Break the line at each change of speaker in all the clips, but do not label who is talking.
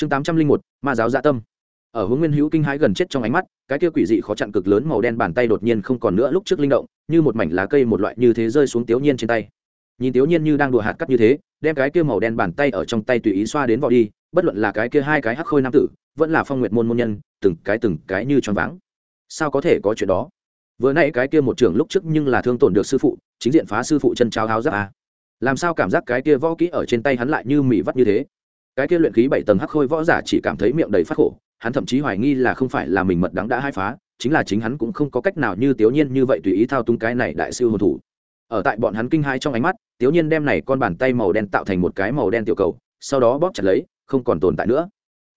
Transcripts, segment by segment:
chương tám trăm linh một, ma giáo dạ tâm. Ở hướng nguyên hữu kinh hãi gần chết trong ánh mắt, cái kia quỷ dị khó chặn cực lớn màu đen bàn tay đột nhiên không còn nữa lúc trước linh động, như một mảnh lá cây một loại như thế rơi xuống tiểu nhiên trên tay. Nhìn tiểu nhiên như đang đùa hạt cắt như thế, đem cái kia màu đen bàn tay ở trong tay tùy ý xoa đến vỏ đi, bất luận là cái kia hai cái hắc khôi nam tử, vẫn là phong nguyệt môn môn nhân, từng cái từng cái như tròn váng. Sao có thể có chuyện đó? Vừa nãy cái kia một trưởng lúc trước nhưng là thương tổn được sư phụ, chính diện phá sư phụ chân trao háo giáp à. làm sao cảm giác cái kia võ kỹ ở trên tay hắn lại như mỉ vắt như thế? Cái kia luyện khí bảy tầng hắc khôi võ giả chỉ cảm thấy miệng đầy phát khổ, hắn thậm chí hoài nghi là không phải là mình mật đắng đã hai phá, chính là chính hắn cũng không có cách nào như tiểu nhiên như vậy tùy ý thao túng cái này đại siêu hồn thủ. Ở tại bọn hắn kinh hai trong ánh mắt tiểu nhiên đem này con bàn tay màu đen tạo thành một cái màu đen tiểu cầu, sau đó bóp chặt lấy, không còn tồn tại nữa.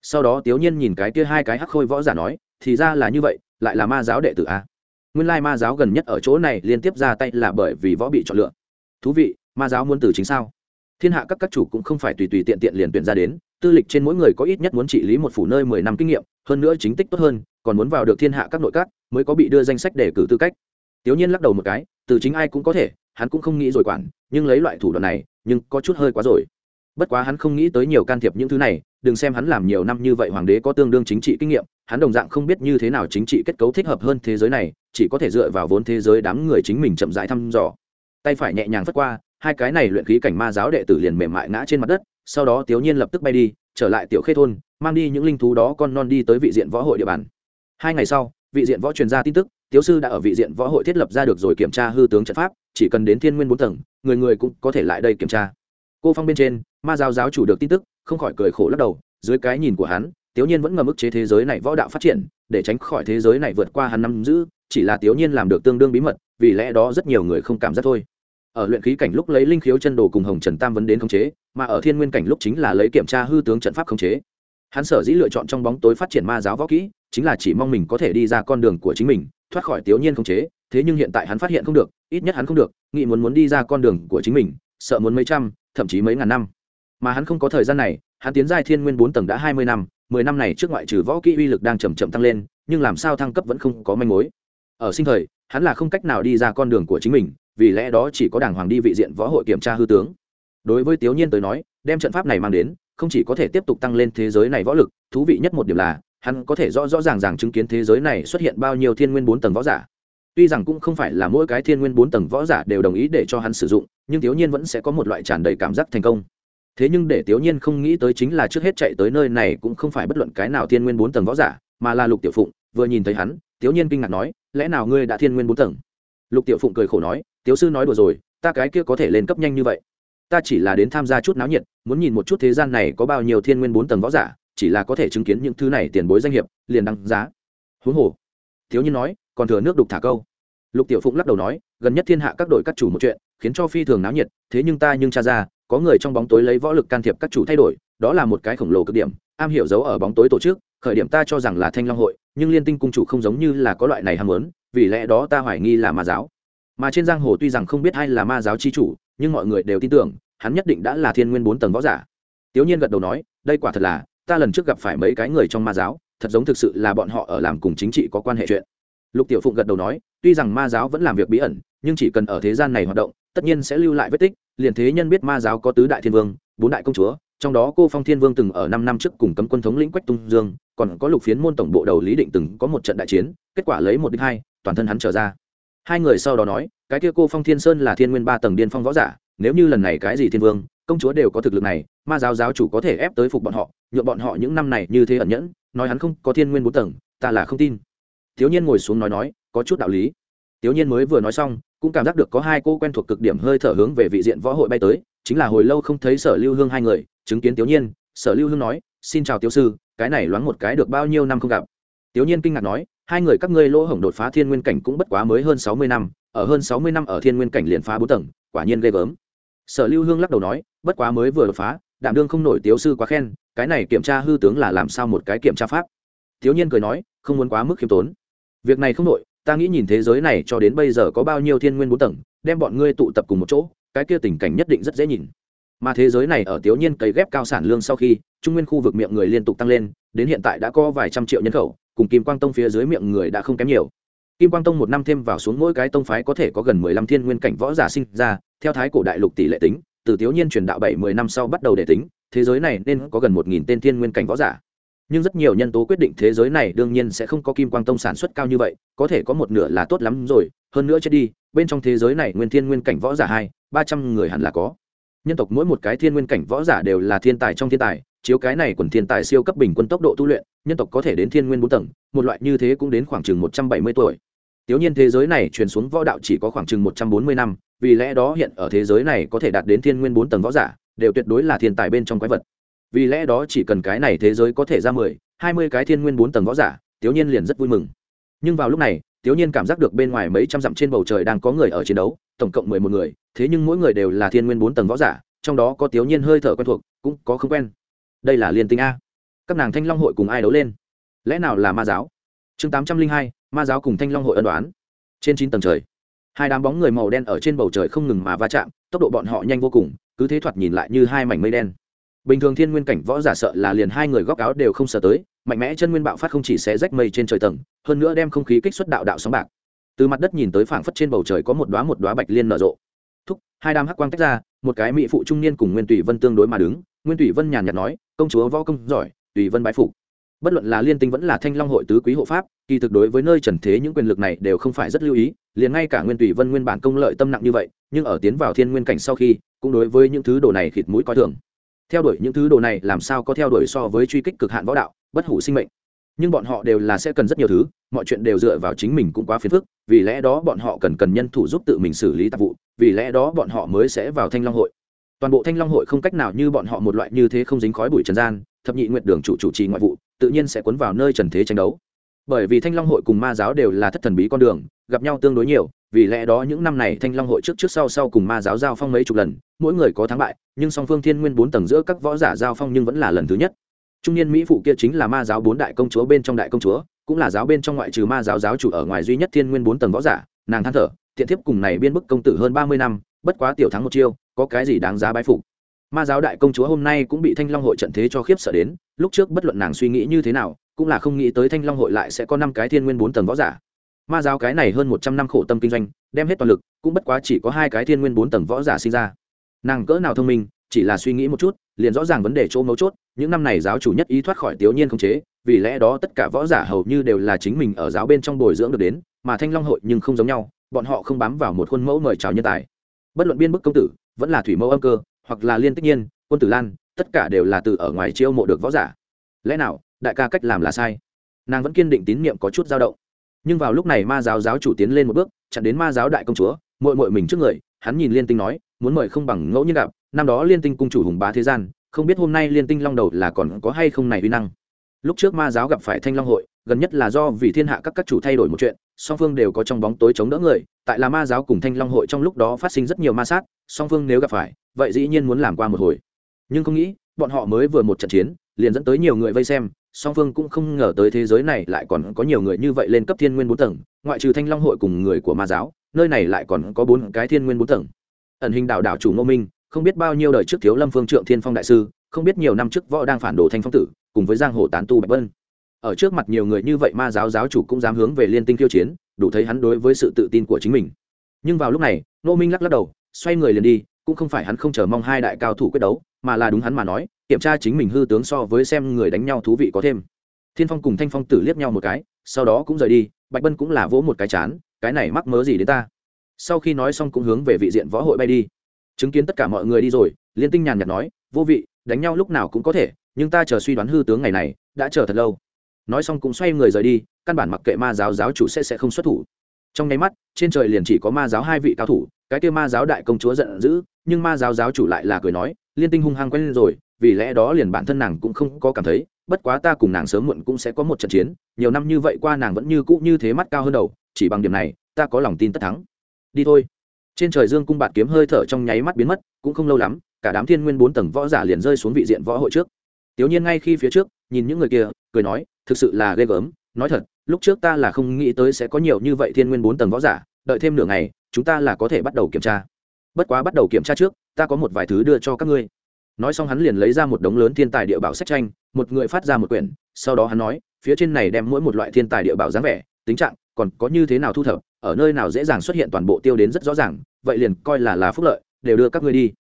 Sau đó tiểu nhiên nhìn cái kia hai cái hắc khôi võ giả nói, thì ra là như vậy, lại là ma giáo đệ tử a. Nguyên lai ma giáo gần nhất ở chỗ này liên tiếp ra tay là bởi vì võ bị chọn lựa. Thú vị, ma giáo muốn từ chính sao? Thiên hạ các các chủ cũng không phải tùy tùy tiện tiện liền tuyển ra đến, tư lịch trên mỗi người có ít nhất muốn trị lý một phủ nơi mười năm kinh nghiệm, hơn nữa chính tích tốt hơn, còn muốn vào được thiên hạ các nội các, mới có bị đưa danh sách để cử tư cách. Tiểu nhiên lắc đầu một cái, từ chính ai cũng có thể, hắn cũng không nghĩ rồi quản, nhưng lấy loại thủ đoạn này, nhưng có chút hơi quá rồi. Bất quá hắn không nghĩ tới nhiều can thiệp những thứ này, đừng xem hắn làm nhiều năm như vậy hoàng đế có tương đương chính trị kinh nghiệm, hắn đồng dạng không biết như thế nào chính trị kết cấu thích hợp hơn thế giới này, chỉ có thể dựa vào vốn thế giới đám người chính mình chậm rãi thăm dò. Tay phải nhẹ nhàng phất qua hai cái này luyện khí cảnh ma giáo đệ tử liền mềm mại ngã trên mặt đất, sau đó tiểu nhiên lập tức bay đi, trở lại tiểu khê thôn, mang đi những linh thú đó con non đi tới vị diện võ hội địa bàn. Hai ngày sau, vị diện võ truyền ra tin tức, tiếu sư đã ở vị diện võ hội thiết lập ra được rồi kiểm tra hư tướng trận pháp, chỉ cần đến thiên nguyên bốn tầng, người người cũng có thể lại đây kiểm tra. Cô phong bên trên, ma giáo giáo chủ được tin tức, không khỏi cười khổ lắc đầu, dưới cái nhìn của hắn, tiếu nhiên vẫn ngầm ức chế thế giới này võ đạo phát triển, để tránh khỏi thế giới này vượt qua hắn năm giữ, chỉ là tiếu nhiên làm được tương đương bí mật, vì lẽ đó rất nhiều người không cảm giác thôi ở luyện khí cảnh lúc lấy linh khiếu chân đồ cùng hồng trần tam vấn đến khống chế, mà ở thiên nguyên cảnh lúc chính là lấy kiểm tra hư tướng trận pháp khống chế. Hắn sở dĩ lựa chọn trong bóng tối phát triển ma giáo võ kỹ, chính là chỉ mong mình có thể đi ra con đường của chính mình, thoát khỏi tiểu nhiên khống chế, thế nhưng hiện tại hắn phát hiện không được, ít nhất hắn không được, nghĩ muốn muốn đi ra con đường của chính mình, sợ muốn mấy trăm, thậm chí mấy ngàn năm. Mà hắn không có thời gian này, hắn tiến giai thiên nguyên bốn tầng đã hai mươi năm, mười năm này trước ngoại trừ võ kỹ uy lực đang chầm chậm tăng lên, nhưng làm sao thăng cấp vẫn không có manh mối. Ở sinh thời, hắn là không cách nào đi ra con đường của chính mình vì lẽ đó chỉ có đàng hoàng đi vị diện võ hội kiểm tra hư tướng. Đối với tiểu nhiên tới nói, đem trận pháp này mang đến, không chỉ có thể tiếp tục tăng lên thế giới này võ lực, thú vị nhất một điểm là, hắn có thể rõ rõ ràng ràng chứng kiến thế giới này xuất hiện bao nhiêu thiên nguyên bốn tầng võ giả. Tuy rằng cũng không phải là mỗi cái thiên nguyên bốn tầng võ giả đều đồng ý để cho hắn sử dụng, nhưng thiếu nhiên vẫn sẽ có một loại tràn đầy cảm giác thành công. Thế nhưng để thiếu nhiên không nghĩ tới chính là trước hết chạy tới nơi này cũng không phải bất luận cái nào thiên nguyên bốn tầng võ giả, mà là lục tiểu phụng, vừa nhìn thấy hắn thiếu nhiên kinh ngạc nói, lẽ nào ngươi đã thiên nguyên bốn tầng? Lục tiểu phụng cười khổ nói tiểu sư nói đùa rồi, ta cái kia có thể lên cấp nhanh như vậy. Ta chỉ là đến tham gia chút náo nhiệt, muốn nhìn một chút thế gian này có bao nhiêu thiên nguyên bốn tầng võ giả, chỉ là có thể chứng kiến những thứ này tiền bối danh hiệp, liền đăng giá. Huống hồ, thiếu nhiên nói, còn thừa nước đục thả câu. Lục tiểu phụng lắc đầu nói, gần nhất thiên hạ các đội các chủ một chuyện, khiến cho phi thường náo nhiệt, thế nhưng ta nhưng tra ra, có người trong bóng tối lấy võ lực can thiệp các chủ thay đổi, đó là một cái khổng lồ cực điểm. Am hiểu giấu ở bóng tối tổ chức, khởi điểm ta cho rằng là thanh long hội, nhưng liên tinh cung chủ không giống như là có loại này ham muốn, vì lẽ đó ta hoài nghi là ma giáo mà trên giang hồ tuy rằng không biết ai là ma giáo chi chủ, nhưng mọi người đều tin tưởng, hắn nhất định đã là thiên nguyên bốn tầng võ giả. Tiểu nhiên gật đầu nói, đây quả thật là, ta lần trước gặp phải mấy cái người trong ma giáo, thật giống thực sự là bọn họ ở làm cùng chính trị có quan hệ chuyện. Lục tiểu phụng gật đầu nói, tuy rằng ma giáo vẫn làm việc bí ẩn, nhưng chỉ cần ở thế gian này hoạt động, tất nhiên sẽ lưu lại vết tích, liền thế nhân biết ma giáo có tứ đại thiên vương, bốn đại công chúa, trong đó cô phong thiên vương từng ở năm năm trước cùng cấm quân thống lĩnh quách tung dương, còn có lục phiến môn tổng bộ đầu lý định từng có một trận đại chiến, kết quả lấy một đích hai, toàn thân hắn trở ra hai người sau đó nói, cái kia cô phong thiên sơn là thiên nguyên ba tầng điên phong võ giả, nếu như lần này cái gì thiên vương, công chúa đều có thực lực này, ma giáo giáo chủ có thể ép tới phục bọn họ nhuộm bọn họ những năm này như thế ẩn nhẫn, nói hắn không có thiên nguyên bốn tầng, ta là không tin. Thiếu nhiên ngồi xuống nói nói, có chút đạo lý. Thiếu nhiên mới vừa nói xong, cũng cảm giác được có hai cô quen thuộc cực điểm hơi thở hướng về vị diện võ hội bay tới, chính là hồi lâu không thấy sở lưu hương hai người, chứng kiến thiếu nhiên, sở lưu hương nói, xin chào tiểu sư, cái này loáng một cái được bao nhiêu năm không gặp? Tiểu nhiên kinh ngạc nói hai người các ngươi lỗ hổng đột phá thiên nguyên cảnh cũng bất quá mới hơn sáu mươi năm, ở hơn sáu mươi năm ở thiên nguyên cảnh liền phá bốn tầng, quả nhiên ghê gớm. Sở lưu hương lắc đầu nói, bất quá mới vừa đột phá, đảm đương không nổi tiếu sư quá khen, cái này kiểm tra hư tướng là làm sao một cái kiểm tra pháp? Thiếu nhiên cười nói, không muốn quá mức khiêm tốn. Việc này không nổi, ta nghĩ nhìn thế giới này cho đến bây giờ có bao nhiêu thiên nguyên bốn tầng, đem bọn ngươi tụ tập cùng một chỗ, cái kia tình cảnh nhất định rất dễ nhìn. Mà thế giới này ở tiểu nhiên cấy ghép cao sản lương sau khi, trung nguyên khu vực miệng người liên tục tăng lên, đến hiện tại đã có vài trăm triệu nhân khẩu cùng kim quang tông phía dưới miệng người đã không kém nhiều. Kim quang tông một năm thêm vào xuống mỗi cái tông phái có thể có gần mười lăm thiên nguyên cảnh võ giả sinh ra, theo thái cổ đại lục tỷ lệ tính, từ thiếu nhiên truyền đạo bảy mười năm sau bắt đầu để tính, thế giới này nên có gần một nghìn tên thiên nguyên cảnh võ giả. Nhưng rất nhiều nhân tố quyết định thế giới này đương nhiên sẽ không có kim quang tông sản xuất cao như vậy, có thể có một nửa là tốt lắm rồi, hơn nữa chết đi, bên trong thế giới này nguyên thiên nguyên cảnh võ giả hai, ba trăm người hẳn là có. Nhân tộc mỗi một cái thiên nguyên cảnh võ giả đều là thiên tài trong thiên tài chiếu cái này quần thiên tài siêu cấp bình quân tốc độ tu luyện nhân tộc có thể đến thiên nguyên bốn tầng một loại như thế cũng đến khoảng chừng một trăm bảy mươi tuổi Tiểu nhiên thế giới này truyền xuống võ đạo chỉ có khoảng chừng một trăm bốn mươi năm, vì lẽ đó hiện ở thế giới này có thể đạt đến thiên nguyên bốn tầng võ giả, đều tuyệt đối là thiên tài bên trong quái vật. Vì lẽ đó chỉ cần cái này thế giới có thể ra mười, hai mươi cái thiên nguyên bốn tầng võ giả, Tiểu nhiên liền rất vui mừng. Nhưng vào lúc này, Tiểu nhiên cảm giác được bên ngoài mấy trăm dặm trên bầu trời đang có người ở chiến đấu, tổng cộng mười một người, thế nhưng mỗi người đều là thiên nguyên bốn tầng võ giả, trong đó có Tiểu nhiên hơi thở quen thuộc, cũng có không quen. Đây là liên tinh a. Các nàng Thanh Long hội cùng ai đấu lên? Lẽ nào là ma giáo? Chương tám trăm linh hai, ma giáo cùng Thanh Long hội ân đoán trên chín tầng trời hai đám bóng người màu đen ở trên bầu trời không ngừng mà va chạm tốc độ bọn họ nhanh vô cùng cứ thế thoạt nhìn lại như hai mảnh mây đen bình thường thiên nguyên cảnh võ giả sợ là liền hai người góc áo đều không sợ tới mạnh mẽ chân nguyên bạo phát không chỉ sẽ rách mây trên trời tầng hơn nữa đem không khí kích xuất đạo đạo sóng bạc từ mặt đất nhìn tới phảng phất trên bầu trời có một đoá một đoá bạch liên nở rộ thúc hai đám hắc quang tách ra một cái mỹ phụ trung niên cùng nguyên tùy vân tương đối mà đứng nguyên tùy vân nhàn nhạt nói, công chúa võ công giỏi, tùy vân bái phục. Bất luận là liên tinh vẫn là thanh long hội tứ quý hộ pháp, kỳ thực đối với nơi trần thế những quyền lực này đều không phải rất lưu ý, liền ngay cả nguyên tùy vân nguyên bản công lợi tâm nặng như vậy, nhưng ở tiến vào thiên nguyên cảnh sau khi, cũng đối với những thứ đồ này khịt mũi coi thường. Theo đuổi những thứ đồ này làm sao có theo đuổi so với truy kích cực hạn võ đạo, bất hủ sinh mệnh. Nhưng bọn họ đều là sẽ cần rất nhiều thứ, mọi chuyện đều dựa vào chính mình cũng quá phiền phức, vì lẽ đó bọn họ cần cần nhân thủ giúp tự mình xử lý tạp vụ, vì lẽ đó bọn họ mới sẽ vào thanh long hội toàn bộ thanh long hội không cách nào như bọn họ một loại như thế không dính khói bụi trần gian, thập nhị nguyện đường chủ chủ trì ngoại vụ, tự nhiên sẽ cuốn vào nơi trần thế tranh đấu. Bởi vì thanh long hội cùng ma giáo đều là thất thần bí con đường, gặp nhau tương đối nhiều, vì lẽ đó những năm này thanh long hội trước trước sau sau cùng ma giáo giao phong mấy chục lần, mỗi người có thắng bại, nhưng song phương thiên nguyên bốn tầng giữa các võ giả giao phong nhưng vẫn là lần thứ nhất. Trung niên mỹ phụ kia chính là ma giáo bốn đại công chúa bên trong đại công chúa, cũng là giáo bên trong ngoại trừ ma giáo giáo chủ ở ngoài duy nhất thiên nguyên bốn tầng võ giả, nàng than thở, thiện thiếp cùng này biên bức công tử hơn ba mươi năm, bất quá tiểu thắng một chiêu có cái gì đáng giá bái phục. Ma giáo đại công chúa hôm nay cũng bị thanh long hội trận thế cho khiếp sợ đến, lúc trước bất luận nàng suy nghĩ như thế nào, cũng là không nghĩ tới thanh long hội lại sẽ có năm cái thiên nguyên bốn tầng võ giả. Ma giáo cái này hơn một trăm năm khổ tâm kinh doanh, đem hết toàn lực, cũng bất quá chỉ có hai cái thiên nguyên bốn tầng võ giả sinh ra. Nàng cỡ nào thông minh, chỉ là suy nghĩ một chút, liền rõ ràng vấn đề chỗ mấu chốt, những năm này giáo chủ nhất ý thoát khỏi tiểu nhiên không chế, vì lẽ đó tất cả võ giả hầu như đều là chính mình ở giáo bên trong bồi dưỡng được đến, mà thanh long hội nhưng không giống nhau, bọn họ không bám vào một khuôn mẫu mời chào nhân tài. Bất luận biên bức công tử vẫn là thủy mẫu âm cơ, hoặc là liên tích nhiên, quân tử lan, tất cả đều là từ ở ngoài chiêu mộ được võ giả. Lẽ nào, đại ca cách làm là sai? Nàng vẫn kiên định tín nhiệm có chút dao động. Nhưng vào lúc này ma giáo giáo chủ tiến lên một bước, chặn đến ma giáo đại công chúa mội mội mình trước người, hắn nhìn liên tinh nói, muốn mời không bằng ngẫu nhiên gặp, năm đó liên tinh cung chủ hùng bá thế gian, không biết hôm nay liên tinh long đầu là còn có hay không này uy năng. Lúc trước ma giáo gặp phải thanh long hội, gần nhất là do vì thiên hạ các các chủ thay đổi một chuyện, song phương đều có trong bóng tối chống đỡ người, tại là ma giáo cùng thanh long hội trong lúc đó phát sinh rất nhiều ma sát song phương nếu gặp phải, vậy dĩ nhiên muốn làm qua một hồi. Nhưng không nghĩ, bọn họ mới vừa một trận chiến, liền dẫn tới nhiều người vây xem, song phương cũng không ngờ tới thế giới này lại còn có nhiều người như vậy lên cấp thiên nguyên bốn tầng, ngoại trừ thanh long hội cùng người của ma giáo, nơi này lại còn có bốn cái thiên nguyên bốn tầng. Ẩn hình đạo đạo chủ ngô minh, không biết bao nhiêu đời trước thiếu lâm phương trượng thiên phong đại sư, không biết nhiều năm trước võ đang phản đồ thanh phong tử, cùng với giang hồ tán tu bạch vân. Ở trước mặt nhiều người như vậy ma giáo giáo chủ cũng dám hướng về liên tinh khiêu chiến, đủ thấy hắn đối với sự tự tin của chính mình. Nhưng vào lúc này, ngô minh lắc lắc đầu xoay người liền đi, cũng không phải hắn không chờ mong hai đại cao thủ quyết đấu, mà là đúng hắn mà nói, kiểm tra chính mình hư tướng so với xem người đánh nhau thú vị có thêm. Thiên phong cùng thanh phong tử liếc nhau một cái, sau đó cũng rời đi, bạch bân cũng là vỗ một cái chán, cái này mắc mớ gì đến ta? Sau khi nói xong cũng hướng về vị diện võ hội bay đi. Chứng kiến tất cả mọi người đi rồi, liên tinh nhàn nhạt nói, vô vị, đánh nhau lúc nào cũng có thể, nhưng ta chờ suy đoán hư tướng ngày này, đã chờ thật lâu. Nói xong cũng xoay người rời đi, căn bản mặc kệ ma giáo giáo chủ sẽ sẽ không xuất thủ trong nháy mắt, trên trời liền chỉ có ma giáo hai vị cao thủ, cái kia ma giáo đại công chúa giận dữ, nhưng ma giáo giáo chủ lại là cười nói, liên tinh hung hăng quen lên rồi, vì lẽ đó liền bản thân nàng cũng không có cảm thấy, bất quá ta cùng nàng sớm muộn cũng sẽ có một trận chiến, nhiều năm như vậy qua nàng vẫn như cũ như thế mắt cao hơn đầu, chỉ bằng điểm này, ta có lòng tin tất thắng. Đi thôi. Trên trời dương cung bạt kiếm hơi thở trong nháy mắt biến mất, cũng không lâu lắm, cả đám thiên nguyên bốn tầng võ giả liền rơi xuống vị diện võ hội trước. Tiểu nhiên ngay khi phía trước, nhìn những người kia, cười nói, thực sự là ghê gớm, nói thật lúc trước ta là không nghĩ tới sẽ có nhiều như vậy thiên nguyên bốn tầng võ giả, đợi thêm nửa ngày, chúng ta là có thể bắt đầu kiểm tra. Bất quá bắt đầu kiểm tra trước, ta có một vài thứ đưa cho các ngươi. Nói xong hắn liền lấy ra một đống lớn thiên tài địa bảo sách tranh, một người phát ra một quyển, sau đó hắn nói, phía trên này đem mỗi một loại thiên tài địa bảo dáng vẻ, tính trạng, còn có như thế nào thu thập, ở nơi nào dễ dàng xuất hiện toàn bộ tiêu đến rất rõ ràng, vậy liền coi là là phúc lợi, đều đưa các ngươi đi.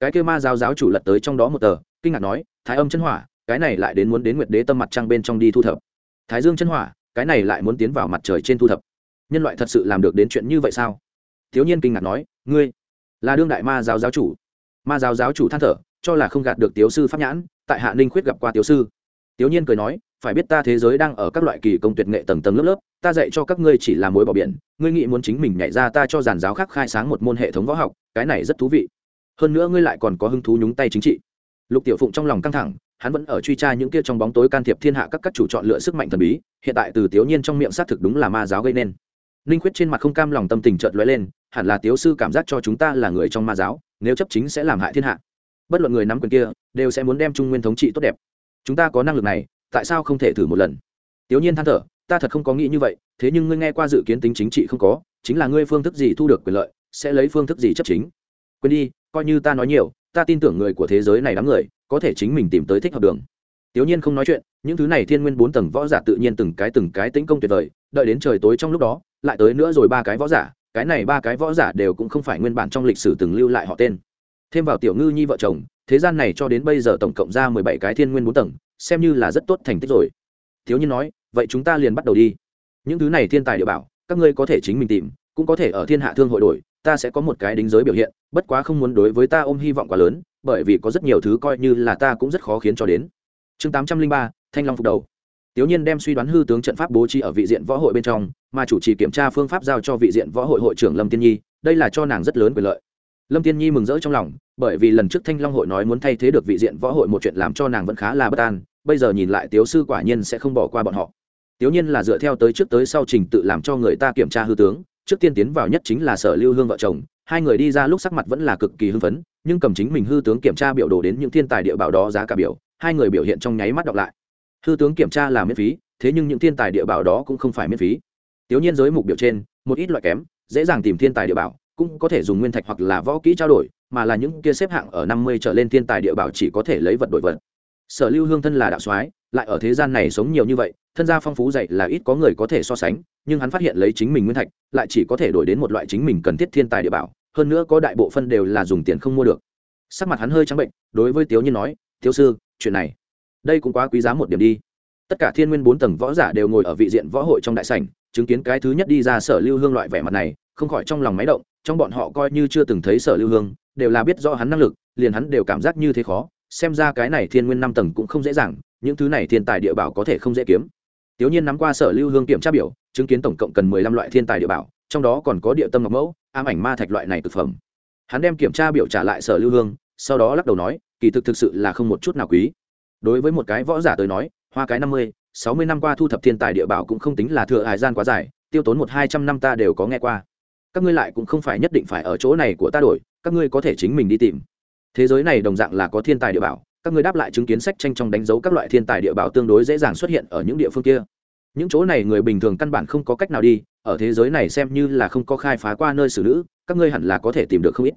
Cái kêu ma giáo giáo chủ lật tới trong đó một tờ, kinh ngạc nói, thái âm chân hỏa, cái này lại đến muốn đến nguyệt đế tâm mặt trăng bên trong đi thu thập. Thái dương chân hỏa cái này lại muốn tiến vào mặt trời trên thu thập. Nhân loại thật sự làm được đến chuyện như vậy sao? Thiếu nhiên kinh ngạc nói, ngươi là đương đại ma giáo giáo chủ. Ma giáo giáo chủ than thở, cho là không gạt được tiếu sư pháp nhãn, tại hạ ninh khuyết gặp qua tiếu sư. Tiếu nhiên cười nói, phải biết ta thế giới đang ở các loại kỳ công tuyệt nghệ tầng tầng lớp lớp, ta dạy cho các ngươi chỉ là mối bỏ biển, ngươi nghĩ muốn chính mình nhảy ra ta cho giàn giáo khác khai sáng một môn hệ thống võ học, cái này rất thú vị. Hơn nữa ngươi lại còn có hứng thú nhúng tay chính trị. Lục tiểu phụng trong lòng căng thẳng hắn vẫn ở truy tra những kia trong bóng tối can thiệp thiên hạ các các chủ chọn lựa sức mạnh thần bí, hiện tại từ tiểu nhiên trong miệng xác thực đúng là ma giáo gây nên. Ninh khuyết trên mặt không cam lòng tâm tình chợt lóe lên, hẳn là tiếu sư cảm giác cho chúng ta là người trong ma giáo, nếu chấp chính sẽ làm hại thiên hạ. Bất luận người nắm quyền kia, đều sẽ muốn đem trung nguyên thống trị tốt đẹp. Chúng ta có năng lực này, tại sao không thể thử một lần? Tiểu nhiên than thở, ta thật không có nghĩ như vậy, thế nhưng ngươi nghe qua dự kiến tính chính trị không có, chính là ngươi phương thức gì thu được quyền lợi, sẽ lấy phương thức gì chấp chính. Quên đi, coi như ta nói nhiều, ta tin tưởng người của thế giới này đám người có thể chính mình tìm tới thích hợp đường. Tiểu nhiên không nói chuyện, những thứ này thiên nguyên bốn tầng võ giả tự nhiên từng cái từng cái tĩnh công tuyệt vời, đợi đến trời tối trong lúc đó, lại tới nữa rồi ba cái võ giả, cái này ba cái võ giả đều cũng không phải nguyên bản trong lịch sử từng lưu lại họ tên. Thêm vào tiểu ngư nhi vợ chồng, thế gian này cho đến bây giờ tổng cộng ra mười bảy cái thiên nguyên bốn tầng, xem như là rất tốt thành tích rồi. Thiếu nhiên nói, vậy chúng ta liền bắt đầu đi. Những thứ này thiên tài địa bảo, các ngươi có thể chính mình tìm, cũng có thể ở thiên hạ thương hội đổi, ta sẽ có một cái đính giới biểu hiện, bất quá không muốn đối với ta ôm hy vọng quá lớn bởi vì có rất nhiều thứ coi như là ta cũng rất khó khiến cho đến chương tám trăm linh ba thanh long phục đầu Tiểu Nhiên đem suy đoán hư tướng trận pháp bố trí ở vị diện võ hội bên trong, mà chủ trì kiểm tra phương pháp giao cho vị diện võ hội hội trưởng Lâm Tiên Nhi, đây là cho nàng rất lớn quyền lợi. Lâm Tiên Nhi mừng rỡ trong lòng, bởi vì lần trước Thanh Long hội nói muốn thay thế được vị diện võ hội một chuyện làm cho nàng vẫn khá là bất an, bây giờ nhìn lại Tiếu sư quả nhiên sẽ không bỏ qua bọn họ. Tiểu Nhiên là dựa theo tới trước tới sau trình tự làm cho người ta kiểm tra hư tướng, trước tiên tiến vào nhất chính là Sở Lưu Hương vợ chồng, hai người đi ra lúc sắc mặt vẫn là cực kỳ hưng phấn, nhưng cầm chính mình hư tướng kiểm tra biểu đồ đến những thiên tài địa bảo đó giá cả biểu, hai người biểu hiện trong nháy mắt đọc lại. Hư tướng kiểm tra là miễn phí, thế nhưng những thiên tài địa bảo đó cũng không phải miễn phí. Tiểu Nhiên giới mục biểu trên, một ít loại kém, dễ dàng tìm thiên tài địa bảo, cũng có thể dùng nguyên thạch hoặc là võ kỹ trao đổi, mà là những kia xếp hạng ở năm mươi trở lên thiên tài địa bảo chỉ có thể lấy vật đổi vật. Sở Lưu Hương thân là đạo soái, lại ở thế gian này sống nhiều như vậy, thân gia phong phú dạy là ít có người có thể so sánh, nhưng hắn phát hiện lấy chính mình nguyên thạch, lại chỉ có thể đổi đến một loại chính mình cần thiết thiên tài địa bảo, hơn nữa có đại bộ phân đều là dùng tiền không mua được. Sắc mặt hắn hơi trắng bệnh, đối với Tiếu Nhiên nói, "Thiếu sư, chuyện này, đây cũng quá quý giá một điểm đi." Tất cả thiên nguyên bốn tầng võ giả đều ngồi ở vị diện võ hội trong đại sảnh, chứng kiến cái thứ nhất đi ra Sở Lưu Hương loại vẻ mặt này, không khỏi trong lòng máy động, trong bọn họ coi như chưa từng thấy Sở Lưu Hương, đều là biết rõ hắn năng lực, liền hắn đều cảm giác như thế khó, xem ra cái này thiên nguyên năm tầng cũng không dễ dàng, những thứ này thiên tài địa bảo có thể không dễ kiếm Tiểu Nhiên nắm qua Sở Lưu Hương kiểm tra biểu, chứng kiến tổng cộng cần mười lăm loại thiên tài địa bảo, trong đó còn có địa tâm ngọc mẫu, ám ảnh ma thạch loại này thực phẩm. Hắn đem kiểm tra biểu trả lại Sở Lưu Hương, sau đó lắc đầu nói, kỳ thực thực sự là không một chút nào quý. Đối với một cái võ giả tới nói, hoa cái năm mươi, sáu mươi năm qua thu thập thiên tài địa bảo cũng không tính là thừa hài gian quá dài, tiêu tốn một hai trăm năm ta đều có nghe qua. Các ngươi lại cũng không phải nhất định phải ở chỗ này của ta đổi, các ngươi có thể chính mình đi tìm. Thế giới này đồng dạng là có thiên tài địa bảo, các ngươi đáp lại chứng kiến sách tranh trong đánh dấu các loại thiên tài địa bảo tương đối dễ dàng xuất hiện ở những địa phương kia. Những chỗ này người bình thường căn bản không có cách nào đi ở thế giới này xem như là không có khai phá qua nơi xử nữ các ngươi hẳn là có thể tìm được không ít.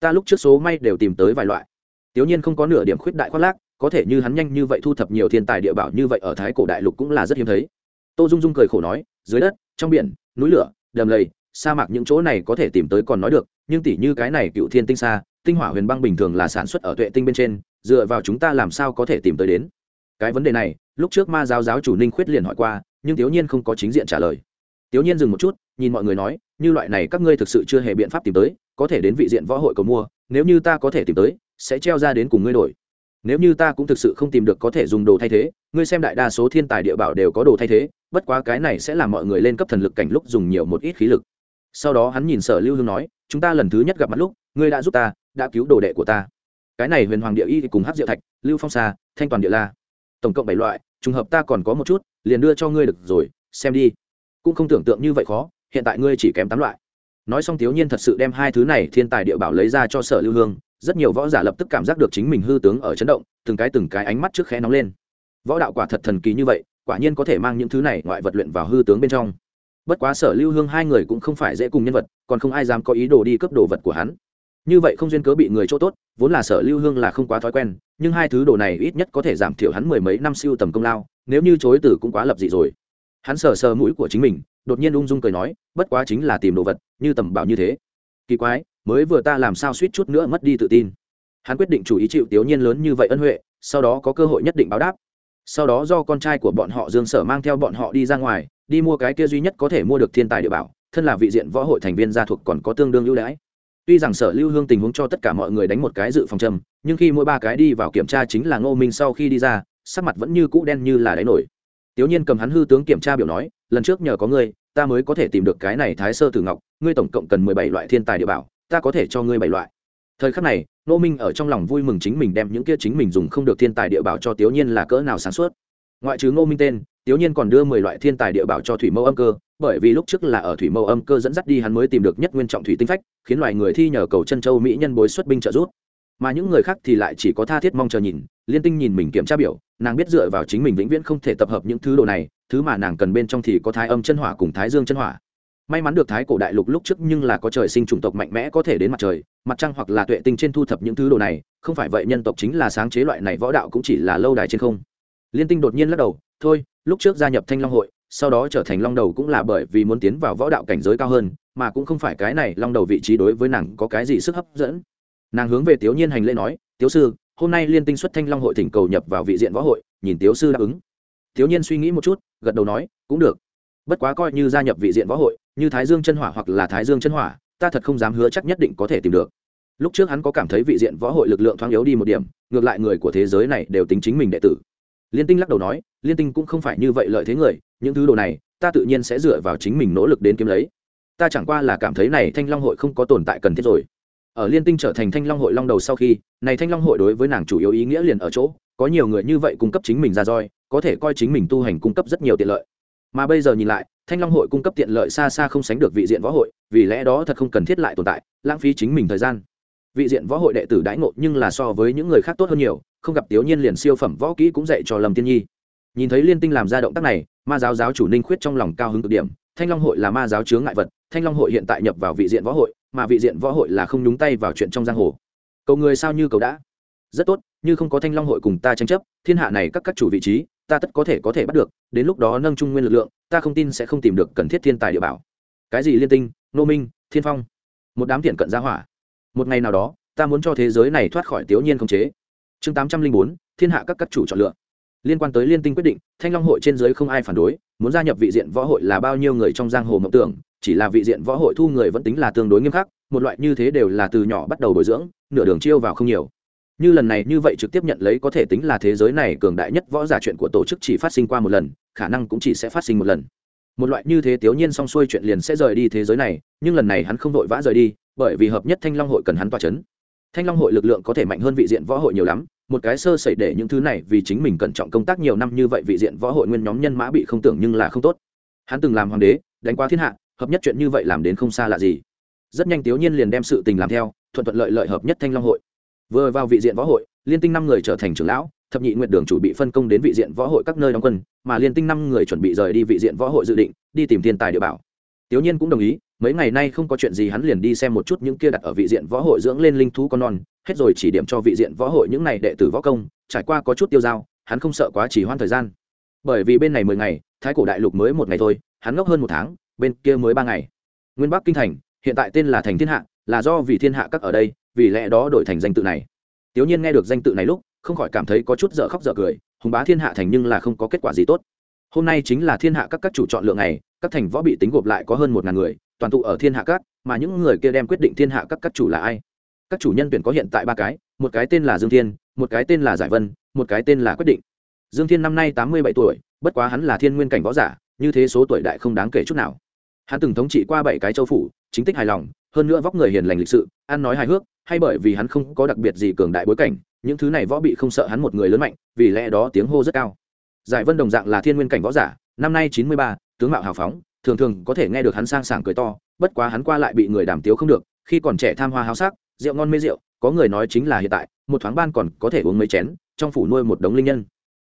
Ta lúc trước số may đều tìm tới vài loại. Tiểu nhiên không có nửa điểm khuyết đại khoác lác có thể như hắn nhanh như vậy thu thập nhiều thiên tài địa bảo như vậy ở thái cổ đại lục cũng là rất hiếm thấy. Tô dung dung cười khổ nói dưới đất trong biển núi lửa đầm lầy sa mạc những chỗ này có thể tìm tới còn nói được nhưng tỷ như cái này cựu thiên tinh xa tinh hỏa huyền băng bình thường là sản xuất ở tuệ tinh bên trên, dựa vào chúng ta làm sao có thể tìm tới đến? Cái vấn đề này, lúc trước ma giáo giáo chủ ninh khuyết liền hỏi qua, nhưng thiếu nhiên không có chính diện trả lời. Thiếu nhiên dừng một chút, nhìn mọi người nói, như loại này các ngươi thực sự chưa hề biện pháp tìm tới, có thể đến vị diện võ hội cầu mua, nếu như ta có thể tìm tới, sẽ treo ra đến cùng ngươi đổi. Nếu như ta cũng thực sự không tìm được có thể dùng đồ thay thế, ngươi xem đại đa số thiên tài địa bảo đều có đồ thay thế, bất quá cái này sẽ làm mọi người lên cấp thần lực cảnh lúc dùng nhiều một ít khí lực. Sau đó hắn nhìn sở lưu hương nói, chúng ta lần thứ nhất gặp mặt lúc, ngươi đã giúp ta đã cứu đồ đệ của ta. Cái này huyền hoàng địa y cùng hát diệu thạch, lưu phong xa thanh toàn địa la. Tổng cộng bảy loại, trùng hợp ta còn có một chút, liền đưa cho ngươi được rồi, xem đi. Cũng không tưởng tượng như vậy khó, hiện tại ngươi chỉ kém tám loại. Nói xong thiếu nhiên thật sự đem hai thứ này thiên tài địa bảo lấy ra cho sở lưu hương, rất nhiều võ giả lập tức cảm giác được chính mình hư tướng ở chấn động, từng cái từng cái ánh mắt trước khẽ nóng lên. Võ đạo quả thật thần kỳ như vậy, quả nhiên có thể mang những thứ này ngoại vật luyện vào hư tướng bên trong. Bất quá sở lưu hương hai người cũng không phải dễ cùng nhân vật, còn không ai dám có ý đồ đi cướp đồ vật của hắn như vậy không duyên cớ bị người chỗ tốt, vốn là sở lưu hương là không quá thói quen, nhưng hai thứ đồ này ít nhất có thể giảm thiểu hắn mười mấy năm siêu tầm công lao, nếu như chối từ cũng quá lập dị rồi. Hắn sờ sờ mũi của chính mình, đột nhiên ung dung cười nói, bất quá chính là tìm đồ vật, như tầm bảo như thế. Kỳ quái, mới vừa ta làm sao suýt chút nữa mất đi tự tin. Hắn quyết định chủ ý chịu tiểu nhiên lớn như vậy ân huệ, sau đó có cơ hội nhất định báo đáp. Sau đó do con trai của bọn họ dương sở mang theo bọn họ đi ra ngoài, đi mua cái kia duy nhất có thể mua được thiên tài địa bảo, thân là vị diện võ hội thành viên gia thuộc còn có tương đương ưu đãi tuy rằng sở lưu hương tình huống cho tất cả mọi người đánh một cái dự phòng châm, nhưng khi mỗi ba cái đi vào kiểm tra chính là ngô minh sau khi đi ra, sắc mặt vẫn như cũ đen như là đáy nổi. Tiểu nhiên cầm hắn hư tướng kiểm tra biểu nói, lần trước nhờ có ngươi, ta mới có thể tìm được cái này thái sơ tử ngọc, ngươi tổng cộng cần mười bảy loại thiên tài địa bảo, ta có thể cho ngươi bảy loại. Thời khắc này, Ngô minh ở trong lòng vui mừng chính mình đem những kia chính mình dùng không được thiên tài địa bảo cho tiểu nhiên là cỡ nào sáng suốt. Ngoại trừ ngô minh tên tiểu nhiên còn đưa mười loại thiên tài địa bảo cho thủy mẫu âm cơ, bởi vì lúc trước là ở thủy mẫu âm cơ dẫn dắt đi hắn mới tìm được nhất nguyên trọng thủy tinh phách, khiến loài người thi nhờ cầu chân châu mỹ nhân bối xuất binh trợ giúp. Mà những người khác thì lại chỉ có tha thiết mong chờ nhìn, liên tinh nhìn mình kiểm tra biểu, nàng biết dựa vào chính mình vĩnh viễn không thể tập hợp những thứ đồ này, thứ mà nàng cần bên trong thì có thái âm chân hỏa cùng thái dương chân hỏa. May mắn được thái cổ đại lục lúc trước nhưng là có trời sinh chủng tộc mạnh mẽ có thể đến mặt trời, mặt trăng hoặc là tuệ tinh trên thu thập những thứ đồ này, không phải vậy nhân tộc chính là sáng chế loại này võ đạo cũng chỉ là lâu đài trên không. Liên tinh đột nhiên lắc đầu, thôi lúc trước gia nhập thanh long hội, sau đó trở thành long đầu cũng là bởi vì muốn tiến vào võ đạo cảnh giới cao hơn, mà cũng không phải cái này long đầu vị trí đối với nàng có cái gì sức hấp dẫn. Nàng hướng về tiểu nhiên hành lễ nói Tiểu sư, hôm nay liên tinh xuất thanh long hội thỉnh cầu nhập vào vị diện võ hội, nhìn tiểu sư đáp ứng. Thiếu nhiên suy nghĩ một chút, gật đầu nói, cũng được. Bất quá coi như gia nhập vị diện võ hội, như thái dương chân hỏa hoặc là thái dương chân hỏa, ta thật không dám hứa chắc nhất định có thể tìm được. Lúc trước hắn có cảm thấy vị diện võ hội lực lượng thoáng yếu đi một điểm, ngược lại người của thế giới này đều tính chính mình đệ tử liên tinh lắc đầu nói, liên tinh cũng không phải như vậy lợi thế người, những thứ đồ này, ta tự nhiên sẽ dựa vào chính mình nỗ lực đến kiếm lấy. Ta chẳng qua là cảm thấy này thanh long hội không có tồn tại cần thiết rồi. Ở liên tinh trở thành thanh long hội long đầu sau khi, này thanh long hội đối với nàng chủ yếu ý nghĩa liền ở chỗ, có nhiều người như vậy cung cấp chính mình ra roi, có thể coi chính mình tu hành cung cấp rất nhiều tiện lợi. Mà bây giờ nhìn lại, thanh long hội cung cấp tiện lợi xa xa không sánh được vị diện võ hội, vì lẽ đó thật không cần thiết lại tồn tại, lãng phí chính mình thời gian. Vị diện võ hội đệ tử đãi ngộ nhưng là so với những người khác tốt hơn nhiều không gặp tiểu nhiên liền siêu phẩm võ kỹ cũng dạy cho lâm tiên nhi. Nhìn thấy liên tinh làm ra động tác này, ma giáo giáo chủ ninh khuyết trong lòng cao hứng cực điểm. Thanh long hội là ma giáo chướng ngại vật, thanh long hội hiện tại nhập vào vị diện võ hội, mà vị diện võ hội là không nhúng tay vào chuyện trong giang hồ. Cầu người sao như cầu đã. Rất tốt, như không có thanh long hội cùng ta tranh chấp, thiên hạ này các các chủ vị trí, ta tất có thể có thể bắt được, đến lúc đó nâng trung nguyên lực lượng, ta không tin sẽ không tìm được cần thiết thiên tài địa bảo. Cái gì liên tinh, nô minh, thiên phong? Một đám thiện cận gia hỏa. Một ngày nào đó, ta muốn cho thế giới này thoát khỏi tiểu nhiên không chế chương tám trăm linh bốn, thiên hạ các các chủ chọn lựa. Liên quan tới liên tinh quyết định, thanh long hội trên giới không ai phản đối, muốn gia nhập vị diện võ hội là bao nhiêu người trong giang hồ mộng tưởng, chỉ là vị diện võ hội thu người vẫn tính là tương đối nghiêm khắc, một loại như thế đều là từ nhỏ bắt đầu bồi dưỡng, nửa đường chiêu vào không nhiều. Như lần này như vậy trực tiếp nhận lấy có thể tính là thế giới này cường đại nhất võ giả chuyện của tổ chức chỉ phát sinh qua một lần, khả năng cũng chỉ sẽ phát sinh một lần. Một loại như thế tiểu nhiên xong xuôi chuyện liền sẽ rời đi thế giới này, nhưng lần này hắn không vội vã rời đi, bởi vì hợp nhất thanh long hội cần hắn tỏa chấn. Thanh long hội lực lượng có thể mạnh hơn vị diện võ hội nhiều lắm một cái sơ sẩy để những thứ này vì chính mình cẩn trọng công tác nhiều năm như vậy vị diện võ hội nguyên nhóm nhân mã bị không tưởng nhưng là không tốt. Hắn từng làm hoàng đế, đánh qua thiên hạ, hợp nhất chuyện như vậy làm đến không xa là gì. Rất nhanh tiểu nhiên liền đem sự tình làm theo, thuận thuận lợi lợi hợp nhất thanh long hội. Vừa vào vị diện võ hội, liên tinh năm người trở thành trưởng lão, thập nhị nguyện đường chủ bị phân công đến vị diện võ hội các nơi đóng quân, mà liên tinh năm người chuẩn bị rời đi vị diện võ hội dự định, đi tìm thiên tài địa bảo. Tiểu nhiên cũng đồng ý mấy ngày nay không có chuyện gì hắn liền đi xem một chút những kia đặt ở vị diện võ hội dưỡng lên linh thú con non, hết rồi chỉ điểm cho vị diện võ hội những này đệ tử võ công, trải qua có chút tiêu dao, hắn không sợ quá chỉ hoan thời gian. Bởi vì bên này mười ngày, thái cổ đại lục mới một ngày thôi, hắn ngốc hơn một tháng, bên kia mới ba ngày. Nguyên bắc kinh thành, hiện tại tên là thành thiên hạ, là do vì thiên hạ các ở đây, vì lẽ đó đổi thành danh tự này. Tiểu nhiên nghe được danh tự này lúc, không khỏi cảm thấy có chút dở khóc dở cười, hùng bá thiên hạ thành nhưng là không có kết quả gì tốt. Hôm nay chính là thiên hạ các các chủ chọn lựa này các thành võ bị tính gộp lại có hơn một ngàn người toàn tụ ở thiên hạ các, mà những người kia đem quyết định thiên hạ các các chủ là ai? Các chủ nhân tuyển có hiện tại ba cái, một cái tên là dương thiên, một cái tên là giải vân, một cái tên là quyết định. Dương thiên năm nay tám mươi bảy tuổi, bất quá hắn là thiên nguyên cảnh võ giả, như thế số tuổi đại không đáng kể chút nào. Hắn từng thống trị qua bảy cái châu phủ, chính tích hài lòng, hơn nữa vóc người hiền lành lịch sự, ăn nói hài hước, hay bởi vì hắn không có đặc biệt gì cường đại bối cảnh, những thứ này võ bị không sợ hắn một người lớn mạnh, vì lẽ đó tiếng hô rất cao. Giải vân đồng dạng là thiên nguyên cảnh võ giả, năm nay chín mươi ba, tướng mạo hào phóng thường thường có thể nghe được hắn sang sảng cười to, bất quá hắn qua lại bị người đàm tiếu không được, khi còn trẻ tham hoa háo sắc, rượu ngon mê rượu, có người nói chính là hiện tại, một thoáng ban còn có thể uống mấy chén, trong phủ nuôi một đống linh nhân.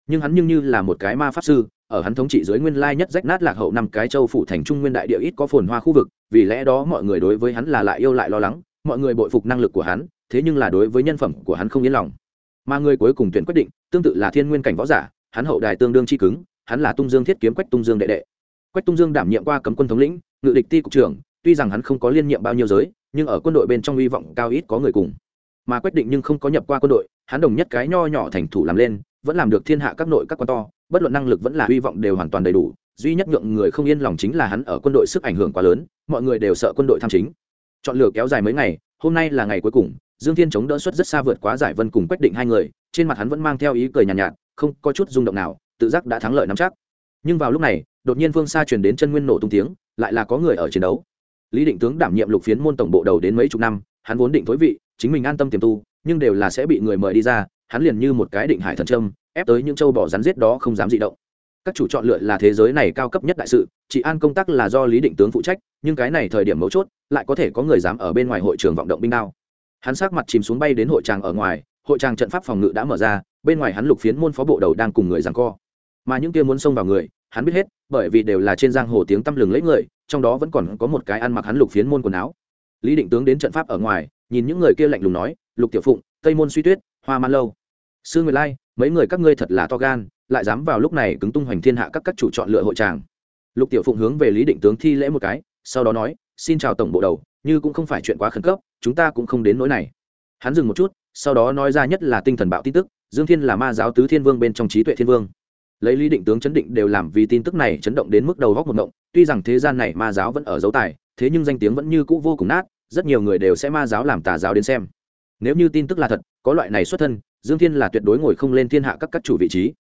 Nhưng hắn nhưng như là một cái ma pháp sư, ở hắn thống trị dưới nguyên lai nhất rách nát lạc hậu năm cái châu phủ thành trung nguyên đại địa ít có phồn hoa khu vực, vì lẽ đó mọi người đối với hắn là lại yêu lại lo lắng, mọi người bội phục năng lực của hắn, thế nhưng là đối với nhân phẩm của hắn không yên lòng. Mà người cuối cùng tuyển quyết định, tương tự là thiên nguyên cảnh võ giả, hắn hậu đài tương đương chi cứng, hắn là tung dương thiết kiếm quách tung dương đệ đệ quách tung dương đảm nhiệm qua cấm quân thống lĩnh ngự địch ti cục trưởng tuy rằng hắn không có liên nhiệm bao nhiêu giới nhưng ở quân đội bên trong hy vọng cao ít có người cùng. Mà quyết định nhưng không có nhập qua quân đội hắn đồng nhất cái nho nhỏ thành thủ làm lên vẫn làm được thiên hạ các nội các quan to bất luận năng lực vẫn là hy vọng đều hoàn toàn đầy đủ duy nhất nhượng người không yên lòng chính là hắn ở quân đội sức ảnh hưởng quá lớn mọi người đều sợ quân đội tham chính. Chọn lựa kéo dài mấy ngày hôm nay là ngày cuối cùng dương thiên chống đỡ suất rất xa vượt quá giải vân cùng quyết định hai người trên mặt hắn vẫn mang theo ý cười nhàn nhạt, nhạt không có chút rung động nào tự giác đã thắng lợi nắm chắc. Nhưng vào lúc này đột nhiên phương xa truyền đến chân nguyên nổ tung tiếng, lại là có người ở chiến đấu. Lý định tướng đảm nhiệm lục phiến môn tổng bộ đầu đến mấy chục năm, hắn vốn định thối vị, chính mình an tâm tiềm tu, nhưng đều là sẽ bị người mời đi ra, hắn liền như một cái định hải thần trâm ép tới những châu bỏ rắn giết đó không dám dị động. Các chủ chọn lựa là thế giới này cao cấp nhất đại sự chị an công tác là do lý định tướng phụ trách, nhưng cái này thời điểm mấu chốt, lại có thể có người dám ở bên ngoài hội trường vọng động binh đao. Hắn sát mặt chìm xuống bay đến hội tràng ở ngoài, hội tràng trận pháp phòng ngự đã mở ra, bên ngoài hắn lục phiến môn phó bộ đầu đang cùng người giằng co. Mà những kia muốn xông vào người hắn biết hết, bởi vì đều là trên giang hồ tiếng tăm lừng lấy người, trong đó vẫn còn có một cái ăn mặc hắn lục phiến môn quần áo. Lý định tướng đến trận pháp ở ngoài, nhìn những người kia lạnh lùng nói, lục tiểu phụng, tây môn suy tuyết, hoa man lâu. Sư nguyệt lai, mấy người các ngươi thật là to gan, lại dám vào lúc này cứng tung hoành thiên hạ các các chủ chọn lựa hội tràng lục tiểu phụng hướng về lý định tướng thi lễ một cái, sau đó nói, xin chào tổng bộ đầu, như cũng không phải chuyện quá khẩn cấp, chúng ta cũng không đến nỗi này. Hắn dừng một chút, sau đó nói ra nhất là tinh thần bạo tin tức, dương thiên là ma giáo tứ thiên vương bên trong trí tuệ thiên vương lấy lý định tướng chấn định đều làm vì tin tức này chấn động đến mức đầu góc một động tuy rằng thế gian này ma giáo vẫn ở dấu tài, thế nhưng danh tiếng vẫn như cũ vô cùng nát, rất nhiều người đều sẽ ma giáo làm tà giáo đến xem. Nếu như tin tức là thật, có loại này xuất thân, dương thiên là tuyệt đối ngồi không lên thiên hạ các các chủ vị trí.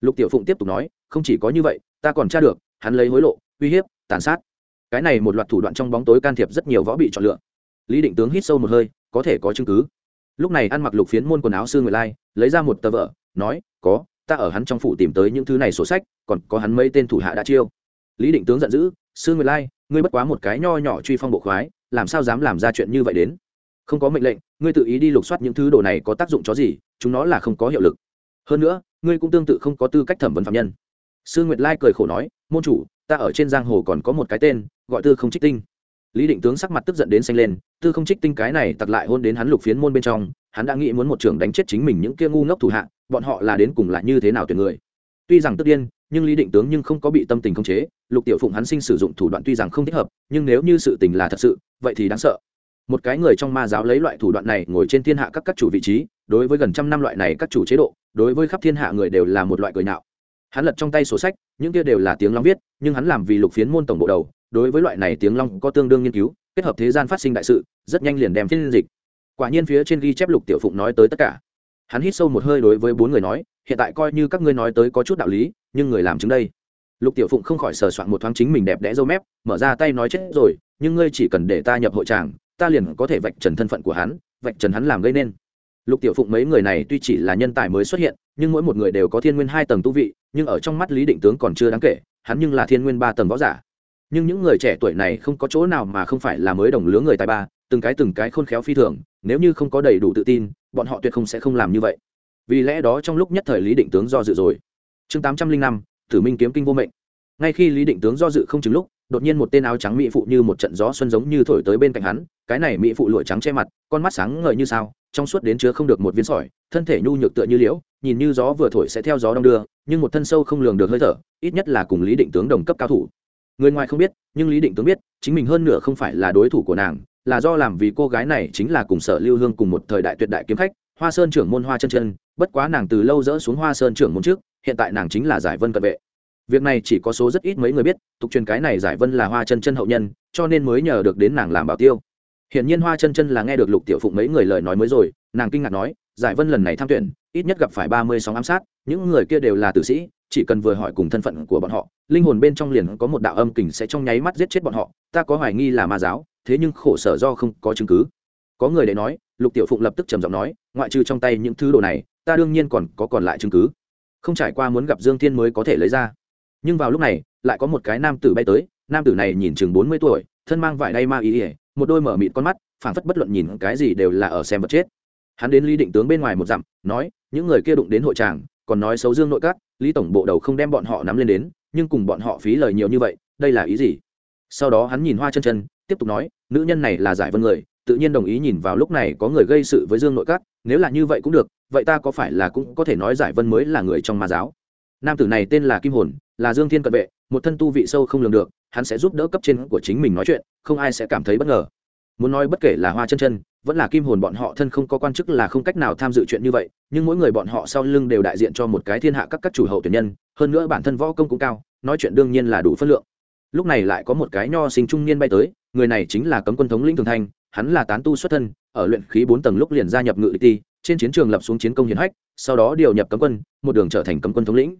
Lục tiểu phụng tiếp tục nói, không chỉ có như vậy, ta còn tra được, hắn lấy hối lộ, uy hiếp, tàn sát. Cái này một loạt thủ đoạn trong bóng tối can thiệp rất nhiều võ bị chọn lựa. Lý định tướng hít sâu một hơi, có thể có chứng cứ. Lúc này ăn mặc lục phiến môn quần áo sư người lai, lấy ra một tờ vợ nói, có ta ở hắn trong phủ tìm tới những thứ này sổ sách, còn có hắn mấy tên thủ hạ đã chiêu. Lý định tướng giận dữ, sư Nguyệt lai, ngươi bất quá một cái nho nhỏ truy phong bộ khoái, làm sao dám làm ra chuyện như vậy đến? Không có mệnh lệnh, ngươi tự ý đi lục soát những thứ đồ này có tác dụng chó gì, chúng nó là không có hiệu lực. Hơn nữa, ngươi cũng tương tự không có tư cách thẩm vấn phạm nhân. Sư nguyệt lai cười khổ nói, môn chủ, ta ở trên giang hồ còn có một cái tên, gọi tư không trích tinh. Lý định tướng sắc mặt tức giận đến xanh lên, tư không trích tinh cái này tặc lại hôn đến hắn lục phiến môn bên trong, hắn đã nghĩ muốn một trưởng đánh chết chính mình những kia ngu ngốc thủ hạ bọn họ là đến cùng lại như thế nào tuyển người. Tuy rằng tức điên, nhưng lý định tướng nhưng không có bị tâm tình khống chế, lục tiểu phụng hắn sinh sử dụng thủ đoạn tuy rằng không thích hợp, nhưng nếu như sự tình là thật sự, vậy thì đáng sợ. Một cái người trong ma giáo lấy loại thủ đoạn này ngồi trên thiên hạ các các chủ vị trí, đối với gần trăm năm loại này các chủ chế độ, đối với khắp thiên hạ người đều là một loại cười nhạo. Hắn lật trong tay sổ sách, những kia đều là tiếng long viết, nhưng hắn làm vì lục phiến môn tổng bộ đầu, đối với loại này tiếng long có tương đương nghiên cứu, kết hợp thế gian phát sinh đại sự, rất nhanh liền đem phiên dịch. Quả nhiên phía trên ghi chép lục tiểu phụng nói tới tất cả hắn hít sâu một hơi đối với bốn người nói, hiện tại coi như các ngươi nói tới có chút đạo lý, nhưng người làm chứng đây. Lục tiểu phụng không khỏi sờ soạn một thoáng chính mình đẹp đẽ dâu mép, mở ra tay nói chết rồi, nhưng ngươi chỉ cần để ta nhập hội tràng ta liền có thể vạch trần thân phận của hắn, vạch trần hắn làm gây nên. Lục tiểu phụng mấy người này tuy chỉ là nhân tài mới xuất hiện, nhưng mỗi một người đều có thiên nguyên hai tầng tu vị, nhưng ở trong mắt lý định tướng còn chưa đáng kể, hắn nhưng là thiên nguyên ba tầng võ giả. Nhưng những người trẻ tuổi này không có chỗ nào mà không phải là mới đồng lứa người tài ba từng cái từng cái khôn khéo phi thường, nếu như không có đầy đủ tự tin, bọn họ tuyệt không sẽ không làm như vậy. Vì lẽ đó trong lúc nhất thời lý định tướng do dự rồi. Chương tám trăm linh năm, tử minh kiếm kinh vô mệnh. Ngay khi lý định tướng do dự không chừng lúc, đột nhiên một tên áo trắng mỹ phụ như một trận gió xuân giống như thổi tới bên cạnh hắn, cái này mỹ phụ lụa trắng che mặt, con mắt sáng ngời như sao, trong suốt đến chứa không được một viên sỏi, thân thể nhu nhược tựa như liễu, nhìn như gió vừa thổi sẽ theo gió đông đưa, nhưng một thân sâu không lường được hơi thở, ít nhất là cùng lý định tướng đồng cấp cao thủ. Người ngoài không biết, nhưng lý định tướng biết, chính mình hơn nửa không phải là đối thủ của nàng là do làm vì cô gái này chính là cùng sở lưu hương cùng một thời đại tuyệt đại kiếm khách, hoa sơn trưởng môn hoa chân chân, bất quá nàng từ lâu dỡ xuống hoa sơn trưởng môn trước, hiện tại nàng chính là giải vân cận vệ. Việc này chỉ có số rất ít mấy người biết, tục truyền cái này giải vân là hoa chân chân hậu nhân, cho nên mới nhờ được đến nàng làm bảo tiêu. Hiển nhiên hoa chân chân là nghe được lục tiểu phụng mấy người lời nói mới rồi, nàng kinh ngạc nói giải vân lần này tham tuyển, ít nhất gặp phải ba mươi sóng ám sát, những người kia đều là tử sĩ, chỉ cần vừa hỏi cùng thân phận của bọn họ, linh hồn bên trong liền có một đạo âm kình sẽ trong nháy mắt giết chết bọn họ, ta có hoài nghi là ma giáo, thế nhưng khổ sở do không có chứng cứ. Có người để nói, lục tiểu phụng lập tức trầm giọng nói, ngoại trừ trong tay những thứ đồ này, ta đương nhiên còn có còn lại chứng cứ. Không trải qua muốn gặp dương thiên mới có thể lấy ra. Nhưng vào lúc này, lại có một cái nam tử bay tới, nam tử này nhìn chừng bốn mươi tuổi, thân mang vải đay ma ý ỉa một đôi mở mịt con mắt, phảng phất bất luận nhìn cái gì đều là ở xem vật chết hắn đến lý định tướng bên ngoài một dặm, nói, những người kia đụng đến hội tràng còn nói xấu dương nội các, lý tổng bộ đầu không đem bọn họ nắm lên đến, nhưng cùng bọn họ phí lời nhiều như vậy, đây là ý gì? Sau đó hắn nhìn hoa chân chân, tiếp tục nói, nữ nhân này là giải vân người, tự nhiên đồng ý nhìn vào lúc này có người gây sự với dương nội các, nếu là như vậy cũng được, vậy ta có phải là cũng có thể nói giải vân mới là người trong ma giáo? Nam tử này tên là kim hồn, là dương thiên cận vệ, một thân tu vị sâu không lường được, hắn sẽ giúp đỡ cấp trên của chính mình nói chuyện, không ai sẽ cảm thấy bất ngờ. Muốn nói bất kể là hoa chân chân vẫn là kim hồn bọn họ thân không có quan chức là không cách nào tham dự chuyện như vậy, nhưng mỗi người bọn họ sau lưng đều đại diện cho một cái thiên hạ các các chủ hậu tuyển nhân, hơn nữa bản thân võ công cũng cao, nói chuyện đương nhiên là đủ phân lượng. Lúc này lại có một cái nho sinh trung niên bay tới, người này chính là cấm quân thống lĩnh thường thanh, hắn là tán tu xuất thân, ở luyện khí bốn tầng lúc liền gia nhập ngự ti, trên chiến trường lập xuống chiến công hiển hách, sau đó điều nhập cấm quân, một đường trở thành cấm quân thống lĩnh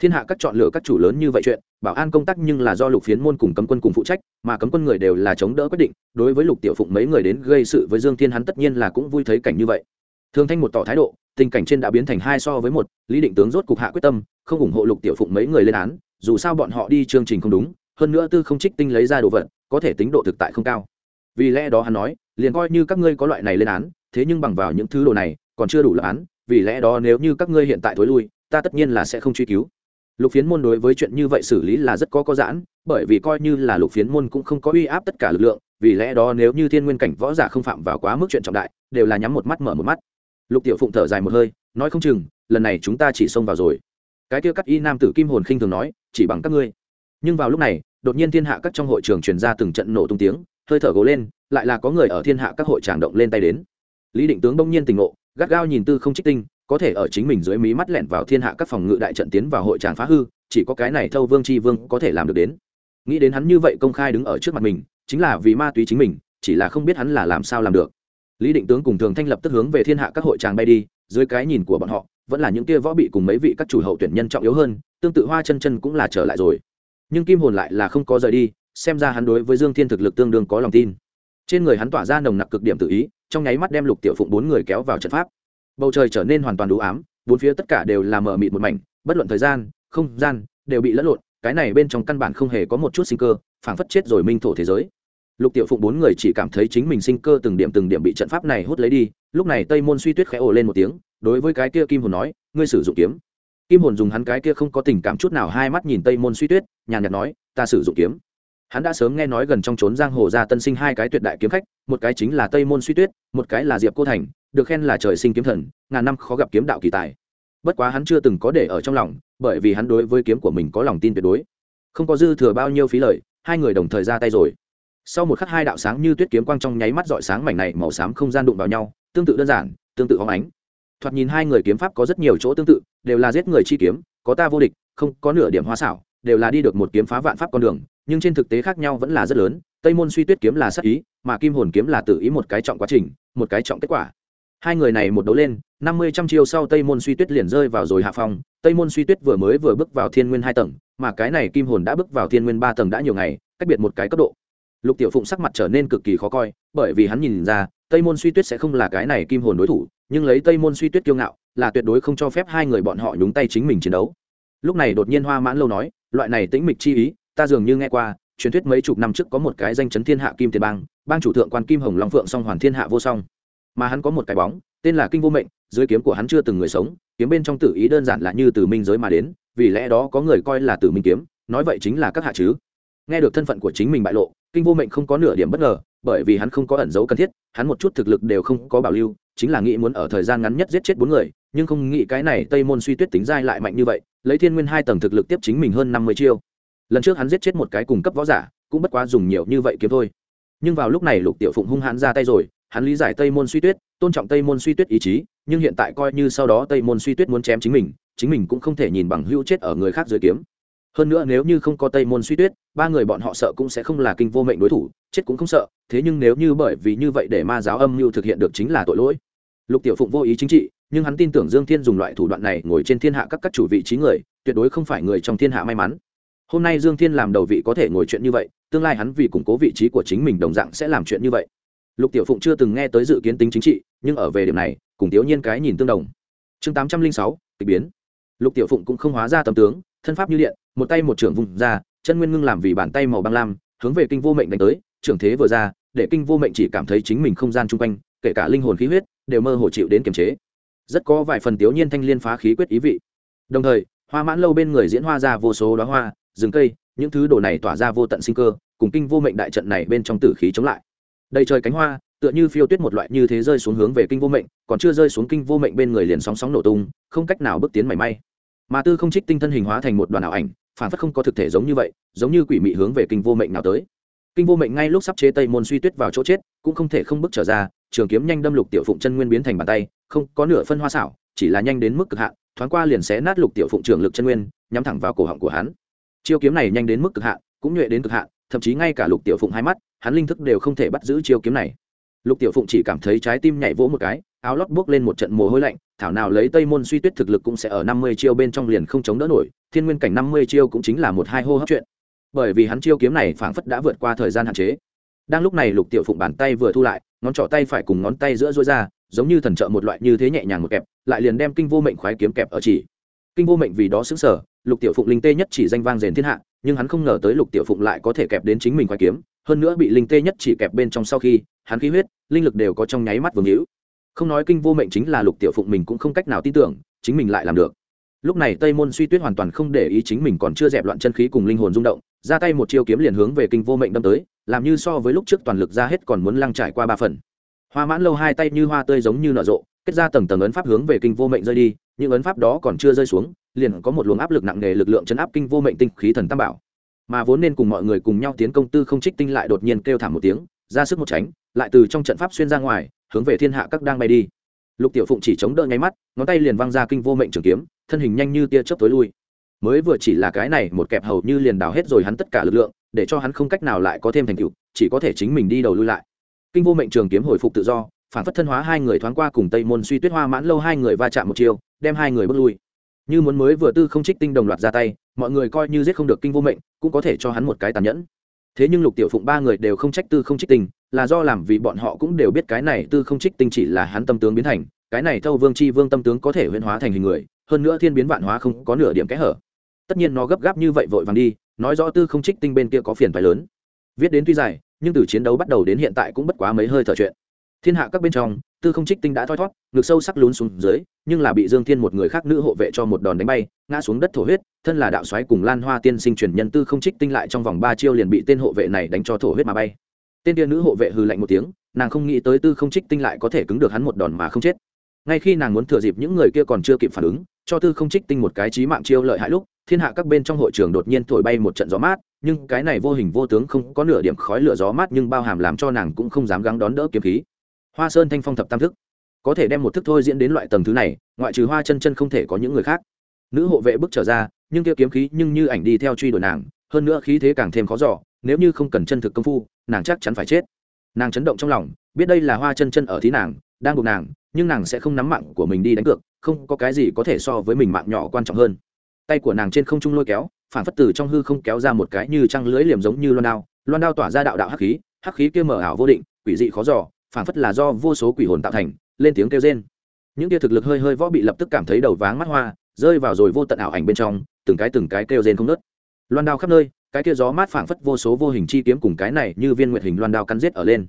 thiên hạ các chọn lựa các chủ lớn như vậy chuyện, bảo an công tác nhưng là do lục phiến môn cùng cấm quân cùng phụ trách, mà cấm quân người đều là chống đỡ quyết định, đối với lục tiểu phụng mấy người đến gây sự với dương thiên hắn tất nhiên là cũng vui thấy cảnh như vậy. Thường thanh một tỏ thái độ, tình cảnh trên đã biến thành hai so với một, lý định tướng rốt cục hạ quyết tâm, không ủng hộ lục tiểu phụng mấy người lên án, dù sao bọn họ đi chương trình không đúng, hơn nữa tư không trích tinh lấy ra đồ vật, có thể tính độ thực tại không cao. Vì lẽ đó hắn nói, liền coi như các ngươi có loại này lên án, thế nhưng bằng vào những thứ đồ này, còn chưa đủ lập án, vì lẽ đó nếu như các ngươi hiện tại thối lui, ta tất nhiên là sẽ không truy cứu lục phiến môn đối với chuyện như vậy xử lý là rất có có giãn, bởi vì coi như là lục phiến môn cũng không có uy áp tất cả lực lượng, vì lẽ đó nếu như thiên nguyên cảnh võ giả không phạm vào quá mức chuyện trọng đại, đều là nhắm một mắt mở một mắt. Lục tiểu phụng thở dài một hơi, nói không chừng, lần này chúng ta chỉ xông vào rồi. Cái kia cắt y nam tử kim hồn khinh thường nói, chỉ bằng các ngươi. Nhưng vào lúc này, đột nhiên thiên hạ các trong hội trường truyền ra từng trận nổ tung tiếng, hơi thở gố lên, lại là có người ở thiên hạ các hội tràng động lên tay đến. Lý định tướng bỗng nhiên tình ngộ, gắt gao nhìn tư không trích tinh có thể ở chính mình dưới mí mắt lẹn vào thiên hạ các phòng ngự đại trận tiến vào hội tràng phá hư, chỉ có cái này thâu vương c vương có thể làm được đến. Nghĩ đến hắn như vậy công khai đứng ở trước mặt mình, chính là vì ma túy chính mình, chỉ là không biết hắn là làm sao làm được. Lý định tướng cùng thường thanh lập tức hướng về thiên hạ các hội tràng bay đi, dưới cái nhìn của bọn họ, vẫn là những kia võ bị cùng mấy vị các chủ hậu tuyển nhân trọng yếu hơn, tương tự hoa chân chân cũng là trở lại rồi. Nhưng kim hồn lại là không có rời đi, xem ra hắn đối với dương thiên thực lực tương đương có lòng tin. Trên người hắn tỏa ra nồng nặc cực điểm tự ý, trong nháy mắt đem lục tiểu phụng bốn người kéo vào trận pháp bầu trời trở nên hoàn toàn đủ ám, bốn phía tất cả đều là mờ mịt một mảnh, bất luận thời gian, không gian đều bị lẫn lộn, cái này bên trong căn bản không hề có một chút sinh cơ, phảng phất chết rồi minh thổ thế giới. Lục tiểu phụng bốn người chỉ cảm thấy chính mình sinh cơ từng điểm từng điểm bị trận pháp này hút lấy đi, lúc này tây môn suy tuyết khẽ ồ lên một tiếng, đối với cái kia kim hồn nói, ngươi sử dụng kiếm. Kim hồn dùng hắn cái kia không có tình cảm chút nào hai mắt nhìn tây môn suy tuyết, nhàn nhạt nói, ta sử dụng kiếm. Hắn đã sớm nghe nói gần trong trốn giang hồ ra tân sinh hai cái tuyệt đại kiếm khách, một cái chính là tây môn suy tuyết, một cái là diệp cô thành được khen là trời sinh kiếm thần, ngàn năm khó gặp kiếm đạo kỳ tài. Bất quá hắn chưa từng có để ở trong lòng, bởi vì hắn đối với kiếm của mình có lòng tin tuyệt đối. Không có dư thừa bao nhiêu phí lời, hai người đồng thời ra tay rồi. Sau một khắc hai đạo sáng như tuyết kiếm quang trong nháy mắt dọi sáng mảnh này màu xám không gian đụng vào nhau, tương tự đơn giản, tương tự hóng ánh. Thoạt nhìn hai người kiếm pháp có rất nhiều chỗ tương tự, đều là giết người chi kiếm, có ta vô địch, không có nửa điểm hoa xảo, đều là đi được một kiếm phá vạn pháp con đường, nhưng trên thực tế khác nhau vẫn là rất lớn, tây môn suy tuyết kiếm là sắc ý, mà kim hồn kiếm là tự ý một cái trọng quá trình, một cái trọng kết quả hai người này một đấu lên, năm mươi trăm chiêu sau tây môn suy tuyết liền rơi vào rồi hạ phòng tây môn suy tuyết vừa mới vừa bước vào thiên nguyên hai tầng, mà cái này kim hồn đã bước vào thiên nguyên ba tầng đã nhiều ngày, cách biệt một cái cấp độ. Lục tiểu phụng sắc mặt trở nên cực kỳ khó coi, bởi vì hắn nhìn ra, tây môn suy tuyết sẽ không là cái này kim hồn đối thủ, nhưng lấy tây môn suy tuyết kiêu ngạo, là tuyệt đối không cho phép hai người bọn họ nhúng tay chính mình chiến đấu. Lúc này đột nhiên hoa mãn lâu nói, loại này tĩnh mịch chi ý, ta dường như nghe qua, truyền thuyết mấy chục năm trước có một cái danh chấn thiên hạ kim tiền bang bang chủ thượng quan kim hồng long phượng song hoàn thiên hạ vô song mà hắn có một cái bóng, tên là kinh vô mệnh, dưới kiếm của hắn chưa từng người sống, kiếm bên trong tử ý đơn giản là như từ minh giới mà đến, vì lẽ đó có người coi là tử minh kiếm, nói vậy chính là các hạ chứ. Nghe được thân phận của chính mình bại lộ, kinh vô mệnh không có nửa điểm bất ngờ, bởi vì hắn không có ẩn dấu cần thiết, hắn một chút thực lực đều không có bảo lưu, chính là nghĩ muốn ở thời gian ngắn nhất giết chết bốn người, nhưng không nghĩ cái này tây môn suy tuyết tính dai lại mạnh như vậy, lấy thiên nguyên hai tầng thực lực tiếp chính mình hơn năm mươi chiêu. Lần trước hắn giết chết một cái cung cấp võ giả, cũng bất quá dùng nhiều như vậy kiếm thôi. Nhưng vào lúc này lục tiểu phụng hung hãn ra tay rồi hắn lý giải tây môn suy tuyết, tôn trọng tây môn suy tuyết ý chí, nhưng hiện tại coi như sau đó tây môn suy tuyết muốn chém chính mình chính mình cũng không thể nhìn bằng hữu chết ở người khác dưới kiếm. Hơn nữa nếu như không có tây môn suy tuyết, ba người bọn họ sợ cũng sẽ không là kinh vô mệnh đối thủ, chết cũng không sợ, thế nhưng nếu như bởi vì như vậy để ma giáo âm mưu thực hiện được chính là tội lỗi. Lục tiểu phụng vô ý chính trị, nhưng hắn tin tưởng dương thiên dùng loại thủ đoạn này ngồi trên thiên hạ các các chủ vị trí người, tuyệt đối không phải người trong thiên hạ may mắn. Hôm nay dương thiên làm đầu vị có thể ngồi chuyện như vậy, tương lai hắn vì củng cố vị trí của chính mình đồng dạng sẽ làm chuyện như vậy lục tiểu phụng chưa từng nghe tới dự kiến tính chính trị, nhưng ở về điểm này, cùng tiểu nhiên cái nhìn tương đồng. Chương tám trăm linh sáu biến. Lục tiểu phụng cũng không hóa ra tầm tướng, thân pháp như điện, một tay một trưởng vùng ra, chân nguyên ngưng làm vì bàn tay màu băng lam, hướng về kinh vô mệnh đánh tới, trưởng thế vừa ra, để kinh vô mệnh chỉ cảm thấy chính mình không gian chung quanh, kể cả linh hồn khí huyết, đều mơ hồ chịu đến kiềm chế. Rất có vài phần tiểu nhiên thanh liên phá khí quyết ý vị. Đồng thời, hoa mãn lâu bên người diễn hoa ra vô số đóa hoa, rừng cây, những thứ đồ này tỏa ra vô tận sinh cơ, cùng kinh vô mệnh đại trận này bên trong tử khí chống lại đầy trời cánh hoa, tựa như phiêu tuyết một loại như thế rơi xuống hướng về kinh vô mệnh, còn chưa rơi xuống kinh vô mệnh bên người liền sóng sóng nổ tung, không cách nào bước tiến mảy may. Mà tư không trích tinh thân hình hóa thành một đoàn ảo ảnh, phản phất không có thực thể giống như vậy, giống như quỷ mị hướng về kinh vô mệnh nào tới. Kinh vô mệnh ngay lúc sắp chế tây môn suy tuyết vào chỗ chết, cũng không thể không bước trở ra, trường kiếm nhanh đâm lục tiểu phụng chân nguyên biến thành bàn tay, không, có nửa phân hoa xảo, chỉ là nhanh đến mức cực hạn, thoáng qua liền xé nát lục tiểu phụng trường lực chân nguyên, nhắm thẳng vào cổ họng của hắn. Chiêu kiếm này nhanh đến mức cực hạn, cũng nhuệ đến cực hạn, thậm chí ngay cả lục tiểu phụng hai mắt hắn linh thức đều không thể bắt giữ chiêu kiếm này. Lục tiểu phụng chỉ cảm thấy trái tim nhảy vỗ một cái, áo lót buốc lên một trận mồ hôi lạnh, thảo nào lấy tây môn suy tuyết thực lực cũng sẽ ở năm mươi chiêu bên trong liền không chống đỡ nổi, thiên nguyên cảnh năm mươi chiêu cũng chính là một hai hô hấp chuyện. Bởi vì hắn chiêu kiếm này phảng phất đã vượt qua thời gian hạn chế. Đang lúc này lục tiểu phụng bàn tay vừa thu lại, ngón trỏ tay phải cùng ngón tay giữa rối ra, giống như thần trợ một loại như thế nhẹ nhàng một kẹp, lại liền đem kinh vô mệnh khoái kiếm kẹp ở chỉ. Kinh vô mệnh vì đó xứng sở lục tiểu phụng linh tê nhất chỉ danh vang rền thiên hạ, nhưng hắn không ngờ tới lục tiểu phụng lại có thể kẹp đến chính mình khoái kiếm hơn nữa bị linh tê nhất chỉ kẹp bên trong sau khi, hắn khí huyết, linh lực đều có trong nháy mắt vương hữu. Không nói kinh vô mệnh chính là lục tiểu phụng mình cũng không cách nào tin tưởng, chính mình lại làm được. Lúc này tây môn suy tuyết hoàn toàn không để ý chính mình còn chưa dẹp loạn chân khí cùng linh hồn rung động, ra tay một chiêu kiếm liền hướng về kinh vô mệnh đâm tới, làm như so với lúc trước toàn lực ra hết còn muốn lăng trải qua ba phần. Hoa mãn lâu hai tay như hoa tươi giống như nở rộ, kết ra tầng tầng ấn pháp hướng về kinh vô mệnh rơi đi, những ấn pháp đó còn chưa rơi xuống, liền có một luồng áp lực nặng nề lực lượng chấn áp kinh vô mệnh tinh khí thần tam bảo mà vốn nên cùng mọi người cùng nhau tiến công tư không trích tinh lại đột nhiên kêu thảm một tiếng, ra sức một tránh, lại từ trong trận pháp xuyên ra ngoài, hướng về thiên hạ các đang bay đi. Lục tiểu phụng chỉ chống đỡ nháy mắt, ngón tay liền văng ra kinh vô mệnh trường kiếm, thân hình nhanh như tia chớp tối lui. Mới vừa chỉ là cái này một kẹp hầu như liền đào hết rồi hắn tất cả lực lượng, để cho hắn không cách nào lại có thêm thành tựu, chỉ có thể chính mình đi đầu lui lại. Kinh vô mệnh trường kiếm hồi phục tự do, phản phất thân hóa hai người thoáng qua cùng tây môn suy tuyết hoa mãn lâu hai người va chạm một chiều đem hai người bước lui. Như muốn mới vừa tư không trích tinh đồng loạt ra tay mọi người coi như giết không được kinh vô mệnh cũng có thể cho hắn một cái tàn nhẫn. Thế nhưng lục tiểu phụng ba người đều không trách tư không trích tình, là do làm vì bọn họ cũng đều biết cái này tư không trích tình chỉ là hắn tâm tướng biến thành cái này thâu vương c h i vương tâm tướng có thể huyễn hóa thành hình người hơn nữa thiên biến vạn hóa không có nửa điểm kẽ hở. Tất nhiên nó gấp gáp như vậy vội vàng đi nói rõ tư không trích tinh bên kia có phiền phái lớn. Viết đến tuy dài nhưng từ chiến đấu bắt đầu đến hiện tại cũng bất quá mấy hơi thở chuyện. Thiên hạ các bên trong tư không trích tinh đã thoi thót, ngực sâu sắc lún xuống dưới, nhưng là bị dương thiên một người khác nữ hộ vệ cho một đòn đánh bay, ngã xuống đất thổ huyết, thân là đạo xoáy cùng lan hoa tiên sinh truyền nhân tư không trích tinh lại trong vòng ba chiêu liền bị tên hộ vệ này đánh cho thổ huyết mà bay. Tên tiên nữ hộ vệ hư lạnh một tiếng, nàng không nghĩ tới tư không trích tinh lại có thể cứng được hắn một đòn mà không chết. Ngay khi nàng muốn thừa dịp những người kia còn chưa kịp phản ứng, cho tư không trích tinh một cái trí mạng chiêu lợi hại lúc, thiên hạ các bên trong hội trường đột nhiên thổi bay một trận gió mát, nhưng cái này vô hình vô tướng không có nửa điểm khói lửa gió mát nhưng bao hàm làm cho nàng cũng không dám gắng đón đỡ kiếm khí hoa sơn thanh phong thập tam thức. Có thể đem một thức thôi diễn đến loại tầng thứ này, ngoại trừ hoa chân chân không thể có những người khác. Nữ hộ vệ bước trở ra, nhưng kia kiếm khí nhưng như ảnh đi theo truy đuổi nàng, hơn nữa khí thế càng thêm khó giỏ nếu như không cần chân thực công phu, nàng chắc chắn phải chết. Nàng chấn động trong lòng, biết đây là hoa chân chân ở thí nàng, đang buộc nàng, nhưng nàng sẽ không nắm mạng của mình đi đánh cược, không có cái gì có thể so với mình mạng nhỏ quan trọng hơn. Tay của nàng trên không trung lôi kéo, phản phất từ trong hư không kéo ra một cái như trăng lưới liềm giống như loan đao loan đao tỏa ra đạo đạo hắc khí hắc khí kia mở ảo vô định, quỷ dị khó giỏ phản phất là do vô số quỷ hồn tạo thành, lên tiếng kêu rên. Những kia thực lực hơi hơi võ bị lập tức cảm thấy đầu váng mắt hoa, rơi vào rồi vô tận ảo ảnh bên trong, từng cái từng cái kêu rên không nớt loan đao khắp nơi, cái kia gió mát phảng phất vô số vô hình chi kiếm cùng cái này như viên nguyệt hình loan đao cắn giết ở lên.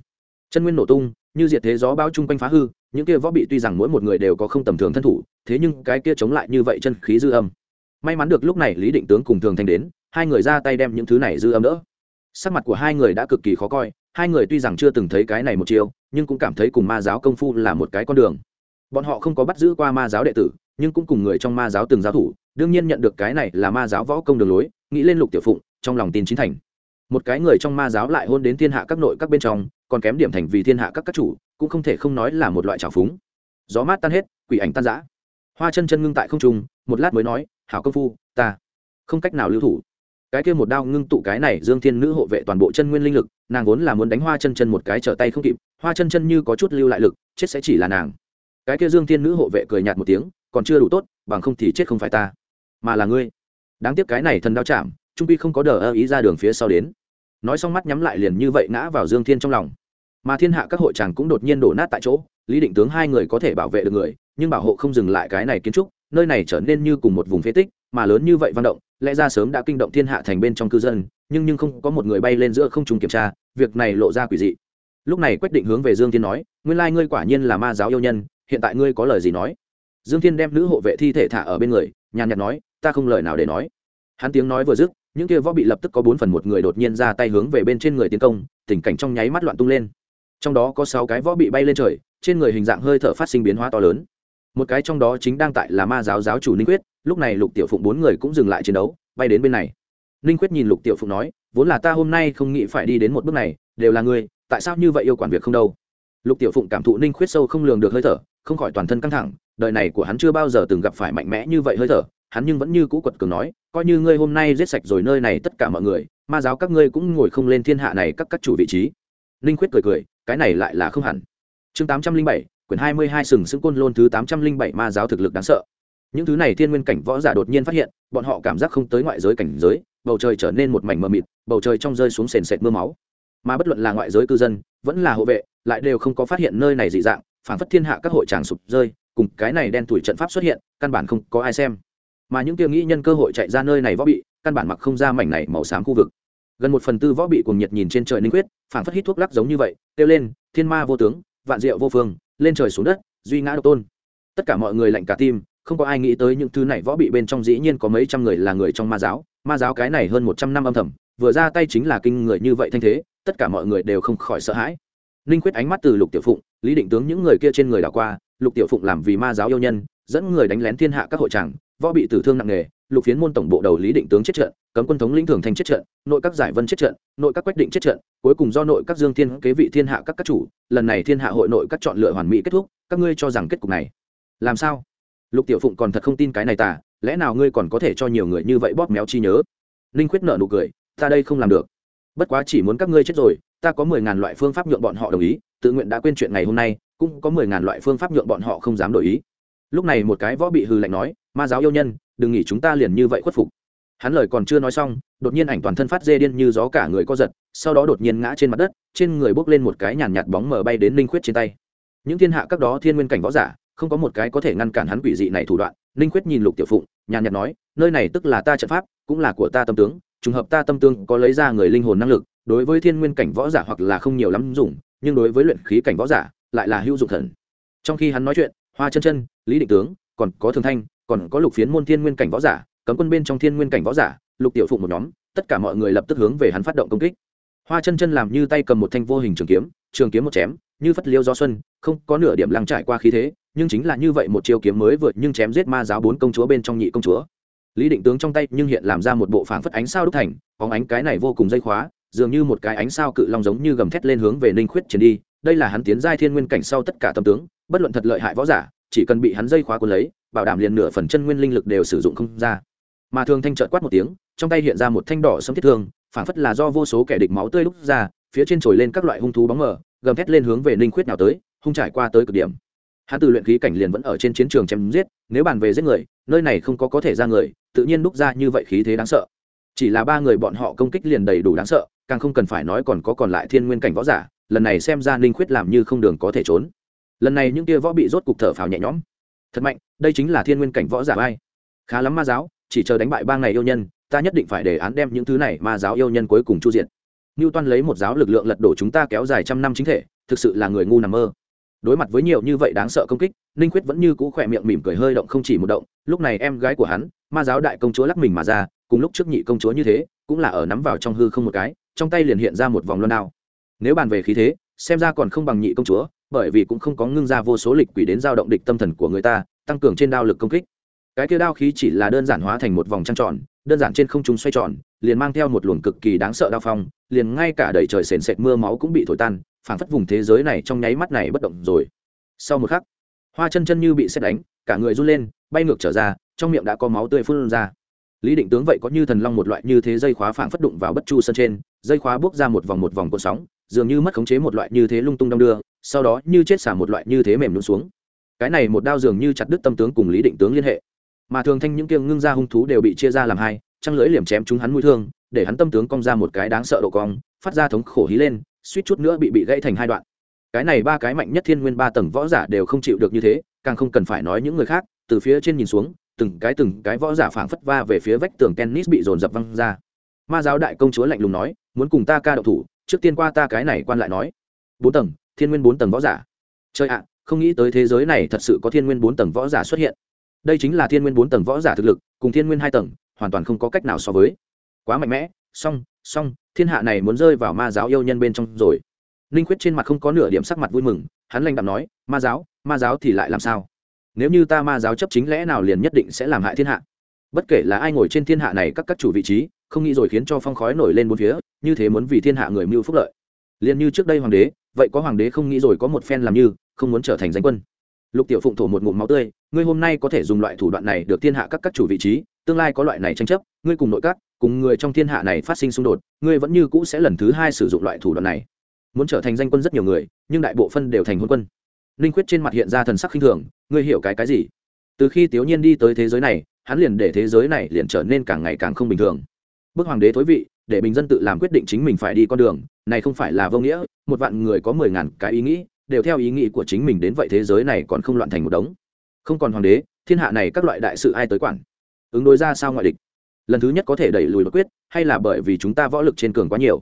Chân nguyên nổ tung, như diệt thế gió bao chung quanh phá hư, những kia võ bị tuy rằng mỗi một người đều có không tầm thường thân thủ, thế nhưng cái kia chống lại như vậy chân khí dư âm. May mắn được lúc này lý định tướng cùng thường thanh đến, hai người ra tay đem những thứ này dư âm đỡ. Sắc mặt của hai người đã cực kỳ khó coi, hai người tuy rằng chưa từng thấy cái này một chiêu nhưng cũng cảm thấy cùng ma giáo công phu là một cái con đường. Bọn họ không có bắt giữ qua ma giáo đệ tử, nhưng cũng cùng người trong ma giáo từng giáo thủ, đương nhiên nhận được cái này là ma giáo võ công đường lối, nghĩ lên lục tiểu phụng, trong lòng tin chính thành. Một cái người trong ma giáo lại hôn đến thiên hạ các nội các bên trong, còn kém điểm thành vì thiên hạ các các chủ, cũng không thể không nói là một loại trào phúng. Gió mát tan hết, quỷ ảnh tan giã hoa chân chân ngưng tại không trung, một lát mới nói, hảo công phu, ta không cách nào lưu thủ cái kia một đao ngưng tụ cái này dương thiên nữ hộ vệ toàn bộ chân nguyên linh lực, nàng vốn là muốn đánh hoa chân chân một cái trở tay không kịp, hoa chân chân như có chút lưu lại lực, chết sẽ chỉ là nàng. Cái kia dương thiên nữ hộ vệ cười nhạt một tiếng, còn chưa đủ tốt, bằng không thì chết không phải ta, mà là ngươi. Đáng tiếc cái này thần đao chạm, trung pi không có đờ ơ ý ra đường phía sau đến. Nói xong mắt nhắm lại liền như vậy ngã vào dương thiên trong lòng. Mà thiên hạ các hội tràng cũng đột nhiên đổ nát tại chỗ, lý định tướng hai người có thể bảo vệ được người, nhưng bảo hộ không dừng lại cái này kiến trúc, nơi này trở nên như cùng một vùng phế tích, mà lớn như vậy văn động lẽ ra sớm đã kinh động thiên hạ thành bên trong cư dân, nhưng nhưng không có một người bay lên giữa không trùng kiểm tra, việc này lộ ra quỷ dị. Lúc này quyết định hướng về dương thiên nói, nguyên lai ngươi quả nhiên là ma giáo yêu nhân, hiện tại ngươi có lời gì nói? Dương thiên đem nữ hộ vệ thi thể thả ở bên người, nhàn nhạt nói, ta không lời nào để nói. Hắn tiếng nói vừa dứt, những kia võ bị lập tức có bốn phần một người đột nhiên ra tay hướng về bên trên người tiến công, tình cảnh trong nháy mắt loạn tung lên. Trong đó có sáu cái võ bị bay lên trời, trên người hình dạng hơi thở phát sinh biến hóa to lớn. Một cái trong đó chính đang tại là ma giáo giáo chủ ninh quyết lúc này lục tiểu phụng bốn người cũng dừng lại chiến đấu, bay đến bên này. Ninh quyết nhìn lục tiểu phụng nói, vốn là ta hôm nay không nghĩ phải đi đến một bước này, đều là ngươi, tại sao như vậy yêu quản việc không đâu? Lục tiểu phụng cảm thụ ninh khuyết sâu không lường được hơi thở, không khỏi toàn thân căng thẳng, đời này của hắn chưa bao giờ từng gặp phải mạnh mẽ như vậy hơi thở, hắn nhưng vẫn như cũ quật cường nói, coi như ngươi hôm nay giết sạch rồi nơi này tất cả mọi người, ma giáo các ngươi cũng ngồi không lên thiên hạ này các các chủ vị trí. Ninh khuyết cười cười, cái này lại là không hẳn. Chương tám trăm linh bảy, quyển hai mươi hai sừng sững côn lôn thứ tám trăm linh bảy ma giáo thực lực đáng sợ những thứ này thiên nguyên cảnh võ giả đột nhiên phát hiện, bọn họ cảm giác không tới ngoại giới cảnh giới, bầu trời trở nên một mảnh mờ mịt, bầu trời trong rơi xuống sền sệt mưa máu. Mà bất luận là ngoại giới cư dân, vẫn là hộ vệ, lại đều không có phát hiện nơi này dị dạng phản phất thiên hạ các hội tràng sụp rơi, cùng cái này đen tuổi trận pháp xuất hiện, căn bản không có ai xem. Mà những kia nghĩ nhân cơ hội chạy ra nơi này võ bị, căn bản mặc không ra mảnh này màu xám khu vực. Gần một phần tư võ bị cùng nhiệt nhìn trên trời ninh quyết phản phất hít thuốc lắc giống như vậy, kêu lên, thiên ma vô tướng, vạn diệu vô phương, lên trời xuống đất, duy ngã độc tôn. Tất cả mọi người lạnh cả tim không có ai nghĩ tới những thứ này võ bị bên trong dĩ nhiên có mấy trăm người là người trong ma giáo. Ma giáo cái này hơn một trăm năm âm thầm, vừa ra tay chính là kinh người như vậy thanh thế, tất cả mọi người đều không khỏi sợ hãi. Ninh quyết ánh mắt từ lục tiểu phụng, lý định tướng những người kia trên người đảo qua, lục tiểu phụng làm vì ma giáo yêu nhân, dẫn người đánh lén thiên hạ các hội tràng, võ bị tử thương nặng nề, lục phiến môn tổng bộ đầu lý định tướng chết trận, cấm quân thống lĩnh thường thành chết trận, nội các giải vân chết trận, nội các quyết định chết trận, cuối cùng do nội các dương thiên kế vị thiên hạ các các chủ, lần này thiên hạ hội nội các chọn lựa hoàn mỹ kết thúc, các ngươi cho rằng kết cục này làm sao? Lục tiểu phụng còn thật không tin cái này tả lẽ nào ngươi còn có thể cho nhiều người như vậy bóp méo chi nhớ? Ninh quyết nợ nụ cười, ta đây không làm được. Bất quá chỉ muốn các ngươi chết rồi, ta có mười ngàn loại phương pháp nhượng bọn họ đồng ý, tự nguyện đã quên chuyện ngày hôm nay, cũng có mười ngàn loại phương pháp nhượng bọn họ không dám đổi ý. Lúc này một cái võ bị hư lạnh nói, ma giáo yêu nhân, đừng nghĩ chúng ta liền như vậy khuất phục. Hắn lời còn chưa nói xong, đột nhiên ảnh toàn thân phát dê điên như gió cả người co giật, sau đó đột nhiên ngã trên mặt đất, trên người bốc lên một cái nhàn nhạt bóng mờ bay đến ninh khuyết trên tay. Những thiên hạ các đó thiên nguyên cảnh võ giả không có một cái có thể ngăn cản hắn quỷ dị này thủ đoạn, ninh khuyết nhìn lục tiểu phụng, nhàn nhạt nói, nơi này tức là ta trận pháp, cũng là của ta tâm tướng, trùng hợp ta tâm tương có lấy ra người linh hồn năng lực, đối với thiên nguyên cảnh võ giả hoặc là không nhiều lắm dùng, nhưng đối với luyện khí cảnh võ giả, lại là hữu dụng thần. Trong khi hắn nói chuyện, hoa chân chân, lý định tướng, còn có thường thanh, còn có lục phiến môn thiên nguyên cảnh võ giả, cấm quân bên trong thiên nguyên cảnh võ giả, lục tiểu phụng một nhóm, tất cả mọi người lập tức hướng về hắn phát động công kích. Hoa chân chân làm như tay cầm một thanh vô hình trường kiếm trường kiếm một chém, như phất liêu do xuân, không có nửa điểm lăng trải qua khí thế nhưng chính là như vậy một chiêu kiếm mới vượt nhưng chém giết ma giáo bốn công chúa bên trong nhị công chúa. Lý định tướng trong tay nhưng hiện làm ra một bộ phảng phất ánh sao đúc thành, bóng ánh cái này vô cùng dây khóa, dường như một cái ánh sao cự long giống như gầm thét lên hướng về ninh khuyết triển đi. Đây là hắn tiến giai thiên nguyên cảnh sau tất cả tâm tướng, bất luận thật lợi hại võ giả, chỉ cần bị hắn dây khóa cuốn lấy, bảo đảm liền nửa phần chân nguyên linh lực đều sử dụng không ra. Mà thường thanh trợt quát một tiếng, trong tay hiện ra một thanh đỏ sâm thiết thương, phảng phất là do vô số kẻ địch máu tươi lúc ra, phía trên trồi lên các loại hung thú bóng mờ, gầm thét lên hướng về ninh khuyết nào tới, hung trải qua tới cực điểm hắn từ luyện khí cảnh liền vẫn ở trên chiến trường chém giết, nếu bàn về giết người, nơi này không có có thể ra người, tự nhiên đúc ra như vậy khí thế đáng sợ. Chỉ là ba người bọn họ công kích liền đầy đủ đáng sợ, càng không cần phải nói còn có còn lại thiên nguyên cảnh võ giả, lần này xem ra ninh khuyết làm như không đường có thể trốn. Lần này những kia võ bị rốt cục thở phào nhẹ nhõm. Thật mạnh, đây chính là thiên nguyên cảnh võ giả vai. Khá lắm ma giáo, chỉ chờ đánh bại ba ngày yêu nhân, ta nhất định phải đề án đem những thứ này ma giáo yêu nhân cuối cùng chu diện ngưu toan lấy một giáo lực lượng lật đổ chúng ta kéo dài trăm năm chính thể, thực sự là người ngu nằm mơ đối mặt với nhiều như vậy đáng sợ công kích, ninh quyết vẫn như cũ khỏe miệng mỉm cười hơi động không chỉ một động, lúc này em gái của hắn, ma giáo đại công chúa lắc mình mà ra, cùng lúc trước nhị công chúa như thế, cũng là ở nắm vào trong hư không một cái, trong tay liền hiện ra một vòng loan đao. Nếu bàn về khí thế, xem ra còn không bằng nhị công chúa, bởi vì cũng không có ngưng ra vô số lịch quỷ đến giao động địch tâm thần của người ta, tăng cường trên đao lực công kích. Cái kia đao khí chỉ là đơn giản hóa thành một vòng trăng tròn, đơn giản trên không trung xoay tròn, liền mang theo một luồng cực kỳ đáng sợ đao phong, liền ngay cả đầy trời sền sệt mưa máu cũng bị thổi tan phảng phất vùng thế giới này trong nháy mắt này bất động rồi. Sau một khắc, hoa chân chân như bị xét đánh, cả người run lên, bay ngược trở ra, trong miệng đã có máu tươi phun ra. Lý định tướng vậy có như thần long một loại như thế dây khóa phảng phất đụng vào bất chu sân trên, dây khóa bước ra một vòng một vòng cuộn sóng, dường như mất khống chế một loại như thế lung tung đong đưa, sau đó như chết xả một loại như thế mềm nhún xuống. Cái này một đao dường như chặt đứt tâm tướng cùng lý định tướng liên hệ. Mà thường thanh những kiêng ngưng ra hung thú đều bị chia ra làm hai, trăng lưỡi liềm chém chúng hắn mũi thương, để hắn tâm tướng cong ra một cái đáng sợ độ cong, phát ra thống khổ hí lên suýt chút nữa bị bị gãy thành hai đoạn. Cái này ba cái mạnh nhất thiên nguyên ba tầng võ giả đều không chịu được như thế, càng không cần phải nói những người khác, từ phía trên nhìn xuống, từng cái từng cái võ giả phảng phất va về phía vách tường tennis bị dồn dập văng ra. Ma giáo đại công chúa lạnh lùng nói, muốn cùng ta ca đậu thủ, trước tiên qua ta cái này quan lại nói. Bốn tầng, thiên nguyên bốn tầng võ giả. Chơi ạ, không nghĩ tới thế giới này thật sự có thiên nguyên bốn tầng võ giả xuất hiện. Đây chính là thiên nguyên bốn tầng võ giả thực lực, cùng thiên nguyên hai tầng, hoàn toàn không có cách nào so với. Quá mạnh mẽ song song thiên hạ này muốn rơi vào ma giáo yêu nhân bên trong rồi. Ninh khuyết trên mặt không có nửa điểm sắc mặt vui mừng, hắn lanh đạm nói, ma giáo ma giáo thì lại làm sao? Nếu như ta ma giáo chấp chính lẽ nào liền nhất định sẽ làm hại thiên hạ. Bất kể là ai ngồi trên thiên hạ này các các chủ vị trí, không nghĩ rồi khiến cho phong khói nổi lên bốn phía, như thế muốn vì thiên hạ người mưu phúc lợi. Liền như trước đây hoàng đế, vậy có hoàng đế không nghĩ rồi có một phen làm như, không muốn trở thành danh quân. Lục tiểu phụng thổ một ngụm máu tươi, ngươi hôm nay có thể dùng loại thủ đoạn này được thiên hạ các các chủ vị trí tương lai có loại này tranh chấp, ngươi cùng nội các, cùng người trong thiên hạ này phát sinh xung đột, ngươi vẫn như cũ sẽ lần thứ hai sử dụng loại thủ đoạn này. Muốn trở thành danh quân rất nhiều người, nhưng đại bộ phân đều thành hôn quân. Ninh quyết trên mặt hiện ra thần sắc khinh thường, ngươi hiểu cái cái gì? Từ khi tiểu nhiên đi tới thế giới này, hắn liền để thế giới này liền trở nên càng ngày càng không bình thường. Bức hoàng đế thối vị, để bình dân tự làm quyết định chính mình phải đi con đường, này không phải là vô nghĩa, một vạn người có mười ngàn cái ý nghĩ, đều theo ý nghĩ của chính mình đến vậy thế giới này còn không loạn thành một đống. Không còn hoàng đế, thiên hạ này các loại đại sự ai tới quản? Ứng đối ra sao ngoại địch. Lần thứ nhất có thể đẩy lùi bất quyết, hay là bởi vì chúng ta võ lực trên cường quá nhiều?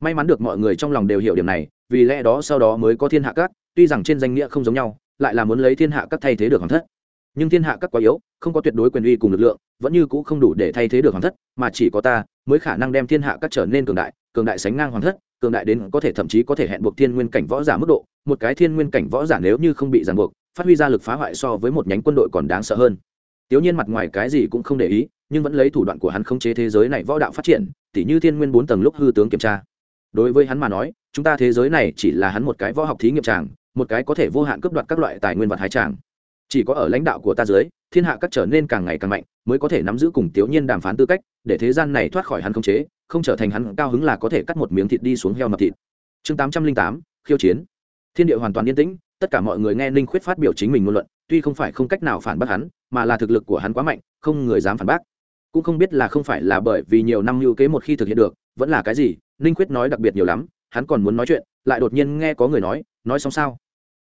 May mắn được mọi người trong lòng đều hiểu điểm này, vì lẽ đó sau đó mới có thiên hạ các, tuy rằng trên danh nghĩa không giống nhau, lại là muốn lấy thiên hạ các thay thế được hoàng thất. Nhưng thiên hạ các quá yếu, không có tuyệt đối quyền uy cùng lực lượng, vẫn như cũ không đủ để thay thế được hoàng thất, mà chỉ có ta mới khả năng đem thiên hạ các trở nên cường đại cường đại sánh ngang hoàng thất, cường đại đến có thể thậm chí có thể hẹn buộc thiên nguyên cảnh võ giả mức độ. Một cái thiên nguyên cảnh võ giả nếu như không bị ràng buộc, phát huy ra lực phá hoại so với một nhánh quân đội còn đáng sợ hơn tiểu nhiên mặt ngoài cái gì cũng không để ý, nhưng vẫn lấy thủ đoạn của hắn khống chế thế giới này võ đạo phát triển, tỉ như thiên nguyên bốn tầng lúc hư tướng kiểm tra. Đối với hắn mà nói, chúng ta thế giới này chỉ là hắn một cái võ học thí nghiệm tràng, một cái có thể vô hạn cướp đoạt các loại tài nguyên vật hái tràng. Chỉ có ở lãnh đạo của ta dưới, thiên hạ các trở nên càng ngày càng mạnh, mới có thể nắm giữ cùng tiểu nhiên đàm phán tư cách, để thế gian này thoát khỏi hắn khống chế, không trở thành hắn cao hứng là có thể cắt một miếng thịt đi xuống heo mập thịt. Chương tám trăm linh tám, khiêu chiến. Thiên địa hoàn toàn yên tĩnh tất cả mọi người nghe ninh khuyết phát biểu chính mình ngôn luận, tuy không phải không cách nào phản bác hắn, mà là thực lực của hắn quá mạnh, không người dám phản bác. Cũng không biết là không phải là bởi vì nhiều năm lưu kế một khi thực hiện được, vẫn là cái gì, ninh khuyết nói đặc biệt nhiều lắm, hắn còn muốn nói chuyện, lại đột nhiên nghe có người nói nói xong sao?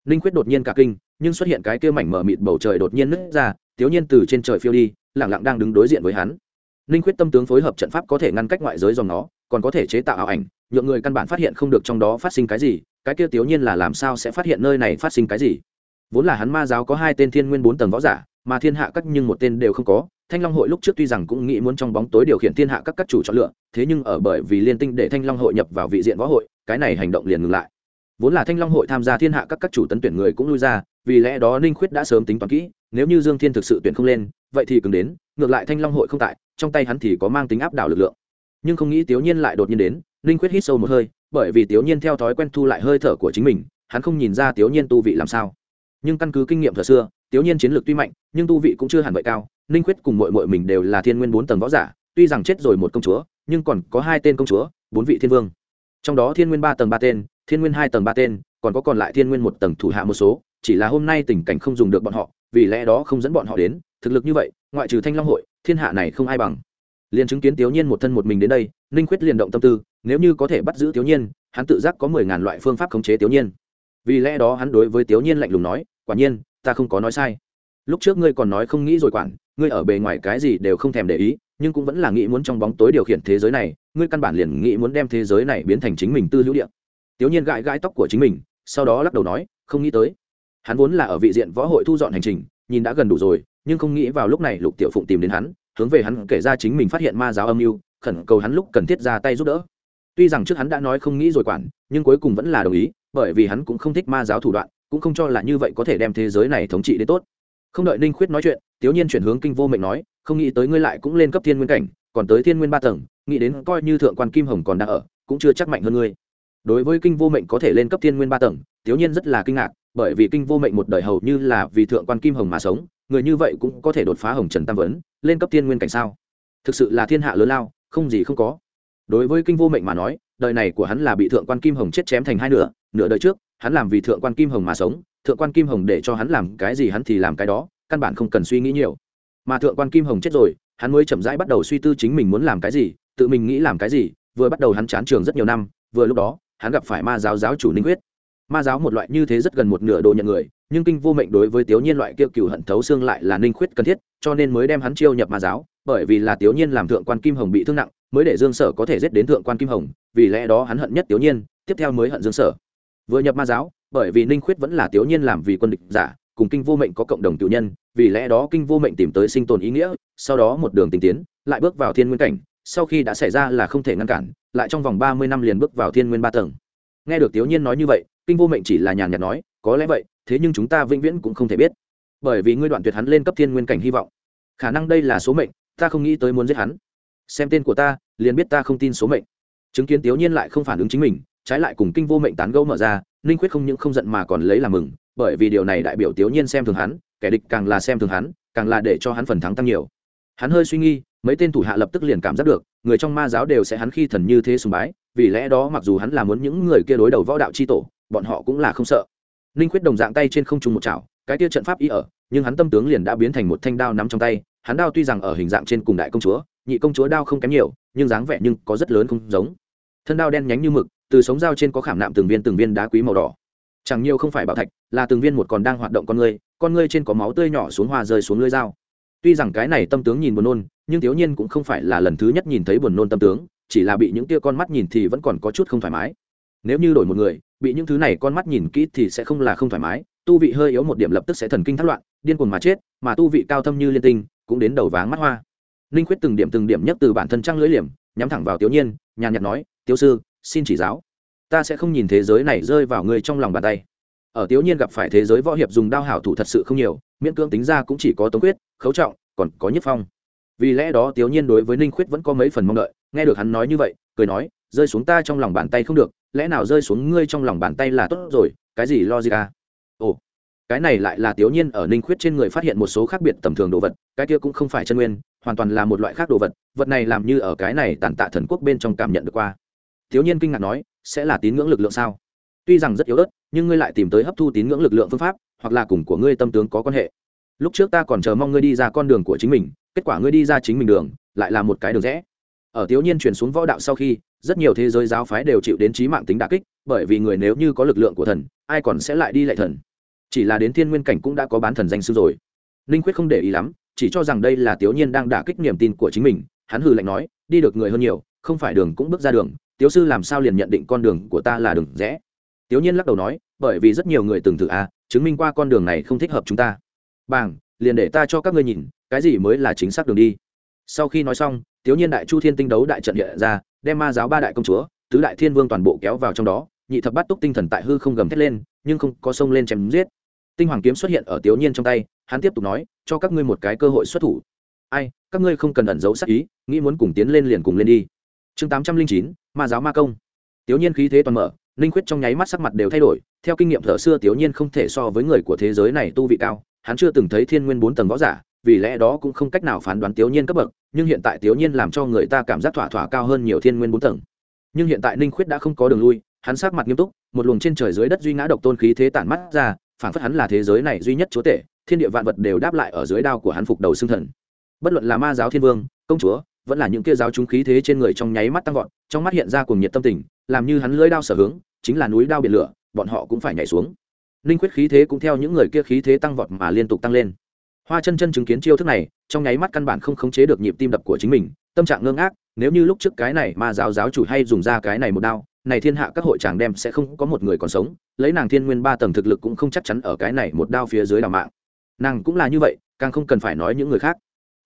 Ninh khuyết đột nhiên cả kinh, nhưng xuất hiện cái kia mảnh mở mịt bầu trời đột nhiên nứt ra, thiếu nhiên từ trên trời phiêu đi lẳng lặng đang đứng đối diện với hắn. Ninh khuyết tâm tướng phối hợp trận pháp có thể ngăn cách ngoại giới dòng nó, còn có thể chế tạo ảo ảnh, nhượng người căn bản phát hiện không được trong đó phát sinh cái gì cái kia tiểu nhiên là làm sao sẽ phát hiện nơi này phát sinh cái gì? Vốn là hắn ma giáo có hai tên thiên nguyên bốn tầng võ giả, mà thiên hạ các nhưng một tên đều không có. Thanh long hội lúc trước tuy rằng cũng nghĩ muốn trong bóng tối điều khiển thiên hạ các các chủ chọn lựa, thế nhưng ở bởi vì liên tinh để thanh long hội nhập vào vị diện võ hội, cái này hành động liền ngừng lại. Vốn là thanh long hội tham gia thiên hạ các các chủ tấn tuyển người cũng lui ra, vì lẽ đó ninh khuyết đã sớm tính toán kỹ, nếu như dương thiên thực sự tuyển không lên, vậy thì cứng đến, ngược lại thanh long hội không tại, trong tay hắn thì có mang tính áp đảo lực lượng. Nhưng không nghĩ tiểu nhiên lại đột nhiên đến, ninh khuyết hít sâu một hơi bởi vì tiểu nhiên theo thói quen thu lại hơi thở của chính mình, hắn không nhìn ra tiểu nhiên tu vị làm sao. Nhưng căn cứ kinh nghiệm thời xưa, tiểu nhiên chiến lược tuy mạnh, nhưng tu vị cũng chưa hẳn vậy cao. Ninh khuyết cùng mội mội mình đều là thiên nguyên bốn tầng võ giả, tuy rằng chết rồi một công chúa, nhưng còn có hai tên công chúa, bốn vị thiên vương. Trong đó thiên nguyên ba tầng ba tên, thiên nguyên hai tầng ba tên, còn có còn lại thiên nguyên một tầng thủ hạ một số, chỉ là hôm nay tình cảnh không dùng được bọn họ, vì lẽ đó không dẫn bọn họ đến. Thực lực như vậy, ngoại trừ thanh long hội, thiên hạ này không ai bằng liền chứng kiến tiểu nhiên một thân một mình đến đây, ninh khuyết liền động tâm tư, nếu như có thể bắt giữ tiểu nhiên, hắn tự giác có mười ngàn loại phương pháp khống chế tiểu nhiên. Vì lẽ đó hắn đối với tiểu nhiên lạnh lùng nói, quả nhiên, ta không có nói sai. Lúc trước ngươi còn nói không nghĩ rồi quản, ngươi ở bề ngoài cái gì đều không thèm để ý, nhưng cũng vẫn là nghĩ muốn trong bóng tối điều khiển thế giới này, ngươi căn bản liền nghĩ muốn đem thế giới này biến thành chính mình tư hữu địa. Tiểu nhiên gãi gãi tóc của chính mình, sau đó lắc đầu nói, không nghĩ tới. Hắn vốn là ở vị diện võ hội thu dọn hành trình, nhìn đã gần đủ rồi, nhưng không nghĩ vào lúc này lục tiểu phụng tìm đến hắn hướng về hắn kể ra chính mình phát hiện ma giáo âm mưu, khẩn cầu hắn lúc cần thiết ra tay giúp đỡ. Tuy rằng trước hắn đã nói không nghĩ rồi quản, nhưng cuối cùng vẫn là đồng ý, bởi vì hắn cũng không thích ma giáo thủ đoạn, cũng không cho là như vậy có thể đem thế giới này thống trị đến tốt. Không đợi ninh khuyết nói chuyện, tiếu nhiên chuyển hướng kinh vô mệnh nói, không nghĩ tới ngươi lại cũng lên cấp thiên nguyên cảnh, còn tới thiên nguyên ba tầng, nghĩ đến coi như thượng quan kim hồng còn đang ở, cũng chưa chắc mạnh hơn ngươi. Đối với kinh vô mệnh có thể lên cấp thiên nguyên ba tầng, tiếu nhiên rất là kinh ngạc, bởi vì kinh vô mệnh một đời hầu như là vì thượng quan kim hồng mà sống người như vậy cũng có thể đột phá hồng trần tam vấn, lên cấp thiên nguyên cảnh sao? Thực sự là thiên hạ lớn lao, không gì không có. Đối với kinh vô mệnh mà nói, đời này của hắn là bị thượng quan kim hồng chết chém thành hai nửa nửa đời trước, hắn làm vì thượng quan kim hồng mà sống, thượng quan kim hồng để cho hắn làm cái gì hắn thì làm cái đó, căn bản không cần suy nghĩ nhiều. Mà thượng quan kim hồng chết rồi, hắn mới chậm rãi bắt đầu suy tư chính mình muốn làm cái gì, tự mình nghĩ làm cái gì, vừa bắt đầu hắn chán trường rất nhiều năm, vừa lúc đó, hắn gặp phải ma giáo giáo chủ ninh quyết ma giáo một loại như thế rất gần một nửa đồ nhận người, nhưng kinh vô mệnh đối với tiểu nhiên loại kia cựu hận thấu xương lại là ninh khuyết cần thiết, cho nên mới đem hắn chiêu nhập ma giáo, bởi vì là tiểu nhiên làm thượng quan kim hồng bị thương nặng, mới để dương sở có thể giết đến thượng quan kim hồng, vì lẽ đó hắn hận nhất tiểu nhiên, tiếp theo mới hận dương sở. Vừa nhập ma giáo, bởi vì ninh khuyết vẫn là tiểu nhiên làm vì quân địch giả, cùng kinh vô mệnh có cộng đồng tiểu nhân, vì lẽ đó kinh vô mệnh tìm tới sinh tồn ý nghĩa, sau đó một đường tình tiến, lại bước vào thiên nguyên cảnh, sau khi đã xảy ra là không thể ngăn cản, lại trong vòng ba mươi năm liền bước vào thiên nguyên ba tầng. Nghe được tiểu nhiên nói như vậy kinh vô mệnh chỉ là nhàn nhạt nói, có lẽ vậy, thế nhưng chúng ta vĩnh viễn cũng không thể biết. Bởi vì ngươi đoạn tuyệt hắn lên cấp thiên nguyên cảnh hy vọng. Khả năng đây là số mệnh, ta không nghĩ tới muốn giết hắn. Xem tên của ta, liền biết ta không tin số mệnh. Chứng kiến tiểu nhiên lại không phản ứng chính mình, trái lại cùng kinh vô mệnh tán gẫu mở ra, ninh quyết không những không giận mà còn lấy làm mừng, bởi vì điều này đại biểu tiểu nhiên xem thường hắn, kẻ địch càng là xem thường hắn, càng là để cho hắn phần thắng tăng nhiều. Hắn hơi suy nghi, mấy tên thủ hạ lập tức liền cảm giác được, người trong ma giáo đều sẽ hắn khi thần như thế sùng bái, vì lẽ đó mặc dù hắn là muốn những người kia đối đầu võ đạo c h i tổ bọn họ cũng là không sợ. Ninh quyết đồng dạng tay trên không trung một chảo cái kia trận pháp ý ở nhưng hắn tâm tướng liền đã biến thành một thanh đao nắm trong tay hắn đao tuy rằng ở hình dạng trên cùng đại công chúa nhị công chúa đao không kém nhiều nhưng dáng vẻ nhưng có rất lớn không giống. Thân đao đen nhánh như mực từ sống dao trên có khảm nạm từng viên từng viên đá quý màu đỏ. Chẳng nhiều không phải bảo thạch là từng viên một còn đang hoạt động con người, con người trên có máu tươi nhỏ xuống hoa rơi xuống lưới dao. Tuy rằng cái này tâm tướng nhìn buồn nôn nhưng thiếu nhiên cũng không phải là lần thứ nhất nhìn thấy buồn nôn tâm tướng chỉ là bị những tia con mắt nhìn thì vẫn còn có chút không thoải mái. Nếu như đổi một người bị những thứ này con mắt nhìn kỹ thì sẽ không là không thoải mái, tu vị hơi yếu một điểm lập tức sẽ thần kinh thất loạn, điên cuồng mà chết, mà tu vị cao thâm như liên tinh, cũng đến đầu váng mắt hoa. Ninh khuyết từng điểm từng điểm nhất từ bản thân trăng lưỡi liềm, nhắm thẳng vào tiểu nhiên, nhàn nhạt nói, tiểu sư, xin chỉ giáo. Ta sẽ không nhìn thế giới này rơi vào người trong lòng bàn tay. Ở tiểu nhiên gặp phải thế giới võ hiệp dùng đao hảo thủ thật sự không nhiều, miễn cưỡng tính ra cũng chỉ có tống quyết khấu trọng, còn có nhất phong. Vì lẽ đó tiểu nhiên đối với ninh khuyết vẫn có mấy phần mong đợi, nghe được hắn nói như vậy, cười nói rơi xuống ta trong lòng bàn tay không được, lẽ nào rơi xuống ngươi trong lòng bàn tay là tốt rồi, cái gì lo gì à? Ồ, cái này lại là tiểu nhiên ở ninh khuyết trên người phát hiện một số khác biệt tầm thường đồ vật, cái kia cũng không phải chân nguyên, hoàn toàn là một loại khác đồ vật vật này làm như ở cái này tàn tạ thần quốc bên trong cảm nhận được qua. Tiểu nhiên kinh ngạc nói, sẽ là tín ngưỡng lực lượng sao? Tuy rằng rất yếu ớt, nhưng ngươi lại tìm tới hấp thu tín ngưỡng lực lượng phương pháp, hoặc là cùng của ngươi tâm tướng có quan hệ. Lúc trước ta còn chờ mong ngươi đi ra con đường của chính mình, kết quả ngươi đi ra chính mình đường, lại là một cái đường rẽ ở thiếu niên chuyển xuống võ đạo sau khi rất nhiều thế giới giáo phái đều chịu đến trí mạng tính đà kích bởi vì người nếu như có lực lượng của thần ai còn sẽ lại đi lại thần. Chỉ là đến thiên nguyên cảnh cũng đã có bán thần danh sư rồi. Ninh quyết không để ý lắm chỉ cho rằng đây là thiếu niên đang đả kích niềm tin của chính mình hắn hừ lạnh nói đi được người hơn nhiều không phải đường cũng bước ra đường thiếu sư làm sao liền nhận định con đường của ta là đường rẽ? Thiếu nhiên lắc đầu nói bởi vì rất nhiều người từng thử a à, chứng minh qua con đường này không thích hợp chúng ta. Bảng liền để ta cho các ngươi nhìn cái gì mới là chính xác đường đi. Sau khi nói xong tiểu niên đại chu thiên tinh đấu đại trận hiện ra, đem ma giáo ba đại công chúa, tứ đại thiên vương toàn bộ kéo vào trong đó, nhị thập bát túc tinh thần tại hư không gầm thét lên, nhưng không có sông lên chém giết. Tinh hoàng kiếm xuất hiện ở tiểu niên trong tay, hắn tiếp tục nói, cho các ngươi một cái cơ hội xuất thủ. Ai, các ngươi không cần ẩn giấu sắc ý, nghĩ muốn cùng tiến lên liền cùng lên đi. Chương tám trăm linh chín, ma giáo ma công. Tiểu niên khí thế toàn mở, linh khuyết trong nháy mắt sắc mặt đều thay đổi, theo kinh nghiệm thở xưa tiểu niên không thể so với người của thế giới này tu vị cao, hắn chưa từng thấy thiên nguyên bốn tầng võ giả vì lẽ đó cũng không cách nào phán đoán tiểu nhiên cấp bậc, nhưng hiện tại tiểu nhiên làm cho người ta cảm giác thỏa thỏa cao hơn nhiều thiên nguyên bốn tầng. Nhưng hiện tại ninh khuyết đã không có đường lui, hắn sát mặt nghiêm túc, một luồng trên trời dưới đất duy ngã độc tôn khí thế tản mắt ra phản phất hắn là thế giới này duy nhất chúa tể, thiên địa vạn vật đều đáp lại ở dưới đao của hắn phục đầu xương thần. Bất luận là ma giáo thiên vương, công chúa, vẫn là những kia giáo chúng khí thế trên người trong nháy mắt tăng vọt, trong mắt hiện ra cùng nhiệt tâm tình, làm như hắn lưỡi đao sở hướng, chính là núi đao biển lửa, bọn họ cũng phải nhảy xuống. Ninh khuyết khí thế cũng theo những người kia khí thế tăng vọt mà liên tục tăng lên hoa chân chân chứng kiến chiêu thức này, trong nháy mắt căn bản không khống chế được nhịp tim đập của chính mình, tâm trạng ngơ ngác, nếu như lúc trước cái này mà giáo giáo chủ hay dùng ra cái này một đao, này thiên hạ các hội chàng đem sẽ không có một người còn sống, lấy nàng thiên nguyên ba tầng thực lực cũng không chắc chắn ở cái này một đao phía dưới đào mạng. Nàng cũng là như vậy, càng không cần phải nói những người khác.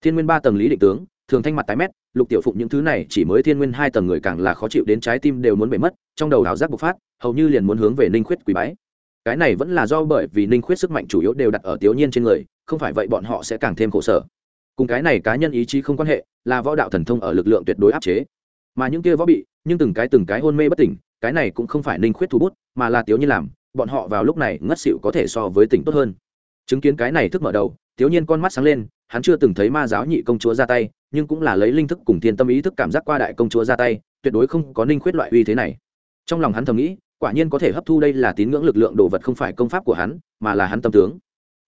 Thiên nguyên ba tầng lý định tướng, thường thanh mặt tái mét, lục tiểu phụng những thứ này chỉ mới thiên nguyên hai tầng người càng là khó chịu đến trái tim đều muốn bể mất, trong đầu ảo giác bộc phát, hầu như liền muốn hướng về ninh khuyết quỳ bái. Cái này vẫn là do bởi vì ninh khuyết sức mạnh chủ yếu đều đặt ở tiểu nhiên trên người không phải vậy bọn họ sẽ càng thêm khổ sở. Cùng cái này cá nhân ý chí không quan hệ, là võ đạo thần thông ở lực lượng tuyệt đối áp chế. Mà những kia võ bị, nhưng từng cái từng cái hôn mê bất tỉnh, cái này cũng không phải ninh khuyết thu bút, mà là tiếu nhiên làm, bọn họ vào lúc này ngất xỉu có thể so với tỉnh tốt hơn. Chứng kiến cái này thức mở đầu, tiếu nhiên con mắt sáng lên, hắn chưa từng thấy ma giáo nhị công chúa ra tay, nhưng cũng là lấy linh thức cùng thiên tâm ý thức cảm giác qua đại công chúa ra tay, tuyệt đối không có ninh khuyết loại uy thế này. Trong lòng hắn thầm nghĩ, quả nhiên có thể hấp thu đây là tín ngưỡng lực lượng đồ vật không phải công pháp của hắn, mà là hắn tâm tướng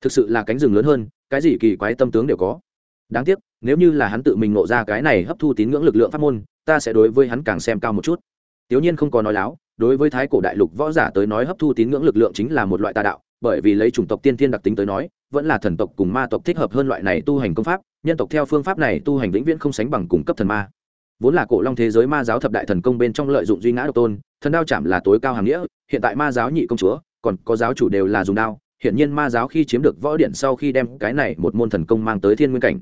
thực sự là cánh rừng lớn hơn, cái gì kỳ quái tâm tướng đều có. Đáng tiếc, nếu như là hắn tự mình nộ ra cái này hấp thu tín ngưỡng lực lượng pháp môn, ta sẽ đối với hắn càng xem cao một chút. Tiểu nhiên không có nói láo, đối với thái cổ đại lục võ giả tới nói hấp thu tín ngưỡng lực lượng chính là một loại tà đạo, bởi vì lấy chủng tộc tiên thiên đặc tính tới nói, vẫn là thần tộc cùng ma tộc thích hợp hơn loại này tu hành công pháp, nhân tộc theo phương pháp này tu hành vĩnh viễn không sánh bằng cung cấp thần ma. Vốn là cổ long thế giới ma giáo thập đại thần công bên trong lợi dụng duy ngã độc tôn, thần đao chạm là tối cao hàng nghĩa, hiện tại ma giáo nhị công chúa, còn có giáo chủ đều là dùng đao hiện nhiên ma giáo khi chiếm được võ điện sau khi đem cái này một môn thần công mang tới thiên nguyên cảnh.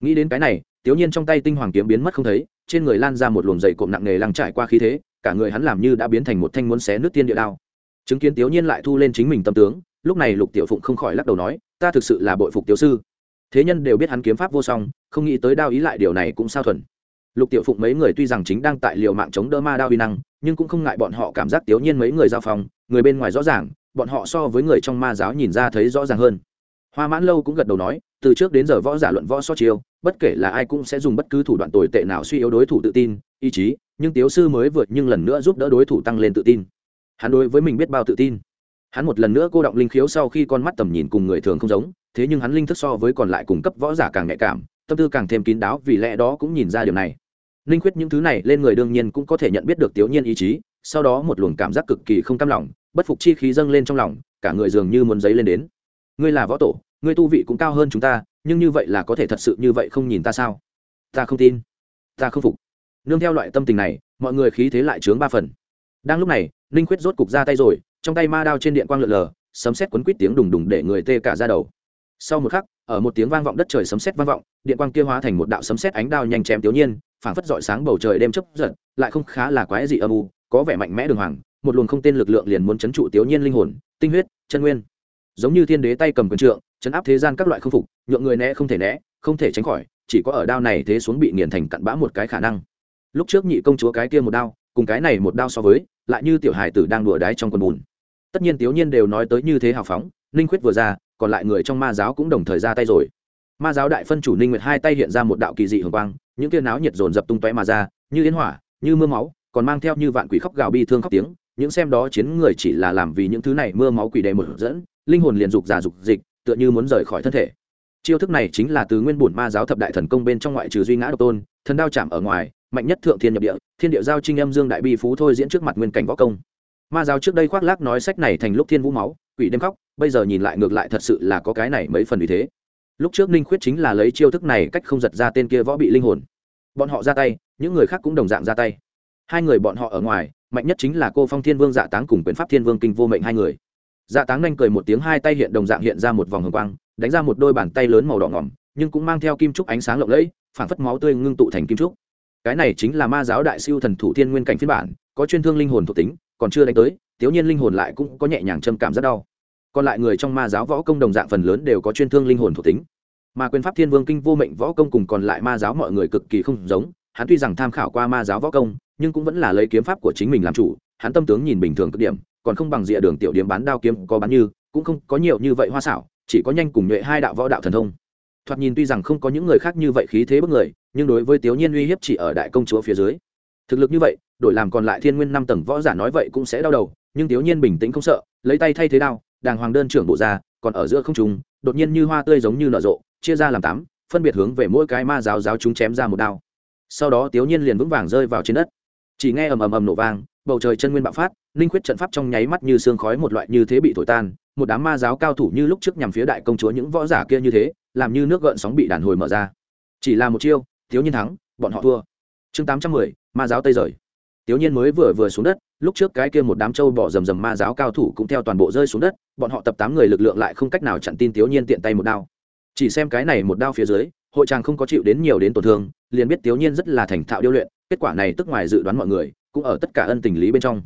Nghĩ đến cái này tiểu nhiên trong tay tinh hoàng kiếm biến mất không thấy, trên người lan ra một luồng dày cộm nặng nề lăng trải qua khí thế, cả người hắn làm như đã biến thành một thanh muốn xé nước tiên địa đao. Chứng kiến tiểu nhiên lại thu lên chính mình tâm tướng, lúc này lục tiểu phụng không khỏi lắc đầu nói, ta thực sự là bội phục tiểu sư. Thế nhân đều biết hắn kiếm pháp vô song, không nghĩ tới đao ý lại điều này cũng sao thuần. Lục tiểu phụng mấy người tuy rằng chính đang tại liều mạng chống đỡ ma đao uy năng, nhưng cũng không ngại bọn họ cảm giác tiểu nhiên mấy người giao phòng người bên ngoài rõ ràng bọn họ so với người trong ma giáo nhìn ra thấy rõ ràng hơn. Hoa mãn lâu cũng gật đầu nói, từ trước đến giờ võ giả luận võ so chiêu, bất kể là ai cũng sẽ dùng bất cứ thủ đoạn tồi tệ nào suy yếu đối thủ tự tin, ý chí, nhưng tiếu sư mới vượt nhưng lần nữa giúp đỡ đối thủ tăng lên tự tin. Hắn đối với mình biết bao tự tin. Hắn một lần nữa cô động linh khiếu sau khi con mắt tầm nhìn cùng người thường không giống, thế nhưng hắn linh thức so với còn lại cùng cấp võ giả càng nhạy cảm, tâm tư càng thêm kín đáo, vì lẽ đó cũng nhìn ra điều này. Linh khuyết những thứ này lên người đương nhiên cũng có thể nhận biết được tiểu nhiên ý chí, sau đó một luồng cảm giác cực kỳ không cam lòng bất phục chi khí dâng lên trong lòng, cả người dường như muốn giấy lên đến. Ngươi là võ tổ, ngươi tu vị cũng cao hơn chúng ta, nhưng như vậy là có thể thật sự như vậy không nhìn ta sao? Ta không tin. Ta không phục. Nương theo loại tâm tình này, mọi người khí thế lại chướng ba phần. Đang lúc này, ninh khuyết rốt cục ra tay rồi, trong tay ma đao trên điện quang lượn lờ, sấm xét quấn quýt tiếng đùng đùng để người tê cả ra đầu. Sau một khắc, ở một tiếng vang vọng đất trời sấm xét vang vọng, điện quang kia hóa thành một đạo sấm xét ánh đao nhanh chém tiểu nhiên, phảng phất dọi sáng bầu trời đêm chấp giật, lại không khá là quái dị âm u, có vẻ mạnh mẽ đường hoàng một luồng không tên lực lượng liền muốn chấn trụ tiểu nhiên linh hồn, tinh huyết, chân nguyên. Giống như thiên đế tay cầm quyền trượng, chấn áp thế gian các loại không phục, nhượng người né không thể né, không thể tránh khỏi, chỉ có ở đao này thế xuống bị nghiền thành cặn bã một cái khả năng. Lúc trước nhị công chúa cái kia một đao, cùng cái này một đao so với, lại như tiểu hài tử đang đùa đái trong quần bùn. Tất nhiên tiểu nhiên đều nói tới như thế hào phóng, ninh khuyết vừa ra, còn lại người trong ma giáo cũng đồng thời ra tay rồi. Ma giáo đại phân chủ ninh nguyệt hai tay hiện ra một đạo kỳ dị hồng quang, những tiên náo nhiệt dồn dập tung tóe mà ra, như yến hỏa, như mưa máu, còn mang theo như vạn quỷ khóc gào bi thương khóc tiếng những xem đó chiến người chỉ là làm vì những thứ này mưa máu quỷ đề một dẫn, linh hồn liền dục giả dục dịch, tựa như muốn rời khỏi thân thể. Chiêu thức này chính là từ nguyên bổn ma giáo thập đại thần công bên trong ngoại trừ duy ngã độc tôn, thần đao chạm ở ngoài, mạnh nhất thượng thiên nhập địa, thiên địa giao trinh âm dương đại bi phú thôi diễn trước mặt nguyên cảnh võ công. Ma giáo trước đây khoác lác nói sách này thành lúc thiên vũ máu, quỷ đêm khóc, bây giờ nhìn lại ngược lại thật sự là có cái này mấy phần vì thế. Lúc trước ninh khuyết chính là lấy chiêu thức này cách không giật ra tên kia võ bị linh hồn. Bọn họ ra tay, những người khác cũng đồng dạng ra tay. Hai người bọn họ ở ngoài mạnh nhất chính là cô phong thiên vương dạ táng cùng quyền pháp thiên vương kinh vô mệnh hai người. Dạ táng nhanh cười một tiếng, hai tay hiện đồng dạng hiện ra một vòng hồng quang, đánh ra một đôi bàn tay lớn màu đỏ ngỏm, nhưng cũng mang theo kim trúc ánh sáng lộng lẫy phản phất máu tươi ngưng tụ thành kim trúc. Cái này chính là ma giáo đại siêu thần thủ thiên nguyên cảnh phiên bản, có chuyên thương linh hồn thuộc tính, còn chưa đánh tới, thiếu nhiên linh hồn lại cũng có nhẹ nhàng châm cảm rất đau. Còn lại người trong ma giáo võ công đồng dạng phần lớn đều có chuyên thương linh hồn thuộc tính. Mà quyền pháp thiên vương kinh vô mệnh võ công cùng còn lại ma giáo mọi người cực kỳ không giống, hắn tuy rằng tham khảo qua ma giáo võ công nhưng cũng vẫn là lấy kiếm pháp của chính mình làm chủ hắn tâm tướng nhìn bình thường cực điểm còn không bằng rìa đường tiểu điểm bán đao kiếm có bán như cũng không có nhiều như vậy hoa xảo chỉ có nhanh cùng nhuệ hai đạo võ đạo thần thông. Thoạt nhìn tuy rằng không có những người khác như vậy khí thế bức người nhưng đối với tiểu nhiên uy hiếp chỉ ở đại công chúa phía dưới. Thực lực như vậy đổi làm còn lại thiên nguyên năm tầng võ giả nói vậy cũng sẽ đau đầu nhưng tiểu nhiên bình tĩnh không sợ lấy tay thay thế đao đàng hoàng đơn trưởng bộ ra còn ở giữa không trùng, đột nhiên như hoa tươi giống như nở rộ chia ra làm tám phân biệt hướng về mỗi cái ma giáo giáo chúng chém ra một đao. Sau đó tiểu nhiên liền vững vàng rơi vào trên đất chỉ nghe ầm ầm ầm nổ vang, bầu trời chân nguyên bạo phát, linh khuyết trận pháp trong nháy mắt như sương khói một loại như thế bị thổi tan, một đám ma giáo cao thủ như lúc trước nhằm phía đại công chúa những võ giả kia như thế, làm như nước gợn sóng bị đàn hồi mở ra. Chỉ là một chiêu, thiếu nhiên thắng, bọn họ thua. Chương tám trăm mười, ma giáo tây rời. Thiếu nhiên mới vừa vừa xuống đất, lúc trước cái kia một đám châu bỏ rầm rầm ma giáo cao thủ cũng theo toàn bộ rơi xuống đất, bọn họ tập tám người lực lượng lại không cách nào chặn tin thiếu nhiên tiện tay một đao. Chỉ xem cái này một đao phía dưới, hội tràng không có chịu đến nhiều đến tổn thương, liền biết thiếu nhiên rất là thành thạo điêu luyện kết quả này tức ngoài dự đoán mọi người, cũng ở tất cả ân tình lý bên trong.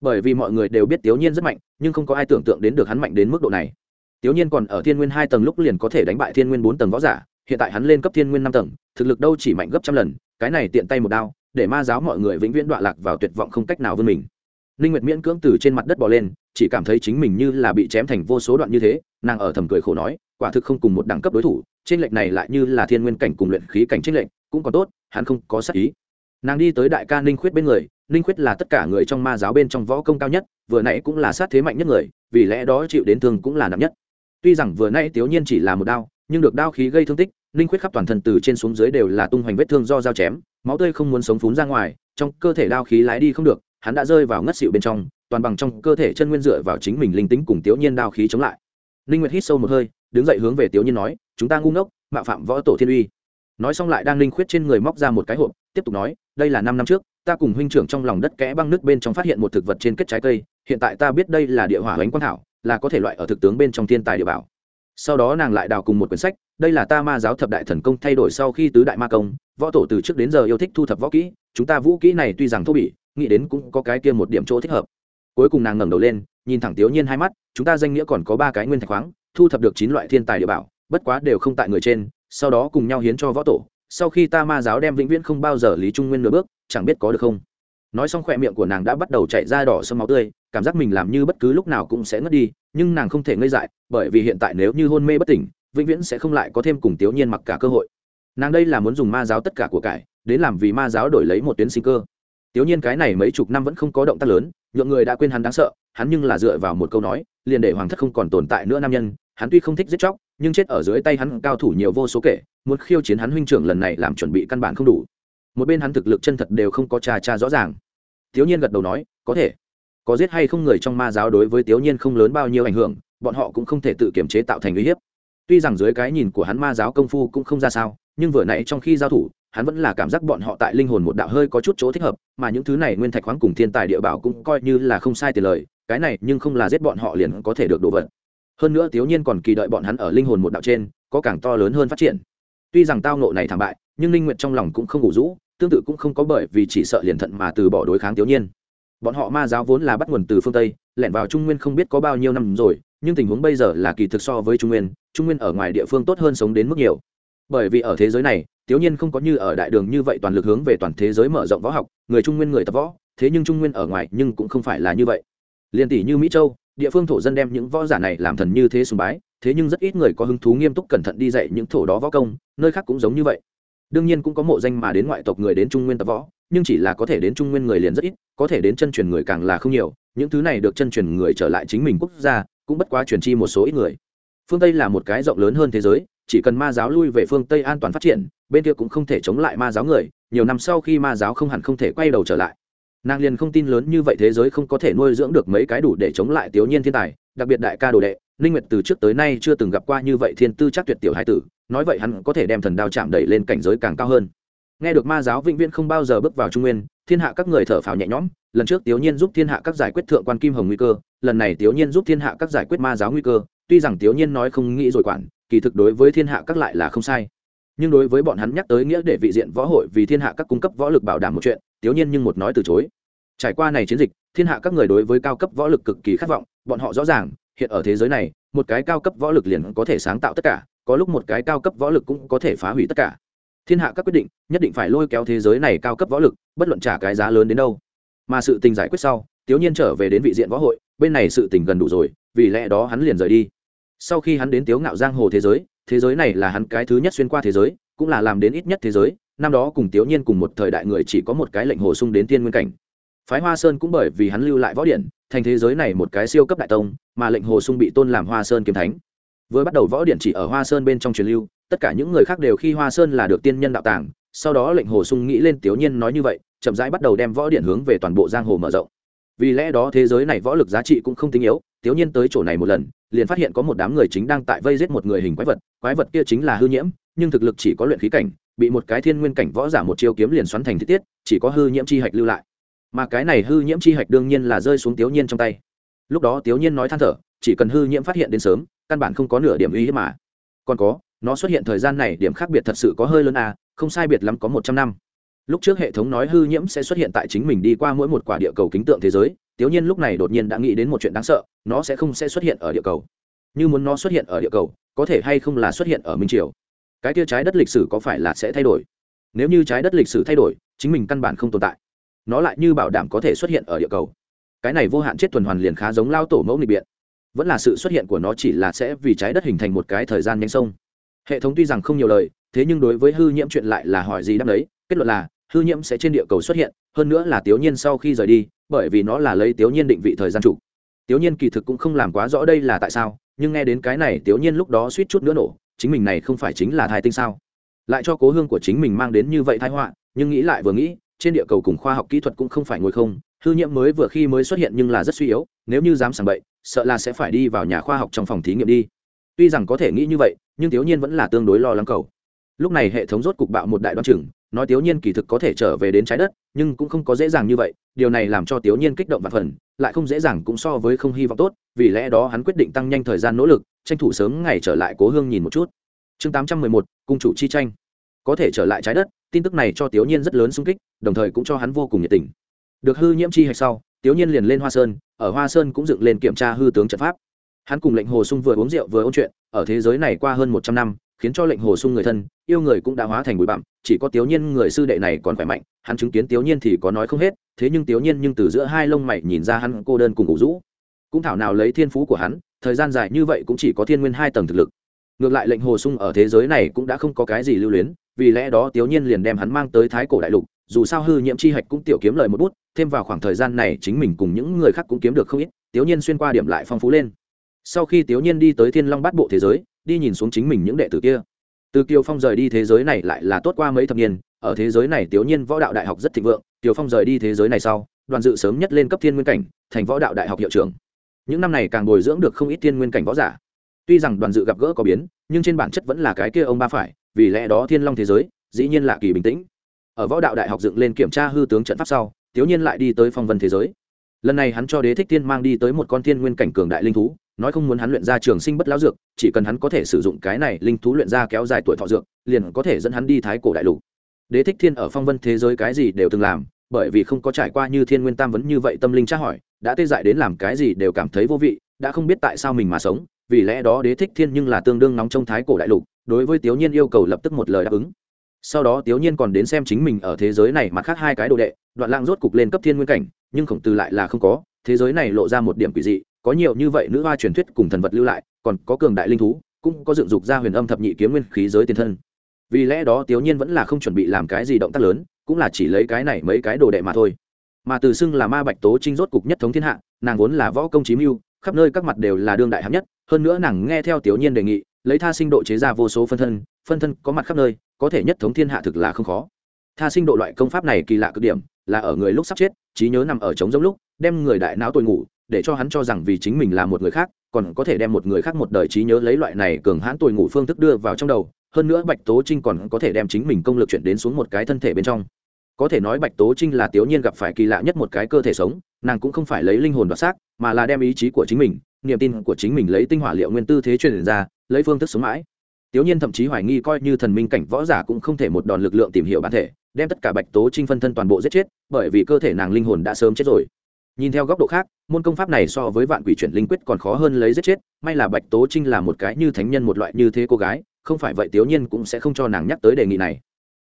Bởi vì mọi người đều biết tiểu nhiên rất mạnh, nhưng không có ai tưởng tượng đến được hắn mạnh đến mức độ này. Tiểu nhiên còn ở thiên nguyên hai tầng lúc liền có thể đánh bại thiên nguyên bốn tầng võ giả, hiện tại hắn lên cấp thiên nguyên năm tầng, thực lực đâu chỉ mạnh gấp trăm lần, cái này tiện tay một đao, để ma giáo mọi người vĩnh viễn đọa lạc vào tuyệt vọng không cách nào vươn mình. Ninh nguyệt miễn cưỡng từ trên mặt đất bò lên, chỉ cảm thấy chính mình như là bị chém thành vô số đoạn như thế, nàng ở thầm cười khổ nói, quả thực không cùng một đẳng cấp đối thủ trên lệnh này lại như là thiên nguyên cảnh cùng luyện khí cảnh trên lệnh cũng còn tốt, hắn không có sát ý nàng đi tới đại ca ninh khuyết bên người, ninh khuyết là tất cả người trong ma giáo bên trong võ công cao nhất, vừa nãy cũng là sát thế mạnh nhất người, vì lẽ đó chịu đến thương cũng là nặng nhất. Tuy rằng vừa nãy tiểu nhiên chỉ là một đao, nhưng được đao khí gây thương tích, ninh khuyết khắp toàn thân từ trên xuống dưới đều là tung hoành vết thương do dao chém, máu tươi không muốn sống phún ra ngoài, trong cơ thể đao khí lái đi không được, hắn đã rơi vào ngất xịu bên trong, toàn bằng trong cơ thể chân nguyên dựa vào chính mình linh tính cùng tiểu nhiên đao khí chống lại. Ninh nguyệt hít sâu một hơi, đứng dậy hướng về tiểu nhiên nói, chúng ta ngu ngốc, mạo phạm võ tổ thiên uy. Nói xong lại đang ninh khuyết trên người móc ra một cái hộp tiếp tục nói, đây là năm năm trước, ta cùng huynh trưởng trong lòng đất kẽ băng nước bên trong phát hiện một thực vật trên kết trái cây, hiện tại ta biết đây là địa hỏa bánh quang thảo, là có thể loại ở thực tướng bên trong thiên tài địa bảo. Sau đó nàng lại đào cùng một quyển sách, đây là ta ma giáo thập đại thần công thay đổi sau khi tứ đại ma công, võ tổ từ trước đến giờ yêu thích thu thập võ kỹ, chúng ta vũ kỹ này tuy rằng thô bỉ, nghĩ đến cũng có cái kia một điểm chỗ thích hợp. Cuối cùng nàng ngẩng đầu lên, nhìn thẳng tiểu nhiên hai mắt, chúng ta danh nghĩa còn có ba cái nguyên thạch khoáng, thu thập được chín loại thiên tài địa bảo, bất quá đều không tại người trên, sau đó cùng nhau hiến cho võ tổ sau khi ta ma giáo đem vĩnh viễn không bao giờ lý trung nguyên nửa bước, chẳng biết có được không? Nói xong khỏe miệng của nàng đã bắt đầu chạy ra đỏ sâm máu tươi, cảm giác mình làm như bất cứ lúc nào cũng sẽ ngất đi, nhưng nàng không thể ngây dại, bởi vì hiện tại nếu như hôn mê bất tỉnh, vĩnh viễn sẽ không lại có thêm cùng tiểu nhiên mặc cả cơ hội. Nàng đây là muốn dùng ma giáo tất cả của cải, đến làm vì ma giáo đổi lấy một tuyến sinh cơ. Tiểu nhiên cái này mấy chục năm vẫn không có động tác lớn, nhượng người đã quên hắn đáng sợ, hắn nhưng là dựa vào một câu nói, liền để hoàng thất không còn tồn tại nữa nam nhân hắn tuy không thích giết chóc, nhưng chết ở dưới tay hắn cao thủ nhiều vô số kể, muốn khiêu chiến hắn huynh trưởng lần này làm chuẩn bị căn bản không đủ. Một bên hắn thực lực chân thật đều không có trà trà rõ ràng. Thiếu nhiên gật đầu nói, có thể. Có giết hay không người trong ma giáo đối với thiếu nhiên không lớn bao nhiêu ảnh hưởng, bọn họ cũng không thể tự kiểm chế tạo thành uy hiếp. Tuy rằng dưới cái nhìn của hắn ma giáo công phu cũng không ra sao, nhưng vừa nãy trong khi giao thủ, hắn vẫn là cảm giác bọn họ tại linh hồn một đạo hơi có chút chỗ thích hợp, mà những thứ này nguyên thạch khoáng cùng thiên tài địa bảo cũng coi như là không sai tiền lời, cái này nhưng không là giết bọn họ liền có thể được đồ vật hơn nữa thiếu nhiên còn kỳ đợi bọn hắn ở linh hồn một đạo trên, có càng to lớn hơn phát triển. Tuy rằng tao nộ này thảm bại, nhưng linh nguyện trong lòng cũng không ngủ rũ, tương tự cũng không có bởi vì chỉ sợ liền thận mà từ bỏ đối kháng thiếu nhiên. Bọn họ ma giáo vốn là bắt nguồn từ phương tây, lẻn vào trung nguyên không biết có bao nhiêu năm rồi, nhưng tình huống bây giờ là kỳ thực so với trung nguyên trung nguyên ở ngoài địa phương tốt hơn sống đến mức nhiều. Bởi vì ở thế giới này thiếu nhiên không có như ở đại đường như vậy toàn lực hướng về toàn thế giới mở rộng võ học, người trung nguyên người tập võ, thế nhưng trung nguyên ở ngoài nhưng cũng không phải là như vậy. Liền tỷ như mỹ châu địa phương thổ dân đem những võ giả này làm thần như thế sùng bái, thế nhưng rất ít người có hứng thú nghiêm túc cẩn thận đi dạy những thổ đó võ công, nơi khác cũng giống như vậy. Đương nhiên cũng có mộ danh mà đến ngoại tộc người đến trung nguyên tập võ, nhưng chỉ là có thể đến trung nguyên người liền rất ít, có thể đến chân truyền người càng là không nhiều, những thứ này được chân truyền người trở lại chính mình quốc gia, cũng bất quá truyền chi một số ít người. Phương tây là một cái rộng lớn hơn thế giới, chỉ cần ma giáo lui về phương tây an toàn phát triển, bên kia cũng không thể chống lại ma giáo người, nhiều năm sau khi ma giáo không hẳn không thể quay đầu trở lại nàng liền không tin lớn như vậy thế giới không có thể nuôi dưỡng được mấy cái đủ để chống lại tiểu nhiên thiên tài, đặc biệt đại ca đồ đệ, ninh nguyệt từ trước tới nay chưa từng gặp qua như vậy thiên tư chắc tuyệt tiểu hải tử, nói vậy hắn có thể đem thần đao chạm đẩy lên cảnh giới càng cao hơn. Nghe được ma giáo vĩnh viễn không bao giờ bước vào trung nguyên, thiên hạ các người thở phào nhẹ nhõm, lần trước tiểu nhiên giúp thiên hạ các giải quyết thượng quan kim hồng nguy cơ, lần này tiểu nhiên giúp thiên hạ các giải quyết ma giáo nguy cơ, tuy rằng tiểu nhiên nói không nghĩ rồi quản, kỳ thực đối với thiên hạ các lại là không sai. Nhưng đối với bọn hắn nhắc tới nghĩa để vị diện võ hội vì thiên hạ các cung cấp võ lực bảo đảm một chuyện tiểu nhiên nhưng một nói từ chối. Trải qua này chiến dịch, thiên hạ các người đối với cao cấp võ lực cực kỳ khát vọng, bọn họ rõ ràng, hiện ở thế giới này, một cái cao cấp võ lực liền có thể sáng tạo tất cả, có lúc một cái cao cấp võ lực cũng có thể phá hủy tất cả. Thiên hạ các quyết định, nhất định phải lôi kéo thế giới này cao cấp võ lực, bất luận trả cái giá lớn đến đâu. Mà sự tình giải quyết sau tiểu nhiên trở về đến vị diện võ hội, bên này sự tình gần đủ rồi, vì lẽ đó hắn liền rời đi. Sau khi hắn đến tiếu ngạo giang hồ thế giới thế giới này là hắn cái thứ nhất xuyên qua thế giới, cũng là làm đến ít nhất thế giới năm đó cùng tiểu nhiên cùng một thời đại người chỉ có một cái lệnh hồ sung đến tiên nguyên cảnh. Phái hoa sơn cũng bởi vì hắn lưu lại võ điện thành thế giới này một cái siêu cấp đại tông, mà lệnh hồ sung bị tôn làm hoa sơn kiếm thánh. Vừa bắt đầu võ điện chỉ ở hoa sơn bên trong truyền lưu, tất cả những người khác đều khi hoa sơn là được tiên nhân đạo tàng, sau đó lệnh hồ sung nghĩ lên tiểu nhiên nói như vậy, chậm rãi bắt đầu đem võ điện hướng về toàn bộ giang hồ mở rộng. Vì lẽ đó thế giới này võ lực giá trị cũng không tinh yếu tiểu nhiên tới chỗ này một lần, liền phát hiện có một đám người chính đang tại vây giết một người hình quái vật quái vật kia chính là hư nhiễm, nhưng thực lực chỉ có luyện khí cảnh bị một cái thiên nguyên cảnh võ giả một chiêu kiếm liền xoắn thành thiết tiết, chỉ có hư nhiễm chi hạch lưu lại. Mà cái này hư nhiễm chi hạch đương nhiên là rơi xuống tiểu nhiên trong tay. Lúc đó tiểu nhiên nói than thở, chỉ cần hư nhiễm phát hiện đến sớm, căn bản không có nửa điểm uy hiếp mà. Còn có, nó xuất hiện thời gian này điểm khác biệt thật sự có hơi lớn à không sai biệt lắm có một trăm năm. Lúc trước hệ thống nói hư nhiễm sẽ xuất hiện tại chính mình đi qua mỗi một quả địa cầu kính tượng thế giới tiểu nhiên lúc này đột nhiên đã nghĩ đến một chuyện đáng sợ, nó sẽ không sẽ xuất hiện ở địa cầu. Như muốn nó xuất hiện ở địa cầu, có thể hay không là xuất hiện ở minh triều cái kia trái đất lịch sử có phải là sẽ thay đổi? Nếu như trái đất lịch sử thay đổi, chính mình căn bản không tồn tại. Nó lại như bảo đảm có thể xuất hiện ở địa cầu. Cái này vô hạn chết tuần hoàn liền khá giống lao tổ mẫu nghịch biện. Vẫn là sự xuất hiện của nó chỉ là sẽ vì trái đất hình thành một cái thời gian nhanh sông. Hệ thống tuy rằng không nhiều lời, thế nhưng đối với hư nhiễm chuyện lại là hỏi gì đáp đấy kết luận là, hư nhiễm sẽ trên địa cầu xuất hiện, hơn nữa là tiểu nhiên sau khi rời đi, bởi vì nó là lấy tiểu nhiên định vị thời gian chủ. Tiểu nhiên kỳ thực cũng không làm quá rõ đây là tại sao, nhưng nghe đến cái này tiểu nhiên lúc đó suýt chút nữa nổ chính mình này không phải chính là thai tinh sao? Lại cho cố hương của chính mình mang đến như vậy thái họa, nhưng nghĩ lại vừa nghĩ, trên địa cầu cùng khoa học kỹ thuật cũng không phải ngồi không, hư nhiễm mới vừa khi mới xuất hiện nhưng là rất suy yếu, nếu như dám sàng bậy, sợ là sẽ phải đi vào nhà khoa học trong phòng thí nghiệm đi. Tuy rằng có thể nghĩ như vậy, nhưng thiếu nhiên vẫn là tương đối lo lắng cầu. Lúc này hệ thống rốt cục bạo một đại đoan chừng, nói thiếu nhiên kỳ thực có thể trở về đến trái đất, nhưng cũng không có dễ dàng như vậy, điều này làm cho thiếu nhiên kích động và phần, lại không dễ dàng cũng so với không hy vọng tốt, vì lẽ đó hắn quyết định tăng nhanh thời gian nỗ lực tranh thủ sớm ngày trở lại cố hương nhìn một chút. Chương tám trăm mười một, cung chủ chi tranh. Có thể trở lại trái đất, tin tức này cho thiếu nhiên rất lớn sung kích, đồng thời cũng cho hắn vô cùng nhiệt tình. Được hư nhiễm chi hạch sau thiếu nhiên liền lên hoa sơn, ở hoa sơn cũng dựng lên kiểm tra hư tướng trận pháp. Hắn cùng lệnh hồ sung vừa uống rượu vừa ôn chuyện, ở thế giới này qua hơn một trăm năm, khiến cho lệnh hồ sung người thân, yêu người cũng đã hóa thành bụi bặm, chỉ có tiểu nhiên người sư đệ này còn khỏe mạnh, hắn chứng kiến tiểu nhiên thì có nói không hết, thế nhưng tiểu nhiên nhưng từ giữa hai lông mày nhìn ra hắn cô đơn cùng ngủ rũ. Cũng thảo nào lấy thiên phú của hắn thời gian dài như vậy cũng chỉ có thiên nguyên hai tầng thực lực. Ngược lại lệnh hồ sung ở thế giới này cũng đã không có cái gì lưu luyến, vì lẽ đó tiểu nhiên liền đem hắn mang tới thái cổ đại lục, dù sao hư nhiễm chi hạch cũng tiểu kiếm lời một bút, thêm vào khoảng thời gian này chính mình cùng những người khác cũng kiếm được không ít tiểu nhiên xuyên qua điểm lại phong phú lên. Sau khi tiểu nhiên đi tới thiên long bát bộ thế giới, đi nhìn xuống chính mình những đệ tử kia. Từ kiều phong rời đi thế giới này lại là tốt qua mấy thập niên, ở thế giới này tiểu nhiên võ đạo đại học rất thịnh vượng, kiều phong rời đi thế giới này sau, đoàn dự sớm nhất lên cấp thiên nguyên cảnh, thành võ đạo đại học hiệu trưởng những năm này càng bồi dưỡng được không ít thiên nguyên cảnh võ giả. Tuy rằng đoàn dự gặp gỡ có biến, nhưng trên bản chất vẫn là cái kia ông ba phải, vì lẽ đó thiên long thế giới, dĩ nhiên là kỳ bình tĩnh. Ở võ đạo đại học dựng lên kiểm tra hư tướng trận pháp sau thiếu nhiên lại đi tới phong vân thế giới. Lần này hắn cho đế thích thiên mang đi tới một con thiên nguyên cảnh cường đại linh thú, nói không muốn hắn luyện ra trường sinh bất lão dược, chỉ cần hắn có thể sử dụng cái này linh thú luyện ra kéo dài tuổi thọ dược, liền có thể dẫn hắn đi thái cổ đại lục. Đế thích thiên ở phong vân thế giới cái gì đều từng làm bởi vì không có trải qua như thiên nguyên tam vấn như vậy tâm linh tra hỏi, đã tê dại đến làm cái gì đều cảm thấy vô vị, đã không biết tại sao mình mà sống, vì lẽ đó đế thích thiên nhưng là tương đương nóng trong thái cổ đại lục, đối với tiểu nhiên yêu cầu lập tức một lời đáp ứng. Sau đó tiểu nhiên còn đến xem chính mình ở thế giới này mặt khác hai cái đồ đệ, đoạn lang rốt cục lên cấp thiên nguyên cảnh, nhưng khổng tử lại là không có, thế giới này lộ ra một điểm quỷ dị, có nhiều như vậy nữ hoa truyền thuyết cùng thần vật lưu lại, còn có cường đại linh thú, cũng có dựng dục ra huyền âm thập nhị kiếm nguyên khí giới tiền thân. Vì lẽ đó tiểu nhiên vẫn là không chuẩn bị làm cái gì động tác lớn cũng là chỉ lấy cái này mấy cái đồ đệ mà thôi. Mà từ xưng là ma bạch tố trinh rốt cục nhất thống thiên hạ, nàng vốn là võ công chí mưu, khắp nơi các mặt đều là đương đại hạng nhất, hơn nữa nàng nghe theo tiểu nhiên đề nghị, lấy tha sinh độ chế ra vô số phân thân phân thân có mặt khắp nơi, có thể nhất thống thiên hạ thực là không khó. Tha sinh độ loại công pháp này kỳ lạ cực điểm, là ở người lúc sắp chết, trí nhớ nằm ở trống giống lúc, đem người đại não tôi ngủ, để cho hắn cho rằng vì chính mình là một người khác, còn có thể đem một người khác một đời trí nhớ lấy loại này cường hãn tuổi ngủ phương thức đưa vào trong đầu, hơn nữa bạch tố trinh còn có thể đem chính mình công lực chuyển đến xuống một cái thân thể bên trong có thể nói bạch tố trinh là tiểu nhiên gặp phải kỳ lạ nhất một cái cơ thể sống, nàng cũng không phải lấy linh hồn đoạt xác, mà là đem ý chí của chính mình, niềm tin của chính mình lấy tinh hỏa liệu nguyên tư thế truyền ra, lấy phương thức sống mãi. Tiểu nhiên thậm chí hoài nghi coi như thần minh cảnh võ giả cũng không thể một đòn lực lượng tìm hiểu bản thể, đem tất cả bạch tố trinh phân thân toàn bộ giết chết, bởi vì cơ thể nàng linh hồn đã sớm chết rồi. Nhìn theo góc độ khác, môn công pháp này so với vạn quỷ chuyển linh quyết còn khó hơn lấy giết chết, may là bạch tố trinh là một cái như thánh nhân một loại như thế cô gái, không phải vậy tiểu nhiên cũng sẽ không cho nàng nhắc tới đề nghị này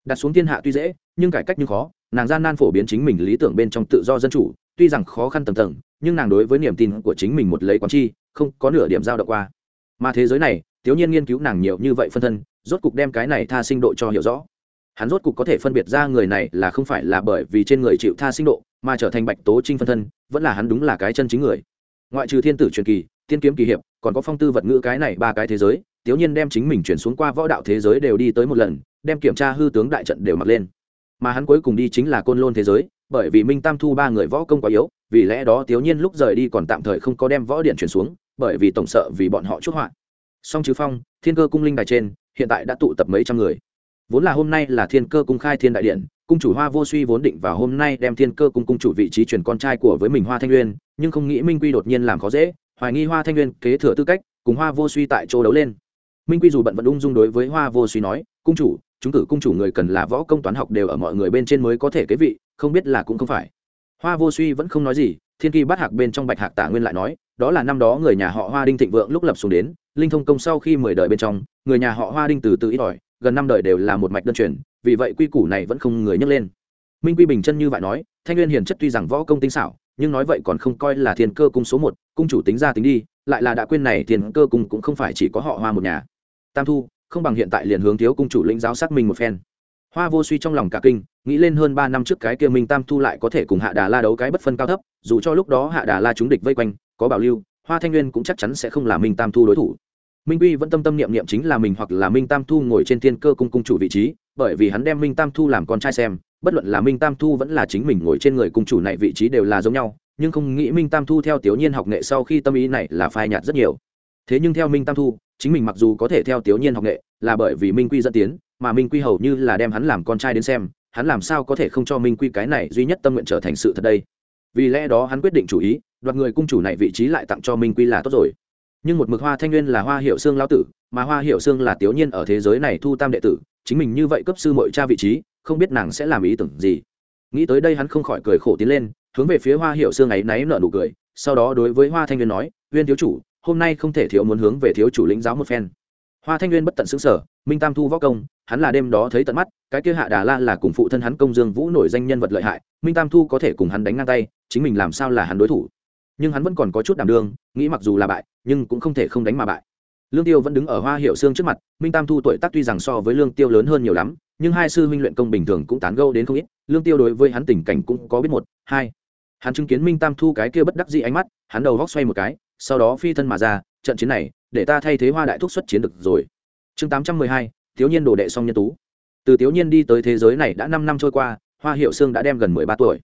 đặt xuống thiên hạ tuy dễ, nhưng cải cách như khó, nàng gian nan phổ biến chính mình lý tưởng bên trong tự do dân chủ, tuy rằng khó khăn tầm tầng, nhưng nàng đối với niềm tin của chính mình một lấy quán chi, không có nửa điểm giao động qua. Mà thế giới này, thiếu nhiên nghiên cứu nàng nhiều như vậy phân thân, rốt cục đem cái này tha sinh độ cho hiểu rõ. Hắn rốt cục có thể phân biệt ra người này là không phải là bởi vì trên người chịu tha sinh độ, mà trở thành bạch tố trinh phân thân, vẫn là hắn đúng là cái chân chính người. Ngoại trừ thiên tử truyền kỳ, thiên kiếm kỳ hiệp, còn có phong tư vật ngữ cái này ba cái thế giới tiếu nhiên đem chính mình chuyển xuống qua võ đạo thế giới đều đi tới một lần, đem kiểm tra hư tướng đại trận đều mặc lên. Mà hắn cuối cùng đi chính là côn lôn thế giới, bởi vì minh tam thu ba người võ công quá yếu, vì lẽ đó tiếu nhiên lúc rời đi còn tạm thời không có đem võ điện chuyển xuống, bởi vì tổng sợ vì bọn họ chút họa. Song chứ phong, thiên cơ cung linh đài trên, hiện tại đã tụ tập mấy trăm người. Vốn là hôm nay là thiên cơ cung khai thiên đại điện, cung chủ hoa vô suy vốn định vào hôm nay đem thiên cơ cung cung chủ vị trí truyền con trai của với mình hoa thanh nguyên, nhưng không nghĩ minh quy đột nhiên làm khó dễ, hoài nghi hoa thanh nguyên kế thừa tư cách, cùng hoa vô suy tại chỗ đấu lên minh quy dù bận vẫn ung dung đối với hoa vô suy nói, cung chủ, chúng cử cung chủ người cần là võ công toán học đều ở mọi người bên trên mới có thể kế vị, không biết là cũng không phải. Hoa vô suy vẫn không nói gì, thiên kỳ bắt hạc bên trong bạch hạc tả nguyên lại nói, đó là năm đó người nhà họ hoa đinh thịnh vượng lúc lập xuống đến, linh thông công sau khi mười đời bên trong, người nhà họ hoa đinh từ từ ít ỏi, gần năm đời đều là một mạch đơn truyền, vì vậy quy củ này vẫn không người nhắc lên. Minh quy bình chân như vậy nói, thanh nguyên hiền chất tuy rằng võ công tinh xảo, nhưng nói vậy còn không coi là thiên cơ cung số một, cung chủ tính ra tính đi, lại là đã quên này thiên cơ cung cũng không phải chỉ có họ hoa một nhà tam thu, không bằng hiện tại liền hướng thiếu cung chủ lĩnh giáo xác minh một phen. Hoa vô suy trong lòng cả kinh, nghĩ lên hơn ba năm trước cái kia minh tam thu lại có thể cùng hạ đà la đấu cái bất phân cao thấp, dù cho lúc đó hạ đà la chúng địch vây quanh, có bảo lưu, hoa thanh nguyên cũng chắc chắn sẽ không là minh tam thu đối thủ. Minh quy vẫn tâm tâm niệm niệm chính là mình hoặc là minh tam thu ngồi trên thiên cơ cung cung chủ vị trí, bởi vì hắn đem minh tam thu làm con trai xem, bất luận là minh tam thu vẫn là chính mình ngồi trên người cung chủ này vị trí đều là giống nhau, nhưng không nghĩ minh tam thu theo tiểu nhiên học nghệ sau khi tâm ý này là phai nhạt rất nhiều. Thế nhưng theo minh tam thu chính mình mặc dù có thể theo tiểu nhiên học nghệ, là bởi vì minh quy dẫn tiến, mà minh quy hầu như là đem hắn làm con trai đến xem, hắn làm sao có thể không cho minh quy cái này duy nhất tâm nguyện trở thành sự thật đây? Vì lẽ đó hắn quyết định chủ ý, đoạt người cung chủ này vị trí lại tặng cho minh quy là tốt rồi. Nhưng một mực hoa thanh nguyên là hoa hiệu xương lão tử, mà hoa hiệu xương là tiểu nhiên ở thế giới này thu tam đệ tử, chính mình như vậy cấp sư mọi cha vị trí, không biết nàng sẽ làm ý tưởng gì. Nghĩ tới đây hắn không khỏi cười khổ tiến lên, hướng về phía hoa hiệu xương ấy náy nở nụ cười, sau đó đối với hoa thanh nguyên nói viên thiếu chủ hôm nay không thể thiếu muốn hướng về thiếu chủ lĩnh giáo một phen. Hoa thanh nguyên bất tận xứng sở minh tam thu võ công, hắn là đêm đó thấy tận mắt, cái kia hạ đà la là cùng phụ thân hắn công dương vũ nổi danh nhân vật lợi hại, minh tam thu có thể cùng hắn đánh ngang tay, chính mình làm sao là hắn đối thủ. Nhưng hắn vẫn còn có chút đảm đương, nghĩ mặc dù là bại, nhưng cũng không thể không đánh mà bại. Lương tiêu vẫn đứng ở hoa hiệu xương trước mặt, minh tam thu tuổi tác tuy rằng so với lương tiêu lớn hơn nhiều lắm, nhưng hai sư huynh luyện công bình thường cũng tán gâu đến không ít, lương tiêu đối với hắn tình cảnh cũng có biết một, hai. Hắn chứng kiến minh tam thu cái kia bất đắc dĩ ánh mắt, hắn đầu góc xoay một cái sau đó phi thân mà ra, trận chiến này, để ta thay thế hoa đại thúc xuất chiến được rồi. Chương tám trăm mười hai, thiếu nhiên đồ đệ song nhân tú. Từ thiếu nhiên đi tới thế giới này đã năm năm trôi qua, hoa hiệu sương đã đem gần mười ba tuổi.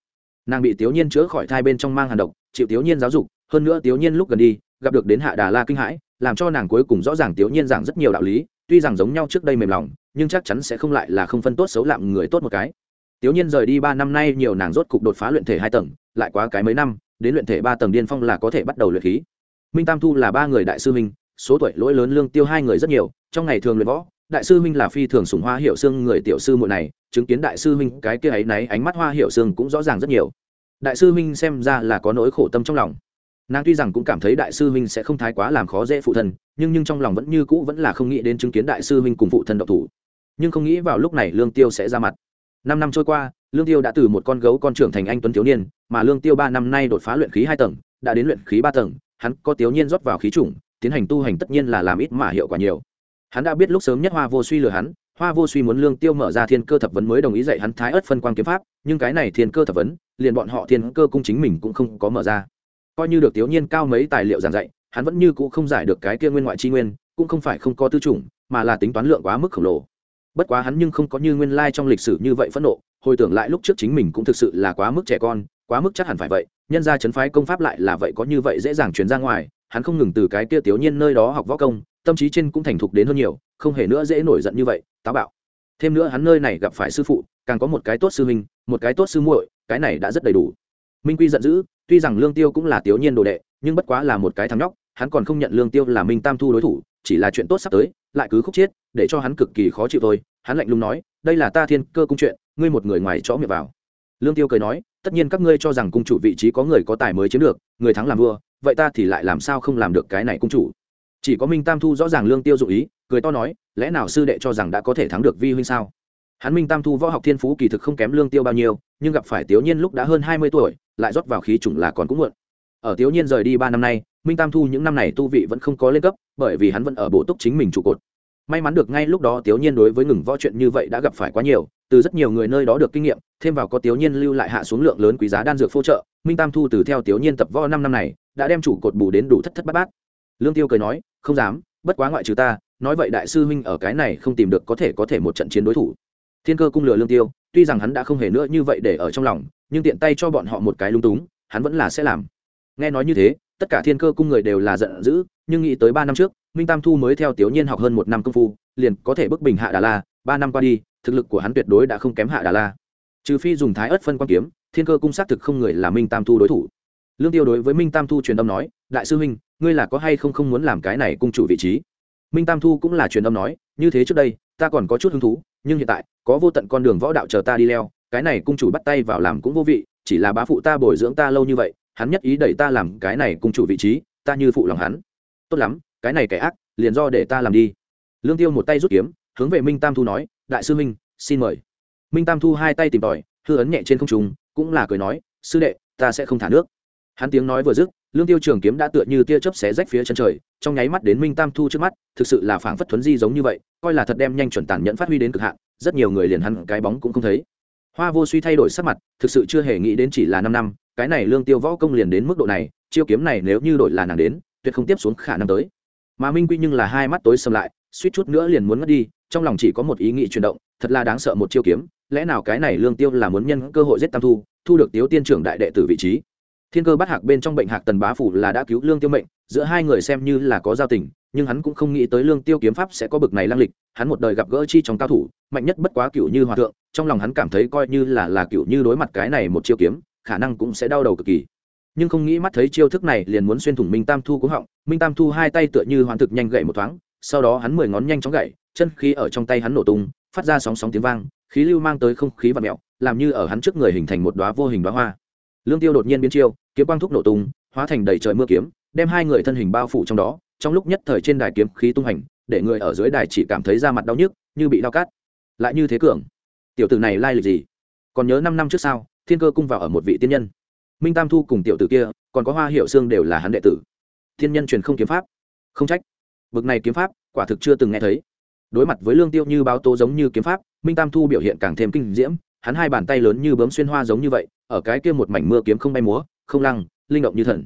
Nàng bị thiếu nhiên chữa khỏi thai bên trong mang hàn độc, chịu thiếu nhiên giáo dục, hơn nữa thiếu nhiên lúc gần đi, gặp được đến hạ đà la kinh hãi, làm cho nàng cuối cùng rõ ràng thiếu nhiên giảng rất nhiều đạo lý, tuy rằng giống nhau trước đây mềm lòng, nhưng chắc chắn sẽ không lại là không phân tốt xấu lạm người tốt một cái. Thiếu nhiên rời đi ba năm nay nhiều nàng rốt cục đột phá luyện thể hai tầng, lại quá cái mấy năm, đến luyện thể ba tầng điên phong là có thể bắt đầu luyện khí minh tam thu là ba người đại sư minh số tuổi lỗi lớn lương tiêu hai người rất nhiều, trong ngày thường luyện võ, đại sư minh là phi thường sùng hoa hiệu xương người tiểu sư muội này, chứng kiến đại sư minh cái kia ấy náy ánh mắt hoa hiệu xương cũng rõ ràng rất nhiều. Đại sư minh xem ra là có nỗi khổ tâm trong lòng. Nàng tuy rằng cũng cảm thấy đại sư minh sẽ không thái quá làm khó dễ phụ thân, nhưng nhưng trong lòng vẫn như cũ vẫn là không nghĩ đến chứng kiến đại sư minh cùng phụ thân độc thủ. Nhưng không nghĩ vào lúc này lương tiêu sẽ ra mặt. Năm năm trôi qua, lương tiêu đã từ một con gấu con trưởng thành anh tuấn thiếu niên, mà lương tiêu ba năm nay đột phá luyện khí hai tầng, đã đến luyện khí ba tầng hắn có thiếu niên rót vào khí chủng, tiến hành tu hành tất nhiên là làm ít mà hiệu quả nhiều. Hắn đã biết lúc sớm nhất hoa vô suy lừa hắn, hoa vô suy muốn lương tiêu mở ra thiên cơ thập vấn mới đồng ý dạy hắn thái Ức phân quang kiếm pháp, nhưng cái này thiên cơ thập vấn, liền bọn họ thiên cơ cung chính mình cũng không có mở ra. Coi như được thiếu nhiên cao mấy tài liệu giảng dạy, hắn vẫn như cũ không giải được cái kia nguyên ngoại chi nguyên, cũng không phải không có tư chủng, mà là tính toán lượng quá mức khổng lồ. Bất quá hắn nhưng không có như nguyên lai trong lịch sử như vậy phẫn nộ, hồi tưởng lại lúc trước chính mình cũng thực sự là quá mức trẻ con, quá mức chắc hẳn phải vậy nhân ra chấn phái công pháp lại là vậy có như vậy dễ dàng truyền ra ngoài, hắn không ngừng từ cái kia tiểu nhiên nơi đó học võ công, tâm trí trên cũng thành thục đến hơn nhiều, không hề nữa dễ nổi giận như vậy, táo bạo. Thêm nữa hắn nơi này gặp phải sư phụ, càng có một cái tốt sư minh một cái tốt sư muội, cái này đã rất đầy đủ. Minh quy giận dữ, tuy rằng lương tiêu cũng là tiểu nhiên đồ đệ, nhưng bất quá là một cái thằng nhóc, hắn còn không nhận lương tiêu là minh tam thu đối thủ, chỉ là chuyện tốt sắp tới, lại cứ khúc chiết để cho hắn cực kỳ khó chịu thôi. Hắn lạnh lùng nói, đây là ta thiên cơ cung chuyện, ngươi một người ngoài chó miệng vào lương tiêu cười nói, tất nhiên các ngươi cho rằng cung chủ vị trí có người có tài mới chiếm được, người thắng làm vua, vậy ta thì lại làm sao không làm được cái này cung chủ? Chỉ có minh tam thu rõ ràng lương tiêu dụ ý, cười to nói, lẽ nào sư đệ cho rằng đã có thể thắng được vi huynh sao? Hắn minh tam thu võ học thiên phú kỳ thực không kém lương tiêu bao nhiêu, nhưng gặp phải tiểu nhiên lúc đã hơn hai mươi tuổi, lại rót vào khí chủng là còn cũng muộn. Ở tiểu nhiên rời đi ba năm nay, minh tam thu những năm này tu vị vẫn không có lên cấp, bởi vì hắn vẫn ở bộ túc chính mình trụ cột. May mắn được ngay lúc đó tiểu nhiên đối với ngừng võ chuyện như vậy đã gặp phải quá nhiều, từ rất nhiều người nơi đó được kinh nghiệm thêm vào có tiểu nhiên lưu lại hạ xuống lượng lớn quý giá đan dược phô trợ, minh tam thu từ theo tiểu nhiên tập võ năm năm này, đã đem chủ cột bù đến đủ thất thất bát bát. Lương tiêu cười nói, không dám, bất quá ngoại trừ ta, nói vậy đại sư huynh ở cái này không tìm được có thể có thể một trận chiến đối thủ. Thiên cơ cung lừa lương tiêu, tuy rằng hắn đã không hề nữa như vậy để ở trong lòng, nhưng tiện tay cho bọn họ một cái lung túng, hắn vẫn là sẽ làm. Nghe nói như thế, tất cả thiên cơ cung người đều là giận dữ, nhưng nghĩ tới ba năm trước, minh tam thu mới theo tiểu nhiên học hơn một năm công phu, liền có thể bức bình hạ đà la, ba năm qua đi, thực lực của hắn tuyệt đối đã không kém hạ đà la trừ phi dùng thái ớt phân quan kiếm, thiên cơ cung xác thực không người là minh tam thu đối thủ. Lương tiêu đối với minh tam thu truyền âm nói, đại sư huynh, ngươi là có hay không không muốn làm cái này cung chủ vị trí? Minh tam thu cũng là truyền âm nói, như thế trước đây, ta còn có chút hứng thú, nhưng hiện tại, có vô tận con đường võ đạo chờ ta đi leo, cái này cung chủ bắt tay vào làm cũng vô vị, chỉ là bá phụ ta bồi dưỡng ta lâu như vậy, hắn nhất ý đẩy ta làm cái này cung chủ vị trí, ta như phụ lòng hắn. Tốt lắm, cái này kẻ ác, liền do để ta làm đi. Lương tiêu một tay rút kiếm, hướng về minh tam thu nói, đại sư minh xin mời minh tam thu hai tay tìm tòi, hư ấn nhẹ trên không trung, cũng là cười nói, sư đệ, ta sẽ không thả nước. Hắn tiếng nói vừa dứt, lương tiêu trường kiếm đã tựa như tia chớp xé rách phía chân trời, trong nháy mắt đến minh tam thu trước mắt, thực sự là phảng phất thuấn di giống như vậy, coi là thật đem nhanh chuẩn tàn nhẫn phát huy đến cực hạn, rất nhiều người liền hắn cái bóng cũng không thấy. Hoa vô suy thay đổi sắc mặt, thực sự chưa hề nghĩ đến chỉ là năm năm, cái này lương tiêu võ công liền đến mức độ này, chiêu kiếm này nếu như đổi là nàng đến, tuyệt không tiếp xuống khả năng tới. Mà minh quy nhưng là hai mắt tối sầm lại, suýt chút nữa liền muốn mất đi, trong lòng chỉ có một ý nghĩ chuyển động, thật là đáng sợ một chiêu kiếm lẽ nào cái này lương tiêu là muốn nhân cơ hội giết tam thu thu được tiếu tiên trưởng đại đệ tử vị trí? Thiên cơ bắt hạc bên trong bệnh hạc tần bá phủ là đã cứu lương tiêu mệnh, giữa hai người xem như là có giao tình, nhưng hắn cũng không nghĩ tới lương tiêu kiếm pháp sẽ có bực này lang lịch, hắn một đời gặp gỡ chi trong cao thủ, mạnh nhất bất quá cựu như hòa thượng, trong lòng hắn cảm thấy coi như là là cựu như đối mặt cái này một chiêu kiếm, khả năng cũng sẽ đau đầu cực kỳ. Nhưng không nghĩ mắt thấy chiêu thức này liền muốn xuyên thủng minh tam thu cũng họng, minh tam thu hai tay tựa như hoàn thực nhanh gậy một thoáng, sau đó hắn mười ngón nhanh chóng gậy, chân khí ở trong tay hắn nổ tung, phát ra sóng sóng tiếng vang khí lưu mang tới không khí và mẹo, làm như ở hắn trước người hình thành một đoá vô hình đoá hoa. Lương tiêu đột nhiên biến chiêu, kiếm quang thúc nổ tung, hóa thành đầy trời mưa kiếm, đem hai người thân hình bao phủ trong đó, trong lúc nhất thời trên đài kiếm khí tung hành, để người ở dưới đài chỉ cảm thấy da mặt đau nhức, như bị đau cắt lại như thế cường. Tiểu tử này lai lịch gì? Còn nhớ năm năm trước sao, thiên cơ cung vào ở một vị tiên nhân. Minh tam thu cùng tiểu tử kia, còn có hoa hiệu xương đều là hắn đệ tử. Thiên nhân truyền không kiếm pháp. Không trách. Bực này kiếm pháp, quả thực chưa từng nghe thấy. Đối mặt với lương tiêu như báo tố giống như kiếm pháp minh tam thu biểu hiện càng thêm kinh diễm, hắn hai bàn tay lớn như bấm xuyên hoa giống như vậy, ở cái kia một mảnh mưa kiếm không bay múa, không lăng, linh động như thần.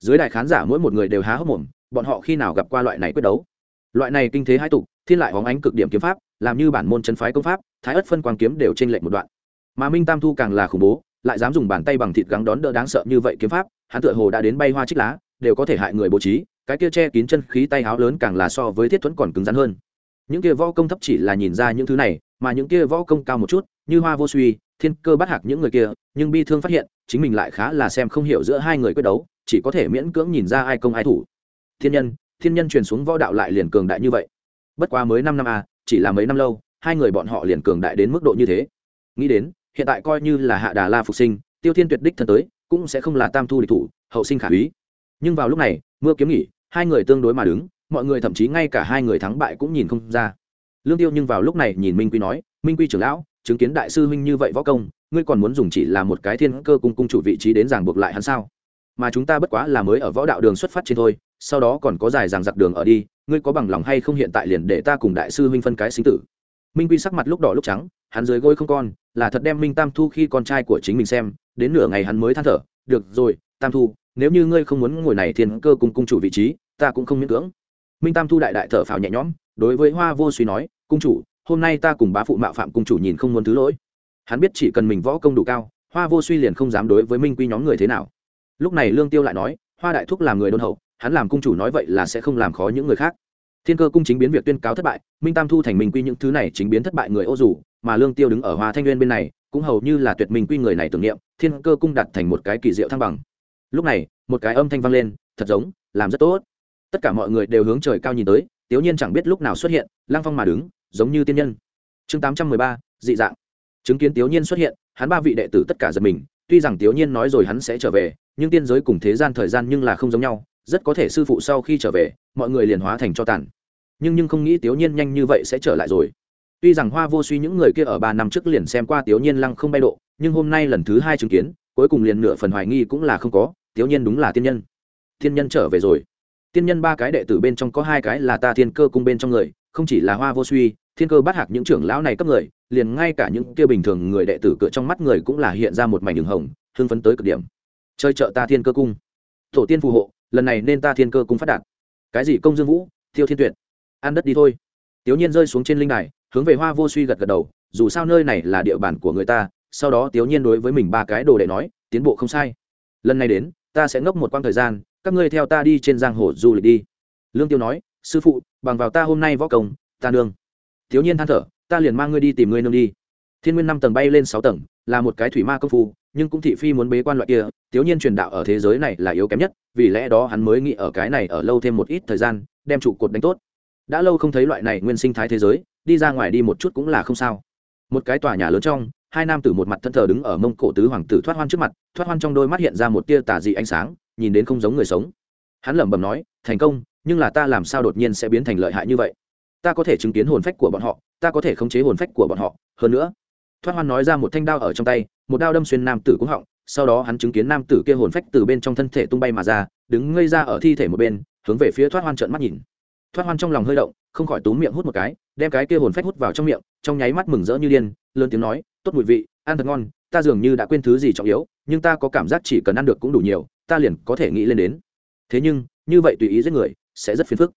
Dưới đài khán giả mỗi một người đều há hốc mồm, bọn họ khi nào gặp qua loại này quyết đấu? Loại này kinh thế hai tục, thiên lại hóng ánh cực điểm kiếm pháp, làm như bản môn chân phái công pháp, thái ất phân quang kiếm đều trên lệnh một đoạn. Mà minh tam thu càng là khủng bố, lại dám dùng bàn tay bằng thịt gắng đón đỡ đáng sợ như vậy kiếm pháp, hắn tựa hồ đã đến bay hoa trích lá, đều có thể hại người bố trí, cái kia che kín chân khí tay háo lớn càng là so với thiết thuẫn còn cứng rắn hơn. Những kia võ công thấp chỉ là nhìn ra những thứ này mà những kia võ công cao một chút như hoa vô suy thiên cơ bắt hạc những người kia nhưng bi thương phát hiện chính mình lại khá là xem không hiểu giữa hai người quyết đấu chỉ có thể miễn cưỡng nhìn ra ai công ai thủ. Thiên nhân thiên nhân truyền xuống võ đạo lại liền cường đại như vậy. Bất quá mới năm năm a à, chỉ là mấy năm lâu hai người bọn họ liền cường đại đến mức độ như thế. Nghĩ đến hiện tại coi như là hạ đà la phục sinh tiêu thiên tuyệt đích thân tới cũng sẽ không là tam thu địch thủ hậu sinh khả úy nhưng vào lúc này mưa kiếm nghỉ hai người tương đối mà đứng mọi người thậm chí ngay cả hai người thắng bại cũng nhìn không ra lương tiêu nhưng vào lúc này nhìn minh quy nói, minh quy trưởng lão, chứng kiến đại sư huynh như vậy võ công, ngươi còn muốn dùng chỉ là một cái thiên cơ cung cung chủ vị trí đến ràng buộc lại hắn sao? Mà chúng ta bất quá là mới ở võ đạo đường xuất phát trên thôi, sau đó còn có dài ràng giặc đường ở đi, ngươi có bằng lòng hay không hiện tại liền để ta cùng đại sư huynh phân cái sinh tử? Minh quy sắc mặt lúc đỏ lúc trắng, hắn dưới gối không con, là thật đem minh tam thu khi con trai của chính mình xem, đến nửa ngày hắn mới than thở, được rồi, tam thu, nếu như ngươi không muốn ngồi này thiên cơ cùng cung chủ vị trí, ta cũng không miễn cưỡng. Minh tam thu đại đại thở phào nhẹ nhõm đối với hoa vô suy nói, cung chủ, hôm nay ta cùng bá phụ mạo phạm cung chủ nhìn không muốn thứ lỗi. Hắn biết chỉ cần mình võ công đủ cao, hoa vô suy liền không dám đối với minh quy nhóm người thế nào. Lúc này lương tiêu lại nói, hoa đại thúc làm người đôn hậu, hắn làm cung chủ nói vậy là sẽ không làm khó những người khác. Thiên cơ cung chính biến việc tuyên cáo thất bại, minh tam thu thành minh quy những thứ này chính biến thất bại người ô dù, mà lương tiêu đứng ở hoa thanh nguyên bên này, cũng hầu như là tuyệt minh quy người này tưởng niệm, thiên cơ cung đặt thành một cái kỳ diệu thăng bằng. Lúc này, một cái âm thanh vang lên, thật giống, làm rất tốt. Tất cả mọi người đều hướng trời cao nhìn tới tiểu nhiên chẳng biết lúc nào xuất hiện, lăng phong mà đứng, giống như tiên nhân. Chương tám trăm mười ba, dị dạng. Chứng kiến tiểu nhiên xuất hiện, hắn ba vị đệ tử tất cả giật mình, tuy rằng tiểu nhiên nói rồi hắn sẽ trở về, nhưng tiên giới cùng thế gian thời gian nhưng là không giống nhau, rất có thể sư phụ sau khi trở về, mọi người liền hóa thành cho tàn. Nhưng nhưng không nghĩ tiểu nhiên nhanh như vậy sẽ trở lại rồi. Tuy rằng hoa vô suy những người kia ở ba năm trước liền xem qua tiểu nhiên lăng không bay độ, nhưng hôm nay lần thứ hai chứng kiến, cuối cùng liền nửa phần hoài nghi cũng là không có tiểu nhiên đúng là tiên nhân. Tiên nhân trở về rồi tiên nhân ba cái đệ tử bên trong có hai cái là ta thiên cơ cung bên trong người, không chỉ là hoa vô suy, thiên cơ bắt hạc những trưởng lão này cấp người, liền ngay cả những kia bình thường người đệ tử cửa trong mắt người cũng là hiện ra một mảnh đường hồng, hưng phấn tới cực điểm. Chơi trợ ta thiên cơ cung. Tổ tiên phù hộ, lần này nên ta thiên cơ cung phát đạt. Cái gì công dương vũ, thiêu thiên tuyệt? Ăn đất đi thôi. Tiểu nhiên rơi xuống trên linh đài, hướng về hoa vô suy gật gật đầu, dù sao nơi này là địa bàn của người ta, sau đó tiểu nhiên đối với mình ba cái đồ đệ nói, tiến bộ không sai. Lần này đến, ta sẽ ngốc một quãng thời gian các ngươi theo ta đi trên giang hồ du lịch đi. Lương tiêu nói, sư phụ, bằng vào ta hôm nay võ công, ta nương. Thiếu nhiên than thở, ta liền mang ngươi đi tìm ngươi nương đi. Thiên nguyên năm tầng bay lên sáu tầng, là một cái thủy ma công phu, nhưng cũng thị phi muốn bế quan loại kia, thiếu nhiên truyền đạo ở thế giới này là yếu kém nhất, vì lẽ đó hắn mới nghĩ ở cái này ở lâu thêm một ít thời gian, đem trụ cột đánh tốt. Đã lâu không thấy loại này nguyên sinh thái thế giới, đi ra ngoài đi một chút cũng là không sao. Một cái tòa nhà lớn trong, hai nam tử một mặt thân thờ đứng ở mông cổ tứ hoàng tử thoát hoan trước mặt, thoát hoan trong đôi mắt hiện ra một tia tà dị ánh sáng nhìn đến không giống người sống. Hắn lẩm bẩm nói, thành công, nhưng là ta làm sao đột nhiên sẽ biến thành lợi hại như vậy? Ta có thể chứng kiến hồn phách của bọn họ, ta có thể khống chế hồn phách của bọn họ. Hơn nữa. Thoát hoan nói ra một thanh đao ở trong tay, một đao đâm xuyên nam tử cũng họng, sau đó hắn chứng kiến nam tử kia hồn phách từ bên trong thân thể tung bay mà ra, đứng ngây ra ở thi thể một bên, hướng về phía thoát hoan trợn mắt nhìn. Thoát hoan trong lòng hơi động, không khỏi túm miệng hút một cái, đem cái kia hồn phách hút vào trong miệng, trong nháy mắt mừng rỡ như điên, lớn tiếng nói, tốt mùi vị, ăn thật ngon, ta dường như đã quên thứ gì trọng yếu, nhưng ta có cảm giác chỉ cần ăn được cũng đủ nhiều ta liền có thể nghĩ lên đến. Thế nhưng, như vậy tùy ý giết người, sẽ rất phiền phức.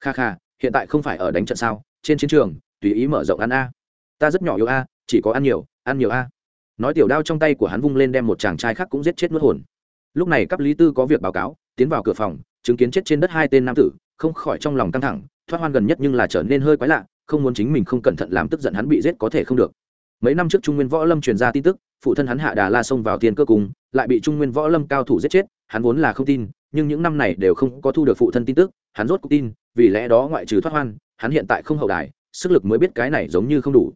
Kha kha, hiện tại không phải ở đánh trận sao? Trên chiến trường, tùy ý mở rộng ăn a. Ta rất nhỏ yếu a, chỉ có ăn nhiều ăn nhiều a. Nói tiểu đao trong tay của hắn vung lên đem một chàng trai khác cũng giết chết mất hồn. Lúc này cấp lý tư có việc báo cáo, tiến vào cửa phòng, chứng kiến chết trên đất hai tên nam tử, không khỏi trong lòng căng thẳng, thoát hoan gần nhất nhưng là trở nên hơi quái lạ, không muốn chính mình không cẩn thận làm tức giận hắn bị giết có thể không được. Mấy năm trước trung nguyên võ lâm truyền ra tin tức, phụ thân hắn hạ đà la xông vào tiền cơ cung, lại bị trung nguyên võ lâm cao thủ giết chết hắn vốn là không tin, nhưng những năm này đều không có thu được phụ thân tin tức, hắn rốt cuộc tin, vì lẽ đó ngoại trừ thoát hoan, hắn hiện tại không hậu đài, sức lực mới biết cái này giống như không đủ.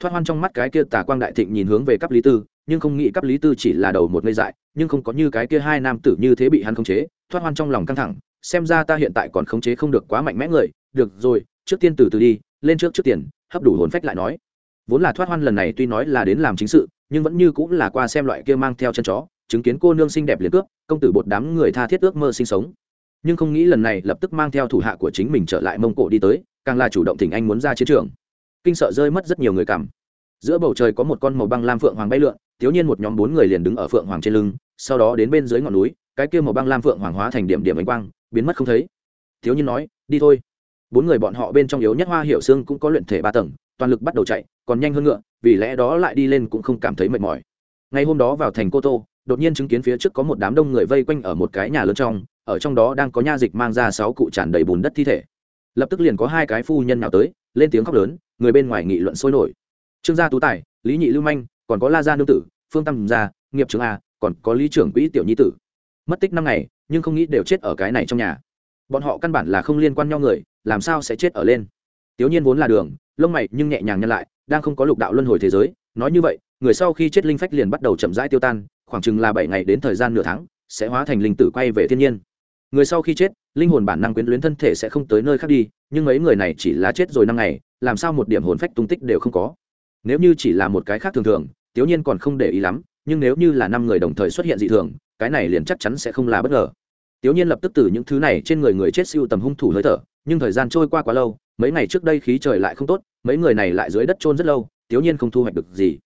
Thoát hoan trong mắt cái kia tà quang đại thịnh nhìn hướng về cấp lý tư, nhưng không nghĩ cấp lý tư chỉ là đầu một ngây dại, nhưng không có như cái kia hai nam tử như thế bị hắn khống chế, thoát hoan trong lòng căng thẳng, xem ra ta hiện tại còn khống chế không được quá mạnh mẽ người, được rồi, trước tiên từ từ đi, lên trước trước tiền, hấp đủ hồn phách lại nói. Vốn là thoát hoan lần này tuy nói là đến làm chính sự, nhưng vẫn như cũng là qua xem loại kia mang theo chân chó chứng kiến cô nương xinh đẹp liền cướp, công tử bột đám người tha thiết ước mơ sinh sống. Nhưng không nghĩ lần này lập tức mang theo thủ hạ của chính mình trở lại mông cổ đi tới, càng là chủ động thỉnh anh muốn ra chiến trường. Kinh sợ rơi mất rất nhiều người cảm. Giữa bầu trời có một con màu băng lam phượng hoàng bay lượn, thiếu nhiên một nhóm bốn người liền đứng ở phượng hoàng trên lưng, sau đó đến bên dưới ngọn núi, cái kia màu băng lam phượng hoàng hóa thành điểm điểm ánh quang, biến mất không thấy. Thiếu nhiên nói, đi thôi. Bốn người bọn họ bên trong yếu nhất hoa hiệu xương cũng có luyện thể ba tầng, toàn lực bắt đầu chạy, còn nhanh hơn ngựa, vì lẽ đó lại đi lên cũng không cảm thấy mệt mỏi. Ngày hôm đó vào thành cô tô đột nhiên chứng kiến phía trước có một đám đông người vây quanh ở một cái nhà lớn trong, ở trong đó đang có nha dịch mang ra sáu cụ tràn đầy bùn đất thi thể. Lập tức liền có hai cái phu nhân nào tới, lên tiếng khóc lớn, người bên ngoài nghị luận sôi nổi. Trương gia tú tài, lý nhị lưu manh, còn có la gia nương tử, phương tâm gia, nghiệp trưởng a, còn có lý trưởng quỹ tiểu nhi tử. Mất tích năm ngày, nhưng không nghĩ đều chết ở cái này trong nhà. Bọn họ căn bản là không liên quan nhau người, làm sao sẽ chết ở lên? Tiểu nhiên vốn là đường, lông mày nhưng nhẹ nhàng nhân lại, đang không có lục đạo luân hồi thế giới, nói như vậy, người sau khi chết linh phách liền bắt đầu chậm rãi tiêu tan khoảng chừng là bảy ngày đến thời gian nửa tháng, sẽ hóa thành linh tử quay về thiên nhiên. Người sau khi chết, linh hồn bản năng quyến luyến thân thể sẽ không tới nơi khác đi, nhưng mấy người này chỉ là chết rồi năm ngày, làm sao một điểm hồn phách tung tích đều không có. Nếu như chỉ là một cái khác thường thường tiểu nhiên còn không để ý lắm, nhưng nếu như là năm người đồng thời xuất hiện dị thường, cái này liền chắc chắn sẽ không là bất ngờ. Tiểu nhiên lập tức từ những thứ này trên người người chết siêu tầm hung thủ hơi thở, nhưng thời gian trôi qua quá lâu, mấy ngày trước đây khí trời lại không tốt, mấy người này lại dưới đất trôn rất lâu tiểu nhiên không thu hoạch được gì.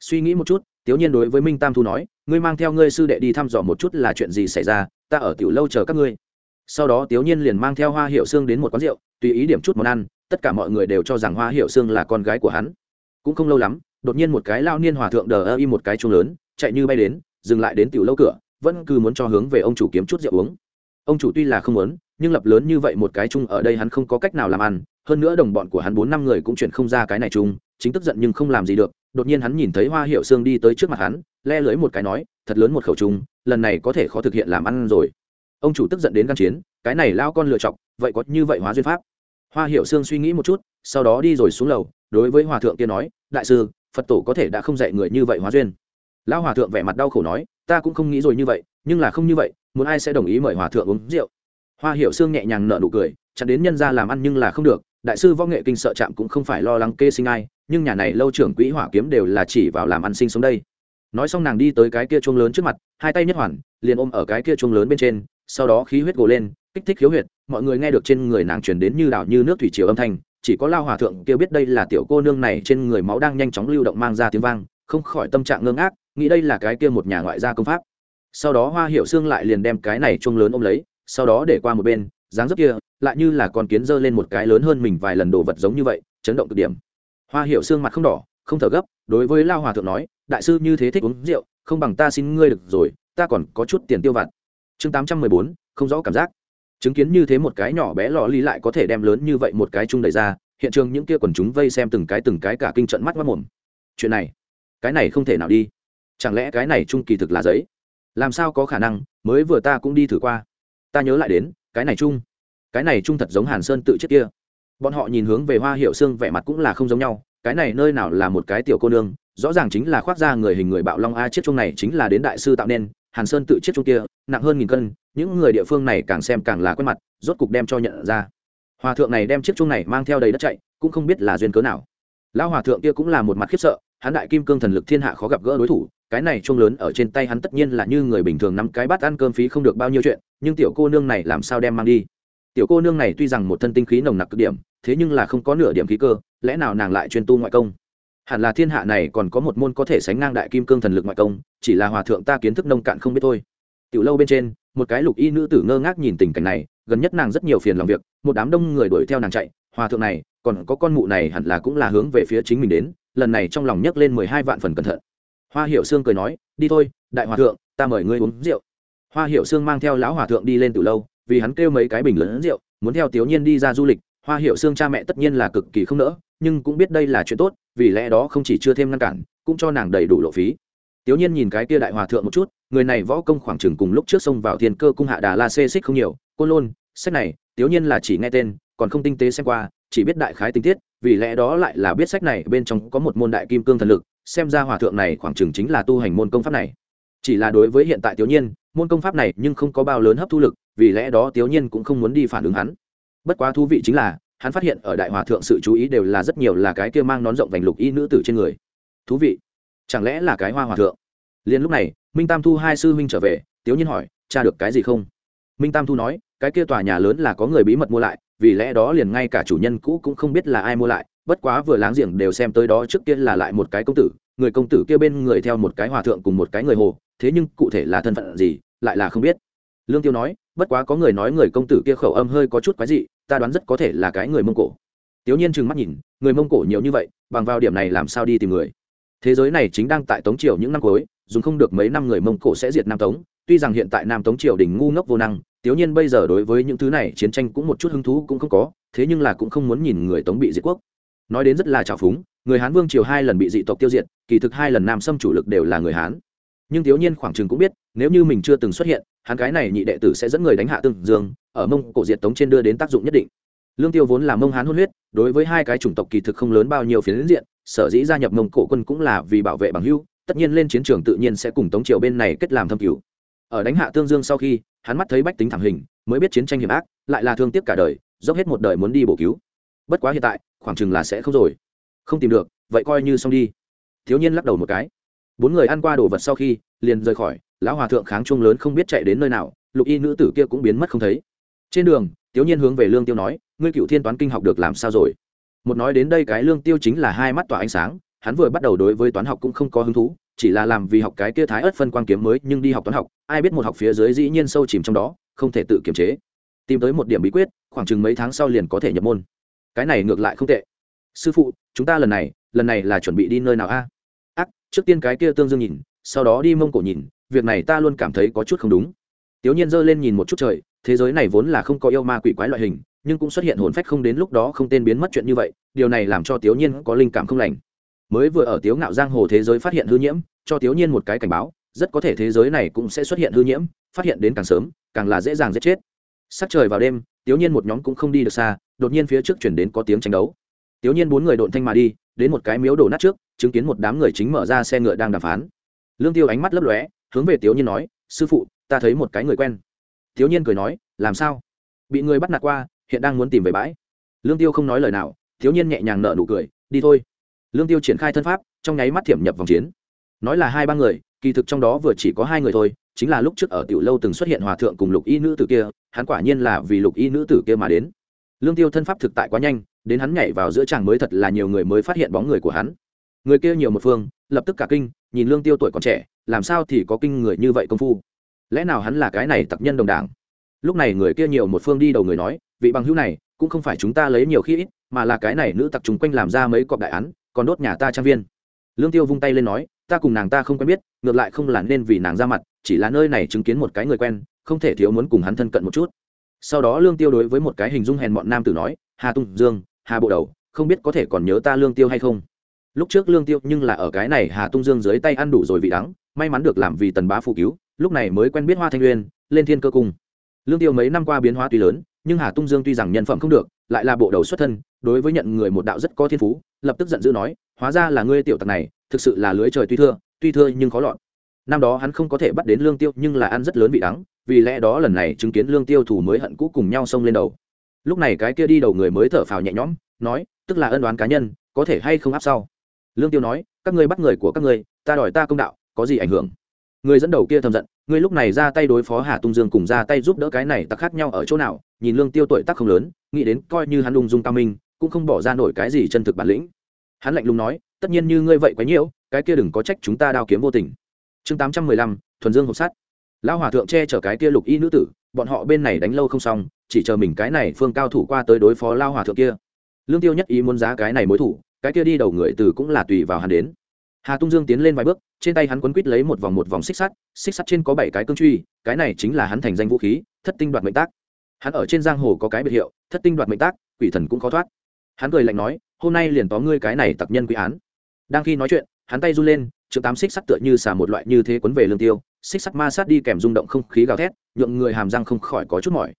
Suy nghĩ một chút Tiếu nhiên đối với minh tam thu nói, ngươi mang theo ngươi sư đệ đi thăm dò một chút là chuyện gì xảy ra, ta ở tiểu lâu chờ các ngươi. Sau đó Tiếu nhiên liền mang theo hoa hiệu Sương đến một quán rượu, tùy ý điểm chút món ăn, tất cả mọi người đều cho rằng hoa hiệu Sương là con gái của hắn. Cũng không lâu lắm, đột nhiên một cái lao niên hòa thượng đờ ơ y một cái chung lớn, chạy như bay đến, dừng lại đến tiểu lâu cửa, vẫn cứ muốn cho hướng về ông chủ kiếm chút rượu uống. Ông chủ tuy là không muốn, nhưng lập lớn như vậy một cái chung ở đây hắn không có cách nào làm ăn, hơn nữa đồng bọn của hắn bốn năm người cũng chuyển không ra cái này chung chính tức giận nhưng không làm gì được, đột nhiên hắn nhìn thấy hoa hiệu Sương đi tới trước mặt hắn, le lưới một cái nói, thật lớn một khẩu trùng, lần này có thể khó thực hiện làm ăn rồi. Ông chủ tức giận đến gan chiến, cái này lao con lựa chọc, vậy có như vậy hóa duyên pháp? Hoa hiệu sương suy nghĩ một chút, sau đó đi rồi xuống lầu, đối với hòa thượng kia nói, đại sư, phật tổ có thể đã không dạy người như vậy hóa duyên. Lão hòa thượng vẻ mặt đau khổ nói, ta cũng không nghĩ rồi như vậy, nhưng là không như vậy, muốn ai sẽ đồng ý mời hòa thượng uống rượu? Hoa hiệu sương nhẹ nhàng nở nụ cười chặn đến nhân ra làm ăn nhưng là không được, đại sư võ nghệ kinh sợ chạm cũng không phải lo lắng kê sinh ai nhưng nhà này lâu trưởng quỹ hỏa kiếm đều là chỉ vào làm ăn sinh sống đây. Nói xong nàng đi tới cái kia chuông lớn trước mặt, hai tay nhất hoàn, liền ôm ở cái kia chuông lớn bên trên, sau đó khí huyết gồ lên, kích thích khiếu huyệt, mọi người nghe được trên người nàng truyền đến như đảo như nước thủy chiều âm thanh, chỉ có lao hòa thượng kia biết đây là tiểu cô nương này trên người máu đang nhanh chóng lưu động mang ra tiếng vang, không khỏi tâm trạng ngơ ngác, nghĩ đây là cái kia một nhà ngoại gia công pháp. Sau đó hoa hiệu xương lại liền đem cái này chuông lớn ôm lấy, sau đó để qua một bên, dáng dấp kia, lại như là con kiến dơ lên một cái lớn hơn mình vài lần đồ vật giống như vậy, chấn động cực điểm hoa hiệu xương mặt không đỏ, không thở gấp, đối với lao hòa thượng nói, đại sư như thế thích uống rượu, không bằng ta xin ngươi được rồi, ta còn có chút tiền tiêu vặt. Chương tám trăm mười bốn, không rõ cảm giác. Chứng kiến như thế một cái nhỏ bé lò ly lại có thể đem lớn như vậy một cái chung đẩy ra, hiện trường những kia quần chúng vây xem từng cái từng cái cả kinh trận mắt mất mồm. Chuyện này, cái này không thể nào đi. Chẳng lẽ cái này chung kỳ thực là giấy? Làm sao có khả năng, mới vừa ta cũng đi thử qua. Ta nhớ lại đến, cái này chung, cái này chung thật giống hàn sơn tự chết kia bọn họ nhìn hướng về hoa hiệu xương vẻ mặt cũng là không giống nhau, cái này nơi nào là một cái tiểu cô nương, rõ ràng chính là khoác ra người hình người bạo long a chiếc chung này chính là đến đại sư tạo nên, hàn sơn tự chiếc chung kia, nặng hơn nghìn cân, những người địa phương này càng xem càng là quen mặt, rốt cục đem cho nhận ra. Hòa thượng này đem chiếc chung này mang theo đầy đất chạy, cũng không biết là duyên cớ nào. Lão hòa thượng kia cũng là một mặt khiếp sợ, hắn đại kim cương thần lực thiên hạ khó gặp gỡ đối thủ, cái này chung lớn ở trên tay hắn tất nhiên là như người bình thường nắm cái bát ăn cơm phí không được bao nhiêu chuyện, nhưng tiểu cô nương này làm sao đem mang đi? Tiểu cô nương này tuy rằng một thân tinh khí nồng nặc cực điểm thế nhưng là không có nửa điểm khí cơ, lẽ nào nàng lại chuyên tu ngoại công? Hẳn là thiên hạ này còn có một môn có thể sánh ngang đại kim cương thần lực ngoại công, chỉ là hòa thượng ta kiến thức nông cạn không biết thôi. Tiểu lâu bên trên, một cái lục y nữ tử ngơ ngác nhìn tình cảnh này, gần nhất nàng rất nhiều phiền lòng việc, một đám đông người đuổi theo nàng chạy, hòa thượng này, còn có con mụ này hẳn là cũng là hướng về phía chính mình đến, lần này trong lòng nhấc lên mười hai vạn phần cẩn thận. Hoa hiệu sương cười nói, đi thôi, đại hòa thượng, ta mời ngươi uống rượu. Hoa hiệu sương mang theo lão hòa thượng đi lên từ lâu, vì hắn kêu mấy cái bình lớn rượu, muốn theo tiểu nhiên đi ra du lịch hoa hiệu sương cha mẹ tất nhiên là cực kỳ không nỡ, nhưng cũng biết đây là chuyện tốt, vì lẽ đó không chỉ chưa thêm ngăn cản, cũng cho nàng đầy đủ lộ phí. Tiểu nhiên nhìn cái kia đại hòa thượng một chút, người này võ công khoảng chừng cùng lúc trước xông vào thiên cơ cung hạ đà la xê xích không nhiều, côn lôn, sách này tiểu nhiên là chỉ nghe tên, còn không tinh tế xem qua, chỉ biết đại khái tinh tiết, vì lẽ đó lại là biết sách này bên trong có một môn đại kim cương thần lực, xem ra hòa thượng này khoảng chừng chính là tu hành môn công pháp này. Chỉ là đối với hiện tại tiểu nhiên, môn công pháp này nhưng không có bao lớn hấp thu lực, vì lẽ đó tiểu nhiên cũng không muốn đi phản ứng hắn bất quá thú vị chính là, hắn phát hiện ở đại hòa thượng sự chú ý đều là rất nhiều là cái kia mang nón rộng vành lục y nữ tử trên người. Thú vị. Chẳng lẽ là cái hoa hòa thượng? Liền lúc này, minh tam thu hai sư huynh trở về, tiếu nhiên hỏi, cha được cái gì không? Minh tam thu nói, cái kia tòa nhà lớn là có người bí mật mua lại, vì lẽ đó liền ngay cả chủ nhân cũ cũng không biết là ai mua lại, bất quá vừa láng giềng đều xem tới đó trước kia là lại một cái công tử, người công tử kia bên người theo một cái hòa thượng cùng một cái người hồ, thế nhưng cụ thể là thân phận gì, lại là không biết. Lương tiêu nói, bất quá có người nói người công tử kia khẩu âm hơi có chút quái dị ta đoán rất có thể là cái người mông cổ. Tiểu nhiên trừng mắt nhìn, người mông cổ nhiều như vậy, bằng vào điểm này làm sao đi tìm người? Thế giới này chính đang tại tống triều những năm cuối dùng không được mấy năm người mông cổ sẽ diệt nam tống, tuy rằng hiện tại nam tống triều đình ngu ngốc vô năng tiểu nhiên bây giờ đối với những thứ này chiến tranh cũng một chút hứng thú cũng không có, thế nhưng là cũng không muốn nhìn người tống bị diệt quốc. Nói đến rất là trào phúng, người hán vương triều hai lần bị dị tộc tiêu diệt, kỳ thực hai lần nam xâm chủ lực đều là người hán. Nhưng thiếu nhiên khoảng chừng cũng biết, nếu như mình chưa từng xuất hiện hắn cái này nhị đệ tử sẽ dẫn người đánh hạ tương dương, ở mông cổ diệt tống trên đưa đến tác dụng nhất định. Lương tiêu vốn là mông hán hôn huyết, đối với hai cái chủng tộc kỳ thực không lớn bao nhiêu phiến diện, sở dĩ gia nhập mông cổ quân cũng là vì bảo vệ bằng hưu tất nhiên lên chiến trường tự nhiên sẽ cùng tống triều bên này kết làm thâm cứu ở đánh hạ tương dương sau khi, hắn mắt thấy bách tính thẳng hình, mới biết chiến tranh hiểm ác, lại là thương tiếc cả đời, dốc hết một đời muốn đi bổ cứu. Bất quá hiện tại, khoảng chừng là sẽ không rồi. Không tìm được, vậy coi như xong đi. Thiếu nhiên lắc đầu một cái. Bốn người ăn qua đồ vật sau khi, liền rời khỏi lão hòa thượng kháng chuông lớn không biết chạy đến nơi nào, lục y nữ tử kia cũng biến mất không thấy. Trên đường tiểu nhiên hướng về lương tiêu nói, ngươi cựu thiên toán kinh học được làm sao rồi? Một nói đến đây cái lương tiêu chính là hai mắt tỏa ánh sáng, hắn vừa bắt đầu đối với toán học cũng không có hứng thú, chỉ là làm vì học cái kia thái ớt phân quan kiếm mới, nhưng đi học toán học, ai biết một học phía dưới dĩ nhiên sâu chìm trong đó, không thể tự kiềm chế. Tìm tới một điểm bí quyết, khoảng chừng mấy tháng sau liền có thể nhập môn. Cái này ngược lại không tệ. Sư phụ, chúng ta lần này lần này là chuẩn bị đi nơi nào a? Ác, trước tiên cái kia tương dương nhìn, sau đó đi mông cổ nhìn việc này ta luôn cảm thấy có chút không đúng. Tiểu nhiên giơ lên nhìn một chút trời, thế giới này vốn là không có yêu ma quỷ quái loại hình, nhưng cũng xuất hiện hồn phách không đến lúc đó không tên biến mất chuyện như vậy, điều này làm cho tiểu nhiên có linh cảm không lành. Mới vừa ở tiếu ngạo giang hồ thế giới phát hiện hư nhiễm, cho tiểu nhiên một cái cảnh báo, rất có thể thế giới này cũng sẽ xuất hiện hư nhiễm, phát hiện đến càng sớm, càng là dễ dàng giết chết. Sắc trời vào đêm tiểu nhiên một nhóm cũng không đi được xa, đột nhiên phía trước chuyển đến có tiếng tranh đấu. Tiểu nhiên bốn người độn thanh mà đi, đến một cái miếu đổ nát trước, chứng kiến một đám người chính mở ra xe ngựa đang đàm phán. Lương tiêu ánh mắt lấp lóe hướng về tiểu nhiên nói, sư phụ, ta thấy một cái người quen. Tiểu nhiên cười nói, làm sao? Bị người bắt nạt qua, hiện đang muốn tìm về bãi. Lương tiêu không nói lời nào thiếu nhiên nhẹ nhàng nở nụ cười, đi thôi. Lương tiêu triển khai thân pháp, trong nháy mắt thiểm nhập vòng chiến. Nói là hai ba người, kỳ thực trong đó vừa chỉ có hai người thôi, chính là lúc trước ở tiểu lâu từng xuất hiện hòa thượng cùng lục y nữ tử kia, hắn quả nhiên là vì lục y nữ tử kia mà đến. Lương tiêu thân pháp thực tại quá nhanh, đến hắn nhảy vào giữa tràng mới thật là nhiều người mới phát hiện bóng người của hắn. Người kia nhiều một phương, lập tức cả kinh, nhìn lương tiêu tuổi còn trẻ làm sao thì có kinh người như vậy công phu? Lẽ nào hắn là cái này tặc nhân đồng đảng? Lúc này người kia nhiều một phương đi đầu người nói, vị bằng hữu này, cũng không phải chúng ta lấy nhiều khi ít, mà là cái này nữ tặc chúng quanh làm ra mấy cọp đại án, còn đốt nhà ta trang viên. Lương tiêu vung tay lên nói, ta cùng nàng ta không quen biết, ngược lại không là nên vì nàng ra mặt, chỉ là nơi này chứng kiến một cái người quen, không thể thiếu muốn cùng hắn thân cận một chút. Sau đó lương tiêu đối với một cái hình dung hèn bọn nam tử nói, hà tung dương, hà bộ đầu, không biết có thể còn nhớ ta lương tiêu hay không? Lúc trước lương tiêu nhưng là ở cái này hà tung dương dưới tay ăn đủ rồi vị đắng, may mắn được làm vì tần bá phụ cứu, lúc này mới quen biết hoa thanh uyên, lên thiên cơ cung. Lương tiêu mấy năm qua biến hóa tuy lớn, nhưng hà tung dương tuy rằng nhân phẩm không được, lại là bộ đầu xuất thân, đối với nhận người một đạo rất có thiên phú, lập tức giận dữ nói, hóa ra là ngươi tiểu tặc này, thực sự là lưới trời tuy thưa tuy thưa nhưng khó lọt. Năm đó hắn không có thể bắt đến lương tiêu, nhưng là ăn rất lớn vị đắng, vì lẽ đó lần này chứng kiến lương tiêu thủ mới hận cũ cùng nhau xông lên đầu. Lúc này cái kia đi đầu người mới thở phào nhẹ nhõm, nói, tức là ân đoán cá nhân, có thể hay không áp sau? Lương tiêu nói, các ngươi bắt người của các ngươi, ta đòi ta công đạo, có gì ảnh hưởng? Người dẫn đầu kia thầm giận, ngươi lúc này ra tay đối phó hà tung dương cùng ra tay giúp đỡ cái này tặc khác nhau ở chỗ nào? Nhìn lương tiêu tuổi tác không lớn, nghĩ đến coi như hắn lung dung cao minh, cũng không bỏ ra nổi cái gì chân thực bản lĩnh. Hắn lạnh lùng nói, tất nhiên như ngươi vậy quá nhiễu cái kia đừng có trách chúng ta đao kiếm vô tình. Chương tám trăm mười lăm, thuần dương hộp sắt. Lão hòa thượng che chở cái kia lục y nữ tử, bọn họ bên này đánh lâu không xong, chỉ chờ mình cái này phương cao thủ qua tới đối phó lao hòa thượng kia. Lương tiêu nhất ý muốn giá cái này mối thủ cái kia đi đầu người từ cũng là tùy vào hắn đến. Hà tung dương tiến lên vài bước, trên tay hắn quấn quít lấy một vòng một vòng xích sắt xích sắt trên có bảy cái cương truy, cái này chính là hắn thành danh vũ khí, thất tinh đoạt mệnh tác. Hắn ở trên giang hồ có cái biệt hiệu, thất tinh đoạt mệnh tác, quỷ thần cũng khó thoát. Hắn cười lạnh nói, hôm nay liền tóm ngươi cái này tặc nhân quy án. Đang khi nói chuyện, hắn tay run lên chữ tám xích sắt tựa như xả một loại như thế quấn về lương tiêu, xích sắt ma sát đi kèm rung động không khí gào thét, nhượng người hàm răng không khỏi có chút mỏi.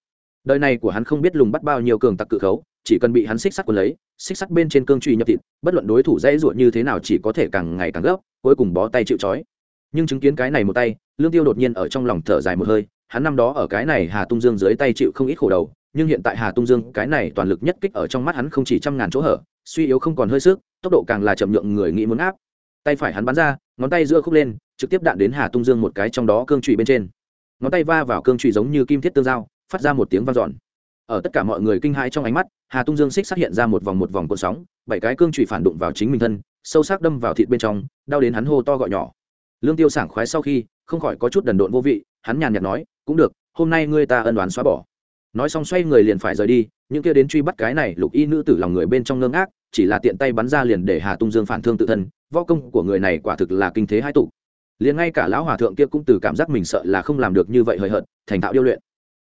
Đời này của hắn không biết lùng bắt bao nhiêu cường tặc cự khấu chỉ cần bị hắn xích sắt quấn lấy, xích sắt bên trên cương truy nhập thịt, bất luận đối thủ dễ ruột như thế nào chỉ có thể càng ngày càng gấp, cuối cùng bó tay chịu trói. Nhưng chứng kiến cái này một tay, lương tiêu đột nhiên ở trong lòng thở dài một hơi, hắn năm đó ở cái này hà tung dương dưới tay chịu không ít khổ đầu, nhưng hiện tại hà tung dương cái này toàn lực nhất kích ở trong mắt hắn không chỉ trăm ngàn chỗ hở, suy yếu không còn hơi sức, tốc độ càng là chậm nhượng người nghĩ muốn áp. Tay phải hắn bắn ra, ngón tay giữa khúc lên, trực tiếp đạn đến hà tung dương một cái trong đó cương trụy bên trên. Ngón tay va vào cương trụy giống như kim thiết tương giao, phát ra một tiếng vang dọn. Ở tất cả mọi người kinh hãi trong ánh mắt hà tung dương xích xác hiện ra một vòng một vòng cuộn sóng, bảy cái cương trụy phản đụng vào chính mình thân, sâu sắc đâm vào thịt bên trong, đau đến hắn hô to gọi nhỏ. Lương tiêu sảng khoái sau khi, không khỏi có chút đần độn vô vị, hắn nhàn nhạt nói, cũng được, hôm nay ngươi ta ân đoán xóa bỏ. Nói xong xoay người liền phải rời đi, những kia đến truy bắt cái này lục y nữ tử lòng người bên trong ngơ ngác, chỉ là tiện tay bắn ra liền để hà tung dương phản thương tự thân, võ công của người này quả thực là kinh thế hai tụ. Liền ngay cả lão hòa thượng kia cũng từ cảm giác mình sợ là không làm được như vậy hời hợt, thành thạo điêu luyện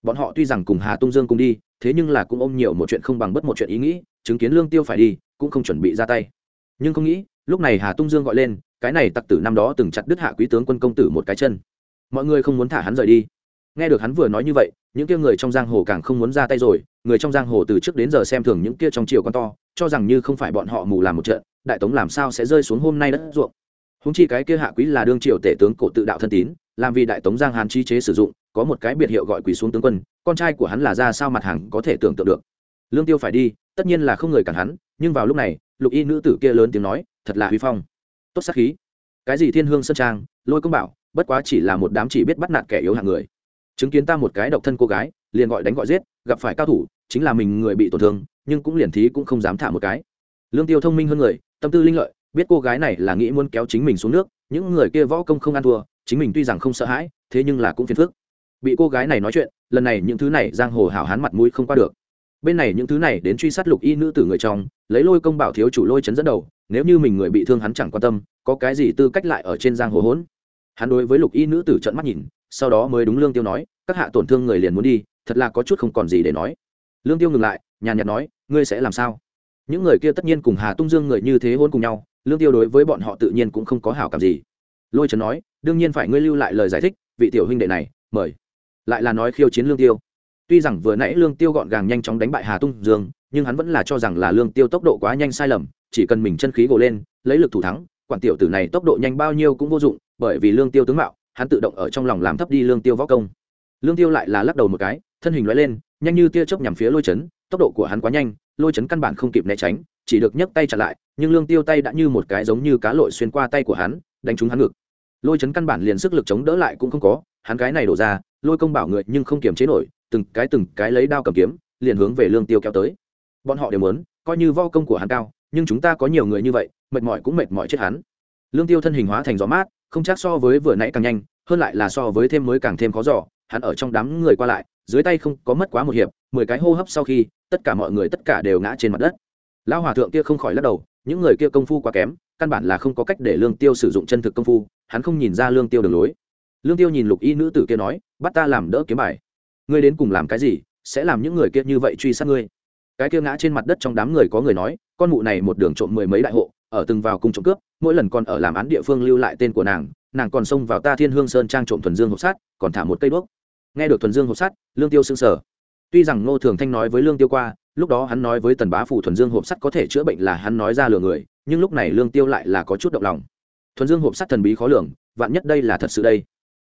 bọn họ tuy rằng cùng hà tung dương cùng đi, thế nhưng là cũng ôm nhiều một chuyện không bằng bất một chuyện ý nghĩ, chứng kiến lương tiêu phải đi, cũng không chuẩn bị ra tay. Nhưng không nghĩ, lúc này hà tung dương gọi lên, cái này tặc tử năm đó từng chặt đứt hạ quý tướng quân công tử một cái chân. Mọi người không muốn thả hắn rời đi. Nghe được hắn vừa nói như vậy, những kia người trong giang hồ càng không muốn ra tay rồi, người trong giang hồ từ trước đến giờ xem thường những kia trong triều con to, cho rằng như không phải bọn họ mù làm một trận, đại tống làm sao sẽ rơi xuống hôm nay đất ruộng. Húng chi cái kia hạ quý là đương triều tể tướng cổ tự đạo thân tín, làm vì đại tống giang hàn chi chế sử dụng có một cái biệt hiệu gọi quỳ xuống tướng quân, con trai của hắn là ra sao mặt hàng có thể tưởng tượng được. Lương tiêu phải đi, tất nhiên là không người cản hắn, nhưng vào lúc này, lục y nữ tử kia lớn tiếng nói, thật là huy phong. Tốt sắc khí. Cái gì thiên hương sơn trang, lôi công bảo, bất quá chỉ là một đám chỉ biết bắt nạt kẻ yếu hạng người. Chứng kiến ta một cái độc thân cô gái, liền gọi đánh gọi giết, gặp phải cao thủ, chính là mình người bị tổn thương, nhưng cũng liền thí cũng không dám thả một cái. Lương tiêu thông minh hơn người, tâm tư linh lợi, biết cô gái này là nghĩ muốn kéo chính mình xuống nước, những người kia võ công không ăn thua, chính mình tuy rằng không sợ hãi, thế nhưng là cũng phiền phức bị cô gái này nói chuyện, lần này những thứ này giang hồ hảo hán mặt mũi không qua được. Bên này những thứ này đến truy sát lục y nữ tử người trong, lấy lôi công bảo thiếu chủ lôi chấn dẫn đầu, nếu như mình người bị thương hắn chẳng quan tâm, có cái gì tư cách lại ở trên giang hồ hỗn hắn đối với lục y nữ tử trận mắt nhìn, sau đó mới đúng lương tiêu nói, các hạ tổn thương người liền muốn đi, thật là có chút không còn gì để nói. Lương tiêu ngừng lại, nhàn nhạt nói, ngươi sẽ làm sao? Những người kia tất nhiên cùng hà tung dương người như thế hôn cùng nhau, lương tiêu đối với bọn họ tự nhiên cũng không có hảo cảm gì. Lôi trấn nói, đương nhiên phải ngươi lưu lại lời giải thích, vị tiểu huynh đệ này, mời lại là nói khiêu chiến lương tiêu. Tuy rằng vừa nãy lương tiêu gọn gàng nhanh chóng đánh bại hà tung dương, nhưng hắn vẫn là cho rằng là lương tiêu tốc độ quá nhanh sai lầm, chỉ cần mình chân khí gồ lên, lấy lực thủ thắng, quản tiểu tử này tốc độ nhanh bao nhiêu cũng vô dụng, bởi vì lương tiêu tướng mạo, hắn tự động ở trong lòng làm thấp đi lương tiêu võ công. Lương tiêu lại là lắc đầu một cái, thân hình loại lên, nhanh như tia chớp nhằm phía lôi chấn, tốc độ của hắn quá nhanh, lôi chấn căn bản không kịp né tránh, chỉ được nhấc tay trả lại, nhưng lương tiêu tay đã như một cái giống như cá lội xuyên qua tay của hắn, đánh trúng hắn ngực. Lôi chấn căn bản liền sức lực chống đỡ lại cũng không có, hắn cái này đổ ra lôi công bảo người nhưng không kiềm chế nổi, từng cái từng cái lấy đao cầm kiếm, liền hướng về lương tiêu kéo tới. Bọn họ đều muốn, coi như vo công của hắn cao, nhưng chúng ta có nhiều người như vậy, mệt mỏi cũng mệt mỏi chết hắn. Lương tiêu thân hình hóa thành gió mát, không chắc so với vừa nãy càng nhanh, hơn lại là so với thêm mới càng thêm khó giỏ hắn ở trong đám người qua lại, dưới tay không có mất quá một hiệp, mười cái hô hấp sau khi, tất cả mọi người tất cả đều ngã trên mặt đất. Lão hòa thượng kia không khỏi lắc đầu, những người kia công phu quá kém, căn bản là không có cách để lương tiêu sử dụng chân thực công phu, hắn không nhìn ra lương tiêu đường lối lương tiêu nhìn lục y nữ tử kia nói, bắt ta làm đỡ kiếm bài. Ngươi đến cùng làm cái gì? Sẽ làm những người kia như vậy truy sát ngươi. Cái kia ngã trên mặt đất trong đám người có người nói, con mụ này một đường trộm mười mấy đại hộ, ở từng vào cung trộm cướp, mỗi lần còn ở làm án địa phương lưu lại tên của nàng nàng còn xông vào ta thiên hương sơn trang trộm thuần dương hộp sát còn thả một cây đuốc. Nghe được thuần dương hộp sát lương tiêu sững sờ. Tuy rằng ngô thường thanh nói với lương tiêu qua, lúc đó hắn nói với tần bá phủ thuần dương hộp sắt có thể chữa bệnh là hắn nói ra lừa người, nhưng lúc này lương tiêu lại là có chút động lòng. Thuần dương hộp sắt thần bí khó lường, vạn nhất đây là thật sự đây?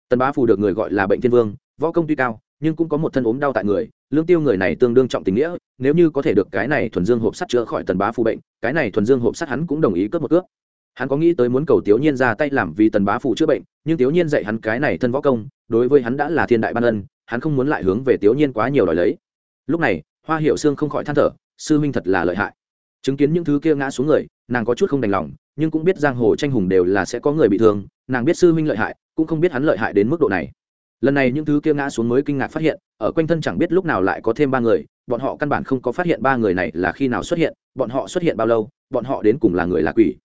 Tần bá Phù được người gọi là bệnh thiên vương, võ công tuy cao, nhưng cũng có một thân ốm đau tại người, lương tiêu người này tương đương trọng tình nghĩa, nếu như có thể được cái này thuần dương hộp sắt chữa khỏi tần bá Phù bệnh, cái này thuần dương hộp sắt hắn cũng đồng ý cướp một cướp. Hắn có nghĩ tới muốn cầu tiểu nhiên ra tay làm vì tần bá Phù chữa bệnh, nhưng tiểu nhiên dạy hắn cái này thân võ công, đối với hắn đã là thiên đại ban ân, hắn không muốn lại hướng về tiểu nhiên quá nhiều đòi lấy. Lúc này, hoa hiệu sương không khỏi than thở, sư huynh thật là lợi hại. Chứng kiến những thứ kia ngã xuống người, nàng có chút không đành lòng, nhưng cũng biết giang hồ tranh hùng đều là sẽ có người bị thương, nàng biết sư huynh lợi hại cũng không biết hắn lợi hại đến mức độ này. Lần này những thứ kia ngã xuống mới kinh ngạc phát hiện, ở quanh thân chẳng biết lúc nào lại có thêm ba người, bọn họ căn bản không có phát hiện ba người này là khi nào xuất hiện, bọn họ xuất hiện bao lâu, bọn họ đến cùng là người là quỷ.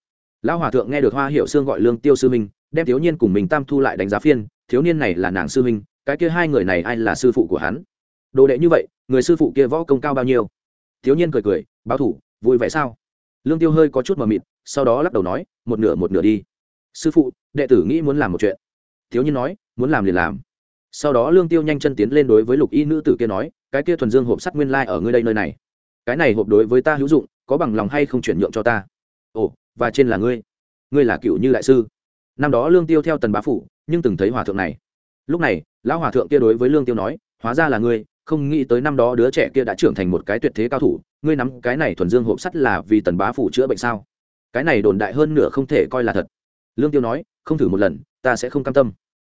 Lão hòa thượng nghe được hoa hiệu sương gọi lương tiêu sư minh đem thiếu niên cùng mình tam thu lại đánh giá phiên, thiếu niên này là nàng sư minh cái kia hai người này ai là sư phụ của hắn? Đồ đệ như vậy, người sư phụ kia võ công cao bao nhiêu? Thiếu niên cười cười, báo thủ, vui vẻ sao? Lương tiêu hơi có chút mờ mịt, sau đó lắc đầu nói, một nửa một nửa đi. Sư phụ, đệ tử nghĩ muốn làm một chuyện thiếu nhiên nói, muốn làm liền làm. Sau đó lương tiêu nhanh chân tiến lên đối với lục y nữ tử kia nói, cái kia thuần dương hộp sắt nguyên lai ở ngươi đây nơi này. Cái này hộp đối với ta hữu dụng, có bằng lòng hay không chuyển nhượng cho ta? Ồ, và trên là ngươi. Ngươi là cựu như đại sư. Năm đó lương tiêu theo tần bá phủ, nhưng từng thấy hòa thượng này. Lúc này, lão hòa thượng kia đối với lương tiêu nói, hóa ra là ngươi, không nghĩ tới năm đó đứa trẻ kia đã trưởng thành một cái tuyệt thế cao thủ, ngươi nắm cái này thuần dương hộp sắt là vì tần bá phủ chữa bệnh sao? Cái này đồn đại hơn nửa không thể coi là thật. Lương tiêu nói không thử một lần, ta sẽ không cam tâm.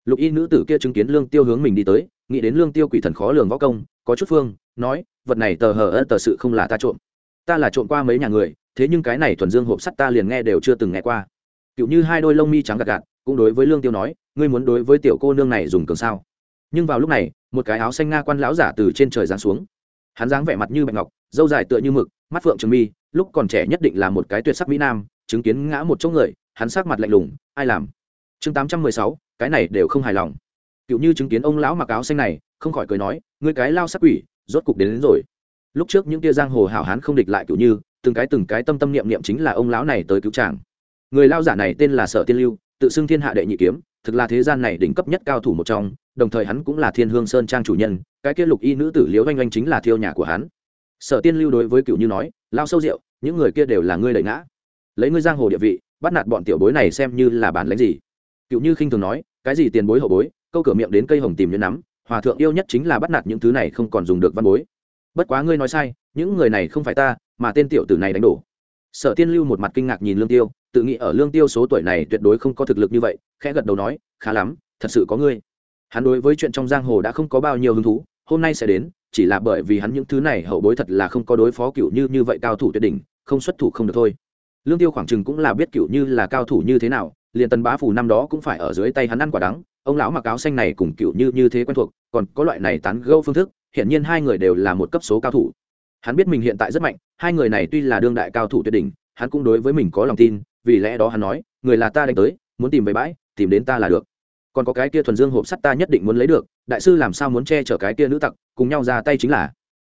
Lục y nữ tử kia chứng kiến lương tiêu hướng mình đi tới, nghĩ đến lương tiêu quỷ thần khó lường võ công, có chút phương, nói, vật này tờ hờ ớt tờ sự không là ta trộm. Ta là trộm qua mấy nhà người, thế nhưng cái này thuần dương hộp sắt ta liền nghe đều chưa từng nghe qua. Cựu như hai đôi lông mi trắng gạt gạt, cũng đối với lương tiêu nói, ngươi muốn đối với tiểu cô nương này dùng cường sao? Nhưng vào lúc này, một cái áo xanh nga quan lão giả từ trên trời giáng xuống. Hắn dáng vẻ mặt như bạch ngọc dâu dài tựa như mực, mắt phượng trường mi, lúc còn trẻ nhất định là một cái tuyệt sắc mỹ nam, chứng kiến ngã một chỗ người, hắn sắc mặt lạnh lùng ai làm? Chương tám trăm mười sáu cái này đều không hài lòng. Cựu như chứng kiến ông lão mặc áo xanh này không khỏi cười nói người cái lao sắc quỷ rốt cục đến, đến rồi. Lúc trước những tia giang hồ hảo hán không địch lại cựu như từng cái từng cái tâm tâm niệm niệm chính là ông lão này tới cứu chàng. Người lao giả này tên là sở tiên lưu tự xưng thiên hạ đệ nhị kiếm thực là thế gian này đỉnh cấp nhất cao thủ một trong đồng thời hắn cũng là thiên hương sơn trang chủ nhân cái kia lục y nữ tử liễu oanh oanh chính là thiêu nhà của hắn. Sở tiên lưu đối với cựu như nói lao sâu rượu những người kia đều là ngươi đẩy ngã. Lấy ngươi giang hồ địa vị bắt nạt bọn tiểu bối này xem như là bản lãnh gì. Cựu như khinh thường nói, cái gì tiền bối hậu bối, câu cửa miệng đến cây hồng tìm như nắm, hòa thượng yêu nhất chính là bắt nạt những thứ này không còn dùng được văn bối. Bất quá ngươi nói sai, những người này không phải ta, mà tên tiểu tử này đánh đổ. Sở tiên lưu một mặt kinh ngạc nhìn lương tiêu, tự nghĩ ở lương tiêu số tuổi này tuyệt đối không có thực lực như vậy, khẽ gật đầu nói, khá lắm, thật sự có ngươi. Hắn đối với chuyện trong giang hồ đã không có bao nhiêu hứng thú, hôm nay sẽ đến, chỉ là bởi vì hắn những thứ này hậu bối thật là không có đối phó cựu như như vậy cao thủ tuyệt đỉnh, không xuất thủ không được thôi lương tiêu khoảng chừng cũng là biết cựu như là cao thủ như thế nào, liền tần bá phủ năm đó cũng phải ở dưới tay hắn ăn quả đắng, ông lão mặc áo xanh này cùng cựu như như thế quen thuộc, còn có loại này tán gâu phương thức, hiển nhiên hai người đều là một cấp số cao thủ. Hắn biết mình hiện tại rất mạnh, hai người này tuy là đương đại cao thủ tuyệt đỉnh, hắn cũng đối với mình có lòng tin, vì lẽ đó hắn nói, người là ta đánh tới, muốn tìm về bãi, tìm đến ta là được. Còn có cái kia thuần dương hộp sắt ta nhất định muốn lấy được, đại sư làm sao muốn che chở cái kia nữ tặc, cùng nhau ra tay chính là.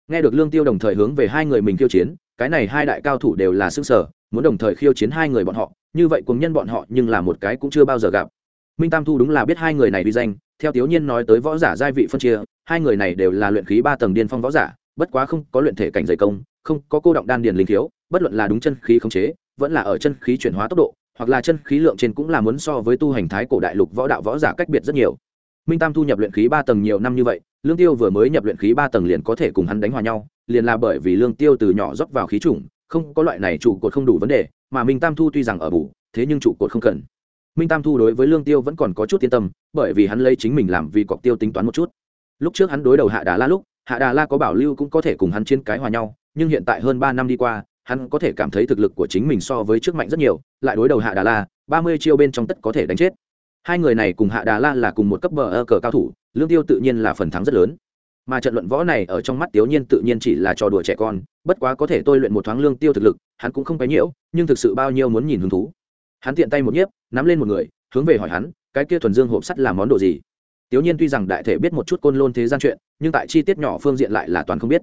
Nghe được lương tiêu đồng thời hướng về hai người mình khiêu chiến cái này hai đại cao thủ đều là xương sở, muốn đồng thời khiêu chiến hai người bọn họ, như vậy cùng nhân bọn họ nhưng là một cái cũng chưa bao giờ gặp. Minh tam thu đúng là biết hai người này đi danh, theo thiếu nhiên nói tới võ giả giai vị phân chia, hai người này đều là luyện khí ba tầng điên phong võ giả, bất quá không có luyện thể cảnh dày công, không có cô động đan điền linh thiếu, bất luận là đúng chân khí khống chế, vẫn là ở chân khí chuyển hóa tốc độ, hoặc là chân khí lượng trên cũng là muốn so với tu hành thái cổ đại lục võ đạo võ giả cách biệt rất nhiều. Minh tam thu nhập luyện khí ba tầng nhiều năm như vậy, lương tiêu vừa mới nhập luyện khí ba tầng liền có thể cùng hắn đánh hòa nhau liền là bởi vì lương tiêu từ nhỏ rót vào khí chủng, không có loại này trụ cột không đủ vấn đề, mà minh tam thu tuy rằng ở bù, thế nhưng trụ cột không cần. Minh tam thu đối với lương tiêu vẫn còn có chút yên tâm, bởi vì hắn lấy chính mình làm vì cọc tiêu tính toán một chút. Lúc trước hắn đối đầu hạ đà la lúc, hạ đà la có bảo lưu cũng có thể cùng hắn trên cái hòa nhau, nhưng hiện tại hơn ba năm đi qua, hắn có thể cảm thấy thực lực của chính mình so với trước mạnh rất nhiều, lại đối đầu hạ đà la, ba mươi chiêu bên trong tất có thể đánh chết. Hai người này cùng hạ đà la là cùng một cấp bờ ơ cờ cao thủ, lương tiêu tự nhiên là phần thắng rất lớn mà trận luận võ này ở trong mắt tiểu nhiên tự nhiên chỉ là trò đùa trẻ con, bất quá có thể tôi luyện một thoáng lương tiêu thực lực, hắn cũng không cái nhiễu, nhưng thực sự bao nhiêu muốn nhìn hứng thú. Hắn tiện tay một nhiếp, nắm lên một người, hướng về hỏi hắn, cái kia thuần dương hộp sắt là món đồ gì? Tiểu nhiên tuy rằng đại thể biết một chút côn lôn thế gian chuyện, nhưng tại chi tiết nhỏ phương diện lại là toàn không biết.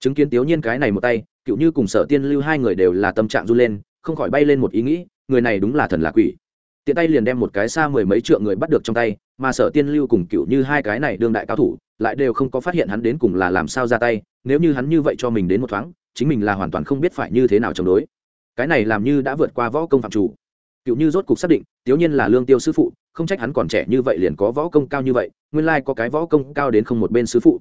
Chứng kiến tiểu nhiên cái này một tay, cựu như cùng sở tiên lưu hai người đều là tâm trạng run lên, không khỏi bay lên một ý nghĩ, người này đúng là thần là quỷ. Tiện tay liền đem một cái xa mười mấy triệu người bắt được trong tay mà sở tiên lưu cùng cựu như hai cái này đương đại cao thủ lại đều không có phát hiện hắn đến cùng là làm sao ra tay nếu như hắn như vậy cho mình đến một thoáng chính mình là hoàn toàn không biết phải như thế nào chống đối. Cái này làm như đã vượt qua võ công phạm chủ. Cựu như rốt cục xác định tiểu nhiên là lương tiêu sư phụ không trách hắn còn trẻ như vậy liền có võ công cao như vậy nguyên lai có cái võ công cao đến không một bên sư phụ.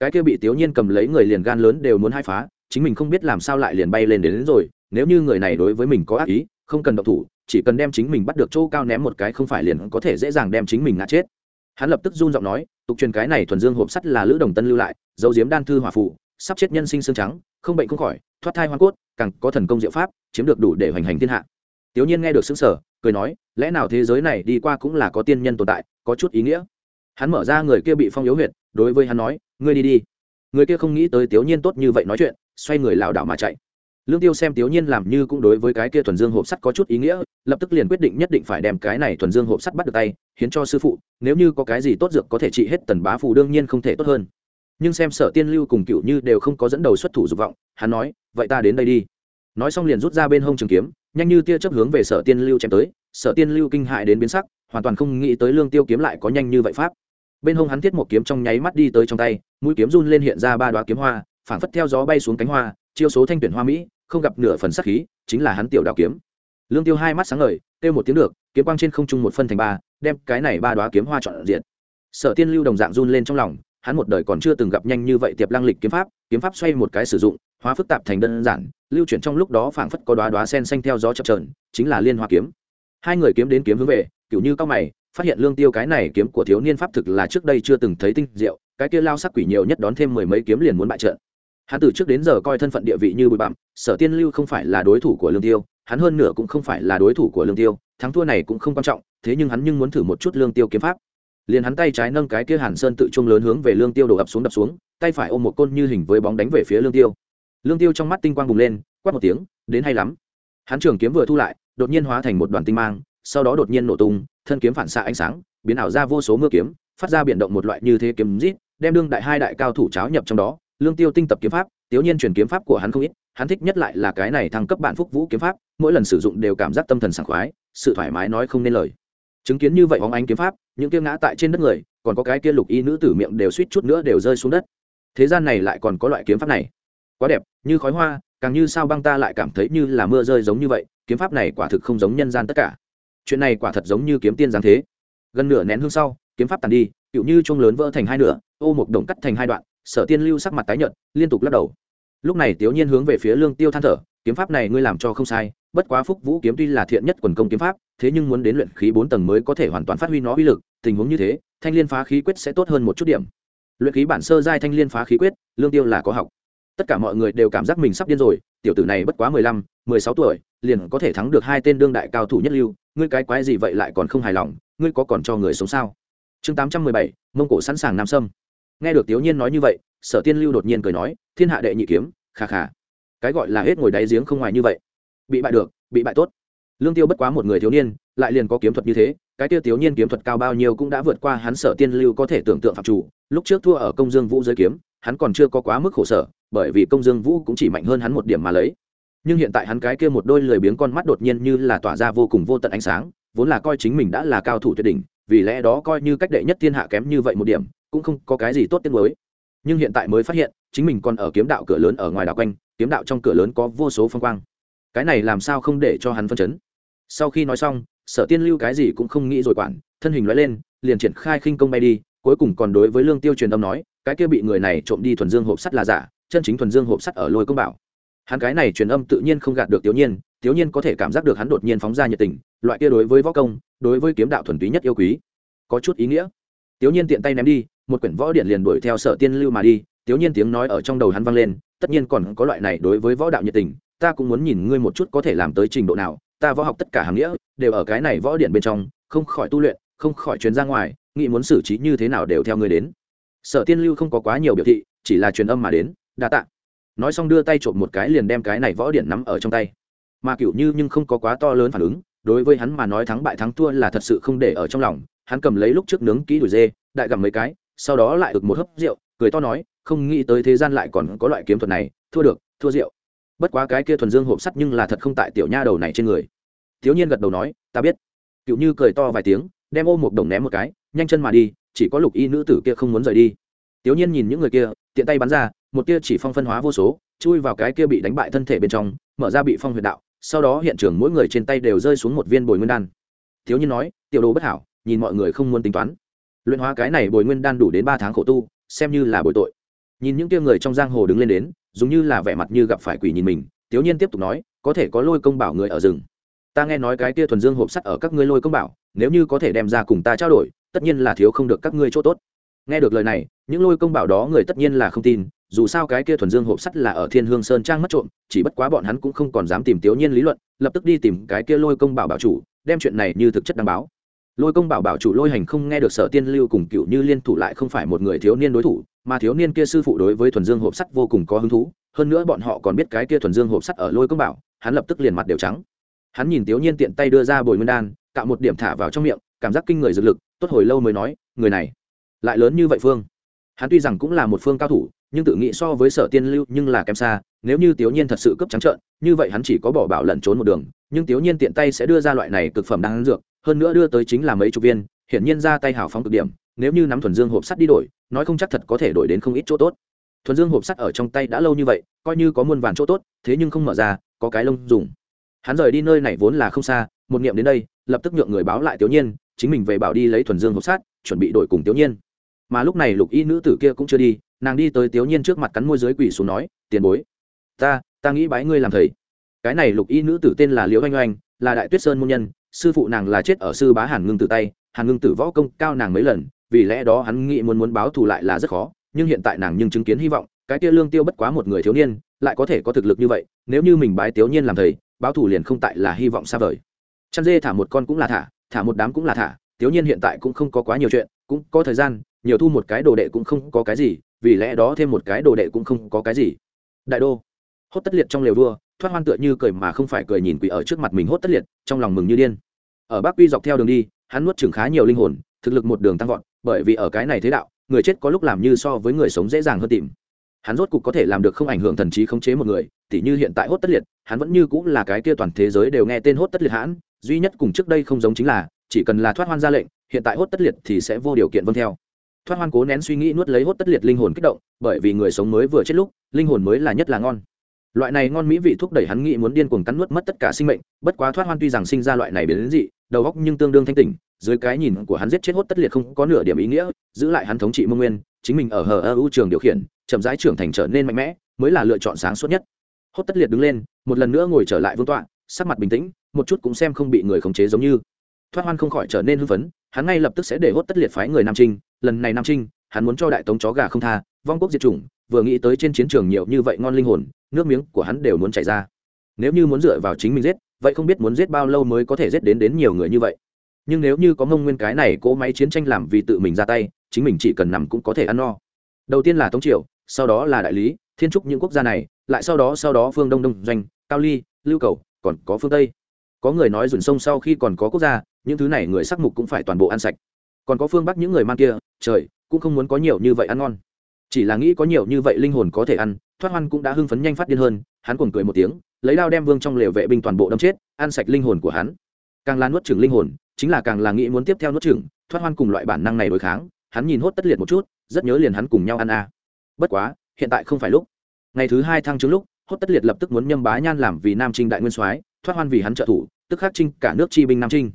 Cái kia bị tiểu nhiên cầm lấy người liền gan lớn đều muốn hai phá chính mình không biết làm sao lại liền bay lên đến, đến rồi nếu như người này đối với mình có ác ý không cần động thủ, chỉ cần đem chính mình bắt được chỗ cao ném một cái không phải liền có thể dễ dàng đem chính mình ngã chết. Hắn lập tức run giọng nói, tục truyền cái này thuần dương hộp sắt là lữ đồng tân lưu lại dấu diếm đan thư hòa phụ sắp chết nhân sinh xương trắng, không bệnh không khỏi, thoát thai hoa cốt, càng có thần công diệu pháp, chiếm được đủ để hoành hành thiên hạ. Tiểu nhiên nghe được xứng sở cười nói, lẽ nào thế giới này đi qua cũng là có tiên nhân tồn tại, có chút ý nghĩa? Hắn mở ra người kia bị phong yếu huyệt, đối với hắn nói, ngươi đi đi. Người kia không nghĩ tới tiểu nhiên tốt như vậy nói chuyện, xoay người lảo đảo mà chạy lương tiêu xem tiểu nhiên làm như cũng đối với cái kia thuần dương hộp sắt có chút ý nghĩa, lập tức liền quyết định nhất định phải đem cái này thuần dương hộp sắt bắt được tay, hiến cho sư phụ, nếu như có cái gì tốt dược có thể trị hết tần bá phù đương nhiên không thể tốt hơn. Nhưng xem sở tiên lưu cùng cựu như đều không có dẫn đầu xuất thủ dục vọng, hắn nói, vậy ta đến đây đi. Nói xong liền rút ra bên hông trường kiếm, nhanh như tia chấp hướng về sở tiên lưu chém tới, sở tiên lưu kinh hại đến biến sắc, hoàn toàn không nghĩ tới lương tiêu kiếm lại có nhanh như vậy pháp. Bên hông hắn thiết một kiếm trong nháy mắt đi tới trong tay, mũi kiếm run lên hiện ra ba đoá kiếm hoa, phảng phất theo gió bay xuống cánh hoa, chiêu số thanh tuyển hoa mỹ không gặp nửa phần sắc khí, chính là hắn tiểu đạo kiếm. Lương tiêu hai mắt sáng ngời, kêu một tiếng được, kiếm quang trên không trung một phân thành ba, đem cái này ba đoá kiếm hoa chọn diện. Sở tiên lưu đồng dạng run lên trong lòng, hắn một đời còn chưa từng gặp nhanh như vậy tiệp lăng lịch kiếm pháp kiếm pháp xoay một cái sử dụng, hóa phức tạp thành đơn giản, lưu chuyển trong lúc đó phảng phất có đoá đoá sen xanh theo gió chập trờn chính là liên hoa kiếm. Hai người kiếm đến kiếm hướng về, kiểu như cao mày, phát hiện lương tiêu cái này kiếm của thiếu niên pháp thực là trước đây chưa từng thấy tinh diệu, cái kia lao sắc quỷ nhiều nhất đón thêm mười mấy kiếm liền muốn bại trận hắn từ trước đến giờ coi thân phận địa vị như bụi bặm, sở tiên lưu không phải là đối thủ của lương tiêu, hắn hơn nửa cũng không phải là đối thủ của lương tiêu, thắng thua này cũng không quan trọng, thế nhưng hắn nhưng muốn thử một chút lương tiêu kiếm pháp. Liền hắn tay trái nâng cái kia hàn sơn tự trung lớn hướng về lương tiêu đổ ập xuống đập xuống, tay phải ôm một côn như hình với bóng đánh về phía lương tiêu. Lương tiêu trong mắt tinh quang bùng lên, quát một tiếng, đến hay lắm. Hắn trường kiếm vừa thu lại, đột nhiên hóa thành một đoàn tinh mang, sau đó đột nhiên nổ tung, thân kiếm phản xạ ánh sáng, biến ảo ra vô số mưa kiếm, phát ra biển động một loại như thế kiếm rít, đem đương đại hai đại cao thủ cháo nhập trong đó lương tiêu tinh tập kiếm pháp, tiếu nhiên truyền kiếm pháp của hắn không ít, hắn thích nhất lại là cái này thăng cấp bản phúc vũ kiếm pháp, mỗi lần sử dụng đều cảm giác tâm thần sảng khoái, sự thoải mái nói không nên lời. Chứng kiến như vậy hóng ánh kiếm pháp, những kia ngã tại trên đất người, còn có cái kia lục y nữ tử miệng đều suýt chút nữa đều rơi xuống đất. Thế gian này lại còn có loại kiếm pháp này. Quá đẹp, như khói hoa, càng như sao băng ta lại cảm thấy như là mưa rơi giống như vậy, kiếm pháp này quả thực không giống nhân gian tất cả. Chuyện này quả thật giống như kiếm tiên giáng thế. Gần nửa nén hương sau, kiếm pháp tàn đi cựu như chuông lớn vỡ thành hai nửa, ô một đồng cắt thành hai đoạn sở tiên lưu sắc mặt tái nhợt, liên tục lắc đầu. Lúc này tiểu nhiên hướng về phía lương tiêu than thở, kiếm pháp này ngươi làm cho không sai, bất quá phúc vũ kiếm tuy là thiện nhất quần công kiếm pháp, thế nhưng muốn đến luyện khí bốn tầng mới có thể hoàn toàn phát huy nó uy lực, tình huống như thế, thanh liên phá khí quyết sẽ tốt hơn một chút điểm. Luyện khí bản sơ giai thanh liên phá khí quyết, lương tiêu là có học. Tất cả mọi người đều cảm giác mình sắp điên rồi, tiểu tử này bất quá mười lăm, mười sáu tuổi, liền có thể thắng được hai tên đương đại cao thủ nhất lưu, ngươi cái quái gì vậy lại còn không hài lòng, ngươi có còn cho người sống sao? Chương tám trăm mười bảy, mông cổ sẵn sàng nam sâm nghe được tiểu nhiên nói như vậy, sở tiên lưu đột nhiên cười nói, thiên hạ đệ nhị kiếm khà khà cái gọi là hết ngồi đáy giếng không ngoài như vậy. Bị bại được, bị bại tốt. Lương tiêu bất quá một người thiếu niên, lại liền có kiếm thuật như thế, cái tiêu thiếu niên kiếm thuật cao bao nhiêu cũng đã vượt qua hắn sở tiên lưu có thể tưởng tượng phạm chủ. Lúc trước thua ở công dương vũ giới kiếm, hắn còn chưa có quá mức khổ sở, bởi vì công dương vũ cũng chỉ mạnh hơn hắn một điểm mà lấy. Nhưng hiện tại hắn cái kia một đôi lười biếng con mắt đột nhiên như là tỏa ra vô cùng vô tận ánh sáng, vốn là coi chính mình đã là cao thủ tuyệt đỉnh, vì lẽ đó coi như cách đệ nhất thiên hạ kém như vậy một điểm cũng không có cái gì tốt tiếng mới nhưng hiện tại mới phát hiện, chính mình còn ở kiếm đạo cửa lớn ở ngoài đảo quanh, kiếm đạo trong cửa lớn có vô số phong quang. Cái này làm sao không để cho hắn phân chấn? Sau khi nói xong, sở tiên lưu cái gì cũng không nghĩ rồi quản, thân hình loại lên, liền triển khai khinh công bay đi, cuối cùng còn đối với lương tiêu truyền âm nói, cái kia bị người này trộm đi thuần dương hộp sắt là giả, chân chính thuần dương hộp sắt ở lôi công bảo. Hắn cái này truyền âm tự nhiên không gạt được tiểu nhiên tiểu nhiên có thể cảm giác được hắn đột nhiên phóng ra nhiệt tình, loại kia đối với võ công, đối với kiếm đạo thuần túy nhất yêu quý. Có chút ý nghĩa. Tiểu nhiên tiện tay ném đi một quyển võ điển liền đuổi theo sở tiên lưu mà đi, tiểu nhiên tiếng nói ở trong đầu hắn vang lên, tất nhiên còn có loại này đối với võ đạo nhiệt tình, ta cũng muốn nhìn ngươi một chút có thể làm tới trình độ nào, ta võ học tất cả hàm nghĩa, đều ở cái này võ điển bên trong, không khỏi tu luyện, không khỏi chuyến ra ngoài, nghĩ muốn xử trí như thế nào đều theo ngươi đến. Sở tiên lưu không có quá nhiều biểu thị, chỉ là truyền âm mà đến, đa tạ. Nói xong đưa tay trộm một cái liền đem cái này võ điển nắm ở trong tay. Mà kiểu như nhưng không có quá to lớn phản ứng, đối với hắn mà nói thắng bại thắng thua là thật sự không để ở trong lòng, hắn cầm lấy lúc trước nướng kỹ đùi dê, đại gặm mấy cái sau đó lại ực một hớp rượu, cười to nói, không nghĩ tới thế gian lại còn có loại kiếm thuật này, thua được, thua rượu. Bất quá cái kia thuần dương hộp sắt nhưng là thật không tại tiểu nha đầu này trên người. Thiếu nhiên gật đầu nói, ta biết. Cựu như cười to vài tiếng, đem ô một đồng ném một cái, nhanh chân mà đi, chỉ có lục y nữ tử kia không muốn rời đi. Thiếu nhiên nhìn những người kia, tiện tay bắn ra, một kia chỉ phong phân hóa vô số, chui vào cái kia bị đánh bại thân thể bên trong, mở ra bị phong huyệt đạo, sau đó hiện trường mỗi người trên tay đều rơi xuống một viên bồi nguyên đan. Thiếu nhiên nói, tiểu đồ bất hảo, nhìn mọi người không muốn tính toán luyện hóa cái này bồi nguyên đan đủ đến ba tháng khổ tu, xem như là bồi tội. Nhìn những kia người trong giang hồ đứng lên đến, giống như là vẻ mặt như gặp phải quỷ nhìn mình thiếu nhiên tiếp tục nói, có thể có lôi công bảo người ở rừng. Ta nghe nói cái kia thuần dương hộp sắt ở các ngươi lôi công bảo, nếu như có thể đem ra cùng ta trao đổi, tất nhiên là thiếu không được các ngươi chỗ tốt. Nghe được lời này, những lôi công bảo đó người tất nhiên là không tin, dù sao cái kia thuần dương hộp sắt là ở thiên hương sơn trang mất trộm, chỉ bất quá bọn hắn cũng không còn dám tìm tiểu nhiên lý luận, lập tức đi tìm cái kia lôi công bảo bảo chủ, đem chuyện này như thực chất đăng báo lôi công bảo bảo chủ lôi hành không nghe được sở tiên lưu cùng cựu như liên thủ lại không phải một người thiếu niên đối thủ, mà thiếu niên kia sư phụ đối với thuần dương hộp sắt vô cùng có hứng thú, hơn nữa bọn họ còn biết cái kia thuần dương hộp sắt ở lôi công bảo, hắn lập tức liền mặt đều trắng. Hắn nhìn tiểu nhiên tiện tay đưa ra bồi nguyên đan tạo một điểm thả vào trong miệng, cảm giác kinh người dược lực, tốt hồi lâu mới nói, người này, lại lớn như vậy phương? Hắn tuy rằng cũng là một phương cao thủ, nhưng tự nghĩ so với sở tiên lưu nhưng là kém xa, nếu như tiểu nhiên thật sự cấp trắng trợn, như vậy hắn chỉ có bỏ bảo lẩn trốn một đường, nhưng tiểu nhiên tiện tay sẽ đưa ra loại này cực phẩm đang dược hơn nữa đưa tới chính là mấy chục viên, hiển nhiên ra tay hào phóng cực điểm, nếu như nắm thuần dương hộp sắt đi đổi, nói không chắc thật có thể đổi đến không ít chỗ tốt. Thuần dương hộp sắt ở trong tay đã lâu như vậy, coi như có muôn vàn chỗ tốt, thế nhưng không mở ra, có cái lông dùng. Hắn rời đi nơi này vốn là không xa, một niệm đến đây, lập tức nhượng người báo lại tiểu nhiên, chính mình về bảo đi lấy thuần dương hộp sắt, chuẩn bị đổi cùng tiểu nhiên. Mà lúc này lục y nữ tử kia cũng chưa đi, nàng đi tới tiểu nhiên trước mặt cắn môi dưới quỷ xuống nói, tiền bối, ta ta nghĩ bái ngươi làm thầy. Cái này lục y nữ tử tên là liễu oanh oanh, là đại tuyết sơn môn nhân sư phụ nàng là chết ở sư bá hàn ngưng tử tay, hàn ngưng tử võ công cao nàng mấy lần, vì lẽ đó hắn nghĩ muốn muốn báo thù lại là rất khó, nhưng hiện tại nàng nhưng chứng kiến hy vọng, cái kia lương tiêu bất quá một người thiếu niên, lại có thể có thực lực như vậy, nếu như mình bái thiếu niên làm thầy, báo thù liền không tại là hy vọng xa vời. Chăn dê thả một con cũng là thả thả một đám cũng là thả thiếu niên hiện tại cũng không có quá nhiều chuyện, cũng có thời gian, nhiều thu một cái đồ đệ cũng không có cái gì, vì lẽ đó thêm một cái đồ đệ cũng không có cái gì. Đại đô, hốt tất liệt trong lều vua, thoát hoan tựa như cười mà không phải cười nhìn quỷ ở trước mặt mình hốt tất liệt, trong lòng mừng như điên ở bắc quy dọc theo đường đi, hắn nuốt chừng khá nhiều linh hồn, thực lực một đường tăng vọt, bởi vì ở cái này thế đạo, người chết có lúc làm như so với người sống dễ dàng hơn tìm. Hắn rốt cục có thể làm được không ảnh hưởng thần trí khống chế một người, tỉ như hiện tại hốt tất liệt, hắn vẫn như cũng là cái kia toàn thế giới đều nghe tên hốt tất liệt hãn, duy nhất cùng trước đây không giống chính là, chỉ cần là thoát hoan ra lệnh, hiện tại hốt tất liệt thì sẽ vô điều kiện vâng theo. Thoát hoan cố nén suy nghĩ nuốt lấy hốt tất liệt linh hồn kích động, bởi vì người sống mới vừa chết lúc, linh hồn mới là nhất là ngon. Loại này ngon mỹ vị thúc đẩy hắn nghĩ muốn điên cuồng cắn nuốt mất tất cả sinh mệnh, bất quá thoát hoan tuy rằng sinh ra loại này biến dị đầu óc nhưng tương đương thanh tỉnh, dưới cái nhìn của hắn giết chết hốt tất liệt không có nửa điểm ý nghĩa, giữ lại hắn thống trị mông nguyên, chính mình ở hờ ơ ưu trường điều khiển, chậm rãi trưởng thành trở nên mạnh mẽ, mới là lựa chọn sáng suốt nhất. Hốt tất liệt đứng lên, một lần nữa ngồi trở lại vương tọa, sắc mặt bình tĩnh, một chút cũng xem không bị người khống chế giống như. Thoát hoan không khỏi trở nên hưng phấn, hắn ngay lập tức sẽ để hốt tất liệt phái người nam trinh, lần này nam trinh, hắn muốn cho đại tống chó gà không tha, vong quốc diệt chủng, vừa nghĩ tới trên chiến trường nhiều như vậy ngon linh hồn, nước miếng của hắn đều muốn chảy ra. Nếu như muốn dựa vào chính mình giết vậy không biết muốn giết bao lâu mới có thể giết đến đến nhiều người như vậy. Nhưng nếu như có mông nguyên cái này cỗ máy chiến tranh làm vì tự mình ra tay, chính mình chỉ cần nằm cũng có thể ăn no. Đầu tiên là tống triều, sau đó là đại lý, thiên trúc những quốc gia này, lại sau đó sau đó phương đông đông doanh, cao ly, lưu cầu, còn có phương tây. Có người nói dùn sông sau khi còn có quốc gia, những thứ này người sắc mục cũng phải toàn bộ ăn sạch. Còn có phương bắc những người mang kia, trời, cũng không muốn có nhiều như vậy ăn ngon. Chỉ là nghĩ có nhiều như vậy linh hồn có thể ăn, thoát hoan cũng đã hưng phấn nhanh phát điên hơn, hắn cuồng cười một tiếng lấy đao đem vương trong lều vệ binh toàn bộ đâm chết, ăn sạch linh hồn của hắn. Càng là nuốt chừng linh hồn, chính là càng là nghĩ muốn tiếp theo nuốt chừng thoát hoan cùng loại bản năng này đối kháng, hắn nhìn hốt tất liệt một chút, rất nhớ liền hắn cùng nhau ăn a. À. bất quá, hiện tại không phải lúc. Ngày thứ hai thăng chứng lúc, hốt tất liệt lập tức muốn nhâm bá nhan làm vì nam trinh đại nguyên soái, thoát hoan vì hắn trợ thủ, tức khắc trinh cả nước chi binh nam trinh.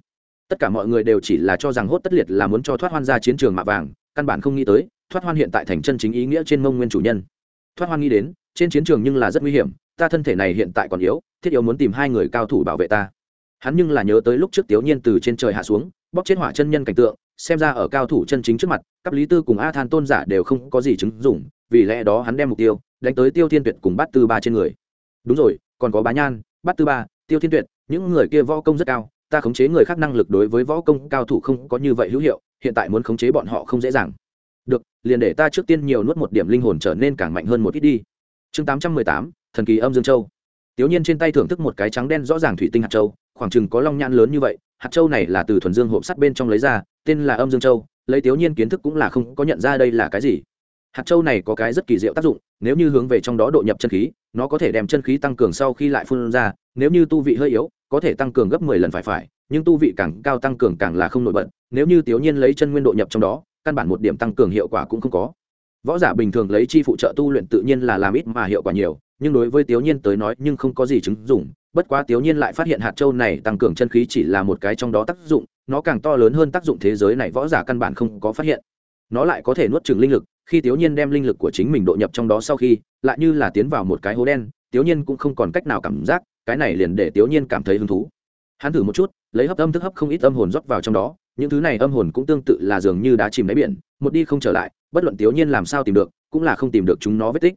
Tất cả mọi người đều chỉ là cho rằng hốt tất liệt là muốn cho thoát hoan ra chiến trường mạ vàng, căn bản không nghĩ tới, thoát hoan hiện tại thành chân chính ý nghĩa trên mông nguyên chủ nhân. Thoát hoan nghĩ đến, trên chiến trường nhưng là rất nguy hiểm ta thân thể này hiện tại còn yếu, thiết yếu muốn tìm hai người cao thủ bảo vệ ta. Hắn nhưng là nhớ tới lúc trước tiểu nhiên từ trên trời hạ xuống bóc chết hỏa chân nhân cảnh tượng, xem ra ở cao thủ chân chính trước mặt các lý tư cùng a than tôn giả đều không có gì chứng dụng, vì lẽ đó hắn đem mục tiêu đánh tới tiêu thiên tuyệt cùng bát tư ba trên người. Đúng rồi, còn có bá nhan, bát tư ba, tiêu thiên tuyệt, những người kia võ công rất cao, ta khống chế người khác năng lực đối với võ công cao thủ không có như vậy hữu hiệu, hiện tại muốn khống chế bọn họ không dễ dàng. Được, liền để ta trước tiên nhiều nuốt một điểm linh hồn trở nên càng mạnh hơn một ít đi. Chương tám trăm mười tám thần kỳ âm dương châu. Tiểu nhiên trên tay thưởng thức một cái trắng đen rõ ràng thủy tinh hạt châu, khoảng chừng có long nhãn lớn như vậy, hạt châu này là từ thuần dương hộp sắt bên trong lấy ra, tên là âm dương châu, lấy tiểu nhiên kiến thức cũng là không có nhận ra đây là cái gì. Hạt châu này có cái rất kỳ diệu tác dụng, nếu như hướng về trong đó độ nhập chân khí, nó có thể đem chân khí tăng cường sau khi lại phun ra, nếu như tu vị hơi yếu, có thể tăng cường gấp mười lần phải phải, nhưng tu vị càng cao tăng cường càng là không nổi bật, nếu như tiểu nhiên lấy chân nguyên độ nhập trong đó, căn bản một điểm tăng cường hiệu quả cũng không có. Võ giả bình thường lấy chi phụ trợ tu luyện tự nhiên là làm ít mà hiệu quả nhiều nhưng đối với tiểu nhiên tới nói nhưng không có gì chứng dụng, bất quá tiểu nhiên lại phát hiện hạt châu này tăng cường chân khí chỉ là một cái trong đó tác dụng, nó càng to lớn hơn tác dụng thế giới này võ giả căn bản không có phát hiện. Nó lại có thể nuốt chửng linh lực, khi tiểu nhiên đem linh lực của chính mình độ nhập trong đó sau khi, lại như là tiến vào một cái hố đen tiểu nhiên cũng không còn cách nào cảm giác, cái này liền để tiểu nhiên cảm thấy hứng thú. Hắn thử một chút, lấy hấp âm thức hấp không ít âm hồn rót vào trong đó, những thứ này âm hồn cũng tương tự là dường như đá chìm đáy biển, một đi không trở lại, bất luận tiểu nhiên làm sao tìm được, cũng là không tìm được chúng nó vết tích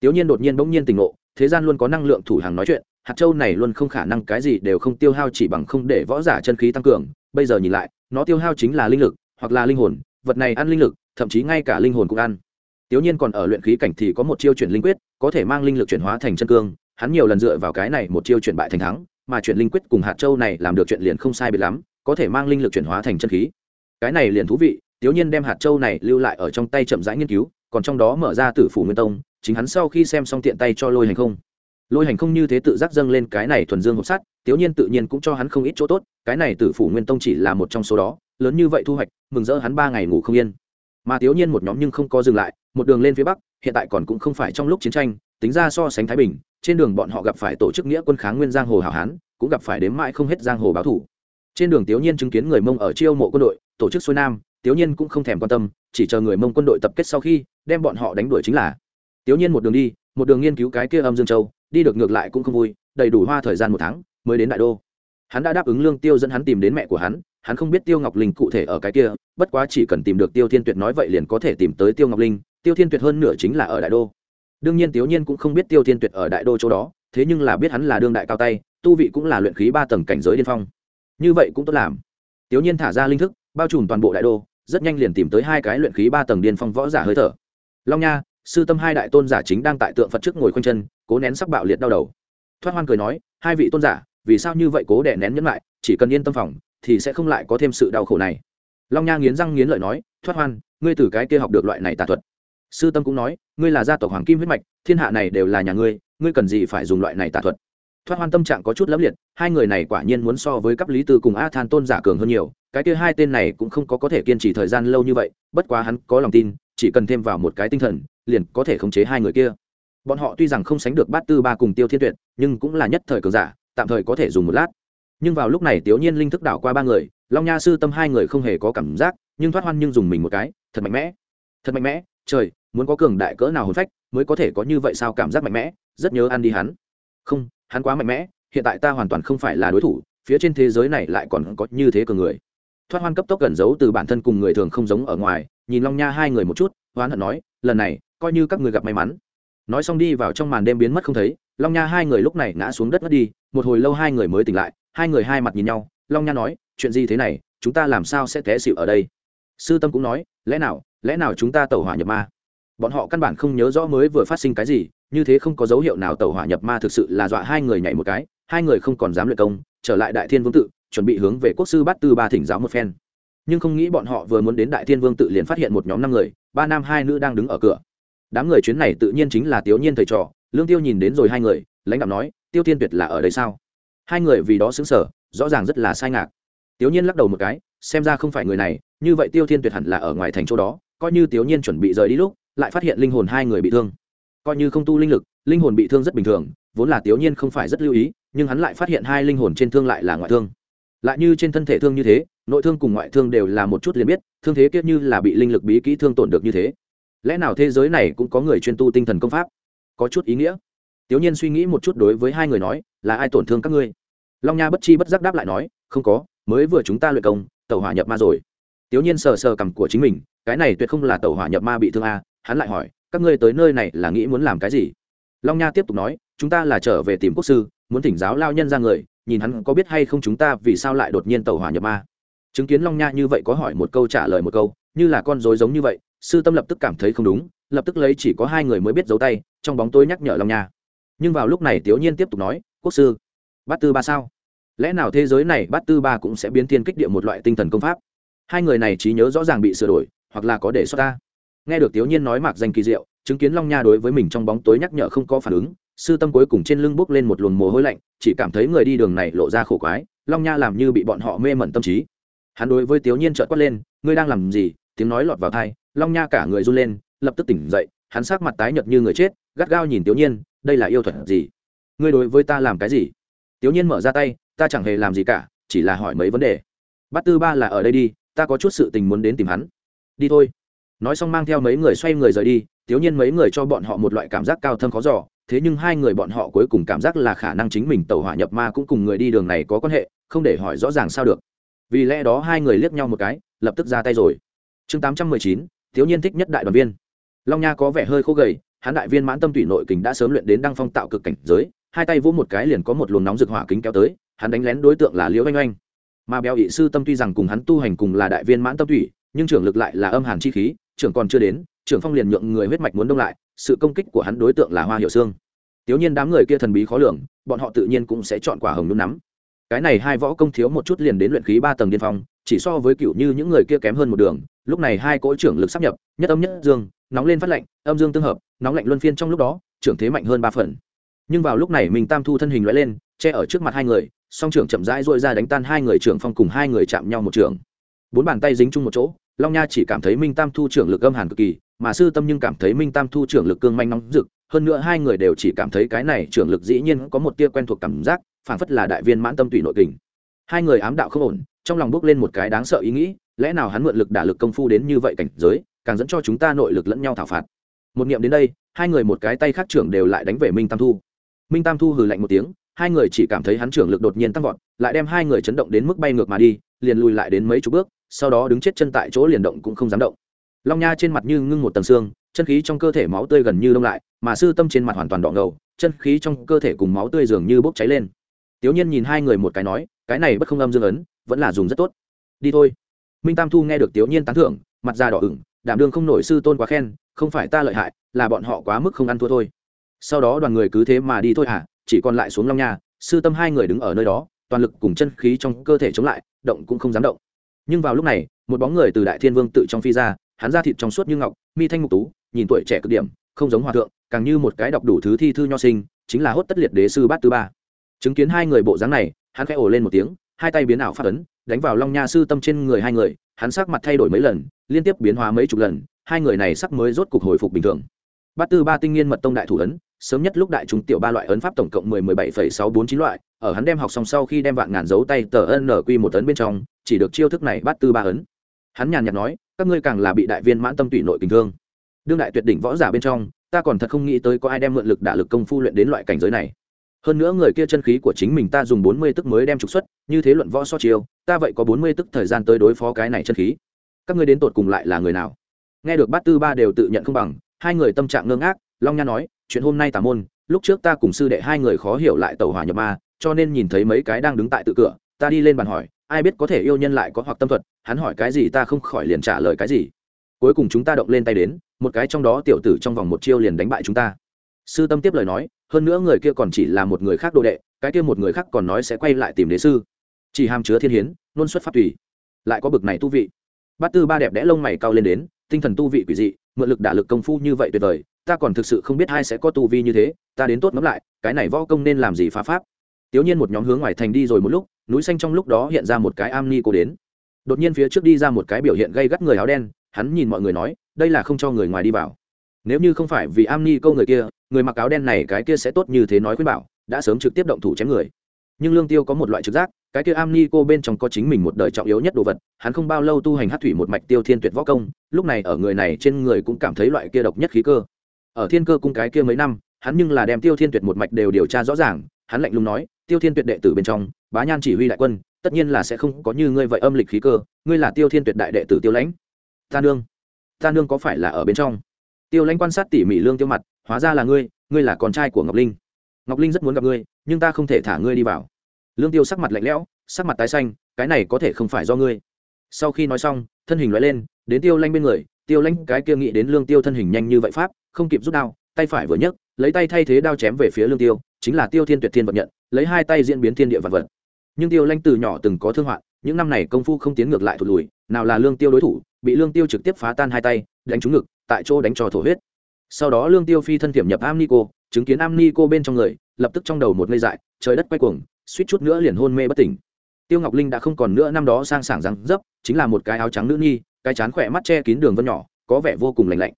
tiểu nhiên đột nhiên bỗng nhiên tỉnh ngộ, thế gian luôn có năng lượng thủ hàng nói chuyện, hạt châu này luôn không khả năng cái gì đều không tiêu hao chỉ bằng không để võ giả chân khí tăng cường. Bây giờ nhìn lại, nó tiêu hao chính là linh lực, hoặc là linh hồn, vật này ăn linh lực, thậm chí ngay cả linh hồn cũng ăn. Tiểu nhiên còn ở luyện khí cảnh thì có một chiêu chuyển linh quyết, có thể mang linh lực chuyển hóa thành chân cương, hắn nhiều lần dựa vào cái này một chiêu chuyển bại thành thắng, mà chuyển linh quyết cùng hạt châu này làm được chuyện liền không sai biệt lắm, có thể mang linh lực chuyển hóa thành chân khí. Cái này liền thú vị tiểu nhiên đem hạt châu này lưu lại ở trong tay chậm rãi nghiên cứu, còn trong đó mở ra tử phủ nguyên tông chính hắn sau khi xem xong tiện tay cho lôi hành không. Lôi hành không như thế tự giác dâng lên cái này thuần dương hộp sắt tiểu nhiên tự nhiên cũng cho hắn không ít chỗ tốt, cái này tử phủ nguyên tông chỉ là một trong số đó, lớn như vậy thu hoạch, mừng rỡ hắn ba ngày ngủ không yên. Mà tiểu nhiên một nhóm nhưng không có dừng lại, một đường lên phía bắc, hiện tại còn cũng không phải trong lúc chiến tranh, tính ra so sánh thái bình, trên đường bọn họ gặp phải tổ chức nghĩa quân kháng nguyên giang hồ hảo hán, cũng gặp phải đếm mãi không hết giang hồ báo thủ. Trên đường tiểu nhiên chứng kiến người mông ở chiêu mộ quân đội, tổ chức xuôi nam tiểu nhiên cũng không thèm quan tâm, chỉ chờ người mông quân đội tập kết sau khi, đem bọn họ đánh đuổi chính là tiểu nhiên một đường đi, một đường nghiên cứu cái kia âm dương châu, đi được ngược lại cũng không vui, đầy đủ hoa thời gian một tháng mới đến đại đô. Hắn đã đáp ứng lương tiêu dẫn hắn tìm đến mẹ của hắn hắn không biết tiêu ngọc linh cụ thể ở cái kia, bất quá chỉ cần tìm được tiêu thiên tuyệt nói vậy liền có thể tìm tới tiêu ngọc linh, tiêu thiên tuyệt hơn nửa chính là ở đại đô. Đương nhiên tiểu nhiên cũng không biết tiêu thiên tuyệt ở đại đô chỗ đó, thế nhưng là biết hắn là đương đại cao tay, tu vị cũng là luyện khí ba tầng cảnh giới điên phong. Như vậy cũng tốt làm. Tiểu nhiên thả ra linh thức, bao trùm toàn bộ đại đô, rất nhanh liền tìm tới hai cái luyện khí ba tầng điên phong võ giả hơi thở. Long nha sư tâm hai đại tôn giả chính đang tại tượng phật trước ngồi khoanh chân, cố nén sắc bạo liệt đau đầu. Thoát hoan cười nói, hai vị tôn giả, vì sao như vậy cố đẻ nén nhẫn lại, chỉ cần yên tâm phòng, thì sẽ không lại có thêm sự đau khổ này. Long nha nghiến răng nghiến lợi nói, thoát hoan, ngươi từ cái kia học được loại này tà thuật. Sư tâm cũng nói, ngươi là gia tộc hoàng kim huyết mạch, thiên hạ này đều là nhà ngươi ngươi cần gì phải dùng loại này tà thuật? Thoát hoan tâm trạng có chút lẫm liệt, hai người này quả nhiên muốn so với cấp lý tư cùng a than tôn giả cường hơn nhiều, cái kia hai tên này cũng không có có thể kiên trì thời gian lâu như vậy, bất quá hắn có lòng tin, chỉ cần thêm vào một cái tinh thần liền có thể khống chế hai người kia. Bọn họ tuy rằng không sánh được bát tư ba cùng tiêu thiên tuyệt, nhưng cũng là nhất thời cường giả, tạm thời có thể dùng một lát. Nhưng vào lúc này tiểu nhiên linh thức đảo qua ba người, long nha sư tâm hai người không hề có cảm giác, nhưng thoát hoan nhưng dùng mình một cái, thật mạnh mẽ. Thật mạnh mẽ, trời, muốn có cường đại cỡ nào hồn phách mới có thể có như vậy sao cảm giác mạnh mẽ, rất nhớ ăn đi hắn. Không, hắn quá mạnh mẽ, hiện tại ta hoàn toàn không phải là đối thủ, phía trên thế giới này lại còn có như thế cường người. Thoát hoan cấp tốc gần giấu từ bản thân cùng người thường không giống ở ngoài, nhìn long nha hai người một chút, hoán hận nói, lần này coi như các người gặp may mắn. Nói xong đi vào trong màn đêm biến mất không thấy, long nha hai người lúc này ngã xuống đất mất đi, một hồi lâu hai người mới tỉnh lại, hai người hai mặt nhìn nhau, long nha nói, chuyện gì thế này, chúng ta làm sao sẽ té xịu ở đây? Sư tâm cũng nói, lẽ nào lẽ nào chúng ta tẩu hỏa nhập ma? Bọn họ căn bản không nhớ rõ mới vừa phát sinh cái gì, như thế không có dấu hiệu nào tẩu hỏa nhập ma thực sự là dọa hai người nhảy một cái, hai người không còn dám luyện công, trở lại đại thiên vương tự, chuẩn bị hướng về quốc sư bát tư ba thỉnh giáo một phen. Nhưng không nghĩ bọn họ vừa muốn đến đại thiên vương tự liền phát hiện một nhóm năm người, ba nam hai nữ đang đứng ở cửa đám người chuyến này tự nhiên chính là tiểu nhiên thầy trò, lương tiêu nhìn đến rồi hai người, lãnh đạo nói, tiêu tiên tuyệt là ở đây sao? Hai người vì đó xứng sở rõ ràng rất là sai ngạc. Tiểu nhiên lắc đầu một cái, xem ra không phải người này, như vậy tiêu thiên tuyệt hẳn là ở ngoài thành chỗ đó, coi như tiểu nhiên chuẩn bị rời đi lúc, lại phát hiện linh hồn hai người bị thương. Coi như không tu linh lực, linh hồn bị thương rất bình thường, vốn là tiểu nhiên không phải rất lưu ý, nhưng hắn lại phát hiện hai linh hồn trên thương lại là ngoại thương. Lại như trên thân thể thương như thế, nội thương cùng ngoại thương đều là một chút liền biết, thương thế kiết như là bị linh lực bí kỹ thương tổn được như thế lẽ nào thế giới này cũng có người chuyên tu tinh thần công pháp? Có chút ý nghĩa. Tiểu nhiên suy nghĩ một chút đối với hai người nói, là ai tổn thương các ngươi? Long nha bất chi bất giác đáp lại nói, không có, mới vừa chúng ta luyện công tàu hỏa nhập ma rồi. Tiểu nhiên sờ sờ cằm của chính mình, cái này tuyệt không là tàu hỏa nhập ma bị thương a. Hắn lại hỏi, các ngươi tới nơi này là nghĩ muốn làm cái gì? Long nha tiếp tục nói, chúng ta là trở về tìm quốc sư, muốn thỉnh giáo lao nhân ra người, nhìn hắn có biết hay không chúng ta vì sao lại đột nhiên tàu hỏa nhập ma. Chứng kiến long nha như vậy có hỏi một câu trả lời một câu, như là con dối giống như vậy sư tâm lập tức cảm thấy không đúng, lập tức lấy chỉ có hai người mới biết giấu tay, trong bóng tối nhắc nhở long nha. Nhưng vào lúc này tiểu nhiên tiếp tục nói, quốc sư, bát tư ba sao? Lẽ nào thế giới này bát tư ba cũng sẽ biến thiên kích địa một loại tinh thần công pháp? Hai người này trí nhớ rõ ràng bị sửa đổi, hoặc là có để xuất ta? Nghe được tiểu nhiên nói mạc danh kỳ diệu, chứng kiến long nha đối với mình trong bóng tối nhắc nhở không có phản ứng, sư tâm cuối cùng trên lưng bốc lên một luồng mồ hôi lạnh, chỉ cảm thấy người đi đường này lộ ra khổ quái, long nha làm như bị bọn họ mê mẩn tâm trí. Hắn đối với tiểu nhiên trợt quát lên, ngươi đang làm gì? Tiếng nói lọt vào thai long nha cả người run lên, lập tức tỉnh dậy, hắn sắc mặt tái nhợt như người chết, gắt gao nhìn tiểu nhiên, đây là yêu thuật gì? Ngươi đối với ta làm cái gì? Tiểu nhiên mở ra tay, ta chẳng hề làm gì cả, chỉ là hỏi mấy vấn đề. Bát tư ba là ở đây đi, ta có chút sự tình muốn đến tìm hắn. Đi thôi. Nói xong mang theo mấy người xoay người rời đi, tiểu nhiên mấy người cho bọn họ một loại cảm giác cao thâm khó giỏ thế nhưng hai người bọn họ cuối cùng cảm giác là khả năng chính mình tẩu hỏa nhập ma cũng cùng người đi đường này có quan hệ, không để hỏi rõ ràng sao được. Vì lẽ đó hai người liếc nhau một cái, lập tức ra tay rồi. Chương tám trăm mười chín thiếu nhiên thích nhất đại đoàn viên. Long nha có vẻ hơi khô gầy, hắn đại viên mãn tâm tủy nội kình đã sớm luyện đến đăng phong tạo cực cảnh giới, hai tay vỗ một cái liền có một luồng nóng rực hỏa kính kéo tới, hắn đánh lén đối tượng là liễu oanh oanh. Mà béo ị sư tâm tuy rằng cùng hắn tu hành cùng là đại viên mãn tâm tủy, nhưng trưởng lực lại là âm hàn chi khí, trưởng còn chưa đến, trưởng phong liền nhượng người huyết mạch muốn đông lại, sự công kích của hắn đối tượng là hoa hiệu xương Tiếu nhiên đám người kia thần bí khó lường, bọn họ tự nhiên cũng sẽ chọn quả hồng nhún nắm. Cái này hai võ công thiếu một chút liền đến luyện khí ba tầng điên phong, chỉ so với cựu như những người kia kém hơn một đường lúc này hai cỗ trưởng lực sắp nhập, nhất âm nhất dương, nóng lên phát lạnh, âm dương tương hợp, nóng lạnh luân phiên trong lúc đó, trưởng thế mạnh hơn ba phần. Nhưng vào lúc này mình tam thu thân hình loại lên, che ở trước mặt hai người, song trưởng chậm rãi dội ra đánh tan hai người trưởng phong cùng hai người chạm nhau một trường bốn bàn tay dính chung một chỗ, long nha chỉ cảm thấy minh tam thu trưởng lực âm hàn cực kỳ, mà sư tâm nhưng cảm thấy minh tam thu trưởng lực cương manh nóng rực, hơn nữa hai người đều chỉ cảm thấy cái này trưởng lực dĩ nhiên có một tia quen thuộc cảm giác, phảng phất là đại viên mãn tâm tùy nội kình. Hai người ám đạo không ổn, trong lòng bước lên một cái đáng sợ ý nghĩ lẽ nào hắn mượn lực đả lực công phu đến như vậy cảnh giới, càng dẫn cho chúng ta nội lực lẫn nhau thảo phạt? Một nghiệm đến đây, hai người một cái tay khác trưởng đều lại đánh về minh tam thu. Minh tam thu hừ lạnh một tiếng, hai người chỉ cảm thấy hắn trưởng lực đột nhiên tăng vọt, lại đem hai người chấn động đến mức bay ngược mà đi, liền lùi lại đến mấy chục bước, sau đó đứng chết chân tại chỗ liền động cũng không dám động. Long nha trên mặt như ngưng một tầng xương, chân khí trong cơ thể máu tươi gần như đông lại, mà sư tâm trên mặt hoàn toàn đỏ ngầu, chân khí trong cơ thể cùng máu tươi dường như bốc cháy lên. Tiểu nhiên nhìn hai người một cái nói, cái này bất không âm dương ấn, vẫn là dùng rất tốt. Đi thôi minh tam thu nghe được tiểu nhiên tán thưởng, mặt da đỏ ửng, đảm đương không nổi sư tôn quá khen, không phải ta lợi hại, là bọn họ quá mức không ăn thua thôi. Sau đó đoàn người cứ thế mà đi thôi hả? Chỉ còn lại xuống long nha, sư tâm hai người đứng ở nơi đó, toàn lực cùng chân khí trong cơ thể chống lại, động cũng không dám động. Nhưng vào lúc này, một bóng người từ đại thiên vương tự trong phi ra, hắn ra thịt trong suốt như ngọc, mi thanh mục tú, nhìn tuổi trẻ cực điểm, không giống hòa thượng, càng như một cái đọc đủ thứ thi thư nho sinh, chính là hốt tất liệt đế sư bát tư ba. Chứng kiến hai người bộ dáng này, hắn khẽ ồ lên một tiếng, hai tay biến ảo phát ấn đánh vào long nha sư tâm trên người hai người, hắn sắc mặt thay đổi mấy lần, liên tiếp biến hóa mấy chục lần, hai người này sắc mới rốt cục hồi phục bình thường. Bát tư ba tinh nghiên mật tông đại thủ ấn, sớm nhất lúc đại chúng tiểu ba loại ấn pháp tổng cộng mười mười bảy phẩy sáu bốn chín loại, ở hắn đem học xong sau khi đem vạn ngàn dấu tay tờ ân nở quy một ấn bên trong, chỉ được chiêu thức này bát tư ba ấn. Hắn nhàn nhạt nói, các ngươi càng là bị đại viên mãn tâm tủy nội tình thương. Đương đại tuyệt đỉnh võ giả bên trong, ta còn thật không nghĩ tới có ai đem mượn lực đả lực công phu luyện đến loại cảnh giới này hơn nữa người kia chân khí của chính mình ta dùng bốn mươi tức mới đem trục xuất, như thế luận võ so chiêu, ta vậy có bốn mươi tức thời gian tới đối phó cái này chân khí. Các ngươi đến tột cùng lại là người nào? Nghe được bát tư ba đều tự nhận không bằng, hai người tâm trạng ngơ ngác, long nha nói, chuyện hôm nay tà môn, lúc trước ta cùng sư đệ hai người khó hiểu lại tàu hỏa nhập ma, cho nên nhìn thấy mấy cái đang đứng tại tự cửa, ta đi lên bàn hỏi, ai biết có thể yêu nhân lại có hoặc tâm thuật, hắn hỏi cái gì ta không khỏi liền trả lời cái gì. Cuối cùng chúng ta động lên tay đến, một cái trong đó tiểu tử trong vòng một chiêu liền đánh bại chúng ta sư tâm tiếp lời nói, hơn nữa người kia còn chỉ là một người khác đồ đệ, cái kia một người khác còn nói sẽ quay lại tìm đế sư. Chỉ ham chứa thiên hiến luôn xuất phát tùy. Lại có bực này tu vị. Bát tư ba đẹp đẽ lông mày cao lên đến, tinh thần tu vị quỷ dị, mượn lực đả lực công phu như vậy tuyệt vời, ta còn thực sự không biết ai sẽ có tu vi như thế, ta đến tốt ngẫm lại, cái này võ công nên làm gì phá pháp. Tiểu nhiên một nhóm hướng ngoài thành đi rồi một lúc, núi xanh trong lúc đó hiện ra một cái am ni cô đến. Đột nhiên phía trước đi ra một cái biểu hiện gây gắt người áo đen, hắn nhìn mọi người nói, đây là không cho người ngoài đi vào. Nếu như không phải vì am ni câu người kia người mặc áo đen này cái kia sẽ tốt như thế nói khuyên bảo, đã sớm trực tiếp động thủ chém người. Nhưng lương tiêu có một loại trực giác, cái kia am ni cô bên trong có chính mình một đời trọng yếu nhất đồ vật, hắn không bao lâu tu hành hát thủy một mạch tiêu thiên tuyệt võ công, lúc này ở người này trên người cũng cảm thấy loại kia độc nhất khí cơ. Ở thiên cơ cung cái kia mấy năm, hắn nhưng là đem tiêu thiên tuyệt một mạch đều điều tra rõ ràng, hắn lạnh lùng nói, tiêu thiên tuyệt đệ tử bên trong, bá nhan chỉ huy đại quân, tất nhiên là sẽ không có như ngươi vậy âm lịch khí cơ, ngươi là tiêu thiên tuyệt đại đệ tử tiêu lãnh. Ta nương ta nương có phải là ở bên trong? Tiêu lãnh quan sát tỉ mỉ lương tiêu mặt hóa ra là ngươi ngươi là con trai của ngọc linh. Ngọc linh rất muốn gặp ngươi, nhưng ta không thể thả ngươi đi vào. Lương tiêu sắc mặt lạnh lẽo, sắc mặt tái xanh, cái này có thể không phải do ngươi. Sau khi nói xong, thân hình loại lên, đến tiêu lanh bên người, tiêu lanh cái kia nghĩ đến lương tiêu thân hình nhanh như vậy pháp, không kịp rút đao, tay phải vừa nhấc, lấy tay thay thế đao chém về phía lương tiêu, chính là tiêu thiên tuyệt thiên vật nhận, lấy hai tay diễn biến thiên địa vật vật. Nhưng tiêu lanh từ nhỏ từng có thương hoạn, những năm này công phu không tiến ngược lại thụt lùi, nào là lương tiêu đối thủ, bị lương tiêu trực tiếp phá tan hai tay, đánh trúng ngực, tại chỗ đánh trò thổ huyết sau đó lương tiêu phi thân thiểm nhập am nico cô, chứng kiến am nico cô bên trong người, lập tức trong đầu một ngây dại, trời đất quay cuồng, suýt chút nữa liền hôn mê bất tỉnh. Tiêu ngọc linh đã không còn nữa năm đó sang sảng răng dấp, chính là một cái áo trắng nữ nhi, cái chán khỏe mắt che kín đường vân nhỏ, có vẻ vô cùng lành lạnh.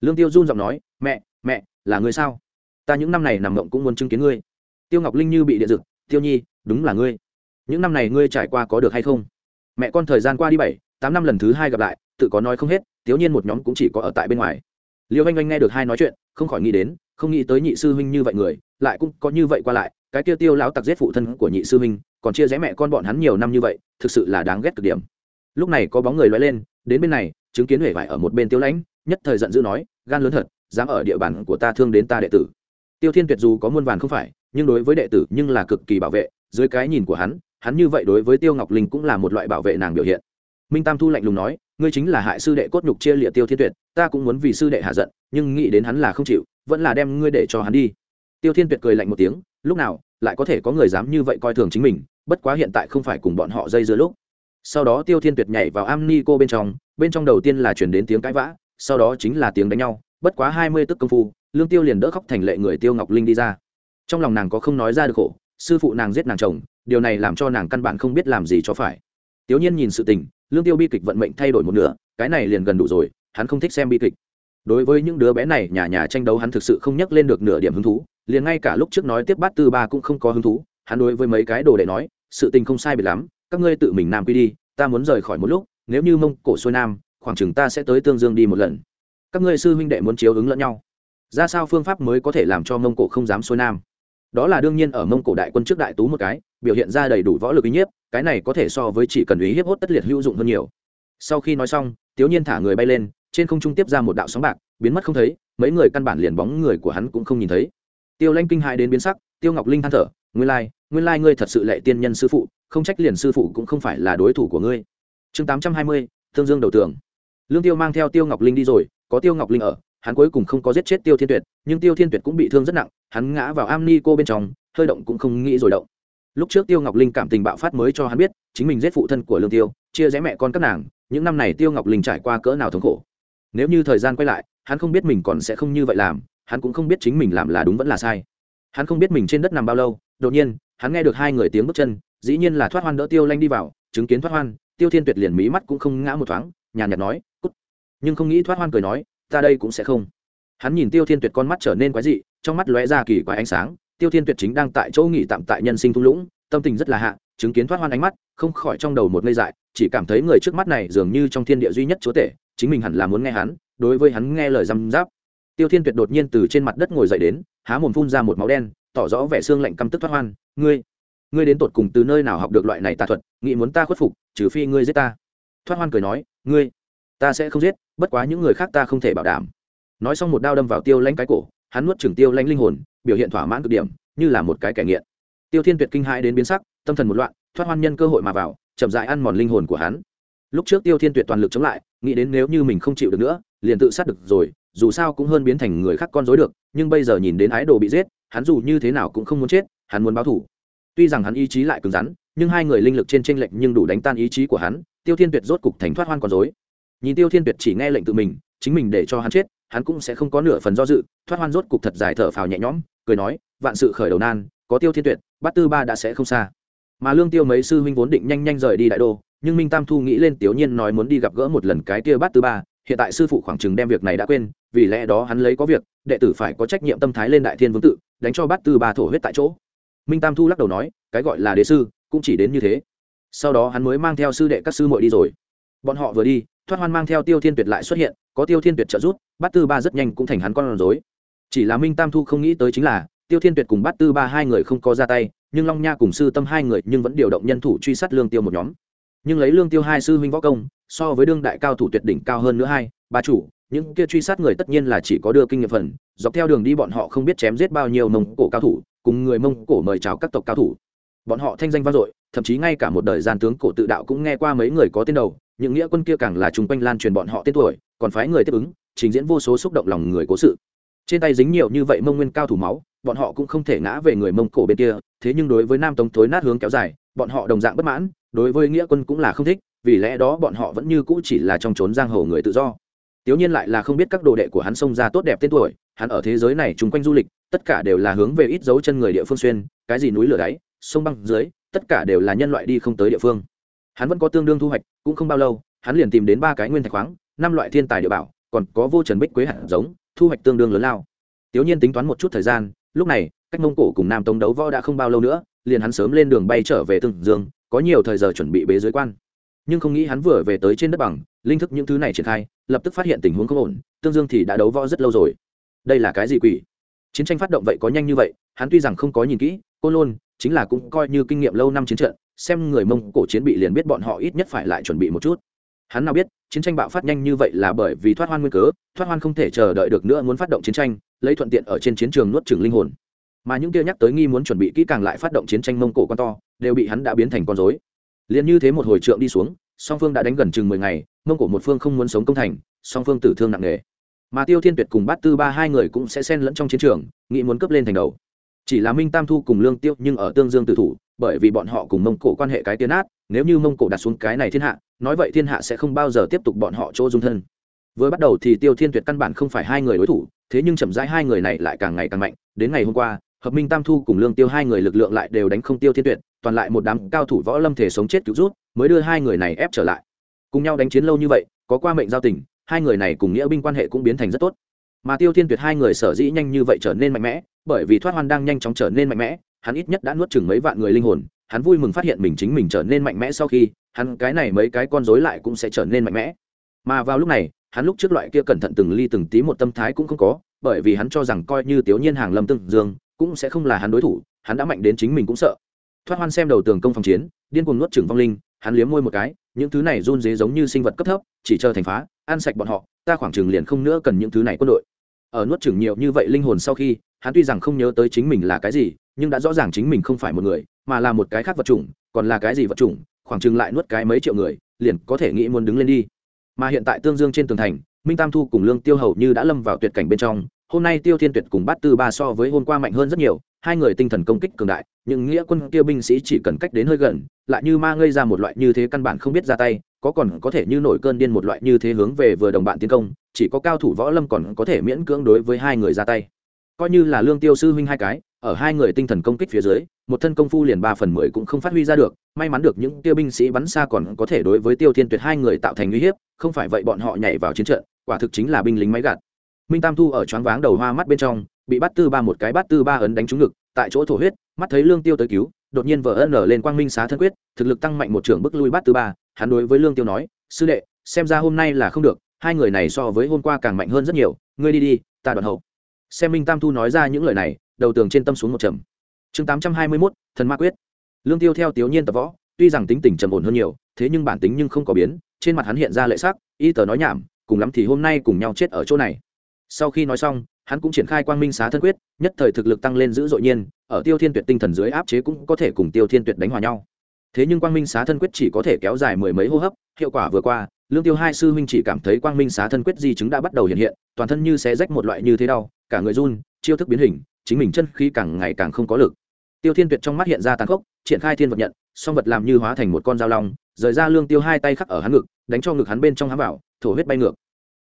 Lương tiêu run giọng nói, mẹ mẹ, là người sao? Ta những năm này nằm mộng cũng muốn chứng kiến ngươi. Tiêu ngọc linh như bị điện rực tiêu nhi, đúng là ngươi. Những năm này ngươi trải qua có được hay không? Mẹ con thời gian qua đi bảy, tám năm lần thứ hai gặp lại, tự có nói không hết, thiếu nhiên một nhóm cũng chỉ có ở tại bên ngoài liêu anh anh nghe được hai nói chuyện, không khỏi nghĩ đến, không nghĩ tới nhị sư huynh như vậy người, lại cũng có như vậy qua lại, cái kia tiêu lão tặc giết phụ thân của nhị sư huynh, còn chia rẽ mẹ con bọn hắn nhiều năm như vậy, thực sự là đáng ghét cực điểm. Lúc này có bóng người loay lên, đến bên này, chứng kiến huệ vải ở một bên tiêu lãnh, nhất thời giận dữ nói, gan lớn thật, dám ở địa bàn của ta thương đến ta đệ tử. Tiêu thiên tuyệt dù có muôn vàn không phải, nhưng đối với đệ tử nhưng là cực kỳ bảo vệ, dưới cái nhìn của hắn hắn như vậy đối với tiêu ngọc linh cũng là một loại bảo vệ nàng biểu hiện minh tam thu lạnh lùng nói, ngươi chính là hại sư đệ cốt nhục chia lịa tiêu thiên tuyệt, ta cũng muốn vì sư đệ hạ giận, nhưng nghĩ đến hắn là không chịu, vẫn là đem ngươi để cho hắn đi. Tiêu thiên tuyệt cười lạnh một tiếng, lúc nào, lại có thể có người dám như vậy coi thường chính mình, bất quá hiện tại không phải cùng bọn họ dây giữa lúc. Sau đó tiêu thiên tuyệt nhảy vào am ni cô bên trong bên trong đầu tiên là chuyển đến tiếng cãi vã, sau đó chính là tiếng đánh nhau, bất quá hai mươi tức công phu, lương tiêu liền đỡ khóc thành lệ người tiêu ngọc linh đi ra. Trong lòng nàng có không nói ra được khổ, sư phụ nàng giết nàng chồng, điều này làm cho nàng căn bản không biết làm gì cho phải. Tiểu nhiên nhìn sự tình lương tiêu bi kịch vận mệnh thay đổi một nửa, cái này liền gần đủ rồi, hắn không thích xem bi kịch. Đối với những đứa bé này, nhà nhà tranh đấu hắn thực sự không nhắc lên được nửa điểm hứng thú, liền ngay cả lúc trước nói tiếp bát tư ba cũng không có hứng thú, hắn đối với mấy cái đồ để nói, sự tình không sai biệt lắm, các ngươi tự mình nam quy đi, ta muốn rời khỏi một lúc, nếu như mông cổ xuôi nam, khoảng chừng ta sẽ tới tương dương đi một lần. Các ngươi sư huynh đệ muốn chiếu ứng lẫn nhau. Ra sao phương pháp mới có thể làm cho mông cổ không dám xuôi nam? Đó là đương nhiên ở mông cổ đại quân trước đại tú một cái, biểu hiện ra đầy đủ võ lực uy hiếp cái này có thể so với chỉ cần ý hiếp hốt tất liệt hữu dụng hơn nhiều. Sau khi nói xong, tiếu nhiên thả người bay lên, trên không trung tiếp ra một đạo sóng bạc, biến mất không thấy, mấy người căn bản liền bóng người của hắn cũng không nhìn thấy. Tiêu lanh kinh hại đến biến sắc, tiêu ngọc linh than thở, nguyên lai nguyên lai ngươi thật sự lệ tiên nhân sư phụ, không trách liền sư phụ cũng không phải là đối thủ của ngươi. Chương tám trăm hai mươi, thương dương đầu tường. Lương tiêu mang theo tiêu ngọc linh đi rồi, có tiêu ngọc linh ở, hắn cuối cùng không có giết chết tiêu thiên tuyệt, nhưng tiêu thiên tuyệt cũng bị thương rất nặng, hắn ngã vào am ni cô bên trong, hơi động cũng không nghĩ rồi động lúc trước tiêu ngọc linh cảm tình bạo phát mới cho hắn biết, chính mình giết phụ thân của lương tiêu, chia rẽ mẹ con các nàng, những năm này tiêu ngọc linh trải qua cỡ nào thống khổ. Nếu như thời gian quay lại, hắn không biết mình còn sẽ không như vậy làm, hắn cũng không biết chính mình làm là đúng vẫn là sai. Hắn không biết mình trên đất nằm bao lâu, đột nhiên, hắn nghe được hai người tiếng bước chân, dĩ nhiên là thoát hoan đỡ tiêu lanh đi vào, chứng kiến thoát hoan, tiêu thiên tuyệt liền mí mắt cũng không ngã một thoáng, nhàn nhạt nói, cút. Nhưng không nghĩ thoát hoan cười nói, ta đây cũng sẽ không. Hắn nhìn tiêu thiên tuyệt con mắt trở nên quái dị, trong mắt lóe ra kỳ quái ánh sáng tiêu thiên tuyệt chính đang tại chỗ nghỉ tạm tại nhân sinh thung lũng, tâm tình rất là hạ, chứng kiến thoát hoan ánh mắt, không khỏi trong đầu một ngây dại, chỉ cảm thấy người trước mắt này dường như trong thiên địa duy nhất chúa tể, chính mình hẳn là muốn nghe hắn, đối với hắn nghe lời răm giáp tiêu thiên tuyệt đột nhiên từ trên mặt đất ngồi dậy đến, há mồm phun ra một máu đen, tỏ rõ vẻ xương lạnh căm tức thoát hoan, ngươi ngươi đến tột cùng từ nơi nào học được loại này tà thuật, nghĩ muốn ta khuất phục, trừ phi ngươi giết ta. Thoát hoan cười nói, ngươi, ta sẽ không giết, bất quá những người khác ta không thể bảo đảm. Nói xong một đao đâm vào tiêu lãnh cái cổ, hắn nuốt trừng tiêu lãnh linh hồn biểu hiện thỏa mãn cực điểm, như là một cái kẻ nghiện. Tiêu thiên tuyệt kinh hãi đến biến sắc, tâm thần một loạn, thoát hoan nhân cơ hội mà vào, chậm dại ăn mòn linh hồn của hắn. Lúc trước tiêu thiên tuyệt toàn lực chống lại, nghĩ đến nếu như mình không chịu được nữa, liền tự sát được rồi, dù sao cũng hơn biến thành người khác con dối được, nhưng bây giờ nhìn đến ái đồ bị giết, hắn dù như thế nào cũng không muốn chết, hắn muốn báo thủ. Tuy rằng hắn ý chí lại cứng rắn, nhưng hai người linh lực trên tranh lệch nhưng đủ đánh tan ý chí của hắn, tiêu thiên tuyệt rốt cục thành thoát hoan con dối nhìn tiêu thiên tuyệt chỉ nghe lệnh tự mình, chính mình để cho hắn chết, hắn cũng sẽ không có nửa phần do dự, thoát hoan rốt cục thật dài thở phào nhẹ nhõm cười nói, vạn sự khởi đầu nan, có tiêu thiên tuyệt, bát tư ba đã sẽ không xa. Mà lương tiêu mấy sư huynh vốn định nhanh nhanh rời đi đại đô, nhưng minh tam thu nghĩ lên tiểu nhiên nói muốn đi gặp gỡ một lần cái kia bát tư ba, hiện tại sư phụ khoảng chừng đem việc này đã quên, vì lẽ đó hắn lấy có việc, đệ tử phải có trách nhiệm tâm thái lên đại thiên vương tự, đánh cho bát tư ba thổ huyết tại chỗ. Minh tam thu lắc đầu nói, cái gọi là đế sư, cũng chỉ đến như thế. Sau đó hắn mới mang theo sư đệ các sư muội đi rồi. Bọn họ vừa đi, thoát hoan mang theo tiêu thiên tuyệt lại xuất hiện, có tiêu thiên tuyệt trợ giúp, bát tư ba rất nhanh cũng thành hắn con rối chỉ là minh tam thu không nghĩ tới chính là, tiêu thiên tuyệt cùng bát tư ba hai người không có ra tay, nhưng long nha cùng sư tâm hai người nhưng vẫn điều động nhân thủ truy sát lương tiêu một nhóm. Nhưng lấy lương tiêu hai sư huynh võ công, so với đương đại cao thủ tuyệt đỉnh cao hơn nữa hai, ba chủ, những kia truy sát người tất nhiên là chỉ có đưa kinh nghiệm phần, dọc theo đường đi bọn họ không biết chém giết bao nhiêu mông cổ cao thủ, cùng người mông cổ mời chào các tộc cao thủ. Bọn họ thanh danh vang dội, thậm chí ngay cả một đời gian tướng cổ tự đạo cũng nghe qua mấy người có tên đầu, những nghĩa quân kia càng là chung quanh lan truyền bọn họ tên tuổi, còn phái người tiếp ứng, trình diễn vô số xúc động lòng người cố sự trên tay dính nhiều như vậy mông nguyên cao thủ máu bọn họ cũng không thể ngã về người mông cổ bên kia thế nhưng đối với nam tống thối nát hướng kéo dài bọn họ đồng dạng bất mãn đối với nghĩa quân cũng là không thích vì lẽ đó bọn họ vẫn như cũ chỉ là trong trốn giang hồ người tự do Tiếu Nhiên lại là không biết các đồ đệ của hắn xông ra tốt đẹp tên tuổi, hắn ở thế giới này chúng quanh du lịch, tất cả đều là hướng về ít dấu chân người địa phương xuyên, cái gì núi lửa đáy, sông băng dưới, tất cả đều là nhân loại đi không tới địa phương. Hắn vẫn có tương đương thu hoạch, cũng không bao lâu, hắn liền tìm đến ba cái nguyên thạch khoáng, năm loại thiên tài địa bảo, còn có vô trần bích quế hạt giống, thu hoạch tương đương lớn lao. Tiểu Nhiên tính toán một chút thời gian, lúc này, cách Mông Cổ cùng Nam Tông đấu võ đã không bao lâu nữa, liền hắn sớm lên đường bay trở về Tương Dương, có nhiều thời giờ chuẩn bị bế dưới quan. Nhưng không nghĩ hắn vừa về tới trên đất bằng, linh thức những thứ này triển khai, lập tức phát hiện tình huống không ổn tương dương thì đã đấu võ rất lâu rồi đây là cái gì quỷ chiến tranh phát động vậy có nhanh như vậy hắn tuy rằng không có nhìn kỹ cô lôn chính là cũng coi như kinh nghiệm lâu năm chiến trận xem người mông cổ chiến bị liền biết bọn họ ít nhất phải lại chuẩn bị một chút hắn nào biết, chiến tranh bạo phát nhanh như vậy là bởi vì thoát hoan nguyên cớ, thoát hoan không thể chờ đợi được nữa muốn phát động chiến tranh, lấy thuận tiện ở trên chiến trường nuốt trừng linh hồn. Mà những kia nhắc tới nghi muốn chuẩn bị kỹ càng lại phát động chiến tranh mông cổ con to, đều bị hắn đã biến thành con dối liền như thế một hồi trượng đi xuống, song phương đã đánh gần chừng mười ngày, mông cổ một phương không muốn sống công thành, song phương tử thương nặng nề. Mà tiêu thiên tuyệt cùng bát tư ba hai người cũng sẽ xen lẫn trong chiến trường, nghĩ muốn cướp lên thành đầu. Chỉ là minh tam thu cùng lương tiêu nhưng ở tương dương tử thủ, bởi vì bọn họ cùng mông cổ quan hệ cái tiến át nếu như mông cổ đặt xuống cái này thiên hạ, nói vậy thiên hạ sẽ không bao giờ tiếp tục bọn họ chỗ dung thân. Vừa bắt đầu thì tiêu thiên tuyệt căn bản không phải hai người đối thủ, thế nhưng chậm rãi hai người này lại càng ngày càng mạnh. Đến ngày hôm qua, hợp minh tam thu cùng lương tiêu hai người lực lượng lại đều đánh không tiêu thiên tuyệt, toàn lại một đám cao thủ võ lâm thể sống chết cứu rút, mới đưa hai người này ép trở lại. Cùng nhau đánh chiến lâu như vậy, có qua mệnh giao tình, hai người này cùng nghĩa binh quan hệ cũng biến thành rất tốt. Mà tiêu thiên tuyệt hai người sở dĩ nhanh như vậy trở nên mạnh mẽ, bởi vì thoát hoan đang nhanh chóng trở nên mạnh mẽ, hắn ít nhất đã nuốt chừng mấy vạn người linh hồn hắn vui mừng phát hiện mình chính mình trở nên mạnh mẽ sau khi, hắn cái này mấy cái con rối lại cũng sẽ trở nên mạnh mẽ. Mà vào lúc này, hắn lúc trước loại kia cẩn thận từng ly từng tí một tâm thái cũng không có, bởi vì hắn cho rằng coi như tiểu nhiên hàng lâm tương dương, cũng sẽ không là hắn đối thủ, hắn đã mạnh đến chính mình cũng sợ. Thoát hoan xem đầu tường công phòng chiến, điên cuồng nuốt trừng vong linh, hắn liếm môi một cái, những thứ này run dế giống như sinh vật cấp thấp, chỉ chờ thành phá, ăn sạch bọn họ, ta khoảng chừng liền không nữa cần những thứ này quân đội. Ở nuốt chừng nhiều như vậy linh hồn sau khi, hắn tuy rằng không nhớ tới chính mình là cái gì nhưng đã rõ ràng chính mình không phải một người, mà là một cái khác vật chủng, còn là cái gì vật chủng, khoảng chừng lại nuốt cái mấy triệu người, liền có thể nghĩ muốn đứng lên đi. Mà hiện tại tương dương trên tường thành, minh tam thu cùng lương tiêu hầu như đã lâm vào tuyệt cảnh bên trong, hôm nay tiêu thiên tuyệt cùng bát tư ba so với hôm qua mạnh hơn rất nhiều, hai người tinh thần công kích cường đại, nhưng nghĩa quân Tiêu binh sĩ chỉ cần cách đến hơi gần, lại như ma ngây ra một loại như thế căn bản không biết ra tay, có còn có thể như nổi cơn điên một loại như thế hướng về vừa đồng bạn tiến công, chỉ có cao thủ võ lâm còn có thể miễn cưỡng đối với hai người ra tay coi như là lương tiêu sư huynh hai cái, ở hai người tinh thần công kích phía dưới, một thân công phu liền ba phần mười cũng không phát huy ra được, may mắn được những tiêu binh sĩ bắn xa còn có thể đối với tiêu thiên tuyệt hai người tạo thành uy hiếp, không phải vậy bọn họ nhảy vào chiến trận, quả thực chính là binh lính máy gạt. Minh tam thu ở choáng váng đầu hoa mắt bên trong, bị bắt tư ba một cái bắt tư ba ấn đánh trúng ngực, tại chỗ thổ huyết, mắt thấy lương tiêu tới cứu, đột nhiên vợ ân nở lên quang minh xá thân quyết, thực lực tăng mạnh một trưởng bức lui bắt tư ba, hắn đối với lương tiêu nói, sư đệ, xem ra hôm nay là không được, hai người này so với hôm qua càng mạnh hơn rất nhiều, ngươi đi đi, ta đoạn hậu xem minh tam thu nói ra những lời này, đầu tường trên tâm xuống một trầm. Chương tám trăm hai mươi mốt, thần ma quyết. Lương tiêu theo tiểu nhiên tập võ, tuy rằng tính tình trầm ổn hơn nhiều, thế nhưng bản tính nhưng không có biến, trên mặt hắn hiện ra lệ sắc, y tờ nói nhảm, cùng lắm thì hôm nay cùng nhau chết ở chỗ này. Sau khi nói xong, hắn cũng triển khai quang minh xá thân quyết, nhất thời thực lực tăng lên dữ dội nhiên, ở tiêu thiên tuyệt tinh thần dưới áp chế cũng có thể cùng tiêu thiên tuyệt đánh hòa nhau. Thế nhưng quang minh xá thân quyết chỉ có thể kéo dài mười mấy hô hấp, hiệu quả vừa qua lương tiêu hai sư huynh chỉ cảm thấy quang minh xá thân quyết di chứng đã bắt đầu hiện hiện, toàn thân như xé rách một loại như thế đau, cả người run, chiêu thức biến hình, chính mình chân khí càng ngày càng không có lực. Tiêu thiên tuyệt trong mắt hiện ra tàn khốc, triển khai thiên vật nhận, song vật làm như hóa thành một con dao long, rời ra lương tiêu hai tay khắc ở hắn ngực, đánh cho ngực hắn bên trong hắn vào, thổ huyết bay ngược.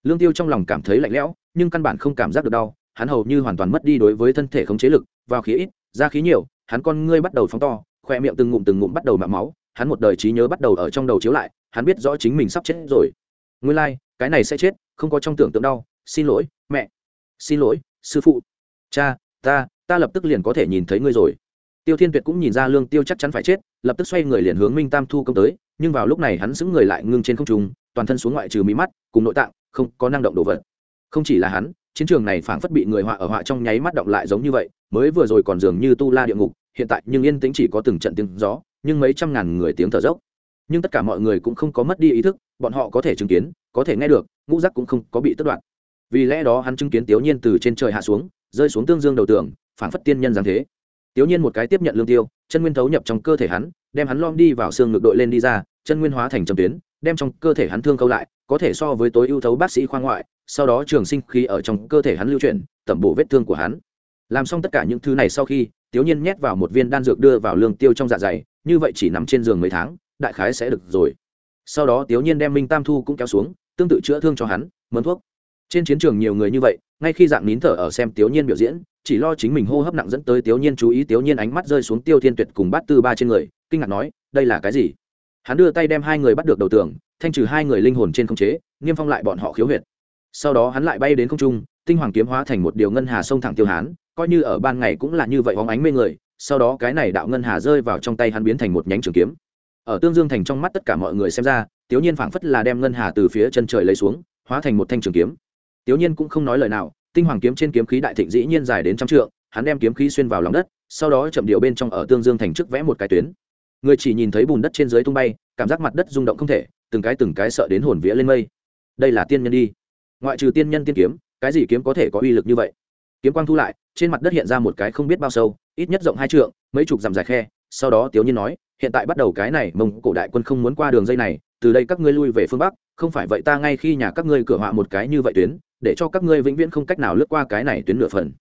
Lương tiêu trong lòng cảm thấy lạnh lẽo, nhưng căn bản không cảm giác được đau, hắn hầu như hoàn toàn mất đi đối với thân thể khống chế lực, vào khí ít, ra khí nhiều, hắn con ngươi bắt đầu phóng to, khoe miệng từng ngụm từng ngụm bắt đầu mạo máu hắn một đời trí nhớ bắt đầu ở trong đầu chiếu lại hắn biết rõ chính mình sắp chết rồi. Nguyên lai、like, cái này sẽ chết không có trong tưởng tượng đau. Xin lỗi mẹ. Xin lỗi sư phụ. Cha ta ta lập tức liền có thể nhìn thấy ngươi rồi. Tiêu thiên tuyệt cũng nhìn ra lương tiêu chắc chắn phải chết lập tức xoay người liền hướng minh tam thu công tới nhưng vào lúc này hắn xứng người lại ngưng trên không trung toàn thân xuống ngoại trừ mí mắt cùng nội tạng không có năng động đồ vật. Không chỉ là hắn chiến trường này phảng phất bị người họa ở họa trong nháy mắt động lại giống như vậy mới vừa rồi còn dường như tu la địa ngục hiện tại nhưng yên tĩnh chỉ có từng trận tiếng gió nhưng mấy trăm ngàn người tiếng thở dốc. Nhưng tất cả mọi người cũng không có mất đi ý thức, bọn họ có thể chứng kiến, có thể nghe được, ngũ giác cũng không có bị tất đoạn vì lẽ đó hắn chứng kiến tiểu nhiên từ trên trời hạ xuống, rơi xuống tương dương đầu tường, phảng phất tiên nhân giáng thế. Tiểu nhiên một cái tiếp nhận lương tiêu, chân nguyên thấu nhập trong cơ thể hắn, đem hắn lom đi vào xương ngực đội lên đi ra, chân nguyên hóa thành trầm tuyến, đem trong cơ thể hắn thương câu lại, có thể so với tối ưu thấu bác sĩ khoa ngoại, sau đó trường sinh khí ở trong cơ thể hắn lưu chuyển, tẩm bổ vết thương của hắn. Làm xong tất cả những thứ này sau khi tiểu nhiên nhét vào một viên đan dược đưa vào lương tiêu trong dạ dày như vậy chỉ nằm trên giường mấy tháng, đại khái sẽ được rồi. Sau đó tiểu nhiên đem minh tam thu cũng kéo xuống, tương tự chữa thương cho hắn mớn thuốc. Trên chiến trường nhiều người như vậy, ngay khi dạng nín thở ở xem tiểu nhiên biểu diễn, chỉ lo chính mình hô hấp nặng dẫn tới tiểu nhiên chú ý tiểu nhiên ánh mắt rơi xuống tiêu thiên tuyệt cùng bát tư ba trên người, kinh ngạc nói, đây là cái gì? Hắn đưa tay đem hai người bắt được đầu tường, thanh trừ hai người linh hồn trên không chế, niêm phong lại bọn họ khiếu huyệt. Sau đó hắn lại bay đến không trung, tinh hoàng kiếm hóa thành một điều ngân hà sông thẳng tiêu hán, coi như ở ban ngày cũng là như vậy hóng ánh mê người sau đó cái này đạo ngân hà rơi vào trong tay hắn biến thành một nhánh trường kiếm. Ở tương dương thành trong mắt tất cả mọi người xem ra tiểu nhiên phảng phất là đem ngân hà từ phía chân trời lấy xuống, hóa thành một thanh trường kiếm. Tiểu nhiên cũng không nói lời nào, tinh hoàng kiếm trên kiếm khí đại thịnh dĩ nhiên dài đến trăm trượng, hắn đem kiếm khí xuyên vào lòng đất, sau đó chậm điệu bên trong ở tương dương thành trước vẽ một cái tuyến. Người chỉ nhìn thấy bùn đất trên dưới tung bay, cảm giác mặt đất rung động không thể, từng cái từng cái sợ đến hồn vía lên mây. Đây là tiên nhân đi. Ngoại trừ tiên nhân tiên kiếm, cái gì kiếm có thể có uy lực như vậy? Kiếm quang thu lại, trên mặt đất hiện ra một cái không biết bao sâu ít nhất rộng hai trượng, mấy chục dặm dài khe, sau đó tiểu nhiên nói, hiện tại bắt đầu cái này, mông cổ đại quân không muốn qua đường dây này, từ đây các ngươi lui về phương bắc, không phải vậy ta ngay khi nhà các ngươi cửa họa một cái như vậy tuyến, để cho các ngươi vĩnh viễn không cách nào lướt qua cái này tuyến nửa phần.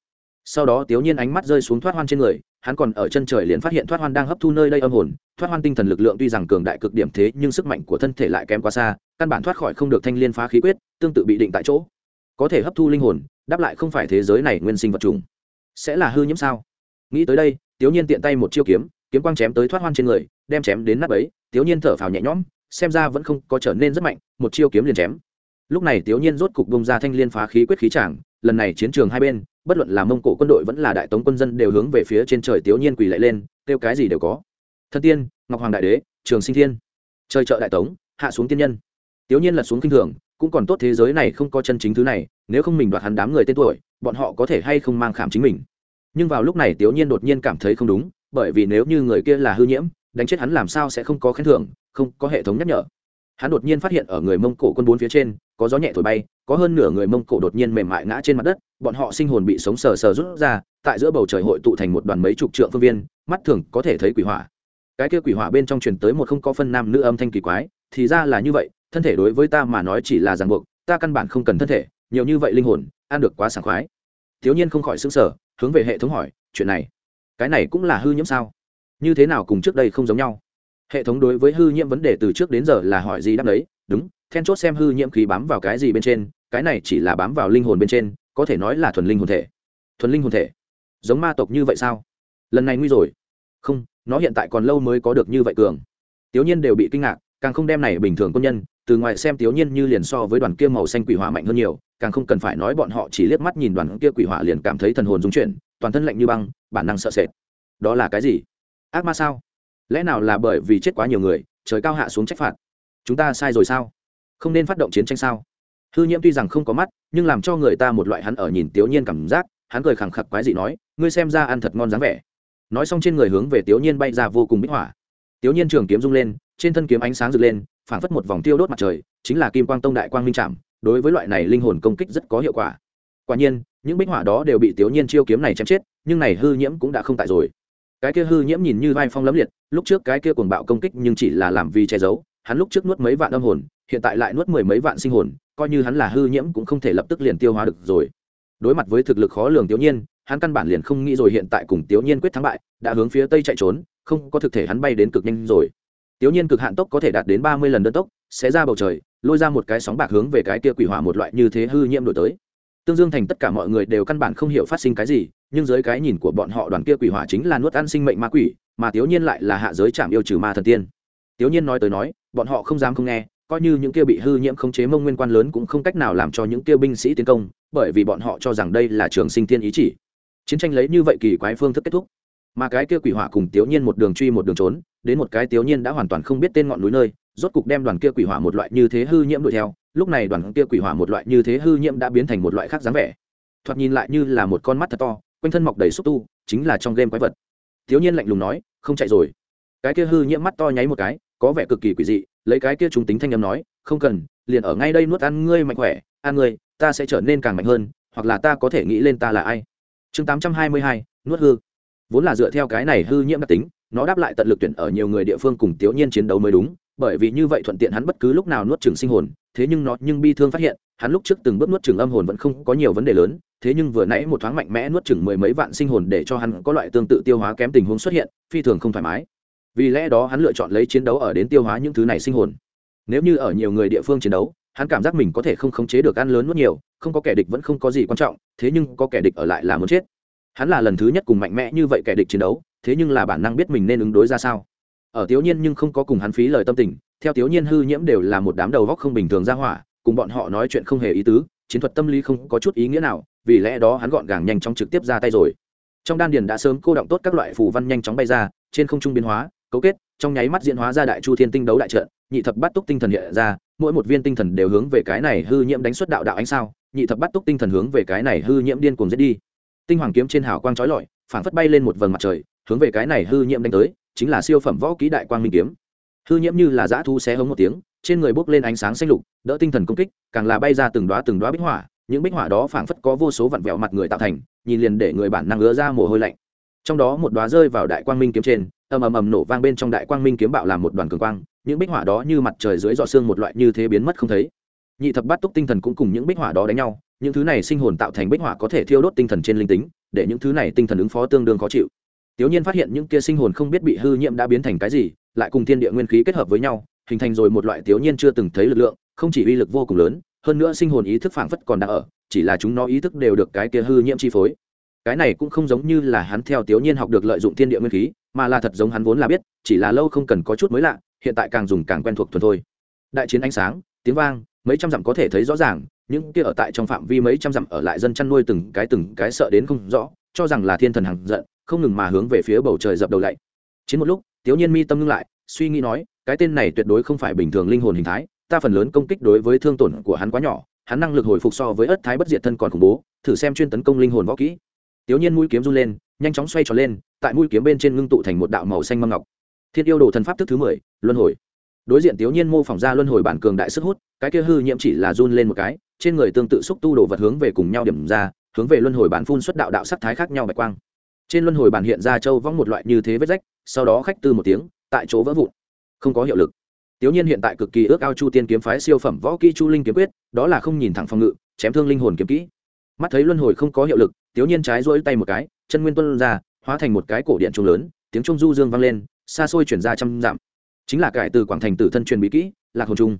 Sau đó tiểu nhiên ánh mắt rơi xuống thoát hoan trên người, hắn còn ở chân trời liền phát hiện thoát hoan đang hấp thu nơi đây âm hồn, thoát hoan tinh thần lực lượng tuy rằng cường đại cực điểm thế, nhưng sức mạnh của thân thể lại kém quá xa, căn bản thoát khỏi không được thanh liên phá khí quyết, tương tự bị định tại chỗ. Có thể hấp thu linh hồn, đáp lại không phải thế giới này nguyên sinh vật trùng sẽ là hư nhiễm sao? Nghĩ tới đây tiểu nhiên tiện tay một chiêu kiếm kiếm quang chém tới thoát hoan trên người, đem chém đến nắp ấy tiểu nhiên thở phào nhẹ nhõm, xem ra vẫn không có trở nên rất mạnh, một chiêu kiếm liền chém. Lúc này tiểu nhiên rốt cục bông ra thanh liên phá khí quyết khí tràng lần này chiến trường hai bên, bất luận là mông cổ quân đội vẫn là đại tống quân dân đều hướng về phía trên trời tiểu nhiên quỳ lại lên, kêu cái gì đều có. Thân tiên, ngọc hoàng đại đế, trường sinh thiên, trời trợ đại tống, hạ xuống tiên nhân. Tiểu nhiên lật xuống kinh thường, cũng còn tốt thế giới này không có chân chính thứ này, nếu không mình đoạt hắn đám người tên tuổi, bọn họ có thể hay không mang khảm chính mình nhưng vào lúc này tiểu nhiên đột nhiên cảm thấy không đúng, bởi vì nếu như người kia là hư nhiễm, đánh chết hắn làm sao sẽ không có khen thưởng, không có hệ thống nhắc nhở. Hắn đột nhiên phát hiện ở người mông cổ quân bốn phía trên, có gió nhẹ thổi bay, có hơn nửa người mông cổ đột nhiên mềm mại ngã trên mặt đất, bọn họ sinh hồn bị sống sờ sờ rút ra, tại giữa bầu trời hội tụ thành một đoàn mấy chục trượng phương viên, mắt thường có thể thấy quỷ hỏa. Cái kia quỷ hỏa bên trong truyền tới một không có phân nam nữ âm thanh kỳ quái, thì ra là như vậy, thân thể đối với ta mà nói chỉ là ràng buộc, ta căn bản không cần thân thể, nhiều như vậy linh hồn, ăn được quá sảng khoái. Thiếu nhiên không khỏi xứng sở hướng về hệ thống hỏi, chuyện này, cái này cũng là hư nhiễm sao? Như thế nào cùng trước đây không giống nhau? Hệ thống đối với hư nhiễm vấn đề từ trước đến giờ là hỏi gì đáp đấy đúng, then chốt xem hư nhiễm khí bám vào cái gì bên trên, cái này chỉ là bám vào linh hồn bên trên, có thể nói là thuần linh hồn thể. Thuần linh hồn thể? Giống ma tộc như vậy sao? Lần này nguy rồi. Không, nó hiện tại còn lâu mới có được như vậy cường. Tiểu nhiên đều bị kinh ngạc, càng không đem này bình thường quân nhân từ ngoài xem tiểu nhiên như liền so với đoàn kia màu xanh quỷ hỏa mạnh hơn nhiều, càng không cần phải nói bọn họ chỉ liếc mắt nhìn đoàn kia quỷ hỏa liền cảm thấy thần hồn rung chuyển, toàn thân lạnh như băng, bản năng sợ sệt. Đó là cái gì? Ác ma sao? Lẽ nào là bởi vì chết quá nhiều người, trời cao hạ xuống trách phạt? Chúng ta sai rồi sao? Không nên phát động chiến tranh sao? Hư nhiễm tuy rằng không có mắt, nhưng làm cho người ta một loại hắn ở nhìn tiểu nhiên cảm giác, hắn cười khẳng khặc quái dị nói, ngươi xem ra ăn thật ngon dáng vẻ. Nói xong trên người hướng về tiểu nhiên bay ra vô cùng bích hỏa. Tiểu nhiên trường kiếm rung lên, trên thân kiếm ánh sáng rực lên phảng phất một vòng tiêu đốt mặt trời, chính là kim quang tông đại quang minh trảm, đối với loại này linh hồn công kích rất có hiệu quả. Quả nhiên, những bích hỏa đó đều bị tiểu nhiên chiêu kiếm này chém chết, nhưng này hư nhiễm cũng đã không tại rồi. Cái kia hư nhiễm nhìn như vai phong lấm liệt, lúc trước cái kia cuồng bạo công kích nhưng chỉ là làm vì che giấu, hắn lúc trước nuốt mấy vạn âm hồn, hiện tại lại nuốt mười mấy vạn sinh hồn, coi như hắn là hư nhiễm cũng không thể lập tức liền tiêu hóa được rồi. Đối mặt với thực lực khó lường tiểu nhiên, hắn căn bản liền không nghĩ rồi hiện tại cùng tiểu nhiên quyết thắng bại, đã hướng phía tây chạy trốn, không có thực thể hắn bay đến cực nhanh rồi tiểu nhiên cực hạn tốc có thể đạt đến ba mươi lần đơn tốc, sẽ ra bầu trời, lôi ra một cái sóng bạc hướng về cái kia quỷ hỏa một loại như thế hư nhiễm đổi tới. Tương dương thành tất cả mọi người đều căn bản không hiểu phát sinh cái gì, nhưng dưới cái nhìn của bọn họ đoàn kia quỷ hỏa chính là nuốt ăn sinh mệnh ma quỷ, mà tiểu nhiên lại là hạ giới chạm yêu trừ ma thần tiên. Tiểu nhiên nói tới nói, bọn họ không dám không nghe, coi như những kia bị hư nhiễm khống chế mông nguyên quan lớn cũng không cách nào làm cho những kia binh sĩ tiến công, bởi vì bọn họ cho rằng đây là trường sinh tiên ý chỉ. Chiến tranh lấy như vậy kỳ quái phương thức kết thúc mà cái kia quỷ hỏa cùng tiểu nhiên một đường truy một đường trốn, đến một cái tiểu nhiên đã hoàn toàn không biết tên ngọn núi nơi, rốt cục đem đoàn kia quỷ hỏa một loại như thế hư nhiễm đuổi theo. Lúc này đoàn kia quỷ hỏa một loại như thế hư nhiễm đã biến thành một loại khác dáng vẻ. Thoạt nhìn lại như là một con mắt thật to, quanh thân mọc đầy xúc tu, chính là trong game quái vật. Thiếu nhiên lạnh lùng nói, không chạy rồi. Cái kia hư nhiễm mắt to nháy một cái, có vẻ cực kỳ quỷ dị, lấy cái kia trung tính thanh âm nói, không cần, liền ở ngay đây nuốt ăn ngươi mạnh khỏe, ăn ngươi, ta sẽ trở nên càng mạnh hơn, hoặc là ta có thể nghĩ lên ta là ai. Chương tám trăm hai mươi hai, nuốt hư vốn là dựa theo cái này hư nhiễm đặc tính, nó đáp lại tận lực tuyển ở nhiều người địa phương cùng tiểu nhiên chiến đấu mới đúng, bởi vì như vậy thuận tiện hắn bất cứ lúc nào nuốt chửng sinh hồn, thế nhưng nó nhưng bi thương phát hiện, hắn lúc trước từng bước nuốt chửng âm hồn vẫn không có nhiều vấn đề lớn, thế nhưng vừa nãy một thoáng mạnh mẽ nuốt chửng mười mấy vạn sinh hồn để cho hắn có loại tương tự tiêu hóa kém tình huống xuất hiện, phi thường không thoải mái. Vì lẽ đó hắn lựa chọn lấy chiến đấu ở đến tiêu hóa những thứ này sinh hồn. Nếu như ở nhiều người địa phương chiến đấu, hắn cảm giác mình có thể không khống chế được ăn lớn nuốt nhiều, không có kẻ địch vẫn không có gì quan trọng, thế nhưng có kẻ địch ở lại là muốn chết hắn là lần thứ nhất cùng mạnh mẽ như vậy kẻ địch chiến đấu, thế nhưng là bản năng biết mình nên ứng đối ra sao. Ở thiếu nhiên nhưng không có cùng hắn phí lời tâm tình, theo thiếu nhiên hư nhiễm đều là một đám đầu góc không bình thường ra hỏa, cùng bọn họ nói chuyện không hề ý tứ, chiến thuật tâm lý không có chút ý nghĩa nào, vì lẽ đó hắn gọn gàng nhanh chóng trực tiếp ra tay rồi. Trong đan điền đã sớm cô động tốt các loại phù văn nhanh chóng bay ra, trên không trung biến hóa, cấu kết, trong nháy mắt diễn hóa ra đại chu thiên tinh đấu đại trận, nhị thập bát túc tinh thần hiện ra, mỗi một viên tinh thần đều hướng về cái này hư nhiễm đánh xuất đạo đạo ánh sao, nhị thập bát túc tinh thần hướng về cái này hư nhiễm điên cuồng giết đi tinh hoàng kiếm trên hào quang trói lọi, phảng phất bay lên một vầng mặt trời, hướng về cái này hư nhiễm đánh tới, chính là siêu phẩm võ ký đại quang minh kiếm. Hư nhiễm như là dã thu xé hống một tiếng, trên người bốc lên ánh sáng xanh lục, đỡ tinh thần công kích, càng là bay ra từng đoá từng đoá bích hỏa, những bích hỏa đó phảng phất có vô số vặn vẹo mặt người tạo thành, nhìn liền để người bản năng ứa ra mồ hôi lạnh. Trong đó một đoá rơi vào đại quang minh kiếm trên, ầm ầm ầm nổ vang bên trong đại quang minh kiếm bạo làm một đoàn cường quang, những bích hỏa đó như mặt trời dưới dọ xương một loại như thế biến mất không thấy. Nhị thập bát túc tinh thần cũng cùng những bích hỏa đó đánh nhau những thứ này sinh hồn tạo thành bích họa có thể thiêu đốt tinh thần trên linh tính để những thứ này tinh thần ứng phó tương đương khó chịu Tiểu Nhiên phát hiện những kia sinh hồn không biết bị hư nhiễm đã biến thành cái gì, lại cùng thiên địa nguyên khí kết hợp với nhau, hình thành rồi một loại Tiểu Nhiên chưa từng thấy lực lượng, không chỉ uy lực vô cùng lớn, hơn nữa sinh hồn ý thức phảng phất còn đang ở, chỉ là chúng nó ý thức đều được cái kia hư nhiễm chi phối. Cái này cũng không giống như là hắn theo Tiểu Nhiên học được lợi dụng thiên địa nguyên khí, mà là thật giống hắn vốn là biết, chỉ là lâu không cần có chút mới lạ, hiện tại càng dùng càng quen thuộc thuần thôi. Đại chiến ánh sáng, tiếng vang, mấy trăm dặm có thể thấy rõ ràng, những kia ở tại trong phạm vi mấy trăm dặm ở lại dân chăn nuôi từng cái từng cái sợ đến không rõ, cho rằng là thiên thần hằng giận, không ngừng mà hướng về phía bầu trời dập đầu lạy. Chiến một lúc tiểu nhiên mi tâm ngưng lại suy nghĩ nói cái tên này tuyệt đối không phải bình thường linh hồn hình thái ta phần lớn công kích đối với thương tổn của hắn quá nhỏ hắn năng lực hồi phục so với ất thái bất diệt thân còn khủng bố thử xem chuyên tấn công linh hồn võ kỹ. Tiểu nhiên mũi kiếm run lên nhanh chóng xoay tròn lên tại mũi kiếm bên trên ngưng tụ thành một đạo màu xanh mâm ngọc. Thiên yêu đồ thần pháp thức thứ mười luân hồi đối diện tiểu nhiên mô phỏng ra luân hồi bản cường đại sức hút, cái kia hư nhiễm chỉ là run lên một cái, trên người tương tự xúc tu đồ vật hướng về cùng nhau điểm ra, hướng về luân hồi bản phun xuất đạo đạo sắc thái khác nhau bạch quang. Trên luân hồi bản hiện ra châu vong một loại như thế vết rách, sau đó khách tư một tiếng, tại chỗ vỡ vụn. Không có hiệu lực. Tiểu nhiên hiện tại cực kỳ ước ao chu tiên kiếm phái siêu phẩm võ kỹ chu linh kiếm quyết, đó là không nhìn thẳng phòng ngự, chém thương linh hồn kiếm kỹ. Mắt thấy luân hồi không có hiệu lực, tiểu nhiên trái rỗi tay một cái, chân nguyên tuân ra, hóa thành một cái cổ điện trung lớn, tiếng trung du dương vang lên, xa xôi chuyển ra trăm dặm chính là cải từ quảng thành tử thân truyền bí kỹ, lạc hồn trung.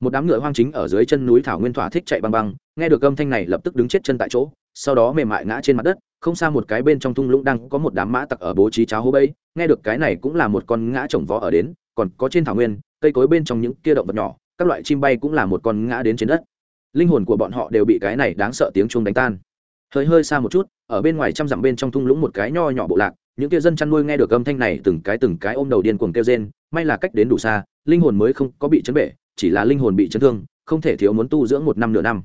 Một đám ngựa hoang chính ở dưới chân núi thảo nguyên thỏa thích chạy băng băng, nghe được âm thanh này lập tức đứng chết chân tại chỗ, sau đó mềm mại ngã trên mặt đất, không xa một cái bên trong thung lũng đang có một đám mã tặc ở bố trí cháo hố bẫy, nghe được cái này cũng là một con ngã chồng vó ở đến, còn có trên thảo nguyên, cây cối bên trong những kia động vật nhỏ, các loại chim bay cũng là một con ngã đến trên đất. Linh hồn của bọn họ đều bị cái này đáng sợ tiếng chuông đánh tan. Hơi hơi xa một chút, ở bên ngoài trăm dặm bên trong thung lũng một cái nho nhỏ bộ lạc những kia dân chăn nuôi nghe được âm thanh này từng cái từng cái ôm đầu điên cuồng kêu rên, may là cách đến đủ xa, linh hồn mới không có bị chấn bể, chỉ là linh hồn bị chấn thương, không thể thiếu muốn tu dưỡng một năm nửa năm.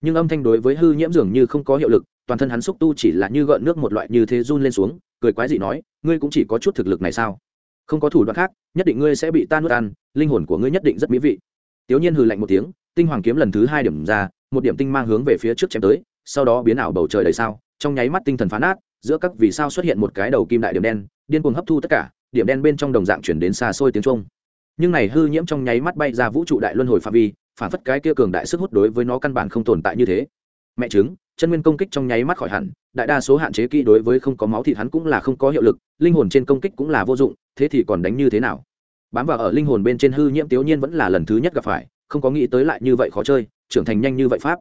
Nhưng âm thanh đối với hư nhiễm dường như không có hiệu lực, toàn thân hắn xúc tu chỉ là như gợn nước một loại như thế run lên xuống, cười quái dị nói, ngươi cũng chỉ có chút thực lực này sao? Không có thủ đoạn khác, nhất định ngươi sẽ bị tan nuốt ăn, linh hồn của ngươi nhất định rất mỹ vị. Tiểu nhiên hừ lạnh một tiếng, tinh hoàng kiếm lần thứ hai điểm ra, một điểm tinh mang hướng về phía trước chém tới, sau đó biến ảo bầu trời đầy sao, trong nháy mắt tinh thần phá nát giữa các vì sao xuất hiện một cái đầu kim đại điểm đen, điên cuồng hấp thu tất cả, điểm đen bên trong đồng dạng chuyển đến xa xôi tiếng trung. Nhưng này hư nhiễm trong nháy mắt bay ra vũ trụ đại luân hồi phạm vi, phản phất cái kia cường đại sức hút đối với nó căn bản không tồn tại như thế. Mẹ chứng chân nguyên công kích trong nháy mắt khỏi hẳn, đại đa số hạn chế kỹ đối với không có máu thịt hắn cũng là không có hiệu lực, linh hồn trên công kích cũng là vô dụng, thế thì còn đánh như thế nào? Bám vào ở linh hồn bên trên hư nhiễm tiểu nhiên vẫn là lần thứ nhất gặp phải, không có nghĩ tới lại như vậy khó chơi, trưởng thành nhanh như vậy pháp.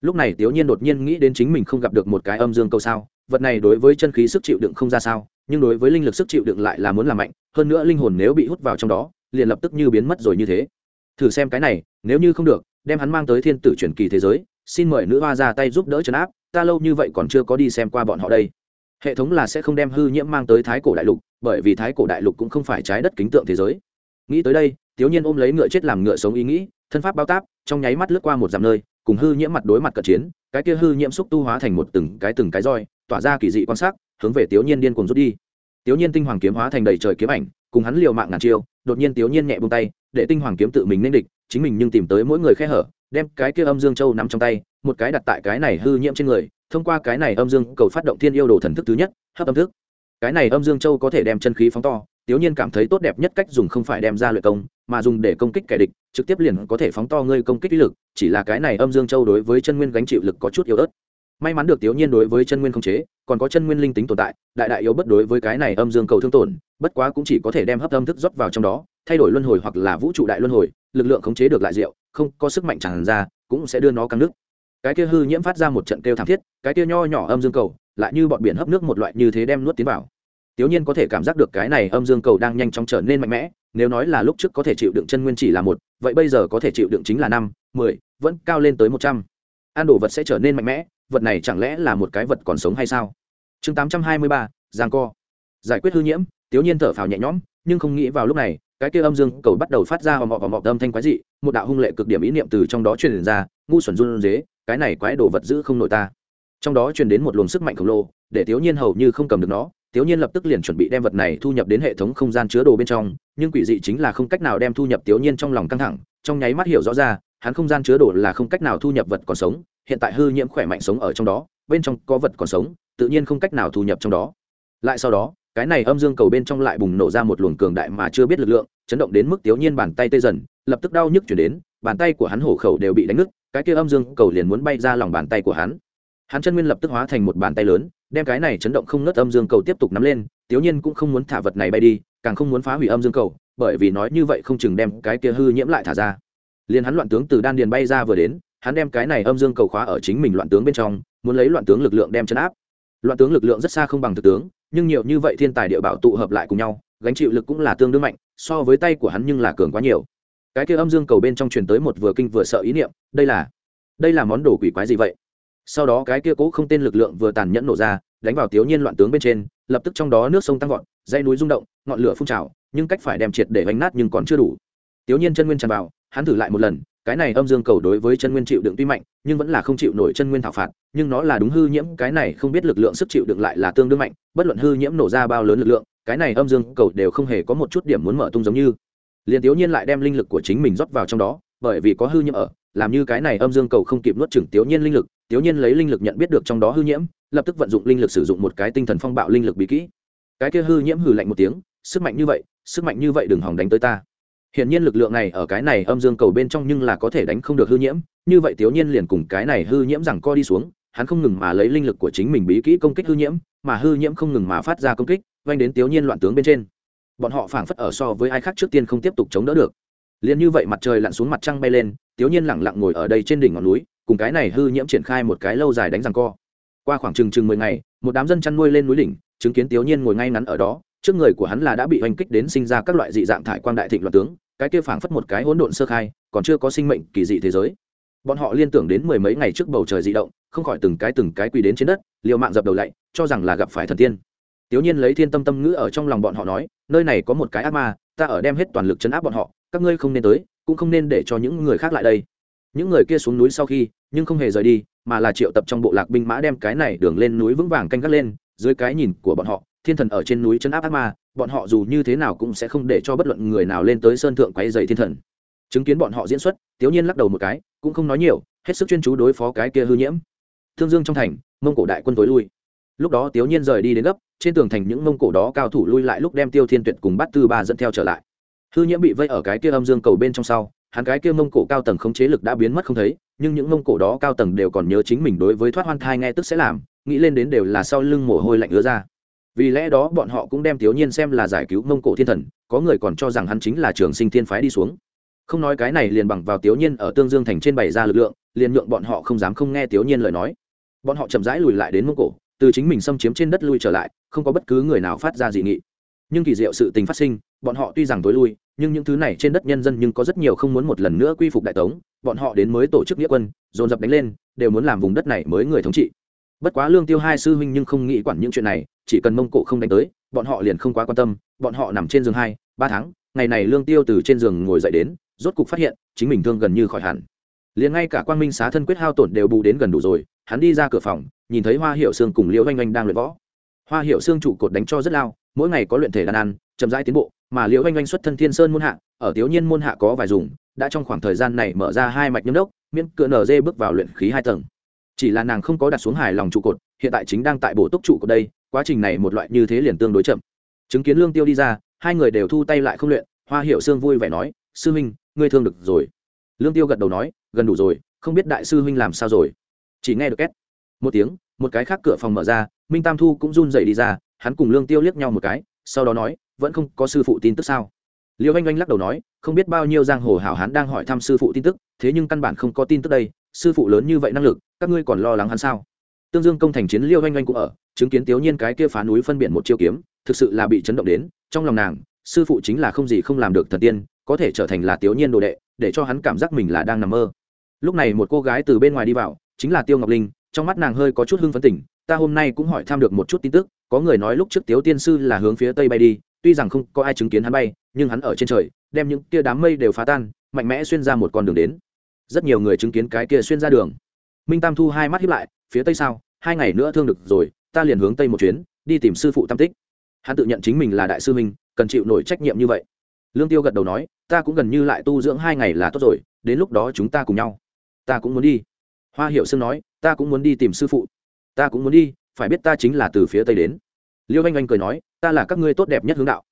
Lúc này tiểu nhiên đột nhiên nghĩ đến chính mình không gặp được một cái âm dương câu sao vật này đối với chân khí sức chịu đựng không ra sao, nhưng đối với linh lực sức chịu đựng lại là muốn làm mạnh, hơn nữa linh hồn nếu bị hút vào trong đó, liền lập tức như biến mất rồi như thế. Thử xem cái này, nếu như không được, đem hắn mang tới thiên tử truyền kỳ thế giới, xin mời nữ hoa ra tay giúp đỡ trấn áp, ta lâu như vậy còn chưa có đi xem qua bọn họ đây. Hệ thống là sẽ không đem hư nhiễm mang tới thái cổ đại lục, bởi vì thái cổ đại lục cũng không phải trái đất kính tượng thế giới. Nghĩ tới đây thiếu nhiên ôm lấy ngựa chết làm ngựa sống ý nghĩ, thân pháp bao táp, trong nháy mắt lướt qua một dặm nơi, cùng hư nhiễm mặt đối mặt cận chiến, cái kia hư nhiễm xúc tu hóa thành một từng cái từng cái roi tỏa ra kỳ dị quan sát, hướng về tiểu nhiên điên cuồng rút đi. Tiểu nhiên tinh hoàng kiếm hóa thành đầy trời kiếm ảnh, cùng hắn liều mạng ngàn chiêu, đột nhiên tiểu nhiên nhẹ buông tay, để tinh hoàng kiếm tự mình nên địch, chính mình nhưng tìm tới mỗi người khe hở, đem cái kia âm dương châu nắm trong tay, một cái đặt tại cái này hư nhiễm trên người, thông qua cái này âm dương cầu phát động thiên yêu đồ thần thức thứ nhất, hấp âm thức. Cái này âm dương châu có thể đem chân khí phóng to tiểu nhiên cảm thấy tốt đẹp nhất cách dùng không phải đem ra luyện công, mà dùng để công kích kẻ địch, trực tiếp liền có thể phóng to ngươi công kích lực, chỉ là cái này âm dương châu đối với chân nguyên gánh chịu lực có chút yếu ớt may mắn được tiểu nhiên đối với chân nguyên không chế còn có chân nguyên linh tính tồn tại đại đại yếu bất đối với cái này âm dương cầu thương tổn bất quá cũng chỉ có thể đem hấp âm thức rót vào trong đó thay đổi luân hồi hoặc là vũ trụ đại luân hồi lực lượng khống chế được lại rượu, không có sức mạnh tràn ra cũng sẽ đưa nó căng nước. Cái kia hư nhiễm phát ra một trận kêu thảm thiết cái kia nho nhỏ âm dương cầu lại như bọn biển hấp nước một loại như thế đem nuốt tiến vào. Tiểu nhiên có thể cảm giác được cái này âm dương cầu đang nhanh chóng trở nên mạnh mẽ nếu nói là lúc trước có thể chịu đựng chân nguyên chỉ là một vậy bây giờ có thể chịu đựng chính là năm mười vẫn cao lên tới một trăm. Ăn đồ vật sẽ trở nên mạnh mẽ vật này chẳng lẽ là một cái vật còn sống hay sao? Chương tám trăm hai mươi ba giang co. Giải quyết hư nhiễm tiểu nhiên thở phào nhẹ nhõm nhưng không nghĩ vào lúc này cái kia âm dương cầu bắt đầu phát ra ầm ầm ầm âm thanh quái dị một đạo hung lệ cực điểm ý niệm từ trong đó truyền ra ngu xuẩn run rế, cái này quái đồ vật giữ không nổi ta. Trong đó truyền đến một luồng sức mạnh khổng lồ để Tiếu nhiên hầu như không cầm được nó Tiếu nhiên lập tức liền chuẩn bị đem vật này thu nhập đến hệ thống không gian chứa đồ bên trong nhưng quỷ dị chính là không cách nào đem thu nhập Tiếu nhiên trong lòng căng thẳng trong nháy mắt hiểu rõ ra hắn không gian chứa đồ là không cách nào thu nhập vật còn sống hiện tại hư nhiễm khỏe mạnh sống ở trong đó, bên trong có vật còn sống, tự nhiên không cách nào thu nhập trong đó. Lại sau đó, cái này âm dương cầu bên trong lại bùng nổ ra một luồng cường đại mà chưa biết lực lượng, chấn động đến mức tiểu nhiên bàn tay tê dần, lập tức đau nhức chuyển đến, bàn tay của hắn hổ khẩu đều bị đánh nứt, cái kia âm dương cầu liền muốn bay ra lòng bàn tay của hắn. Hắn chân nguyên lập tức hóa thành một bàn tay lớn, đem cái này chấn động không ngớt âm dương cầu tiếp tục nắm lên, tiểu nhiên cũng không muốn thả vật này bay đi, càng không muốn phá hủy âm dương cầu, bởi vì nói như vậy không chừng đem cái kia hư nhiễm lại thả ra. Liền hắn loạn tướng từ đan điền bay ra vừa đến hắn đem cái này âm dương cầu khóa ở chính mình loạn tướng bên trong, muốn lấy loạn tướng lực lượng đem chấn áp. Loạn tướng lực lượng rất xa không bằng thực tướng, nhưng nhiều như vậy thiên tài địa bảo tụ hợp lại cùng nhau, gánh chịu lực cũng là tương đương mạnh, so với tay của hắn nhưng là cường quá nhiều. Cái kia âm dương cầu bên trong truyền tới một vừa kinh vừa sợ ý niệm, đây là đây là món đồ quỷ quái gì vậy? Sau đó cái kia cố không tên lực lượng vừa tàn nhẫn nổ ra, đánh vào thiếu niên loạn tướng bên trên, lập tức trong đó nước sông tăng vọt dây núi rung động, ngọn lửa phun trào, nhưng cách phải đem triệt để vánh nát nhưng còn chưa đủ. Thiếu niên chân nguyên tràn vào, hắn thử lại một lần cái này âm dương cầu đối với chân nguyên chịu đựng tuy mạnh, nhưng vẫn là không chịu nổi chân nguyên thảo phạt, nhưng nó là đúng hư nhiễm, cái này không biết lực lượng sức chịu đựng lại là tương đương mạnh, bất luận hư nhiễm nổ ra bao lớn lực lượng, cái này âm dương cầu đều không hề có một chút điểm muốn mở tung giống như. Liền tiểu nhiên lại đem linh lực của chính mình rót vào trong đó, bởi vì có hư nhiễm ở, làm như cái này âm dương cầu không kịp nuốt chửng tiểu nhiên linh lực tiểu nhiên lấy linh lực nhận biết được trong đó hư nhiễm, lập tức vận dụng linh lực sử dụng một cái tinh thần phong bạo linh lực bí kỹ. Cái kia hư nhiễm hừ lạnh một tiếng, sức mạnh như vậy, sức mạnh như vậy đừng hòng đánh tới ta. Hiển nhiên lực lượng này ở cái này âm dương cầu bên trong nhưng là có thể đánh không được hư nhiễm, như vậy Tiểu Nhiên liền cùng cái này hư nhiễm rằng co đi xuống, hắn không ngừng mà lấy linh lực của chính mình bí kỹ công kích hư nhiễm, mà hư nhiễm không ngừng mà phát ra công kích, vang đến Tiểu Nhiên loạn tướng bên trên. Bọn họ phảng phất ở so với ai khác trước tiên không tiếp tục chống đỡ được. Liên như vậy mặt trời lặn xuống mặt trăng bay lên, Tiểu Nhiên lặng lặng ngồi ở đây trên đỉnh ngọn núi, cùng cái này hư nhiễm triển khai một cái lâu dài đánh rằng co. Qua khoảng chừng chừng mười ngày, một đám dân chăn nuôi lên núi đỉnh, chứng kiến Tiểu Nhiên ngồi ngay ngắn ở đó, trước người của hắn là đã bị hành kích đến sinh ra các loại dị dạng thải quang đại thịnh loạn tướng, cái kia phảng phất một cái hỗn độn sơ khai còn chưa có sinh mệnh kỳ dị thế giới. Bọn họ liên tưởng đến mười mấy ngày trước bầu trời dị động không khỏi từng cái từng cái quỳ đến trên đất liều mạng dập đầu lạy cho rằng là gặp phải thần tiên. Tiểu nhiên lấy thiên tâm tâm ngữ ở trong lòng bọn họ nói nơi này có một cái ác ma ta ở đem hết toàn lực chấn áp bọn họ các ngươi không nên tới cũng không nên để cho những người khác lại đây. Những người kia xuống núi sau khi nhưng không hề rời đi mà là triệu tập trong bộ lạc binh mã đem cái này đường lên núi vững vàng canh gác lên dưới cái nhìn của bọn họ thiên thần ở trên núi chấn áp ác ma, bọn họ dù như thế nào cũng sẽ không để cho bất luận người nào lên tới sơn thượng quay dày thiên thần. Chứng kiến bọn họ diễn xuất tiểu nhiên lắc đầu một cái, cũng không nói nhiều, hết sức chuyên chú đối phó cái kia hư nhiễm. Thương dương trong thành, mông cổ đại quân tối lui. Lúc đó tiểu nhiên rời đi đến gấp, trên tường thành những mông cổ đó cao thủ lui lại lúc đem tiêu thiên tuyệt cùng bắt tư ba dẫn theo trở lại. Hư nhiễm bị vây ở cái kia âm dương cầu bên trong sau, hắn cái kia mông cổ cao tầng khống chế lực đã biến mất không thấy, nhưng những mông cổ đó cao tầng đều còn nhớ chính mình đối với thoát hoan thai nghe tức sẽ làm, nghĩ lên đến đều là sau lưng mồ hôi lạnh ứa ra vì lẽ đó bọn họ cũng đem tiểu nhiên xem là giải cứu mông cổ thiên thần, có người còn cho rằng hắn chính là trường sinh thiên phái đi xuống. Không nói cái này liền bằng vào tiểu nhiên ở tương dương thành trên bày ra lực lượng, liền nhượng bọn họ không dám không nghe tiểu nhiên lời nói. Bọn họ chậm rãi lùi lại đến mông cổ, từ chính mình xâm chiếm trên đất lui trở lại, không có bất cứ người nào phát ra dị nghị. Nhưng kỳ diệu sự tình phát sinh, bọn họ tuy rằng tối lui, nhưng những thứ này trên đất nhân dân nhưng có rất nhiều không muốn một lần nữa quy phục đại tống, bọn họ đến mới tổ chức nghĩa quân, dồn dập đánh lên, đều muốn làm vùng đất này mới người thống trị bất quá lương tiêu hai sư huynh nhưng không nghĩ quản những chuyện này, chỉ cần mông cổ không đánh tới, bọn họ liền không quá quan tâm, bọn họ nằm trên giường hai, ba tháng, ngày này lương tiêu từ trên giường ngồi dậy đến, rốt cục phát hiện, chính mình thương gần như khỏi hẳn. Liền ngay cả quang minh xá thân quyết hao tổn đều bù đến gần đủ rồi, hắn đi ra cửa phòng, nhìn thấy hoa hiệu xương cùng liễu oanh oanh đang luyện võ. Hoa hiệu xương trụ cột đánh cho rất lao, mỗi ngày có luyện thể đàn ăn, chậm rãi tiến bộ, mà liễu oanh oanh xuất thân thiên sơn môn hạ, ở thiếu nhiên môn hạ có vài dùng, đã trong khoảng thời gian này mở ra hai mạch nhâm đốc, miễn cửa nở dê bước vào luyện khí hai tầng chỉ là nàng không có đặt xuống hài lòng trụ cột, hiện tại chính đang tại bổ túc trụ cột đây, quá trình này một loại như thế liền tương đối chậm. Chứng kiến lương tiêu đi ra, hai người đều thu tay lại không luyện, hoa hiệu sương vui vẻ nói, sư huynh, ngươi thương được rồi. Lương tiêu gật đầu nói, gần đủ rồi, không biết đại sư huynh làm sao rồi. Chỉ nghe được két, một tiếng, một cái khác cửa phòng mở ra, minh tam thu cũng run dậy đi ra, hắn cùng lương tiêu liếc nhau một cái, sau đó nói, vẫn không có sư phụ tin tức sao? Liêu anh anh lắc đầu nói, không biết bao nhiêu giang hồ hảo hán đang hỏi thăm sư phụ tin tức, thế nhưng căn bản không có tin tức đây sư phụ lớn như vậy năng lực, các ngươi còn lo lắng hắn sao? Tương dương công thành chiến liêu anh anh cũng ở, chứng kiến tiểu nhiên cái kia phá núi phân biển một chiêu kiếm, thực sự là bị chấn động đến, trong lòng nàng, sư phụ chính là không gì không làm được thần tiên, có thể trở thành là tiểu nhiên đồ đệ, để cho hắn cảm giác mình là đang nằm mơ. Lúc này một cô gái từ bên ngoài đi vào, chính là tiêu ngọc linh, trong mắt nàng hơi có chút hưng phấn tỉnh, ta hôm nay cũng hỏi tham được một chút tin tức, có người nói lúc trước tiếu tiên sư là hướng phía tây bay đi, tuy rằng không có ai chứng kiến hắn bay, nhưng hắn ở trên trời, đem những kia đám mây đều phá tan, mạnh mẽ xuyên ra một con đường đến rất nhiều người chứng kiến cái kia xuyên ra đường. Minh tam thu hai mắt hiếp lại, phía tây sao, hai ngày nữa thương được rồi, ta liền hướng tây một chuyến, đi tìm sư phụ tam tích. Hắn tự nhận chính mình là đại sư minh cần chịu nổi trách nhiệm như vậy. Lương tiêu gật đầu nói, ta cũng gần như lại tu dưỡng hai ngày là tốt rồi, đến lúc đó chúng ta cùng nhau. Ta cũng muốn đi. Hoa hiệu sương nói, ta cũng muốn đi tìm sư phụ. Ta cũng muốn đi, phải biết ta chính là từ phía tây đến. Liêu anh anh cười nói, ta là các ngươi tốt đẹp nhất hướng đạo.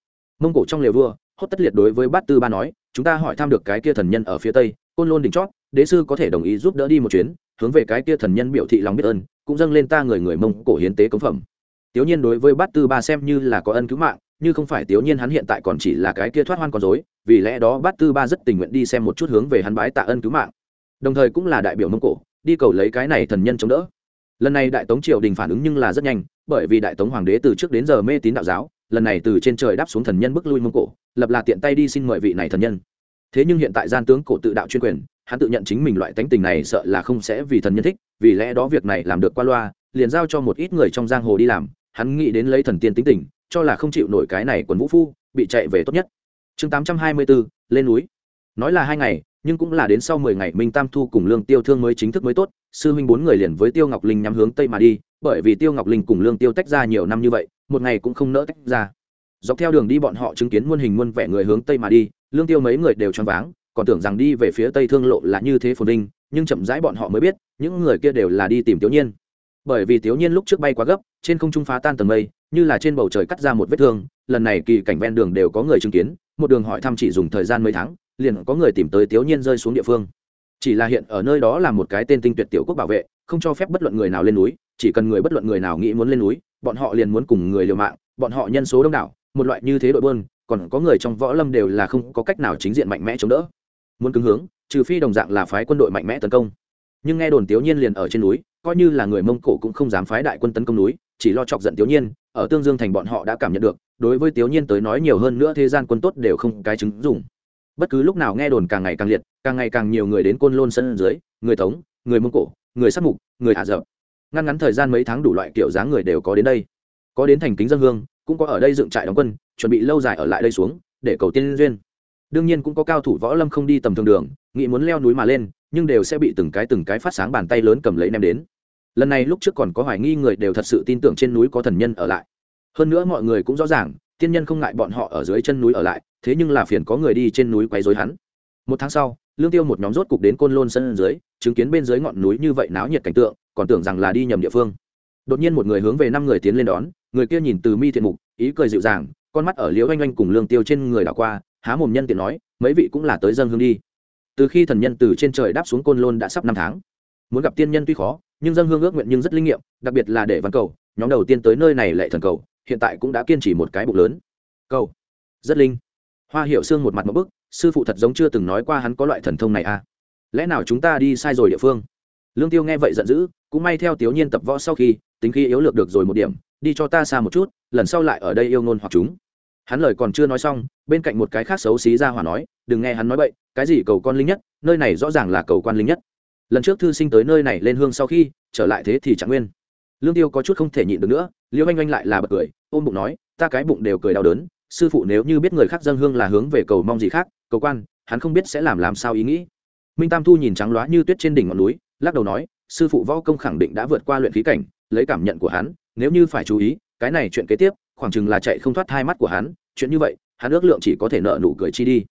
Mông cổ trong lều vua, hốt tất liệt đối với bát tư ba nói, chúng ta hỏi thăm được cái kia thần nhân ở phía tây, côn lôn đỉnh chót đế sư có thể đồng ý giúp đỡ đi một chuyến, hướng về cái kia thần nhân biểu thị lòng biết ơn, cũng dâng lên ta người người mông cổ hiến tế cống phẩm. Tiểu nhiên đối với bát tư ba xem như là có ân cứu mạng, như không phải tiểu nhiên hắn hiện tại còn chỉ là cái kia thoát hoan con dối vì lẽ đó bát tư ba rất tình nguyện đi xem một chút hướng về hắn bái tạ ân cứu mạng. Đồng thời cũng là đại biểu mông cổ, đi cầu lấy cái này thần nhân chống đỡ. Lần này đại tống triều đình phản ứng nhưng là rất nhanh, bởi vì đại tống hoàng đế từ trước đến giờ mê tín đạo giáo, lần này từ trên trời đáp xuống thần nhân bức lui mông cổ, lập là tiện tay đi xin mời vị này thần nhân. Thế nhưng hiện tại gian tướng cổ tự đạo chuyên quyền hắn tự nhận chính mình loại tánh tình này sợ là không sẽ vì thần nhân thích, vì lẽ đó việc này làm được qua loa, liền giao cho một ít người trong giang hồ đi làm, hắn nghĩ đến lấy thần tiên tính tình, cho là không chịu nổi cái này quần vũ phu, bị chạy về tốt nhất. Chương tám trăm hai mươi bốn lên núi. Nói là hai ngày, nhưng cũng là đến sau mười ngày minh tam thu cùng lương tiêu thương mới chính thức mới tốt, sư huynh bốn người liền với tiêu ngọc linh nhắm hướng tây mà đi, bởi vì tiêu ngọc linh cùng lương tiêu tách ra nhiều năm như vậy, một ngày cũng không nỡ tách ra. Dọc theo đường đi bọn họ chứng kiến muôn hình muôn vẻ người hướng tây mà đi, lương tiêu mấy người đều choáng váng còn tưởng rằng đi về phía tây thương lộ là như thế phồn vinh, nhưng chậm rãi bọn họ mới biết, những người kia đều là đi tìm tiểu nhiên. Bởi vì tiểu nhiên lúc trước bay quá gấp, trên không trung phá tan tầng mây, như là trên bầu trời cắt ra một vết thương, lần này kỳ cảnh ven đường đều có người chứng kiến, một đường hỏi thăm chỉ dùng thời gian mấy tháng, liền có người tìm tới tiểu nhiên rơi xuống địa phương. Chỉ là hiện ở nơi đó là một cái tên tinh tuyệt tiểu quốc bảo vệ, không cho phép bất luận người nào lên núi, chỉ cần người bất luận người nào nghĩ muốn lên núi, bọn họ liền muốn cùng người liều mạng, bọn họ nhân số đông đảo, một loại như thế đội bơn còn có người trong võ lâm đều là không có cách nào chính diện mạnh mẽ chống đỡ muốn cứng hướng, trừ phi đồng dạng là phái quân đội mạnh mẽ tấn công. Nhưng nghe đồn tiểu nhiên liền ở trên núi, coi như là người mông cổ cũng không dám phái đại quân tấn công núi, chỉ lo chọc giận tiểu nhiên, ở tương dương thành bọn họ đã cảm nhận được, đối với tiểu nhiên tới nói nhiều hơn nữa thế gian quân tốt đều không cái chứng dùng bất cứ lúc nào nghe đồn càng ngày càng liệt, càng ngày càng nhiều người đến côn lôn sân dưới, người tống, người mông cổ, người sát mục, người hạ dập. Ngăn ngắn thời gian mấy tháng đủ loại kiểu dáng người đều có đến đây. Có đến thành kính dân hương, cũng có ở đây dựng trại đóng quân, chuẩn bị lâu dài ở lại đây xuống, để cầu tiên duyên đương nhiên cũng có cao thủ võ lâm không đi tầm thường đường, nghĩ muốn leo núi mà lên, nhưng đều sẽ bị từng cái từng cái phát sáng bàn tay lớn cầm lấy nem đến. Lần này lúc trước còn có hoài nghi người đều thật sự tin tưởng trên núi có thần nhân ở lại. Hơn nữa mọi người cũng rõ ràng, tiên nhân không ngại bọn họ ở dưới chân núi ở lại, thế nhưng là phiền có người đi trên núi quấy rối hắn. Một tháng sau, lương tiêu một nhóm rốt cục đến côn lôn sân dưới, chứng kiến bên dưới ngọn núi như vậy náo nhiệt cảnh tượng, còn tưởng rằng là đi nhầm địa phương. Đột nhiên một người hướng về năm người tiến lên đón, người kia nhìn từ mi thiện mục, ý cười dịu dàng, con mắt ở liễu oanh oanh cùng lương tiêu trên người đảo qua há mồm nhân tiện nói, mấy vị cũng là tới dân hương đi. Từ khi thần nhân từ trên trời đáp xuống côn lôn đã sắp năm tháng. Muốn gặp tiên nhân tuy khó, nhưng dân hương ước nguyện nhưng rất linh nghiệm, đặc biệt là để văn cầu, nhóm đầu tiên tới nơi này lệ thần cầu, hiện tại cũng đã kiên trì một cái bụng lớn. Cầu. Rất linh. Hoa hiệu xương một mặt một bức, sư phụ thật giống chưa từng nói qua hắn có loại thần thông này à. Lẽ nào chúng ta đi sai rồi địa phương? Lương tiêu nghe vậy giận dữ, cũng may theo tiểu nhiên tập võ sau khi, tính khí yếu lược được rồi một điểm, đi cho ta xa một chút, lần sau lại ở đây yêu ngôn hoặc chúng hắn lời còn chưa nói xong, bên cạnh một cái khác xấu xí ra hỏa nói, đừng nghe hắn nói bậy, cái gì cầu con linh nhất, nơi này rõ ràng là cầu quan linh nhất. Lần trước thư sinh tới nơi này lên hương sau khi, trở lại thế thì chẳng nguyên. Lương tiêu có chút không thể nhịn được nữa liễu anh anh lại là bật cười, ôm bụng nói, ta cái bụng đều cười đau đớn, sư phụ nếu như biết người khác dân hương là hướng về cầu mong gì khác, cầu quan, hắn không biết sẽ làm làm sao ý nghĩ. Minh tam thu nhìn trắng loá như tuyết trên đỉnh ngọn núi, lắc đầu nói, sư phụ võ công khẳng định đã vượt qua luyện khí cảnh, lấy cảm nhận của hắn, nếu như phải chú ý, cái này chuyện kế tiếp khoảng chừng là chạy không thoát hai mắt của hắn, chuyện như vậy, hắn ước lượng chỉ có thể nợ nụ cười chi đi.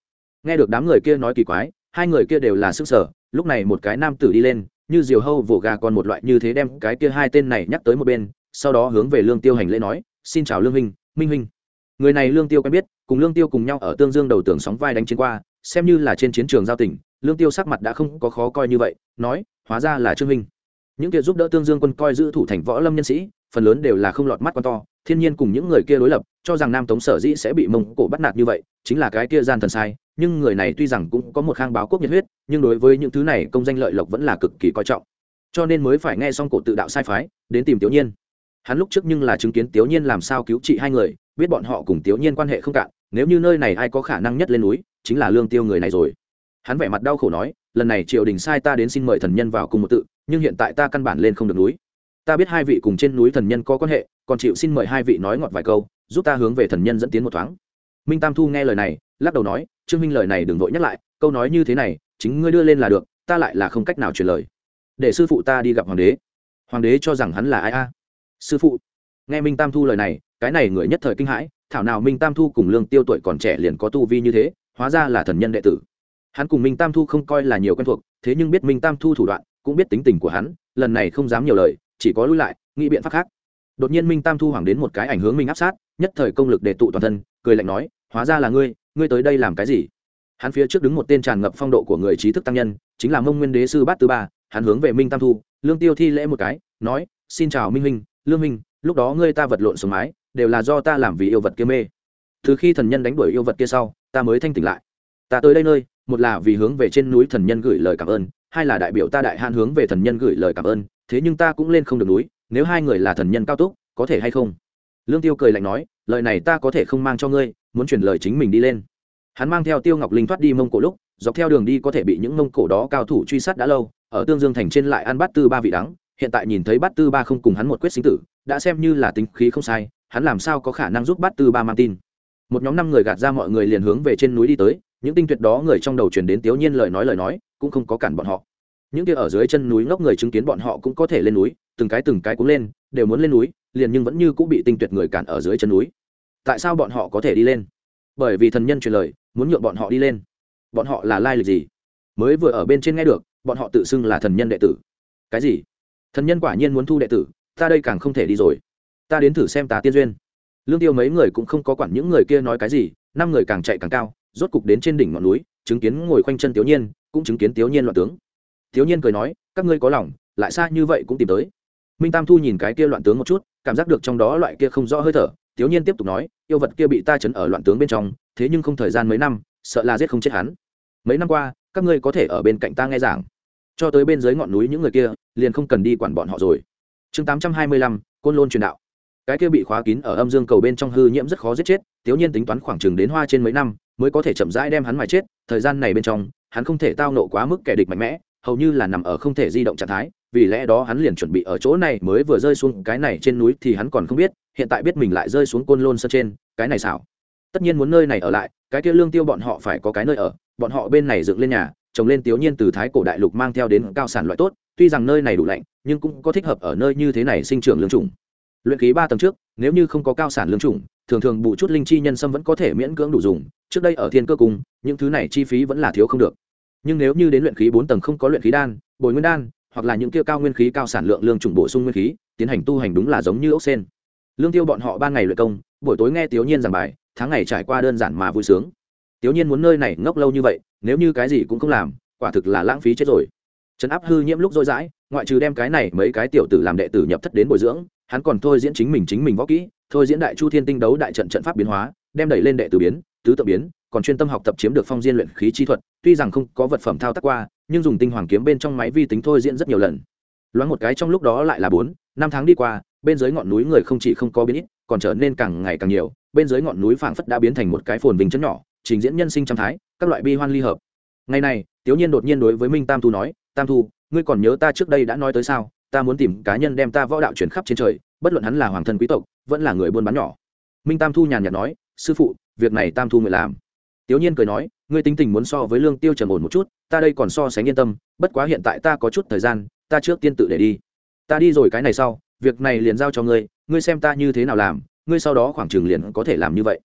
Nghe được đám người kia nói kỳ quái, hai người kia đều là sức sở, lúc này một cái nam tử đi lên, như diều hâu vồ gà còn một loại như thế đem cái kia hai tên này nhắc tới một bên, sau đó hướng về lương tiêu hành lễ nói, xin chào lương minh minh huynh. Người này lương tiêu quen biết, cùng lương tiêu cùng nhau ở tương dương đầu tường sóng vai đánh chiến qua, xem như là trên chiến trường giao tỉnh lương tiêu sắc mặt đã không có khó coi như vậy, nói, hóa ra là trương minh những kia giúp đỡ tương dương quân coi giữ thủ thành võ lâm nhân sĩ, phần lớn đều là không lọt mắt con to thiên nhiên cùng những người kia đối lập, cho rằng nam tống sở dĩ sẽ bị mông cổ bắt nạt như vậy, chính là cái kia gian thần sai. Nhưng người này tuy rằng cũng có một khang báo quốc nhiệt huyết, nhưng đối với những thứ này, công danh lợi lộc vẫn là cực kỳ coi trọng. Cho nên mới phải nghe xong cổ tự đạo sai phái, đến tìm tiểu nhiên. Hắn lúc trước nhưng là chứng kiến tiểu nhiên làm sao cứu trị hai người, biết bọn họ cùng tiểu nhiên quan hệ không cạn, nếu như nơi này ai có khả năng nhất lên núi, chính là lương tiêu người này rồi. Hắn vẻ mặt đau khổ nói, lần này triều đình sai ta đến xin mời thần nhân vào cùng một tự, nhưng hiện tại ta căn bản lên không được núi. Ta biết hai vị cùng trên núi thần nhân có quan hệ còn chịu xin mời hai vị nói ngọt vài câu, giúp ta hướng về thần nhân dẫn tiến một thoáng. Minh tam thu nghe lời này, lắc đầu nói, trương minh lời này đừng vội nhắc lại, câu nói như thế này, chính ngươi đưa lên là được, ta lại là không cách nào truyền lời. Để sư phụ ta đi gặp hoàng đế. Hoàng đế cho rằng hắn là ai a? Sư phụ. Nghe minh tam thu lời này, cái này người nhất thời kinh hãi, thảo nào minh tam thu cùng lương tiêu tuổi còn trẻ liền có tu vi như thế, hóa ra là thần nhân đệ tử. Hắn cùng minh tam thu không coi là nhiều quen thuộc, thế nhưng biết minh tam thu thủ đoạn, cũng biết tính tình của hắn, lần này không dám nhiều lời, chỉ có lui lại, nghĩ biện pháp khác đột nhiên minh tam thu hoàng đến một cái ảnh hướng minh áp sát nhất thời công lực để tụ toàn thân cười lạnh nói hóa ra là ngươi ngươi tới đây làm cái gì? Hắn phía trước đứng một tên tràn ngập phong độ của người trí thức tăng nhân chính là mông nguyên đế sư bát tư ba hắn hướng về minh tam thu lương tiêu thi lễ một cái nói xin chào minh Minh, lương minh lúc đó ngươi ta vật lộn xuống mái đều là do ta làm vì yêu vật kia mê. Từ khi thần nhân đánh đuổi yêu vật kia sau ta mới thanh tỉnh lại. Ta tới đây nơi một là vì hướng về trên núi thần nhân gửi lời cảm ơn hai là đại biểu ta đại hạn hướng về thần nhân gửi lời cảm ơn thế nhưng ta cũng lên không được núi nếu hai người là thần nhân cao túc, có thể hay không? Lương tiêu cười lạnh nói, lời này ta có thể không mang cho ngươi, muốn chuyển lời chính mình đi lên. Hắn mang theo tiêu ngọc linh thoát đi mông cổ lúc, dọc theo đường đi có thể bị những mông cổ đó cao thủ truy sát đã lâu, ở tương dương thành trên lại ăn bát tư ba vị đắng, hiện tại nhìn thấy bát tư ba không cùng hắn một quyết sinh tử, đã xem như là tính khí không sai, hắn làm sao có khả năng giúp bát tư ba mang tin? Một nhóm năm người gạt ra mọi người liền hướng về trên núi đi tới, những tinh tuyệt đó người trong đầu truyền đến tiểu nhiên lời nói lời nói, cũng không có cản bọn họ những kia ở dưới chân núi ngốc người chứng kiến bọn họ cũng có thể lên núi, từng cái từng cái cũng lên, đều muốn lên núi, liền nhưng vẫn như cũng bị tinh tuyệt người cản ở dưới chân núi. Tại sao bọn họ có thể đi lên? Bởi vì thần nhân truyền lời, muốn nhượng bọn họ đi lên. Bọn họ là lai lịch gì? Mới vừa ở bên trên nghe được, bọn họ tự xưng là thần nhân đệ tử. Cái gì? Thần nhân quả nhiên muốn thu đệ tử, ta đây càng không thể đi rồi. Ta đến thử xem tà tiên duyên. Lương tiêu mấy người cũng không có quản những người kia nói cái gì, năm người càng chạy càng cao, rốt cục đến trên đỉnh ngọn núi, chứng kiến ngồi khoanh chân tiểu nhiên, cũng chứng kiến tiểu nhiên loạn tướng tiểu nhiên cười nói, các ngươi có lòng, lại xa như vậy cũng tìm tới. Minh tam thu nhìn cái kia loạn tướng một chút, cảm giác được trong đó loại kia không rõ hơi thở. Tiểu nhiên tiếp tục nói, yêu vật kia bị ta chấn ở loạn tướng bên trong, thế nhưng không thời gian mấy năm, sợ là giết không chết hắn. Mấy năm qua, các ngươi có thể ở bên cạnh ta nghe giảng. Cho tới bên dưới ngọn núi những người kia, liền không cần đi quản bọn họ rồi. Chương tám trăm hai mươi lăm, côn lôn truyền đạo. Cái kia bị khóa kín ở âm dương cầu bên trong hư nhiễm rất khó giết chết tiểu nhiên tính toán khoảng chừng đến hoa trên mấy năm, mới có thể chậm rãi đem hắn mà chết, thời gian này bên trong, hắn không thể tao nộ quá mức kẻ địch mạnh mẽ hầu như là nằm ở không thể di động trạng thái, vì lẽ đó hắn liền chuẩn bị ở chỗ này mới vừa rơi xuống cái này trên núi thì hắn còn không biết, hiện tại biết mình lại rơi xuống côn lôn sơn trên, cái này xảo. Tất nhiên muốn nơi này ở lại, cái kia lương tiêu bọn họ phải có cái nơi ở, bọn họ bên này dựng lên nhà, trồng lên tiểu nhiên từ thái cổ đại lục mang theo đến cao sản loại tốt, tuy rằng nơi này đủ lạnh, nhưng cũng có thích hợp ở nơi như thế này sinh trưởng lương trùng luyện khí ba tầng trước, nếu như không có cao sản lương trùng thường thường bù chút linh chi nhân sâm vẫn có thể miễn cưỡng đủ dùng, trước đây ở thiên cơ cung, những thứ này chi phí vẫn là thiếu không được nhưng nếu như đến luyện khí bốn tầng không có luyện khí đan, bồi nguyên đan, hoặc là những kia cao nguyên khí, cao sản lượng lương trùng bổ sung nguyên khí, tiến hành tu hành đúng là giống như ốc sen. Lương tiêu bọn họ ban ngày luyện công, buổi tối nghe tiểu nhiên giảng bài, tháng ngày trải qua đơn giản mà vui sướng. Tiểu nhiên muốn nơi này ngốc lâu như vậy, nếu như cái gì cũng không làm, quả thực là lãng phí chết rồi. Trấn áp hư nhiễm lúc dối dãi ngoại trừ đem cái này mấy cái tiểu tử làm đệ tử nhập thất đến bồi dưỡng, hắn còn thôi diễn chính mình chính mình võ kỹ, thôi diễn đại chu thiên tinh đấu đại trận trận pháp biến hóa, đem đẩy lên đệ tử biến, tứ tự biến còn chuyên tâm học tập chiếm được phong diên luyện khí chi thuật, tuy rằng không có vật phẩm thao tác qua, nhưng dùng tinh hoàng kiếm bên trong máy vi tính thôi diễn rất nhiều lần. Loáng một cái trong lúc đó lại là bốn, năm tháng đi qua, bên dưới ngọn núi người không chỉ không có biến ít, còn trở nên càng ngày càng nhiều, bên dưới ngọn núi phảng phất đã biến thành một cái phồn bình chấn nhỏ, trình diễn nhân sinh trăm thái, các loại bi hoan ly hợp. Ngày này tiểu nhiên đột nhiên đối với minh tam thu nói, tam thu, ngươi còn nhớ ta trước đây đã nói tới sao? Ta muốn tìm cá nhân đem ta võ đạo chuyển khắp trên trời, bất luận hắn là hoàng thân quý tộc, vẫn là người buôn bán nhỏ. Minh tam thu nhàn nhạt nói, sư phụ, việc này tam thu người làm tiểu nhiên cười nói, ngươi tính tình muốn so với lương tiêu trầm ổn một chút, ta đây còn so sánh yên tâm, bất quá hiện tại ta có chút thời gian, ta trước tiên tự để đi. Ta đi rồi cái này sau, việc này liền giao cho ngươi ngươi xem ta như thế nào làm, ngươi sau đó khoảng trường liền có thể làm như vậy.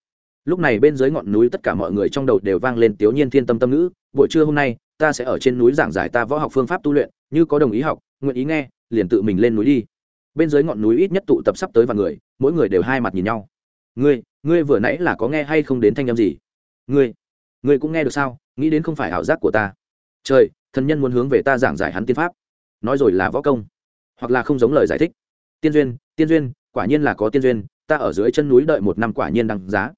Lúc này bên dưới ngọn núi tất cả mọi người trong đầu đều vang lên tiểu nhiên thiên tâm tâm ngữ, buổi trưa hôm nay, ta sẽ ở trên núi giảng giải ta võ học phương pháp tu luyện, như có đồng ý học, nguyện ý nghe, liền tự mình lên núi đi. Bên dưới ngọn núi ít nhất tụ tập sắp tới vài người, mỗi người đều hai mặt nhìn nhau. Ngươi ngươi vừa nãy là có nghe hay không đến thanh âm gì? Ngươi ngươi cũng nghe được sao? Nghĩ đến không phải ảo giác của ta. Trời, thần nhân muốn hướng về ta giảng giải hắn tiên pháp. Nói rồi là võ công, hoặc là không giống lời giải thích. Tiên duyên tiên duyên, quả nhiên là có tiên duyên, ta ở dưới chân núi đợi một năm quả nhiên đăng giá.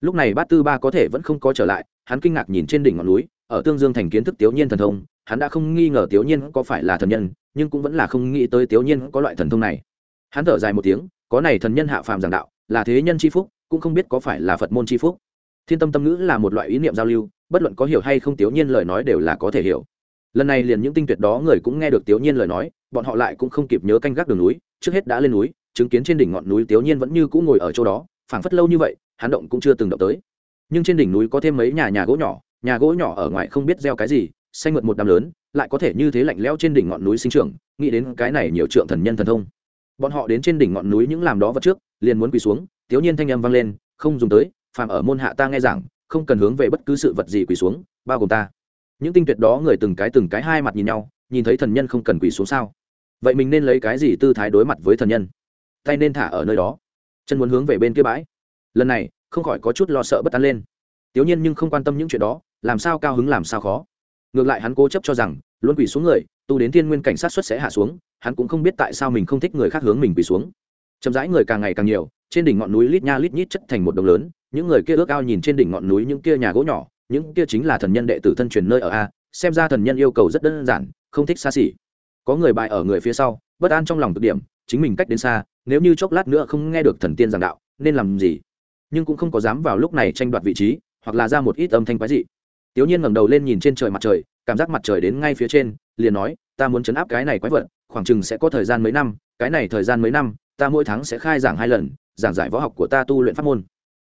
Lúc này bát tư ba có thể vẫn không có trở lại, hắn kinh ngạc nhìn trên đỉnh ngọn núi, ở tương dương thành kiến thức tiểu nhiên thần thông, hắn đã không nghi ngờ tiểu nhiên có phải là thần nhân, nhưng cũng vẫn là không nghĩ tới tiểu nhiên có loại thần thông này. Hắn thở dài một tiếng, có này thần nhân hạ phàm giảng đạo, là thế nhân c h i phúc, cũng không biết có phải là phật môn c h i phúc thiên tâm tâm ngữ là một loại ý niệm giao lưu, bất luận có hiểu hay không tiểu nhiên lời nói đều là có thể hiểu. Lần này liền những tinh tuyệt đó người cũng nghe được tiểu nhiên lời nói, bọn họ lại cũng không kịp nhớ canh gác đường núi, trước hết đã lên núi, chứng kiến trên đỉnh ngọn núi tiểu nhiên vẫn như cũng ngồi ở chỗ đó, phảng phất lâu như vậy, hắn động cũng chưa từng động tới. Nhưng trên đỉnh núi có thêm mấy nhà nhà gỗ nhỏ, nhà gỗ nhỏ ở ngoài không biết gieo cái gì, xanh mượt một đám lớn, lại có thể như thế lạnh lẽo trên đỉnh ngọn núi sinh trưởng, nghĩ đến cái này nhiều trượng thần nhân thần thông. Bọn họ đến trên đỉnh ngọn núi những làm đó vật trước, liền muốn quỳ xuống tiểu nhiên thanh âm vang lên, không dùng tới phàm ở môn hạ ta nghe rằng không cần hướng về bất cứ sự vật gì quỳ xuống, bao gồm ta. Những tinh tuyệt đó người từng cái từng cái hai mặt nhìn nhau, nhìn thấy thần nhân không cần quỳ xuống sao? Vậy mình nên lấy cái gì tư thái đối mặt với thần nhân? Tay nên thả ở nơi đó. Chân muốn hướng về bên kia bãi. Lần này, không khỏi có chút lo sợ bất an lên. Tiểu nhiên nhưng không quan tâm những chuyện đó, làm sao cao hứng làm sao khó. Ngược lại hắn cố chấp cho rằng, luôn quỳ xuống người, tu đến thiên nguyên cảnh sát xuất sẽ hạ xuống, hắn cũng không biết tại sao mình không thích người khác hướng mình quỳ xuống. Chậm rãi người càng ngày càng nhiều, trên đỉnh ngọn núi lít nha lít nhít chất thành một đồng lớn những người kia ước ao nhìn trên đỉnh ngọn núi những kia nhà gỗ nhỏ, những kia chính là thần nhân đệ tử thân truyền nơi ở a, xem ra thần nhân yêu cầu rất đơn giản, không thích xa xỉ. Có người bại ở người phía sau, bất an trong lòng cực điểm, chính mình cách đến xa, nếu như chốc lát nữa không nghe được thần tiên giảng đạo, nên làm gì? Nhưng cũng không có dám vào lúc này tranh đoạt vị trí, hoặc là ra một ít âm thanh quái dị. Tiểu nhiên ngẩng đầu lên nhìn trên trời mặt trời, cảm giác mặt trời đến ngay phía trên, liền nói, ta muốn chấn áp cái này quái vật, khoảng chừng sẽ có thời gian mấy năm, cái này thời gian mấy năm, ta mỗi tháng sẽ khai giảng hai lần, giảng giải võ học của ta tu luyện pháp môn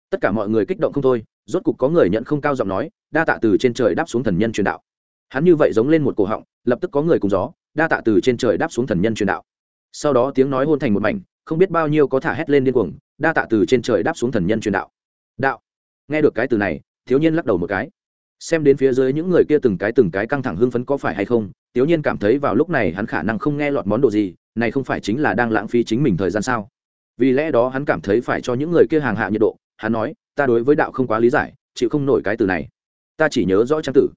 tất cả mọi người kích động không thôi, rốt cục có người nhận không cao giọng nói, đa tạ từ trên trời đáp xuống thần nhân truyền đạo. Hắn như vậy giống lên một cổ họng, lập tức có người cùng gió, đa tạ từ trên trời đáp xuống thần nhân truyền đạo. Sau đó tiếng nói hôn thành một mảnh, không biết bao nhiêu có thả hét lên điên cuồng, đa tạ từ trên trời đáp xuống thần nhân truyền đạo. Đạo. Nghe được cái từ này, thiếu nhiên lắc đầu một cái. Xem đến phía dưới những người kia từng cái từng cái căng thẳng hưng phấn có phải hay không, thiếu nhiên cảm thấy vào lúc này hắn khả năng không nghe lọt món đồ gì, này không phải chính là đang lãng phí chính mình thời gian sao? Vì lẽ đó hắn cảm thấy phải cho những người kia hàng hạ nhiệt độ hắn nói, ta đối với đạo không quá lý giải, chịu không nổi cái từ này. Ta chỉ nhớ rõ trang tử.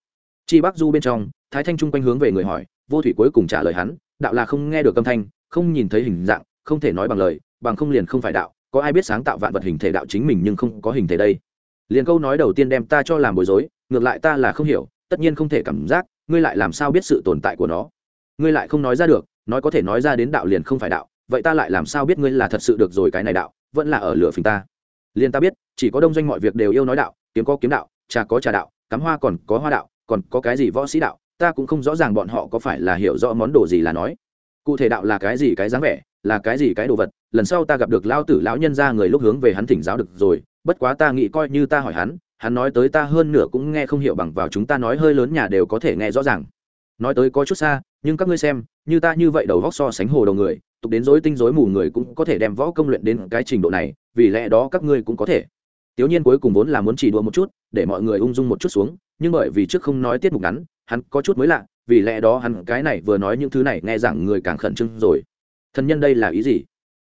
Chi bắc du bên trong, thái thanh trung quanh hướng về người hỏi, vô thủy cuối cùng trả lời hắn, đạo là không nghe được âm thanh, không nhìn thấy hình dạng, không thể nói bằng lời, bằng không liền không phải đạo, có ai biết sáng tạo vạn vật hình thể đạo chính mình nhưng không có hình thể đây? Liền câu nói đầu tiên đem ta cho làm bối rối, ngược lại ta là không hiểu, tất nhiên không thể cảm giác, ngươi lại làm sao biết sự tồn tại của nó? Ngươi lại không nói ra được, nói có thể nói ra đến đạo liền không phải đạo, vậy ta lại làm sao biết ngươi là thật sự được rồi cái này đạo, vẫn là ở lửa phình ta? Liền ta biết, chỉ có đông doanh mọi việc đều yêu nói đạo, kiếm có kiếm đạo, trà có trà đạo, cắm hoa còn có hoa đạo, còn có cái gì võ sĩ đạo, ta cũng không rõ ràng bọn họ có phải là hiểu rõ món đồ gì là nói. Cụ thể đạo là cái gì cái dáng vẻ, là cái gì cái đồ vật, lần sau ta gặp được lao tử lão nhân ra người lúc hướng về hắn thỉnh giáo được rồi, bất quá ta nghĩ coi như ta hỏi hắn hắn nói tới ta hơn nửa cũng nghe không hiểu bằng vào chúng ta nói hơi lớn nhà đều có thể nghe rõ ràng nói tới có chút xa, nhưng các ngươi xem, như ta như vậy đầu vóc so sánh hồ đầu người, tục đến dối tinh dối mù người cũng có thể đem võ công luyện đến cái trình độ này, vì lẽ đó các ngươi cũng có thể. Tiểu nhiên cuối cùng vốn là muốn chỉ đùa một chút, để mọi người ung dung một chút xuống, nhưng bởi vì trước không nói tiết mục ngắn, hắn có chút mới lạ, vì lẽ đó hắn cái này vừa nói những thứ này nghe rằng người càng khẩn trương rồi. Thần nhân đây là ý gì?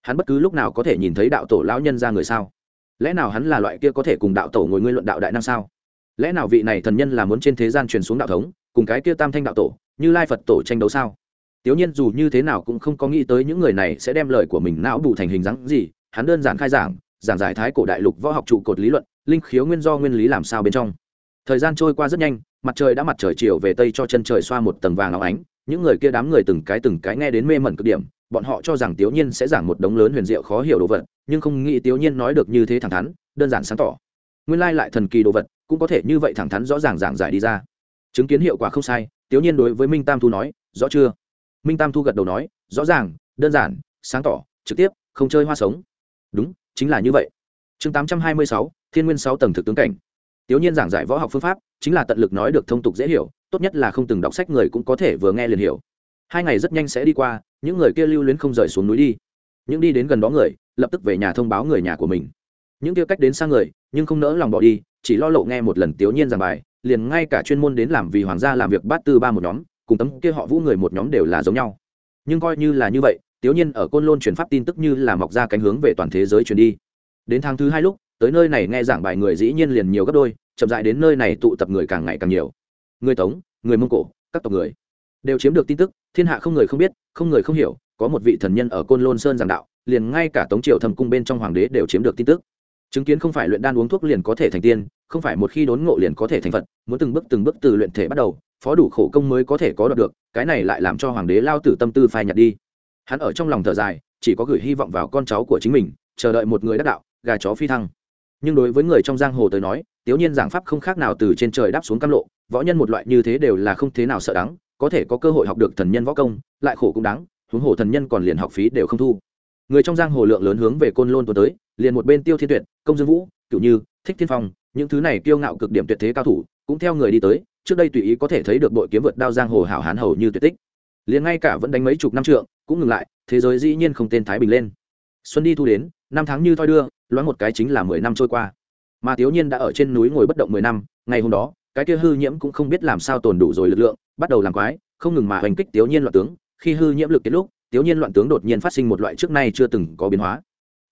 Hắn bất cứ lúc nào có thể nhìn thấy đạo tổ lão nhân ra người sao? Lẽ nào hắn là loại kia có thể cùng đạo tổ ngồi ngươi luận đạo đại năng sao? Lẽ nào vị này thần nhân là muốn trên thế gian truyền xuống đạo thống cùng cái kia tam thanh đạo tổ, như lai phật tổ tranh đấu sao? Tiểu nhiên dù như thế nào cũng không có nghĩ tới những người này sẽ đem lời của mình não bù thành hình dáng gì, hắn đơn giản khai giảng giảng giải thái cổ đại lục võ học trụ cột lý luận, linh khiếu nguyên do nguyên lý làm sao bên trong. Thời gian trôi qua rất nhanh, mặt trời đã mặt trời chiều về tây cho chân trời xoa một tầng vàng óng ánh, những người kia đám người từng cái từng cái nghe đến mê mẩn cực điểm, bọn họ cho rằng tiểu nhiên sẽ giảng một đống lớn huyền diệu khó hiểu đồ vật, nhưng không nghĩ tiểu nhiên nói được như thế thẳng thắn, đơn giản sáng tỏ. Nguyên lai lại thần kỳ đồ vật, cũng có thể như vậy thẳng thắn rõ ràng giảng giải đi ra chứng kiến hiệu quả không sai tiểu nhiên đối với minh tam thu nói, rõ chưa? Minh tam thu gật đầu nói, rõ ràng, đơn giản, sáng tỏ, trực tiếp, không chơi hoa sống. Đúng, chính là như vậy. Chương tám trăm hai mươi sáu, thiên nguyên sáu tầng thực tướng cảnh. Tiểu nhiên giảng giải võ học phương pháp, chính là tận lực nói được thông tục dễ hiểu, tốt nhất là không từng đọc sách người cũng có thể vừa nghe liền hiểu. Hai ngày rất nhanh sẽ đi qua, những người kia lưu luyến không rời xuống núi đi. Những đi đến gần đó người, lập tức về nhà thông báo người nhà của mình. Những kia cách đến xa người, nhưng không nỡ lòng bỏ đi, chỉ lo lộ nghe một lần tiểu nhiên giảng bài liền ngay cả chuyên môn đến làm vì hoàng gia làm việc bát tư ba một nhóm, cùng tấm kia họ vũ người một nhóm đều là giống nhau. Nhưng coi như là như vậy tiểu nhiên ở côn lôn truyền pháp tin tức như là mọc ra cánh hướng về toàn thế giới truyền đi. Đến tháng thứ hai lúc, tới nơi này nghe giảng bài người dĩ nhiên liền nhiều gấp đôi, chậm dại đến nơi này tụ tập người càng ngày càng nhiều. Người tống, người mông cổ, các tộc người đều chiếm được tin tức, thiên hạ không người không biết, không người không hiểu, có một vị thần nhân ở côn lôn sơn giảng đạo, liền ngay cả tống triều thầm cung bên trong hoàng đế đều chiếm được tin tức. Chứng kiến không phải luyện đan uống thuốc liền có thể thành tiên không phải một khi đốn ngộ liền có thể thành phật, muốn từng bước từng bước từ luyện thể bắt đầu, phó đủ khổ công mới có thể có được được, cái này lại làm cho hoàng đế lao tử tâm tư phai nhạt đi. Hắn ở trong lòng thở dài, chỉ có gửi hy vọng vào con cháu của chính mình, chờ đợi một người đắc đạo, gà chó phi thăng. Nhưng đối với người trong giang hồ tới nói, tiểu nhiên giảng pháp không khác nào từ trên trời đáp xuống cam lộ, võ nhân một loại như thế đều là không thế nào sợ đắng, có thể có cơ hội học được thần nhân võ công, lại khổ cũng đáng, huống hồ thần nhân còn liền học phí đều không thu. Người trong giang hồ lượng lớn hướng về côn lôn tuần tới, liền một bên tiêu thiên tuyệt, công dương vũ cựu như, thích thiên phong những thứ này kiêu ngạo cực điểm tuyệt thế cao thủ cũng theo người đi tới, trước đây tùy ý có thể thấy được bội kiếm vượt đao giang hồ hảo hán hầu như tuyệt tích. Liền ngay cả vẫn đánh mấy chục năm trượng, cũng ngừng lại, thế giới dĩ nhiên không tên thái bình lên. Xuân đi thu đến, năm tháng như thoi đưa, loáng một cái chính là mười năm trôi qua. Mà thiếu nhiên đã ở trên núi ngồi bất động mười năm, ngày hôm đó, cái kia hư nhiễm cũng không biết làm sao tồn đủ rồi lực lượng, bắt đầu làm quái, không ngừng mà hành kích thiếu nhiên loạn tướng. Khi hư nhiễm lực kết lúc thiếu nhiên loạn tướng đột nhiên phát sinh một loại trước nay chưa từng có biến hóa.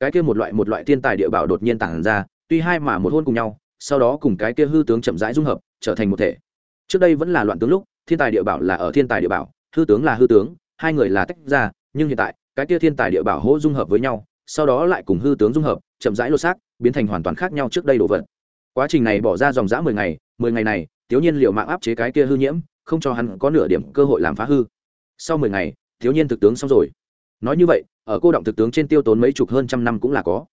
Cái kia một loại một loại thiên tài địa bảo đột nhiên tản ra, tuy hai mà một hôn cùng nhau sau đó cùng cái kia hư tướng chậm rãi dung hợp, trở thành một thể. Trước đây vẫn là loạn tướng lúc, thiên tài địa bảo là ở thiên tài địa bảo, hư tướng là hư tướng, hai người là tách ra, nhưng hiện tại, cái kia thiên tài địa bảo hỗ dung hợp với nhau, sau đó lại cùng hư tướng dung hợp, chậm rãi lột xác, biến thành hoàn toàn khác nhau trước đây đồ vật. Quá trình này bỏ ra dòng dã mười ngày mười ngày này thiếu nhiên liệu mạng áp chế cái kia hư nhiễm, không cho hắn có nửa điểm cơ hội làm phá hư. Sau mười ngày thiếu nhiên thực tướng xong rồi. Nói như vậy, ở cô động thực tướng trên tiêu tốn mấy chục hơn trăm năm cũng là có.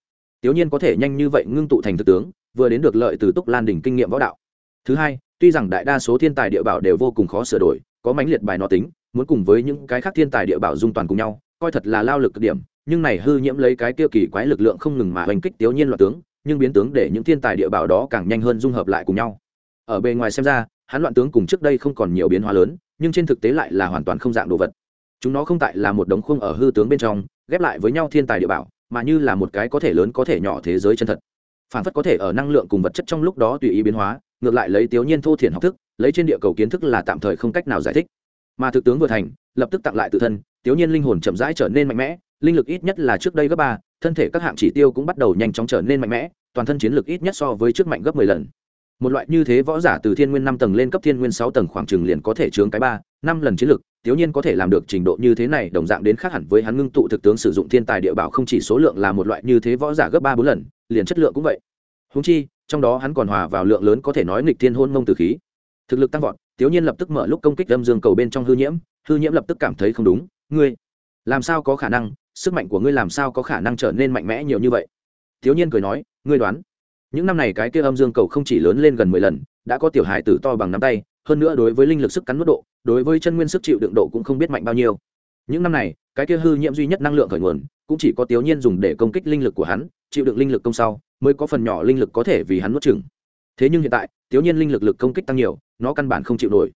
Thiếu nhiên có thể nhanh như vậy ngưng tụ thành thực tướng vừa đến được lợi từ túc lan đỉnh kinh nghiệm võ đạo. Thứ hai, tuy rằng đại đa số thiên tài địa bảo đều vô cùng khó sửa đổi, có mãnh liệt bài nó tính, muốn cùng với những cái khác thiên tài địa bảo dung toàn cùng nhau, coi thật là lao lực điểm, nhưng này hư nhiễm lấy cái kia kỳ quái lực lượng không ngừng mà hành kích tiểu nhiên loạn tướng, nhưng biến tướng để những thiên tài địa bảo đó càng nhanh hơn dung hợp lại cùng nhau. Ở bề ngoài xem ra, hắn loạn tướng cùng trước đây không còn nhiều biến hóa lớn, nhưng trên thực tế lại là hoàn toàn không dạng đồ vật. Chúng nó không tại là một đống khung ở hư tướng bên trong, ghép lại với nhau thiên tài địa bảo, mà như là một cái có thể lớn có thể nhỏ thế giới chân thật phản phất có thể ở năng lượng cùng vật chất trong lúc đó tùy ý biến hóa, ngược lại lấy tiểu nhiên thô thiển học thức, lấy trên địa cầu kiến thức là tạm thời không cách nào giải thích. Mà thực tướng vừa thành, lập tức tặng lại tự thân tiểu nhiên linh hồn chậm rãi trở nên mạnh mẽ, linh lực ít nhất là trước đây gấp ba, thân thể các hạng chỉ tiêu cũng bắt đầu nhanh chóng trở nên mạnh mẽ, toàn thân chiến lực ít nhất so với trước mạnh gấp mười lần. Một loại như thế võ giả từ thiên nguyên năm tầng lên cấp thiên nguyên sáu tầng khoảng chừng liền có thể chướng cái ba, năm lần chiến lực tiểu nhiên có thể làm được trình độ như thế này, đồng dạng đến khác hẳn với hắn ngưng tụ thực tướng sử dụng thiên tài địa bảo không chỉ số lượng là một loại như thế võ giả gấp ba bốn lần liền chất lượng cũng vậy. Húng chi, trong đó hắn còn hòa vào lượng lớn có thể nói nghịch thiên hôn mông từ khí. Thực lực tăng vọt, tiếu nhiên lập tức mở lúc công kích âm dương cầu bên trong hư nhiễm hư nhiễm lập tức cảm thấy không đúng. Ngươi, làm sao có khả năng? Sức mạnh của ngươi làm sao có khả năng trở nên mạnh mẽ nhiều như vậy? Thiếu nhiên cười nói, ngươi đoán, những năm này cái kia âm dương cầu không chỉ lớn lên gần mười lần, đã có tiểu hài tử to bằng nắm tay, hơn nữa đối với linh lực sức cắn mức độ, đối với chân nguyên sức chịu đựng độ cũng không biết mạnh bao nhiêu những năm này, cái kia hư nhiễm duy nhất năng lượng khởi nguồn, cũng chỉ có tiểu nhiên dùng để công kích linh lực của hắn, chịu đựng linh lực công sau, mới có phần nhỏ linh lực có thể vì hắn nuốt chừng thế nhưng hiện tại tiểu nhiên linh lực lực công kích tăng nhiều, nó căn bản không chịu nổi.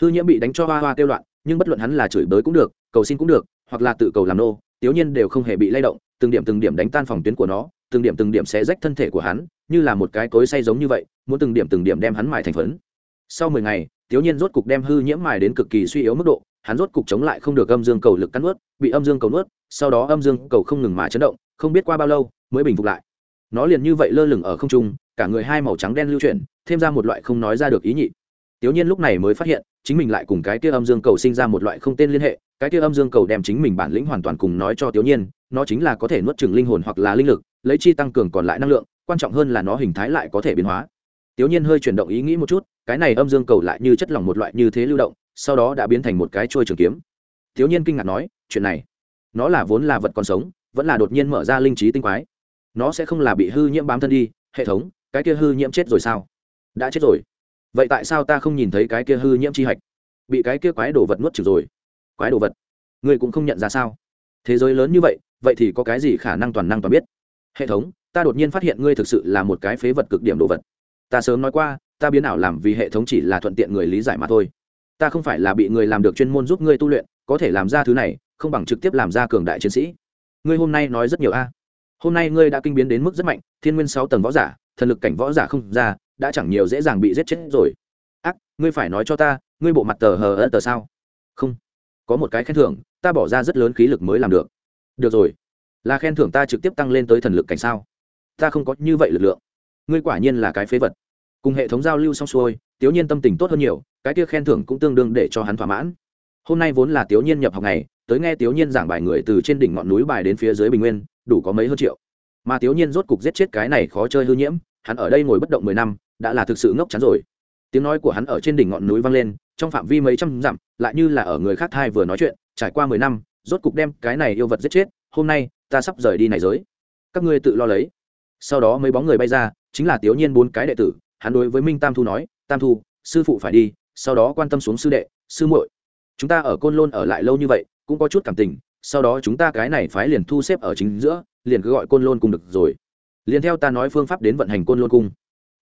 Hư nhiễm bị đánh cho hoa hoa kêu loạn, nhưng bất luận hắn là chửi bới cũng được, cầu xin cũng được, hoặc là tự cầu làm nô tiểu nhiên đều không hề bị lay động, từng điểm từng điểm đánh tan phòng tuyến của nó, từng điểm từng điểm xé rách thân thể của hắn, như là một cái cối say giống như vậy, muốn từng điểm từng điểm đem hắn mài thành phấn. Sau mười ngày tiểu nhiên rốt cục đem hư nhiễm mài đến cực kỳ suy yếu mức độ hắn rốt cục chống lại không được âm dương cầu lực cắn nuốt, bị âm dương cầu nuốt, sau đó âm dương cầu không ngừng mà chấn động, không biết qua bao lâu, mới bình phục lại. Nó liền như vậy lơ lửng ở không trung, cả người hai màu trắng đen lưu chuyển, thêm ra một loại không nói ra được ý nhị. Tiểu nhiên lúc này mới phát hiện, chính mình lại cùng cái kia âm dương cầu sinh ra một loại không tên liên hệ, cái kia âm dương cầu đem chính mình bản lĩnh hoàn toàn cùng nói cho tiểu nhiên, nó chính là có thể nuốt chửng linh hồn hoặc là linh lực, lấy chi tăng cường còn lại năng lượng, quan trọng hơn là nó hình thái lại có thể biến hóa. Tiểu nhiên hơi chuyển động ý nghĩ một chút, cái này âm dương cầu lại như chất lỏng một loại như thế lưu động sau đó đã biến thành một cái trôi trường kiếm. Thiếu nhiên kinh ngạc nói, chuyện này, nó là vốn là vật còn sống, vẫn là đột nhiên mở ra linh trí tinh quái. Nó sẽ không là bị hư nhiễm bám thân đi, hệ thống, cái kia hư nhiễm chết rồi sao? Đã chết rồi. Vậy tại sao ta không nhìn thấy cái kia hư nhiễm chi hạch? Bị cái kia quái đồ vật nuốt trừ rồi. Quái đồ vật? Ngươi cũng không nhận ra sao? Thế giới lớn như vậy vậy thì có cái gì khả năng toàn năng toàn biết? Hệ thống, ta đột nhiên phát hiện ngươi thực sự là một cái phế vật cực điểm đồ vật. Ta sớm nói qua, ta biến ảo làm vì hệ thống chỉ là thuận tiện người lý giải mà thôi ta không phải là bị người làm được chuyên môn giúp ngươi tu luyện, có thể làm ra thứ này, không bằng trực tiếp làm ra cường đại chiến sĩ. Ngươi hôm nay nói rất nhiều a. Hôm nay ngươi đã kinh biến đến mức rất mạnh, thiên nguyên sáu tầng võ giả, thần lực cảnh võ giả không ra, đã chẳng nhiều dễ dàng bị giết chết rồi. Ác, ngươi phải nói cho ta, ngươi bộ mặt tờ hờ ơ tờ sao? Không. Có một cái khen thưởng, ta bỏ ra rất lớn khí lực mới làm được. Được rồi. Là khen thưởng ta trực tiếp tăng lên tới thần lực cảnh sao? Ta không có như vậy lực lượng. Ngươi quả nhiên là cái phế vật. Cùng hệ thống giao lưu xong xuôi tiểu nhiên tâm tình tốt hơn nhiều, cái kia khen thưởng cũng tương đương để cho hắn thỏa mãn. Hôm nay vốn là tiểu nhiên nhập học ngày, tới nghe tiểu nhiên giảng bài người từ trên đỉnh ngọn núi bài đến phía dưới bình nguyên, đủ có mấy hơn triệu. Mà tiểu nhiên rốt cục giết chết cái này khó chơi hư nhiễm, hắn ở đây ngồi bất động mười năm, đã là thực sự ngốc chắn rồi. Tiếng nói của hắn ở trên đỉnh ngọn núi vang lên, trong phạm vi mấy trăm dặm, lại như là ở người khác thai vừa nói chuyện, trải qua mười năm, rốt cục đem cái này yêu vật giết chết, hôm nay, ta sắp rời đi này giới. Các ngươi tự lo lấy. Sau đó mấy bóng người bay ra, chính là tiểu nhiên bốn cái đệ tử, hắn đối với minh tam thu nói tam thu, sư phụ phải đi, sau đó quan tâm xuống sư đệ, sư muội. Chúng ta ở côn lôn ở lại lâu như vậy, cũng có chút cảm tình, sau đó chúng ta cái này phái liền thu xếp ở chính giữa, liền cứ gọi côn lôn cung được rồi. Liền theo ta nói phương pháp đến vận hành côn lôn cung.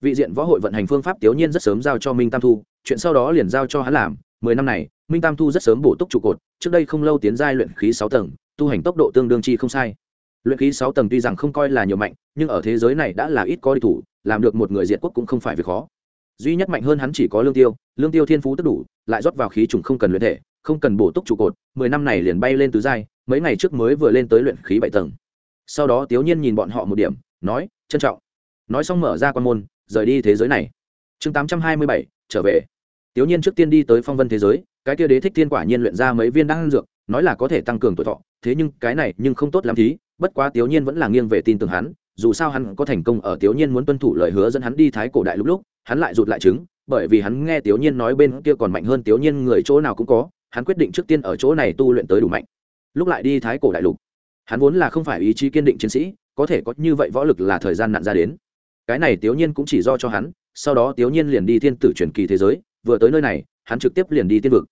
Vị diện võ hội vận hành phương pháp tiểu nhiên rất sớm giao cho minh tam thu, chuyện sau đó liền giao cho hắn làm. Mười năm này, minh tam thu rất sớm bổ túc trụ cột, trước đây không lâu tiến giai luyện khí sáu tầng, tu hành tốc độ tương đương chi không sai. Luyện khí sáu tầng tuy rằng không coi là nhiều mạnh, nhưng ở thế giới này đã là ít có đi thủ, làm được một người diệt quốc cũng không phải việc khó duy nhất mạnh hơn hắn chỉ có lương tiêu lương tiêu thiên phú tức đủ, lại rót vào khí trùng không cần luyện thể, không cần bổ túc trụ cột, mười năm này liền bay lên tứ giai, mấy ngày trước mới vừa lên tới luyện khí bảy tầng. Sau đó tiếu nhiên nhìn bọn họ một điểm, nói, trân trọng. Nói xong mở ra quan môn, rời đi thế giới này. Chương tám trăm hai mươi bảy, trở về. Tiếu nhiên trước tiên đi tới phong vân thế giới, cái kia đế thích thiên quả nhiên luyện ra mấy viên đan dược, nói là có thể tăng cường tuổi thọ, thế nhưng cái này nhưng không tốt lắm thí, bất quá tiếu nhiên vẫn là nghiêng về tin tưởng hắn dù sao hắn có thành công ở tiểu nhiên muốn tuân thủ lời hứa dẫn hắn đi thái cổ đại lúc lúc, hắn lại rụt lại chứng bởi vì hắn nghe tiểu nhiên nói bên kia còn mạnh hơn tiểu nhiên người chỗ nào cũng có, hắn quyết định trước tiên ở chỗ này tu luyện tới đủ mạnh. Lúc lại đi thái cổ đại lục, hắn vốn là không phải ý chí kiên định chiến sĩ, có thể có như vậy võ lực là thời gian nặn ra đến. Cái này tiểu nhiên cũng chỉ do cho hắn, sau đó tiểu nhiên liền đi thiên tử truyền kỳ thế giới, vừa tới nơi này, hắn trực tiếp liền đi tiên vực.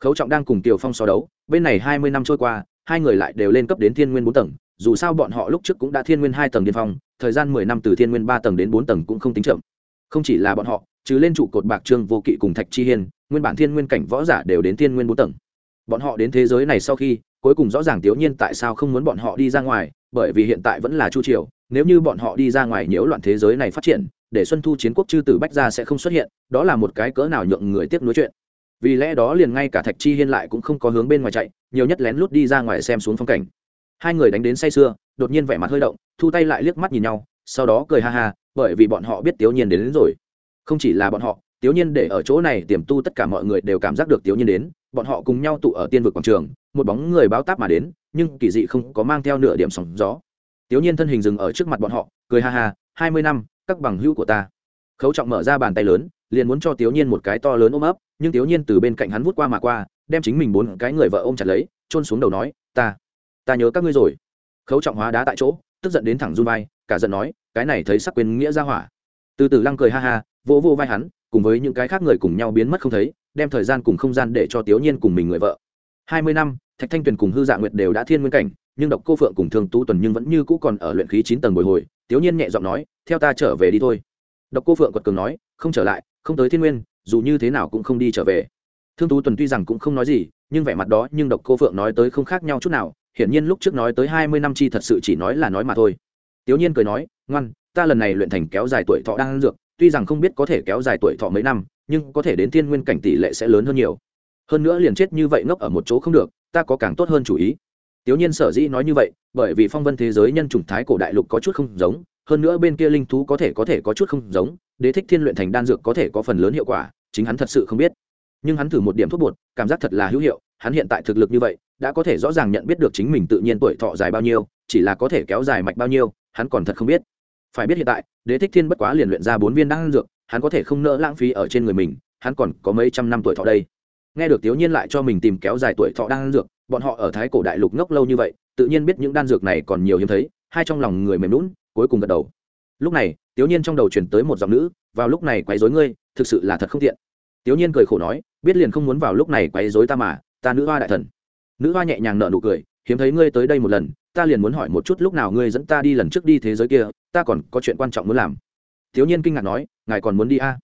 Khấu trọng đang cùng tiểu phong so đấu, bên này hai mươi năm trôi qua, hai người lại đều lên cấp đến thiên nguyên bốn tầng dù sao bọn họ lúc trước cũng đã thiên nguyên hai tầng điên phong, thời gian mười năm từ thiên nguyên ba tầng đến bốn tầng cũng không tính chậm. Không chỉ là bọn họ, trừ lên trụ cột bạc trương vô kỵ cùng thạch chi hiên, nguyên bản thiên nguyên cảnh võ giả đều đến thiên nguyên bốn tầng. Bọn họ đến thế giới này sau khi, cuối cùng rõ ràng tiểu nhiên tại sao không muốn bọn họ đi ra ngoài, bởi vì hiện tại vẫn là chu triều, nếu như bọn họ đi ra ngoài nhiễu loạn thế giới này phát triển, để xuân thu chiến quốc chư tử bách gia sẽ không xuất hiện, đó là một cái cỡ nào nhượng người tiếp nối chuyện. Vì lẽ đó liền ngay cả thạch chi hiên lại cũng không có hướng bên ngoài chạy, nhiều nhất lén lút đi ra ngoài xem xuống phong cảnh hai người đánh đến say sưa đột nhiên vẻ mặt hơi động thu tay lại liếc mắt nhìn nhau sau đó cười ha ha bởi vì bọn họ biết tiểu nhiên đến, đến rồi. Không chỉ là bọn họ tiểu nhiên để ở chỗ này tiềm tu tất cả mọi người đều cảm giác được tiểu nhiên đến bọn họ cùng nhau tụ ở tiên vực quảng trường một bóng người báo táp mà đến nhưng kỳ dị không có mang theo nửa điểm sóng gió. Tiểu nhiên thân hình dừng ở trước mặt bọn họ cười ha ha hai mươi năm các bằng hữu của ta. Khấu trọng mở ra bàn tay lớn liền muốn cho tiểu nhiên một cái to lớn ôm ấp nhưng tiểu nhiên từ bên cạnh hắn vút qua mà qua đem chính mình bốn cái người vợ ôm chặt lấy trôn xuống đầu nói ta ta nhớ các ngươi rồi. Khấu trọng hóa đá tại chỗ, tức giận đến thẳng run vai, cả giận nói, cái này thấy sắc quên nghĩa ra hỏa. Từ từ lăng cười ha ha, vỗ vỗ vai hắn, cùng với những cái khác người cùng nhau biến mất không thấy, đem thời gian cùng không gian để cho tiểu nhiên cùng mình người vợ. Hai mươi năm, thạch thanh tuyền cùng hư dạ nguyệt đều đã thiên nguyên cảnh, nhưng độc cô phượng cùng thương tú tuần nhưng vẫn như cũ còn ở luyện khí chín tầng bồi hồi tiểu nhiên nhẹ giọng nói, theo ta trở về đi thôi. Độc cô phượng quật cường nói, không trở lại, không tới thiên nguyên, dù như thế nào cũng không đi trở về. Thương tú tuần tuy rằng cũng không nói gì, nhưng vẻ mặt đó nhưng độc cô phượng nói tới không khác nhau chút nào hiển nhiên lúc trước nói tới hai mươi năm chi thật sự chỉ nói là nói mà thôi. Tiểu nhiên cười nói, ngoan, ta lần này luyện thành kéo dài tuổi thọ đang dược, tuy rằng không biết có thể kéo dài tuổi thọ mấy năm, nhưng có thể đến thiên nguyên cảnh tỷ lệ sẽ lớn hơn nhiều. Hơn nữa liền chết như vậy ngốc ở một chỗ không được, ta có càng tốt hơn chủ ý. Tiểu nhiên sở dĩ nói như vậy, bởi vì phong vân thế giới nhân chủng thái cổ đại lục có chút không giống, hơn nữa bên kia linh thú có thể có thể có chút không giống, đế thích thiên luyện thành đan dược có thể có phần lớn hiệu quả, chính hắn thật sự không biết. Nhưng hắn thử một điểm thuốc bột, cảm giác thật là hữu hiệu, hắn hiện tại thực lực như vậy đã có thể rõ ràng nhận biết được chính mình tự nhiên tuổi thọ dài bao nhiêu, chỉ là có thể kéo dài mạch bao nhiêu, hắn còn thật không biết. Phải biết hiện tại, đế thích thiên bất quá liền luyện ra bốn viên đan dược, hắn có thể không nỡ lãng phí ở trên người mình, hắn còn có mấy trăm năm tuổi thọ đây. Nghe được tiểu nhiên lại cho mình tìm kéo dài tuổi thọ đan dược, bọn họ ở thái cổ đại lục ngốc lâu như vậy, tự nhiên biết những đan dược này còn nhiều hiếm thấy, hai trong lòng người mềm lún cuối cùng gật đầu. Lúc này tiểu nhiên trong đầu chuyển tới một giọng nữ, vào lúc này quấy rối ngươi, thực sự là thật không tiện. Tiểu nhiên cười khổ nói, biết liền không muốn vào lúc này quấy rối ta mà, ta nữ hoa đại thần nữ hoa nhẹ nhàng nở nụ cười, hiếm thấy ngươi tới đây một lần, ta liền muốn hỏi một chút lúc nào ngươi dẫn ta đi lần trước đi thế giới kia, ta còn có chuyện quan trọng muốn làm. Thiếu nhiên kinh ngạc nói, ngài còn muốn đi a? À?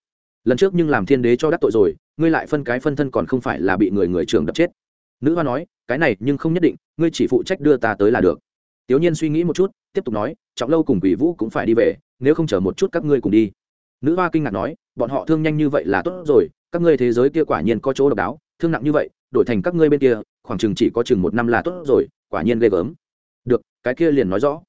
lần trước nhưng làm thiên đế cho đắc tội rồi, ngươi lại phân cái phân thân còn không phải là bị người người trường đập chết. Nữ hoa nói, cái này nhưng không nhất định, ngươi chỉ phụ trách đưa ta tới là được. Tiểu nhiên suy nghĩ một chút, tiếp tục nói, trọng lâu cùng quỷ vũ cũng phải đi về, nếu không chờ một chút các ngươi cùng đi. Nữ hoa kinh ngạc nói, bọn họ thương nhanh như vậy là tốt rồi, các ngươi thế giới kia quả nhiên có chỗ độc đáo thương nặng như vậy, đổi thành các ngươi bên kia, khoảng chừng chỉ có chừng một năm là tốt rồi, quả nhiên ghê gớm. Được, cái kia liền nói rõ.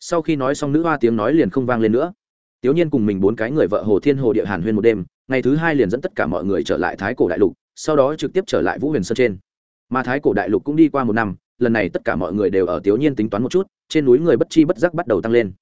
Sau khi nói xong nữ hoa tiếng nói liền không vang lên nữa. Tiểu nhiên cùng mình bốn cái người vợ hồ thiên hồ địa hàn huyên một đêm, ngày thứ hai liền dẫn tất cả mọi người trở lại thái cổ đại lục, sau đó trực tiếp trở lại vũ huyền sơn trên. Mà thái cổ đại lục cũng đi qua một năm, lần này tất cả mọi người đều ở tiểu nhiên tính toán một chút, trên núi người bất chi bất giác bắt đầu tăng lên.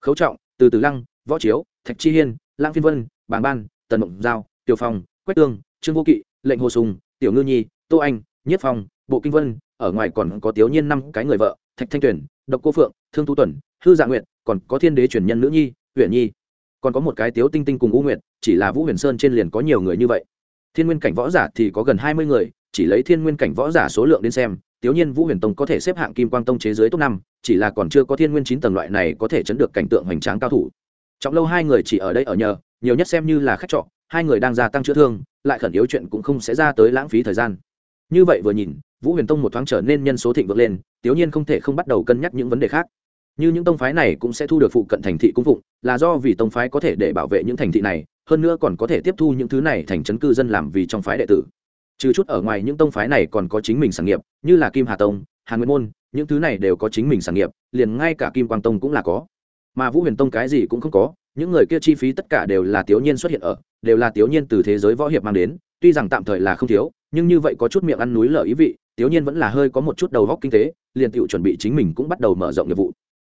Khấu trọng, từ từ lăng, võ chiếu, thạch chi hiên lang phiên vân, bàng ban, tần mộng giao, tiểu phong, quách tương, trương vô kỵ, lệnh hồ sùng tiểu ngư nhi tô anh nhất phong bộ kinh vân ở ngoài còn có tiểu nhiên năm cái người vợ thạch thanh Tuyền, độc cô phượng thương tu tuần hư dạ nguyện còn có thiên đế truyền nhân nữ nhi huyện nhi. Còn có một cái tiếu tinh tinh cùng u nguyệt chỉ là vũ huyền sơn trên liền có nhiều người như vậy. Thiên nguyên cảnh võ giả thì có gần hai mươi người chỉ lấy thiên nguyên cảnh võ giả số lượng đến xem tiếu nhiên vũ huyền tông có thể xếp hạng kim quang tông chế giới top năm chỉ là còn chưa có thiên nguyên chín tầng loại này có thể chấn được cảnh tượng hoành tráng cao thủ. Trọng lâu hai người chỉ ở đây ở nhờ nhiều nhất xem như là khách trọ hai người đang gia tăng chữa thương lại khẩn yếu chuyện cũng không sẽ ra tới lãng phí thời gian. Như vậy vừa nhìn, vũ huyền tông một thoáng trở nên nhân số thịnh vượng lên tiếu nhiên không thể không bắt đầu cân nhắc những vấn đề khác. Như những tông phái này cũng sẽ thu được phụ cận thành thị cung phụng, là do vì tông phái có thể để bảo vệ những thành thị này, hơn nữa còn có thể tiếp thu những thứ này thành trấn cư dân làm vì trong phái đệ tử. Trừ chút ở ngoài những tông phái này còn có chính mình sản nghiệp, như là kim hà tông hàn nguyên môn, những thứ này đều có chính mình sản nghiệp, liền ngay cả kim quang tông cũng là có. Mà vũ huyền tông cái gì cũng không có, những người kia chi phí tất cả đều là tiểu nhiên xuất hiện ở đều là tiểu nhiên từ thế giới võ hiệp mang đến, tuy rằng tạm thời là không thiếu, nhưng như vậy có chút miệng ăn núi lở ý vị, tiểu nhiên vẫn là hơi có một chút đầu góc kinh tế, liền tựu chuẩn bị chính mình cũng bắt đầu mở rộng nghiệp vụ.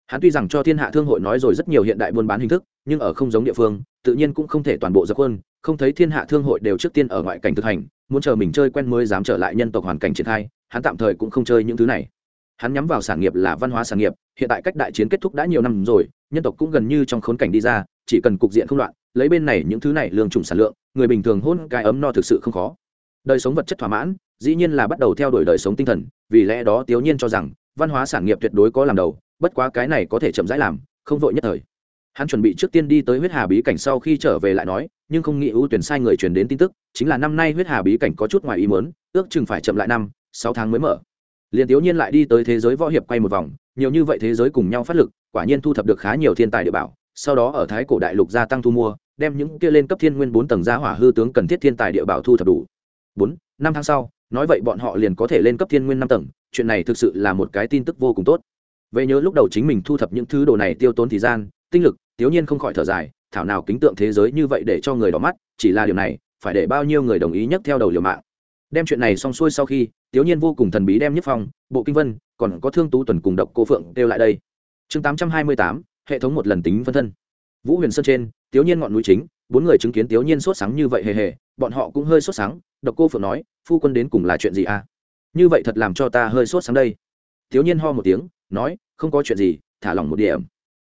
Hắn tuy rằng cho thiên hạ thương hội nói rồi rất nhiều hiện đại buôn bán hình thức, nhưng ở không giống địa phương, tự nhiên cũng không thể toàn bộ dập quân không thấy thiên hạ thương hội đều trước tiên ở ngoại cảnh thực hành, muốn chờ mình chơi quen mới dám trở lại nhân tộc hoàn cảnh triển khai, hắn tạm thời cũng không chơi những thứ này. Hắn nhắm vào sản nghiệp là văn hóa sản nghiệp, hiện tại cách đại chiến kết thúc đã nhiều năm rồi, nhân tộc cũng gần như trong khốn cảnh đi ra, chỉ cần cục diện không loạn lấy bên này những thứ này lương trùng sản lượng, người bình thường hôn cái ấm no thực sự không khó. Đời sống vật chất thỏa mãn, dĩ nhiên là bắt đầu theo đuổi đời sống tinh thần, vì lẽ đó tiểu nhiên cho rằng, văn hóa sản nghiệp tuyệt đối có làm đầu, bất quá cái này có thể chậm rãi làm, không vội nhất thời. Hắn chuẩn bị trước tiên đi tới huyết hà bí cảnh sau khi trở về lại nói, nhưng không nghĩ ưu tuyển sai người truyền đến tin tức, chính là năm nay huyết hà bí cảnh có chút ngoài ý mớn ước chừng phải chậm lại năm, sáu tháng mới mở. Liền tiểu nhiên lại đi tới thế giới võ hiệp quay một vòng, nhiều như vậy thế giới cùng nhau phát lực, quả nhiên thu thập được khá nhiều thiên tài địa bảo, sau đó ở thái cổ đại lục gia tăng thu mua đem những kia lên cấp thiên nguyên bốn tầng gia hỏa hư tướng cần thiết thiên tài địa bảo thu thập đủ. Bốn, năm tháng sau, nói vậy bọn họ liền có thể lên cấp thiên nguyên năm tầng, chuyện này thực sự là một cái tin tức vô cùng tốt. Về nhớ lúc đầu chính mình thu thập những thứ đồ này tiêu tốn thời gian, tinh lực, tiểu nhiên không khỏi thở dài, thảo nào kính tượng thế giới như vậy để cho người đỏ mắt, chỉ là điều này, phải để bao nhiêu người đồng ý nhất theo đầu liều mạng. Đem chuyện này xong xuôi sau khi, tiểu nhiên vô cùng thần bí đem nhất phong, bộ kinh vân, còn có thương tú tuần cùng độc cô phượng đều lại đây. Chương tám trăm hai mươi tám, hệ thống một lần tính phân thân vũ huyền sơn trên tiểu nhiên ngọn núi chính, bốn người chứng kiến tiểu nhiên sốt sáng như vậy hề hề, bọn họ cũng hơi sốt sáng, độc cô phượng nói, phu quân đến cùng là chuyện gì à? Như vậy thật làm cho ta hơi sốt sáng đây. Tiểu nhiên ho một tiếng, nói, không có chuyện gì, thả lỏng một điểm.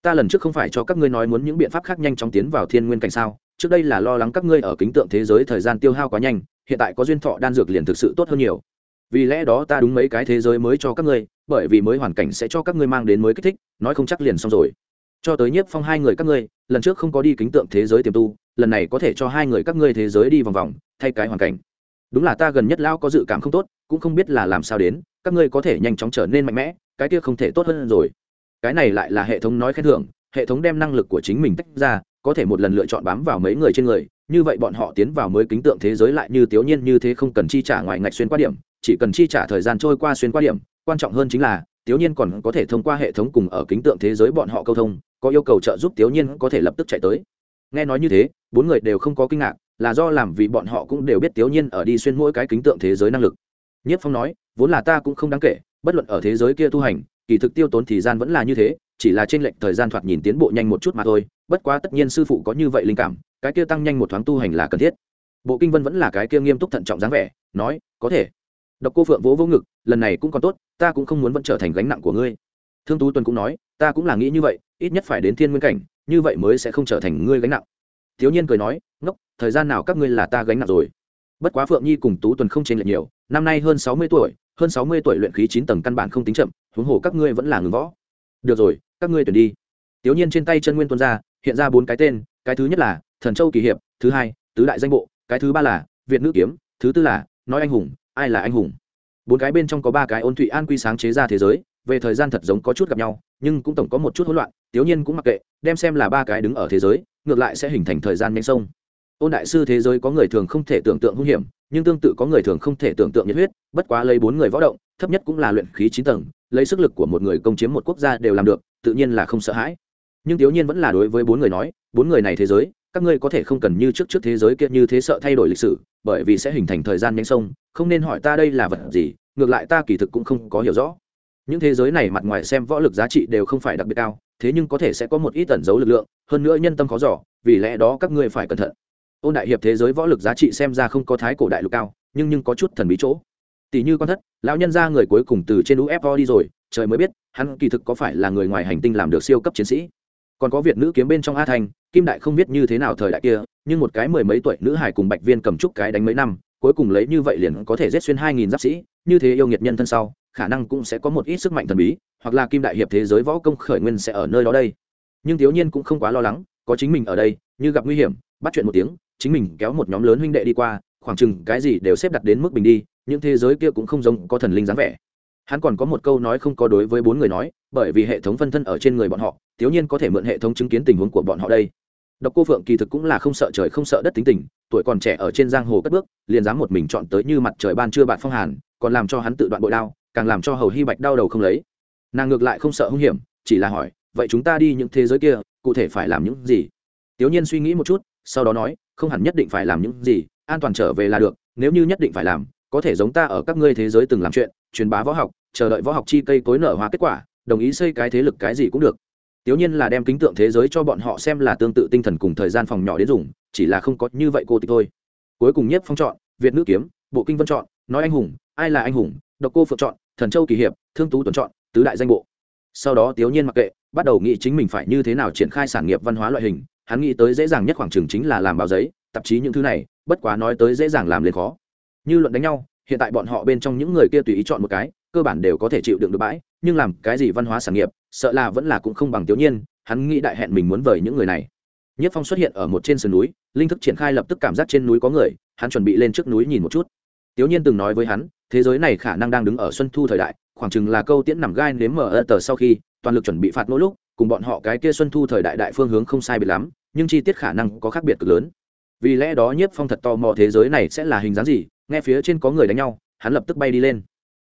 Ta lần trước không phải cho các ngươi nói muốn những biện pháp khác nhanh chóng tiến vào thiên nguyên cảnh sao? Trước đây là lo lắng các ngươi ở kính tượng thế giới thời gian tiêu hao quá nhanh, hiện tại có duyên thọ đan dược liền thực sự tốt hơn nhiều. Vì lẽ đó ta đúng mấy cái thế giới mới cho các ngươi, bởi vì mới hoàn cảnh sẽ cho các ngươi mang đến mới kích thích, nói không chắc liền xong rồi. Cho tới nhiếp phong hai người các ngươi lần trước không có đi kính tượng thế giới tiềm tu, lần này có thể cho hai người các ngươi thế giới đi vòng vòng, thay cái hoàn cảnh. Đúng là ta gần nhất lão có dự cảm không tốt, cũng không biết là làm sao đến, các ngươi có thể nhanh chóng trở nên mạnh mẽ, cái kia không thể tốt hơn rồi. Cái này lại là hệ thống nói khen thưởng, hệ thống đem năng lực của chính mình tách ra, có thể một lần lựa chọn bám vào mấy người trên người, như vậy bọn họ tiến vào mới kính tượng thế giới lại như tiểu nhiên như thế không cần chi trả ngoài ngạch xuyên qua điểm, chỉ cần chi trả thời gian trôi qua xuyên qua điểm, quan trọng hơn chính là tiểu nhiên còn có thể thông qua hệ thống cùng ở kính tượng thế giới bọn họ câu thông, có yêu cầu trợ giúp tiểu nhiên có thể lập tức chạy tới. Nghe nói như thế, bốn người đều không có kinh ngạc, là do làm vì bọn họ cũng đều biết tiểu nhiên ở đi xuyên mỗi cái kính tượng thế giới năng lực. Nhất phong nói, vốn là ta cũng không đáng kể, bất luận ở thế giới kia tu hành, kỳ thực tiêu tốn thời gian vẫn là như thế, chỉ là trên lệnh thời gian thoạt nhìn tiến bộ nhanh một chút mà thôi, bất quá tất nhiên sư phụ có như vậy linh cảm, cái kia tăng nhanh một thoáng tu hành là cần thiết. Bộ kinh vân vẫn là cái kia nghiêm túc thận trọng dáng vẻ, nói, có thể độc cô phượng vỗ vỗ ngực, lần này cũng còn tốt, ta cũng không muốn vẫn trở thành gánh nặng của ngươi. Thương tú tuần cũng nói, ta cũng là nghĩ như vậy, ít nhất phải đến thiên nguyên cảnh, như vậy mới sẽ không trở thành ngươi gánh nặng. Thiếu nhiên cười nói, ngốc, thời gian nào các ngươi là ta gánh nặng rồi? Bất quá phượng nhi cùng tú tuần không chênh lệch nhiều, năm nay hơn sáu mươi tuổi, hơn sáu mươi tuổi luyện khí chín tầng căn bản không tính chậm, huống hồ các ngươi vẫn là ngừng võ. Được rồi, các ngươi tuyển đi. Thiếu nhiên trên tay chân nguyên tuân ra, hiện ra bốn cái tên, cái thứ nhất là thần châu kỳ hiệp, thứ hai, tứ đại danh bộ, cái thứ ba là việt nữ kiếm, thứ tư là nói anh hùng ai là anh hùng? Bốn cái bên trong có ba cái ôn thụy an quy sáng chế ra thế giới, về thời gian thật giống có chút gặp nhau, nhưng cũng tổng có một chút hỗn loạn, tiếu nhiên cũng mặc kệ, đem xem là ba cái đứng ở thế giới, ngược lại sẽ hình thành thời gian nhanh sông. Ôn đại sư thế giới có người thường không thể tưởng tượng hung hiểm, nhưng tương tự có người thường không thể tưởng tượng nhiệt huyết, bất quá lấy bốn người võ động, thấp nhất cũng là luyện khí chín tầng, lấy sức lực của một người công chiếm một quốc gia đều làm được, tự nhiên là không sợ hãi. Nhưng tiểu nhiên vẫn là đối với bốn người nói, bốn người này thế giới các ngươi có thể không cần như trước trước thế giới kia như thế sợ thay đổi lịch sử, bởi vì sẽ hình thành thời gian nhanh sông, không nên hỏi ta đây là vật gì, ngược lại ta kỳ thực cũng không có hiểu rõ. Những thế giới này mặt ngoài xem võ lực giá trị đều không phải đặc biệt cao, thế nhưng có thể sẽ có một ít tẩn giấu lực lượng, hơn nữa nhân tâm khó giỏ vì lẽ đó các ngươi phải cẩn thận. Ôn đại hiệp thế giới võ lực giá trị xem ra không có thái cổ đại lục cao, nhưng nhưng có chút thần bí chỗ. Tỷ như con thất, lão nhân ra người cuối cùng từ trên ufo đi rồi, trời mới biết, hắn kỳ thực có phải là người ngoài hành tinh làm được siêu cấp chiến sĩ còn có việt nữ kiếm bên trong a thành kim đại không biết như thế nào thời đại kia, nhưng một cái mười mấy tuổi nữ hải cùng bạch viên cầm trúc cái đánh mấy năm, cuối cùng lấy như vậy liền có thể giết xuyên hai nghìn giáp sĩ, như thế yêu nghiệt nhân thân sau, khả năng cũng sẽ có một ít sức mạnh thần bí, hoặc là kim đại hiệp thế giới võ công khởi nguyên sẽ ở nơi đó đây. Nhưng thiếu nhiên cũng không quá lo lắng, có chính mình ở đây, như gặp nguy hiểm, bắt chuyện một tiếng, chính mình kéo một nhóm lớn huynh đệ đi qua, khoảng chừng cái gì đều xếp đặt đến mức bình đi, những thế giới kia cũng không giống có thần linh dáng vẻ hắn còn có một câu nói không có đối với bốn người nói, bởi vì hệ thống phân thân ở trên người bọn họ, thiếu nhiên có thể mượn hệ thống chứng kiến tình huống của bọn họ đây. Độc cô phượng kỳ thực cũng là không sợ trời không sợ đất tính tình, tuổi còn trẻ ở trên giang hồ cất bước, liền dám một mình chọn tới như mặt trời ban chưa bạn phong hàn, còn làm cho hắn tự đoạn bội đao, càng làm cho hầu hy bạch đau đầu không lấy. Nàng ngược lại không sợ hung hiểm, chỉ là hỏi, vậy chúng ta đi những thế giới kia, cụ thể phải làm những gì? Tiểu nhiên suy nghĩ một chút, sau đó nói, không hẳn nhất định phải làm những gì, an toàn trở về là được, nếu như nhất định phải làm, có thể giống ta ở các ngươi thế giới từng làm chuyện, truyền bá võ học chờ đợi võ học chi cây cối nở hóa kết quả, đồng ý xây cái thế lực cái gì cũng được. Tiểu nhiên là đem kính tượng thế giới cho bọn họ xem là tương tự tinh thần cùng thời gian phòng nhỏ đến dùng, chỉ là không có như vậy cô tịch thôi. Cuối cùng nhất phong chọn, việt nữ kiếm, bộ kinh vân chọn, nói anh hùng, ai là anh hùng, độc cô phượng chọn, thần châu kỳ hiệp, thương tú tuần chọn, tứ đại danh bộ. Sau đó tiểu nhiên mặc kệ, bắt đầu nghĩ chính mình phải như thế nào triển khai sản nghiệp văn hóa loại hình, hắn nghĩ tới dễ dàng nhất khoảng trường chính là làm báo giấy, tạp chí những thứ này, bất quá nói tới dễ dàng làm lên khó. Như luận đánh nhau, hiện tại bọn họ bên trong những người kia tùy ý chọn một cái cơ bản đều có thể chịu đựng được bãi, nhưng làm cái gì văn hóa sản nghiệp, sợ là vẫn là cũng không bằng tiểu nhiên, hắn nghĩ đại hẹn mình muốn vời những người này. Nhất phong xuất hiện ở một trên sườn núi, linh thức triển khai lập tức cảm giác trên núi có người, hắn chuẩn bị lên trước núi nhìn một chút. Tiểu nhiên từng nói với hắn, thế giới này khả năng đang đứng ở xuân thu thời đại, khoảng chừng là câu tiễn nằm gai nếm mở ơ tờ sau khi, toàn lực chuẩn bị phạt mỗi lúc, cùng bọn họ cái kia xuân thu thời đại đại phương hướng không sai biệt lắm, nhưng chi tiết khả năng có khác biệt cực lớn. Vì lẽ đó nhiếp phong thật tò mò thế giới này sẽ là hình dáng gì, nghe phía trên có người đánh nhau, hắn lập tức bay đi lên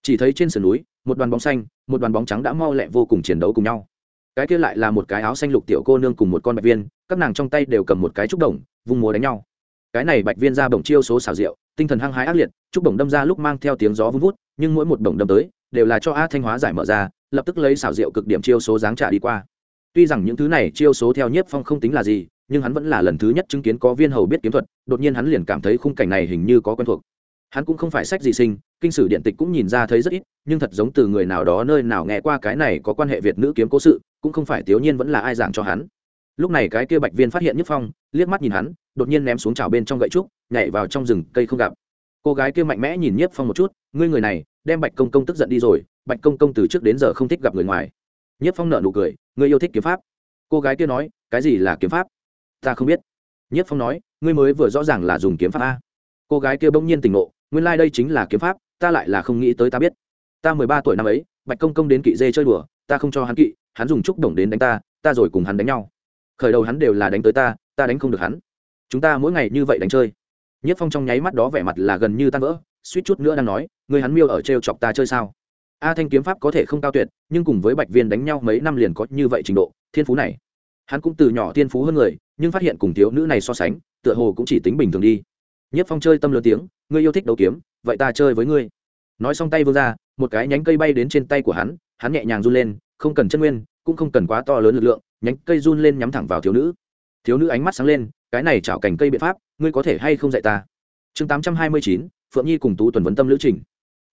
chỉ thấy trên sườn núi, một đoàn bóng xanh, một đoàn bóng trắng đã mau lẹ vô cùng chiến đấu cùng nhau. Cái kia lại là một cái áo xanh lục tiểu cô nương cùng một con bạch viên, các nàng trong tay đều cầm một cái trúc đồng, vung múa đánh nhau. Cái này bạch viên ra bổng chiêu số xảo diệu, tinh thần hăng hái ác liệt, trúc đồng đâm ra lúc mang theo tiếng gió vun vút, nhưng mỗi một đồng đâm tới, đều là cho a thanh hóa giải mở ra, lập tức lấy xảo diệu cực điểm chiêu số dáng trả đi qua. Tuy rằng những thứ này chiêu số theo nhiếp phong không tính là gì, nhưng hắn vẫn là lần thứ nhất chứng kiến có viên hầu biết kiếm thuật, đột nhiên hắn liền cảm thấy khung cảnh này hình như có quen thuộc hắn cũng không phải sách gì sinh, kinh sử điện tịch cũng nhìn ra thấy rất ít, nhưng thật giống từ người nào đó nơi nào nghe qua cái này có quan hệ việt nữ kiếm cố sự, cũng không phải thiếu nhiên vẫn là ai giảng cho hắn. Lúc này cái kia bạch viên phát hiện nhất phong, liếc mắt nhìn hắn, đột nhiên ném xuống trào bên trong gậy trúc, nhảy vào trong rừng cây không gặp. Cô gái kia mạnh mẽ nhìn nhiếp phong một chút, ngươi người này, đem bạch công công tức giận đi rồi, bạch công công từ trước đến giờ không thích gặp người ngoài. Nhiếp phong nợ nụ cười, ngươi yêu thích kiếm pháp. Cô gái kia nói, cái gì là kiếm pháp? Ta không biết. Nhiếp phong nói, ngươi mới vừa rõ ràng là dùng kiếm pháp a. Cô gái kia bỗng nhiên tỉnh ngộ nguyên lai、like、đây chính là kiếm pháp, ta lại là không nghĩ tới ta biết. Ta mười ba tuổi năm ấy, bạch công công đến kỵ dê chơi đùa, ta không cho hắn kỵ, hắn dùng trúc đồng đến đánh ta ta rồi cùng hắn đánh nhau. Khởi đầu hắn đều là đánh tới ta ta đánh không được hắn. Chúng ta mỗi ngày như vậy đánh chơi. Nhất phong trong nháy mắt đó vẻ mặt là gần như tan vỡ, suýt chút nữa đang nói, người hắn miêu ở t r e o chọc ta chơi sao? A thanh kiếm pháp có thể không cao tuyệt, nhưng cùng với bạch viên đánh nhau mấy năm liền có như vậy trình độ, thiên phú này. Hắn cũng từ nhỏ thiên phú hơn người, nhưng phát hiện cùng thiếu nữ này so sánh, tựa hồ cũng chỉ tính bình thường đi nhất phong chơi tâm lớn tiếng, ngươi yêu thích đấu kiếm, vậy ta chơi với ngươi. Nói xong tay vươn ra, một cái nhánh cây bay đến trên tay của hắn hắn nhẹ nhàng run lên, không cần chân nguyên, cũng không cần quá to lớn lực lượng, nhánh cây run lên nhắm thẳng vào thiếu nữ. Thiếu nữ ánh mắt sáng lên, cái này chảo cành cây biện pháp, ngươi có thể hay không dạy ta? Chương tám trăm hai mươi chín, phượng nhi cùng tú tuần vấn tâm lữ trình.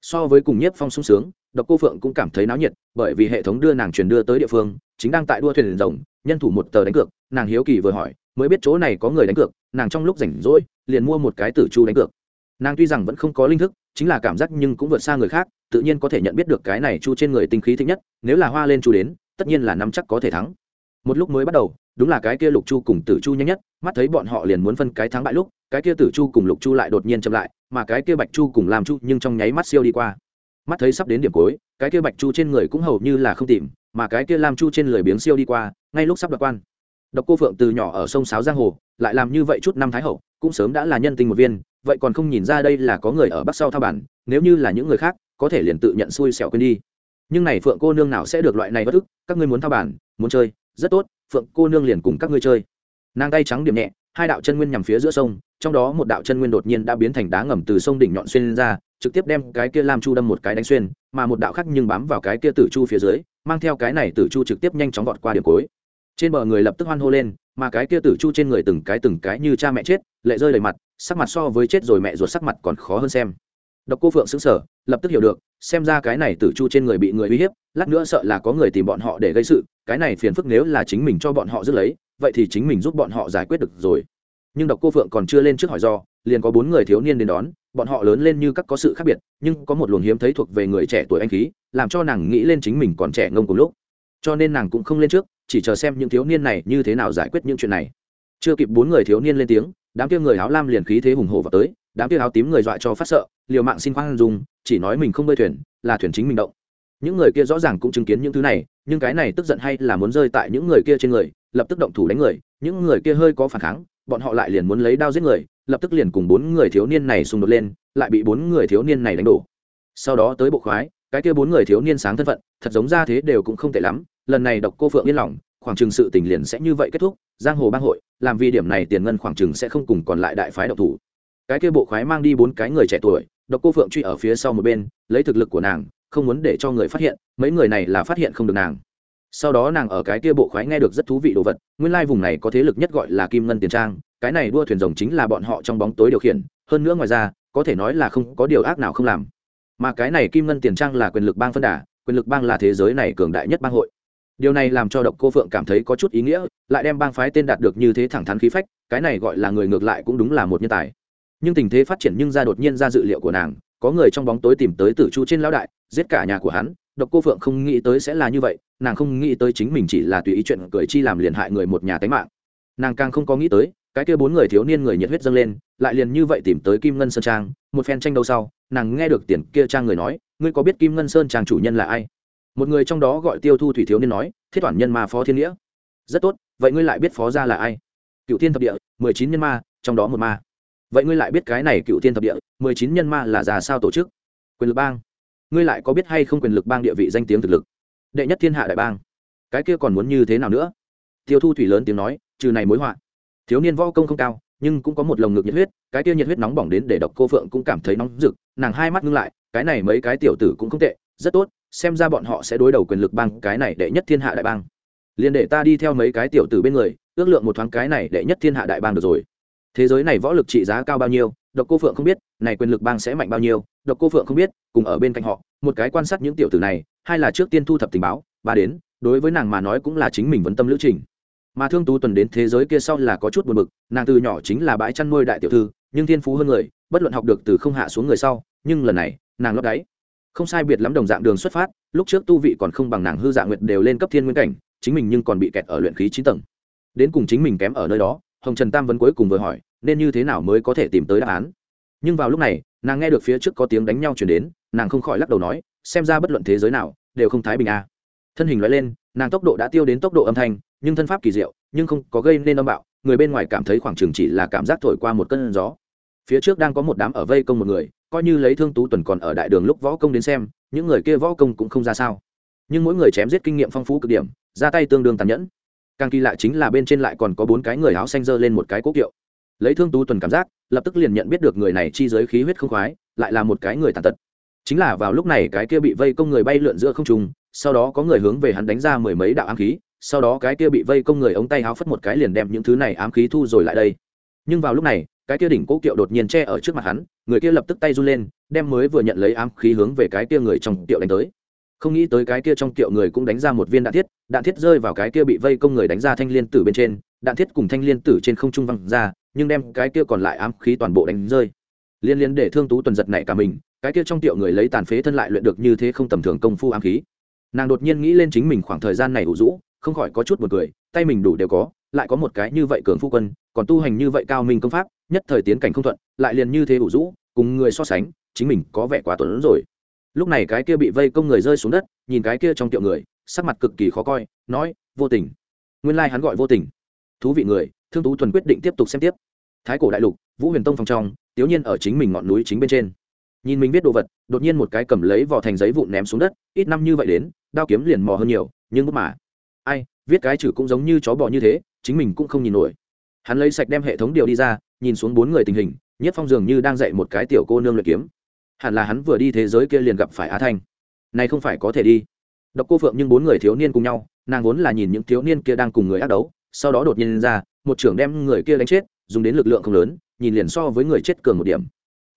So với cùng nhiếp phong sung sướng, độc cô phượng cũng cảm thấy náo nhiệt, bởi vì hệ thống đưa nàng truyền đưa tới địa phương, chính đang tại đua thuyền rồng, nhân thủ một tờ đánh cược, nàng hiếu kỳ vừa hỏi mới biết chỗ này có người đánh cược, nàng trong lúc rảnh rỗi, liền mua một cái tử chu đánh cược. Nàng tuy rằng vẫn không có linh thức, chính là cảm giác nhưng cũng vượt xa người khác, tự nhiên có thể nhận biết được cái này chu trên người tinh khí thích nhất, nếu là hoa lên chu đến, tất nhiên là nắm chắc có thể thắng. Một lúc mới bắt đầu, đúng là cái kia lục chu cùng tử chu nhanh nhất, mắt thấy bọn họ liền muốn phân cái thắng bại lúc, cái kia tử chu cùng lục chu lại đột nhiên chậm lại, mà cái kia bạch chu cùng làm chu nhưng trong nháy mắt siêu đi qua. Mắt thấy sắp đến điểm cuối, cái kia bạch chu trên người cũng hầu như là không tìm, mà cái kia làm chu trên lười biếng siêu đi qua, ngay lúc sắp đoạt quan độc cô phượng từ nhỏ ở sông sáo giang hồ, lại làm như vậy chút năm thái hậu, cũng sớm đã là nhân tình một viên, vậy còn không nhìn ra đây là có người ở bắc sau thao bản, nếu như là những người khác, có thể liền tự nhận xui xẻo quên đi. Nhưng này phượng cô nương nào sẽ được loại này bất ức, các ngươi muốn thao bản, muốn chơi, rất tốt, phượng cô nương liền cùng các ngươi chơi. Nàng tay trắng điểm nhẹ, hai đạo chân nguyên nhằm phía giữa sông, trong đó một đạo chân nguyên đột nhiên đã biến thành đá ngầm từ sông đỉnh nhọn xuyên ra, trực tiếp đem cái kia lam chu đâm một cái đánh xuyên, mà một đạo khác nhưng bám vào cái kia tử chu phía dưới, mang theo cái này tử chu trực tiếp nhanh chóng vọt qua điểm cuối trên bờ người lập tức hoan hô lên, mà cái kia tử chu trên người từng cái từng cái như cha mẹ chết, lệ rơi đầy mặt, sắc mặt so với chết rồi mẹ ruột sắc mặt còn khó hơn xem. Độc cô phượng xứng sở lập tức hiểu được, xem ra cái này tử chu trên người bị người uy hiếp, lát nữa sợ là có người tìm bọn họ để gây sự, cái này phiền phức nếu là chính mình cho bọn họ giữ lấy, vậy thì chính mình giúp bọn họ giải quyết được rồi. Nhưng độc cô phượng còn chưa lên trước hỏi do, liền có bốn người thiếu niên đến đón, bọn họ lớn lên như các có sự khác biệt, nhưng có một luồng hiếm thấy thuộc về người trẻ tuổi anh khí, làm cho nàng nghĩ lên chính mình còn trẻ ngông cùng lúc. Cho nên nàng cũng không lên trước chỉ chờ xem những thiếu niên này như thế nào giải quyết những chuyện này. Chưa kịp bốn người thiếu niên lên tiếng, đám kia người áo lam liền khí thế hùng hổ vào tới, đám kia áo tím người dọa cho phát sợ, liều mạng xin khoan dùng chỉ nói mình không bơi thuyền, là thuyền chính mình động. Những người kia rõ ràng cũng chứng kiến những thứ này, nhưng cái này tức giận hay là muốn rơi tại những người kia trên người, lập tức động thủ đánh người, những người kia hơi có phản kháng, bọn họ lại liền muốn lấy đao giết người, lập tức liền cùng bốn người thiếu niên này xung đột lên, lại bị bốn người thiếu niên này đánh đổ. Sau đó tới bộ khoái, cái kia bốn người thiếu niên sáng thân phận, thật giống ra thế đều cũng không tệ lắm lần này độc cô phượng yên lòng, khoảng chừng sự tình liền sẽ như vậy kết thúc, giang hồ bang hội, làm vì điểm này tiền ngân khoảng chừng sẽ không cùng còn lại đại phái độc thủ. Cái kia bộ khoái mang đi bốn cái người trẻ tuổi, độc cô phượng truy ở phía sau một bên, lấy thực lực của nàng, không muốn để cho người phát hiện, mấy người này là phát hiện không được nàng. Sau đó nàng ở cái kia bộ khoái nghe được rất thú vị đồ vật, nguyên lai vùng này có thế lực nhất gọi là kim ngân tiền trang, cái này đua thuyền rồng chính là bọn họ trong bóng tối điều khiển, hơn nữa ngoài ra, có thể nói là không có điều ác nào không làm. Mà cái này kim ngân tiền trang là quyền lực bang phân đà, quyền lực bang là thế giới này cường đại nhất bang hội điều này làm cho độc cô phượng cảm thấy có chút ý nghĩa, lại đem bang phái tên đạt được như thế thẳng thắn khí phách, cái này gọi là người ngược lại cũng đúng là một nhân tài. Nhưng tình thế phát triển nhưng ra đột nhiên ra dự liệu của nàng, có người trong bóng tối tìm tới tử chu trên lão đại, giết cả nhà của hắn, độc cô phượng không nghĩ tới sẽ là như vậy, nàng không nghĩ tới chính mình chỉ là tùy ý chuyện cười chi làm liền hại người một nhà tánh mạng. Nàng càng không có nghĩ tới, cái kia bốn người thiếu niên người nhiệt huyết dâng lên, lại liền như vậy tìm tới kim ngân sơn trang, một phen tranh đấu sau, nàng nghe được tiền kia trang người nói, ngươi có biết kim ngân sơn trang chủ nhân là ai? Một người trong đó gọi tiêu thu thủy thiếu niên nói, thiết toản nhân ma phó thiên nghĩa. Rất tốt, vậy ngươi lại biết phó gia là ai? Cựu thiên thập địa, mười chín nhân ma, trong đó một ma. Vậy ngươi lại biết cái này cựu thiên thập địa, mười chín nhân ma là già sao tổ chức? Quyền lực bang. Ngươi lại có biết hay không quyền lực bang địa vị danh tiếng thực lực? Đệ nhất thiên hạ đại bang. Cái kia còn muốn như thế nào nữa? Tiêu thu thủy lớn tiếng nói, trừ này mối họa. Thiếu niên võ công không cao, nhưng cũng có một lồng ngực nhiệt huyết, cái kia nhiệt huyết nóng bỏng đến để độc cô phượng cũng cảm thấy nóng rực, nàng hai mắt ngưng lại, cái này mấy cái tiểu tử cũng không tệ, rất tốt xem ra bọn họ sẽ đối đầu quyền lực bang, cái này đệ nhất thiên hạ đại bang. Liền để ta đi theo mấy cái tiểu tử bên người, ước lượng một thoáng cái này đệ nhất thiên hạ đại bang được rồi. Thế giới này võ lực trị giá cao bao nhiêu, độc cô phượng không biết, này quyền lực bang sẽ mạnh bao nhiêu, độc cô phượng không biết, cùng ở bên cạnh họ, một cái quan sát những tiểu tử này, hai là trước tiên thu thập tình báo, ba đến, đối với nàng mà nói cũng là chính mình vấn tâm lữ trình. Mà thương tú tuần đến thế giới kia sau là có chút buồn bực, nàng từ nhỏ chính là bãi chăn nuôi đại tiểu thư, nhưng thiên phú hơn người, bất luận học được từ không hạ xuống người sau, nhưng lần này, nàng lót đáy không sai biệt lắm đồng dạng đường xuất phát, lúc trước tu vị còn không bằng nàng hư dạng nguyệt đều lên cấp thiên nguyên cảnh, chính mình nhưng còn bị kẹt ở luyện khí chín tầng. Đến cùng chính mình kém ở nơi đó, hồng trần tam vấn cuối cùng vừa hỏi, nên như thế nào mới có thể tìm tới đáp án? Nhưng vào lúc này, nàng nghe được phía trước có tiếng đánh nhau chuyển đến, nàng không khỏi lắc đầu nói, xem ra bất luận thế giới nào, đều không thái bình a thân hình loại lên, nàng tốc độ đã tiêu đến tốc độ âm thanh, nhưng thân pháp kỳ diệu, nhưng không có gây nên âm bạo, người bên ngoài cảm thấy khoảng chừng chỉ là cảm giác thổi qua một cơn gió. Phía trước đang có một đám ở vây công một người coi như lấy thương tú tuần còn ở đại đường lúc võ công đến xem, những người kia võ công cũng không ra sao. Nhưng mỗi người chém giết kinh nghiệm phong phú cực điểm, ra tay tương đương tàn nhẫn. Càng kỳ lạ chính là bên trên lại còn có bốn cái người áo xanh dơ lên một cái cố kiệu. Lấy thương tú tuần cảm giác, lập tức liền nhận biết được người này chi giới khí huyết không khoái, lại là một cái người tàn tật. Chính là vào lúc này cái kia bị vây công người bay lượn giữa không trung, sau đó có người hướng về hắn đánh ra mười mấy đạo ám khí, sau đó cái kia bị vây công người ống tay áo phất một cái liền đem những thứ này ám khí thu rồi lại đây. Nhưng vào lúc này cái kia đỉnh cố kiệu đột nhiên che ở trước mặt hắn, người kia lập tức tay run lên, đem mới vừa nhận lấy ám khí hướng về cái kia người trong kiệu đánh tới. Không nghĩ tới cái kia trong kiệu người cũng đánh ra một viên đạn thiết đạn thiết rơi vào cái kia bị vây công người đánh ra thanh liên tử bên trên, đạn thiết cùng thanh liên tử trên không trung văng ra, nhưng đem cái kia còn lại ám khí toàn bộ đánh rơi. Liên liên để thương tú tuần giật này cả mình, cái kia trong tiệu người lấy tàn phế thân lại luyện được như thế không tầm thường công phu ám khí. Nàng đột nhiên nghĩ lên chính mình khoảng thời gian này ủ rũ, không khỏi có chút một cười, tay mình đủ đều có, lại có một cái như vậy cường phu quân, còn tu hành như vậy cao minh công pháp nhất thời tiến cảnh không thuận, lại liền như thế ủ rũ, cùng người so sánh, chính mình có vẻ quá tuấn rồi. Lúc này cái kia bị vây công người rơi xuống đất, nhìn cái kia trong tiệu người, sắc mặt cực kỳ khó coi, nói, vô tình. Nguyên lai hắn gọi vô tình. Thú vị người, thương tú thuần quyết định tiếp tục xem tiếp. Thái cổ đại lục, vũ huyền tông phòng trong tiểu nhiên ở chính mình ngọn núi chính bên trên. Nhìn mình viết đồ vật, đột nhiên một cái cầm lấy vỏ thành giấy vụn ném xuống đất, ít năm như vậy đến, đao kiếm liền mò hơn nhiều, nhưng bút mà, ai, viết cái chữ cũng giống như chó bò như thế, chính mình cũng không nhìn nổi hắn lấy sạch đem hệ thống điều đi ra, nhìn xuống bốn người tình hình, nhất phong dường như đang dạy một cái tiểu cô nương luyện kiếm. Hẳn là hắn vừa đi thế giới kia liền gặp phải á thanh. Này không phải có thể đi. Độc cô phượng nhưng bốn người thiếu niên cùng nhau, nàng vốn là nhìn những thiếu niên kia đang cùng người ác đấu, sau đó đột nhiên ra, một trưởng đem người kia đánh chết, dùng đến lực lượng không lớn, nhìn liền so với người chết cường một điểm.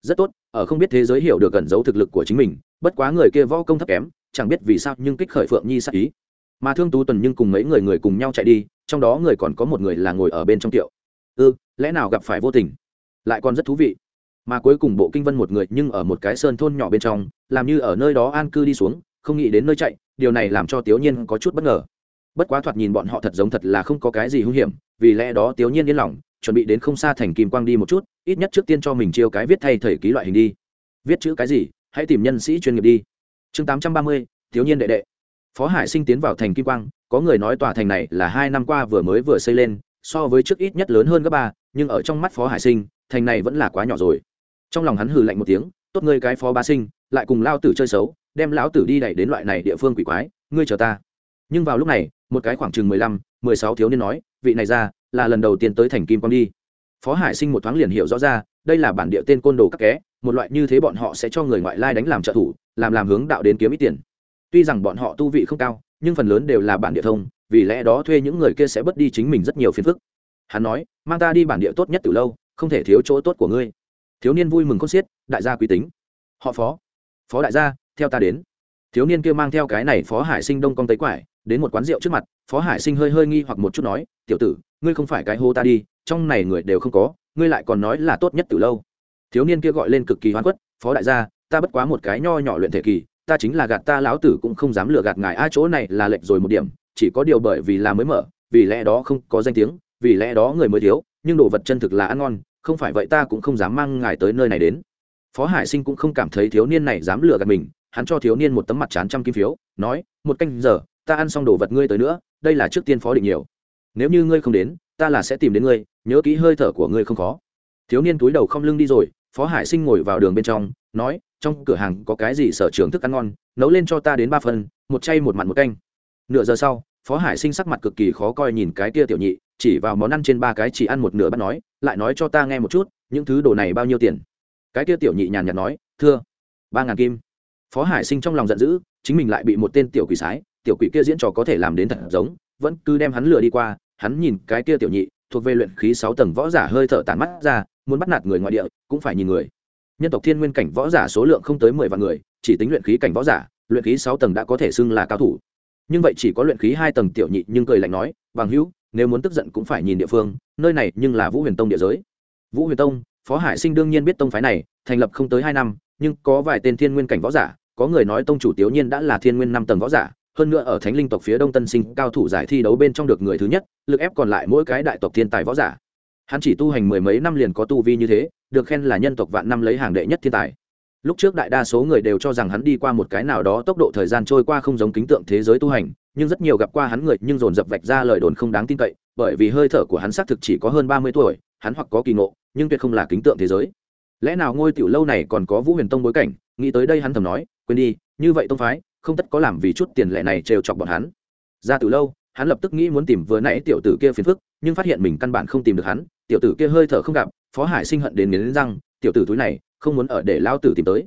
Rất tốt, ở không biết thế giới hiểu được gần giấu thực lực của chính mình, bất quá người kia võ công thấp kém, chẳng biết vì sao nhưng kích khởi phượng nhi sát ý. Mà thương tú tuần nhưng cùng mấy người người cùng nhau chạy đi, trong đó người còn có một người là ngồi ở bên trong tiệu ư ừ, lẽ nào gặp phải vô tình? Lại còn rất thú vị. Mà cuối cùng bộ kinh vân một người nhưng ở một cái sơn thôn nhỏ bên trong làm như ở nơi đó an cư đi xuống không nghĩ đến nơi chạy điều này làm cho tiểu nhiên có chút bất ngờ. Bất quá thoạt nhìn bọn họ thật giống thật là không có cái gì hung hiểm vì lẽ đó tiểu nhiên yên lòng chuẩn bị đến không xa thành kim quang đi một chút ít nhất trước tiên cho mình chiêu cái viết thay thầy ký loại hình đi. Viết chữ cái gì hãy tìm nhân sĩ chuyên nghiệp đi. Chương tám trăm ba mươi thiếu nhiên đệ đệ. Phó hải sinh tiến vào thành kim quang có người nói tòa thành này là hai năm qua vừa mới vừa xây lên so với trước ít nhất lớn hơn gấp ba, nhưng ở trong mắt phó hải sinh, thành này vẫn là quá nhỏ rồi. Trong lòng hắn hừ lạnh một tiếng, tốt ngươi cái phó ba sinh, lại cùng lao tử chơi xấu, đem lão tử đi đẩy đến loại này địa phương quỷ quái, ngươi chờ ta. Nhưng vào lúc này, một cái khoảng chừng mười lăm, mười sáu thiếu niên nói, vị này ra, là lần đầu tiên tới thành kim quang đi. Phó hải sinh một thoáng liền hiểu rõ ra, đây là bản địa tên côn đồ các ké một loại như thế bọn họ sẽ cho người ngoại lai đánh làm trợ thủ, làm làm hướng đạo đến kiếm ít tiền. Tuy rằng bọn họ tu vị không cao, nhưng phần lớn đều là bản địa thông vì lẽ đó thuê những người kia sẽ bớt đi chính mình rất nhiều phiền phức. Hắn nói, mang ta đi bản địa tốt nhất từ lâu, không thể thiếu chỗ tốt của ngươi. Thiếu niên vui mừng con xiết, đại gia quý tính. Họ phó. Phó đại gia, theo ta đến. Thiếu niên kia mang theo cái này phó hải sinh đông con tấy quải, đến một quán rượu trước mặt, phó hải sinh hơi hơi nghi hoặc một chút nói, tiểu tử, ngươi không phải cái hô ta đi, trong này người đều không có, ngươi lại còn nói là tốt nhất từ lâu. Thiếu niên kia gọi lên cực kỳ hoan quất phó đại gia, ta bất quá một cái nho nhỏ luyện thể kỳ, ta chính là gạt ta lão tử cũng không dám lừa gạt ngài, a, chỗ này là lệch rồi một điểm chỉ có điều bởi vì là mới mở, vì lẽ đó không có danh tiếng, vì lẽ đó người mới thiếu, nhưng đồ vật chân thực là ăn ngon, không phải vậy ta cũng không dám mang ngài tới nơi này đến. Phó hải sinh cũng không cảm thấy thiếu niên này dám lừa gạt mình, hắn cho thiếu niên một tấm mặt chán trăm kim phiếu, nói, một canh giờ, ta ăn xong đồ vật ngươi tới nữa, đây là trước tiên phó định nhiều. Nếu như ngươi không đến, ta là sẽ tìm đến ngươi, nhớ kỹ hơi thở của ngươi không khó. Thiếu niên túi đầu không lưng đi rồi, phó hải sinh ngồi vào đường bên trong, nói, trong cửa hàng có cái gì sở trường thức ăn ngon, nấu lên cho ta đến ba phần, một chay một mặn một canh nửa giờ sau, phó hải sinh sắc mặt cực kỳ khó coi nhìn cái kia tiểu nhị, chỉ vào món ăn trên ba cái chỉ ăn một nửa bắt nói, lại nói cho ta nghe một chút, những thứ đồ này bao nhiêu tiền? Cái kia tiểu nhị nhàn nhạt nói, thưa, ba ngàn kim. Phó hải sinh trong lòng giận dữ, chính mình lại bị một tên tiểu quỷ sái, tiểu quỷ kia diễn trò có thể làm đến thật giống, vẫn cứ đem hắn lừa đi qua, hắn nhìn cái kia tiểu nhị, thuộc về luyện khí sáu tầng võ giả hơi thở tàn mắt ra, muốn bắt nạt người ngoại địa, cũng phải nhìn người. Nhân tộc thiên nguyên cảnh võ giả số lượng không tới mười vạn người, chỉ tính luyện khí cảnh võ giả, luyện khí sáu tầng đã có thể xưng là cao thủ nhưng vậy chỉ có luyện khí hai tầng tiểu nhị nhưng cười lạnh nói, bằng hữu, nếu muốn tức giận cũng phải nhìn địa phương, nơi này nhưng là vũ huyền tông địa giới. Vũ huyền tông, phó hải sinh đương nhiên biết tông phái này, thành lập không tới hai năm, nhưng có vài tên thiên nguyên cảnh võ giả, có người nói tông chủ tiểu nhiên đã là thiên nguyên năm tầng võ giả, hơn nữa ở thánh linh tộc phía đông tân sinh cao thủ giải thi đấu bên trong được người thứ nhất, lực ép còn lại mỗi cái đại tộc thiên tài võ giả. Hắn chỉ tu hành mười mấy năm liền có tu vi như thế, được khen là nhân tộc vạn năm lấy hàng đệ nhất thiên tài lúc trước đại đa số người đều cho rằng hắn đi qua một cái nào đó tốc độ thời gian trôi qua không giống kính tượng thế giới tu hành, nhưng rất nhiều gặp qua hắn người nhưng dồn dập vạch ra lời đồn không đáng tin cậy, bởi vì hơi thở của hắn xác thực chỉ có hơn ba mươi tuổi, hắn hoặc có kỳ ngộ, nhưng tuyệt không là kính tượng thế giới. Lẽ nào ngôi tiểu lâu này còn có vũ huyền tông bối cảnh? Nghĩ tới đây hắn thầm nói, quên đi, như vậy tông phái, không tất có làm vì chút tiền lệ này trêu chọc bọn hắn. Ra từ lâu, hắn lập tức nghĩ muốn tìm vừa nãy tiểu tử kia phiền phức, nhưng phát hiện mình căn bản không tìm được hắn, tiểu tử kia hơi thở không gặp, phó hải sinh hận đến nghiến răng, tiểu tử túi này không muốn ở để lao tử tìm tới.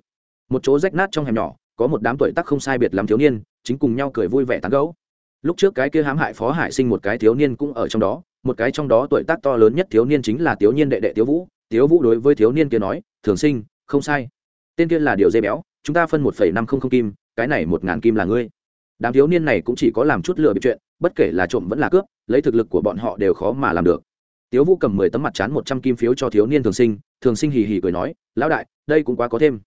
Một chỗ rách nát trong hẻm nhỏ, có một đám tuổi tác không sai biệt lắm thiếu niên, chính cùng nhau cười vui vẻ tán gẫu. Lúc trước cái kia hãm hại phó hải sinh một cái thiếu niên cũng ở trong đó, một cái trong đó tuổi tác to lớn nhất thiếu niên chính là thiếu niên đệ đệ tiếu vũ. Tiếu vũ đối với thiếu niên kia nói, thường sinh, không sai. Tên kia là điều dây béo, chúng ta phân một phẩy năm không không kim, cái này một ngàn kim là ngươi. Đám thiếu niên này cũng chỉ có làm chút lừa bị chuyện, bất kể là trộm vẫn là cướp, lấy thực lực của bọn họ đều khó mà làm được tiếu vũ cầm mười tấm mặt chán một trăm kim phiếu cho thiếu niên thường sinh thường sinh hì hì cười nói, lão đại, đây cũng quá có thêm.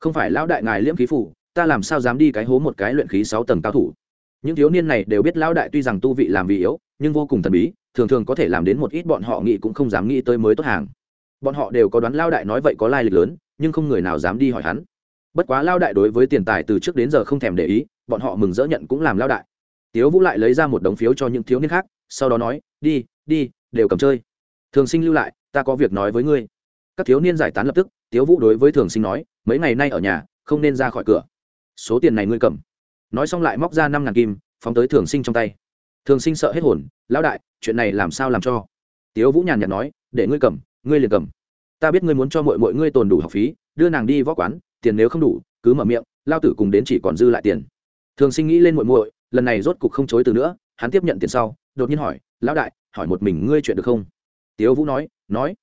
Không phải lão đại ngài liễm khí phủ, ta làm sao dám đi cái hố một cái luyện khí sáu tầng cao thủ? Những thiếu niên này đều biết lão đại tuy rằng tu vị làm vì yếu, nhưng vô cùng thần bí, thường thường có thể làm đến một ít bọn họ nghĩ cũng không dám nghĩ tới mới tốt hàng. Bọn họ đều có đoán lao đại nói vậy có lai lịch lớn, nhưng không người nào dám đi hỏi hắn. Bất quá lao đại đối với tiền tài từ trước đến giờ không thèm để ý, bọn họ mừng dỡ nhận cũng làm lao đại. Tiếu vũ lại lấy ra một đống phiếu cho những thiếu niên khác, sau đó nói, đi đi, đều cầm chơi thường sinh lưu lại, ta có việc nói với ngươi. Các thiếu niên giải tán lập tức, tiếu vũ đối với thường sinh nói, mấy ngày nay ở nhà, không nên ra khỏi cửa. Số tiền này ngươi cầm. Nói xong lại móc ra năm ngàn kim, phóng tới thường sinh trong tay. Thường sinh sợ hết hồn, lão đại, chuyện này làm sao làm cho? Tiếu vũ nhàn nhạt nói, để ngươi cầm, ngươi liền cầm. Ta biết ngươi muốn cho mọi mọi ngươi tồn đủ học phí, đưa nàng đi võ quán, tiền nếu không đủ, cứ mở miệng, lao tử cùng đến chỉ còn dư lại tiền. Thường sinh nghĩ lên muội muội, lần này rốt cục không chối từ nữa, hắn tiếp nhận tiền sau, đột nhiên hỏi, lão đại, hỏi một mình ngươi chuyện được không? Tiếu vũ nói nói,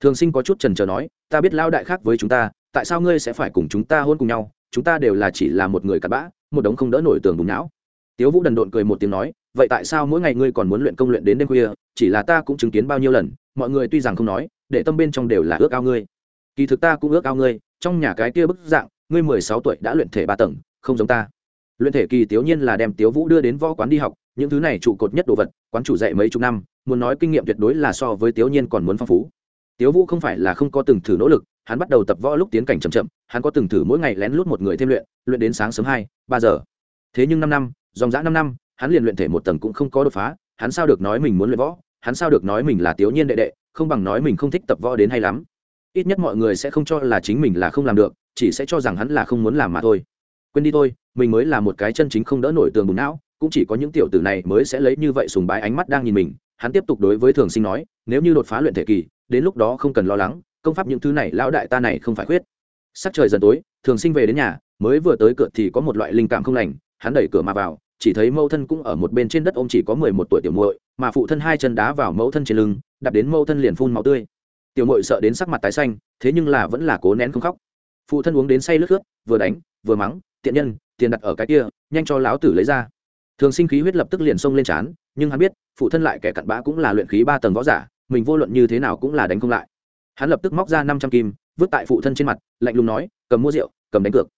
thường sinh có chút trần trờ nói, ta biết lão đại khác với chúng ta, tại sao ngươi sẽ phải cùng chúng ta hôn cùng nhau? Chúng ta đều là chỉ là một người cặn bã, một đống không đỡ nổi tường bùng não. Tiếu vũ đần độn cười một tiếng nói, vậy tại sao mỗi ngày ngươi còn muốn luyện công luyện đến đêm khuya, chỉ là ta cũng chứng kiến bao nhiêu lần, mọi người tuy rằng không nói, để tâm bên trong đều là ước ao ngươi. Kỳ thực ta cũng ước ao ngươi, trong nhà cái kia bức dạng, ngươi mười sáu tuổi đã luyện thể ba tầng, không giống ta. Luyện thể kỳ tiểu nhiên là đem tiếu vũ đưa đến võ quán đi học, những thứ này trụ cột nhất đồ vật, quán chủ dạy mấy chục năm muốn nói kinh nghiệm tuyệt đối là so với Tiếu nhiên còn muốn phong phú. Tiếu vũ không phải là không có từng thử nỗ lực, hắn bắt đầu tập võ lúc tiến cảnh chậm chậm, hắn có từng thử mỗi ngày lén lút một người thêm luyện luyện đến sáng sớm hai, ba giờ. Thế nhưng năm năm, dòng dã năm năm, hắn liền luyện thể một tầng cũng không có đột phá, hắn sao được nói mình muốn luyện võ, hắn sao được nói mình là Tiếu nhiên đệ đệ, không bằng nói mình không thích tập võ đến hay lắm. Ít nhất mọi người sẽ không cho là chính mình là không làm được, chỉ sẽ cho rằng hắn là không muốn làm mà thôi. Quên đi thôi, mình mới là một cái chân chính không đỡ nổi tường bùn não, cũng chỉ có những tiểu tử này mới sẽ lấy như vậy sùng bái ánh mắt đang nhìn mình hắn tiếp tục đối với thường sinh nói, nếu như đột phá luyện thể kỳ, đến lúc đó không cần lo lắng, công pháp những thứ này lão đại ta này không phải khuyết. Sắc trời dần tối, thường sinh về đến nhà, mới vừa tới cửa thì có một loại linh cảm không lành, hắn đẩy cửa mà vào, chỉ thấy mẫu thân cũng ở một bên trên đất ôm chỉ có mười một tuổi tiểu muội, mà phụ thân hai chân đá vào mẫu thân trên lưng, đạp đến mẫu thân liền phun máu tươi. Tiểu muội sợ đến sắc mặt tái xanh, thế nhưng là vẫn là cố nén không khóc. Phụ thân uống đến say lướt khướt vừa đánh, vừa mắng, tiện nhân, tiền đặt ở cái kia, nhanh cho lão tử lấy ra. Thường sinh khí huyết lập tức liền xông lên trán nhưng hắn biết, phụ thân lại kẻ cặn bã cũng là luyện khí ba tầng võ giả, mình vô luận như thế nào cũng là đánh không lại. Hắn lập tức móc ra năm trăm kim, vứt tại phụ thân trên mặt, lạnh lùng nói, cầm mua rượu, cầm đánh cược.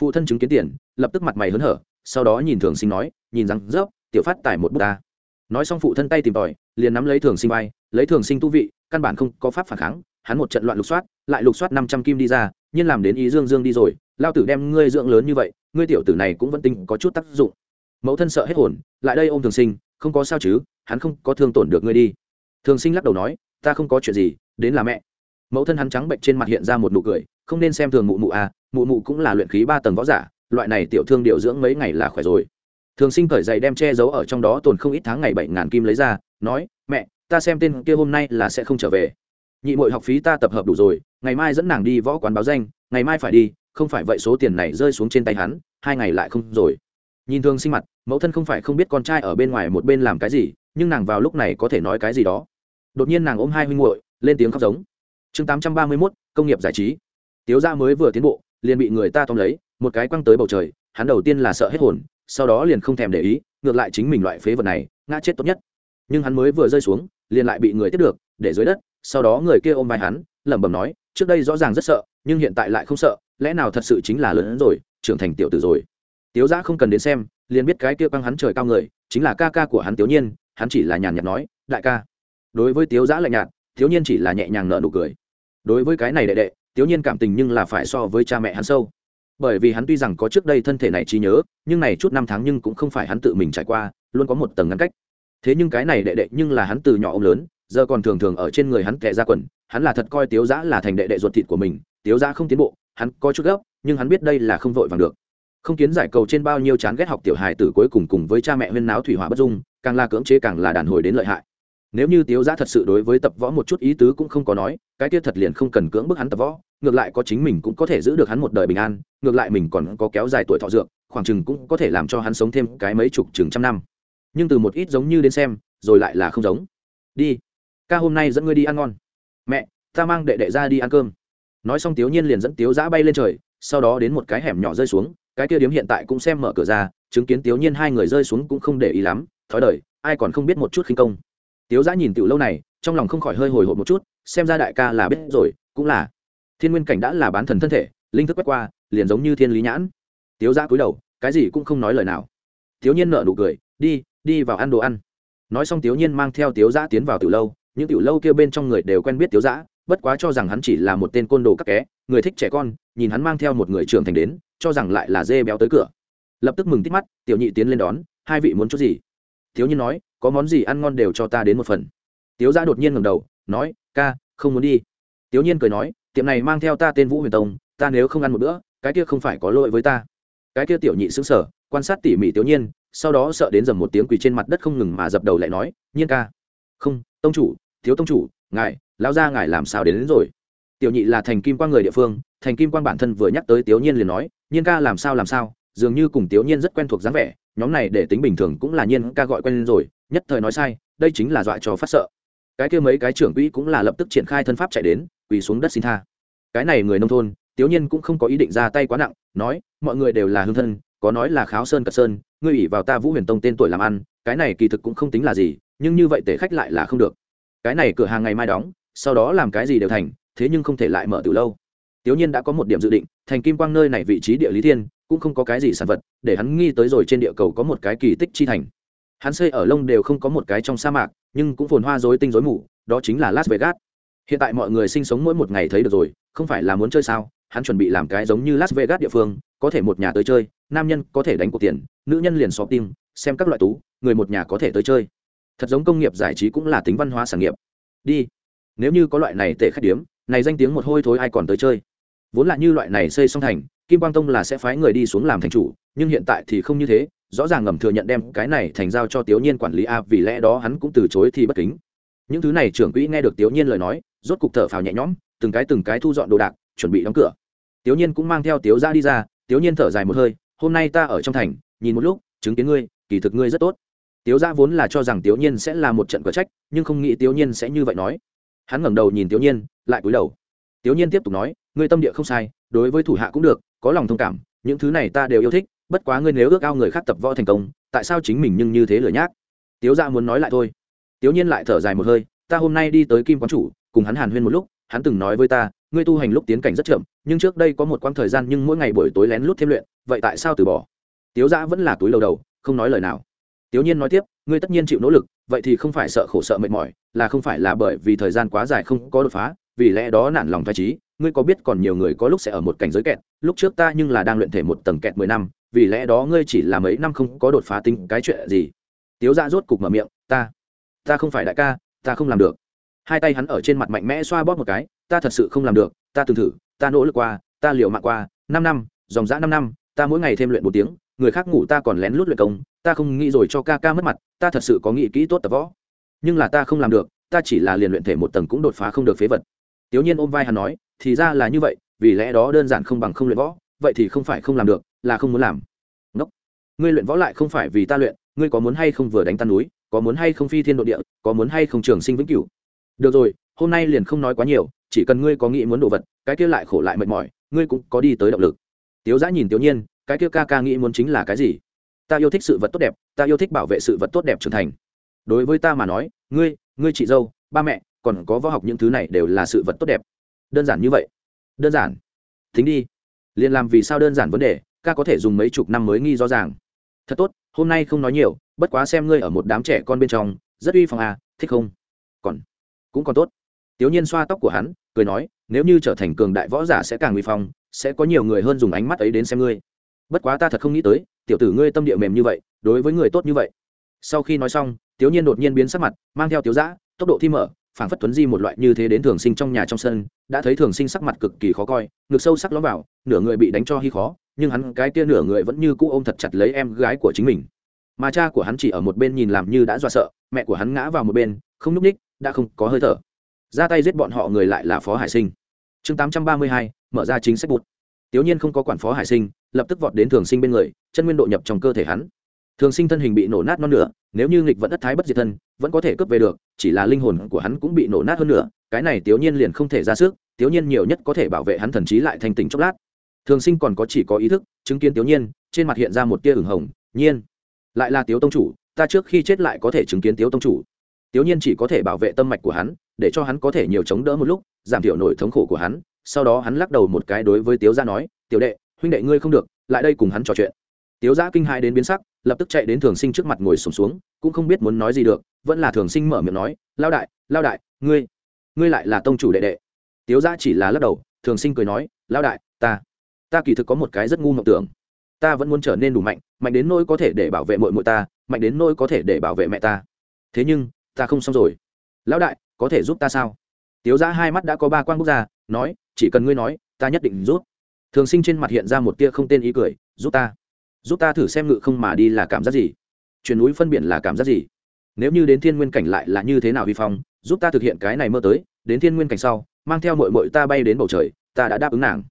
Phụ thân chứng kiến tiền, lập tức mặt mày hớn hở, sau đó nhìn thường sinh nói, nhìn rằng, rớp, tiểu phát tải một bút ta. Nói xong phụ thân tay tìm tòi, liền nắm lấy thường sinh vai, lấy thường sinh tu vị, căn bản không có pháp phản kháng, hắn một trận loạn lục soát, lại lục soát năm trăm kim đi ra, nhưng làm đến ý dương dương đi rồi, lao tử đem ngươi dưỡng lớn như vậy, ngươi tiểu tử này cũng vẫn tinh có chút tác dụng. Mẫu thân sợ hết hồn, lại đây ô m thường sinh không có sao chứ, hắn không có thương tổn được ngươi đi. Thường sinh lắc đầu nói, ta không có chuyện gì, đến là mẹ. Mẫu thân hắn trắng bệnh trên mặt hiện ra một nụ cười, không nên xem thường mụ mụ à mụ mụ cũng là luyện khí ba tầng võ giả, loại này tiểu thương điều dưỡng mấy ngày là khỏe rồi. Thường sinh cởi giày đem che giấu ở trong đó tồn không ít tháng ngày bảy ngàn kim lấy ra, nói, mẹ, ta xem tên kia hôm nay là sẽ không trở về. Nhị mội học phí ta tập hợp đủ rồi, ngày mai dẫn nàng đi võ quán báo danh, ngày mai phải đi, không phải vậy số tiền này rơi xuống trên tay hắn, hai ngày lại không rồi nhìn thường sinh mặt, mẫu thân không phải không biết con trai ở bên ngoài một bên làm cái gì, nhưng nàng vào lúc này có thể nói cái gì đó. Đột nhiên nàng ôm hai huynh muội, lên tiếng khóc giống. Chương tám trăm ba mươi mốt, công nghiệp giải trí. Tiếu gia mới vừa tiến bộ, liền bị người ta tóm lấy, một cái quăng tới bầu trời, hắn đầu tiên là sợ hết hồn, sau đó liền không thèm để ý, ngược lại chính mình loại phế vật này, ngã chết tốt nhất. Nhưng hắn mới vừa rơi xuống, liền lại bị người tiếp được, để dưới đất, sau đó người kia ôm vai hắn, lẩm bẩm nói, trước đây rõ ràng rất sợ, nhưng hiện tại lại không sợ, lẽ nào thật sự chính là lớn hơn rồi, trưởng thành tiểu tử rồi? Tiếu giã không cần đến xem, liền biết cái kia băng hắn trời cao người, chính là ca ca của hắn tiểu nhiên, hắn chỉ là nhàn nhạt nói, đại ca. Đối với tiếu giã lạnh nhạt thiếu nhiên chỉ là nhẹ nhàng nở nụ cười. Đối với cái này đệ đệ thiếu nhiên cảm tình nhưng là phải so với cha mẹ hắn sâu. Bởi vì hắn tuy rằng có trước đây thân thể này trí nhớ, nhưng này chút năm tháng nhưng cũng không phải hắn tự mình trải qua, luôn có một tầng ngăn cách. Thế nhưng cái này đệ đệ nhưng là hắn từ nhỏ ông lớn, giờ còn thường thường ở trên người hắn tệ ra quần, hắn là thật coi tiếu giã là thành đệ đệ ruột thịt của mình, tiếu giã không tiến bộ, hắn có chút gấp, nhưng hắn biết đây là không vội vàng được không kiến giải cầu trên bao nhiêu chán ghét học tiểu hài tử cuối cùng cùng với cha mẹ huyên náo thủy hỏa bất dung, càng là cưỡng chế càng là đàn hồi đến lợi hại. Nếu như tiếu giã thật sự đối với tập võ một chút ý tứ cũng không có nói, cái kia thật liền không cần cưỡng bức hắn tập võ, ngược lại có chính mình cũng có thể giữ được hắn một đời bình an, ngược lại mình còn có kéo dài tuổi thọ dược, khoảng chừng cũng có thể làm cho hắn sống thêm cái mấy chục chừng trăm năm. Nhưng từ một ít giống như đến xem, rồi lại là không giống. Đi, ca hôm nay dẫn ngươi đi ăn ngon. Mẹ, ta mang đệ đệ ra đi ăn cơm. Nói xong tiếu nhiên liền dẫn tiếu giã bay lên trời, sau đó đến một cái hẻm nhỏ rơi xuống cái kia điếm hiện tại cũng xem mở cửa ra, chứng kiến tiểu nhiên hai người rơi xuống cũng không để ý lắm, thói đời, ai còn không biết một chút khinh công. Tiếu giã nhìn tiểu lâu này, trong lòng không khỏi hơi hồi hộp một chút, xem ra đại ca là biết rồi, cũng là. Thiên nguyên cảnh đã là bán thần thân thể, linh thức quét qua, liền giống như thiên lý nhãn. Tiếu giã cúi đầu, cái gì cũng không nói lời nào. Thiếu nhiên nợ nụ cười, đi đi vào ăn đồ ăn. Nói xong thiếu nhiên mang theo tiếu giã tiến vào tiểu lâu, những tiểu lâu kia bên trong người đều quen biết tiếu giã bất quá cho rằng hắn chỉ là một tên côn đồ các ké, người thích trẻ con, nhìn hắn mang theo một người trưởng thành đến, cho rằng lại là dê béo tới cửa. Lập tức mừng tít mắt, tiểu nhị tiến lên đón, hai vị muốn chút gì? Thiếu nhiên nói, có món gì ăn ngon đều cho ta đến một phần. Tiếu gia đột nhiên ngầm đầu, nói, ca, không muốn đi. Tiếu nhiên cười nói, tiệm này mang theo ta tên vũ huyền tông, ta nếu không ăn một bữa, cái kia không phải có lỗi với ta. Cái kia tiểu nhị xứng sở quan sát tỉ mỉ tiểu nhiên, sau đó sợ đến dầm một tiếng quỳ trên mặt đất không ngừng mà dập đầu lại nói, nhiên ca. Không, tông chủ thiếu tông chủ ngài lão gia ngài làm sao đến, đến rồi? Tiểu nhị là thành kim quan người địa phương thành kim quan bản thân vừa nhắc tới tiểu nhiên liền nói nhiên ca làm sao làm sao? Dường như cùng tiểu nhiên rất quen thuộc dáng vẻ nhóm này để tính bình thường cũng là nhiên ca gọi quen lên rồi nhất thời nói sai đây chính là dọa cho phát sợ. Cái kia mấy cái trưởng quỹ cũng là lập tức triển khai thân pháp chạy đến quỳ xuống đất xin tha. Cái này người nông thôn tiểu nhiên cũng không có ý định ra tay quá nặng nói mọi người đều là hương thân có nói là kháo sơn cật sơn ngươi ủy vào ta vũ huyền tông tên tuổi làm ăn cái này kỳ thực cũng không tính là gì nhưng như vậy tể khách lại là không được cái này cửa hàng ngày mai đóng, sau đó làm cái gì đều thành, thế nhưng không thể lại mở từ lâu. Tiểu nhiên đã có một điểm dự định, thành kim quang nơi này vị trí địa lý thiên, cũng không có cái gì sản vật, để hắn nghi tới rồi trên địa cầu có một cái kỳ tích chi thành. Hắn xây ở lông đều không có một cái trong sa mạc, nhưng cũng phồn hoa dối tinh dối mù, đó chính là las vegas. Hiện tại mọi người sinh sống mỗi một ngày thấy được rồi, không phải là muốn chơi sao, hắn chuẩn bị làm cái giống như las vegas địa phương, có thể một nhà tới chơi, nam nhân có thể đánh cuộc tiền, nữ nhân liền xóp tim, xem các loại tú, người một nhà có thể tới chơi thật giống công nghiệp giải trí cũng là tính văn hóa sản nghiệp. Đi, nếu như có loại này tệ khách điếm, này danh tiếng một hôi thối ai còn tới chơi. Vốn là như loại này xây xong thành, kim quang tông là sẽ phái người đi xuống làm thành chủ, nhưng hiện tại thì không như thế, rõ ràng ngầm thừa nhận đem cái này thành giao cho tiểu nhiên quản lý a, vì lẽ đó hắn cũng từ chối thì bất kính. Những thứ này trưởng quỹ nghe được tiểu nhiên lời nói, rốt cục thở phào nhẹ nhõm, từng cái từng cái thu dọn đồ đạc, chuẩn bị đóng cửa. Tiểu nhiên cũng mang theo tiểu ra đi ra tiểu nhiên thở dài một hơi, hôm nay ta ở trong thành, nhìn một lúc, chứng kiến ngươi, kỳ thực ngươi rất tốt tiếu gia vốn là cho rằng tiểu nhiên sẽ là một trận cờ trách, nhưng không nghĩ tiểu nhiên sẽ như vậy nói. Hắn ngẩng đầu nhìn tiểu nhiên, lại cúi đầu. Tiểu nhiên tiếp tục nói, ngươi tâm địa không sai, đối với thủ hạ cũng được, có lòng thông cảm, những thứ này ta đều yêu thích, bất quá ngươi nếu ước ao người khác tập võ thành công, tại sao chính mình nhưng như thế lừa nhác? Tiếu gia muốn nói lại thôi. Tiếu nhiên lại thở dài một hơi, ta hôm nay đi tới kim quán chủ, cùng hắn hàn huyên một lúc, hắn từng nói với ta, ngươi tu hành lúc tiến cảnh rất chậm, nhưng trước đây có một quãng thời gian nhưng mỗi ngày buổi tối lén lút thêm luyện, vậy tại sao từ bỏ? Tiếu giã vẫn là túi lầu đầu, không nói lời nào tiếu nhiên nói tiếp, ngươi tất nhiên chịu nỗ lực, vậy thì không phải sợ khổ sợ mệt mỏi, là không phải là bởi vì thời gian quá dài không có đột phá, vì lẽ đó nản lòng phách trí ngươi có biết còn nhiều người có lúc sẽ ở một cảnh giới kẹt, lúc trước ta nhưng là đang luyện thể một tầng kẹt mười năm, vì lẽ đó ngươi chỉ là mấy năm không có đột phá tính cái chuyện gì? Tiếu Dạ rốt cục mở miệng, ta ta không phải đại ca, ta không làm được. Hai tay hắn ở trên mặt mạnh mẽ xoa bóp một cái, ta thật sự không làm được, ta từng thử, ta nỗ lực qua, ta liều mạng qua, năm năm, dòng dã năm năm, ta mỗi ngày thêm luyện một tiếng, người khác ngủ ta còn lén lút luyện công ta không nghĩ rồi cho ca ca mất mặt, ta thật sự có nghĩ kỹ tốt tập võ. Nhưng là ta không làm được, ta chỉ là liền luyện thể một tầng cũng đột phá không được phế vật. Tiểu nhiên ôm vai hắn nói, thì ra là như vậy, vì lẽ đó đơn giản không bằng không luyện võ, vậy thì không phải không làm được, là không muốn làm. Ngốc. Ngươi luyện võ lại không phải vì ta luyện, ngươi có muốn hay không vừa đánh tan núi, có muốn hay không phi thiên độ địa, có muốn hay không trường sinh vĩnh cửu. Được rồi, hôm nay liền không nói quá nhiều, chỉ cần ngươi có nghĩ muốn đồ vật, cái kia lại khổ lại mệt mỏi, ngươi cũng có đi tới động lực. Tiếu giã nhìn tiểu nhiên, cái kia ca ca nghĩ muốn chính là cái gì? Ta yêu thích sự vật tốt đẹp, ta yêu thích bảo vệ sự vật tốt đẹp trưởng thành. Đối với ta mà nói, ngươi ngươi chị dâu, ba mẹ, còn có võ học những thứ này đều là sự vật tốt đẹp. Đơn giản như vậy. Đơn giản. Thính đi. Liền làm vì sao đơn giản vấn đề, ca có thể dùng mấy chục năm mới nghi rõ ràng. Thật tốt, hôm nay không nói nhiều, bất quá xem ngươi ở một đám trẻ con bên trong, rất uy phong à thích không? Còn, cũng còn tốt. Tiểu nhiên xoa tóc của hắn, cười nói, nếu như trở thành cường đại võ giả sẽ càng uy phong, sẽ có nhiều người hơn dùng ánh mắt ấy đến xem ngươi bất quá ta thật không nghĩ tới, tiểu tử ngươi tâm địa mềm như vậy, đối với người tốt như vậy. Sau khi nói xong tiểu nhiên đột nhiên biến sắc mặt, mang theo tiểu giã tốc độ thi mở, phảng phất tuấn di một loại như thế đến thường sinh trong nhà trong sân, đã thấy thường sinh sắc mặt cực kỳ khó coi, ngực sâu sắc lõm vào, nửa người bị đánh cho hy khó, nhưng hắn cái tia nửa người vẫn như cũ ôm thật chặt lấy em gái của chính mình. Mà cha của hắn chỉ ở một bên nhìn làm như đã do sợ, mẹ của hắn ngã vào một bên, không núp ních, đã không có hơi thở. Ra tay giết bọn họ người lại là phó hải sinh. Chương tám trăm ba mươi hai, mở ra chính sách bụt tiểu nhiên không có quản phó hải sinh, lập tức vọt đến thường sinh bên người, chân nguyên độ nhập trong cơ thể hắn. Thường sinh thân hình bị nổ nát non nửa, nếu như nghịch vẫn đất thái bất diệt thân, vẫn có thể cướp về được, chỉ là linh hồn của hắn cũng bị nổ nát hơn nữa cái này tiểu nhiên liền không thể ra sức tiểu nhiên nhiều nhất có thể bảo vệ hắn thần trí lại thanh tỉnh chốc lát. Thường sinh còn có chỉ có ý thức, chứng kiến tiểu nhiên, trên mặt hiện ra một tia ửng hồng, nhiên, lại là Tiểu tông chủ, ta trước khi chết lại có thể chứng kiến Tiểu tông chủ. Tiểu nhiên chỉ có thể bảo vệ tâm mạch của hắn, để cho hắn có thể nhiều chống đỡ một lúc, giảm thiểu nỗi thống khổ của hắn sau đó hắn lắc đầu một cái đối với tiếu gia nói tiểu đệ huynh đệ ngươi không được lại đây cùng hắn trò chuyện. Tiếu gia kinh hai đến biến sắc lập tức chạy đến thường sinh trước mặt ngồi sùng xuống, xuống cũng không biết muốn nói gì được vẫn là thường sinh mở miệng nói lao đại lao đại ngươi ngươi lại là tông chủ đệ đệ. Tiếu gia chỉ là lắc đầu thường sinh cười nói lao đại ta ta kỳ thực có một cái rất ngu mộng tưởng. Ta vẫn muốn trở nên đủ mạnh mạnh đến nỗi có thể để bảo vệ mội mội ta mạnh đến nỗi có thể để bảo vệ mẹ ta. Thế nhưng ta không xong rồi. Lão đại có thể giúp ta sao? Tiếu giã hai mắt đã có ba quan quốc gia nói, chỉ cần ngươi nói, ta nhất định giúp thường sinh trên mặt hiện ra một tia không tên ý cười giúp ta. Giúp ta thử xem ngự không mà đi là cảm giác gì? Chuyển núi phân biển là cảm giác gì? Nếu như đến thiên nguyên cảnh lại là như thế nào vi phong, giúp ta thực hiện cái này mơ tới, đến thiên nguyên cảnh sau, mang theo mội mội ta bay đến bầu trời, ta đã đáp ứng nàng.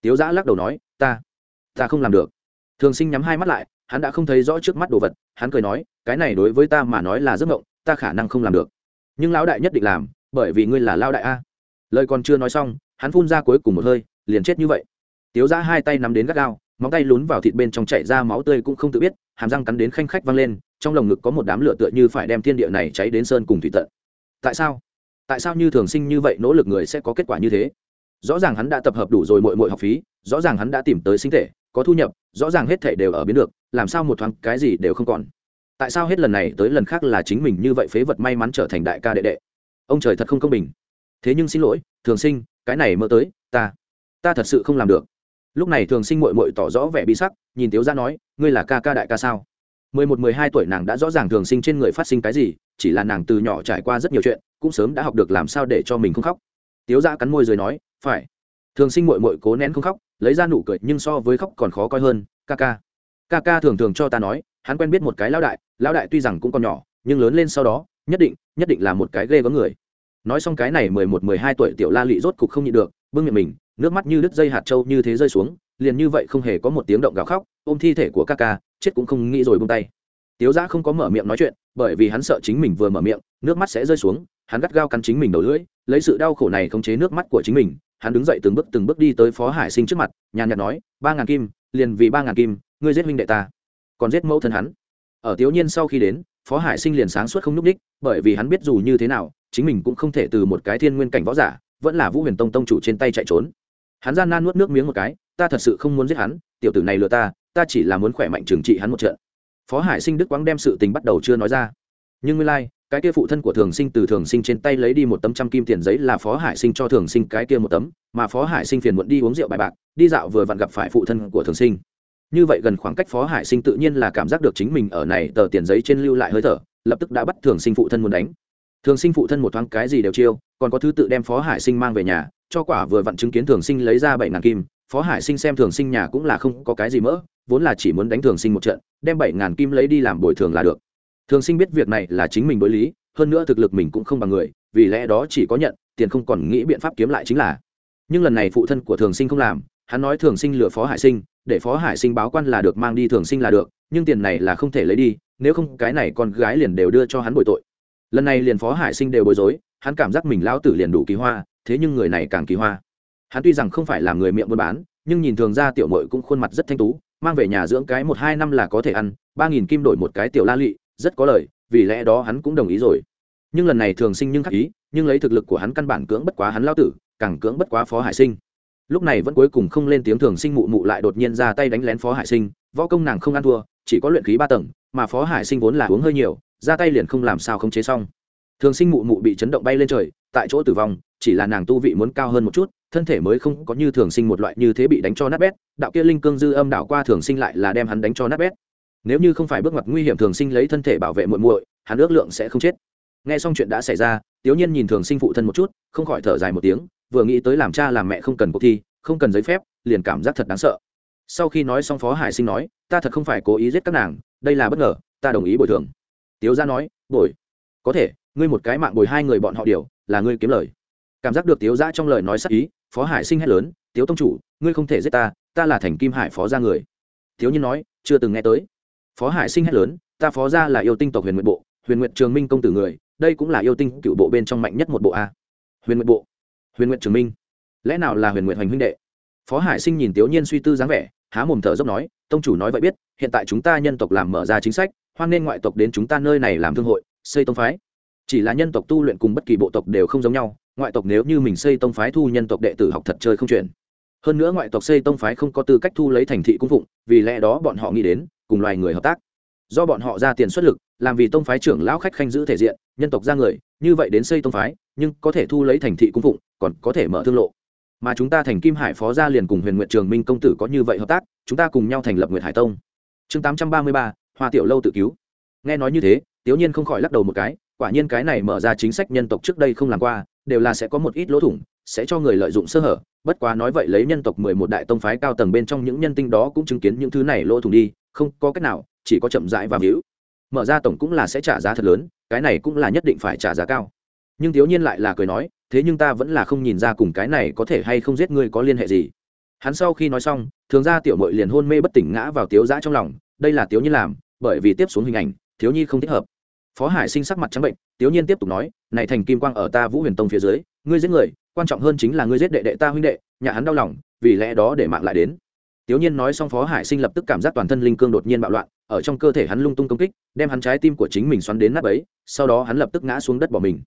Tiếu giã lắc đầu nói, ta ta không làm được. Thường sinh nhắm hai mắt lại, hắn đã không thấy rõ trước mắt đồ vật, hắn cười nói, cái này đối với ta mà nói là giấc mộng, ta khả năng không làm được. Nhưng lão đại nhất định làm bởi vì ngươi là lao đại a. Lời còn chưa nói xong, hắn phun ra cuối cùng một hơi, liền chết như vậy. Tiếu giã hai tay nắm đến gắt gao, móng tay lún vào thịt bên trong chảy ra máu tươi cũng không tự biết, hàm răng cắn đến khanh khách văng lên, trong lồng ngực có một đám lửa tựa như phải đem thiên địa này cháy đến sơn cùng thủy tận. Tại sao? Tại sao như thường sinh như vậy nỗ lực người sẽ có kết quả như thế? Rõ ràng hắn đã tập hợp đủ rồi mọi mọi học phí, rõ ràng hắn đã tìm tới sinh thể, có thu nhập, rõ ràng hết thể đều ở biến được, làm sao một thoáng cái gì đều không còn. Tại sao hết lần này tới lần khác là chính mình như vậy phế vật may mắn trở thành đại ca đệ đệ? Ông trời thật không công bình. Thế nhưng xin lỗi, thường sinh, cái này mơ tới, ta ta thật sự không làm được. Lúc này thường sinh mội mội tỏ rõ vẻ bi sắc, nhìn tiếu ra nói, ngươi là ca ca đại ca sao? Mười một, mười hai tuổi nàng đã rõ ràng thường sinh trên người phát sinh cái gì, chỉ là nàng từ nhỏ trải qua rất nhiều chuyện, cũng sớm đã học được làm sao để cho mình không khóc. Tiếu ra cắn môi rồi nói, phải. Thường sinh mội mội cố nén không khóc, lấy ra nụ cười, nhưng so với khóc còn khó coi hơn, ca ca. Ca ca thường thường cho ta nói, hắn quen biết một cái lão đại lão đại tuy rằng cũng còn nhỏ, nhưng lớn lên sau đó nhất định nhất định là một cái ghê có người. Nói xong cái này mười một, mười hai tuổi tiểu la lị rốt cục không nhịn được, bưng miệng mình, nước mắt như đứt dây hạt trâu như thế rơi xuống, liền như vậy không hề có một tiếng động gào khóc, ôm thi thể của ca ca, chết cũng không nghĩ rồi bung tay. Tiếu giã không có mở miệng nói chuyện, bởi vì hắn sợ chính mình vừa mở miệng, nước mắt sẽ rơi xuống, hắn gắt gao cắn chính mình đầu lưỡi, lấy sự đau khổ này khống chế nước mắt của chính mình, hắn đứng dậy từng bước từng bước đi tới phó hải sinh trước mặt, nhàn nhạt nói, ba ngàn kim, liền vì ba ngàn kim, ngươi giết huynh đệ ta. Còn giết mẫu thân hắn. Ở tiểu nhiên sau khi đến phó hải sinh liền sáng suốt không n ú c đích bởi vì hắn biết dù như thế nào chính mình cũng không thể từ một cái thiên nguyên cảnh võ giả vẫn là vũ huyền tông tông chủ trên tay chạy trốn. Hắn gian nan nuốt nước miếng một cái ta thật sự không muốn giết hắn tiểu tử này lừa ta ta chỉ là muốn khỏe mạnh trừng trị hắn một trận. Phó hải sinh đức quang đem sự tình bắt đầu chưa nói ra. Nhưng nguyên lai、like, cái kia phụ thân của thường sinh từ thường sinh trên tay lấy đi một tấm trăm kim tiền giấy là phó hải sinh cho thường sinh cái kia một tấm mà phó hải sinh phiền muộn đi uống rượu bài bạc đi dạo vừa vặn gặp phải phụ thân của thường sinh như vậy gần khoảng cách phó hải sinh tự nhiên là cảm giác được chính mình ở này tờ tiền giấy trên lưu lại hơi thở, lập tức đã bắt thường sinh phụ thân muốn đánh. Thường sinh phụ thân một thoáng cái gì đều chiêu, còn có thứ tự đem phó hải sinh mang về nhà, cho quả vừa vặn chứng kiến thường sinh lấy ra bảy ngàn kim. Phó hải sinh xem thường sinh nhà cũng là không có cái gì mỡ, vốn là chỉ muốn đánh thường sinh một trận, đem bảy ngàn kim lấy đi làm bồi thường là được. Thường sinh biết việc này là chính mình đối lý, hơn nữa thực lực mình cũng không bằng người, vì lẽ đó chỉ có nhận, tiền không còn nghĩ biện pháp kiếm lại chính là. Nhưng lần này phụ thân của thường sinh không làm hắn nói thường sinh lừa phó hải sinh, để phó hải sinh báo quan là được, mang đi thường sinh là được, nhưng tiền này là không thể lấy đi, nếu không cái này con gái liền đều đưa cho hắn bồi tội. Lần này liền phó hải sinh đều bối rối, hắn cảm giác mình lão tử liền đủ kỳ hoa, thế nhưng người này càng kỳ hoa. Hắn tuy rằng không phải là người miệng buôn bán, nhưng nhìn thường ra tiểu mội cũng khuôn mặt rất thanh tú, mang về nhà dưỡng cái một hai năm là có thể ăn, ba nghìn kim đổi một cái tiểu la lụy rất có lời, vì lẽ đó hắn cũng đồng ý rồi. Nhưng lần này thường sinh nhưng khắc ý, nhưng lấy thực lực của hắn căn bản cưỡng bất quá hắn lao tử, càng cưỡng bất quá phó hải sinh lúc này vẫn cuối cùng không lên tiếng thường sinh mụ mụ lại đột nhiên ra tay đánh lén phó hải sinh, võ công nàng không ăn thua, chỉ có luyện khí ba tầng, mà phó hải sinh vốn là uống hơi nhiều, ra tay liền không làm sao không chế xong. Thường sinh mụ mụ bị chấn động bay lên trời, tại chỗ tử vong, chỉ là nàng tu vị muốn cao hơn một chút, thân thể mới không có như thường sinh một loại như thế bị đánh cho nát bét, đạo kia linh cương dư âm đạo qua thường sinh lại là đem hắn đánh cho nát bét. Nếu như không phải bước ngoặt nguy hiểm thường sinh lấy thân thể bảo vệ muội muội, hắn ước lượng sẽ không chết. Nghe xong chuyện đã xảy ra tiểu nhiên nhìn thường sinh phụ thân một chút, không khỏi thở dài một tiếng vừa nghĩ tới làm cha làm mẹ không cần cuộc thi, không cần giấy phép, liền cảm giác thật đáng sợ. Sau khi nói xong phó hải sinh nói, ta thật không phải cố ý giết các nàng, đây là bất ngờ, ta đồng ý bồi thường. Tiếu gia nói, bồi. Có thể, ngươi một cái mạng bồi hai người bọn họ điều, là ngươi kiếm lời. Cảm giác được tiếu gia trong lời nói sắc ý, phó hải sinh hét lớn, tiếu tông chủ, ngươi không thể giết ta ta là thành kim hải phó gia người. Thiếu nhiên nói, chưa từng nghe tới. Phó hải sinh hét lớn, ta phó gia là yêu tinh tộc huyền nguyện bộ, huyền nguyện trường minh công tử người, đây cũng là yêu tinh cựu bộ bên trong mạnh nhất một bộ a. Huyền nguyện bộ huyền nguyện trường minh. Lẽ nào là huyền nguyện hoành huynh đệ? Phó hải sinh nhìn tiểu nhiên suy tư dáng vẻ, há mồm thở dốc nói, tông chủ nói vậy biết, hiện tại chúng ta nhân tộc làm mở ra chính sách, hoan nên ngoại tộc đến chúng ta nơi này làm thương hội, xây tông phái. Chỉ là nhân tộc tu luyện cùng bất kỳ bộ tộc đều không giống nhau, ngoại tộc nếu như mình xây tông phái thu nhân tộc đệ tử học thật chơi không chuyển. Hơn nữa ngoại tộc xây tông phái không có tư cách thu lấy thành thị cung phụng, vì lẽ đó bọn họ nghĩ đến, cùng loài người hợp tác do bọn họ ra tiền xuất lực, làm vì tông phái trưởng lão khách khanh giữ thể diện, nhân tộc ra người, như vậy đến xây tông phái, nhưng có thể thu lấy thành thị cung phụng, còn có thể mở thương lộ. Mà chúng ta thành kim hải phó gia liền cùng huyền nguyện trường minh công tử có như vậy hợp tác, chúng ta cùng nhau thành lập nguyện hải tông. Chương tám trăm ba mươi ba, hoa tiểu lâu tự cứu. Nghe nói như thế tiểu nhiên không khỏi lắc đầu một cái, quả nhiên cái này mở ra chính sách nhân tộc trước đây không làm qua, đều là sẽ có một ít lỗ thủng, sẽ cho người lợi dụng sơ hở, bất quá nói vậy lấy nhân tộc mười một đại tông phái cao tầng bên trong những nhân tinh đó cũng chứng kiến những thứ này lỗ thủng đi không có cách nào, chỉ có chậm rãi và hữu. Mở ra tổng cũng là sẽ trả giá thật lớn, cái này cũng là nhất định phải trả giá cao. Nhưng thiếu nhiên lại là cười nói, thế nhưng ta vẫn là không nhìn ra cùng cái này có thể hay không giết ngươi có liên hệ gì. Hắn sau khi nói xong, thường ra tiểu mội liền hôn mê bất tỉnh ngã vào tiếu giã trong lòng, đây là tiếu nhiên làm, bởi vì tiếp xuống hình ảnh, thiếu nhi không thích hợp. Phó hải sinh sắc mặt trắng bệnh, tiếu nhiên tiếp tục nói, này thành kim quang ở ta vũ huyền tông phía dưới, ngươi giết người, quan trọng hơn chính là ngươi giết đệ đệ ta huynh đệ, nhà hắn đau lòng, vì lẽ đó để mạng lại đến. Tiểu nhiên nói xong phó hải sinh lập tức cảm giác toàn thân linh cương đột nhiên bạo loạn ở trong cơ thể hắn lung tung công kích đem hắn trái tim của chính mình xoắn đến nát bấy, sau đó hắn lập tức ngã xuống đất bỏ mình.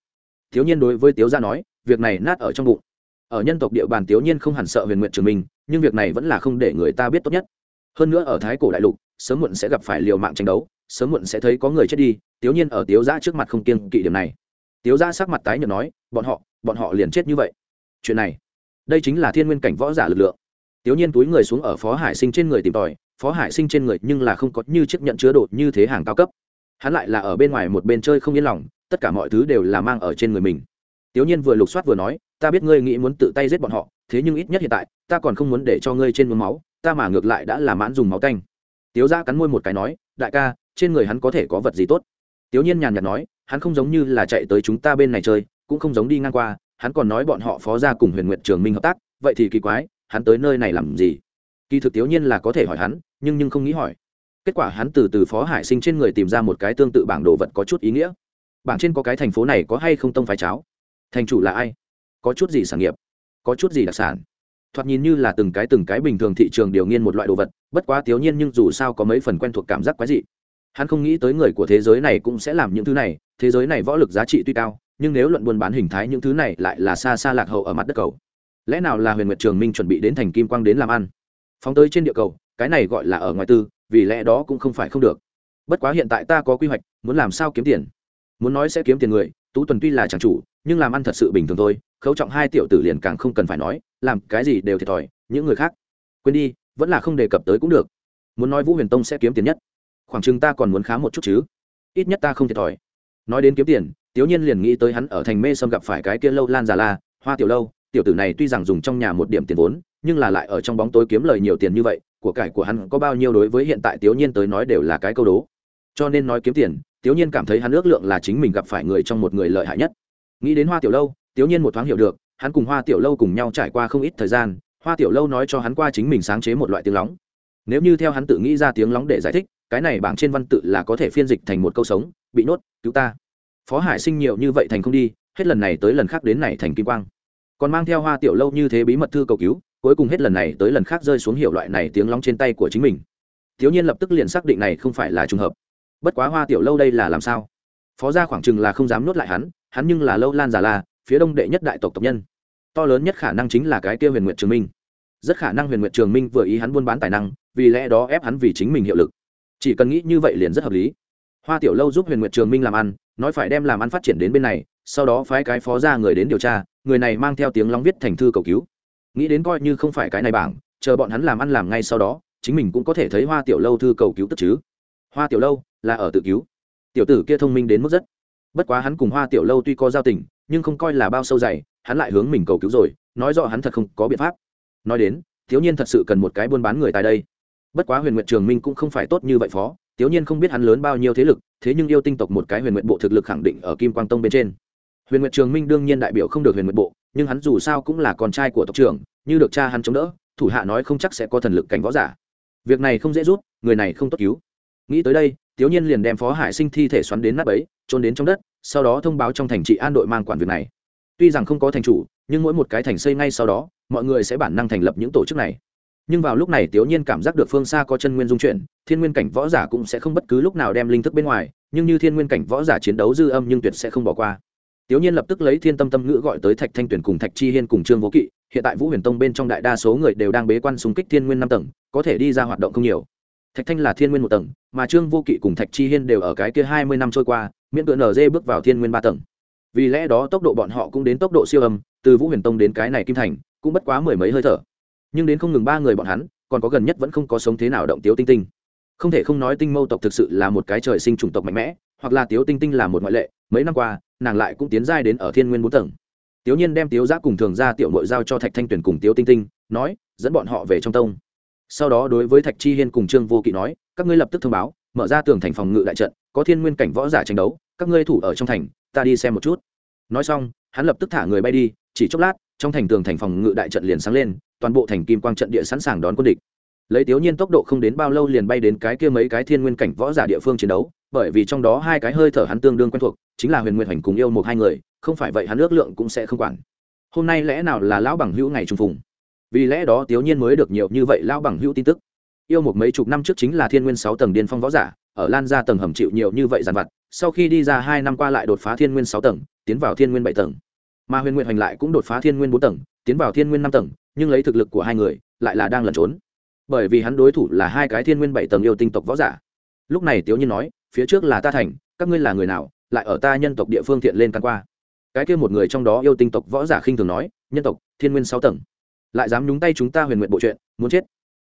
Tiểu nhiên đối với tiếu gia nói việc này nát ở trong bụng. Ở nhân tộc địa bàn Tiểu nhiên không hẳn sợ huyền nguyện trường mình nhưng việc này vẫn là không để người ta biết tốt nhất. Hơn nữa ở thái cổ đại lục sớm muộn sẽ gặp phải liều mạng tranh đấu sớm muộn sẽ thấy có người chết đi. Tiểu nhiên ở tiếu gia trước mặt không kiên kỵ điểm này. Tiếu gia sắc mặt tái nhợt nói bọn họ bọn họ liền chết như vậy. Chuyện này đây chính là thiên nguyên cảnh võ giả lực lượng. Tiểu nhiên túi người xuống ở phó hải sinh trên người tìm tòi, phó hải sinh trên người nhưng là không có như chiếc nhận chứa đồ như thế hàng cao cấp. Hắn lại là ở bên ngoài một bên chơi không yên lòng, tất cả mọi thứ đều là mang ở trên người mình. Tiểu nhiên vừa lục soát vừa nói, ta biết ngươi nghĩ muốn tự tay giết bọn họ, thế nhưng ít nhất hiện tại, ta còn không muốn để cho ngươi trên mướm máu, ta mà ngược lại đã là mãn dùng máu tanh. Tiếu Gia cắn môi một cái nói, đại ca, trên người hắn có thể có vật gì tốt? Tiểu nhiên nhàn nhạt nói, hắn không giống như là chạy tới chúng ta bên này chơi, cũng không giống đi ngang qua, hắn còn nói bọn họ phó gia cùng huyền Nguyệt trường minh hợp tác, vậy thì kỳ quái hắn tới nơi này làm gì? Kỳ thực tiểu nhiên là có thể hỏi hắn, nhưng nhưng không nghĩ hỏi. Kết quả hắn từ từ phó hải sinh trên người tìm ra một cái tương tự bảng đồ vật có chút ý nghĩa. Bảng trên có cái thành phố này có hay không tông phái cháo? Thành chủ là ai? Có chút gì sản nghiệp? Có chút gì đặc sản? Thoạt nhìn như là từng cái từng cái bình thường thị trường điều nghiên một loại đồ vật, bất quá thiếu nhiên nhưng dù sao có mấy phần quen thuộc cảm giác quái dị. Hắn không nghĩ tới người của thế giới này cũng sẽ làm những thứ này, thế giới này võ lực giá trị tuy cao, nhưng nếu luận buôn bán hình thái những thứ này lại là xa xa lạc hậu ở mặt đất cầu lẽ nào là huyền nguyệt trường minh chuẩn bị đến thành kim quang đến làm ăn? Phóng tới trên địa cầu, cái này gọi là ở ngoài tư, vì lẽ đó cũng không phải không được. Bất quá hiện tại ta có quy hoạch, muốn làm sao kiếm tiền? Muốn nói sẽ kiếm tiền người, tú tuần tuy là chàng chủ, nhưng làm ăn thật sự bình thường thôi, khấu trọng hai tiểu tử liền càng không cần phải nói, làm cái gì đều thiệt thòi, những người khác, quên đi, vẫn là không đề cập tới cũng được. Muốn nói vũ huyền tông sẽ kiếm tiền nhất, khoảng chừng ta còn muốn khá một chút chứ. Ít nhất ta không thiệt thòi. Nói đến kiếm tiền tiểu nhiên liền nghĩ tới hắn ở thành mê sâm gặp phải cái kia lâu lan già la, hoa tiểu lâu tiểu tử này tuy rằng dùng trong nhà một điểm tiền vốn, nhưng là lại ở trong bóng tối kiếm lời nhiều tiền như vậy, của cải của hắn có bao nhiêu đối với hiện tại tiểu nhiên tới nói đều là cái câu đố. Cho nên nói kiếm tiền tiểu nhiên cảm thấy hắn ước lượng là chính mình gặp phải người trong một người lợi hại nhất. Nghĩ đến hoa tiểu lâu tiểu nhiên một thoáng hiểu được, hắn cùng hoa tiểu lâu cùng nhau trải qua không ít thời gian, hoa tiểu lâu nói cho hắn qua chính mình sáng chế một loại tiếng lóng. Nếu như theo hắn tự nghĩ ra tiếng lóng để giải thích, cái này bảng trên văn tự là có thể phiên dịch thành một câu sống, bị nốt, cứu ta. Phó hải sinh nhiều như vậy thành không đi, hết lần này tới lần khác đến này thành kim quang còn mang theo hoa tiểu lâu như thế bí mật thư cầu cứu, cuối cùng hết lần này tới lần khác rơi xuống hiệu loại này tiếng lóng trên tay của chính mình. Thiếu nhiên lập tức liền xác định này không phải là trùng hợp. Bất quá hoa tiểu lâu đây là làm sao? Phó gia khoảng chừng là không dám nuốt lại hắn hắn nhưng là lâu lan giả la, phía đông đệ nhất đại tộc tộc nhân. To lớn nhất khả năng chính là cái kia huyền nguyện trường minh. Rất khả năng huyền nguyện trường minh vừa ý hắn buôn bán tài năng, vì lẽ đó ép hắn vì chính mình hiệu lực. Chỉ cần nghĩ như vậy liền rất hợp lý. Hoa tiểu lâu giúp huyền nguyện trường minh làm ăn, nói phải đem làm ăn phát triển đến bên này sau đó phái cái phó ra người đến điều tra, người này mang theo tiếng long viết thành thư cầu cứu. Nghĩ đến coi như không phải cái này bảng, chờ bọn hắn làm ăn làm ngay sau đó, chính mình cũng có thể thấy hoa tiểu lâu thư cầu cứu tức chứ. Hoa tiểu lâu là ở tự cứu. Tiểu tử kia thông minh đến mức rất. Bất quá hắn cùng hoa tiểu lâu tuy có giao tình, nhưng không coi là bao sâu dày, hắn lại hướng mình cầu cứu rồi, nói rõ hắn thật không có biện pháp. Nói đến, thiếu nhiên thật sự cần một cái buôn bán người tại đây. Bất quá huyền nguyện trường minh cũng không phải tốt như vậy phó, thiếu nhiên không biết hắn lớn bao nhiêu thế lực, thế nhưng yêu tinh tộc một cái huyền nguyện bộ thực lực khẳng định ở kim quang tông bên trên huyền Nguyệt trường minh đương nhiên đại biểu không được huyền Nguyệt bộ, nhưng hắn dù sao cũng là con trai của tộc trưởng, như được cha hắn chống đỡ, thủ hạ nói không chắc sẽ có thần lực cảnh võ giả. Việc này không dễ rút, người này không tốt cứu. Nghĩ tới đây, Tiếu nhiên liền đem phó hải sinh thi thể xoắn đến nắp ấy trôn đến trong đất, sau đó thông báo trong thành trị an đội mang quản việc này. Tuy rằng không có thành chủ, nhưng mỗi một cái thành xây ngay sau đó, mọi người sẽ bản năng thành lập những tổ chức này. Nhưng vào lúc này tiểu nhiên cảm giác được phương xa có chân nguyên dung chuyển, thiên nguyên cảnh võ giả cũng sẽ không bất cứ lúc nào đem linh thức bên ngoài, nhưng như thiên nguyên cảnh võ giả chiến đấu dư âm nhưng tuyệt sẽ không bỏ qua tiểu nhiên lập tức lấy thiên tâm tâm ngữ gọi tới thạch thanh tuyển cùng thạch chi hiên cùng trương vô kỵ. Hiện tại vũ huyền tông bên trong đại đa số người đều đang bế quan xung kích thiên nguyên năm tầng, có thể đi ra hoạt động không nhiều. Thạch thanh là thiên nguyên một tầng, mà trương vô kỵ cùng thạch chi hiên đều ở cái kia hai mươi năm trôi qua, miễn cưỡng nở dê bước vào thiên nguyên ba tầng. Vì lẽ đó tốc độ bọn họ cũng đến tốc độ siêu âm, từ vũ huyền tông đến cái này kim thành, cũng bất quá mười mấy hơi thở. Nhưng đến không ngừng ba người bọn hắn, còn có gần nhất vẫn không có sống thế nào động tiếu tinh tinh. Không thể không nói tinh mâu tộc thực sự là một cái trời sinh chủng tộc mạnh mẽ, hoặc là tiếu tinh tinh là một ngoại lệ, mấy năm qua nàng lại cũng tiến giai đến ở thiên nguyên bốn tầng. Tiểu nhiên đem tiếu giã cùng thường ra tiểu nội giao cho thạch thanh tuyển cùng tiếu tinh tinh, nói, dẫn bọn họ về trong tông. Sau đó đối với thạch chi hiên cùng trương vô kỵ nói, các ngươi lập tức thông báo, mở ra tường thành phòng ngự đại trận, có thiên nguyên cảnh võ giả tranh đấu, các ngươi thủ ở trong thành, ta đi xem một chút. Nói xong, hắn lập tức thả người bay đi, chỉ chốc lát, trong thành tường thành phòng ngự đại trận liền sáng lên, toàn bộ thành kim quang trận địa sẵn sàng đón quân địch lấy thiếu nhiên tốc độ không đến bao lâu liền bay đến cái kia mấy cái thiên nguyên cảnh võ giả địa phương chiến đấu, bởi vì trong đó hai cái hơi thở hắn tương đương quen thuộc, chính là huyền nguyệt hành cùng yêu một hai người, không phải vậy hắn ước lượng cũng sẽ không quản. Hôm nay lẽ nào là lão bằng hữu ngày trùng phùng? Vì lẽ đó thiếu nhiên mới được nhiều như vậy lão bằng hữu tin tức. Yêu một mấy chục năm trước chính là thiên nguyên sáu tầng điên phong võ giả, ở lan ra tầng hầm chịu nhiều như vậy dàn vặt, sau khi đi ra hai năm qua lại đột phá thiên nguyên sáu tầng, tiến vào thiên nguyên bảy tầng. Mà huyền nguyện hoành lại cũng đột phá thiên nguyên bốn tầng, tiến vào thiên nguyên năm tầng, nhưng lấy thực lực của hai người, lại là đang lẩn trốn bởi vì hắn đối thủ là hai cái thiên nguyên bảy tầng yêu tinh tộc võ giả. Lúc này tiếu nhiên nói, phía trước là ta thành, các ngươi là người nào, lại ở ta nhân tộc địa phương thiện lên căn qua. Cái kia một người trong đó yêu tinh tộc võ giả khinh thường nói, nhân tộc, thiên nguyên sáu tầng. Lại dám nhúng tay chúng ta huyền nguyện bộ chuyện, muốn chết.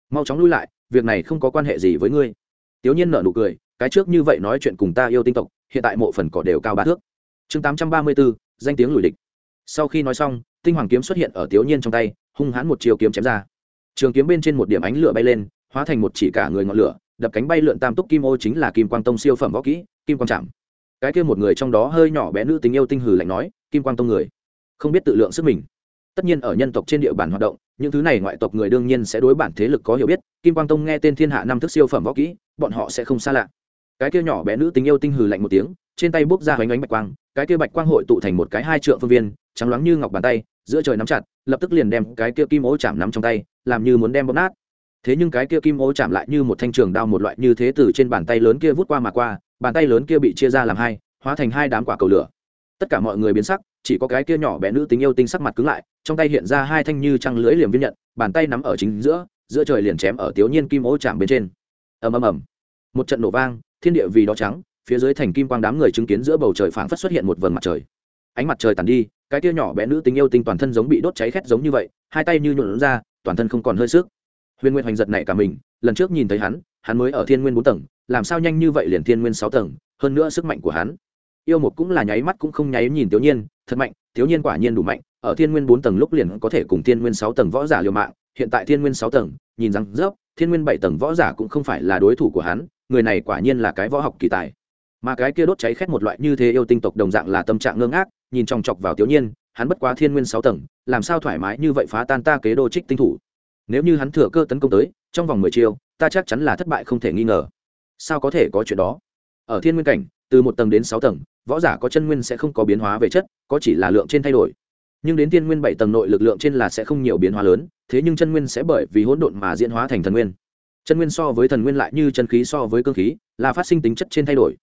Mau chóng lui lại, việc này không có quan hệ gì với ngươi. Tiếu nhiên nở nụ cười, cái trước như vậy nói chuyện cùng ta yêu tinh tộc, hiện tại mộ phần cỏ đều cao ba thước. Chương tám trăm ba mươi bốn danh tiếng lùi địch. Sau khi nói xong, tinh hoàng kiếm xuất hiện ở tiểu nhiên trong tay, hung hãn một chiều kiếm chém ra trường kiếm bên trên một điểm ánh lửa bay lên, hóa thành một chỉ cả người ngọn lửa, đập cánh bay lượn tam túc kim ô chính là kim quang tông siêu phẩm võ kỹ, kim quang chạm cái kia một người trong đó hơi nhỏ bé nữ tình yêu tinh hử lạnh nói, kim quang tông người, không biết tự lượng sức mình. Tất nhiên ở nhân tộc trên địa bàn hoạt động, những thứ này ngoại tộc người đương nhiên sẽ đối bản thế lực có hiểu biết, kim quang tông nghe tên thiên hạ năm thức siêu phẩm võ kỹ, bọn họ sẽ không xa lạ. Cái kia nhỏ bé nữ tình yêu tinh hừ lạnh một tiếng, trên tay bốc ra hoành ánh bạch quang, cái kia bạch quang hội tụ thành một cái hai trượng phương viên, trắng loáng như ngọc bàn tay giữa trời nắm chặt, lập tức liền đem cái kia kim ố chạm nắm trong tay, làm như muốn đem bóp nát. Thế nhưng cái kia kim ố chạm lại như một thanh trường đao một loại như thế từ trên bàn tay lớn kia vút qua mà qua, bàn tay lớn kia bị chia ra làm hai, hóa thành hai đám quả cầu lửa. Tất cả mọi người biến sắc, chỉ có cái kia nhỏ bé nữ tính yêu tinh sắc mặt cứng lại, trong tay hiện ra hai thanh như trăng lưỡi liềm viên nhận, bàn tay nắm ở chính giữa giữa trời liền chém ở tiểu nhiên kim ô chạm bên trên. Ầm ầm ầm. Một trận nổ vang, thiên địa vì đó trắng, phía dưới thành kim quang đám người chứng kiến giữa bầu trời phảng phất xuất hiện một vầng mặt trời. Ánh mặt trời tàn đi cái tia nhỏ bé nữ tình yêu tinh toàn thân giống bị đốt cháy khét giống như vậy, hai tay như nhuộn ra, toàn thân không còn hơi sức. Huyền nguyên hoành giật này cả mình, lần trước nhìn thấy hắn hắn mới ở thiên nguyên bốn tầng, làm sao nhanh như vậy liền thiên nguyên sáu tầng, hơn nữa sức mạnh của hắn. Yêu một cũng là nháy mắt cũng không nháy nhìn tiểu nhiên, thật mạnh tiểu nhiên quả nhiên đủ mạnh, ở thiên nguyên bốn tầng lúc liền có thể cùng thiên nguyên sáu tầng võ giả liều mạng, hiện tại thiên nguyên sáu tầng, nhìn rằng dốc thiên nguyên bảy tầng võ giả cũng không phải là đối thủ của hắn, người này quả nhiên là cái võ học kỳ tài. Mà cái kia đốt cháy khét một loại như thế yêu tinh tộc đồng dạng là tâm trạng ngơ ngác nhìn chòng chọc vào tiểu nhiên, hắn bất quá thiên nguyên sáu tầng, làm sao thoải mái như vậy phá tan ta kế đô trích tinh thủ? Nếu như hắn thừa cơ tấn công tới, trong vòng mười chiêu, ta chắc chắn là thất bại không thể nghi ngờ. Sao có thể có chuyện đó? Ở thiên nguyên cảnh, từ một tầng đến sáu tầng, võ giả có chân nguyên sẽ không có biến hóa về chất, có chỉ là lượng trên thay đổi. Nhưng đến thiên nguyên bảy tầng nội lực lượng trên là sẽ không nhiều biến hóa lớn, thế nhưng chân nguyên sẽ bởi vì hỗn độn mà diễn hóa thành thần nguyên. Chân nguyên so với thần nguyên lại như chân khí so với cơ khí, là phát sinh tính chất trên thay đổi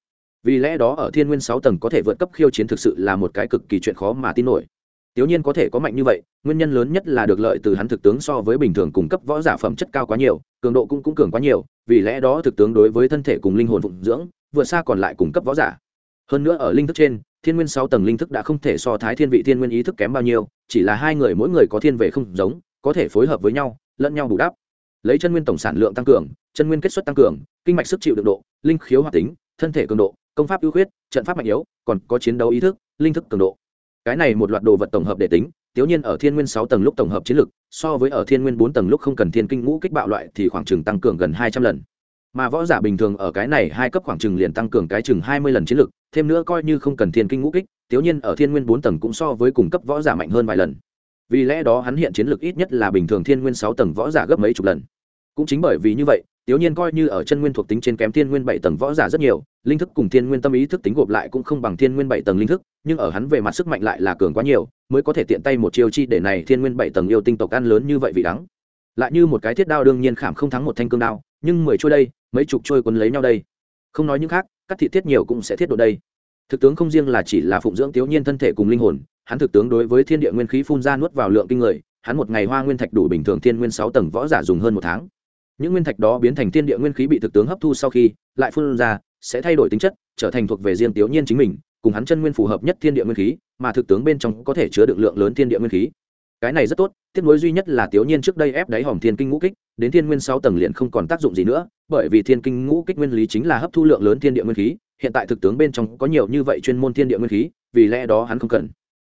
vì lẽ đó ở thiên nguyên sáu tầng có thể vượt cấp khiêu chiến thực sự là một cái cực kỳ chuyện khó mà tin nổi Tiểu Nhiên có thể có mạnh như vậy, nguyên nhân lớn nhất là được lợi từ hắn thực tướng so với bình thường cung cấp võ giả phẩm chất cao quá nhiều, cường độ cũng cũng cường quá nhiều, vì lẽ đó thực tướng đối với thân thể cùng linh hồn phụng dưỡng, vượt xa còn lại cung cấp võ giả. Hơn nữa ở linh thức trên, thiên nguyên sáu tầng linh thức đã không thể so thái thiên vị thiên nguyên ý thức kém bao nhiêu, chỉ là hai người mỗi người có thiên về không giống, có thể phối hợp với nhau, lẫn nhau bù đắp. Lấy chân nguyên tổng sản lượng tăng cường, chân nguyên kết xuất tăng cường, kinh mạch sức chịu đựng độ, linh khiếu hoạt tính, thân thể cường độ, công pháp ưu khuyết, trận pháp mạnh yếu, còn có chiến đấu ý thức, linh thức cường độ. Cái này một loạt đồ vật tổng hợp để tính tiểu nhiên ở thiên nguyên sáu tầng lúc tổng hợp chiến lực so với ở thiên nguyên bốn tầng lúc không cần thiên kinh ngũ kích bạo loại thì khoảng chừng tăng cường gần hai trăm lần. Mà võ giả bình thường ở cái này hai cấp khoảng chừng liền tăng cường cái chừng hai mươi lần chiến lực thêm nữa coi như không cần thiên kinh ngũ kích tiểu nhiên ở thiên nguyên bốn tầng cũng so với cùng cấp võ giả mạnh hơn vài lần. Vì lẽ đó hắn hiện chiến lực ít nhất là bình thường thiên nguyên sáu tầng võ giả gấp mấy chục lần. Cũng chính bởi vì như vậy Tiểu Nhiên coi như ở chân nguyên thuộc tính trên kém Thiên Nguyên bảy tầng võ giả rất nhiều, linh thức cùng Thiên Nguyên tâm ý thức tính gộp lại cũng không bằng Thiên Nguyên bảy tầng linh thức, nhưng ở hắn về mặt sức mạnh lại là cường quá nhiều, mới có thể tiện tay một chiêu chi để này Thiên Nguyên bảy tầng yêu tinh tộc ăn lớn như vậy vì đắng. Lại như một cái thiết đao đương nhiên khảm không thắng một thanh cương đao, nhưng mười trôi đây, mấy chục trôi quấn lấy nhau đây. Không nói những khác, các thị thiết nhiều cũng sẽ thiết độ đây. Thực tướng không riêng là chỉ là phụng dưỡng Tiểu Nhiên thân thể cùng linh hồn, hắn thực tướng đối với thiên địa nguyên khí phun ra nuốt vào lượng kinh người, hắn một ngày hoa nguyên thạch đủ bình thường thiên nguyên sáu tầng võ giả dùng hơn một tháng những nguyên thạch đó biến thành thiên địa nguyên khí bị thực tướng hấp thu sau khi lại phun ra, sẽ thay đổi tính chất, trở thành thuộc về riêng tiểu nhiên chính mình, cùng hắn chân nguyên phù hợp nhất thiên địa nguyên khí, mà thực tướng bên trong có thể chứa được lượng lớn thiên địa nguyên khí. Cái này rất tốt, tiếc nối duy nhất là tiểu nhiên trước đây ép đáy hòm thiên kinh ngũ kích, đến thiên nguyên sáu tầng liền không còn tác dụng gì nữa, bởi vì thiên kinh ngũ kích nguyên lý chính là hấp thu lượng lớn thiên địa nguyên khí, hiện tại thực tướng bên trong có nhiều như vậy chuyên môn thiên địa nguyên khí, vì lẽ đó hắn không cần.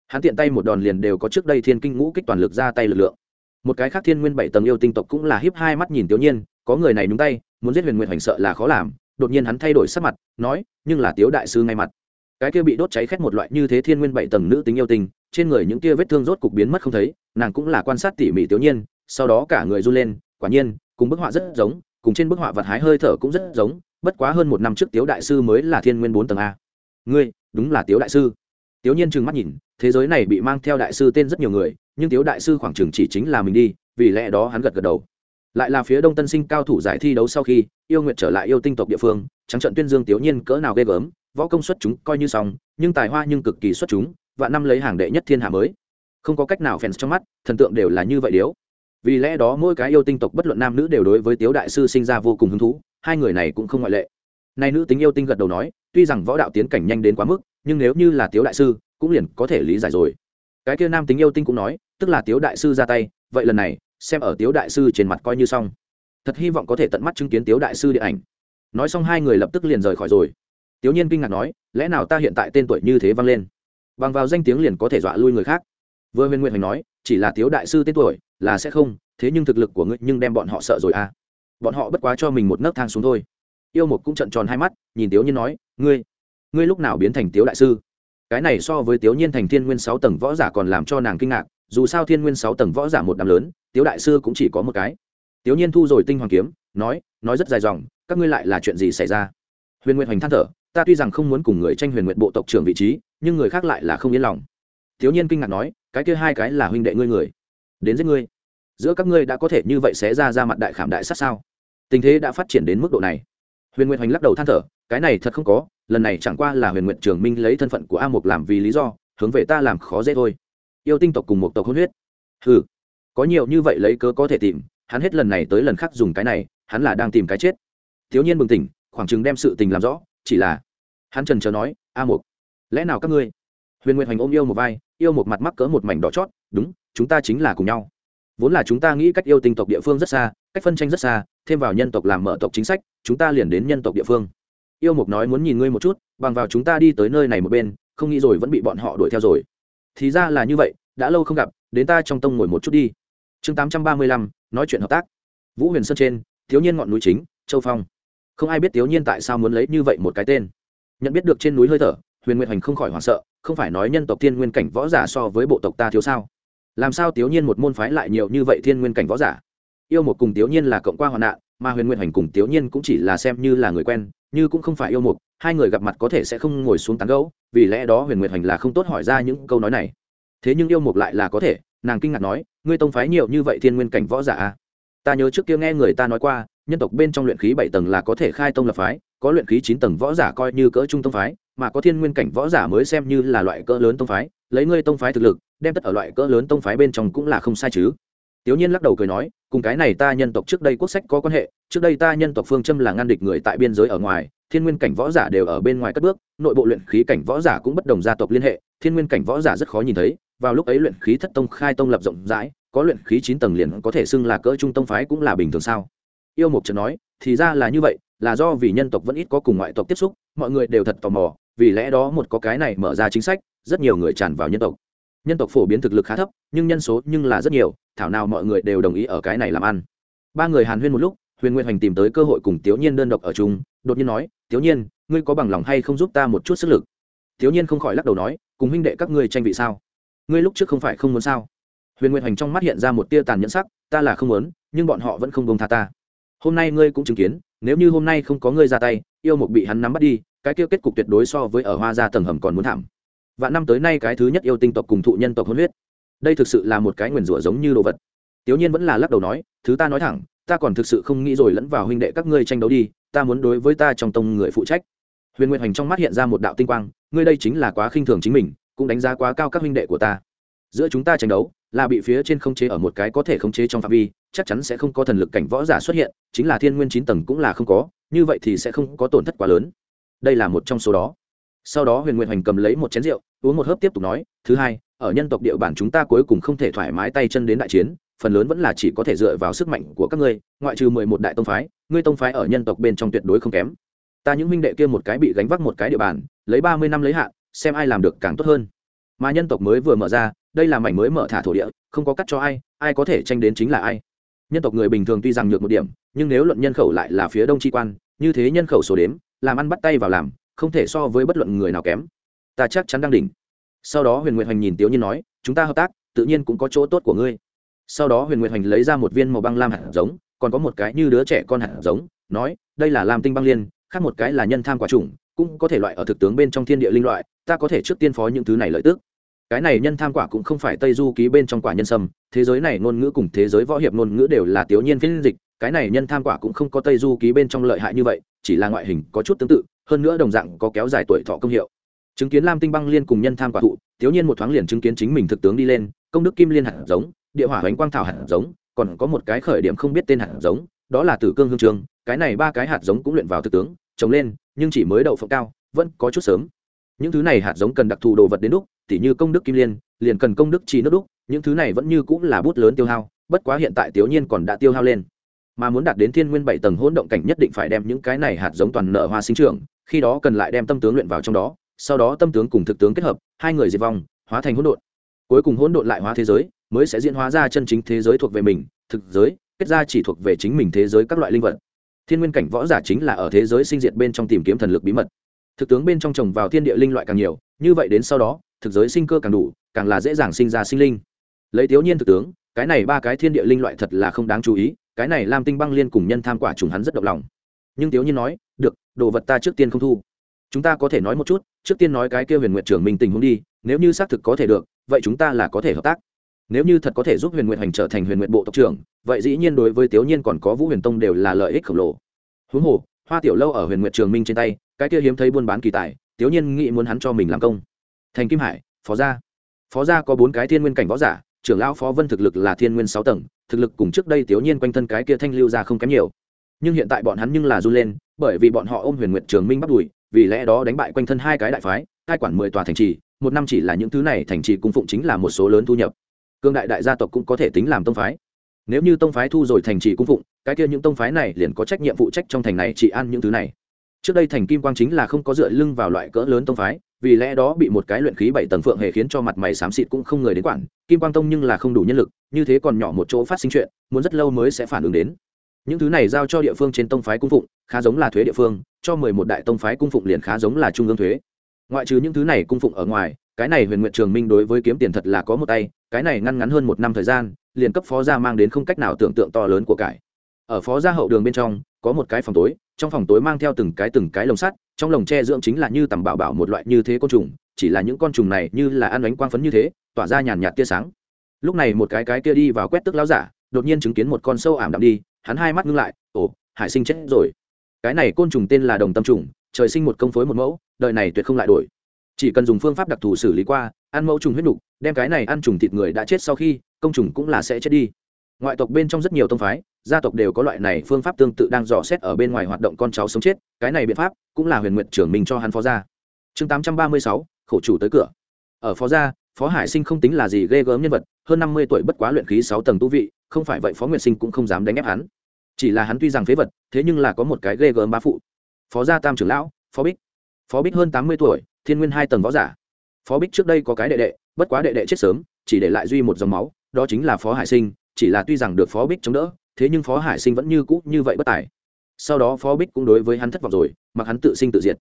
Hắn tiện tay một đòn liền đều có trước đây thiên kinh ngũ kích toàn lực ra tay lực lượng một cái khác thiên nguyên bảy tầng yêu tinh tộc cũng là hiếp hai mắt nhìn tiểu nhiên, có người này nhúng tay, muốn giết huyền nguyện hoành sợ là khó làm, đột nhiên hắn thay đổi sắc mặt, nói, nhưng là tiếu đại sư ngay mặt. Cái kia bị đốt cháy khét một loại như thế thiên nguyên bảy tầng nữ tính yêu tinh, trên người những kia vết thương rốt cục biến mất không thấy, nàng cũng là quan sát tỉ mỉ tiểu nhiên, sau đó cả người run lên, quả nhiên, cùng bức họa rất giống, cùng trên bức họa vật hái hơi thở cũng rất giống, bất quá hơn một năm trước tiếu đại sư mới là thiên nguyên bốn tầng a. Ngươi, đúng là tiếu đại sư. Tiểu nhiên trừng mắt nhìn, thế giới này bị mang theo đại sư tên rất nhiều người nhưng tiếu đại sư khoảng trường chỉ chính là mình đi, vì lẽ đó hắn gật gật đầu. Lại là phía đông tân sinh cao thủ giải thi đấu sau khi, yêu nguyện trở lại yêu tinh tộc địa phương, trắng trận tuyên dương tiểu nhiên cỡ nào ghê gớm, võ công xuất chúng coi như xong, nhưng tài hoa nhưng cực kỳ xuất chúng, và năm lấy hàng đệ nhất thiên hạ mới. Không có cách nào fans trong mắt, thần tượng đều là như vậy điếu. Vì lẽ đó mỗi cái yêu tinh tộc bất luận nam nữ đều đối với tiếu đại sư sinh ra vô cùng hứng thú, hai người này cũng không ngoại lệ. Nay nữ tính yêu tinh gật đầu nói, tuy rằng võ đạo tiến cảnh nhanh đến quá mức, nhưng nếu như là tiếu đại sư, cũng liền có thể lý giải rồi. Cái kia nam tính yêu tinh cũng nói tức là tiếu đại sư ra tay, vậy lần này, xem ở tiếu đại sư trên mặt coi như xong. Thật hy vọng có thể tận mắt chứng kiến tiếu đại sư điện ảnh. Nói xong hai người lập tức liền rời khỏi rồi. Tiếu nhiên kinh ngạc nói, lẽ nào ta hiện tại tên tuổi như thế vang lên? Bằng vào danh tiếng liền có thể dọa lui người khác. Vừa huyền nguyện hành nói, chỉ là tiếu đại sư tên tuổi là sẽ không, thế nhưng thực lực của ngươi nhưng đem bọn họ sợ rồi à. Bọn họ bất quá cho mình một nấc thang xuống thôi. Yêu một cũng trận tròn hai mắt, nhìn tiếu nhiên nói, ngươi ngươi lúc nào biến thành tiếu đại sư? Cái này so với tiếu nhiên thành thiên nguyên sáu tầng võ giả còn làm cho nàng kinh ngạc dù sao thiên nguyên sáu tầng võ giả một đám lớn, tiếu đại sư cũng chỉ có một cái. Tiếu nhiên thu rồi tinh hoàng kiếm, nói nói rất dài dòng, các ngươi lại là chuyện gì xảy ra? Huyền nguyện hoành than thở, ta tuy rằng không muốn cùng người tranh huyền nguyện bộ tộc trưởng vị trí, nhưng người khác lại là không yên lòng. Tiếu nhiên kinh ngạc nói, cái kia hai cái là huynh đệ ngươi người. Đến giết ngươi. Giữa các ngươi đã có thể như vậy sẽ ra ra mặt đại khảm đại sát sao? Tình thế đã phát triển đến mức độ này. Huyền nguyện hoành lắc đầu than thở, cái này thật không có, lần này chẳng qua là huyền nguyện trường minh lấy thân phận của a mục làm vì lý do, hướng về ta làm khó dễ thôi yêu tinh tộc cùng một tộc hôn huyết. Hừ, có nhiều như vậy lấy cớ có thể tìm hắn hết lần này tới lần khác dùng cái này hắn là đang tìm cái chết. Thiếu nhiên bừng tỉnh khoảng chừng đem sự tình làm rõ chỉ là hắn trần chờ nói a một lẽ nào các ngươi? Huyền nguyệt hoành ôm yêu một vai yêu một mặt mắc cỡ một mảnh đỏ chót đúng chúng ta chính là cùng nhau. Vốn là chúng ta nghĩ cách yêu tinh tộc địa phương rất xa cách phân tranh rất xa thêm vào nhân tộc làm mở tộc chính sách chúng ta liền đến nhân tộc địa phương. Yêu mục nói muốn nhìn ngươi một chút bằng vào chúng ta đi tới nơi này một bên không nghĩ rồi vẫn bị bọn họ đuổi theo rồi thì ra là như vậy, đã lâu không gặp, đến ta trong tông ngồi một chút đi. Chương tám trăm ba mươi lăm, nói chuyện hợp tác. Vũ huyền sơn trên, thiếu nhiên ngọn núi chính, châu phong. Không ai biết thiếu nhiên tại sao muốn lấy như vậy một cái tên. Nhận biết được trên núi hơi thở, huyền nguyện hoành không khỏi hoảng sợ, không phải nói nhân tộc thiên nguyên cảnh võ giả so với bộ tộc ta thiếu sao? Làm sao thiếu nhiên một môn phái lại nhiều như vậy thiên nguyên cảnh võ giả? Yêu một cùng thiếu nhiên là cộng qua hoạn nạn mà huyền nguyệt hoành cùng tiểu nhiên cũng chỉ là xem như là người quen, như cũng không phải yêu mục, hai người gặp mặt có thể sẽ không ngồi xuống tán gẫu, vì lẽ đó huyền nguyệt hoành là không tốt hỏi ra những câu nói này thế nhưng yêu mục lại là có thể, nàng kinh ngạc nói, ngươi tông phái nhiều như vậy thiên nguyên cảnh võ giả à? ta nhớ trước kia nghe người ta nói qua, nhân tộc bên trong luyện khí bảy tầng là có thể khai tông lập phái, có luyện khí chín tầng võ giả coi như cỡ trung tông phái, mà có thiên nguyên cảnh võ giả mới xem như là loại cỡ lớn tông phái, lấy ngươi tông phái thực lực, đem tất ở loại cỡ lớn tông phái bên trong cũng là không sai chứ Tiểu Nhiên lắc đầu cười nói, cùng cái này ta nhân tộc trước đây quốc sách có quan hệ, trước đây ta nhân tộc phương châm là ngăn địch người tại biên giới ở ngoài, thiên nguyên cảnh võ giả đều ở bên ngoài cất bước, nội bộ luyện khí cảnh võ giả cũng bất đồng gia tộc liên hệ, thiên nguyên cảnh võ giả rất khó nhìn thấy, vào lúc ấy luyện khí thất tông khai tông lập rộng rãi, có luyện khí chín tầng liền có thể xưng là cỡ trung tông phái cũng là bình thường sao? Yêu Mục chợt nói, thì ra là như vậy, là do vì nhân tộc vẫn ít có cùng ngoại tộc tiếp xúc, mọi người đều thật tò mò, vì lẽ đó một có cái này mở ra chính sách, rất nhiều người tràn vào nhân tộc nhân tộc phổ biến thực lực khá thấp, nhưng nhân số nhưng là rất nhiều, thảo nào mọi người đều đồng ý ở cái này làm ăn. Ba người hàn huyên một lúc, huyền nguyên hoành tìm tới cơ hội cùng tiểu nhiên đơn độc ở chung, đột nhiên nói tiểu nhiên, ngươi có bằng lòng hay không giúp ta một chút sức lực? Tiểu nhiên không khỏi lắc đầu nói, cùng huynh đệ các ngươi tranh vị sao? Ngươi lúc trước không phải không muốn sao? Huyền nguyên hoành trong mắt hiện ra một tia tàn nhẫn sắc, ta là không muốn, nhưng bọn họ vẫn không bông tha ta. Hôm nay ngươi cũng chứng kiến, nếu như hôm nay không có ngươi ra tay, yêu mục bị hắn nắm bắt đi, cái kia kết cục tuyệt đối so với ở hoa ra tầng hầm còn muốn thảm và năm tới nay cái thứ nhất yêu tinh tộc cùng thụ nhân tộc hôn huyết. Đây thực sự là một cái nguyền rủa giống như đồ vật. Tiểu nhiên vẫn là lắc đầu nói, thứ ta nói thẳng, ta còn thực sự không nghĩ rồi lẫn vào huynh đệ các ngươi tranh đấu đi, ta muốn đối với ta trong tông người phụ trách. Huyền nguyện hoành trong mắt hiện ra một đạo tinh quang, ngươi đây chính là quá khinh thường chính mình, cũng đánh giá quá cao các huynh đệ của ta. Giữa chúng ta tranh đấu, là bị phía trên không chế ở một cái có thể khống chế trong phạm vi, chắc chắn sẽ không có thần lực cảnh võ giả xuất hiện, chính là thiên nguyên chín tầng cũng là không có, như vậy thì sẽ không có tổn thất quá lớn. Đây là một trong số đó. Sau đó huyền nguyện hoành cầm lấy một chén rượu uống một hớp tiếp tục nói, thứ hai, ở nhân tộc địa bản chúng ta cuối cùng không thể thoải mái tay chân đến đại chiến, phần lớn vẫn là chỉ có thể dựa vào sức mạnh của các ngươi, ngoại trừ mười một đại tông phái, ngươi tông phái ở nhân tộc bên trong tuyệt đối không kém. Ta những minh đệ kia một cái bị gánh vác một cái địa bàn, lấy ba mươi năm lấy hạn, xem ai làm được càng tốt hơn. Mà nhân tộc mới vừa mở ra, đây là mảnh mới mở thả thổ địa, không có cắt cho ai ai có thể tranh đến chính là ai. Nhân tộc người bình thường tuy rằng nhược một điểm, nhưng nếu luận nhân khẩu lại là phía đông tri quan, như thế nhân khẩu số đếm, làm ăn bắt tay vào làm, không thể so với bất luận người nào kém ta chắc chắn đang đỉnh. Sau đó huyền nguyệt hoành nhìn tiếu nhiên nói, chúng ta hợp tác, tự nhiên cũng có chỗ tốt của ngươi. Sau đó huyền nguyệt hoành lấy ra một viên màu băng lam hạt giống, còn có một cái như đứa trẻ con hạt giống, nói, đây là lam tinh băng liên, khác một cái là nhân tham quả trùng, cũng có thể loại ở thực tướng bên trong thiên địa linh loại, ta có thể trước tiên phó những thứ này lợi tức. Cái này nhân tham quả cũng không phải tây du ký bên trong quả nhân sâm, thế giới này ngôn ngữ cùng thế giới võ hiệp ngôn ngữ đều là tiểu nhiên phiên dịch, cái này nhân tham quả cũng không có tây du ký bên trong lợi hại như vậy, chỉ là ngoại hình có chút tương tự, hơn nữa đồng dạng có kéo dài tuổi thọ công hiệu chứng kiến lam tinh băng liên cùng nhân tham quả thụ, thiếu nhiên một thoáng liền chứng kiến chính mình thực tướng đi lên, công đức kim liên hạt giống, địa hỏa bánh quang thảo hạt giống, còn có một cái khởi điểm không biết tên hạt giống, đó là tử cương hương trường, cái này ba cái hạt giống cũng luyện vào thực tướng, trồng lên, nhưng chỉ mới đậu phộng cao, vẫn có chút sớm. Những thứ này hạt giống cần đặc thù đồ vật đến đúc, tỉ như công đức kim liên, liền cần công đức trì nước đúc, những thứ này vẫn như cũng là bút lớn tiêu hao, bất quá hiện tại tiểu nhiên còn đã tiêu hao lên. Mà muốn đạt đến thiên nguyên bảy tầng hỗn động cảnh nhất định phải đem những cái này hạt giống toàn nợ hoa sinh trưởng, khi đó cần lại đem tâm tướng luyện vào trong đó sau đó tâm tướng cùng thực tướng kết hợp, hai người diệt vong, hóa thành hỗn độn. Cuối cùng hỗn độn lại hóa thế giới, mới sẽ diễn hóa ra chân chính thế giới thuộc về mình, thực giới, kết ra chỉ thuộc về chính mình thế giới các loại linh vật. Thiên nguyên cảnh võ giả chính là ở thế giới sinh diệt bên trong tìm kiếm thần lực bí mật. Thực tướng bên trong trồng vào thiên địa linh loại càng nhiều, như vậy đến sau đó, thực giới sinh cơ càng đủ, càng là dễ dàng sinh ra sinh linh. Lấy tiểu nhiên thực tướng, cái này ba cái thiên địa linh loại thật là không đáng chú ý, cái này làm tinh băng liên cùng nhân tham quả trùng hắn rất động lòng. Nhưng tiểu nhiên nói, được, đồ vật ta trước tiên không thu chúng ta có thể nói một chút, trước tiên nói cái kia huyền nguyện trưởng mình tình huống đi, nếu như xác thực có thể được, vậy chúng ta là có thể hợp tác. Nếu như thật có thể giúp huyền nguyện hành trở thành huyền nguyện bộ tộc trưởng, vậy dĩ nhiên đối với tiểu nhiên còn có vũ huyền tông đều là lợi ích khổng lồ. Huống hồ, hoa tiểu lâu ở huyền nguyện trường minh trên tay, cái kia hiếm thấy buôn bán kỳ tài tiểu nhiên nghĩ muốn hắn cho mình làm công. Thành kim hải, phó gia. Phó gia có bốn cái thiên nguyên cảnh võ giả, trưởng lão phó vân thực lực là thiên nguyên sáu tầng, thực lực cùng trước đây tiểu nhiên quanh thân cái kia thanh lưu ra không kém nhiều. Nhưng hiện tại bọn hắn nhưng là run lên, bởi vì bọn họ ôm huyền nguyện trường minh bắt đùi vì lẽ đó đánh bại quanh thân hai cái đại phái, cai quản mười tòa thành trì, một năm chỉ là những thứ này thành trì cung phụng chính là một số lớn thu nhập. Cương đại đại gia tộc cũng có thể tính làm tông phái. Nếu như tông phái thu rồi thành trì cung phụng, cái kia những tông phái này liền có trách nhiệm phụ trách trong thành này trị an những thứ này. Trước đây thành kim quang chính là không có dựa lưng vào loại cỡ lớn tông phái, vì lẽ đó bị một cái luyện khí bảy tầng phượng hề khiến cho mặt mày xám xịt cũng không người đến quản. Kim quang tông nhưng là không đủ nhân lực, như thế còn nhỏ một chỗ phát sinh chuyện, muốn rất lâu mới sẽ phản ứng đến những thứ này giao cho địa phương trên tông phái cung phụng, khá giống là thuế địa phương, cho mười một đại tông phái cung phụng liền khá giống là trung ương thuế. Ngoại trừ những thứ này cung phụng ở ngoài, cái này huyền nguyện trường minh đối với kiếm tiền thật là có một tay, cái này ngăn ngắn hơn một năm thời gian, liền cấp phó gia mang đến không cách nào tưởng tượng to lớn của cải. Ở phó gia hậu đường bên trong, có một cái phòng tối, trong phòng tối mang theo từng cái từng cái lồng sắt, trong lồng tre dưỡng chính là như tầm bảo bảo một loại như thế côn trùng, chỉ là những con trùng này như là ăn bánh quang phấn như thế, tỏa ra nhàn nhạt tia sáng. Lúc này một cái cái kia đi vào quét tức láo giả, đột nhiên chứng kiến một con sâu ảm đạm đi hắn hai mắt ngưng lại, ồ, hải sinh chết rồi. Cái này côn trùng tên là đồng tâm trùng, trời sinh một công phối một mẫu, đời này tuyệt không lại đổi. Chỉ cần dùng phương pháp đặc thù xử lý qua, ăn mẫu trùng huyết nục, đem cái này ăn trùng thịt người đã chết sau khi, công trùng cũng là sẽ chết đi. Ngoại tộc bên trong rất nhiều tông phái, gia tộc đều có loại này phương pháp tương tự đang dò xét ở bên ngoài hoạt động con cháu sống chết, cái này biện pháp cũng là huyền nguyện trưởng mình cho hắn phó gia chương tám trăm ba mươi sáu, khổ chủ tới cửa. Ở phó gia, phó hải sinh không tính là gì ghê gớm nhân vật hơn năm mươi tuổi bất quá luyện khí sáu tầng tu vị, không phải vậy phó nguyệt sinh cũng không dám đánh ép hắn. Chỉ là hắn tuy rằng phế vật, thế nhưng là có một cái ghê gớm bá phụ. Phó gia tam trưởng lão, phó bích. Phó bích hơn tám mươi tuổi, thiên nguyên hai tầng võ giả. Phó bích trước đây có cái đệ đệ, bất quá đệ đệ chết sớm, chỉ để lại duy một dòng máu, đó chính là phó hải sinh, chỉ là tuy rằng được phó bích chống đỡ, thế nhưng phó hải sinh vẫn như cũ như vậy bất tài. Sau đó phó bích cũng đối với hắn thất vọng rồi, mặc hắn tự sinh tự diệt.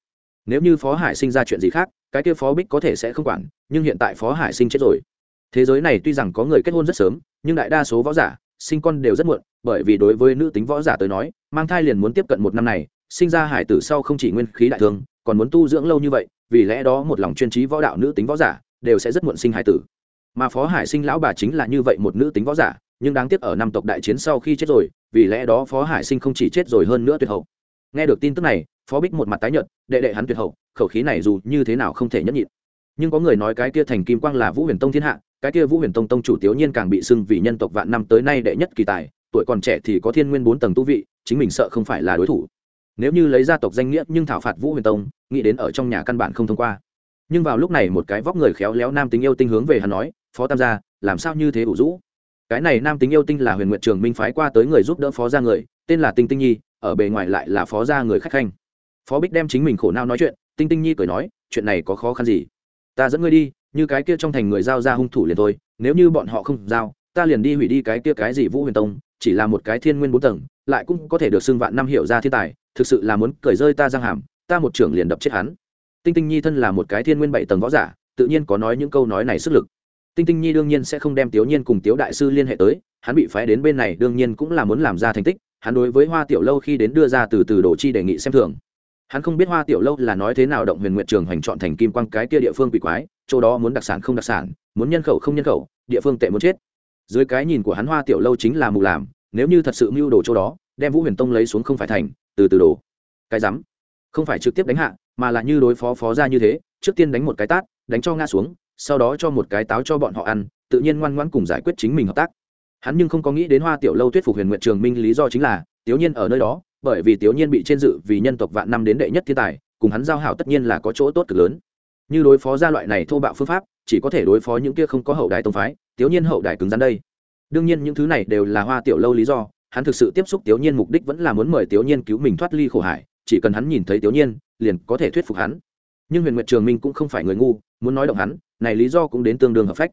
Nếu như phó hải sinh ra chuyện gì khác, cái kia phó bích có thể sẽ không quản, nhưng hiện tại phó hải sinh chết rồi thế giới này tuy rằng có người kết hôn rất sớm, nhưng đại đa số võ giả, sinh con đều rất muộn, bởi vì đối với nữ tính võ giả tới nói, mang thai liền muốn tiếp cận một năm này, sinh ra hải tử sau không chỉ nguyên khí đại thương, còn muốn tu dưỡng lâu như vậy, vì lẽ đó một lòng chuyên trí võ đạo nữ tính võ giả, đều sẽ rất muộn sinh hải tử. Mà phó hải sinh lão bà chính là như vậy một nữ tính võ giả, nhưng đáng tiếc ở năm tộc đại chiến sau khi chết rồi, vì lẽ đó phó hải sinh không chỉ chết rồi hơn nữa tuyệt hậu. Nghe được tin tức này, phó bích một mặt tái nhợt, đệ đệ hắn tuyệt hậu, khẩu khí này dù như thế nào không thể nhẫn nhịn nhưng có người nói cái kia thành kim quang là vũ huyền tông thiên hạ, cái kia vũ huyền tông tông chủ tiểu nhiên càng bị xưng vì nhân tộc vạn năm tới nay đệ nhất kỳ tài, tuổi còn trẻ thì có thiên nguyên bốn tầng tu vị, chính mình sợ không phải là đối thủ. Nếu như lấy gia tộc danh nghĩa nhưng thảo phạt vũ huyền tông, nghĩ đến ở trong nhà căn bản không thông qua. Nhưng vào lúc này một cái vóc người khéo léo nam tính yêu tinh hướng về hắn nói, phó tam gia, làm sao như thế ủ rũ? Cái này nam tính yêu tinh là huyền nguyện trường minh phái qua tới người giúp đỡ phó gia người, tên là tinh tinh nhi, ở bề ngoài lại là phó gia người khách khanh. Phó bích đem chính mình khổ nao nói chuyện, tinh tinh nhi cười nói, chuyện này có khó khăn gì? Ta dẫn ngươi đi, như cái kia trong thành người giao ra hung thủ liền thôi, nếu như bọn họ không giao, ta liền đi hủy đi cái kia cái gì vũ huyền tông, chỉ là một cái thiên nguyên bốn tầng, lại cũng có thể được xưng vạn năm hiệu ra thiên tài, thực sự là muốn cởi rơi ta giang hàm, ta một trưởng liền đập chết hắn. Tinh tinh nhi thân là một cái thiên nguyên bảy tầng võ giả, tự nhiên có nói những câu nói này sức lực. Tinh tinh nhi đương nhiên sẽ không đem tiểu nhiên cùng tiểu đại sư liên hệ tới, hắn bị phái đến bên này đương nhiên cũng là muốn làm ra thành tích, hắn đối với hoa tiểu lâu khi đến đưa ra từ từ đồ chi đề nghị xem thường hắn không biết hoa tiểu lâu là nói thế nào động huyền nguyện trường hoành chọn thành kim quang cái kia địa phương quỷ quái, chỗ đó muốn đặc sản không đặc sản, muốn nhân khẩu không nhân khẩu, địa phương tệ muốn chết. Dưới cái nhìn của hắn hoa tiểu lâu chính là mù làm, nếu như thật sự mưu đồ chỗ đó, đem vũ huyền tông lấy xuống không phải thành, từ từ đồ cái rắm, không phải trực tiếp đánh hạ, mà là như đối phó phó ra như thế, trước tiên đánh một cái tát, đánh cho ngã xuống, sau đó cho một cái táo cho bọn họ ăn, tự nhiên ngoan ngoãn cùng giải quyết chính mình hợp tác. Hắn nhưng không có nghĩ đến hoa tiểu lâu thuyết phục huyền nguyện trường minh lý do chính là, tiểu nhiên ở nơi đó bởi vì tiểu nhiên bị trên dự vì nhân tộc vạn năm đến đệ nhất thiên tài, cùng hắn giao hảo tất nhiên là có chỗ tốt cực lớn. Như đối phó gia loại này thô bạo phương pháp, chỉ có thể đối phó những kia không có hậu đài tông phái tiểu nhiên hậu đài cứng rắn đây. Đương nhiên những thứ này đều là hoa tiểu lâu lý do, hắn thực sự tiếp xúc tiểu nhiên mục đích vẫn là muốn mời tiểu nhiên cứu mình thoát ly khổ hải, chỉ cần hắn nhìn thấy tiểu nhiên, liền có thể thuyết phục hắn. Nhưng huyền nguyệt trường minh cũng không phải người ngu, muốn nói động hắn, này lý do cũng đến tương đương hợp phách.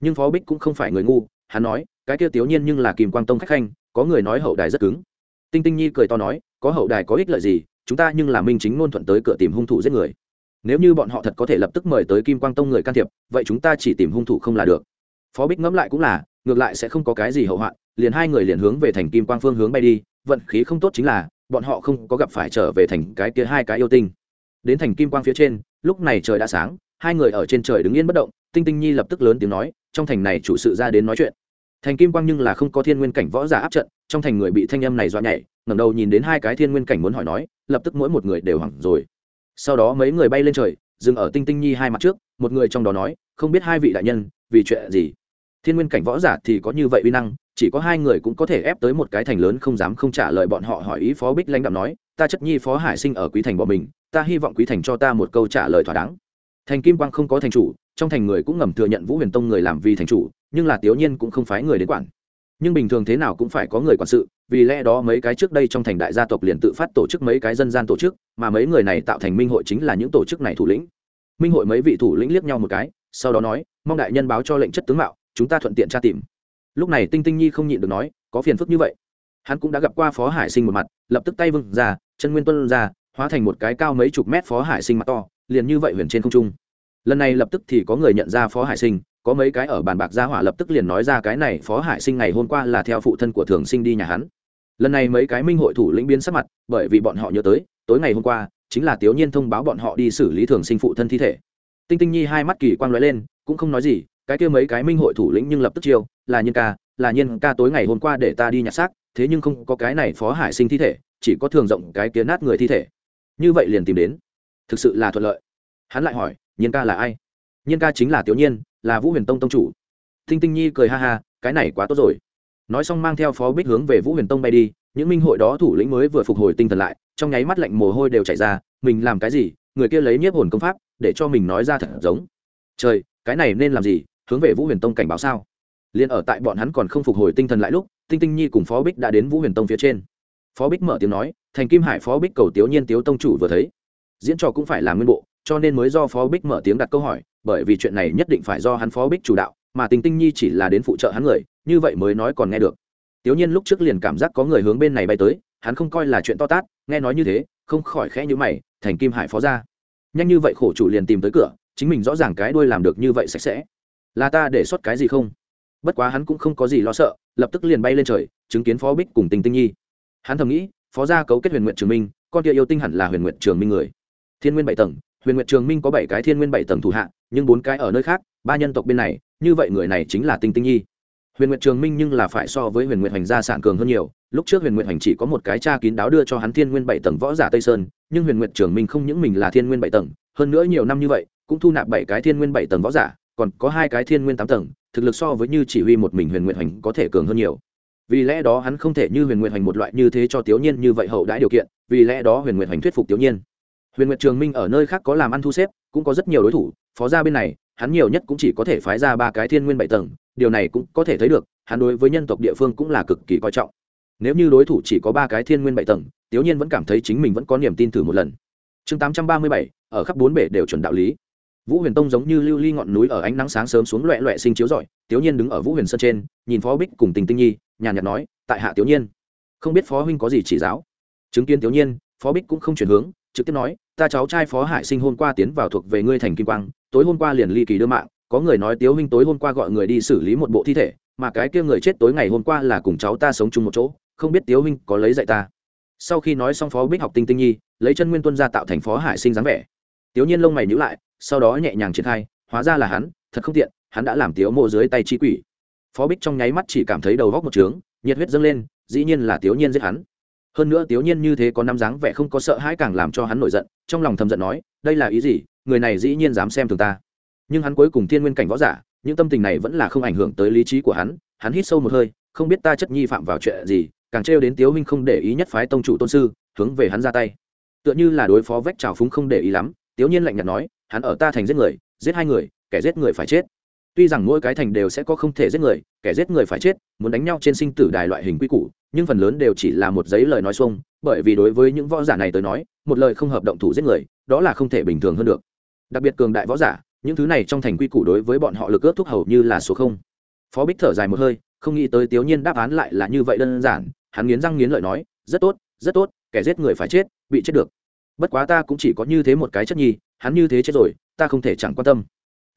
Nhưng phó bích cũng không phải người ngu, hắn nói, cái kia tiểu nhiên nhưng là kìm quang tông khách khanh, có người nói hậu đài rất cứng tinh tinh nhi cười to nói, có hậu đài có ích lợi gì, chúng ta nhưng là minh chính ngôn thuận tới cửa tìm hung thủ giết người. Nếu như bọn họ thật có thể lập tức mời tới kim quang tông người can thiệp, vậy chúng ta chỉ tìm hung thủ không là được. Phó bích ngẫm lại cũng là, ngược lại sẽ không có cái gì hậu hoạn, liền hai người liền hướng về thành kim quang phương hướng bay đi, vận khí không tốt chính là, bọn họ không có gặp phải trở về thành cái kia hai cái yêu tinh. Đến thành kim quang phía trên, lúc này trời đã sáng, hai người ở trên trời đứng yên bất động, tinh tinh nhi lập tức lớn tiếng nói, trong thành này chủ sự ra đến nói chuyện thành kim quang nhưng là không có thiên nguyên cảnh võ giả áp trận, trong thành người bị thanh âm này dọa nhảy, ngẩng đầu nhìn đến hai cái thiên nguyên cảnh muốn hỏi nói, lập tức mỗi một người đều hoảng rồi. Sau đó mấy người bay lên trời, dừng ở tinh tinh nhi hai mặt trước, một người trong đó nói, không biết hai vị đại nhân, vì chuyện gì? Thiên nguyên cảnh võ giả thì có như vậy uy năng, chỉ có hai người cũng có thể ép tới một cái thành lớn không dám không trả lời bọn họ hỏi ý phó bích lãnh đạo nói, ta chất nhi phó hải sinh ở quý thành bọn mình, ta hy vọng quý thành cho ta một câu trả lời thỏa đáng. Thành kim quang không có thành chủ, trong thành người cũng ngầm thừa nhận vũ huyền tông người làm vì thành chủ nhưng là tiểu nhiên cũng không phái người đến quản. Nhưng bình thường thế nào cũng phải có người quản sự, vì lẽ đó mấy cái trước đây trong thành đại gia tộc liền tự phát tổ chức mấy cái dân gian tổ chức, mà mấy người này tạo thành minh hội chính là những tổ chức này thủ lĩnh. Minh hội mấy vị thủ lĩnh liếc nhau một cái, sau đó nói, mong đại nhân báo cho lệnh chất tướng mạo, chúng ta thuận tiện tra tìm. Lúc này tinh tinh nhi không nhịn được nói, có phiền phức như vậy. Hắn cũng đã gặp qua phó hải sinh một mặt, lập tức tay vưng ra, chân nguyên tuân ra, hóa thành một cái cao mấy chục mét phó hải sinh mặt to, liền như vậy huyền trên không trung. Lần này lập tức thì có người nhận ra phó hải sinh có mấy cái ở bàn bạc gia hỏa lập tức liền nói ra cái này phó hải sinh ngày hôm qua là theo phụ thân của thường sinh đi nhà hắn. Lần này mấy cái minh hội thủ lĩnh biến sắc mặt, bởi vì bọn họ nhớ tới, tối ngày hôm qua, chính là tiểu nhiên thông báo bọn họ đi xử lý thường sinh phụ thân thi thể. Tinh tinh nhi hai mắt kỳ quang lóe lên, cũng không nói gì, cái kia mấy cái minh hội thủ lĩnh nhưng lập tức chiêu, là nhiên ca, là nhiên ca tối ngày hôm qua để ta đi nhặt xác, thế nhưng không có cái này phó hải sinh thi thể, chỉ có thường rộng cái kia nát người thi thể. Như vậy liền tìm đến. Thực sự là thuận lợi. Hắn lại hỏi, nhiên ca là ai? Nhiên ca chính là tiểu nhiên là vũ huyền tông tông chủ. Thinh tinh nhi cười ha ha, cái này quá tốt rồi. Nói xong mang theo phó bích hướng về vũ huyền tông bay đi, những minh hội đó thủ lĩnh mới vừa phục hồi tinh thần lại, trong nháy mắt lạnh mồ hôi đều chảy ra, mình làm cái gì, người kia lấy nhiếp hồn công pháp, để cho mình nói ra thật giống. Trời, cái này nên làm gì, hướng về vũ huyền tông cảnh báo sao? Liền ở tại bọn hắn còn không phục hồi tinh thần lại lúc tinh tinh nhi cùng phó bích đã đến vũ huyền tông phía trên. Phó bích mở tiếng nói, thành kim hải phó bích cầu tiểu nhiên tiếu tông chủ vừa thấy. Diễn trò cũng phải là nguyên bộ, cho nên mới do phó bích mở tiếng đặt câu hỏi bởi vì chuyện này nhất định phải do hắn phó bích chủ đạo, mà tình tinh nhi chỉ là đến phụ trợ hắn người, như vậy mới nói còn nghe được. Tiểu nhiên lúc trước liền cảm giác có người hướng bên này bay tới, hắn không coi là chuyện to tát, nghe nói như thế, không khỏi khẽ như mày, thành kim hải phó ra nhanh như vậy khổ chủ liền tìm tới cửa, chính mình rõ ràng cái đuôi làm được như vậy sạch sẽ. Là ta để xuất cái gì không? Bất quá hắn cũng không có gì lo sợ, lập tức liền bay lên trời, chứng kiến phó bích cùng tình tinh nhi. Hắn thầm nghĩ, phó gia cấu kết huyền nguyện trường minh, con kia yêu tinh hẳn là huyền nguyện trường minh người. Thiên nguyên bảy tầng huyền Nguyệt trường minh có bảy cái thiên nguyên bảy tầng thủ hạ, nhưng bốn cái ở nơi khác, ba nhân tộc bên này, như vậy người này chính là tinh tinh nhi. Huyền Nguyệt trường minh nhưng là phải so với huyền Nguyệt hành gia sản cường hơn nhiều, lúc trước huyền Nguyệt hành chỉ có một cái cha kín đáo đưa cho hắn thiên nguyên bảy tầng võ giả tây sơn, nhưng huyền Nguyệt trường minh không những mình là thiên nguyên bảy tầng, hơn nữa nhiều năm như vậy, cũng thu nạp bảy cái thiên nguyên bảy tầng võ giả, còn có hai cái thiên nguyên tám tầng, thực lực so với như chỉ huy một mình huyền Nguyệt hành có thể cường hơn nhiều. Vì lẽ đó hắn không thể như huyền Nguyệt hành một loại như thế cho tiểu nhiên như vậy hậu đãi điều kiện, vì lẽ đó huyền Nguyệt hành thuyết phục tiểu nhiên huyền nguyệt trường minh ở nơi khác có làm ăn thu xếp, cũng có rất nhiều đối thủ, phó gia bên này, hắn nhiều nhất cũng chỉ có thể phái ra ba cái thiên nguyên bảy tầng, điều này cũng có thể thấy được, hắn đối với nhân tộc địa phương cũng là cực kỳ coi trọng. Nếu như đối thủ chỉ có ba cái thiên nguyên bảy tầng tiểu nhiên vẫn cảm thấy chính mình vẫn có niềm tin thử một lần. Chương tám trăm ba mươi bảy, ở khắp bốn bể đều chuẩn đạo lý. Vũ huyền tông giống như lưu ly ngọn núi ở ánh nắng sáng sớm xuống loẹ loẹ sinh chiếu rọi tiểu nhiên đứng ở vũ huyền sơn trên, nhìn phó bích cùng tình tinh nhi, nhàn nhạt nói, tại hạ tiểu nhiên. Không biết phó huynh có gì chỉ giáo. Chứng kiến tiểu nhiên, phó bích cũng không chuyển hướng, trực tiếp nói ta cháu trai phó hải sinh hôm qua tiến vào thuộc về ngươi thành kim quang, tối hôm qua liền ly kỳ đưa mạng, có người nói tiếu huynh tối hôm qua gọi người đi xử lý một bộ thi thể, mà cái kia người chết tối ngày hôm qua là cùng cháu ta sống chung một chỗ, không biết tiếu huynh có lấy dạy ta. Sau khi nói xong phó bích học tinh tinh nhi, lấy chân nguyên tuân ra tạo thành phó hải sinh dáng vẻ. Tiếu nhiên lông mày nhữ lại, sau đó nhẹ nhàng triển khai, hóa ra là hắn, thật không tiện, hắn đã làm tiếu mộ dưới tay chi quỷ. Phó bích trong nháy mắt chỉ cảm thấy đầu góc một trướng, nhiệt huyết dâng lên, dĩ nhiên là tiếu nhiên giết hắn hơn nữa tiểu nhiên như thế có năm dáng vẻ không có sợ hãi càng làm cho hắn nổi giận, trong lòng thầm giận nói, đây là ý gì? Người này dĩ nhiên dám xem thường ta. Nhưng hắn cuối cùng thiên nguyên cảnh võ giả, những tâm tình này vẫn là không ảnh hưởng tới lý trí của hắn hắn hít sâu một hơi, không biết ta chất nhi phạm vào chuyện gì, càng trêu đến tiếu huynh không để ý nhất phái tông chủ tôn sư, hướng về hắn ra tay. Tựa như là đối phó vách trào phúng không để ý lắm, tiếu nhiên lạnh nhạt nói, hắn ở ta thành giết người, giết hai người, kẻ giết người phải chết tuy rằng mỗi cái thành đều sẽ có không thể giết người, kẻ giết người phải chết, muốn đánh nhau trên sinh tử đài loại hình quy củ, nhưng phần lớn đều chỉ là một giấy lời nói xuông, bởi vì đối với những võ giả này tới nói, một lời không hợp động thủ giết người, đó là không thể bình thường hơn được. Đặc biệt cường đại võ giả, những thứ này trong thành quy củ đối với bọn họ lực ước thúc hầu như là số không. Phó bích thở dài một hơi, không nghĩ tới tiểu nhiên đáp án lại là như vậy đơn giản, hắn nghiến răng nghiến lợi nói, rất tốt rất tốt, kẻ giết người phải chết, bị chết được. Bất quá ta cũng chỉ có như thế một cái chất nhi, hắn như thế chết rồi, ta không thể chẳng quan tâm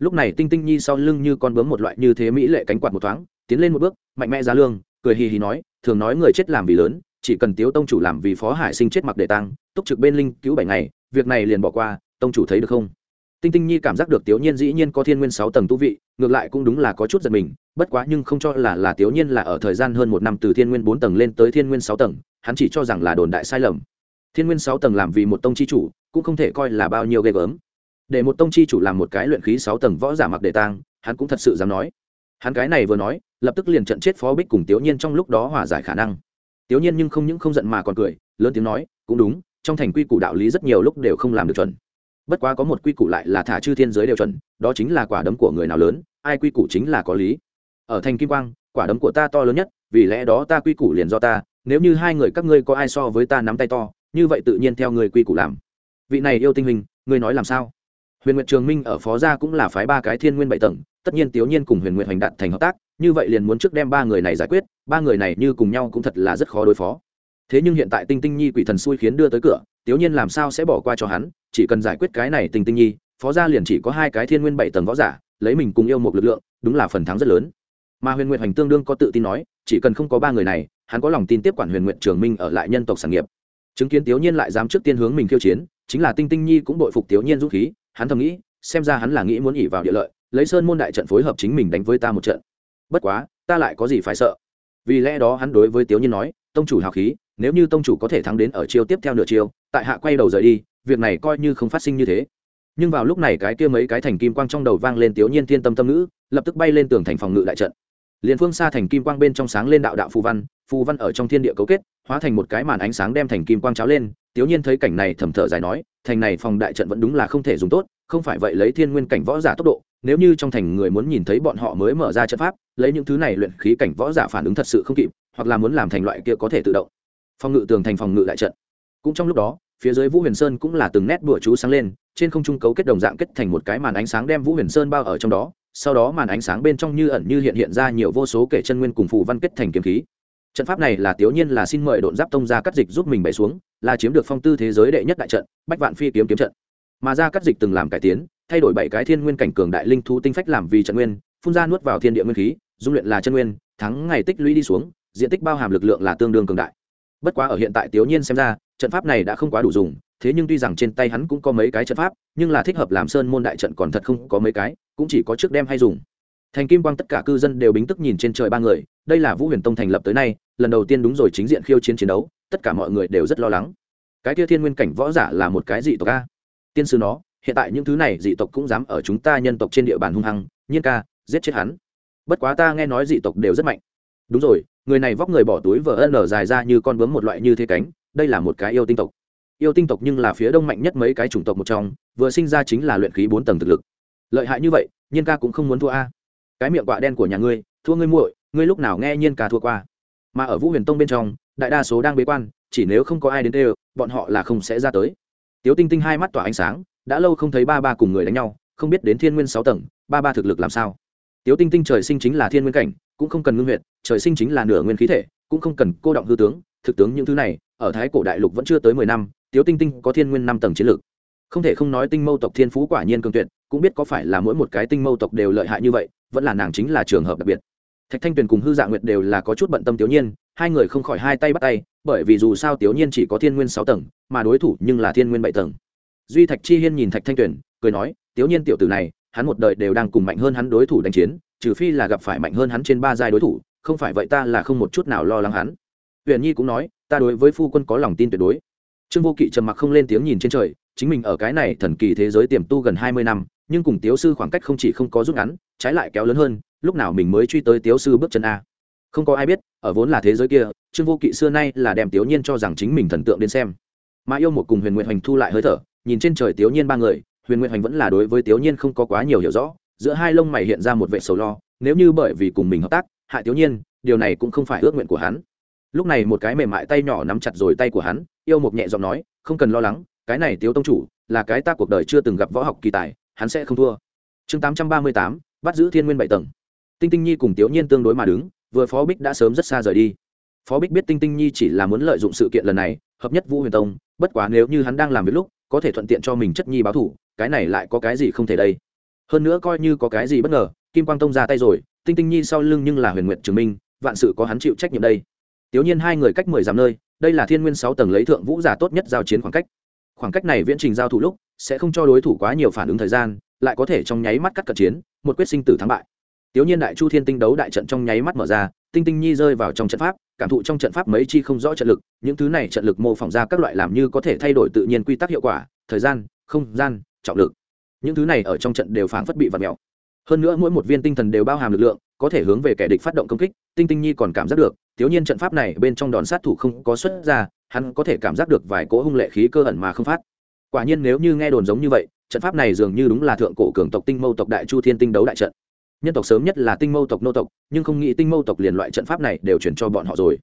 lúc này tinh tinh nhi sau lưng như con bướm một loại như thế mỹ lệ cánh quạt một thoáng, tiến lên một bước, mạnh mẽ ra lương, cười hì hì nói, thường nói người chết làm vì lớn, chỉ cần tiếu tông chủ làm vì phó hải sinh chết mặc để tăng túc trực bên linh cứu bảy ngày, việc này liền bỏ qua, tông chủ thấy được không? Tinh tinh nhi cảm giác được tiểu nhiên dĩ nhiên có thiên nguyên sáu tầng tu vị, ngược lại cũng đúng là có chút giật mình, bất quá nhưng không cho là là tiểu nhiên là ở thời gian hơn một năm từ thiên nguyên bốn tầng lên tới thiên nguyên sáu tầng, hắn chỉ cho rằng là đồn đại sai lầm. Thiên nguyên sáu tầng làm vì một tông chi chủ, cũng không thể coi là bao nhiêu ghê gớm để một tông chi chủ làm một cái luyện khí sáu tầng võ giả mặc đề tang, hắn cũng thật sự dám nói. Hắn cái này vừa nói, lập tức liền trận chết phó bích cùng tiểu nhiên trong lúc đó hòa giải khả năng. Tiểu nhiên nhưng không những không giận mà còn cười, lớn tiếng nói, cũng đúng, trong thành quy củ đạo lý rất nhiều lúc đều không làm được chuẩn. Bất quá có một quy củ lại là thả chư thiên giới đều chuẩn, đó chính là quả đấm của người nào lớn, ai quy củ chính là có lý. Ở thành kim quang, quả đấm của ta to lớn nhất, vì lẽ đó ta quy củ liền do ta, nếu như hai người các ngươi có ai so với ta nắm tay to, như vậy tự nhiên theo người quy củ làm. Vị này yêu tinh hình ngươi nói làm sao? Huyền nguyệt trường minh ở phó gia cũng là phái ba cái thiên nguyên bảy tầng, tất nhiên tiểu nhiên cùng huyền nguyệt hoành đạt thành hợp tác, như vậy liền muốn trước đem ba người này giải quyết, ba người này như cùng nhau cũng thật là rất khó đối phó. Thế nhưng hiện tại tinh tinh nhi quỷ thần xui khiến đưa tới cửa tiểu nhiên làm sao sẽ bỏ qua cho hắn, chỉ cần giải quyết cái này tinh tinh nhi, phó gia liền chỉ có hai cái thiên nguyên bảy tầng võ giả, lấy mình cùng yêu một lực lượng, đúng là phần thắng rất lớn. Mà huyền nguyệt hoành tương đương có tự tin nói, chỉ cần không có ba người này, hắn có lòng tin tiếp quản huyền nguyệt trường minh ở lại nhân tộc sản nghiệp. Chứng kiến tiểu nhiên lại dám trước tiên hướng mình khiêu chiến, chính là tinh tinh nhi cũng đội phục tiểu nhiên dũng khí hắn thầm nghĩ, xem ra hắn là nghĩ muốn ỉ vào địa lợi, lấy sơn môn đại trận phối hợp chính mình đánh với ta một trận. Bất quá, ta lại có gì phải sợ? Vì lẽ đó hắn đối với tiểu nhiên nói, tông chủ hào khí, nếu như tông chủ có thể thắng đến ở chiêu tiếp theo nửa chiêu, tại hạ quay đầu rời đi, việc này coi như không phát sinh như thế. Nhưng vào lúc này cái kia mấy cái thành kim quang trong đầu vang lên tiểu nhiên thiên tâm tâm ngữ, lập tức bay lên tường thành phòng ngự đại trận liền phương xa thành kim quang bên trong sáng lên đạo đạo phù văn phù văn ở trong thiên địa cấu kết, hóa thành một cái màn ánh sáng đem thành kim quang cháo lên, Tiếu nhiên thấy cảnh này thầm thở dài nói, thành này phòng đại trận vẫn đúng là không thể dùng tốt, không phải vậy lấy thiên nguyên cảnh võ giả tốc độ, nếu như trong thành người muốn nhìn thấy bọn họ mới mở ra trận pháp, lấy những thứ này luyện khí cảnh võ giả phản ứng thật sự không kịp, hoặc là muốn làm thành loại kia có thể tự động. Phòng ngự tường thành phòng ngự đại trận. Cũng trong lúc đó, phía dưới vũ huyền sơn cũng là từng nét bửa chú sáng lên, trên không trung cấu kết đồng dạng kết thành một cái màn ánh sáng đem vũ huyền sơn bao ở trong đó sau đó màn ánh sáng bên trong như ẩn như hiện hiện ra nhiều vô số kể chân nguyên cùng phù văn kết thành kiếm khí. Trận pháp này là tiểu nhiên là xin mời độn giáp tông ra cắt dịch giúp mình bày xuống, là chiếm được phong tư thế giới đệ nhất đại trận, bách vạn phi kiếm kiếm trận. Mà ra cắt dịch từng làm cải tiến, thay đổi bảy cái thiên nguyên cảnh cường đại linh thú tinh phách làm vì trận nguyên, phun ra nuốt vào thiên địa nguyên khí, dung luyện là chân nguyên, thắng ngày tích lũy đi xuống, diện tích bao hàm lực lượng là tương đương cường đại. Bất quá ở hiện tại tiểu nhiên xem ra, trận pháp này đã không quá đủ dùng, thế nhưng tuy rằng trên tay hắn cũng có mấy cái trận pháp, nhưng là thích hợp làm sơn môn đại trận còn thật không có mấy cái cũng chỉ có trước đem hay dùng. Thành kim quang tất cả cư dân đều bính tức nhìn trên trời ba người, đây là vũ huyền tông thành lập tới nay, lần đầu tiên đúng rồi chính diện khiêu chiến chiến đấu, tất cả mọi người đều rất lo lắng. Cái kia thiên nguyên cảnh võ giả là một cái dị tộc a. Tiên sư nó, hiện tại những thứ này dị tộc cũng dám ở chúng ta nhân tộc trên địa bàn hung hăng, nhiên ca, giết chết hắn. Bất quá ta nghe nói dị tộc đều rất mạnh. Đúng rồi, người này vóc người bỏ túi vờ nở dài ra như con bướm một loại như thế cánh, đây là một cái yêu tinh tộc. Yêu tinh tộc nhưng là phía đông mạnh nhất mấy cái chủng tộc một trong, vừa sinh ra chính là luyện khí bốn tầng thực lực lợi hại như vậy, nhiên ca cũng không muốn thua a. Cái miệng quạ đen của nhà ngươi, thua ngươi muội, ngươi lúc nào nghe nhiên ca thua qua? Mà ở vũ huyền tông bên trong, đại đa số đang bế quan, chỉ nếu không có ai đến đều, bọn họ là không sẽ ra tới. Tiếu tinh tinh hai mắt tỏa ánh sáng, đã lâu không thấy ba ba cùng người đánh nhau, không biết đến thiên nguyên sáu tầng, ba ba thực lực làm sao? Tiếu tinh tinh trời sinh chính là thiên nguyên cảnh, cũng không cần ngưng huyệt, trời sinh chính là nửa nguyên khí thể, cũng không cần cô động hư tướng, thực tướng những thứ này, ở thái cổ đại lục vẫn chưa tới mười năm, tiếu tinh tinh có thiên nguyên năm tầng chiến lược. Không thể không nói tinh mâu tộc thiên phú quả nhiên cường tuyệt cũng biết có phải là mỗi một cái tinh mâu tộc đều lợi hại như vậy, vẫn là nàng chính là trường hợp đặc biệt. Thạch thanh tuyền cùng hư dạ nguyệt đều là có chút bận tâm tiểu nhiên, hai người không khỏi hai tay bắt tay, bởi vì dù sao tiểu nhiên chỉ có thiên nguyên sáu tầng, mà đối thủ nhưng là thiên nguyên bảy tầng. Duy thạch chi hiên nhìn thạch thanh tuyền, cười nói, tiểu nhiên tiểu tử này, hắn một đời đều đang cùng mạnh hơn hắn đối thủ đánh chiến, trừ phi là gặp phải mạnh hơn hắn trên ba giai đối thủ, không phải vậy ta là không một chút nào lo lắng hắn. Huyền nhi cũng nói, ta đối với phu quân có lòng tin tuyệt đối. Trương vô kỵ trầm mặc không lên tiếng nhìn trên trời, chính mình ở cái này thần kỳ thế giới tiềm tu gần hai mươi năm nhưng cùng tiếu sư khoảng cách không chỉ không có rút ngắn, trái lại kéo lớn hơn, lúc nào mình mới truy tới tiếu sư bước chân a. Không có ai biết, ở vốn là thế giới kia, trương vô kỵ xưa nay là đem tiểu nhiên cho rằng chính mình thần tượng đến xem. Mà yêu một cùng huyền nguyện hoành thu lại hơi thở, nhìn trên trời tiểu nhiên ba người, huyền nguyện hoành vẫn là đối với tiểu nhiên không có quá nhiều hiểu rõ, giữa hai lông mày hiện ra một vệ sầu lo, nếu như bởi vì cùng mình hợp tác, hại tiểu nhiên, điều này cũng không phải ước nguyện của hắn. Lúc này một cái mềm mại tay nhỏ nắm chặt rồi tay của hắn, yêu một nhẹ giọng nói, không cần lo lắng, cái này tiếu tông chủ là cái ta cuộc đời chưa từng gặp võ học kỳ tài hắn sẽ không thua. Chương tám trăm ba mươi tám, bắt giữ thiên nguyên bảy tầng. Tinh tinh nhi cùng tiểu nhiên tương đối mà đứng, vừa phó bích đã sớm rất xa rời đi. Phó bích biết tinh tinh nhi chỉ là muốn lợi dụng sự kiện lần này, hợp nhất vũ huyền tông, bất quá nếu như hắn đang làm việc lúc, có thể thuận tiện cho mình chất nhi báo thủ, cái này lại có cái gì không thể đây. Hơn nữa coi như có cái gì bất ngờ, kim quang tông ra tay rồi, tinh tinh nhi sau lưng nhưng là huyền nguyện trường minh, vạn sự có hắn chịu trách nhiệm đây. Tiểu nhiên hai người cách mười dặm nơi, đây là thiên nguyên sáu tầng lấy thượng vũ giả tốt nhất giao chiến khoảng cách khoảng cách này viễn trình giao thủ lúc, sẽ không cho đối thủ quá nhiều phản ứng thời gian, lại có thể trong nháy mắt cắt cận chiến, một quyết sinh tử thắng bại. Tiếu nhiên đại chu thiên tinh đấu đại trận trong nháy mắt mở ra, tinh tinh nhi rơi vào trong trận pháp, cảm thụ trong trận pháp mấy chi không rõ trận lực, những thứ này trận lực mô phỏng ra các loại làm như có thể thay đổi tự nhiên quy tắc hiệu quả, thời gian, không gian, trọng lực. Những thứ này ở trong trận đều phảng phất bị vặt mèo hơn nữa mỗi một viên tinh thần đều bao hàm lực lượng, có thể hướng về kẻ địch phát động công kích, tinh tinh nhi còn cảm giác được, thiếu nhiên trận pháp này bên trong đòn sát thủ không có xuất ra, hắn có thể cảm giác được vài cỗ hung lệ khí cơ ẩn mà không phát. Quả nhiên nếu như nghe đồn giống như vậy, trận pháp này dường như đúng là thượng cổ cường tộc tinh mâu tộc đại chu thiên tinh đấu đại trận. Nhân tộc sớm nhất là tinh mâu tộc nô tộc, nhưng không nghĩ tinh mâu tộc liền loại trận pháp này đều chuyển cho bọn họ rồi.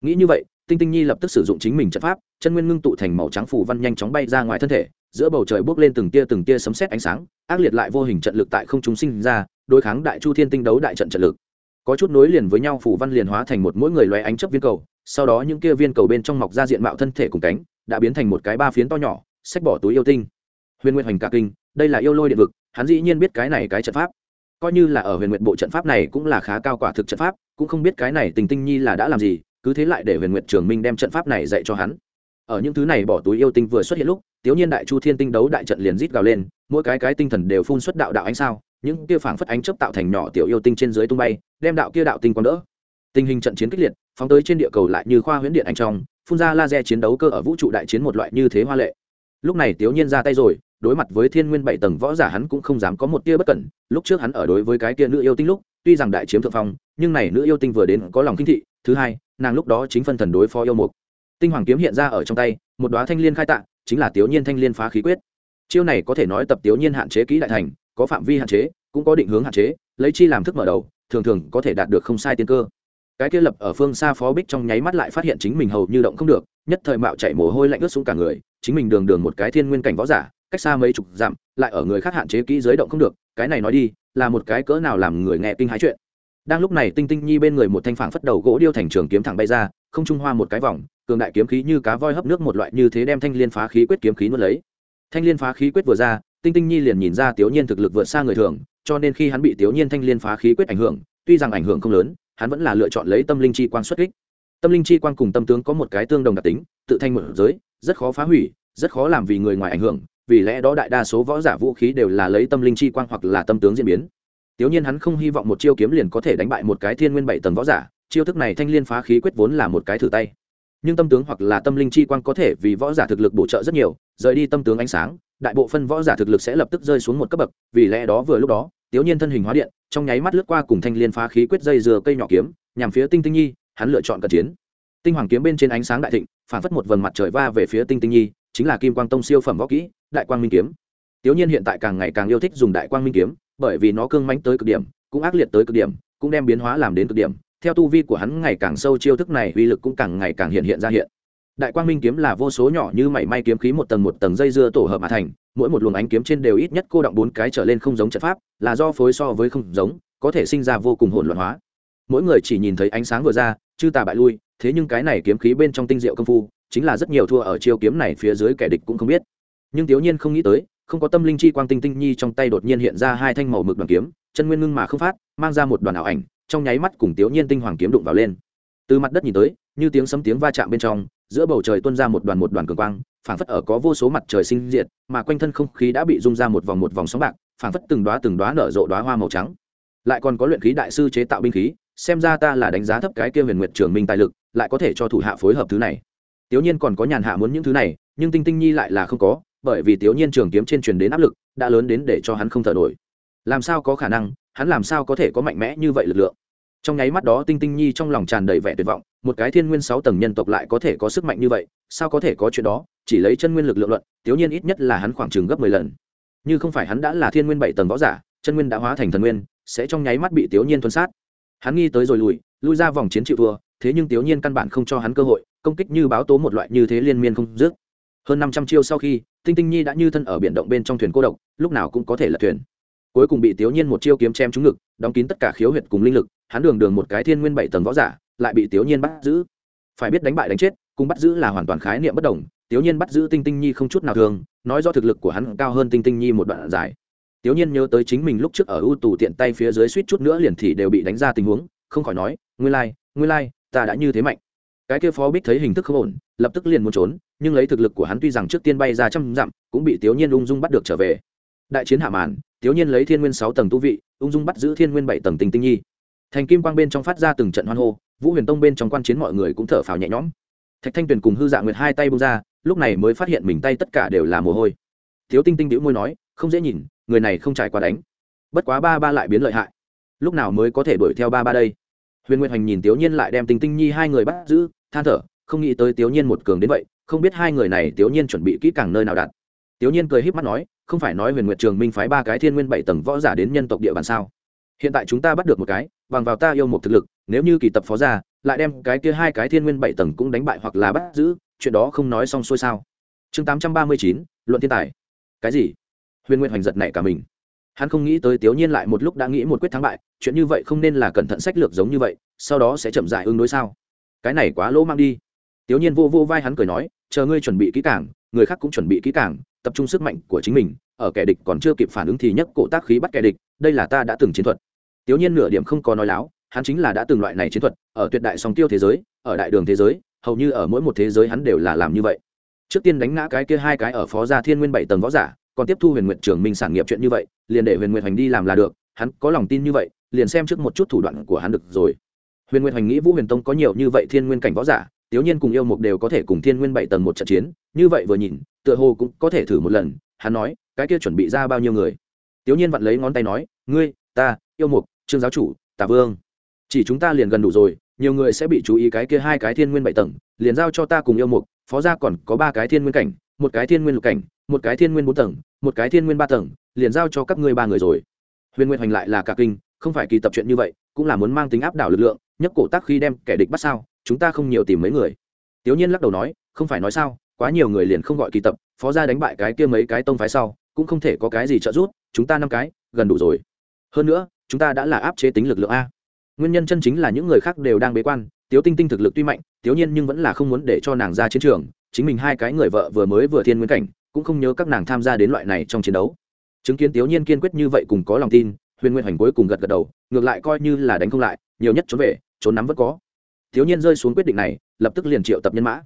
Nghĩ như vậy tinh tinh nhi lập tức sử dụng chính mình trận pháp, chân nguyên ngưng tụ thành màu trắng phủ văn nhanh chóng bay ra ngoài thân thể, giữa bầu trời bốc lên từng tia từng tia sấm sét ánh sáng, ác liệt lại vô hình trận lực tại không trung sinh ra, đối kháng đại chu thiên tinh đấu đại trận trận lực. Có chút nối liền với nhau phủ văn liền hóa thành một mỗi người loé ánh chấp viên cầu, sau đó những kia viên cầu bên trong mọc ra diện mạo thân thể cùng cánh, đã biến thành một cái ba phiến to nhỏ, xách bỏ túi yêu tinh. Huyền nguyện hoành cả kinh, đây là yêu lôi điện vực, hắn dĩ nhiên biết cái này cái trận pháp. Coi như là ở huyền nguyện bộ trận pháp này cũng là khá cao quả thực trận pháp, cũng không biết cái này tình tinh nhi là đã làm gì cứ thế lại để huyền nguyện trường minh đem trận pháp này dạy cho hắn. Ở những thứ này bỏ túi yêu tinh vừa xuất hiện lúc, tiếu nhiên đại chu thiên tinh đấu đại trận liền rít gào lên, mỗi cái cái tinh thần đều phun xuất đạo đạo ánh sao, những kia phảng phất ánh chớp tạo thành nhỏ tiểu yêu tinh trên dưới tung bay, đem đạo kia đạo tinh quang đỡ. Tình hình trận chiến kích liệt, phóng tới trên địa cầu lại như khoa huyễn điện ảnh trong, phun ra laser chiến đấu cơ ở vũ trụ đại chiến một loại như thế hoa lệ. Lúc này tiếu nhiên ra tay rồi, đối mặt với thiên nguyên bảy tầng võ giả hắn cũng không dám có một tia bất cẩn, lúc trước hắn ở đối với cái kia nữ yêu tinh lúc, tuy rằng đại chiếm thượng phong, nhưng này nữ yêu tinh vừa đến có lòng kinh thị, thứ hai nàng lúc đó chính phân thần đối phó yêu mục. Tinh hoàng kiếm hiện ra ở trong tay, một đoá thanh liên khai tạ, chính là tiểu nhiên thanh liên phá khí quyết. Chiêu này có thể nói tập tiểu nhiên hạn chế kỹ đại thành, có phạm vi hạn chế, cũng có định hướng hạn chế, lấy chi làm thức mở đầu, thường thường có thể đạt được không sai tiên cơ. Cái kia lập ở phương xa phó bích trong nháy mắt lại phát hiện chính mình hầu như động không được, nhất thời mạo chạy mồ hôi lạnh ướt xuống cả người, chính mình đường đường một cái thiên nguyên cảnh võ giả, cách xa mấy chục dặm, lại ở người khác hạn chế kỹ giới động không được, cái này nói đi, là một cái cỡ nào làm người nghe kinh hái chuyện đang lúc này tinh tinh nhi bên người một thanh phảng phất đầu gỗ điêu thành trường kiếm thẳng bay ra, không trung hoa một cái vòng, cường đại kiếm khí như cá voi hấp nước một loại như thế đem thanh liên phá khí quyết kiếm khí nuốt lấy. Thanh liên phá khí quyết vừa ra, tinh tinh nhi liền nhìn ra tiểu nhiên thực lực vượt xa người thường, cho nên khi hắn bị tiểu nhiên thanh liên phá khí quyết ảnh hưởng, tuy rằng ảnh hưởng không lớn, hắn vẫn là lựa chọn lấy tâm linh chi quang xuất kích. Tâm linh chi quang cùng tâm tướng có một cái tương đồng đặc tính, tự thanh một giới, rất khó phá hủy, rất khó làm vì người ngoài ảnh hưởng, vì lẽ đó đại đa số võ giả vũ khí đều là lấy tâm linh chi quang hoặc là tâm tướng diễn biến. Tiểu Nhiên hắn không hy vọng một chiêu kiếm liền có thể đánh bại một cái thiên nguyên bảy tầng võ giả, chiêu thức này thanh liên phá khí quyết vốn là một cái thử tay. Nhưng tâm tướng hoặc là tâm linh chi quang có thể vì võ giả thực lực bổ trợ rất nhiều, rời đi tâm tướng ánh sáng, đại bộ phân võ giả thực lực sẽ lập tức rơi xuống một cấp bậc, vì lẽ đó vừa lúc đó, Tiểu Nhiên thân hình hóa điện, trong nháy mắt lướt qua cùng thanh liên phá khí quyết dây dừa cây nhỏ kiếm, nhằm phía Tinh Tinh Nhi, hắn lựa chọn cận chiến. Tinh hoàng kiếm bên trên ánh sáng đại thịnh, phản phất một vầng mặt trời va về phía Tinh Tinh Nhi, chính là Kim Quang Tông siêu phẩm võ kỹ, Đại Quang Minh kiếm. Tiểu Nhiên hiện tại càng ngày càng yêu thích dùng Đại Quang Minh kiếm, bởi vì nó cương mãnh tới cực điểm, cũng ác liệt tới cực điểm, cũng đem biến hóa làm đến cực điểm. Theo tu vi của hắn ngày càng sâu chiêu thức này uy lực cũng càng ngày càng hiện hiện ra hiện. Đại Quang Minh kiếm là vô số nhỏ như mảy may kiếm khí một tầng một tầng dây dưa tổ hợp mà thành, mỗi một luồng ánh kiếm trên đều ít nhất cô động bốn cái trở lên không giống trận pháp, là do phối so với không giống, có thể sinh ra vô cùng hỗn loạn hóa. Mỗi người chỉ nhìn thấy ánh sáng vừa ra, chư tà bại lui, thế nhưng cái này kiếm khí bên trong tinh diệu công phu, chính là rất nhiều thua ở chiêu kiếm này phía dưới kẻ địch cũng không biết. Nhưng thiếu Nhiên không nghĩ tới, không có tâm linh chi quang tinh tinh nhi trong tay đột nhiên hiện ra hai thanh màu mực đoàn kiếm, chân nguyên ngưng mà không phát, mang ra một đoàn ảo ảnh, trong nháy mắt cùng tiểu nhiên tinh hoàng kiếm đụng vào lên. Từ mặt đất nhìn tới, như tiếng sấm tiếng va chạm bên trong, giữa bầu trời tuôn ra một đoàn một đoàn cường quang, phảng phất ở có vô số mặt trời sinh diệt, mà quanh thân không khí đã bị rung ra một vòng một vòng sóng bạc, phảng phất từng đóa từng đóa nở rộ đóa hoa màu trắng. Lại còn có luyện khí đại sư chế tạo binh khí, xem ra ta là đánh giá thấp cái kia huyền nguyệt trường minh tài lực, lại có thể cho thủ hạ phối hợp thứ này. Tiểu nhiên còn có nhàn hạ muốn những thứ này, nhưng tinh tinh nhi lại là không có bởi vì tiểu nhiên trường kiếm trên truyền đến áp lực, đã lớn đến để cho hắn không thở nổi. Làm sao có khả năng, hắn làm sao có thể có mạnh mẽ như vậy lực lượng? Trong nháy mắt đó tinh tinh nhi trong lòng tràn đầy vẻ tuyệt vọng, một cái thiên nguyên sáu tầng nhân tộc lại có thể có sức mạnh như vậy, sao có thể có chuyện đó? Chỉ lấy chân nguyên lực lượng luận, tiểu nhiên ít nhất là hắn khoảng chừng gấp mười lần. Như không phải hắn đã là thiên nguyên bảy tầng võ giả, chân nguyên đã hóa thành thần nguyên, sẽ trong nháy mắt bị tiểu nhiên tuân sát. Hắn nghi tới rồi lùi, lui ra vòng chiến chịu thua, thế nhưng tiểu nhiên căn bản không cho hắn cơ hội, công kích như báo tố một loại như thế liên miên không dứt. Hơn năm trăm chiêu sau khi tinh tinh nhi đã như thân ở biển động bên trong thuyền cô độc lúc nào cũng có thể lật thuyền. Cuối cùng bị tiểu nhiên một chiêu kiếm chém trúng ngực đóng kín tất cả khiếu huyệt cùng linh lực hắn đường đường một cái thiên nguyên bảy tầng võ giả lại bị tiểu nhiên bắt giữ. Phải biết đánh bại đánh chết cùng bắt giữ là hoàn toàn khái niệm bất đồng tiểu nhiên bắt giữ tinh tinh nhi không chút nào thường nói do thực lực của hắn cao hơn tinh tinh nhi một đoạn dài. Tiểu nhiên nhớ tới chính mình lúc trước ở ưu tù tiện tay phía dưới suýt chút nữa liền thì đều bị đánh ra tình huống không khỏi nói nguyên lai like, nguyên lai like, ta đã như thế mạnh. Cái kia phó bích thấy hình thức không ổn lập tức liền muốn trốn nhưng lấy thực lực của hắn tuy rằng trước tiên bay ra trăm dặm, cũng bị tiểu nhiên ung dung bắt được trở về. Đại chiến hạ màn tiểu nhiên lấy thiên nguyên sáu tầng tu vị, ung dung bắt giữ thiên nguyên bảy tầng tình tinh nhi. Thành kim quang bên trong phát ra từng trận hoan hô, vũ huyền tông bên trong quan chiến mọi người cũng thở phào nhẹ nhõm. Thạch thanh tuyền cùng hư dạ nguyệt hai tay bông ra, lúc này mới phát hiện mình tay tất cả đều là mồ hôi. Thiếu tinh tinh đĩu môi nói, không dễ nhìn, người này không trải qua đánh. Bất quá ba ba lại biến lợi hại. Lúc nào mới có thể đuổi theo ba ba đây? Huyền nguyệt hoành nhìn tiểu nhiên lại đem tình tinh nhi hai người bắt giữ, than thở, không nghĩ tới tiểu nhiên một cường đến vậy không biết hai người này tiểu nhiên chuẩn bị kỹ càng nơi nào đặt. Tiểu nhiên cười híp mắt nói, không phải nói huyền nguyệt trường minh phái ba cái thiên nguyên bảy tầng võ giả đến nhân tộc địa bàn sao? Hiện tại chúng ta bắt được một cái, bằng vào ta yêu một thực lực, nếu như kỳ tập phó ra, lại đem cái kia hai cái thiên nguyên bảy tầng cũng đánh bại hoặc là bắt giữ, chuyện đó không nói xong xuôi sao? Chương tám trăm ba mươi chín, luận thiên tài. Cái gì? Huyền nguyên hoành giật này cả mình. Hắn không nghĩ tới tiểu nhiên lại một lúc đã nghĩ một quyết thắng bại, chuyện như vậy không nên là cẩn thận sách lược giống như vậy, sau đó sẽ chậm dại ứng đối sao? Cái này quá lỗ mang đi tiểu nhiên vô vô vai hắn cười nói, chờ ngươi chuẩn bị kỹ càng, người khác cũng chuẩn bị kỹ càng, tập trung sức mạnh của chính mình, ở kẻ địch còn chưa kịp phản ứng thì nhấc cổ tác khí bắt kẻ địch, đây là ta đã từng chiến thuật. Tiểu nhiên nửa điểm không có nói láo, hắn chính là đã từng loại này chiến thuật, ở tuyệt đại song tiêu thế giới, ở đại đường thế giới, hầu như ở mỗi một thế giới hắn đều là làm như vậy. Trước tiên đánh ngã cái kia hai cái ở phó gia thiên nguyên bảy tầng võ giả, còn tiếp thu huyền nguyện trưởng minh sản nghiệp chuyện như vậy, liền để huyền nguyện hoành đi làm là được, hắn có lòng tin như vậy, liền xem trước một chút thủ đoạn của hắn được rồi. Huyền nguyện hoành nghĩ vũ huyền tông có nhiều như vậy thiên nguyên cảnh võ giả tiểu nhiên cùng yêu mục đều có thể cùng thiên nguyên bảy tầng một trận chiến, như vậy vừa nhìn, tựa hồ cũng có thể thử một lần, hắn nói, cái kia chuẩn bị ra bao nhiêu người? Tiểu nhiên vặn lấy ngón tay nói, ngươi, ta, yêu mục, trương giáo chủ, tà vương. Chỉ chúng ta liền gần đủ rồi, nhiều người sẽ bị chú ý cái kia hai cái thiên nguyên bảy tầng, liền giao cho ta cùng yêu mục, phó gia còn có ba cái thiên nguyên cảnh, một cái thiên nguyên lục cảnh, một cái thiên nguyên bốn tầng, một cái thiên nguyên ba tầng, liền giao cho các ngươi ba người rồi. Huyền nguyên hoành lại là cả kinh, không phải kỳ tập chuyện như vậy, cũng là muốn mang tính áp đảo lực lượng nhất cổ tác khi đem kẻ địch bắt sao? Chúng ta không nhiều tìm mấy người. Tiểu nhiên lắc đầu nói, không phải nói sao, quá nhiều người liền không gọi kỳ tập, phó gia đánh bại cái kia mấy cái tông phái sau, cũng không thể có cái gì trợ giúp, chúng ta năm cái, gần đủ rồi. Hơn nữa, chúng ta đã là áp chế tính lực lượng a. Nguyên nhân chân chính là những người khác đều đang bế quan, tiếu tinh tinh thực lực tuy mạnh, tiếu nhiên nhưng vẫn là không muốn để cho nàng ra chiến trường, chính mình hai cái người vợ vừa mới vừa thiên nguyên cảnh, cũng không nhớ các nàng tham gia đến loại này trong chiến đấu. Chứng kiến tiếu nhiên kiên quyết như vậy cùng có lòng tin, huyền nguyên hoành cuối cùng gật gật đầu, ngược lại coi như là đánh không lại, nhiều nhất trốn về, trốn nắm vẫn có tiếu nhiên rơi xuống quyết định này lập tức liền triệu tập nhân mã.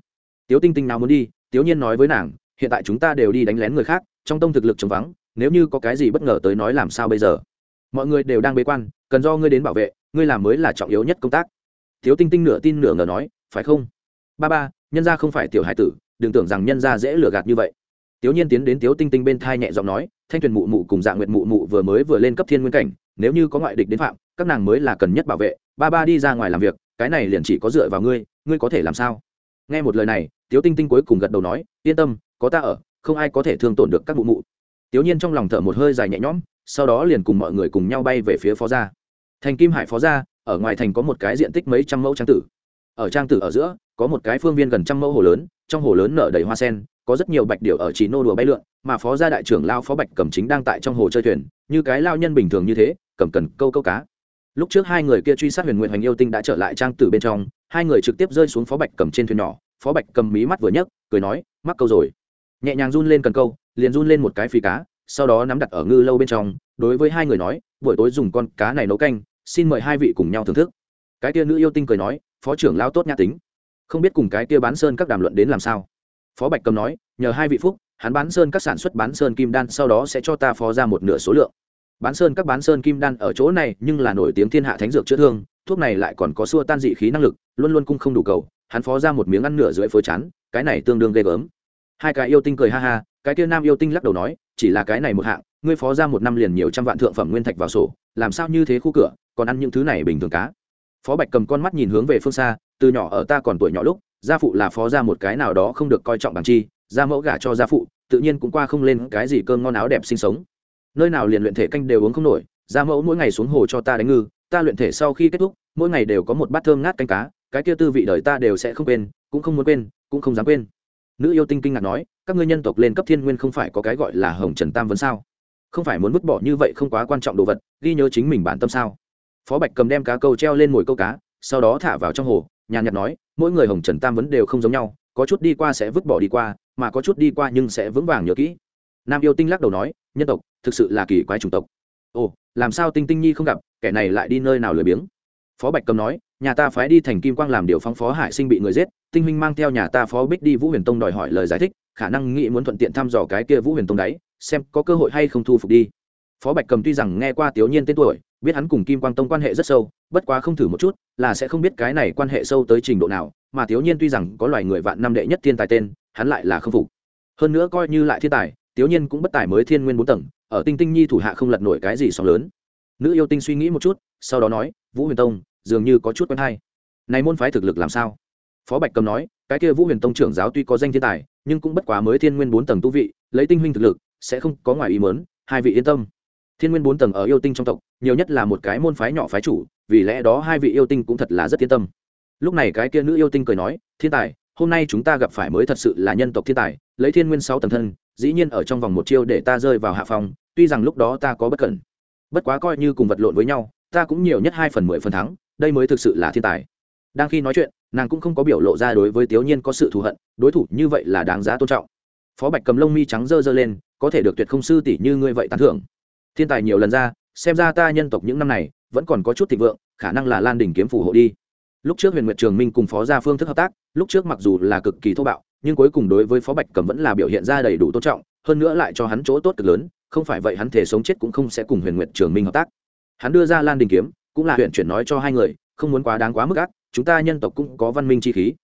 Tiếu tinh tinh nào muốn đi tiếu nhiên nói với nàng hiện tại chúng ta đều đi đánh lén người khác trong tông thực lực chống vắng nếu như có cái gì bất ngờ tới nói làm sao bây giờ? Mọi người đều đang bế quan cần do ngươi đến bảo vệ ngươi làm mới là trọng yếu nhất công tác. Thiếu tinh tinh nửa tin nửa ngờ nói phải không? Ba ba nhân gia không phải tiểu hải tử đừng tưởng rằng nhân gia dễ lừa gạt như vậy. Tiểu Nhiên tiến đến Tiếu Tinh Tinh bên thai nhẹ giọng nói, Thanh Tuyền mụ mụ cùng Dạ Nguyệt mụ mụ vừa mới vừa lên cấp thiên nguyên cảnh, nếu như có ngoại địch đến phạm, các nàng mới là cần nhất bảo vệ, ba ba đi ra ngoài làm việc, cái này liền chỉ có dựa vào ngươi, ngươi có thể làm sao? Nghe một lời này, Tiếu Tinh Tinh cuối cùng gật đầu nói, yên tâm, có ta ở, không ai có thể thương tổn được các mụ mụ. Tiểu Nhiên trong lòng thở một hơi dài nhẹ nhõm, sau đó liền cùng mọi người cùng nhau bay về phía phó gia. Thành Kim Hải phó gia, ở ngoài thành có một cái diện tích mấy trăm mẫu trang tử ở trang tử ở giữa có một cái phương viên gần trăm mẫu hồ lớn trong hồ lớn nở đầy hoa sen có rất nhiều bạch điệu ở chỉ nô đùa bay lượn mà phó gia đại trưởng lao phó bạch cầm chính đang tại trong hồ chơi thuyền như cái lao nhân bình thường như thế cầm cần câu câu cá lúc trước hai người kia truy sát huyền nguyện hoành yêu tinh đã trở lại trang tử bên trong, hai người trực tiếp rơi xuống phó bạch cầm trên thuyền nhỏ. Phó bạch cầm mí mắt vừa nhấc, cười nói, mắc câu rồi. Nhẹ nhàng run lên cần câu, liền run lên một cái phi cá, sau đó nắm đặt ở ngư lâu bên trong, đối với hai người nói, buổi tối dùng con cá này nấu canh, xin mời hai vị cùng nhau thưởng thức. Cái kia nữ yêu tinh cười nói, phó trưởng lao tốt nhã tính. Không biết cùng cái kia bán sơn các đàm luận đến làm sao? Phó bạch cầm nói, nhờ hai vị phúc, hắn bán sơn các sản xuất bán sơn kim đan, sau đó sẽ cho ta phó ra một nửa số lượng bán sơn các bán sơn kim đan ở chỗ này, nhưng là nổi tiếng thiên hạ thánh dược chữa thương, thuốc này lại còn có xua tan dị khí năng lực, luôn luôn cung không đủ cầu, hắn phó ra một miếng ăn nửa dưới phối chán, cái này tương đương ghê gớm. Hai cái yêu tinh cười ha ha, cái kia nam yêu tinh lắc đầu nói, chỉ là cái này một hạng, ngươi phó ra một năm liền nhiều trăm vạn thượng phẩm nguyên thạch vào sổ, làm sao như thế khu cửa, còn ăn những thứ này bình thường cá. Phó bạch cầm con mắt nhìn hướng về phương xa, từ nhỏ ở ta còn tuổi nhỏ lúc, gia phụ là phó ra một cái nào đó không được coi trọng bằng chi, gia mẫu gả cho gia phụ, tự nhiên cũng qua không lên cái gì cơm ngon áo đẹp sinh sống nơi nào liền luyện thể canh đều uống không nổi, gia mẫu mỗi ngày xuống hồ cho ta đánh ngư, ta luyện thể sau khi kết thúc, mỗi ngày đều có một bát thơm ngát canh cá, cái kia tư vị đời ta đều sẽ không quên, cũng không muốn quên, cũng không dám quên. Nữ yêu tinh kinh ngạc nói, các ngươi nhân tộc lên cấp thiên nguyên không phải có cái gọi là hồng trần tam vấn sao? Không phải muốn vứt bỏ như vậy không quá quan trọng đồ vật, ghi nhớ chính mình bản tâm sao? Phó bạch cầm đem cá câu treo lên mồi câu cá, sau đó thả vào trong hồ, nhàn nhạt nói, mỗi người hồng trần tam vấn đều không giống nhau, có chút đi qua sẽ vứt bỏ đi qua, mà có chút đi qua nhưng sẽ vững vàng nhớ kỹ. Nam yêu tinh lắc đầu nói, nhân tộc thực sự là kỳ quái chủng tộc. Ồ, làm sao tinh tinh nhi không gặp, kẻ này lại đi nơi nào lười biếng? Phó bạch cầm nói, nhà ta phái đi thành kim quang làm điều phong phó hải sinh bị người giết, tinh minh mang theo nhà ta phó bích đi vũ huyền tông đòi hỏi lời giải thích, khả năng nghĩ muốn thuận tiện thăm dò cái kia vũ huyền tông đấy, xem có cơ hội hay không thu phục đi. Phó bạch cầm tuy rằng nghe qua tiểu nhiên tên tuổi, biết hắn cùng kim quang tông quan hệ rất sâu, bất quá không thử một chút, là sẽ không biết cái này quan hệ sâu tới trình độ nào, mà tiểu nhiên tuy rằng có loài người vạn năm đệ nhất thiên tài tên, hắn lại là không phục. Hơn nữa coi như lại thiên tài tiểu nhiên cũng bất tài mới thiên nguyên bốn tầng ở tinh tinh nhi thủ hạ không lật nổi cái gì sóng lớn. Nữ yêu tinh suy nghĩ một chút, sau đó nói, vũ huyền tông, dường như có chút quen hay. Này môn phái thực lực làm sao? Phó bạch cầm nói, cái kia vũ huyền tông trưởng giáo tuy có danh thiên tài, nhưng cũng bất quá mới thiên nguyên bốn tầng tu vị, lấy tinh huynh thực lực, sẽ không có ngoài ý mớn hai vị yên tâm. Thiên nguyên bốn tầng ở yêu tinh trong tộc, nhiều nhất là một cái môn phái nhỏ phái chủ, vì lẽ đó hai vị yêu tinh cũng thật là rất yên tâm. Lúc này cái kia nữ yêu tinh cười nói, thiên tài, hôm nay chúng ta gặp phải mới thật sự là nhân tộc thiên tài, lấy thiên nguyên sáu tầng thân dĩ nhiên ở trong vòng một chiêu để ta rơi vào hạ phòng tuy rằng lúc đó ta có bất cẩn. Bất quá coi như cùng vật lộn với nhau, ta cũng nhiều nhất hai phần mười phần thắng, đây mới thực sự là thiên tài. Đang khi nói chuyện, nàng cũng không có biểu lộ ra đối với tiểu nhiên có sự thù hận, đối thủ như vậy là đáng giá tôn trọng. Phó bạch cầm lông mi trắng dơ dơ lên, có thể được tuyệt không sư tỷ như ngươi vậy tán thưởng. Thiên tài nhiều lần ra, xem ra ta nhân tộc những năm này, vẫn còn có chút thịnh vượng, khả năng là lan đỉnh kiếm phủ hộ đi. Lúc trước huyền nguyệt trường minh cùng phó gia phương thức hợp tác, lúc trước mặc dù là cực kỳ thô bạo nhưng cuối cùng đối với phó bạch cầm vẫn là biểu hiện ra đầy đủ tôn trọng, hơn nữa lại cho hắn chỗ tốt cực lớn, không phải vậy hắn thể sống chết cũng không sẽ cùng huyền nguyệt trường minh hợp tác. Hắn đưa ra lan đình kiếm, cũng là huyện chuyển nói cho hai người, không muốn quá đáng quá mức ác, chúng ta nhân tộc cũng có văn minh chi khí.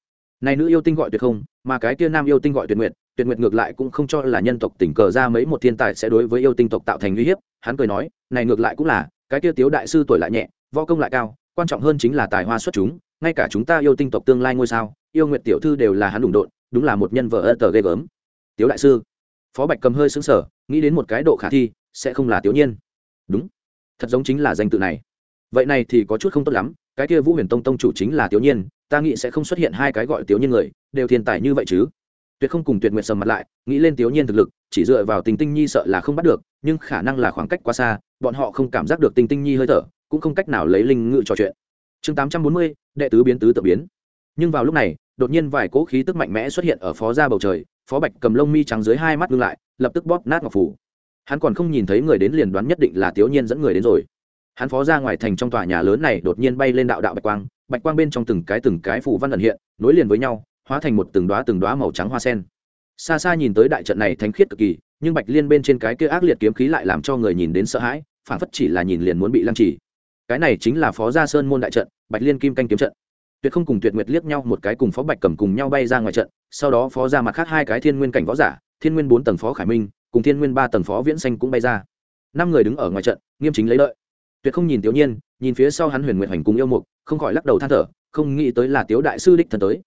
Này nữ yêu tinh gọi tuyệt không, mà cái kia nam yêu tinh gọi tuyệt nguyệt tuyệt nguyệt ngược lại cũng không cho là nhân tộc tình cờ ra mấy một thiên tài sẽ đối với yêu tinh tộc tạo thành uy hiếp, hắn cười nói, này ngược lại cũng là, cái kia tiếu đại sư tuổi lại nhẹ, võ công lại cao, quan trọng hơn chính là tài hoa xuất chúng, ngay cả chúng ta yêu tinh tộc tương lai ngôi sao, yêu nguyệt tiểu thư đều là hắn đụng độn đúng là một nhân vợ ơ tờ ghê gớm. Tiếu đại sư, phó bạch cầm hơi xứng sở nghĩ đến một cái độ khả thi, sẽ không là tiểu nhiên. Đúng, thật giống chính là danh tự này. Vậy này thì có chút không tốt lắm, cái kia vũ huyền tông tông chủ chính là tiểu nhiên, ta nghĩ sẽ không xuất hiện hai cái gọi tiểu nhiên người, đều thiên tài như vậy chứ. Tuyệt không cùng tuyệt nguyện sầm mặt lại, nghĩ lên tiểu nhiên thực lực, chỉ dựa vào tình tinh nhi sợ là không bắt được, nhưng khả năng là khoảng cách quá xa, bọn họ không cảm giác được tình tinh nhi hơi thở, cũng không cách nào lấy linh ngự trò chuyện. Chương tám trăm bốn mươi, đệ tứ biến tứ tự biến. Nhưng vào lúc này đột nhiên vài cỗ khí tức mạnh mẽ xuất hiện ở phó ra bầu trời, phó bạch cầm lông mi trắng dưới hai mắt ngưng lại, lập tức bóp nát ngọc phủ. Hắn còn không nhìn thấy người đến liền đoán nhất định là thiếu nhiên dẫn người đến rồi. Hắn phó ra ngoài thành trong tòa nhà lớn này đột nhiên bay lên đạo đạo bạch quang bạch quang bên trong từng cái từng cái phủ văn ẩn hiện, nối liền với nhau, hóa thành một từng đoá từng đoá màu trắng hoa sen. Xa xa nhìn tới đại trận này thánh khiết cực kỳ, nhưng bạch liên bên trên cái kia ác liệt kiếm khí lại làm cho người nhìn đến sợ hãi phản phất chỉ là nhìn liền muốn bị lăng trì. Cái này chính là phó gia sơn môn đại trận, bạch liên kim canh kiếm trận tuyệt không cùng tuyệt nguyệt liếc nhau, một cái cùng phó bạch cầm cùng nhau bay ra ngoài trận, sau đó phó ra mặt khác hai cái thiên nguyên cảnh võ giả, thiên nguyên bốn tầng phó khải minh, cùng thiên nguyên ba tầng phó viễn xanh cũng bay ra. Năm người đứng ở ngoài trận, nghiêm chính lấy lợi. Tuyệt không nhìn tiểu nhiên, nhìn phía sau hắn huyền nguyệt hành cùng yêu mục, không khỏi lắc đầu than thở, không nghĩ tới là tiếu đại sư đích thần tới.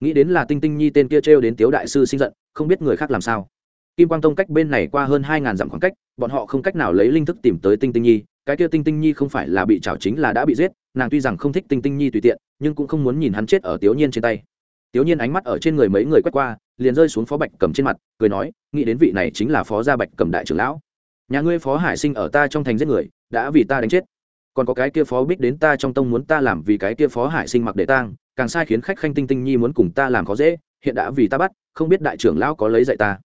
Nghĩ đến là tinh tinh nhi tên kia trêu đến tiếu đại sư sinh giận, không biết người khác làm sao. Kim quang tông cách bên này qua hơn hai ngàn dặm khoảng cách, bọn họ không cách nào lấy linh thức tìm tới tinh tinh nhi cái kia tinh tinh nhi không phải là bị trảo chính là đã bị giết, nàng tuy rằng không thích tinh tinh nhi tùy tiện, nhưng cũng không muốn nhìn hắn chết ở tiểu nhiên trên tay. Tiểu nhiên ánh mắt ở trên người mấy người quét qua, liền rơi xuống phó bạch cầm trên mặt, cười nói, nghĩ đến vị này chính là phó gia bạch cầm đại trưởng lão. Nhà ngươi phó hải sinh ở ta trong thành giết người, đã vì ta đánh chết. Còn có cái kia phó bích đến ta trong tông muốn ta làm vì cái kia phó hải sinh mặc để tang, càng sai khiến khách khanh tinh tinh nhi muốn cùng ta làm khó dễ, hiện đã vì ta bắt, không biết đại trưởng lão có lấy dạy ta.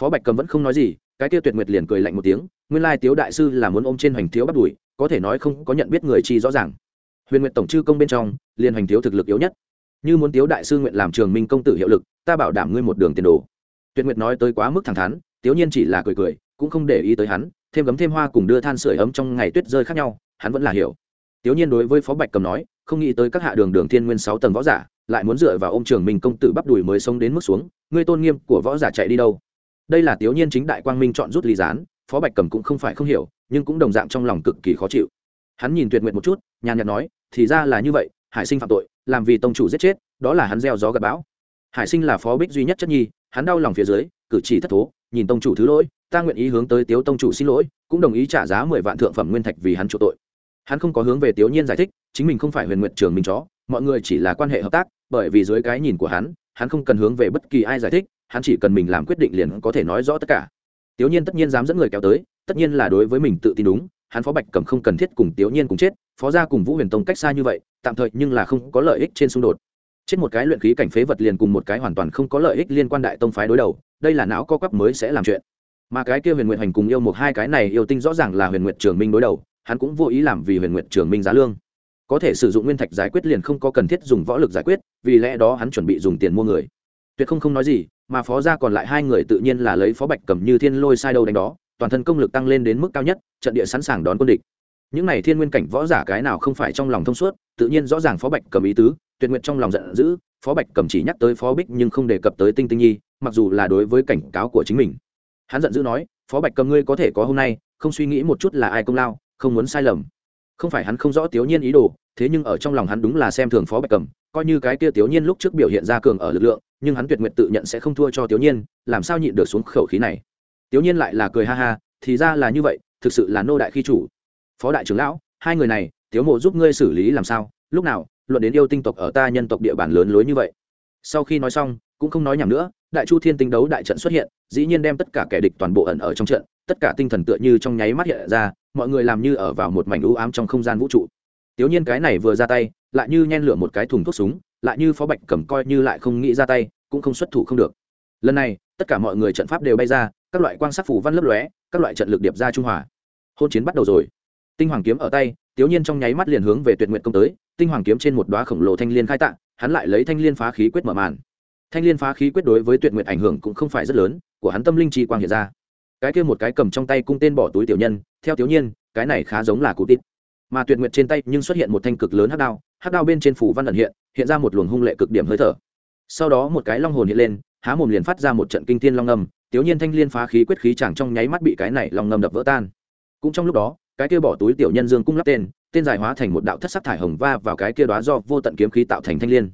Phó bạch cầm vẫn không nói gì, cái kia tuyệt nguyệt liền cười lạnh một tiếng nguyên lai tiếu đại sư là muốn ôm trên hoành thiếu bắt đuổi có thể nói không có nhận biết người chi rõ ràng. Huyền nguyệt tổng chư công bên trong, liền hoành thiếu thực lực yếu nhất. Như muốn tiếu đại sư nguyện làm trường minh công tử hiệu lực, ta bảo đảm ngươi một đường tiền đồ. Tuyệt nguyệt nói tới quá mức thẳng thắn, tiếu nhiên chỉ là cười cười, cũng không để ý tới hắn, thêm gấm thêm hoa cùng đưa than sửa ấm trong ngày tuyết rơi khác nhau, hắn vẫn là hiểu. Tiếu nhiên đối với phó bạch cầm nói, không nghĩ tới các hạ đường đường thiên nguyên sáu tầng võ giả, lại muốn dựa vào ông trường minh công tử bắp đùi mới sống đến mức xuống, ngươi tôn nghiêm của võ giả chạy đi đâu? Đây là tiếu nhiên chính đại quang minh chọn rút ly gián phó bạch cầm cũng không phải không hiểu, nhưng cũng đồng dạng trong lòng cực kỳ khó chịu. Hắn nhìn tuyệt nguyện một chút, nhàn nhạt nói, thì ra là như vậy, hải sinh phạm tội, làm vì tông chủ giết chết, đó là hắn gieo gió gặp bão. Hải sinh là phó bích duy nhất chất nhi, hắn đau lòng phía dưới, cử chỉ thất thố, nhìn tông chủ thứ lỗi, ta nguyện ý hướng tới tiếu tông chủ xin lỗi, cũng đồng ý trả giá mười vạn thượng phẩm nguyên thạch vì hắn chỗ tội. Hắn không có hướng về tiếu nhiên giải thích, chính mình không phải huyền nguyện trường minh chó, mọi người chỉ là quan hệ hợp tác, bởi vì dưới cái nhìn của hắn hắn không cần hướng về bất kỳ ai giải thích, hắn chỉ cần mình làm quyết định liền có thể nói rõ tất cả. Tiểu Nhiên tất nhiên dám dẫn người kéo tới, tất nhiên là đối với mình tự tin đúng, hắn Phó Bạch Cẩm không cần thiết cùng Tiểu Nhiên cùng chết, Phó gia cùng Vũ Huyền Tông cách xa như vậy, tạm thời nhưng là không có lợi ích trên xung đột. Chết một cái luyện khí cảnh phế vật liền cùng một cái hoàn toàn không có lợi ích liên quan đại tông phái đối đầu, đây là não co quắp mới sẽ làm chuyện. Mà cái kia Huyền Nguyệt Hành cùng yêu một hai cái này yêu tinh rõ ràng là Huyền Nguyệt Trường Minh đối đầu, hắn cũng vô ý làm vì Huyền Nguyệt Trường Minh giá lương. Có thể sử dụng nguyên thạch giải quyết liền không có cần thiết dùng võ lực giải quyết, vì lẽ đó hắn chuẩn bị dùng tiền mua người. Tuyệt không không nói gì, mà phó gia còn lại hai người tự nhiên là lấy phó bạch cầm như thiên lôi sai đầu đánh đó toàn thân công lực tăng lên đến mức cao nhất trận địa sẵn sàng đón quân địch. Những này thiên nguyên cảnh võ giả cái nào không phải trong lòng thông suốt tự nhiên rõ ràng phó bạch cầm ý tứ tuyệt nguyện trong lòng giận dữ phó bạch cầm chỉ nhắc tới phó bích nhưng không đề cập tới tinh tinh nhi mặc dù là đối với cảnh cáo của chính mình. Hắn giận dữ nói phó bạch cầm ngươi có thể có hôm nay không suy nghĩ một chút là ai công lao không muốn sai lầm. Không phải hắn không rõ tiểu nhiên ý đồ thế nhưng ở trong lòng hắn đúng là xem thường phó bạch cầm, coi như cái kia tiểu nhiên lúc trước biểu hiện ra cường ở lực lượng, nhưng hắn tuyệt nguyện tự nhận sẽ không thua cho tiểu nhiên, làm sao nhịn được xuống khẩu khí này? Tiểu nhiên lại là cười ha ha, thì ra là như vậy, thực sự là nô đại khi chủ. Phó đại trưởng lão, hai người này tiểu mộ giúp ngươi xử lý làm sao? Lúc nào, luận đến yêu tinh tộc ở ta nhân tộc địa bàn lớn lối như vậy? Sau khi nói xong, cũng không nói nhảm nữa, đại chu thiên tinh đấu đại trận xuất hiện, dĩ nhiên đem tất cả kẻ địch toàn bộ ẩn ở trong trận, tất cả tinh thần tựa như trong nháy mắt hiện ra, mọi người làm như ở vào một mảnh u ám trong không gian vũ trụ tiểu nhiên cái này vừa ra tay, lại như nhen lửa một cái thùng thuốc súng, lại như phó bạch cầm coi như lại không nghĩ ra tay, cũng không xuất thủ không được. Lần này, tất cả mọi người trận pháp đều bay ra, các loại quang sát phủ văn lấp lóe, các loại trận lực điệp ra trung hòa. Hôn chiến bắt đầu rồi. Tinh hoàng kiếm ở tay, tiểu nhiên trong nháy mắt liền hướng về tuyệt nguyện công tới, tinh hoàng kiếm trên một đóa khổng lồ thanh liên khai tạng, hắn lại lấy thanh liên phá khí quyết mở màn. Thanh liên phá khí quyết đối với tuyệt nguyện ảnh hưởng cũng không phải rất lớn, của hắn tâm linh chi quang hiện ra. Cái kia một cái cầm trong tay cung tên bỏ túi tiểu nhân, theo tiểu nhiên, cái này khá giống là cụ tít mà tuyệt nguyệt trên tay nhưng xuất hiện một thanh cực lớn hắc đao hắc đao bên trên phủ văn ẩn hiện hiện ra một luồng hung lệ cực điểm hơi thở. Sau đó một cái long hồn hiện lên, há mồm liền phát ra một trận kinh thiên long ngâm tiểu nhiên thanh liên phá khí quyết khí chẳng trong nháy mắt bị cái này long ngâm đập vỡ tan. Cũng trong lúc đó, cái kia bỏ túi tiểu nhân dương cung lắp tên tên dài hóa thành một đạo thất sắc thải hồng va vào cái kia đó do vô tận kiếm khí tạo thành thanh liên.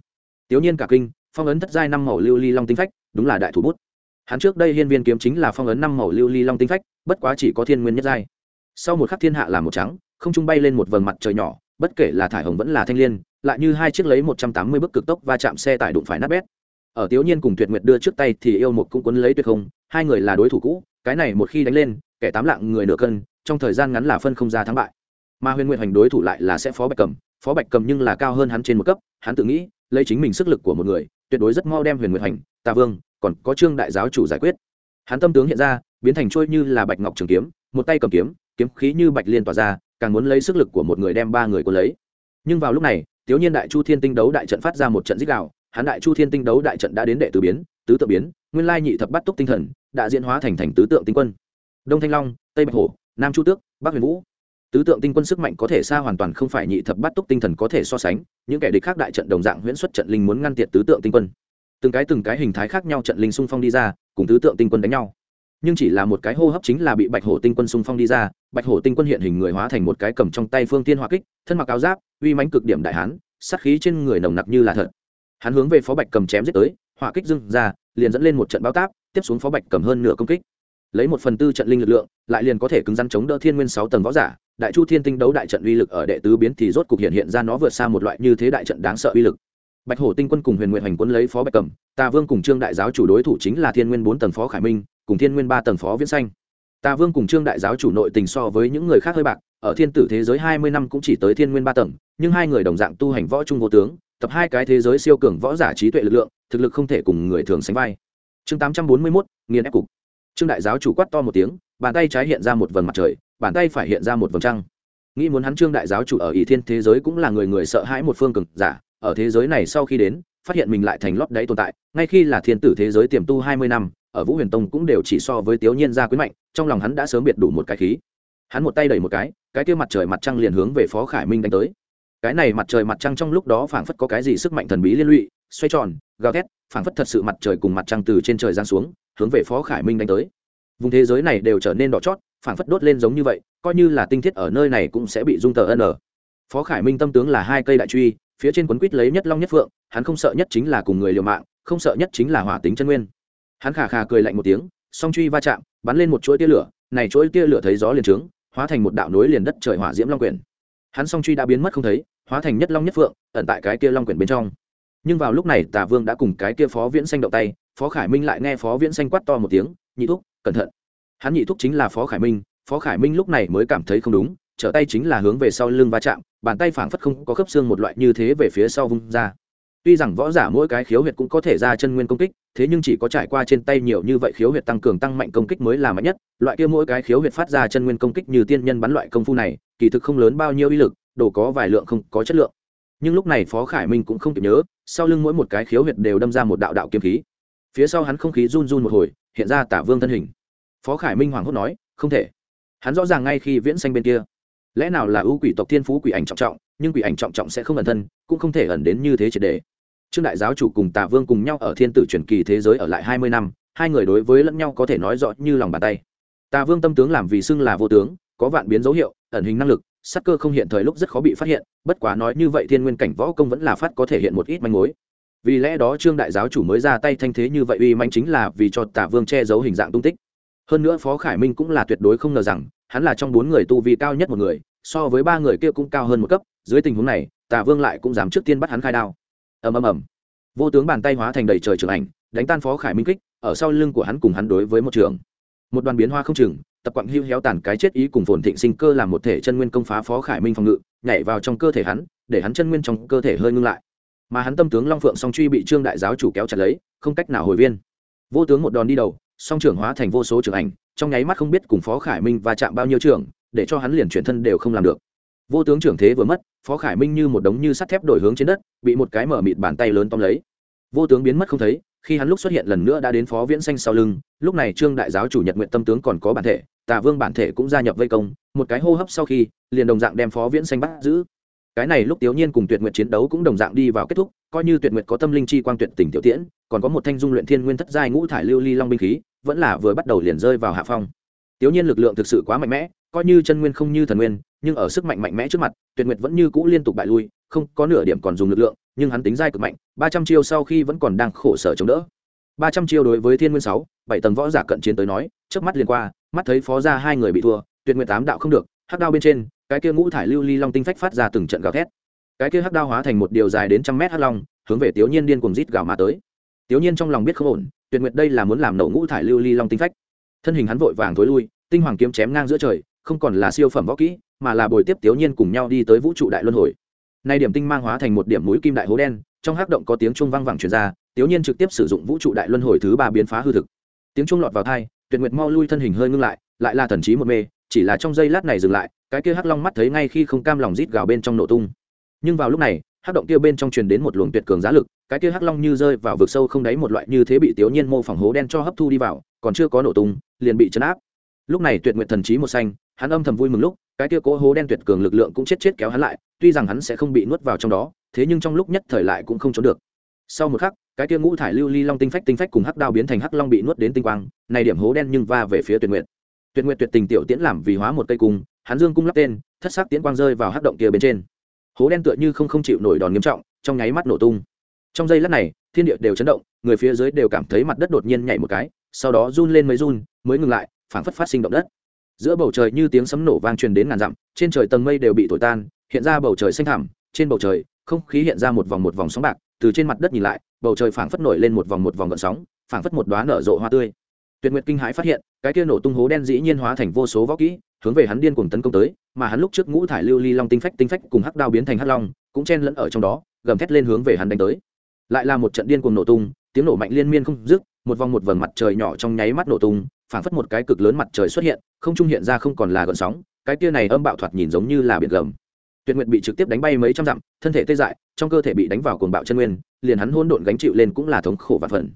Tiểu nhiên cả kinh, phong ấn thất giai năm màu lưu ly long tinh phách, đúng là đại thủ bút. Hắn trước đây hiên viên kiếm chính là phong ấn năm màu lưu ly long tinh phách, bất quá chỉ có thiên nguyên nhất giai. Sau một khắc thiên hạ là một trắng không trung bay lên một vầng mặt trời nhỏ, bất kể là thải hồng vẫn là thanh liên, lại như hai chiếc lấy một trăm tám mươi bức cực tốc va chạm xe tải đụng phải nát bét. Ở tiểu nhiên cùng tuyệt nguyệt đưa trước tay thì yêu một cũng quấn lấy tuyệt không, hai người là đối thủ cũ, cái này một khi đánh lên, kẻ tám lạng người nửa cân, trong thời gian ngắn là phân không ra thắng bại. Mà huyền nguyện hành đối thủ lại là sẽ phó bạch cầm, phó bạch cầm nhưng là cao hơn hắn trên một cấp, hắn tự nghĩ, lấy chính mình sức lực của một người, tuyệt đối rất mau đem huyền nguyện hành tà vương, còn có trương đại giáo chủ giải quyết. Hắn tâm tướng hiện ra, biến thành trôi như là bạch ngọc trường kiếm, một tay cầm kiếm kiếm khí như bạch liên tỏa ra càng muốn lấy sức lực của một người đem ba người quân lấy. Nhưng vào lúc này tiểu nhiên đại chu thiên tinh đấu đại trận phát ra một trận dích đạo hắn đại chu thiên tinh đấu đại trận đã đến đệ tứ biến, tứ tự biến, nguyên lai nhị thập bắt túc tinh thần đã diễn hóa thành thành tứ tượng tinh quân. Đông thanh long, tây bạch hổ, nam chu tước, bắc huyền vũ. Tứ tượng tinh quân sức mạnh có thể xa hoàn toàn không phải nhị thập bắt túc tinh thần có thể so sánh, những kẻ địch khác đại trận đồng dạng huyễn xuất trận linh muốn ngăn tiệt tứ tượng tinh quân. Từng cái từng cái hình thái khác nhau trận linh xung phong đi ra, cùng tứ tượng tinh quân đánh nhau nhưng chỉ là một cái hô hấp chính là bị bạch hổ tinh quân xung phong đi ra, bạch hổ tinh quân hiện hình người hóa thành một cái cầm trong tay phương tiên hỏa kích, thân mặc áo giáp, uy mãnh cực điểm đại hán, sát khí trên người nồng nặc như là thật. Hắn hướng về phó bạch cầm chém giết tới, hỏa kích dưng ra, liền dẫn lên một trận bao táp, tiếp xuống phó bạch cầm hơn nửa công kích. Lấy một phần tư trận linh lực lượng, lại liền có thể cứng rắn chống đỡ thiên nguyên sáu tầng võ giả, đại chu thiên tinh đấu đại trận uy lực ở đệ tứ biến thì rốt cục hiện hiện ra nó vượt xa một loại như thế đại trận đáng sợ uy lực. Bạch hổ tinh quân cùng huyền nguyện hành quân lấy phó bạch cầm, tà vương cùng trương đại giáo chủ đối thủ chính là thiên nguyên bốn tầng phó khải minh cùng thiên nguyên ba tầng phó viễn xanh tà vương cùng trương đại giáo chủ nội tình so với những người khác hơi bạc, ở thiên tử thế giới hai mươi năm cũng chỉ tới thiên nguyên ba tầng, nhưng hai người đồng dạng tu hành võ trung vô tướng, tập hai cái thế giới siêu cường võ giả trí tuệ lực lượng, thực lực không thể cùng người thường sánh vai. Chương tám trăm bốn mươi mốt nghiên ép cục. Trương đại giáo chủ quát to một tiếng, bàn tay trái hiện ra một vầng mặt trời, bàn tay phải hiện ra một vầng trăng. Nghĩ muốn hắn trương đại giáo chủ ở ỷ thiên thế giới cũng là người người sợ hãi một phương cực giả, ở thế giới này sau khi đến, phát hiện mình lại thành lót đáy tồn tại, ngay khi là thiên tử thế giới tiềm tu hai mươi năm ở vũ huyền tông cũng đều chỉ so với tiểu nhiên gia quyến mạnh, trong lòng hắn đã sớm biệt đủ một cái khí. Hắn một tay đẩy một cái cái kia mặt trời mặt trăng liền hướng về phó khải minh đánh tới. Cái này mặt trời mặt trăng trong lúc đó phảng phất có cái gì sức mạnh thần bí liên lụy, xoay tròn, gào thét, phảng phất thật sự mặt trời cùng mặt trăng từ trên trời giáng xuống, hướng về phó khải minh đánh tới. Vùng thế giới này đều trở nên đỏ chót, phảng phất đốt lên giống như vậy, coi như là tinh thiết ở nơi này cũng sẽ bị dung tờ ân ở. Phó khải minh tâm tướng là hai cây đại truy, phía trên quấn quýt lấy nhất long nhất phượng, hắn không sợ nhất chính là cùng người liều mạng, không sợ nhất chính là hỏa tính chân nguyên hắn khà khà cười lạnh một tiếng, song truy va chạm, bắn lên một chuỗi tia lửa, này chuỗi tia lửa thấy gió liền trướng, hóa thành một đạo nối liền đất trời hỏa diễm long quyển. Hắn song truy đã biến mất không thấy, hóa thành nhất long nhất phượng, ẩn tại cái kia long quyển bên trong. Nhưng vào lúc này, tà vương đã cùng cái kia phó viễn xanh động tay, phó khải minh lại nghe phó viễn xanh quát to một tiếng, nhị thúc, cẩn thận. Hắn nhị thúc chính là phó khải minh, phó khải minh lúc này mới cảm thấy không đúng, trở tay chính là hướng về sau lưng va chạm, bàn tay phảng phất không có khớp xương một loại như thế về phía sau vung ra tuy rằng võ giả mỗi cái khiếu huyệt cũng có thể ra chân nguyên công kích, thế nhưng chỉ có trải qua trên tay nhiều như vậy khiếu huyệt tăng cường tăng mạnh công kích mới là mạnh nhất. Loại kia mỗi cái khiếu huyệt phát ra chân nguyên công kích như tiên nhân bắn loại công phu này, kỳ thực không lớn bao nhiêu uy lực, đồ có vài lượng không có chất lượng. Nhưng lúc này phó khải minh cũng không kịp nhớ, sau lưng mỗi một cái khiếu huyệt đều đâm ra một đạo đạo kiếm khí. Phía sau hắn không khí run run một hồi, hiện ra tả vương thân hình. Phó khải minh hoảng hốt nói, không thể. Hắn rõ ràng ngay khi viễn xanh bên kia. Lẽ nào là ưu quỷ tộc thiên phú quỷ ảnh trọng trọng, nhưng quỷ ảnh trọng trọng sẽ không ẩn thân, cũng không thể ẩn đến như thế triệt đề trương đại giáo chủ cùng tà vương cùng nhau ở thiên tử truyền kỳ thế giới ở lại hai mươi năm, hai người đối với lẫn nhau có thể nói rõ như lòng bàn tay. Tà vương tâm tướng làm vì xưng là vô tướng, có vạn biến dấu hiệu, ẩn hình năng lực, sắc cơ không hiện thời lúc rất khó bị phát hiện, bất quá nói như vậy thiên nguyên cảnh võ công vẫn là phát có thể hiện một ít manh mối. Vì lẽ đó trương đại giáo chủ mới ra tay thanh thế như vậy uy manh chính là vì cho tả vương che giấu hình dạng tung tích. Hơn nữa phó khải minh cũng là tuyệt đối không ngờ rằng, hắn là trong bốn người tu vi cao nhất một người, so với ba người kia cũng cao hơn một cấp. Dưới tình huống này tả vương lại cũng dám trước tiên bắt hắn khai đao ầm ầm ầm. Vô tướng bàn tay hóa thành đầy trời trường ảnh, đánh tan phó khải minh kích, ở sau lưng của hắn cùng hắn đối với một trường. Một đoàn biến hoa không chừng, tập quặng hưu héo tàn cái chết ý cùng phồn thịnh sinh cơ làm một thể chân nguyên công phá phó khải minh phòng ngự, nhảy vào trong cơ thể hắn, để hắn chân nguyên trong cơ thể hơi ngưng lại. Mà hắn tâm tướng long phượng song truy bị trương đại giáo chủ kéo chặt lấy, không cách nào hồi viên. Vô tướng một đòn đi đầu, song trưởng hóa thành vô số trưởng ảnh, trong nháy mắt không biết cùng phó khải minh và chạm bao nhiêu trưởng, để cho hắn liền chuyển thân đều không làm được vô tướng trưởng thế vừa mất, phó khải minh như một đống như sắt thép đổi hướng trên đất, bị một cái mở mịt bàn tay lớn tóm lấy. Vô tướng biến mất không thấy, khi hắn lúc xuất hiện lần nữa đã đến phó viễn xanh sau lưng, lúc này trương đại giáo chủ nhật nguyện tâm tướng còn có bản thể, tà vương bản thể cũng gia nhập vây công, một cái hô hấp sau khi, liền đồng dạng đem phó viễn xanh bắt giữ. Cái này lúc tiểu nhiên cùng tuyệt nguyện chiến đấu cũng đồng dạng đi vào kết thúc, coi như tuyệt nguyện có tâm linh chi quang tuyệt tình tiểu tiễn, còn có một thanh dung luyện thiên nguyên thất giai ngũ thải lưu ly long binh khí, vẫn là vừa bắt đầu liền rơi vào hạ phong. Tiểu nhiên lực lượng thực sự quá mạnh mẽ, coi như chân nguyên không như thần nguyên nhưng ở sức mạnh mạnh mẽ trước mặt, tuyệt nguyệt vẫn như cũ liên tục bại lui, không có nửa điểm còn dùng lực lượng, nhưng hắn tính dai cực mạnh, ba trăm chiêu sau khi vẫn còn đang khổ sở chống đỡ. Ba trăm chiêu đối với thiên nguyên sáu, bảy tầng võ giả cận chiến tới nói trước mắt liền qua, mắt thấy phó ra hai người bị thua, tuyệt nguyệt tám đạo không được, hắc đao bên trên, cái kia ngũ thải lưu ly long tinh phách phát ra từng trận gào thét. Cái kia hắc đao hóa thành một điều dài đến trăm mét hắc long, hướng về tiểu nhiên điên cuồng rít gào mà tới. Tiểu nhiên trong lòng biết không ổn, tuyệt nguyệt đây là muốn làm nổ ngũ thải lưu ly long tinh phách. Thân hình hắn vội vàng thối lui, tinh hoàng kiếm chém ngang giữa trời không còn là siêu phẩm võ kỹ, mà là bồi tiếp tiểu nhiên cùng nhau đi tới vũ trụ đại luân hồi. Nay điểm tinh mang hóa thành một điểm mũi kim đại hố đen, trong hắc động có tiếng chuông vang vẳng truyền ra tiểu nhiên trực tiếp sử dụng vũ trụ đại luân hồi thứ ba biến phá hư thực. Tiếng chuông lọt vào thai tuyệt nguyệt mau lui thân hình hơi ngưng lại lại là thần trí một mê, chỉ là trong giây lát này dừng lại, cái kia hắc long mắt thấy ngay khi không cam lòng rít gào bên trong nổ tung. Nhưng vào lúc này, hắc động kia bên trong truyền đến một luồng tuyệt cường giá lực, cái kia hắc long như rơi vào vực sâu không đáy một loại như thế bị tiểu nhiên mô phỏng hố đen cho hấp thu đi vào, còn chưa có nổ tung, liền bị chấn áp. Lúc này tuyệt nguyện thần trí một xanh hắn âm thầm vui mừng lúc, cái kia cố hố đen tuyệt cường lực lượng cũng chết chết kéo hắn lại, tuy rằng hắn sẽ không bị nuốt vào trong đó, thế nhưng trong lúc nhất thời lại cũng không trốn được. Sau một khắc, cái kia ngũ thải lưu ly long tinh phách tinh phách cùng hắc đao biến thành hắc long bị nuốt đến tinh quang, này điểm hố đen nhưng va về phía tuyệt nguyện tuyệt nguyện tuyệt tình tiểu tiễn làm vì hóa một cây cung, hắn dương cung lắp tên, thất sắc tiễn quang rơi vào hắc động kia bên trên. Hố đen tựa như không không chịu nổi đòn nghiêm trọng, trong nháy mắt nổ tung. Trong giây lát này, thiên địa đều chấn động, người phía dưới đều cảm thấy mặt đất đột nhiên nhảy một cái, sau đó run lên mấy run, mới ngừng lại, phảng phất phát sinh động đất giữa bầu trời như tiếng sấm nổ vang truyền đến ngàn dặm, trên trời tầng mây đều bị thổi tan, hiện ra bầu trời xanh thẳm, trên bầu trời, không khí hiện ra một vòng một vòng sóng bạc, từ trên mặt đất nhìn lại, bầu trời phảng phất nổi lên một vòng một vòng gợn sóng, phảng phất một đoá nở rộ hoa tươi. Tuyệt nguyệt kinh hãi phát hiện, cái kia nổ tung hố đen dĩ nhiên hóa thành vô số võ kỹ, hướng về hắn điên cuồng tấn công tới, mà hắn lúc trước ngũ thải lưu ly long tinh phách tinh phách cùng hắc đao biến thành hắc long, cũng chen lẫn ở trong đó, gầm thét lên hướng về hắn đánh tới. Lại là một trận điên cuồng nổ tung, tiếng nổ mạnh liên miên không dứt một vòng một vầng mặt trời nhỏ trong nháy mắt nổ tung, phảng phất một cái cực lớn mặt trời xuất hiện, không trung hiện ra không còn là gợn sóng, cái tia này âm bạo thoạt nhìn giống như là biển gầm. Tuyệt nguyệt bị trực tiếp đánh bay mấy trăm dặm, thân thể tê dại, trong cơ thể bị đánh vào cuồng bạo chân nguyên, liền hắn hôn độn gánh chịu lên cũng là thống khổ và phần.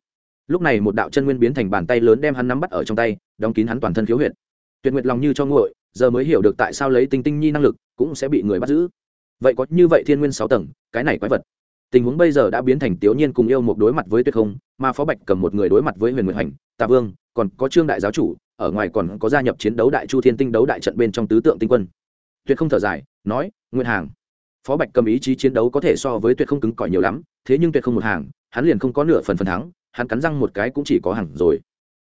Lúc này một đạo chân nguyên biến thành bàn tay lớn đem hắn nắm bắt ở trong tay, đóng kín hắn toàn thân khiếu huyệt. Tuyệt nguyệt lòng như cho nguội, giờ mới hiểu được tại sao lấy tinh tinh nhi năng lực cũng sẽ bị người bắt giữ. Vậy có như vậy thiên nguyên sáu tầng, cái này quái vật tình huống bây giờ đã biến thành tiểu nhiên cùng yêu một đối mặt với tuyệt không, mà phó bạch cầm một người đối mặt với huyền nguyệt hành tạ vương, còn có trương đại giáo chủ, ở ngoài còn có gia nhập chiến đấu đại chu thiên tinh đấu đại trận bên trong tứ tượng tinh quân. Tuyệt không thở dài, nói nguyên hàng. Phó bạch cầm ý chí chiến đấu có thể so với tuyệt không cứng cỏi nhiều lắm, thế nhưng tuyệt không một hàng, hắn liền không có nửa phần phần thắng, hắn cắn răng một cái cũng chỉ có hàng rồi.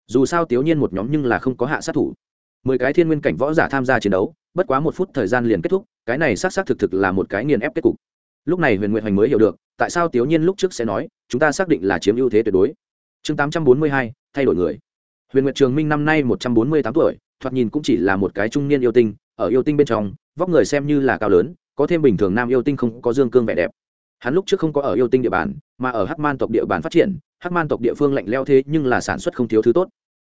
Dù sao tiểu nhiên một nhóm nhưng là không có hạ sát thủ. Mười cái thiên nguyên cảnh võ giả tham gia chiến đấu, bất quá một phút thời gian liền kết thúc, cái này xác xác thực thực là một cái nghiền ép kết cục. Lúc này huyền nguyện hoành mới hiểu được tại sao tiểu nhiên lúc trước sẽ nói, chúng ta xác định là chiếm ưu thế tuyệt đối? Chương tám trăm bốn mươi hai, thay đổi người. Huyền nguyệt trường minh năm nay một trăm bốn mươi tám tuổi, thoạt nhìn cũng chỉ là một cái trung niên yêu tinh, ở yêu tinh bên trong, vóc người xem như là cao lớn, có thêm bình thường nam yêu tinh không có dương cương vẻ đẹp. Hắn lúc trước không có ở yêu tinh địa bàn, mà ở hắc man tộc địa bàn phát triển, hắc man tộc địa phương lạnh leo thế nhưng là sản xuất không thiếu thứ tốt.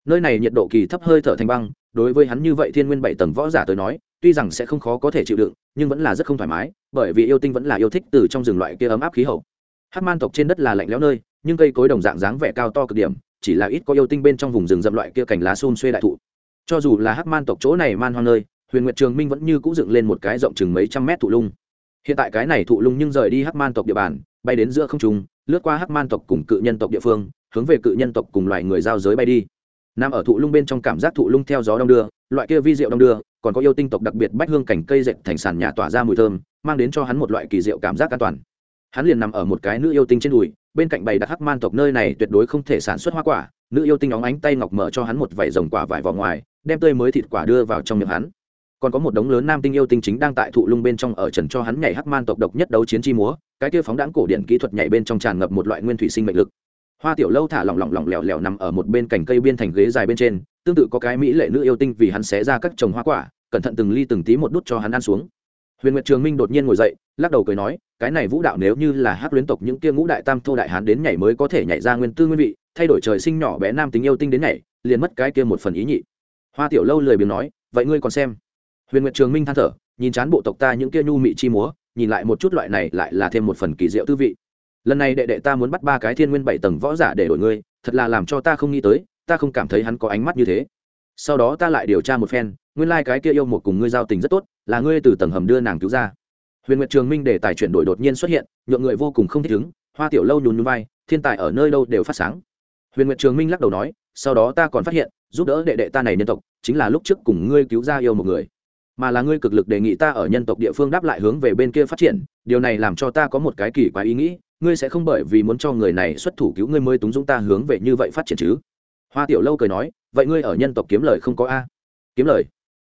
Nơi này nhiệt độ kỳ thấp hơi thở thành băng, đối với hắn như vậy thiên nguyên bảy tầng võ giả tới nói tuy rằng sẽ không khó có thể chịu đựng, nhưng vẫn là rất không thoải mái, bởi vì yêu tinh vẫn là yêu thích từ trong rừng loại kia ấm áp khí hậu. Hắc man tộc trên đất là lạnh lẽo nơi, nhưng cây cối đồng dạng dáng vẻ cao to cực điểm, chỉ là ít có yêu tinh bên trong vùng rừng rậm loại kia cành lá xôn xuê đại thụ. Cho dù là hắc man tộc chỗ này man hoang nơi, huyền nguyệt trường minh vẫn như cũ dựng lên một cái rộng chừng mấy trăm mét thụ lung. Hiện tại cái này thụ lung nhưng rời đi hắc man tộc địa bàn, bay đến giữa không trung, lướt qua hắc man tộc cùng cự nhân tộc địa phương, hướng về cự nhân tộc cùng loài người giao giới bay đi. Nằm ở thụ lung bên trong cảm giác thụ lung theo gió đông đưa, loại kia vi rượu đông đưa còn có yêu tinh tộc đặc biệt bách hương cảnh cây dệt thành sàn nhà tỏa ra mùi thơm, mang đến cho hắn một loại kỳ diệu cảm giác an toàn. Hắn liền nằm ở một cái nữ yêu tinh trên đùi, bên cạnh bày đặt hắc man tộc nơi này tuyệt đối không thể sản xuất hoa quả, nữ yêu tinh óng ánh tay ngọc mở cho hắn một vảy rồng quả vải vào ngoài, đem tươi mới thịt quả đưa vào trong miệng hắn. Còn có một đống lớn nam tinh yêu tinh chính đang tại thụ lung bên trong ở trần cho hắn nhảy hắc man tộc độc nhất đấu chiến chi múa, cái kia phóng đãng cổ điện kỹ thuật nhảy bên trong tràn ngập một loại nguyên thủy sinh mệnh lực hoa tiểu lâu thả lỏng lỏng lỏng lẻo lẻo nằm ở một bên cành cây biên thành ghế dài bên trên, tương tự có cái mỹ lệ nữ yêu tinh vì hắn xé ra các trồng hoa quả, cẩn thận từng ly từng tí một đút cho hắn ăn xuống. Huyền nguyệt trường minh đột nhiên ngồi dậy, lắc đầu cười nói, cái này vũ đạo nếu như là hát luyến tộc những kia ngũ đại tam thô đại hán đến nhảy mới có thể nhảy ra nguyên tư nguyên vị, thay đổi trời sinh nhỏ bé nam tính yêu tinh đến nhảy, liền mất cái kia một phần ý nhị. Hoa tiểu lâu lười biếng nói, vậy ngươi còn xem. Huyền nguyệt trường minh than thở, nhìn chán bộ tộc ta những kia nhu mị chi múa, nhìn lại một chút loại này lại là thêm một phần kỳ diệu tư vị lần này đệ đệ ta muốn bắt ba cái thiên nguyên bảy tầng võ giả để đổi ngươi, thật là làm cho ta không nghĩ tới, ta không cảm thấy hắn có ánh mắt như thế. Sau đó ta lại điều tra một phen, nguyên lai、like、cái kia yêu một cùng ngươi giao tình rất tốt, là ngươi từ tầng hầm đưa nàng cứu ra. Huyền nguyệt trường minh để tài chuyển đổi đột nhiên xuất hiện, nhượng người vô cùng không thích ứng, hoa tiểu lâu nhún nhún vai, thiên tài ở nơi đâu đều phát sáng. Huyền nguyệt trường minh lắc đầu nói, sau đó ta còn phát hiện, giúp đỡ đệ đệ ta này nhân tộc, chính là lúc trước cùng ngươi cứu ra yêu một người mà là ngươi cực lực đề nghị ta ở nhân tộc địa phương đáp lại hướng về bên kia phát triển, điều này làm cho ta có một cái kỳ quái ý nghĩ, ngươi sẽ không bởi vì muốn cho người này xuất thủ cứu ngươi mới túng dũng ta hướng về như vậy phát triển chứ? Hoa tiểu lâu cười nói, vậy ngươi ở nhân tộc kiếm lời không có a? Kiếm lời?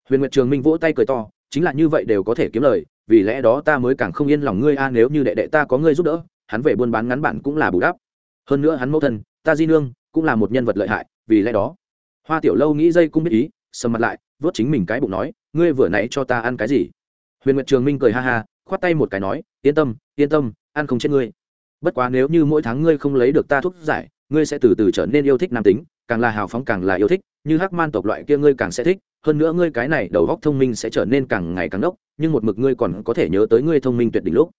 Huyền nguyệt trường minh vỗ tay cười to, chính là như vậy đều có thể kiếm lời, vì lẽ đó ta mới càng không yên lòng ngươi a, nếu như đệ đệ ta có ngươi giúp đỡ, hắn về buôn bán ngắn bản cũng là bù đắp. Hơn nữa hắn mẫu thân, ta di nương, cũng là một nhân vật lợi hại, vì lẽ đó. Hoa tiểu lâu nghĩ dây cũng biết ý sầm mặt lại vớt chính mình cái bụng nói, ngươi vừa nãy cho ta ăn cái gì? Huyền nguyệt trường minh cười ha ha, khoát tay một cái nói, yên tâm yên tâm, ăn không chết ngươi. Bất quá nếu như mỗi tháng ngươi không lấy được ta thuốc giải, ngươi sẽ từ từ trở nên yêu thích nam tính, càng là hào phóng càng là yêu thích, như hắc man tộc loại kia ngươi càng sẽ thích, hơn nữa ngươi cái này đầu góc thông minh sẽ trở nên càng ngày càng đốc, nhưng một mực ngươi còn có thể nhớ tới ngươi thông minh tuyệt đỉnh lúc.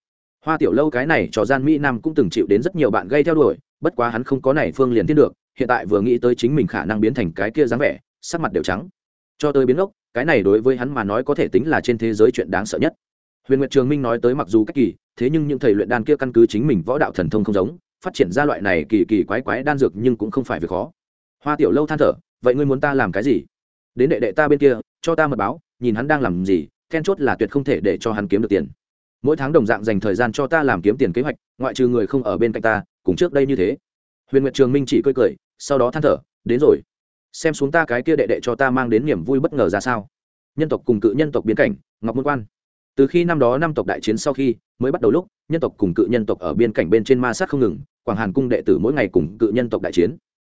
Hoa tiểu lâu cái này trò gian mỹ nam cũng từng chịu đến rất nhiều bạn gây theo đuổi, bất quá hắn không có này phương liền thiết được, hiện tại vừa nghĩ tới chính mình khả năng biến thành cái kia dáng vẻ, sắc mặt đều trắng cho tới biến ốc, cái này đối với hắn mà nói có thể tính là trên thế giới chuyện đáng sợ nhất. Huyền nguyệt trường minh nói tới mặc dù cách kỳ, thế nhưng những thầy luyện đan kia căn cứ chính mình võ đạo thần thông không giống, phát triển ra loại này kỳ kỳ quái quái đan dược nhưng cũng không phải việc khó. Hoa tiểu lâu than thở, vậy ngươi muốn ta làm cái gì? Đến đệ đệ ta bên kia, cho ta mật báo, nhìn hắn đang làm gì, then chốt là tuyệt không thể để cho hắn kiếm được tiền. Mỗi tháng đồng dạng dành thời gian cho ta làm kiếm tiền kế hoạch, ngoại trừ người không ở bên cạnh ta, cùng trước đây như thế. Huyền nguyệt trường minh chỉ cười cười, sau đó than thở, đến rồi xem xuống ta cái kia đệ đệ cho ta mang đến niềm vui bất ngờ ra sao. Nhân tộc cùng cự nhân tộc biến cảnh, ngọc môn quan. Từ khi năm đó năm tộc đại chiến sau khi mới bắt đầu lúc, nhân tộc cùng cự nhân tộc ở biên cảnh bên trên ma sát không ngừng, quảng hàn cung đệ tử mỗi ngày cùng cự nhân tộc đại chiến.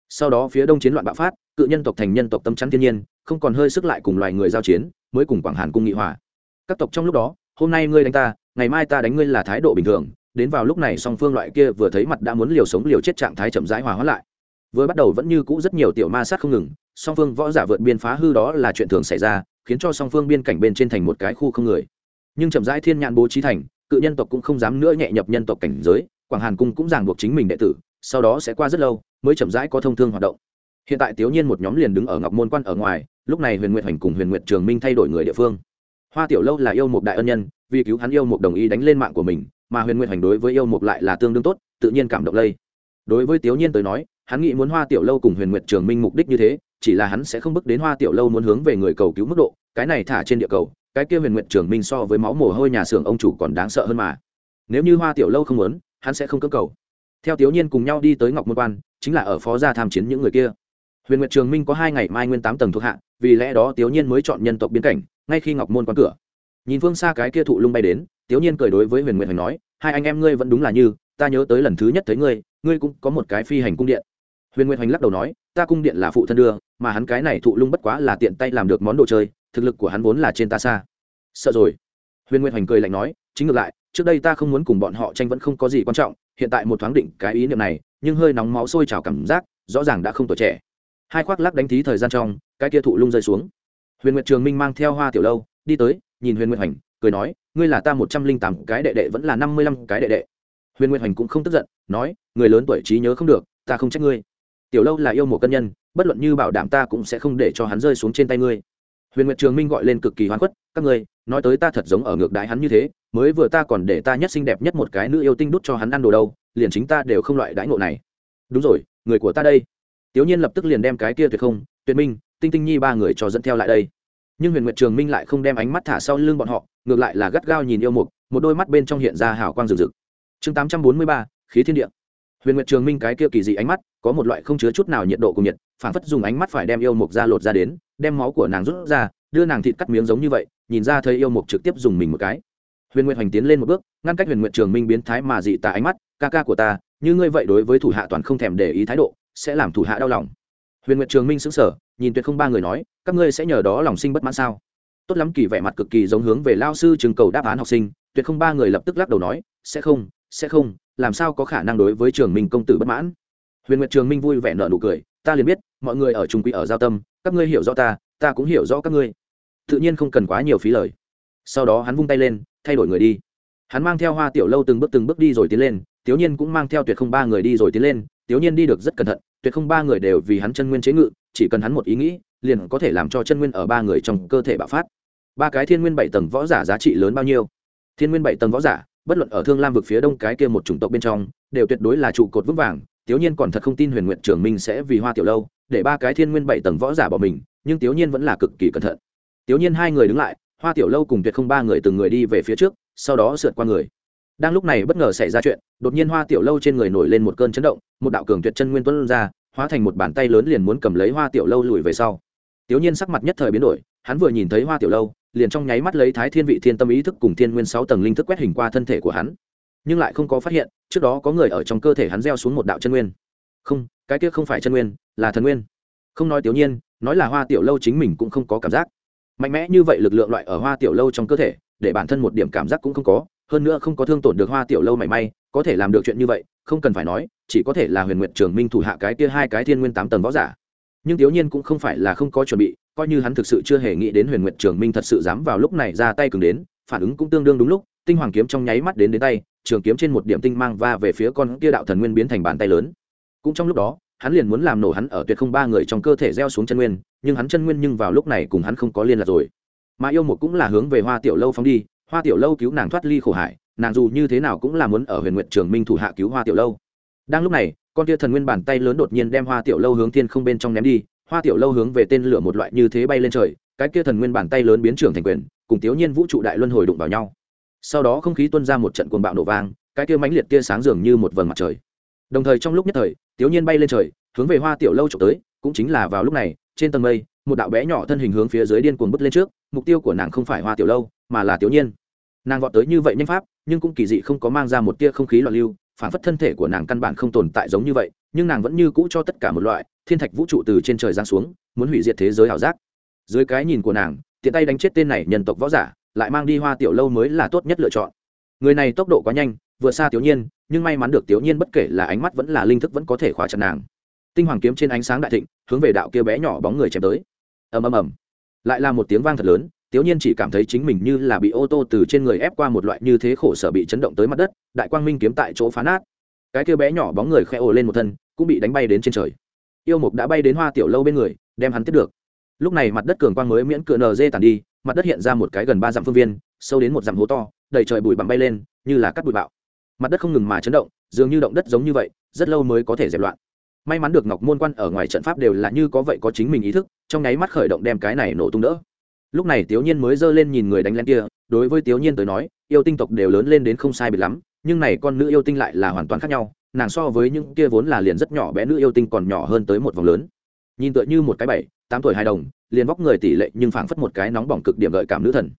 Sau đó phía đông chiến loạn bạo phát, cự nhân tộc thành nhân tộc tâm chắn thiên nhiên, không còn hơi sức lại cùng loài người giao chiến, mới cùng quảng hàn cung nghị hòa. Các tộc trong lúc đó, hôm nay ngươi đánh ta, ngày mai ta đánh ngươi là thái độ bình thường, đến vào lúc này song phương loại kia vừa thấy mặt đã muốn liều sống liều chết trạng thái chậm rãi hòa hóa lại vừa bắt đầu vẫn như cũ rất nhiều tiểu ma sát không ngừng, song phương võ giả vượt biên phá hư đó là chuyện thường xảy ra, khiến cho song phương biên cảnh bên trên thành một cái khu không người. Nhưng chậm rãi thiên nhãn bố trí thành, cự nhân tộc cũng không dám nữa nhẹ nhập nhân tộc cảnh giới, quảng hàn cung cũng ràng buộc chính mình đệ tử, sau đó sẽ qua rất lâu mới chậm rãi có thông thương hoạt động. Hiện tại tiểu nhiên một nhóm liền đứng ở ngọc môn quan ở ngoài, lúc này huyền nguyệt hoành cùng huyền nguyệt trường minh thay đổi người địa phương. Hoa tiểu lâu là yêu một đại ân nhân, vì cứu hắn yêu một đồng ý đánh lên mạng của mình, mà huyền nguyệt hoành đối với yêu một lại là tương đương tốt, tự nhiên cảm động lây đối với tiểu nhiên tới nói, hắn nghĩ muốn hoa tiểu lâu cùng huyền nguyệt trường minh mục đích như thế, chỉ là hắn sẽ không bước đến hoa tiểu lâu muốn hướng về người cầu cứu mức độ, cái này thả trên địa cầu, cái kia huyền nguyệt trường minh so với máu mồ hôi nhà xưởng ông chủ còn đáng sợ hơn mà. Nếu như hoa tiểu lâu không muốn, hắn sẽ không cơ cầu. Theo tiểu nhiên cùng nhau đi tới ngọc môn quan, chính là ở phó gia tham chiến những người kia. Huyền nguyệt trường minh có hai ngày mai nguyên tám tầng thuộc hạ, vì lẽ đó tiểu nhiên mới chọn nhân tộc biến cảnh, ngay khi ngọc môn quan cửa. Nhìn phương xa cái kia thụ lung bay đến tiểu nhiên cười đối với huyền nguyệt hoành nói, hai anh em ngươi vẫn đúng là như ta nhớ tới lần thứ nhất thấy ngươi ngươi cũng có một cái phi hành cung điện. Huyền nguyệt hoành lắc đầu nói, ta cung điện là phụ thân đưa, mà hắn cái này thụ lung bất quá là tiện tay làm được món đồ chơi, thực lực của hắn vốn là trên ta xa. Sợ rồi. Huyền nguyệt hoành cười lạnh nói, chính ngược lại, trước đây ta không muốn cùng bọn họ tranh vẫn không có gì quan trọng, hiện tại một thoáng định cái ý niệm này, nhưng hơi nóng máu sôi trào cảm giác, rõ ràng đã không tuổi trẻ. Hai khoác lắc đánh thí thời gian trong, cái kia thụ lung rơi xuống. Huyền nguyệt trường minh mang theo hoa tiểu lâu, đi tới, nhìn huyền nguyệt hoành, cười nói, ngươi là ta một trăm linh tám cái đệ đệ vẫn là năm mươi lăm cái đệ đệ huyền nguyệt hoành cũng không tức giận, nói, người lớn tuổi trí nhớ không được, ta không trách ngươi. Tiểu lâu là yêu một cân nhân, bất luận như bảo đảm ta cũng sẽ không để cho hắn rơi xuống trên tay ngươi. Huyền nguyệt trường minh gọi lên cực kỳ hoán khuất, các ngươi, nói tới ta thật giống ở ngược đái hắn như thế, mới vừa ta còn để ta nhất xinh đẹp nhất một cái nữ yêu tinh đút cho hắn ăn đồ đâu, liền chính ta đều không loại đãi ngộ này. Đúng rồi, người của ta đây. Tiểu nhiên lập tức liền đem cái kia tuyệt không, tuyệt minh, tinh tinh nhi ba người cho dẫn theo lại đây. Nhưng huyền nguyệt trường minh lại không đem ánh mắt thả sau lưng bọn họ, ngược lại là gắt gao nhìn yêu mục, một đôi mắt bên trong hiện ra hào quang rực rực chương tám trăm bốn mươi ba, khí thiên địa. Huyền nguyệt trường minh cái kia kỳ dị ánh mắt, có một loại không chứa chút nào nhiệt độ cùng nhiệt, phản phất dùng ánh mắt phải đem yêu mục ra lột ra đến, đem máu của nàng rút ra, đưa nàng thịt cắt miếng giống như vậy, nhìn ra thấy yêu mục trực tiếp dùng mình một cái. Huyền nguyệt hoành tiến lên một bước, ngăn cách huyền nguyệt trường minh biến thái mà dị tà ánh mắt, ca ca của ta, như ngươi vậy đối với thủ hạ toàn không thèm để ý thái độ, sẽ làm thủ hạ đau lòng. Huyền nguyệt trường minh xứng sở nhìn tuyệt không ba người nói, các ngươi sẽ nhờ đó lòng sinh bất mãn sao? Tốt lắm, kỳ vẻ mặt cực kỳ giống hướng về lao sư trường cầu đáp án học sinh, tuyệt không ba người lập tức lắc đầu nói, sẽ không sẽ không, làm sao có khả năng đối với trường minh công tử bất mãn? Huyền nguyệt trường minh vui vẻ nợ nụ cười, ta liền biết, mọi người ở trung quỹ ở giao tâm, các ngươi hiểu rõ ta ta cũng hiểu rõ các ngươi. Tự nhiên không cần quá nhiều phí lời. Sau đó hắn vung tay lên, thay đổi người đi. Hắn mang theo hoa tiểu lâu từng bước từng bước đi rồi tiến lên tiểu nhiên cũng mang theo tuyệt không ba người đi rồi tiến lên. Tiểu nhiên đi được rất cẩn thận, tuyệt không ba người đều vì hắn chân nguyên chế ngự, chỉ cần hắn một ý nghĩ, liền có thể làm cho chân nguyên ở ba người trong cơ thể bạo phát. Ba cái thiên nguyên bảy tầng võ giả giá trị lớn bao nhiêu? Thiên nguyên bảy tầng võ giả bất luận ở thương lam vực phía đông cái kia một chủng tộc bên trong, đều tuyệt đối là trụ cột vững vàng tiểu nhiên còn thật không tin huyền nguyện trưởng minh sẽ vì hoa tiểu lâu, để ba cái thiên nguyên bảy tầng võ giả bỏ mình, nhưng tiểu nhiên vẫn là cực kỳ cẩn thận. Tiểu nhiên hai người đứng lại, hoa tiểu lâu cùng tuyệt không ba người từng người đi về phía trước, sau đó sượt qua người. Đang lúc này bất ngờ xảy ra chuyện, đột nhiên hoa tiểu lâu trên người nổi lên một cơn chấn động, một đạo cường tuyệt chân nguyên tuấn ra, hóa thành một bàn tay lớn liền muốn cầm lấy hoa tiểu lâu lùi về sau. Tiểu nhiên sắc mặt nhất thời biến đổi, hắn vừa nhìn thấy hoa tiểu lâu liền trong nháy mắt lấy thái thiên vị thiên tâm ý thức cùng thiên nguyên sáu tầng linh thức quét hình qua thân thể của hắn. Nhưng lại không có phát hiện, trước đó có người ở trong cơ thể hắn gieo xuống một đạo chân nguyên. Không, cái kia không phải chân nguyên, là thần nguyên. Không nói tiểu nhiên, nói là hoa tiểu lâu chính mình cũng không có cảm giác. Mạnh mẽ như vậy lực lượng loại ở hoa tiểu lâu trong cơ thể, để bản thân một điểm cảm giác cũng không có, hơn nữa không có thương tổn được hoa tiểu lâu mảy may, có thể làm được chuyện như vậy, không cần phải nói, chỉ có thể là huyền nguyện trường minh thủ hạ cái kia hai cái thiên nguyên tám tầng võ giả nhưng thiếu nhiên cũng không phải là không có chuẩn bị, coi như hắn thực sự chưa hề nghĩ đến huyền nguyện trường minh thật sự dám vào lúc này ra tay cường đến, phản ứng cũng tương đương đúng lúc, tinh hoàng kiếm trong nháy mắt đến đến tay, trường kiếm trên một điểm tinh mang va về phía con kia đạo thần nguyên biến thành bàn tay lớn. Cũng trong lúc đó, hắn liền muốn làm nổ hắn ở tuyệt không ba người trong cơ thể gieo xuống chân nguyên, nhưng hắn chân nguyên nhưng vào lúc này cùng hắn không có liên lạc rồi. Mà yêu một cũng là hướng về hoa tiểu lâu phóng đi, hoa tiểu lâu cứu nàng thoát ly khổ hải, nàng dù như thế nào cũng là muốn ở huyền nguyện trường minh thủ hạ cứu hoa tiểu lâu đang lúc này, con tia thần nguyên bàn tay lớn đột nhiên đem hoa tiểu lâu hướng thiên không bên trong ném đi, hoa tiểu lâu hướng về tên lửa một loại như thế bay lên trời, cái kia thần nguyên bàn tay lớn biến trưởng thành quyền, cùng tiểu nhiên vũ trụ đại luân hồi đụng vào nhau. Sau đó không khí tuôn ra một trận cuồng bạo nổ vang, cái kia mãnh liệt tia sáng dường như một vầng mặt trời. Đồng thời trong lúc nhất thời, tiểu nhiên bay lên trời, hướng về hoa tiểu lâu trộm tới, cũng chính là vào lúc này, trên tầng mây, một đạo bé nhỏ thân hình hướng phía dưới điên cuồng bứt lên trước, mục tiêu của nàng không phải hoa tiểu lâu, mà là tiểu nhiên. Nàng vọt tới như vậy nhanh pháp, nhưng cũng kỳ dị không có mang ra một tia không khí loạn lưu phản phất thân thể của nàng căn bản không tồn tại giống như vậy, nhưng nàng vẫn như cũ cho tất cả một loại, thiên thạch vũ trụ từ trên trời giáng xuống, muốn hủy diệt thế giới ảo giác. Dưới cái nhìn của nàng, tiện tay đánh chết tên này nhân tộc võ giả, lại mang đi hoa tiểu lâu mới là tốt nhất lựa chọn. Người này tốc độ quá nhanh vượt xa tiểu nhiên, nhưng may mắn được tiểu nhiên bất kể là ánh mắt vẫn là linh thức vẫn có thể khóa chặt nàng. Tinh hoàng kiếm trên ánh sáng đại thịnh, hướng về đạo kia bé nhỏ bóng người chém tới. Ầm ầm ầm. Lại là một tiếng vang thật lớn tiếu nhiên chỉ cảm thấy chính mình như là bị ô tô từ trên người ép qua một loại như thế khổ sở bị chấn động tới mặt đất, đại quang minh kiếm tại chỗ phá nát. Cái kia bé nhỏ bóng người khẽ ồ lên một thân, cũng bị đánh bay đến trên trời. Yêu mục đã bay đến hoa tiểu lâu bên người, đem hắn tiếp được. Lúc này mặt đất cường quang mới miễn cửa nở dê tàn đi, mặt đất hiện ra một cái gần ba dặm phương viên, sâu đến một dặm hố to, đầy trời bụi bặm bay lên, như là cắt bụi bạo. Mặt đất không ngừng mà chấn động, dường như động đất giống như vậy, rất lâu mới có thể dẹp loạn. May mắn được ngọc môn quan ở ngoài trận pháp đều là như có vậy có chính mình ý thức, trong nháy mắt khởi động đem cái này nổ tung đỡ lúc này tiểu nhiên mới giơ lên nhìn người đánh lên kia, đối với tiểu nhiên tới nói, yêu tinh tộc đều lớn lên đến không sai biệt lắm, nhưng này con nữ yêu tinh lại là hoàn toàn khác nhau, nàng so với những kia vốn là liền rất nhỏ bé nữ yêu tinh còn nhỏ hơn tới một vòng lớn. Nhìn tựa như một cái bảy, tám tuổi hài đồng, liền vóc người tỷ lệ nhưng phảng phất một cái nóng bỏng cực điểm gợi cảm nữ thần.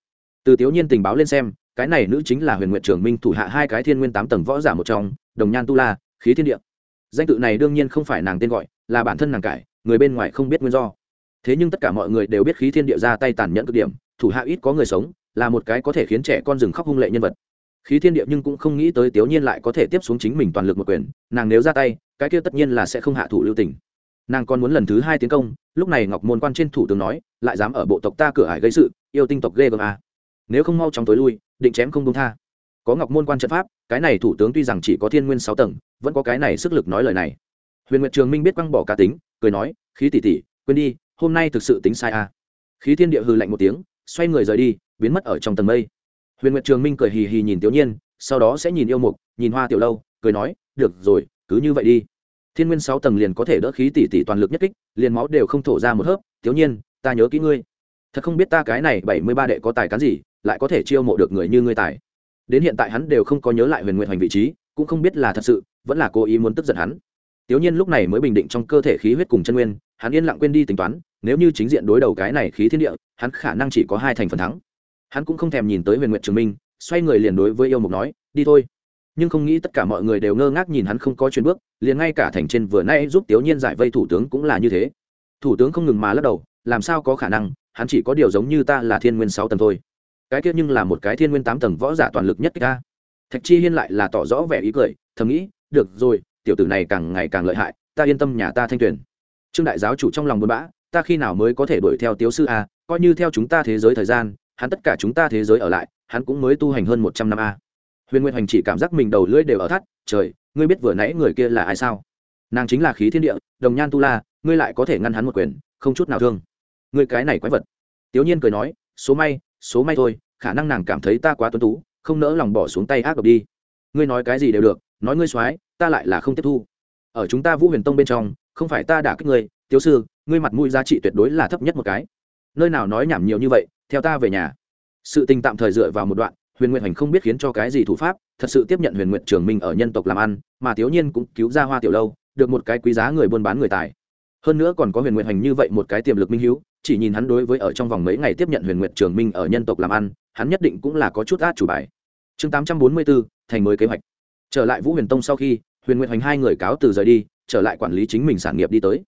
Từ tiểu nhiên tình báo lên xem, cái này nữ chính là huyền nguyện trưởng minh thủ hạ hai cái thiên nguyên tám tầng võ giả một trong, đồng nhan tu la, khí thiên địa. Danh tự này đương nhiên không phải nàng tên gọi, là bản thân nàng cải, người bên ngoài không biết nguyên do thế nhưng tất cả mọi người đều biết khí thiên địa ra tay tàn nhẫn cực điểm, thủ hạ ít có người sống, là một cái có thể khiến trẻ con rừng khóc hung lệ nhân vật. Khí thiên địa nhưng cũng không nghĩ tới tiểu nhiên lại có thể tiếp xuống chính mình toàn lực một quyền, nàng nếu ra tay, cái kia tất nhiên là sẽ không hạ thủ lưu tình. Nàng còn muốn lần thứ hai tiến công, lúc này ngọc môn quan trên thủ tướng nói, lại dám ở bộ tộc ta cửa ải gây sự, yêu tinh tộc ghê gớm à. nếu không mau chóng tối lui, định chém không công tha. Có ngọc môn quan trận pháp, cái này thủ tướng tuy rằng chỉ có thiên nguyên sáu tầng, vẫn có cái này sức lực nói lời này. Huyền nguyệt trường minh biết quăng bỏ cá tính, cười nói, khí tỷ tỷ, quên đi hôm nay thực sự tính sai à. khí thiên địa hư lạnh một tiếng xoay người rời đi biến mất ở trong tầng mây. Huyền nguyệt trường minh cười hì hì nhìn tiểu nhiên sau đó sẽ nhìn yêu mục nhìn hoa tiểu lâu cười nói được rồi cứ như vậy đi. Thiên nguyên sáu tầng liền có thể đỡ khí tỷ tỷ toàn lực nhất kích liền máu đều không thổ ra một hớp. Tiểu nhiên ta nhớ kỹ ngươi. Thật không biết ta cái này bảy mươi ba đệ có tài cán gì lại có thể chiêu mộ được người như ngươi tài. Đến hiện tại hắn đều không có nhớ lại huyền nguyện hoành vị trí cũng không biết là thật sự vẫn là cố ý muốn tức giận hắn. Tiểu Nhiên lúc này mới bình định trong cơ thể khí huyết cùng chân nguyên, hắn yên lặng quên đi tính toán, nếu như chính diện đối đầu cái này khí thiên địa, hắn khả năng chỉ có hai thành phần thắng. Hắn cũng không thèm nhìn tới Huyền nguyện Trường Minh, xoay người liền đối với yêu mục nói, đi thôi. Nhưng không nghĩ tất cả mọi người đều ngơ ngác nhìn hắn không có chuyển bước, liền ngay cả thành trên vừa nay giúp Tiểu Nhiên giải vây thủ tướng cũng là như thế. Thủ tướng không ngừng mà lắc đầu, làm sao có khả năng, hắn chỉ có điều giống như ta là thiên nguyên sáu tầng thôi. Cái kia nhưng là một cái thiên nguyên tám tầng võ giả toàn lực nhất ta. Thạch Chi Hiên lại là tỏ rõ vẻ ý cười, thầm nghĩ, được rồi, tiểu tử này càng ngày càng lợi hại ta yên tâm nhà ta thanh tuyển trương đại giáo chủ trong lòng buồn bã, ta khi nào mới có thể đuổi theo tiếu sư a, coi như theo chúng ta thế giới thời gian, hắn tất cả chúng ta thế giới ở lại, hắn cũng mới tu hành hơn một trăm năm a. Huyền nguyên hành chỉ cảm giác mình đầu lưỡi đều ở thắt, trời, ngươi biết vừa nãy người kia là ai sao? Nàng chính là khí thiên địa, đồng nhan tu la, ngươi lại có thể ngăn hắn một quyền, không chút nào thương. Ngươi cái này quái vật. Tiểu nhiên cười nói, số may số may thôi, khả năng nàng cảm thấy ta quá tuấn tú, không nỡ lòng bỏ xuống tay ác độc đi. Ngươi nói cái gì đều được, nói ngươi soái, ta lại là không tiếp thu. Ở chúng ta vũ huyền tông bên trong không phải ta đả kích ngươi, tiểu sư, ngươi mặt mũi giá trị tuyệt đối là thấp nhất một cái. Nơi nào nói nhảm nhiều như vậy, theo ta về nhà. Sự tình tạm thời dựa vào một đoạn, huyền nguyện hành không biết khiến cho cái gì thủ pháp, thật sự tiếp nhận huyền nguyện trường minh ở nhân tộc làm ăn, mà thiếu nhiên cũng cứu ra hoa tiểu lâu, được một cái quý giá người buôn bán người tài. Hơn nữa còn có huyền nguyện hành như vậy một cái tiềm lực minh hữu chỉ nhìn hắn đối với ở trong vòng mấy ngày tiếp nhận huyền nguyện trường minh ở nhân tộc làm ăn, hắn nhất định cũng là có chút át chủ bài. Chương tám trăm bốn mươi bốn, thành mới kế hoạch. Trở lại vũ huyền tông sau khi, huyền nguyện Hành hai người cáo từ rời đi trở lại quản lý chính mình sản nghiệp đi tới.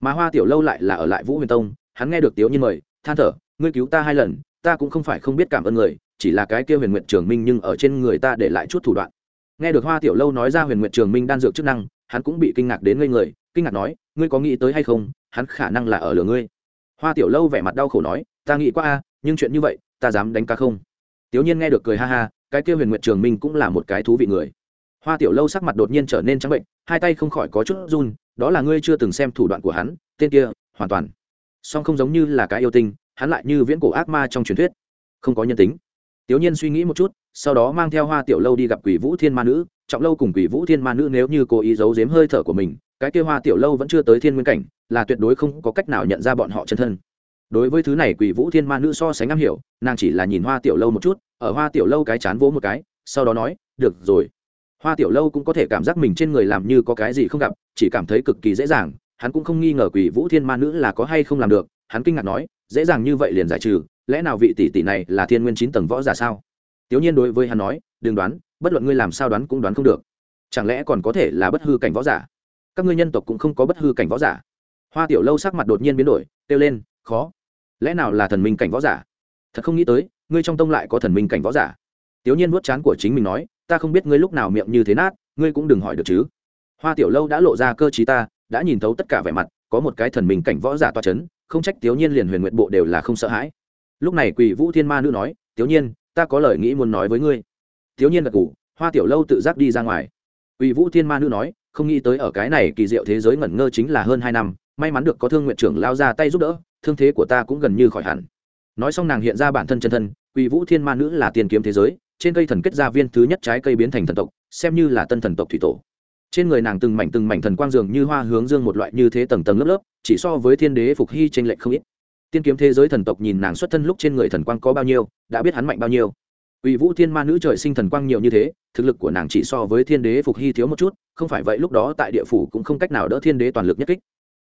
Mà hoa tiểu lâu lại là ở lại vũ huyền tông, hắn nghe được tiếu nhiên mời, than thở, ngươi cứu ta hai lần, ta cũng không phải không biết cảm ơn người, chỉ là cái kia huyền nguyện trường minh nhưng ở trên người ta để lại chút thủ đoạn. Nghe được hoa tiểu lâu nói ra huyền nguyện trường minh đan dược chức năng, hắn cũng bị kinh ngạc đến ngây người, kinh ngạc nói, ngươi có nghĩ tới hay không, hắn khả năng là ở lửa ngươi. Hoa tiểu lâu vẻ mặt đau khổ nói, ta nghĩ qua a, nhưng chuyện như vậy, ta dám đánh ca không? Tiểu nhiên nghe được cười ha ha, cái kia huyền nguyện trường minh cũng là một cái thú vị người hoa tiểu lâu sắc mặt đột nhiên trở nên trắng bệnh, hai tay không khỏi có chút run, đó là ngươi chưa từng xem thủ đoạn của hắn, tên kia, hoàn toàn. Song không giống như là cái yêu tinh, hắn lại như viễn cổ ác ma trong truyền thuyết. Không có nhân tính. Tiểu nhiên suy nghĩ một chút, sau đó mang theo hoa tiểu lâu đi gặp quỷ vũ thiên ma nữ. Trọng lâu cùng quỷ vũ thiên ma nữ nếu như cố ý giấu giếm hơi thở của mình, cái kia hoa tiểu lâu vẫn chưa tới thiên nguyên cảnh, là tuyệt đối không có cách nào nhận ra bọn họ chân thân. Đối với thứ này quỷ vũ thiên ma nữ so sánh am hiểu, nàng chỉ là nhìn hoa tiểu lâu một chút, ở hoa tiểu lâu cái chán vỗ một cái, sau đó nói, được rồi hoa tiểu lâu cũng có thể cảm giác mình trên người làm như có cái gì không gặp, chỉ cảm thấy cực kỳ dễ dàng, hắn cũng không nghi ngờ quỷ vũ thiên ma nữ là có hay không làm được, hắn kinh ngạc nói, dễ dàng như vậy liền giải trừ, lẽ nào vị tỷ tỷ này là thiên nguyên chín tầng võ giả sao? Tiểu nhiên đối với hắn nói, đừng đoán, bất luận ngươi làm sao đoán cũng đoán không được. Chẳng lẽ còn có thể là bất hư cảnh võ giả? Các ngươi nhân tộc cũng không có bất hư cảnh võ giả. Hoa tiểu lâu sắc mặt đột nhiên biến đổi, kêu lên, khó. Lẽ nào là thần minh cảnh võ giả? Thật không nghĩ tới, ngươi trong tông lại có thần minh cảnh võ giả. Tiểu nhiên vuốt chán của chính mình nói ta không biết ngươi lúc nào miệng như thế nát, ngươi cũng đừng hỏi được chứ. Hoa tiểu lâu đã lộ ra cơ chí ta, đã nhìn thấu tất cả vẻ mặt, có một cái thần mình cảnh võ giả toa c h ấ n không trách tiểu nhiên liền huyền nguyện bộ đều là không sợ hãi. Lúc này quỳ vũ thiên ma nữ nói tiểu nhiên, ta có lời nghĩ muốn nói với ngươi. Tiểu nhiên gật ngủ hoa tiểu lâu tự giác đi ra ngoài. Quỳ vũ thiên ma nữ nói, không nghĩ tới ở cái này kỳ diệu thế giới ngẩn ngơ chính là hơn hai năm, may mắn được có thương nguyện trưởng lao ra tay giúp đỡ, thương thế của ta cũng gần như khỏi hẳn. Nói xong nàng hiện ra bản thân chân thân, quỳ vũ thiên ma nữ là tiền kiếm thế giới trên cây thần kết ra viên thứ nhất trái cây biến thành thần tộc, xem như là tân thần tộc thủy tổ. Trên người nàng từng mảnh từng mảnh thần quang dường như hoa hướng dương một loại như thế tầng tầng lớp lớp, chỉ so với thiên đế phục hy trên lệch không ít. Tiên kiếm thế giới thần tộc nhìn nàng xuất thân lúc trên người thần quang có bao nhiêu, đã biết hắn mạnh bao nhiêu. Uy vũ thiên ma nữ trời sinh thần quang nhiều như thế, thực lực của nàng chỉ so với thiên đế phục hy thiếu một chút, không phải vậy lúc đó tại địa phủ cũng không cách nào đỡ thiên đế toàn lực nhất kích.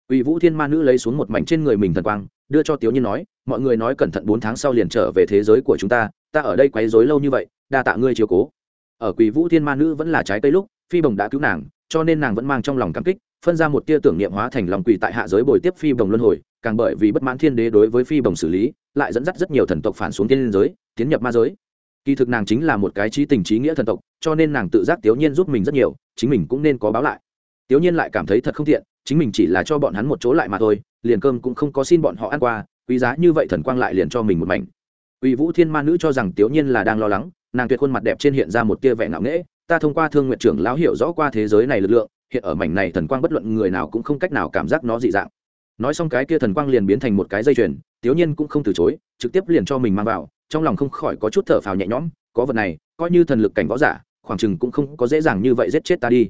Uy vũ thiên ma nữ lấy xuống một mảnh trên người mình thần quang, đưa cho tiếu nhiên nói, mọi người nói cẩn thận bốn tháng sau liền trở về thế giới của chúng ta ta ở đây quấy rối lâu như vậy đa tạ ngươi chiếu cố. Ở quỷ vũ thiên ma nữ vẫn là trái cây lúc phi bồng đã cứu nàng cho nên nàng vẫn mang trong lòng cảm kích phân ra một tia tưởng niệm hóa thành lòng quỷ tại hạ giới bồi tiếp phi bồng luân hồi càng bởi vì bất mãn thiên đế đối với phi bồng xử lý lại dẫn dắt rất nhiều thần tộc phản xuống thiên giới tiến nhập ma giới. Kỳ thực nàng chính là một cái trí tình trí nghĩa thần tộc cho nên nàng tự giác tiểu nhiên giúp mình rất nhiều chính mình cũng nên có báo lại. Tiểu nhiên lại cảm thấy thật không tiện chính mình chỉ là cho bọn hắn một chỗ lại mà thôi liền cơm cũng không có xin bọn họ ăn qua quý giá như vậy thần quang lại liền cho mình một mảnh. Uy Vũ Thiên Ma nữ cho rằng Tiểu Nhiên là đang lo lắng, nàng tuyệt khuôn mặt đẹp trên hiện ra một tia vẻ ngạo nghễ, ta thông qua Thương nguyện trưởng lão hiểu rõ qua thế giới này lực lượng, hiện ở mảnh này thần quang bất luận người nào cũng không cách nào cảm giác nó dị dạng. Nói xong cái kia thần quang liền biến thành một cái dây chuyền, Tiểu Nhiên cũng không từ chối, trực tiếp liền cho mình mang vào, trong lòng không khỏi có chút thở phào nhẹ nhõm, có vật này, coi như thần lực cảnh võ giả, khoảng chừng cũng không có dễ dàng như vậy giết chết ta đi.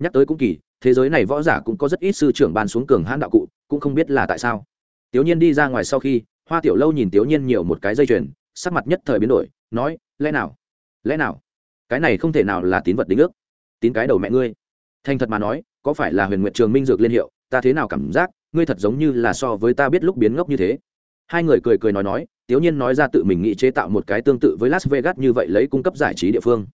Nhắc tới cũng kỳ, thế giới này võ giả cũng có rất ít sư trưởng ban xuống cường hãn đạo cụ cũng không biết là tại sao tiểu nhiên đi ra ngoài sau khi hoa tiểu lâu nhìn tiểu nhiên nhiều một cái dây chuyền sắc mặt nhất thời biến đổi nói lẽ nào lẽ nào? Cái này không thể nào là tín vật đính ước. Tín cái đầu mẹ ngươi. Thành thật mà nói, có phải là huyền nguyện trường minh dược liên hiệu, ta thế nào cảm giác, ngươi thật giống như là so với ta biết lúc biến ngốc như thế. Hai người cười cười nói nói tiểu nhiên nói ra tự mình nghĩ chế tạo một cái tương tự với las vegas như vậy lấy cung cấp giải trí địa phương.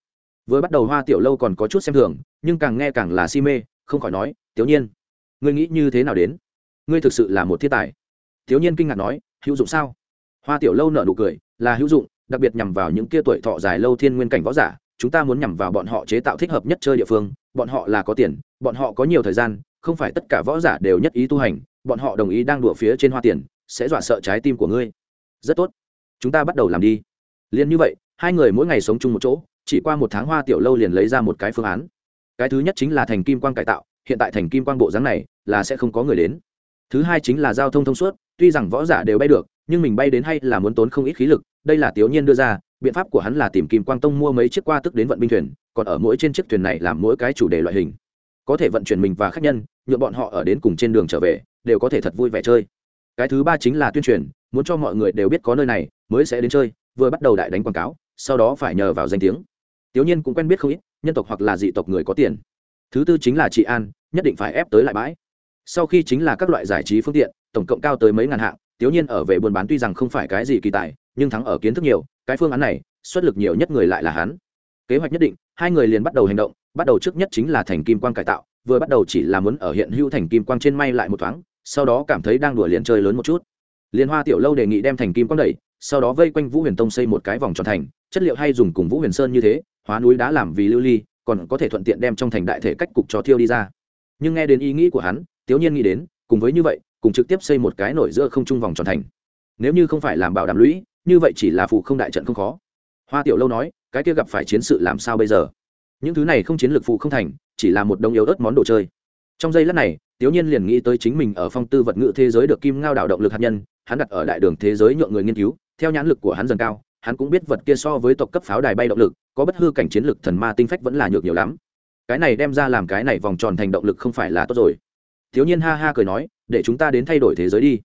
Vừa bắt đầu hoa tiểu lâu còn có chút xem thường, nhưng càng nghe càng là si mê, không khỏi nói tiểu nhiên, ngươi nghĩ như thế nào đến? Ngươi thực sự là một thiên tài. Tiểu nhiên kinh ngạc nói, hữu dụng sao? Hoa tiểu lâu nở nụ cười, là hữu dụng đặc biệt nhằm vào những kia tuổi thọ dài lâu thiên nguyên cảnh võ giả, chúng ta muốn nhằm vào bọn họ chế tạo thích hợp nhất chơi địa phương, bọn họ là có tiền, bọn họ có nhiều thời gian, không phải tất cả võ giả đều nhất ý tu hành, bọn họ đồng ý đang đùa phía trên hoa tiền, sẽ dọa sợ trái tim của ngươi. Rất tốt. Chúng ta bắt đầu làm đi. Liền như vậy, hai người mỗi ngày sống chung một chỗ, chỉ qua một tháng hoa tiểu lâu liền lấy ra một cái phương án. Cái thứ nhất chính là thành kim quang cải tạo, hiện tại thành kim quang bộ dáng này là sẽ không có người đến. Thứ hai chính là giao thông thông suốt, tuy rằng võ giả đều bay được, nhưng mình bay đến hay là muốn tốn không ít khí lực đây là tiểu nhiên đưa ra, biện pháp của hắn là tìm kim quang tông mua mấy chiếc qua tức đến vận binh thuyền, còn ở mỗi trên chiếc thuyền này làm mỗi cái chủ đề loại hình. Có thể vận chuyển mình và khách nhân nhuộm bọn họ ở đến cùng trên đường trở về, đều có thể thật vui vẻ chơi. Cái thứ ba chính là tuyên truyền, muốn cho mọi người đều biết có nơi này, mới sẽ đến chơi, vừa bắt đầu đại đánh quảng cáo, sau đó phải nhờ vào danh tiếng. Tiểu nhiên cũng quen biết không ít, nhân tộc hoặc là dị tộc người có tiền. Thứ tư chính là trị an, nhất định phải ép tới lại bãi. Sau khi chính là các loại giải trí phương tiện, tổng cộng cao tới mấy ngàn hạng tiểu nhiên ở về buôn bán tuy rằng không phải cái gì kỳ tài nhưng thắng ở kiến thức nhiều, cái phương án này, xuất lực nhiều nhất người lại là hắn. Kế hoạch nhất định, hai người liền bắt đầu hành động, bắt đầu trước nhất chính là thành kim quang cải tạo, vừa bắt đầu chỉ là muốn ở hiện hữu thành kim quang trên may lại một thoáng, sau đó cảm thấy đang đùa liền chơi lớn một chút. Liên hoa tiểu lâu đề nghị đem thành kim quang đẩy, sau đó vây quanh vũ huyền tông xây một cái vòng tròn thành, chất liệu hay dùng cùng vũ huyền sơn như thế, hóa núi đá làm vì lưu ly, còn có thể thuận tiện đem trong thành đại thể cách cục cho thiêu đi ra. Nhưng nghe đến ý nghĩ của hắn, tiếu nhiên nghĩ đến, cùng với như vậy, cùng trực tiếp xây một cái nổi giữa không trung vòng tròn thành. Nếu như không phải làm bảo đảm lũy như vậy chỉ là phụ không đại trận không khó. Hoa tiểu lâu nói, cái kia gặp phải chiến sự làm sao bây giờ? Những thứ này không chiến lược phụ không thành, chỉ là một đống yếu ớt món đồ chơi. Trong giây lát này, tiểu nhiên liền nghĩ tới chính mình ở phong tư vật ngữ thế giới được kim ngao đảo động lực hạt nhân, hắn đặt ở đại đường thế giới nhượng người nghiên cứu, theo nhãn lực của hắn dần cao, hắn cũng biết vật kia so với tộc cấp pháo đài bay động lực, có bất hư cảnh chiến lực thần ma tinh phách vẫn là nhược nhiều lắm. Cái này đem ra làm cái này vòng tròn thành động lực không phải là tốt rồi. Thiếu nhiên ha ha cười nói, để chúng ta đến thay đổi thế giới đi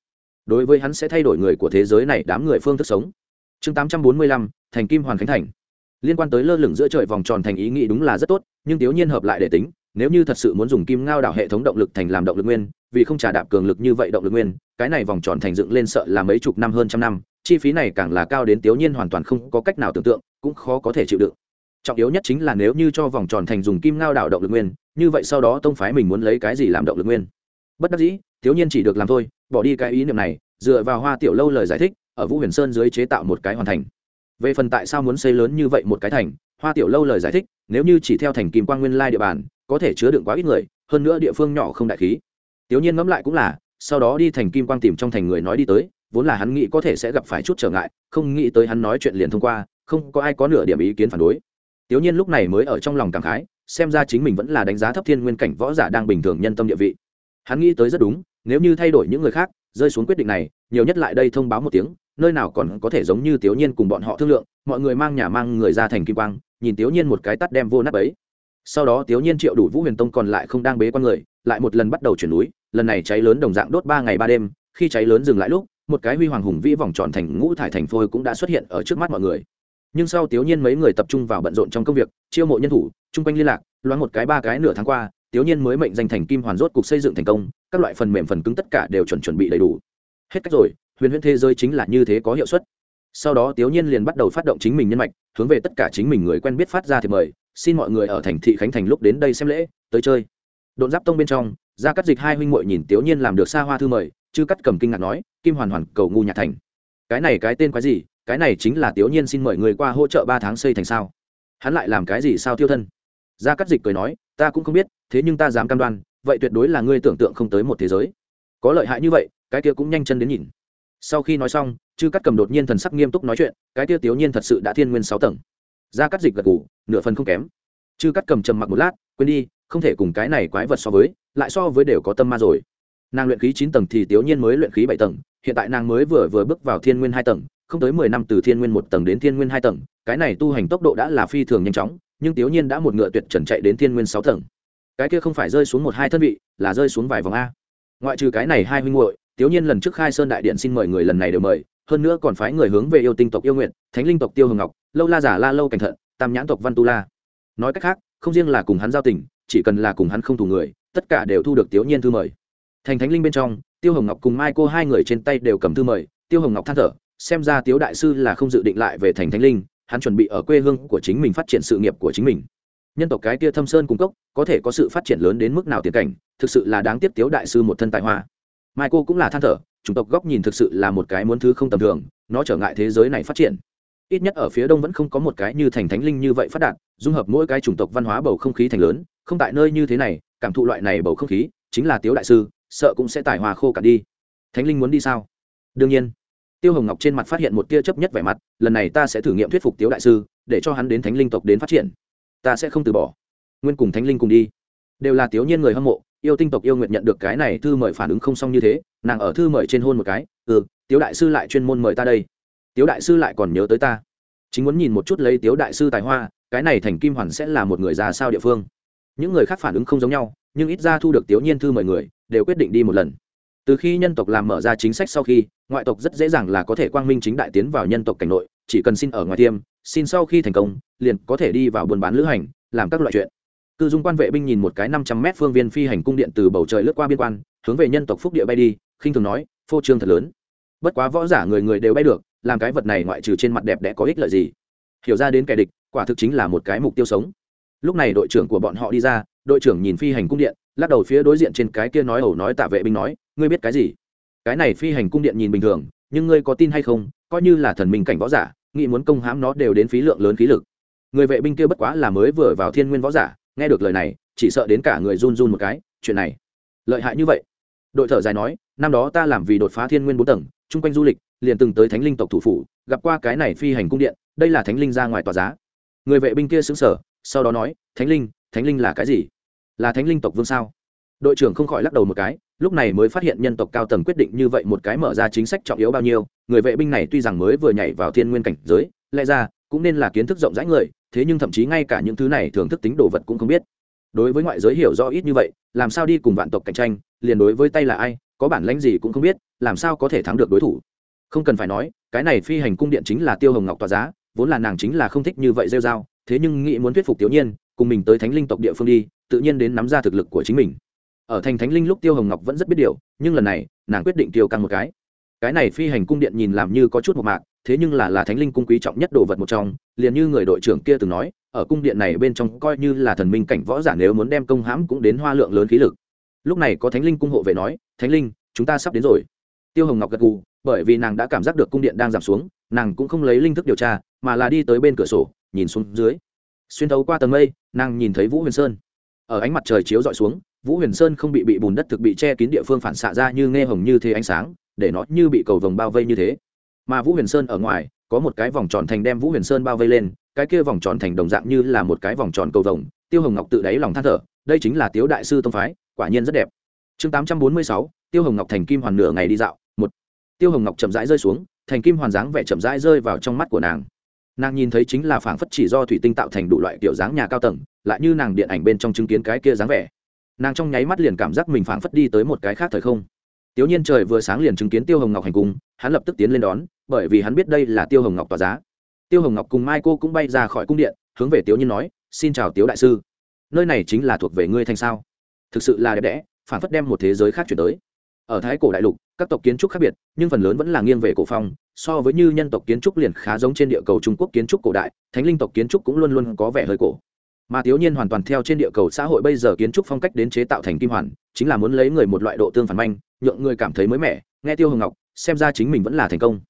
đối với hắn sẽ thay đổi người của thế giới này đám người phương thức sống. Chương tám trăm bốn mươi lăm, thành kim hoàn khánh thành. Liên quan tới lơ lửng giữa trời vòng tròn thành ý nghĩ đúng là rất tốt, nhưng thiếu nhiên hợp lại để tính, nếu như thật sự muốn dùng kim ngao đảo hệ thống động lực thành làm động lực nguyên, vì không trả đạp cường lực như vậy động lực nguyên, cái này vòng tròn thành dựng lên sợ là mấy chục năm hơn trăm năm, chi phí này càng là cao đến thiếu nhiên hoàn toàn không có cách nào tưởng tượng, cũng khó có thể chịu đựng. Trọng yếu nhất chính là nếu như cho vòng tròn thành dùng kim ngao đảo động lực nguyên, như vậy sau đó tông phái mình muốn lấy cái gì làm động lực nguyên? Bất đắc dĩ thiếu nhiên chỉ được làm thôi, bỏ đi cái ý niệm này, dựa vào hoa tiểu lâu lời giải thích, ở vũ huyền sơn dưới chế tạo một cái hoàn thành. Về phần tại sao muốn xây lớn như vậy một cái thành, hoa tiểu lâu lời giải thích, nếu như chỉ theo thành kim quang nguyên lai địa bàn, có thể chứa đựng quá ít người, hơn nữa địa phương nhỏ không đại khí. Tiểu nhiên ngẫm lại cũng là, sau đó đi thành kim quang tìm trong thành người nói đi tới, vốn là hắn nghĩ có thể sẽ gặp phải chút trở ngại, không nghĩ tới hắn nói chuyện liền thông qua, không có ai có nửa điểm ý kiến phản đối. Tiểu nhiên lúc này mới ở trong lòng cảm khái, xem ra chính mình vẫn là đánh giá thấp thiên nguyên cảnh võ giả đang bình thường nhân tâm địa vị hắn nghĩ tới rất đúng, nếu như thay đổi những người khác, rơi xuống quyết định này, nhiều nhất lại đây thông báo một tiếng, nơi nào còn có thể giống như tiểu nhiên cùng bọn họ thương lượng, mọi người mang nhà mang người ra thành kim quang, nhìn tiểu nhiên một cái tắt đem vô nắp ấy sau đó tiểu nhiên triệu đủ vũ huyền tông còn lại không đang bế quan người, lại một lần bắt đầu chuyển núi, lần này cháy lớn đồng dạng đốt ba ngày ba đêm, khi cháy lớn dừng lại lúc, một cái huy hoàng hùng vĩ vòng tròn thành ngũ thải thành phôi cũng đã xuất hiện ở trước mắt mọi người. Nhưng sau tiểu nhiên mấy người tập trung vào bận rộn trong công việc, chiêu mộ nhân thủ, chung quanh liên lạc, loáng một cái ba cái nửa tháng qua tiểu nhiên mới mệnh danh thành kim hoàn rốt cục xây dựng thành công, các loại phần mềm phần cứng tất cả đều chuẩn chuẩn bị đầy đủ. Hết cách rồi, huyền huyễn thế giới chính là như thế có hiệu suất. Sau đó tiểu nhiên liền bắt đầu phát động chính mình nhân mạch, hướng về tất cả chính mình người quen biết phát ra thì mời, xin mọi người ở thành thị khánh thành lúc đến đây xem lễ, tới chơi. Độn giáp tông bên trong ra cắt dịch hai huynh muội nhìn tiểu nhiên làm được xa hoa thư mời chứ cắt cầm kinh ngạc nói, kim hoàn hoàn, cầu ngu nhạc thành. Cái này cái tên quái gì? Cái này chính là tiểu nhiên xin mời người qua hỗ trợ ba tháng xây thành sao? Hắn lại làm cái gì sao tiêu thân? Gia cắt dịch cười nói ta cũng không biết, thế nhưng ta dám cam đoan, vậy tuyệt đối là ngươi tưởng tượng không tới một thế giới. Có lợi hại như vậy, cái kia cũng nhanh chân đến nhìn. Sau khi nói xong, chư cắt cầm đột nhiên thần sắc nghiêm túc nói chuyện, cái kia tiểu nhiên thật sự đã thiên nguyên sáu tầng. Ra cắt dịch gật ngủ nửa phần không kém. Chư cắt cầm trầm mặc một lát, quên đi, không thể cùng cái này quái vật so với, lại so với đều có tâm ma rồi. Nàng luyện khí chín tầng thì tiểu nhiên mới luyện khí bảy tầng, hiện tại nàng mới vừa vừa bước vào thiên nguyên hai tầng, không tới mười năm từ thiên nguyên một tầng đến thiên nguyên hai tầng, cái này tu hành tốc độ đã là phi thường nhanh chóng nhưng tiểu nhiên đã một ngựa tuyệt trần chạy đến thiên nguyên sáu tầng. Cái kia không phải rơi xuống một hai thân vị, là rơi xuống vài vòng a. Ngoại trừ cái này hai huynh muội tiểu nhiên lần trước khai sơn đại điện xin mời người lần này đều mời, hơn nữa còn phái người hướng về yêu tinh tộc yêu nguyện, thánh linh tộc tiêu hồng ngọc, lâu la giả la lâu cảnh thận, tam nhãn tộc văn tu la. Nói cách khác, không riêng là cùng hắn giao tình, chỉ cần là cùng hắn không thù người, tất cả đều thu được tiểu nhiên thư mời. Thành thánh linh bên trong, tiêu hồng ngọc cùng mai cô hai người trên tay đều cầm thư mời, tiêu hồng ngọc than thở, xem ra tiếu đại sư là không dự định lại về thành thánh linh hắn chuẩn bị ở quê hương của chính mình phát triển sự nghiệp của chính mình. Nhân tộc cái kia thâm sơn cung cấp có thể có sự phát triển lớn đến mức nào tiền cảnh, thực sự là đáng tiếc tiếu đại sư một thân tài hoa. Mai cô cũng là than thở, chủng tộc góc nhìn thực sự là một cái muốn thứ không tầm thường, nó trở ngại thế giới này phát triển. Ít nhất ở phía đông vẫn không có một cái như thành thánh linh như vậy phát đạt, dung hợp mỗi cái chủng tộc văn hóa bầu không khí thành lớn, không tại nơi như thế này, cảm thụ loại này bầu không khí, chính là tiếu đại sư, sợ cũng sẽ tài hòa khô cả đi. Thánh linh muốn đi sao? Đương nhiên tiêu hồng ngọc trên mặt phát hiện một tia chấp nhất vẻ mặt, lần này ta sẽ thử nghiệm thuyết phục tiếu đại sư, để cho hắn đến thánh linh tộc đến phát triển. Ta sẽ không từ bỏ. Nguyên cùng thánh linh cùng đi. Đều là tiếu nhiên người hâm mộ, yêu tinh tộc yêu nguyện nhận được cái này thư mời phản ứng không xong như thế, nàng ở thư mời trên hôn một cái ừ tiếu đại sư lại chuyên môn mời ta đây. Tiếu đại sư lại còn nhớ tới ta. Chính muốn nhìn một chút lấy tiếu đại sư tài hoa, cái này thành kim hoàn sẽ là một người già sao địa phương. Những người khác phản ứng không giống nhau, nhưng ít ra thu được tiếu nhiên thư mời người, đều quyết định đi một lần từ khi nhân tộc làm mở ra chính sách sau khi, ngoại tộc rất dễ dàng là có thể quang minh chính đại tiến vào nhân tộc cảnh nội, chỉ cần xin ở ngoài tiêm, xin sau khi thành công, liền có thể đi vào buôn bán lữ hành, làm các loại chuyện. Cư dung quan vệ binh nhìn một cái năm trăm mét phương viên phi hành cung điện từ bầu trời lướt qua biên quan, hướng về nhân tộc phúc địa bay đi, khinh thường nói, phô trương thật lớn. Bất quá võ giả người người đều bay được, làm cái vật này ngoại trừ trên mặt đẹp đẽ có ích lợi gì? Hiểu ra đến kẻ địch, quả thực chính là một cái mục tiêu sống. Lúc này đội trưởng của bọn họ đi ra, đội trưởng nhìn phi hành cung điện, lắc đầu phía đối diện trên cái kia nói ẩu nói tạ vệ binh nói ngươi biết cái gì? Cái này phi hành cung điện nhìn bình thường, nhưng ngươi có tin hay không? Coi như là thần minh cảnh võ giả, nghĩ muốn công hãm nó đều đến phí lượng lớn khí lực. Người vệ binh kia bất quá là mới vừa vào thiên nguyên võ giả, nghe được lời này, chỉ sợ đến cả người run run một cái, chuyện này, lợi hại như vậy. Đội thở dài nói, năm đó ta làm vì đột phá thiên nguyên bốn tầng, chung quanh du lịch, liền từng tới thánh linh tộc thủ phủ, gặp qua cái này phi hành cung điện, đây là thánh linh ra ngoài tòa giá. Người vệ binh kia xứng sở sau đó nói, thánh linh thánh linh là cái gì? Là thánh linh tộc vương sao? Đội trưởng không khỏi lắc đầu một cái, lúc này mới phát hiện nhân tộc cao tầng quyết định như vậy một cái mở ra chính sách trọng yếu bao nhiêu, người vệ binh này tuy rằng mới vừa nhảy vào thiên nguyên cảnh giới, lẽ ra cũng nên là kiến thức rộng rãi người, thế nhưng thậm chí ngay cả những thứ này thường thức tính đồ vật cũng không biết. Đối với ngoại giới hiểu rõ ít như vậy, làm sao đi cùng vạn tộc cạnh tranh, liền đối với tay là ai, có bản lãnh gì cũng không biết, làm sao có thể thắng được đối thủ. Không cần phải nói, cái này phi hành cung điện chính là tiêu hồng ngọc tòa giá, vốn là nàng chính là không thích như vậy rêu r a o thế nhưng nghĩ muốn thuyết phục tiểu nhiên, cùng mình tới thánh linh tộc địa phương đi, tự nhiên đến nắm ra thực lực của chính mình ở thành thánh linh lúc tiêu hồng ngọc vẫn rất biết điều, nhưng lần này, nàng quyết định tiêu căng một cái. Cái này phi hành cung điện nhìn làm như có chút một mạc, thế nhưng là là thánh linh cung quý trọng nhất đồ vật một trong, liền như người đội trưởng kia từng nói, ở cung điện này bên trong coi như là thần minh cảnh võ giả nếu muốn đem công hãm cũng đến hoa lượng lớn khí lực. Lúc này có thánh linh cung hộ vệ nói, thánh linh, chúng ta sắp đến rồi. Tiêu hồng ngọc gật gù, bởi vì nàng đã cảm giác được cung điện đang giảm xuống, nàng cũng không lấy linh thức điều tra, mà là đi tới bên cửa sổ, nhìn xuống dưới. Xuyên thấu qua tầng mây, nàng nhìn thấy vũ huyền sơn. Ở ánh mặt trời chiếu dọi xuống vũ huyền sơn không bị bị bùn đất thực bị che kín địa phương phản xạ ra như nghe hồng như thế ánh sáng, để nó như bị cầu vồng bao vây như thế. Mà vũ huyền sơn ở ngoài, có một cái vòng tròn thành đem vũ huyền sơn bao vây lên, cái kia vòng tròn thành đồng dạng như là một cái vòng tròn cầu vồng, tiêu hồng ngọc tự đáy lòng than thở, đây chính là tiếu đại sư tông phái, quả nhiên rất đẹp. Chương tám trăm bốn mươi sáu, tiêu hồng ngọc thành kim hoàn nửa ngày đi dạo, một. Tiêu hồng ngọc chậm rãi rơi xuống, thành kim hoàn dáng vẻ chậm rãi rơi vào trong mắt của nàng. Nàng nhìn thấy chính là phảng phất chỉ do thủy tinh tạo thành đủ loại kiểu dáng nhà cao tầng, lại như nàng điện ảnh bên trong chứng kiến cái kia dáng vẻ nàng trong nháy mắt liền cảm giác mình phảng phất đi tới một cái khác thời không. Tiểu nhiên trời vừa sáng liền chứng kiến tiêu hồng ngọc hành cung, hắn lập tức tiến lên đón, bởi vì hắn biết đây là tiêu hồng ngọc tòa giá. Tiêu hồng ngọc cùng mai cô cũng bay ra khỏi cung điện, hướng về tiểu nhiên nói, xin chào Tiểu đại sư. Nơi này chính là thuộc về ngươi thành sao? Thực sự là đẹp đẽ, phảng phất đem một thế giới khác chuyển tới. Ở thái cổ đại lục, các tộc kiến trúc khác biệt, nhưng phần lớn vẫn là nghiêng về cổ phong, so với như nhân tộc kiến trúc liền khá giống trên địa cầu trung quốc kiến trúc cổ đại, thánh linh tộc kiến trúc cũng luôn luôn có vẻ hơi cổ mà thiếu nhiên hoàn toàn theo trên địa cầu xã hội bây giờ kiến trúc phong cách đến chế tạo thành kim hoàn, chính là muốn lấy người một loại độ tương phản manh, nhượng người cảm thấy mới mẻ. Nghe tiêu hồng ngọc, xem ra chính mình vẫn là thành công.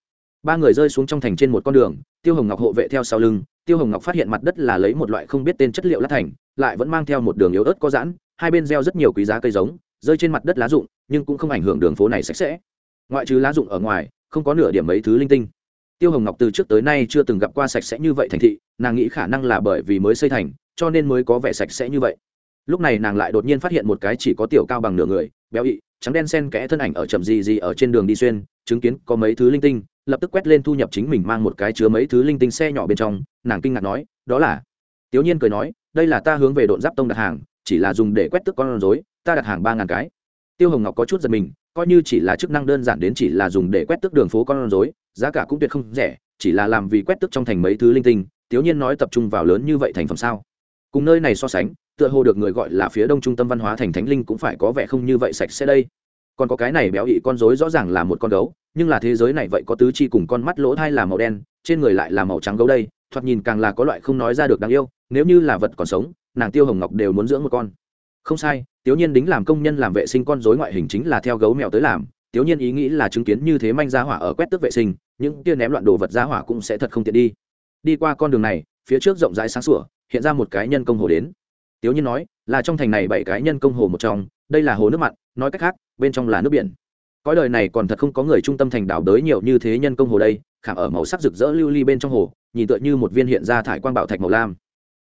Ba người rơi xuống trong thành trên một con đường, tiêu hồng ngọc hộ vệ theo sau lưng. Tiêu hồng ngọc phát hiện mặt đất là lấy một loại không biết tên chất liệu lát thành, lại vẫn mang theo một đường yếu ớt có giãn, hai bên gieo rất nhiều quý giá cây giống, rơi trên mặt đất lá rụng, nhưng cũng không ảnh hưởng đường phố này sạch sẽ. Ngoại trừ lá rụng ở ngoài, không có nửa điểm mấy thứ linh tinh. Tiêu hồng ngọc từ trước tới nay chưa từng gặp qua sạch sẽ như vậy thành thị, nàng nghĩ khả năng là bởi vì mới xây thành cho nên mới có vẻ sạch sẽ như vậy. Lúc này nàng lại đột nhiên phát hiện một cái chỉ có tiểu cao bằng nửa người, béo ị, trắng đen sen kẽ thân ảnh ở chậm gì gì ở trên đường đi xuyên, chứng kiến có mấy thứ linh tinh, lập tức quét lên thu nhập chính mình mang một cái chứa mấy thứ linh tinh xe nhỏ bên trong, nàng kinh ngạc nói, đó là? Tiểu nhiên cười nói, đây là ta hướng về độn giáp tông đặt hàng, chỉ là dùng để quét tức con rối, ta đặt hàng ba ngàn cái. Tiêu hồng ngọc có chút giật mình, coi như chỉ là chức năng đơn giản đến chỉ là dùng để quét tức đường phố con rối, giá cả cũng tuyệt không rẻ, chỉ là làm vì quét tức trong thành mấy thứ linh tinh, Tiểu nhiên nói tập trung vào lớn như vậy thành phẩm sao? Cùng nơi này so sánh, tựa hồ được người gọi là phía đông trung tâm văn hóa thành thánh linh cũng phải có vẻ không như vậy sạch sẽ đây. Còn có cái này béo ị con rối rõ ràng là một con gấu, nhưng là thế giới này vậy có tứ chi cùng con mắt lỗ thai là màu đen, trên người lại là màu trắng gấu đây, thoạt nhìn càng là có loại không nói ra được đáng yêu, nếu như là vật còn sống, nàng tiêu hồng ngọc đều muốn dưỡng một con. Không sai tiểu nhiên đính làm công nhân làm vệ sinh con rối ngoại hình chính là theo gấu mèo tới làm tiểu nhiên ý nghĩ là chứng kiến như thế manh ra hỏa ở quét tước vệ sinh, những tia ném loạn đồ vật ra hỏa cũng sẽ thật không tiện đi. Đi qua con đường này, phía trước rộng rãi sáng sủa hiện ra một cái nhân công hồ đến. Tiểu nhiên nói, là trong thành này bảy cái nhân công hồ một trong, đây là hồ nước mặn, nói cách khác, bên trong là nước biển. Cõi đời này còn thật không có người trung tâm thành đảo đới nhiều như thế nhân công hồ đây, khảm ở màu sắc rực rỡ lưu ly bên trong hồ, nhìn tựa như một viên hiện ra thải quang bảo thạch màu lam.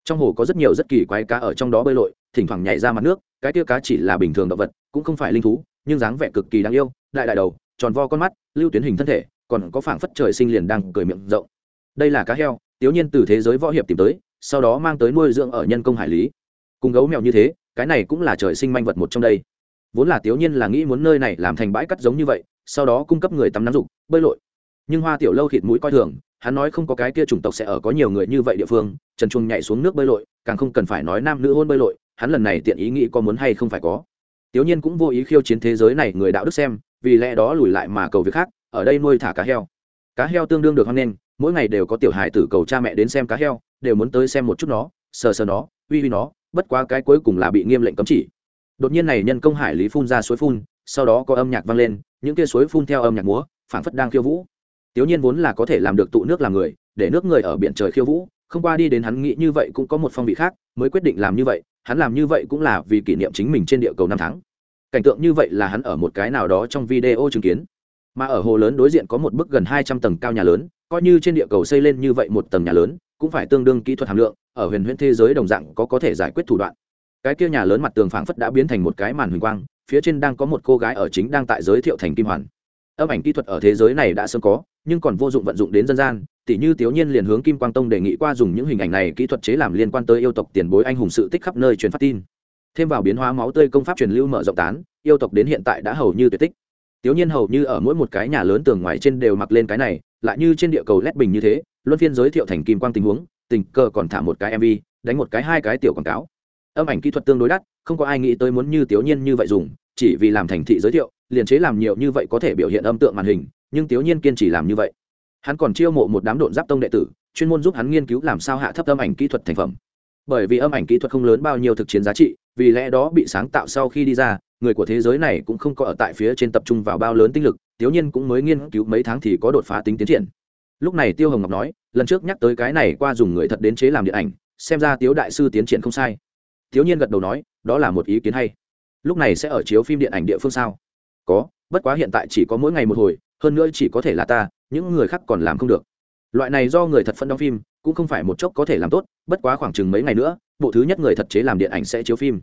Trong hồ có rất nhiều rất kỳ quái cá ở trong đó bơi lội, thỉnh thoảng nhảy ra mặt nước, cái tia cá chỉ là bình thường động vật, cũng không phải linh thú, nhưng dáng vẻ cực kỳ đáng yêu, đại đại đầu, tròn vo con mắt, lưu tuyến hình thân thể, còn có phảng phất trời sinh liền đang cười miệng rộng. Đây là cá heo tiểu nhiên từ thế giới võ hiệp tìm tới sau đó mang tới nuôi dưỡng ở nhân công hải lý. Cùng gấu mèo như thế, cái này cũng là trời sinh manh vật một trong đây. Vốn là tiểu nhiên là nghĩ muốn nơi này làm thành bãi cắt giống như vậy, sau đó cung cấp người tắm nắm dục, bơi lội. Nhưng hoa tiểu lâu khịt mũi coi thường, hắn nói không có cái kia chủng tộc sẽ ở có nhiều người như vậy địa phương, trần chuông nhảy xuống nước bơi lội, càng không cần phải nói nam nữ hôn bơi lội, hắn lần này tiện ý nghĩ có muốn hay không phải có. Tiểu nhiên cũng vô ý khiêu chiến thế giới này người đạo đức xem, vì lẽ đó lùi lại mà cầu việc khác, ở đây nuôi thả cá heo. Cá heo tương đương được hoan nghênh, mỗi ngày đều có tiểu hài tử cầu cha mẹ đến xem cá heo đều muốn tới xem một chút nó, sờ sờ nó, uy uy nó, bất quá cái cuối cùng là bị nghiêm lệnh cấm chỉ. Đột nhiên này nhân công hải lý phun ra suối phun, sau đó có âm nhạc vang lên, những kia suối phun theo âm nhạc múa, phảng phất đang khiêu vũ. Tiểu nhiên vốn là có thể làm được tụ nước làm người, để nước người ở biển trời khiêu vũ, không qua đi đến hắn nghĩ như vậy cũng có một phong vị khác, mới quyết định làm như vậy, hắn làm như vậy cũng là vì kỷ niệm chính mình trên địa cầu năm tháng. Cảnh tượng như vậy là hắn ở một cái nào đó trong video chứng kiến mà ở hồ lớn đối diện có một bức gần hai trăm tầng cao nhà lớn, coi như trên địa cầu xây lên như vậy một tầng nhà lớn, cũng phải tương đương kỹ thuật hàm lượng, ở huyền huyễn thế giới đồng dạng có có thể giải quyết thủ đoạn. Cái kia nhà lớn mặt tường phảng phất đã biến thành một cái màn huỳnh quang, phía trên đang có một cô gái ở chính đang tại giới thiệu thành kim hoàn. Âm ảnh kỹ thuật ở thế giới này đã sớm có, nhưng còn vô dụng vận dụng đến dân gian tỷ như tiểu nhiên liền hướng kim quang tông đề nghị qua dùng những hình ảnh này kỹ thuật chế làm liên quan tới yêu tộc tiền bối anh hùng sự tích khắp nơi truyền phát tin. Thêm vào biến hóa máu tươi công pháp truyền lưu mở rộng tán, yêu tộc đến hiện tại đã hầu như tuyệt tích tiểu nhiên hầu như ở mỗi một cái nhà lớn tường ngoài trên đều mặc lên cái này, lại như trên địa cầu lét bình như thế, luân phiên giới thiệu thành kim quang tình huống, tình cờ còn thả một cái mv đánh một cái hai cái tiểu quảng cáo. Âm ảnh kỹ thuật tương đối đắt, không có ai nghĩ tới muốn như tiểu nhiên như vậy dùng, chỉ vì làm thành thị giới thiệu, liền chế làm nhiều như vậy có thể biểu hiện âm tượng màn hình, nhưng tiểu nhiên kiên trì làm như vậy. Hắn còn chiêu mộ một đám độn giáp tông đệ tử, chuyên môn giúp hắn nghiên cứu làm sao hạ thấp âm ảnh kỹ thuật thành phẩm. Bởi vì âm ảnh kỹ thuật không lớn bao nhiêu thực chiến giá trị, vì lẽ đó bị sáng tạo sau khi đi ra người của thế giới này cũng không có ở tại phía trên tập trung vào bao lớn tinh lực tiểu nhiên cũng mới nghiên cứu mấy tháng thì có đột phá tính tiến triển. Lúc này tiêu hồng ngọc nói, lần trước nhắc tới cái này qua dùng người thật đến chế làm điện ảnh, xem ra tiếu đại sư tiến triển không sai. Thiếu nhiên gật đầu nói, đó là một ý kiến hay. Lúc này sẽ ở chiếu phim điện ảnh địa phương sao? Có, bất quá hiện tại chỉ có mỗi ngày một hồi, hơn nữa chỉ có thể là ta, những người khác còn làm không được. Loại này do người thật phân đóng phim, cũng không phải một chốc có thể làm tốt, bất quá khoảng chừng mấy ngày nữa, bộ thứ nhất người thật chế làm điện ảnh sẽ chiếu phim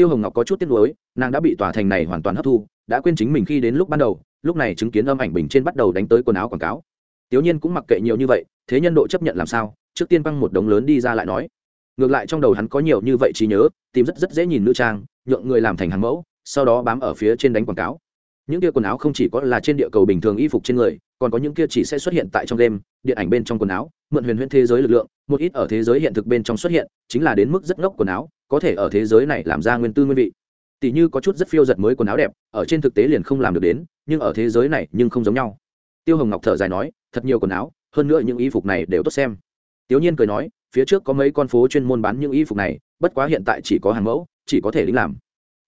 tiêu hồng ngọc có chút tiếc nuối, nàng đã bị tòa thành này hoàn toàn hấp thu, đã quên chính mình khi đến lúc ban đầu, lúc này chứng kiến âm ảnh bình trên bắt đầu đánh tới quần áo quảng cáo. Tiểu nhiên cũng mặc kệ nhiều như vậy, thế nhân độ chấp nhận làm sao, trước tiên băng một đống lớn đi ra lại nói. Ngược lại trong đầu hắn có nhiều như vậy trí nhớ, tìm rất rất dễ nhìn nữ trang, nhượng người làm thành hàng mẫu, sau đó bám ở phía trên đánh quảng cáo những kia quần áo không chỉ có là trên địa cầu bình thường y phục trên người, còn có những kia chỉ sẽ xuất hiện tại trong đêm điện ảnh bên trong quần áo, mượn huyền huyễn thế giới lực lượng, một ít ở thế giới hiện thực bên trong xuất hiện, chính là đến mức rất ngốc quần áo, có thể ở thế giới này làm ra nguyên tư nguyên vị. Tỷ như có chút rất phiêu giật mới quần áo đẹp, ở trên thực tế liền không làm được đến, nhưng ở thế giới này nhưng không giống nhau. Tiêu hồng ngọc thở dài nói, thật nhiều quần áo, hơn nữa những y phục này đều tốt xem. Tiểu nhiên cười nói, phía trước có mấy con phố chuyên môn bán những y phục này, bất quá hiện tại chỉ có hàng mẫu, chỉ có thể lính làm.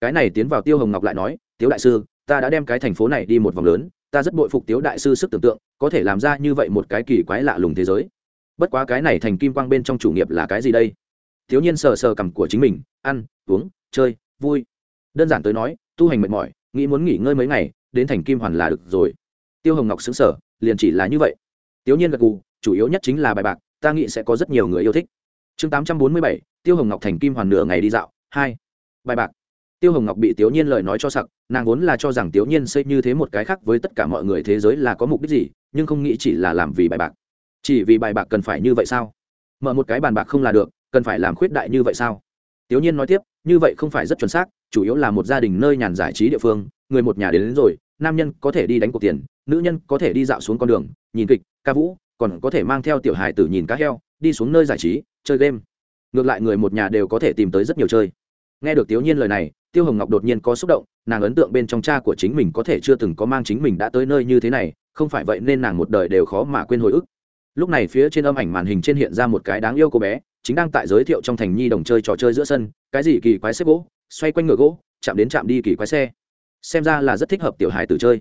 Cái này tiến vào tiêu hồng ngọc lại nói tiếu đại sư ta đã đem cái thành phố này đi một vòng lớn, ta rất bội phục tiếu đại sư sức tưởng tượng, có thể làm ra như vậy một cái kỳ quái lạ lùng thế giới. Bất quá cái này thành kim quang bên trong chủ nghiệp là cái gì đây? Thiếu nhiên sờ sờ cằm của chính mình, ăn, uống, chơi, vui. Đơn giản tới nói, tu hành mệt mỏi, nghĩ muốn nghỉ ngơi mấy ngày, đến thành kim hoàn là được rồi. Tiêu hồng ngọc xứng sở liền chỉ là như vậy. Thiếu nhiên gật gù, chủ yếu nhất chính là bài bạc, ta nghĩ sẽ có rất nhiều người yêu thích. Chương tám trăm bốn mươi bảy, tiêu hồng ngọc thành kim hoàn nửa ngày đi dạo, hai. Bài bạc tiêu hồng ngọc bị tiểu nhiên lời nói cho sặc nàng vốn là cho rằng tiểu nhiên xây như thế một cái khác với tất cả mọi người thế giới là có mục đích gì nhưng không nghĩ chỉ là làm vì bài bạc. Chỉ vì bài bạc cần phải như vậy sao? Mở một cái bàn bạc không là được cần phải làm khuyết đại như vậy sao? Tiểu nhiên nói tiếp như vậy không phải rất chuẩn xác chủ yếu là một gia đình nơi nhàn giải trí địa phương người một nhà đến, đến rồi nam nhân có thể đi đánh cuộc tiền nữ nhân có thể đi dạo xuống con đường nhìn kịch ca vũ còn có thể mang theo tiểu hài tử nhìn cá heo đi xuống nơi giải trí chơi game. Ngược lại người một nhà đều có thể tìm tới rất nhiều chơi. Nghe được tiểu nhiên lời này tiêu hồng ngọc đột nhiên có xúc động, nàng ấn tượng bên trong cha của chính mình có thể chưa từng có mang chính mình đã tới nơi như thế này, không phải vậy nên nàng một đời đều khó mà quên hồi ức. Lúc này phía trên âm ảnh màn hình trên hiện ra một cái đáng yêu cô bé, chính đang tại giới thiệu trong thành nhi đồng chơi trò chơi giữa sân, cái gì kỳ quái xếp gỗ, xoay quanh ngựa gỗ, chạm đến chạm đi kỳ quái xe. Xem ra là rất thích hợp tiểu hài tử chơi.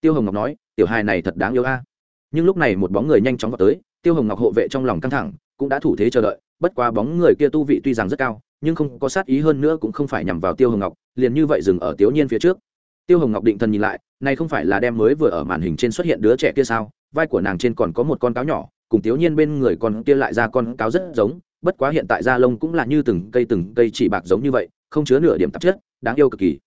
Tiêu hồng ngọc nói, tiểu hài này thật đáng yêu a. Nhưng lúc này một bóng người nhanh chóng vào tới, tiêu hồng ngọc hộ vệ trong lòng căng thẳng, cũng đã thủ thế chờ đợi, bất quá bóng người kia tu vị tuy rằng rất cao nhưng không có sát ý hơn nữa cũng không phải nhằm vào tiêu hồng ngọc, liền như vậy dừng ở tiểu nhiên phía trước. Tiêu hồng ngọc định thần nhìn lại, này không phải là đem mới vừa ở màn hình trên xuất hiện đứa trẻ kia sao? Vai của nàng trên còn có một con cáo nhỏ, cùng tiểu nhiên bên người con kia lại ra con cáo rất giống, bất quá hiện tại da lông cũng là như từng cây từng cây chỉ bạc giống như vậy, không chứa nửa điểm tạp chất, đáng yêu cực kỳ.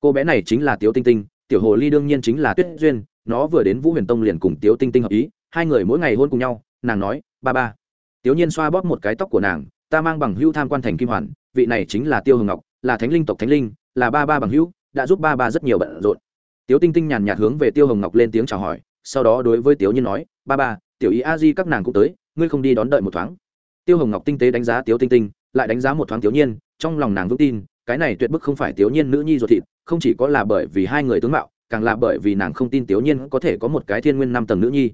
Cô bé này chính là tiếu tinh tinh, tiểu hồ ly đương nhiên chính là tuyết duyên, nó vừa đến vũ huyền tông liền cùng tiếu tinh tinh hợp ý, hai người mỗi ngày hôn cùng nhau, nàng nói, ba ba. Tiểu nhiên xoa bóp một cái tóc của nàng, ta mang bằng hưu tham quan thành kim hoàn vị này chính là tiêu hồng ngọc, là thánh linh tộc thánh linh, là ba ba bằng hữu, đã giúp ba ba rất nhiều bận rộn. Tiếu tinh tinh nhàn nhạt hướng về tiêu hồng ngọc lên tiếng chào hỏi, sau đó đối với tiếu nhiên nói, ba ba, tiểu ý a di các nàng cũng tới, ngươi không đi đón đợi một thoáng. Tiêu hồng ngọc tinh tế đánh giá tiếu tinh tinh, lại đánh giá một thoáng tiểu nhiên, trong lòng nàng vững tin, cái này tuyệt bức không phải tiểu nhiên nữ nhi ruột thịt, không chỉ có là bởi vì hai người tướng mạo, càng là bởi vì nàng không tin tiểu nhiên có thể có một cái thiên nguyên năm tầng nữ nhi.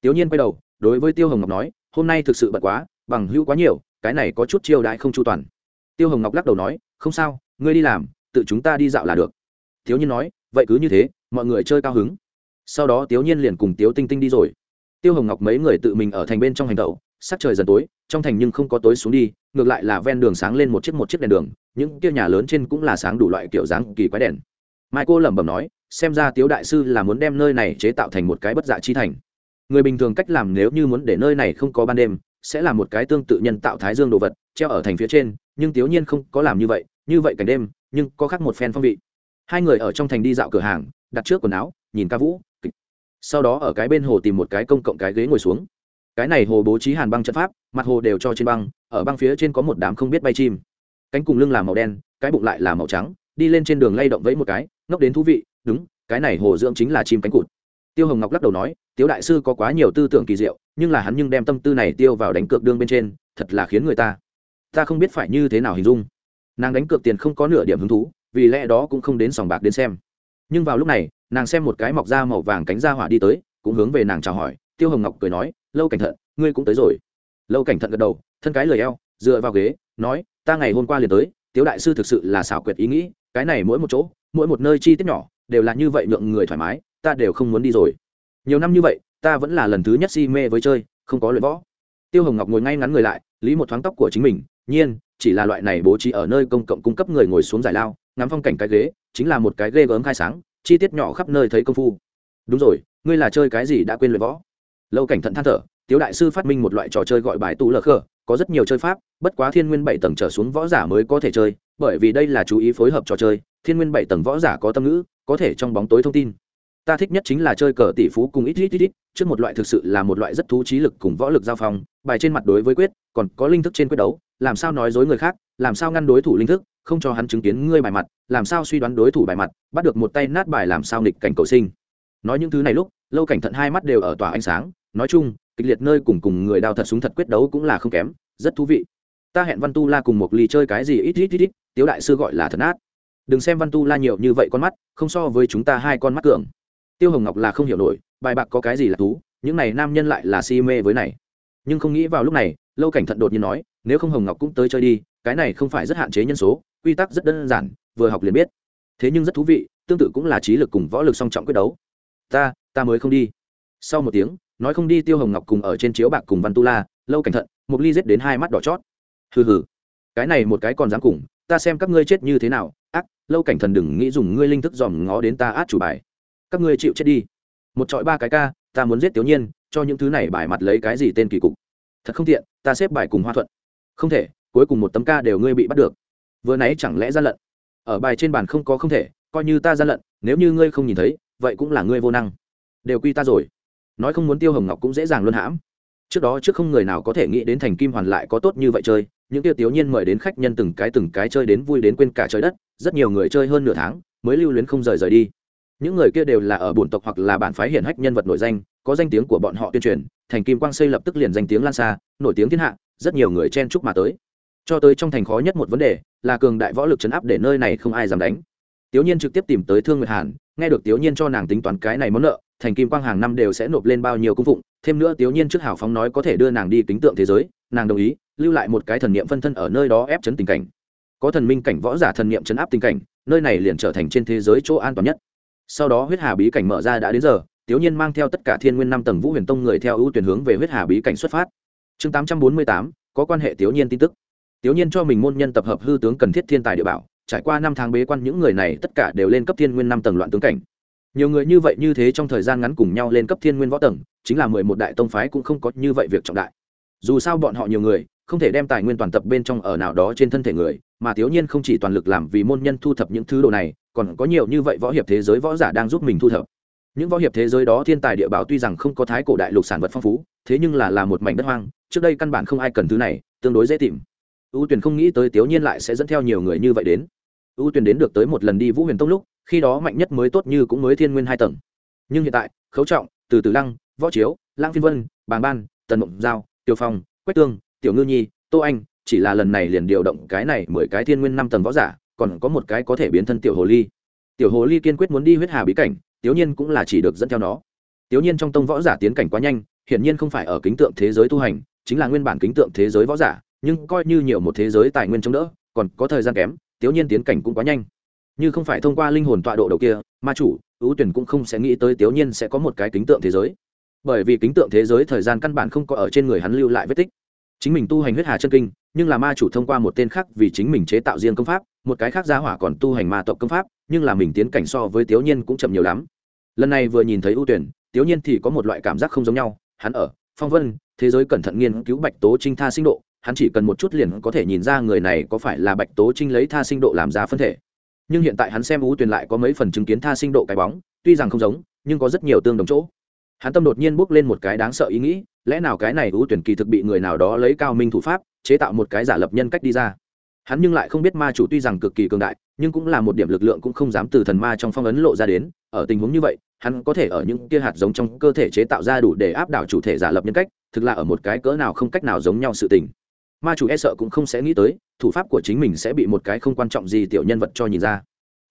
Tiểu nhiên quay đầu, đối với tiêu hồng ngọc nói, hôm nay thực sự bận quá, bằng hữu quá nhiều, cái này có chút chiêu đãi không chu toàn tiêu hồng ngọc lắc đầu nói, không sao, ngươi đi làm, tự chúng ta đi dạo là được. Thiếu nhiên nói, vậy cứ như thế, mọi người chơi cao hứng. Sau đó tiếu nhiên liền cùng tiếu tinh tinh đi rồi. Tiêu hồng ngọc mấy người tự mình ở thành bên trong hành tẩu, sắc trời dần tối, trong thành nhưng không có tối xuống đi, ngược lại là ven đường sáng lên một chiếc một chiếc đèn đường, những kia nhà lớn trên cũng là sáng đủ loại kiểu dáng kỳ quái đèn. Mai cô lẩm bẩm nói, xem ra tiếu đại sư là muốn đem nơi này chế tạo thành một cái bất dạ chi thành. Người bình thường cách làm nếu như muốn để nơi này không có ban đêm, sẽ là một cái tương tự nhân tạo thái dương đồ vật, treo ở thành phía trên nhưng tiếu nhiên không có làm như vậy như vậy cảnh đêm, nhưng có khác một phen phong vị. Hai người ở trong thành đi dạo cửa hàng, đặt trước quần áo, nhìn ca vũ, kịch. sau đó ở cái bên hồ tìm một cái công cộng cái ghế ngồi xuống. Cái này hồ bố trí hàn băng trận pháp, mặt hồ đều cho trên băng, ở băng phía trên có một đám không biết bay chim. Cánh cùng lưng là màu đen, cái bụng lại là màu trắng, đi lên trên đường lay động vẫy một cái, ngốc đến thú vị, đúng, cái này hồ dưỡng chính là chim cánh cụt. Tiêu hồng ngọc lắc đầu nói, tiếu đại sư có quá nhiều tư tưởng kỳ diệu, nhưng là hắn nhưng đem tâm tư này tiêu vào đánh cược đương bên trên, thật là khiến người ta ta không biết phải như thế nào hình dung. Nàng đánh cược tiền không có nửa điểm hứng thú, vì lẽ đó cũng không đến sòng bạc đến xem. Nhưng vào lúc này, nàng xem một cái mọc da màu vàng cánh da hỏa đi tới, cũng hướng về nàng chào hỏi. Tiêu hồng ngọc cười nói, lâu cảnh thận, ngươi cũng tới rồi. Lâu cảnh thận gật đầu, thân cái lời eo, dựa vào ghế, nói, ta ngày hôm qua liền tới, tiếu đại sư thực sự là xảo quyệt ý nghĩ, cái này mỗi một chỗ, mỗi một nơi chi tiết nhỏ, đều là như vậy lượng người thoải mái, ta đều không muốn đi rồi. Nhiều năm như vậy, ta vẫn là lần thứ nhất si mê với chơi, không có luyện võ. Tiêu hồng ngọc ngồi ngay ngắn người lại, lý một thoáng tóc của chính mình nhiên, chỉ là loại này bố trí ở nơi công cộng cung cấp người ngồi xuống giải lao, ngắm phong cảnh cái ghế, chính là một cái ghê gớm khai sáng, chi tiết nhỏ khắp nơi thấy công phu. Đúng rồi, ngươi là chơi cái gì đã quên luyện võ? Lâu cảnh thận than thở, tiếu đại sư phát minh một loại trò chơi gọi bài tù lờ khờ, có rất nhiều chơi pháp, bất quá thiên nguyên bảy tầng trở xuống võ giả mới có thể chơi, bởi vì đây là chú ý phối hợp trò chơi, thiên nguyên bảy tầng võ giả có tâm ngữ, có thể trong bóng tối thông tin. Ta thích nhất chính là chơi cờ tỷ phú cùng ít ít ít ít, trước một loại thực sự là một loại rất thú trí lực cùng võ lực giao phong, bài trên mặt đối với quyết, còn có linh thức trên quyết đấu làm sao nói dối người khác, làm sao ngăn đối thủ linh thức, không cho hắn chứng kiến ngươi bài mặt, làm sao suy đoán đối thủ bài mặt, bắt được một tay nát bài làm sao nghịch cảnh cầu sinh. Nói những thứ này lúc, lâu cảnh thận hai mắt đều ở tỏa ánh sáng, nói chung, kịch liệt nơi cùng cùng người đao thật súng thật quyết đấu cũng là không kém, rất thú vị. Ta hẹn văn tu la cùng một ly chơi cái gì ít ít ít ít, tiếu đại sư gọi là thật nát. Đừng xem văn tu la nhiều như vậy con mắt, không so với chúng ta hai con mắt cường. Tiêu hồng ngọc là không hiểu nổi, bài bạc có cái gì là thú, những này nam nhân lại là si mê với này. Nhưng không nghĩ vào lúc này, lâu cảnh thận đột nhiên nói nếu không hồng ngọc cũng tới chơi đi, cái này không phải rất hạn chế nhân số, quy tắc rất đơn giản, vừa học liền biết. Thế nhưng rất thú vị, tương tự cũng là trí lực cùng võ lực song trọng quyết đấu. Ta ta mới không đi. Sau một tiếng, nói không đi tiêu hồng ngọc cùng ở trên chiếu bạc cùng văn tu la, lâu cảnh thận một ly giết đến hai mắt đỏ chót. Hừ hừ. Cái này một cái còn dám cùng, ta xem các ngươi chết như thế nào. Ác, lâu cảnh thần đừng nghĩ dùng ngươi linh thức dòm ngó đến ta át chủ bài. Các ngươi chịu chết đi. Một trọi ba cái ca, ta muốn giết tiểu nhiên, cho những thứ này bài mặt lấy cái gì tên kỳ cục. Thật không tiện, ta xếp bài cùng hoa thuận không thể, cuối cùng một tấm ca đều ngươi bị bắt được. Vừa nãy chẳng lẽ gian lận? Ở bài trên bàn không có không thể, coi như ta gian lận, nếu như ngươi không nhìn thấy, vậy cũng là ngươi vô năng. Đều quy ta rồi. Nói không muốn tiêu hồng ngọc cũng dễ dàng luôn hãm. Trước đó trước không người nào có thể nghĩ đến thành kim hoàn lại có tốt như vậy chơi, những tiêu tiểu nhiên mời đến khách nhân từng cái từng cái chơi đến vui đến quên cả trời đất, rất nhiều người chơi hơn nửa tháng mới lưu luyến không rời rời đi. Những người kia đều là ở bổn tộc hoặc là bản phái hiển hách nhân vật nổi danh, có danh tiếng của bọn họ tuyên truyền, thành kim quang xây lập tức liền danh tiếng lan xa, nổi tiếng thiên hạ rất nhiều người chen chúc mà tới. Cho tới trong thành khó nhất một vấn đề là cường đại võ lực chấn áp để nơi này không ai dám đánh. Tiểu nhiên trực tiếp tìm tới thương nguyệt hàn, nghe được tiểu nhiên cho nàng tính toán cái này món nợ, thành kim quang hàng năm đều sẽ nộp lên bao nhiêu cung phụng, thêm nữa tiểu nhiên trước hảo phóng nói có thể đưa nàng đi kính tượng thế giới, nàng đồng ý, lưu lại một cái thần niệm phân thân ở nơi đó ép chấn tình cảnh. Có thần minh cảnh võ giả thần niệm chấn áp tình cảnh, nơi này liền trở thành trên thế giới chỗ an toàn nhất. Sau đó huyết hà bí cảnh mở ra đã đến giờ tiểu nhiên mang theo tất cả thiên nguyên năm tầng vũ huyền tông người theo ưu tuyển hướng về huyết hà bí cảnh xuất phát chương tám trăm bốn mươi tám, có quan hệ tiểu nhiên tin tức. Tiểu nhiên cho mình môn nhân tập hợp hư tướng cần thiết thiên tài địa bảo, trải qua năm tháng bế quan, những người này tất cả đều lên cấp thiên nguyên năm tầng loạn tướng cảnh. Nhiều người như vậy như thế trong thời gian ngắn cùng nhau lên cấp thiên nguyên võ tầng, chính là mười một đại tông phái cũng không có như vậy việc trọng đại. Dù sao bọn họ nhiều người, không thể đem tài nguyên toàn tập bên trong ở nào đó trên thân thể người, mà thiếu nhiên không chỉ toàn lực làm vì môn nhân thu thập những thứ đồ này, còn có nhiều như vậy võ hiệp thế giới võ giả đang giúp mình thu thập. Những võ hiệp thế giới đó thiên tài địa bảo tuy rằng không có thái cổ đại lục sản vật phong phú thế nhưng là là một mảnh đất hoang, trước đây căn bản không ai cần thứ này, tương đối dễ tìm. U Tuyền không nghĩ tới tiểu nhiên lại sẽ dẫn theo nhiều người như vậy đến. U Tuyền đến được tới một lần đi vũ huyền tông lúc, khi đó mạnh nhất mới tốt như cũng mới thiên nguyên hai tầng. Nhưng hiện tại, khấu trọng, từ từ lăng, võ chiếu lang phiên vân, bàng ban, tần mộng giao, tiểu phong, quách tương, tiểu ngư nhi, tô anh, chỉ là lần này liền điều động cái này mười cái thiên nguyên năm tầng võ giả, còn có một cái có thể biến thân tiểu hồ ly. Tiểu hồ ly kiên quyết muốn đi huyết hà bí cảnh tiểu nhiên cũng là chỉ được dẫn theo nó. Tiểu nhiên trong tông võ giả tiến cảnh quá nhanh hiển nhiên không phải ở kính tượng thế giới tu hành, chính là nguyên bản kính tượng thế giới võ giả, nhưng coi như nhiều một thế giới tài nguyên chống đỡ, còn có thời gian kém, tiểu nhiên tiến cảnh cũng quá nhanh. Như không phải thông qua linh hồn tọa độ đầu kia, ma chủ, ưu tuyển cũng không sẽ nghĩ tới tiểu nhiên sẽ có một cái kính tượng thế giới. Bởi vì kính tượng thế giới thời gian căn bản không có ở trên người hắn lưu lại vết tích. Chính mình tu hành huyết hà chân kinh, nhưng là ma chủ thông qua một tên khác vì chính mình chế tạo riêng công pháp, một cái khác gia hỏa còn tu hành ma tộc công pháp, nhưng là mình tiến cảnh so với tiểu nhiên cũng chậm nhiều lắm. Lần này vừa nhìn thấy ưu tuyển, tiểu nhiên thì có một loại cảm giác không giống nhau hắn ở, phong vân, thế giới cẩn thận nghiên cứu bạch tố trinh tha sinh độ, hắn chỉ cần một chút liền có thể nhìn ra người này có phải là bạch tố trinh lấy tha sinh độ làm ra phân thể. Nhưng hiện tại hắn xem ú tuyền lại có mấy phần chứng kiến tha sinh độ cái bóng, tuy rằng không giống, nhưng có rất nhiều tương đồng chỗ. Hắn tâm đột nhiên bước lên một cái đáng sợ ý nghĩ, lẽ nào cái này ú tuyển kỳ thực bị người nào đó lấy cao minh thủ pháp, chế tạo một cái giả lập nhân cách đi ra? Hắn nhưng lại không biết ma chủ tuy rằng cực kỳ cường đại, nhưng cũng là một điểm lực lượng cũng không dám từ thần ma trong phong ấn lộ ra đến, ở tình huống như vậy, hắn có thể ở những kia hạt giống trong cơ thể chế tạo ra đủ để áp đảo chủ thể giả lập nhân cách, thực là ở một cái cỡ nào không cách nào giống nhau sự tình. Ma chủ e sợ cũng không sẽ nghĩ tới, thủ pháp của chính mình sẽ bị một cái không quan trọng gì tiểu nhân vật cho nhìn ra.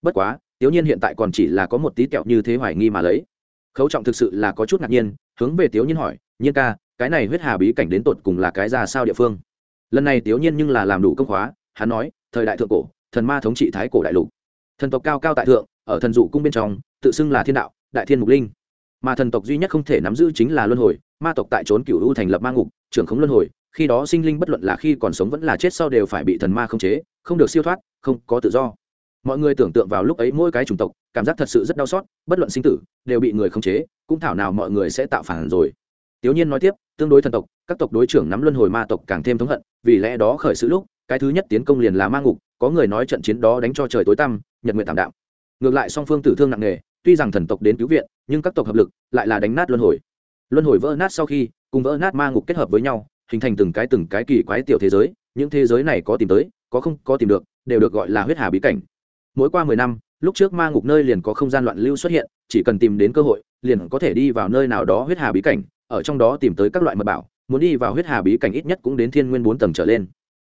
Bất quá, tiểu nhiên hiện tại còn chỉ là có một tí kẹo như thế hoài nghi mà lấy. Khấu trọng thực sự là có chút ngạc nhiên, hướng về tiểu nhiên hỏi, nhiên ca, cái này huyết hà bí cảnh đến tột cùng là cái ra sao địa phương? Lần này tiểu nhiên nhưng là làm đủ công khóa hắn nói, thời đại thượng cổ, thần ma thống trị thái cổ đại lục. Thần tộc cao cao tại thượng, ở thần dụ cung bên trong, tự xưng là thiên đạo, đại thiên mục linh. Mà thần tộc duy nhất không thể nắm giữ chính là luân hồi, ma tộc tại trốn cựu u thành lập ma ngục, trưởng khống luân hồi, khi đó sinh linh bất luận là khi còn sống vẫn là chết sau đều phải bị thần ma khống chế, không được siêu thoát, không có tự do. Mọi người tưởng tượng vào lúc ấy mỗi cái chủng tộc, cảm giác thật sự rất đau xót, bất luận sinh tử, đều bị người khống chế, cũng thảo nào mọi người sẽ tạo phản rồi. Tiểu nhiên nói tiếp, tương đối thần tộc, các tộc đối trưởng nắm luân hồi ma tộc càng thêm thống hận, vì lẽ đó khởi sự lúc cái thứ nhất tiến công liền là ma ngục, có người nói trận chiến đó đánh cho trời tối tăm, nhật nguyện tảm đạm. Ngược lại song phương tử thương nặng nề, tuy rằng thần tộc đến cứu viện, nhưng các tộc hợp lực lại là đánh nát luân hồi. Luân hồi vỡ nát sau khi, cùng vỡ nát ma ngục kết hợp với nhau, hình thành từng cái từng cái kỳ quái tiểu thế giới, những thế giới này có tìm tới, có không có tìm được, đều được gọi là huyết hà bí cảnh. Mỗi qua mười năm, lúc trước ma ngục nơi liền có không gian loạn lưu xuất hiện, chỉ cần tìm đến cơ hội, liền có thể đi vào nơi nào đó huyết hà bí cảnh, ở trong đó tìm tới các loại mật bảo, muốn đi vào huyết hà bí cảnh ít nhất cũng đến thiên nguyên bốn tầng trở lên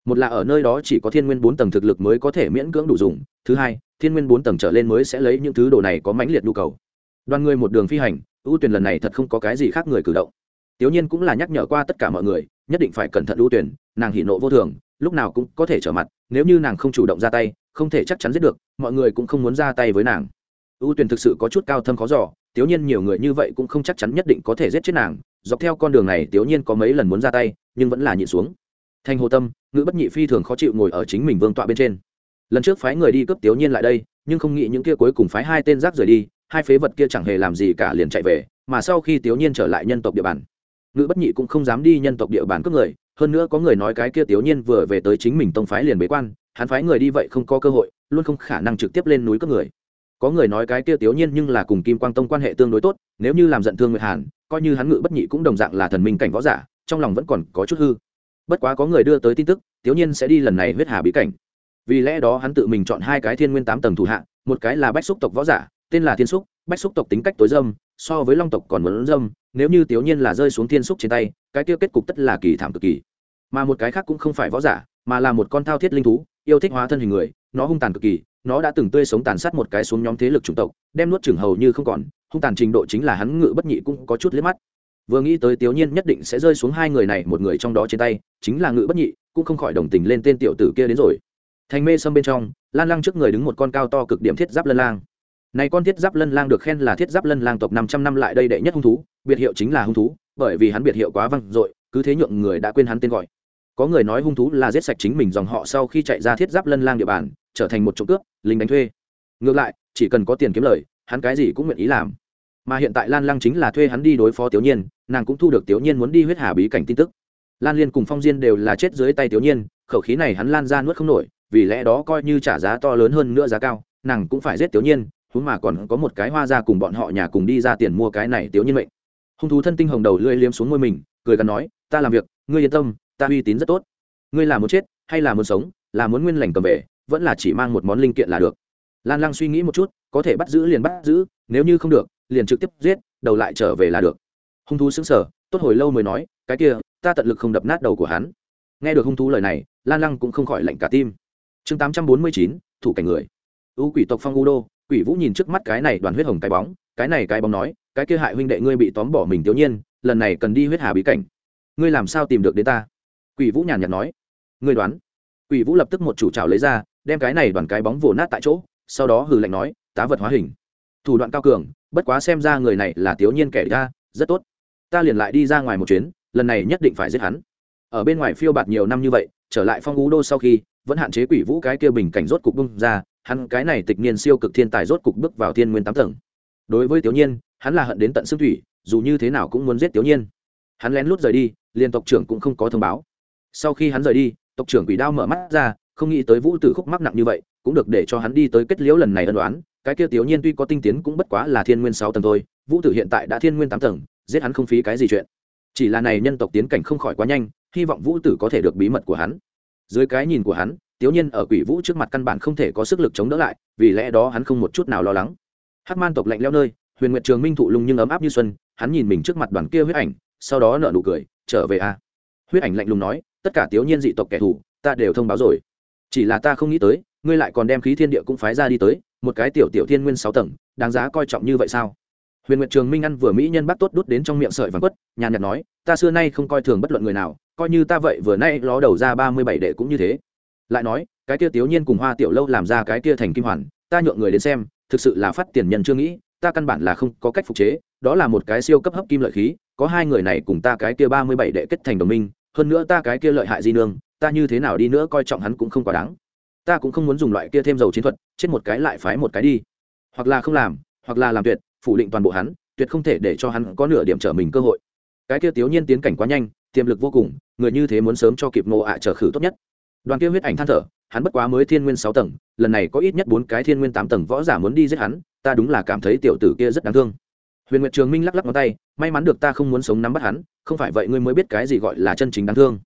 một là ở nơi đó chỉ có thiên nguyên bốn tầng thực lực mới có thể miễn cưỡng đủ dùng, thứ hai, thiên nguyên bốn tầng trở lên mới sẽ lấy những thứ đồ này có mãnh liệt nhu cầu. Đoàn người một đường phi hành, ưu tuyển lần này thật không có cái gì khác người cử động. Tiểu nhiên cũng là nhắc nhở qua tất cả mọi người, nhất định phải cẩn thận ưu tuyển, nàng hỉ nộ vô thường, lúc nào cũng có thể trở mặt, nếu như nàng không chủ động ra tay, không thể chắc chắn giết được, mọi người cũng không muốn ra tay với nàng. Ưu tuyển thực sự có chút cao thâm khó giỏ tiểu nhiên nhiều người như vậy cũng không chắc chắn nhất định có thể giết chết nàng, dọc theo con đường này tiểu nhiên có mấy lần muốn ra tay, nhưng vẫn là nhịn xuống. Thanh hồ tâm Ngự bất nhị phi thường khó chịu ngồi ở chính mình vương tọa bên trên. Lần trước phái người đi cướp tiểu nhiên lại đây, nhưng không nghĩ những kia cuối cùng phái hai tên rác rời đi, hai phế vật kia chẳng hề làm gì cả liền chạy về, mà sau khi tiểu nhiên trở lại nhân tộc địa bàn Ngự bất nhị cũng không dám đi nhân tộc địa bàn cướp người. Hơn nữa có người nói cái kia tiểu nhiên vừa về tới chính mình tông phái liền bế quan, hắn phái người đi vậy không có cơ hội, luôn không khả năng trực tiếp lên núi cướp người. Có người nói cái kia tiểu nhiên nhưng là cùng kim quang tông quan hệ tương đối tốt, nếu như làm giận thương nguyệt hàn, coi như hắn ngự bất nhị cũng đồng dạng là thần minh cảnh võ giả, trong lòng vẫn còn có chút hư bất quá có người đưa tới tin tức tiểu nhiên sẽ đi lần này huyết hà bí cảnh. Vì lẽ đó hắn tự mình chọn hai cái thiên nguyên tám tầng thủ hạ, một cái là bách xúc tộc võ giả, tên là thiên xúc, bách xúc tộc tính cách tối dâm, so với long tộc còn muốn dâm, nếu như tiểu nhiên là rơi xuống thiên xúc trên tay, cái kia kết cục tất là kỳ thảm cực kỳ. Mà một cái khác cũng không phải võ giả, mà là một con thao thiết linh thú, yêu thích hóa thân hình người, nó hung tàn cực kỳ, nó đã từng tươi sống tàn sát một cái xuống nhóm thế lực chủng tộc, đem nuốt chửng hầu như không còn, hung tàn trình độ chính là hắn ngự bất nhị cũng có chút liếc mắt vừa nghĩ tới tiểu nhiên nhất định sẽ rơi xuống hai người này một người trong đó trên tay, chính là ngự bất nhị, cũng không khỏi đồng tình lên tên tiểu tử kia đến rồi. Thành mê sâm bên trong, lan lăng trước người đứng một con cao to cực điểm thiết giáp lân lang. Này con thiết giáp lân lang được khen là thiết giáp lân lang tộc năm trăm năm lại đây đệ nhất hung thú, biệt hiệu chính là hung thú, bởi vì hắn biệt hiệu quá văng dội, cứ thế nhượng người đã quên hắn tên gọi. Có người nói hung thú là giết sạch chính mình dòng họ sau khi chạy ra thiết giáp lân lang địa bàn, trở thành một trộm cướp, lính đánh thuê. Ngược lại, chỉ cần có tiền kiếm lời, hắn cái gì cũng nguyện ý làm mà hiện tại lan lăng chính là thuê hắn đi đối phó tiểu nhiên, nàng cũng thu được tiểu nhiên muốn đi huyết hà bí cảnh tin tức. Lan liên cùng phong diên đều là chết dưới tay tiểu nhiên, khẩu khí này hắn lan ra nuốt không nổi, vì lẽ đó coi như trả giá to lớn hơn nữa giá cao, nàng cũng phải giết tiểu nhiên, huống mà còn có một cái hoa ra cùng bọn họ nhà cùng đi ra tiền mua cái này tiểu nhiên mệnh. Hung thú thân tinh hồng đầu lưỡi liếm xuống môi mình, cười gắn nói, ta làm việc, ngươi yên tâm, ta uy tín rất tốt. Ngươi là muốn chết, hay là muốn sống, là muốn nguyên lành cầm về, vẫn là chỉ mang một món linh kiện là được. Lan lăng suy nghĩ một chút, có thể bắt giữ liền bắt giữ, nếu như không được liền trực tiếp giết, đầu lại trở về là được. Hung thú xứng sở tốt hồi lâu mới nói, cái kia, ta tận lực không đập nát đầu của hắn. Nghe được hung thú lời này, lan lăng cũng không khỏi lạnh cả tim. Chương tám trăm bốn mươi chín, thủ cảnh người. U quỷ tộc phong u đô quỷ vũ nhìn trước mắt cái này đoàn huyết hồng cái bóng, cái này cái bóng nói, cái kia hại huynh đệ ngươi bị tóm bỏ mình tiểu nhiên, lần này cần đi huyết hà bí cảnh. Ngươi làm sao tìm được đến ta? Quỷ vũ nhàn nhạt nói. Ngươi đoán. Quỷ vũ lập tức một chủ trào lấy ra, đem cái này đoàn cái bóng vồ nát tại chỗ, sau đó hừ lạnh nói, tá vật hóa hình. Thủ đoạn cao cường bất quá xem ra người này là thiếu nhiên kẻ ra rất tốt. Ta liền lại đi ra ngoài một chuyến, lần này nhất định phải giết hắn. Ở bên ngoài phiêu bạt nhiều năm như vậy, trở lại phong ú đô sau khi, vẫn hạn chế quỷ vũ cái kia bình cảnh rốt cục bung ra, hắn cái này tịch niên siêu cực thiên tài rốt cục bước vào thiên nguyên tám tầng. Đối với tiểu nhiên, hắn là hận đến tận xương thủy, dù như thế nào cũng muốn giết tiểu nhiên. Hắn lén lút rời đi liên tộc trưởng cũng không có thông báo. Sau khi hắn rời đi, tộc trưởng quỷ đao mở mắt ra, không nghĩ tới vũ tử khúc mắc nặng như vậy, cũng được để cho hắn đi tới kết liễu lần này ân đoán cái kia tiểu nhiên tuy có tinh tiến cũng bất quá là thiên nguyên sáu tầng thôi, vũ tử hiện tại đã thiên nguyên tám tầng, giết hắn không phí cái gì chuyện. Chỉ là này nhân tộc tiến cảnh không khỏi quá nhanh, hy vọng vũ tử có thể được bí mật của hắn. Dưới cái nhìn của hắn, tiểu nhiên ở quỷ vũ trước mặt căn bản không thể có sức lực chống đỡ lại, vì lẽ đó hắn không một chút nào lo lắng. Hắc man tộc lạnh leo nơi, huyền nguyệt trường minh thụ lung nhưng ấm áp như xuân, hắn nhìn mình trước mặt đoàn kia huyết ảnh, sau đó nở nụ cười, trở về a. Huyết ảnh lạnh lùng nói, tất cả tiểu nhiên dị tộc kẻ thù, ta đều thông báo rồi. Chỉ là ta không nghĩ tới, ngươi lại còn đem khí thiên địa cũng phái ra đi tới một cái tiểu tiểu thiên nguyên sáu tầng, đáng giá coi trọng như vậy sao? Huyền nguyệt trường minh ăn vừa mỹ nhân bắt tốt đút đến trong miệng sợi vàng quất, nhàn nhạt nói, ta xưa nay không coi thường bất luận người nào, coi như ta vậy vừa nay ló đầu ra ba mươi bảy đệ cũng như thế. Lại nói, cái kia tiểu nhiên cùng hoa tiểu lâu làm ra cái kia thành kim hoàn, ta nhượng người đến xem, thực sự là phát tiền nhân chưa nghĩ, ta căn bản là không có cách phục chế, đó là một cái siêu cấp hấp kim lợi khí, có hai người này cùng ta cái kia ba mươi bảy đệ kết thành đồng minh, hơn nữa ta cái kia lợi hại di nương, ta như thế nào đi nữa coi trọng hắn cũng không quá đáng ta cũng không muốn dùng loại kia thêm dầu chiến thuật, chết một cái lại phái một cái đi. Hoặc là không làm, hoặc là làm tuyệt, phủ định toàn bộ hắn, tuyệt không thể để cho hắn có nửa điểm trở mình cơ hội. Cái kia tiểu nhiên tiến cảnh quá nhanh, tiềm lực vô cùng, người như thế muốn sớm cho kịp nộ ạ trở khử tốt nhất. Đoàn kia huyết ảnh than thở, hắn bất quá mới thiên nguyên sáu tầng, lần này có ít nhất bốn cái thiên nguyên tám tầng võ giả muốn đi giết hắn, ta đúng là cảm thấy tiểu tử kia rất đáng thương. Huyền nguyệt trường minh lắc lắc ngón tay, may mắn được ta không muốn sống nắm bắt hắn, không phải vậy ngươi mới biết cái gì gọi là chân chính đáng thương.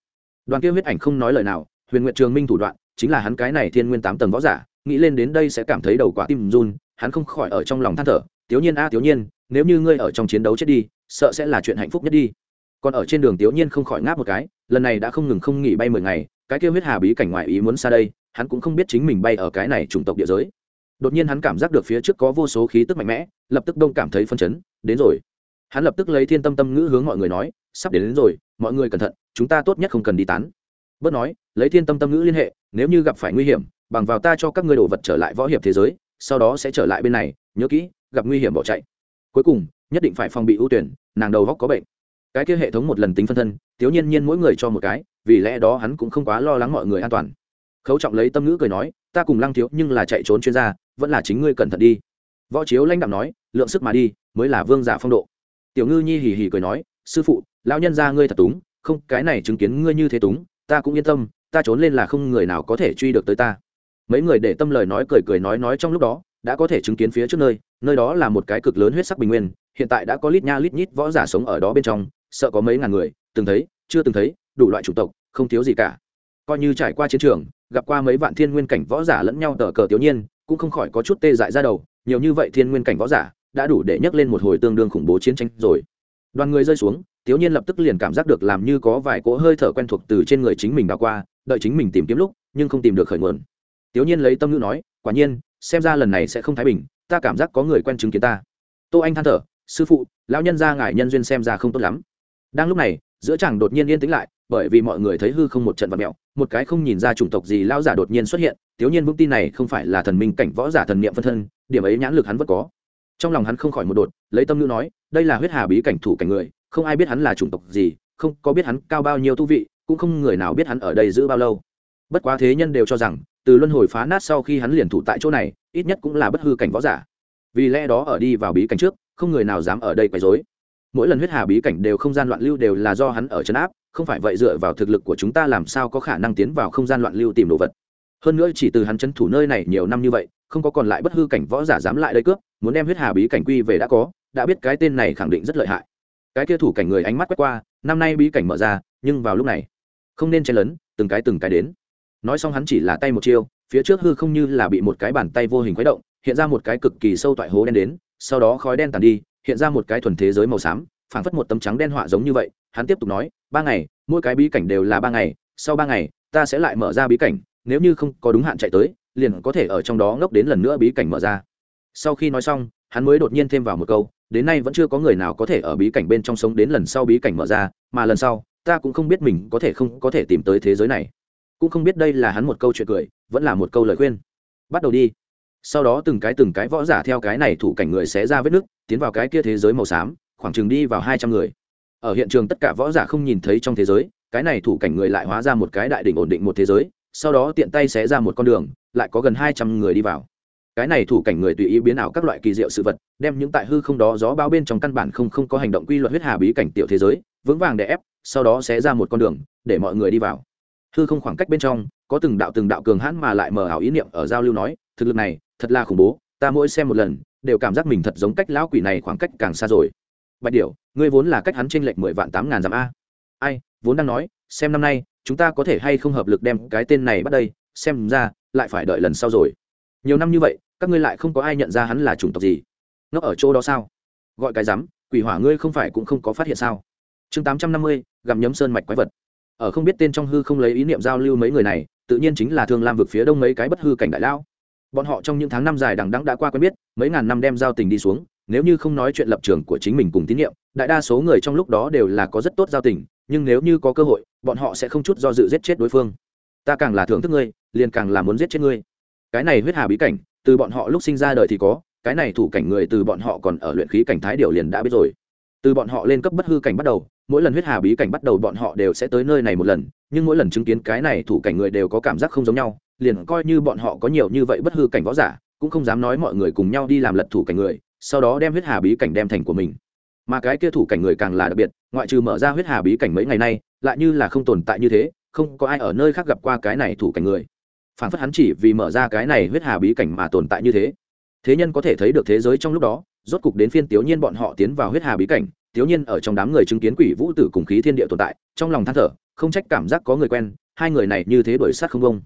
Đoàn kia huyết ảnh không nói lời nào, huyền nguyệt trường minh thủ đoạn chính là hắn cái này thiên nguyên tám tầng võ giả nghĩ lên đến đây sẽ cảm thấy đầu quả tim run hắn không khỏi ở trong lòng than thở tiểu nhiên a tiểu nhiên nếu như ngươi ở trong chiến đấu chết đi sợ sẽ là chuyện hạnh phúc nhất đi. Còn ở trên đường tiểu nhiên không khỏi ngáp một cái lần này đã không ngừng không nghỉ bay mười ngày cái kêu huyết hà bí cảnh ngoại ý muốn xa đây hắn cũng không biết chính mình bay ở cái này chủng tộc địa giới. Đột nhiên hắn cảm giác được phía trước có vô số khí tức mạnh mẽ lập tức đông cảm thấy phân chấn đến rồi. Hắn lập tức lấy thiên tâm tâm ngữ hướng mọi người nói sắp đến, đến rồi mọi người cẩn thận chúng ta tốt nhất không cần đi tán. Bớt nói lấy thiên tâm tâm ngữ liên hệ nếu như gặp phải nguy hiểm, bằng vào ta cho các ngươi đồ vật trở lại võ hiệp thế giới, sau đó sẽ trở lại bên này, nhớ kỹ, gặp nguy hiểm bỏ chạy. Cuối cùng, nhất định phải phòng bị ưu tuyển, nàng đầu góc có bệnh. Cái kia hệ thống một lần tính phân thân thiếu nhiên nhiên mỗi người cho một cái, vì lẽ đó hắn cũng không quá lo lắng mọi người an toàn. Khấu trọng lấy tâm ngữ cười nói, ta cùng lăng thiếu nhưng là chạy trốn chuyên gia, vẫn là chính ngươi cẩn thận đi. Võ chiếu lãnh đạo nói, lượng sức mà đi, mới là vương giả phong độ. Tiểu ngư nhi hì hì cười nói, sư phụ, lão nhân ra ngươi thật túng, không, cái này chứng kiến ngươi như thế túng, ta cũng yên tâm ta trốn lên là không người nào có thể truy được tới ta. Mấy người để tâm lời nói cười cười nói nói trong lúc đó, đã có thể chứng kiến phía trước nơi nơi đó là một cái cực lớn huyết sắc bình nguyên, hiện tại đã có lít nha lít nhít võ giả sống ở đó bên trong, sợ có mấy ngàn người, từng thấy, chưa từng thấy, đủ loại chủng tộc, không thiếu gì cả. Coi như trải qua chiến trường, gặp qua mấy vạn thiên nguyên cảnh võ giả lẫn nhau tờ cờ tiểu nhiên, cũng không khỏi có chút tê dại ra đầu, nhiều như vậy thiên nguyên cảnh võ giả, đã đủ để nhấc lên một hồi tương đương khủng bố chiến tranh rồi. Đoàn người rơi xuống, tiểu nhiên lập tức liền cảm giác được làm như có vài cỗ hơi thở quen thuộc từ trên người chính mình đã qua đợi chính mình tìm kiếm lúc, nhưng không tìm được khởi nguồn. Tiểu nhiên lấy tâm ngữ nói, quả nhiên, xem ra lần này sẽ không thái bình, ta cảm giác có người quen chứng kiến ta. Tô anh than thở, sư phụ, lão nhân gia ngài nhân duyên xem ra không tốt lắm. Đang lúc này, giữa chàng đột nhiên yên tĩnh lại, bởi vì mọi người thấy hư không một trận vật mẹo một cái không nhìn ra chủng tộc gì lão giả đột nhiên xuất hiện thiếu nhiên vững tin này không phải là thần minh cảnh võ giả thần niệm phân thân, điểm ấy nhãn lực hắn vẫn có. Trong lòng hắn không khỏi một đột, lấy tâm nữ nói, đây là huyết hà bí cảnh thủ cảnh người, không ai biết hắn là chủng tộc gì, không có biết hắn cao bao nhiêu tu vị cũng không người nào biết hắn ở đây giữ bao lâu. Bất quá thế nhân đều cho rằng, từ luân hồi phá nát sau khi hắn liền thủ tại chỗ này, ít nhất cũng là bất hư cảnh võ giả. Vì lẽ đó ở đi vào bí cảnh trước, không người nào dám ở đây quấy rối. Mỗi lần huyết hà bí cảnh đều không gian loạn lưu đều là do hắn ở trấn áp, không phải vậy dựa vào thực lực của chúng ta làm sao có khả năng tiến vào không gian loạn lưu tìm đồ vật. Hơn nữa chỉ từ hắn trấn thủ nơi này nhiều năm như vậy, không có còn lại bất hư cảnh võ giả dám lại đây cướp, muốn đem huyết hà bí cảnh quy về đã có, đã biết cái tên này khẳng định rất lợi hại. Cái kia thủ cảnh người ánh mắt quét qua, năm nay bí cảnh mở ra, nhưng vào lúc này không nên chen lấn, từng cái từng cái đến. Nói xong hắn chỉ là tay một chiêu, phía trước hư không như là bị một cái bàn tay vô hình khuấy động, hiện ra một cái cực kỳ sâu toại hố đen đến, sau đó khói đen tàn đi, hiện ra một cái thuần thế giới màu xám, phảng phất một tấm trắng đen họa giống như vậy. Hắn tiếp tục nói, ba ngày, mỗi cái bí cảnh đều là ba ngày, sau ba ngày, ta sẽ lại mở ra bí cảnh, nếu như không có đúng hạn chạy tới, liền có thể ở trong đó ngốc đến lần nữa bí cảnh mở ra. Sau khi nói xong, hắn mới đột nhiên thêm vào một câu, đến nay vẫn chưa có người nào có thể ở bí cảnh bên trong sống đến lần sau bí cảnh mở ra, mà lần sau ta cũng không biết mình có thể không có thể tìm tới thế giới này. Cũng không biết đây là hắn một câu chuyện cười, vẫn là một câu lời khuyên. Bắt đầu đi. Sau đó từng cái từng cái võ giả theo cái này thủ cảnh người sẽ ra vết nước, tiến vào cái kia thế giới màu xám, khoảng chừng đi vào hai trăm người. Ở hiện trường tất cả võ giả không nhìn thấy trong thế giới, cái này thủ cảnh người lại hóa ra một cái đại đỉnh ổn định một thế giới, sau đó tiện tay xé ra một con đường, lại có gần hai trăm người đi vào. Cái này thủ cảnh người tùy ý biến ảo các loại kỳ diệu sự vật, đem những tại hư không đó gió bao bên trong căn bản không không có hành động quy luật huyết hà bí cảnh tiểu thế giới, vững vàng để ép sau đó sẽ ra một con đường, để mọi người đi vào. Hư không khoảng cách bên trong, có từng đạo từng đạo cường hãn mà lại mở ảo ý niệm ở giao lưu nói, thực lực này, thật là khủng bố, ta mỗi xem một lần, đều cảm giác mình thật giống cách lão quỷ này khoảng cách càng xa rồi. Bạch điểu, ngươi vốn là cách hắn tranh lệch mười vạn tám ngàn dặm a. Ai, vốn đang nói, xem năm nay, chúng ta có thể hay không hợp lực đem cái tên này bắt đây, xem ra, lại phải đợi lần sau rồi. Nhiều năm như vậy, các ngươi lại không có ai nhận ra hắn là chủng tộc gì. Nó ở chỗ đó sao? Gọi cái rắm quỷ hỏa ngươi không phải cũng không có phát hiện sao? Chương tám trăm năm mươi, gặm nhấm sơn mạch quái vật. Ở không biết tên trong hư không lấy ý niệm giao lưu mấy người này, tự nhiên chính là thương lam vực phía đông mấy cái bất hư cảnh đại lão. Bọn họ trong những tháng năm dài đằng đẵng đã qua quen biết, mấy ngàn năm đem giao tình đi xuống, nếu như không nói chuyện lập trường của chính mình cùng tín nhiệm đại đa số người trong lúc đó đều là có rất tốt giao tình, nhưng nếu như có cơ hội, bọn họ sẽ không chút do dự giết chết đối phương. Ta càng là thưởng thức ngươi, liền càng là muốn giết chết ngươi. Cái này huyết hà bí cảnh, từ bọn họ lúc sinh ra đời thì có, cái này thủ cảnh người từ bọn họ còn ở luyện khí cảnh thái điều liền đã biết rồi. Từ bọn họ lên cấp bất hư cảnh bắt đầu mỗi lần huyết hà bí cảnh bắt đầu bọn họ đều sẽ tới nơi này một lần, nhưng mỗi lần chứng kiến cái này thủ cảnh người đều có cảm giác không giống nhau, liền coi như bọn họ có nhiều như vậy bất hư cảnh võ giả, cũng không dám nói mọi người cùng nhau đi làm lật thủ cảnh người, sau đó đem huyết hà bí cảnh đem thành của mình. Mà cái kia thủ cảnh người càng là đặc biệt, ngoại trừ mở ra huyết hà bí cảnh mấy ngày nay, lại như là không tồn tại như thế, không có ai ở nơi khác gặp qua cái này thủ cảnh người. Phản phất hắn chỉ vì mở ra cái này huyết hà bí cảnh mà tồn tại như thế. Thế nhân có thể thấy được thế giới trong lúc đó, rốt cục đến phiên tiểu nhiên bọn họ tiến vào huyết hà bí cảnh thiếu nhiên ở trong đám người chứng kiến quỷ vũ tử cùng khí thiên địa tồn tại, trong lòng than thở, không trách cảm giác có người quen, hai người này như thế đổi sát không bông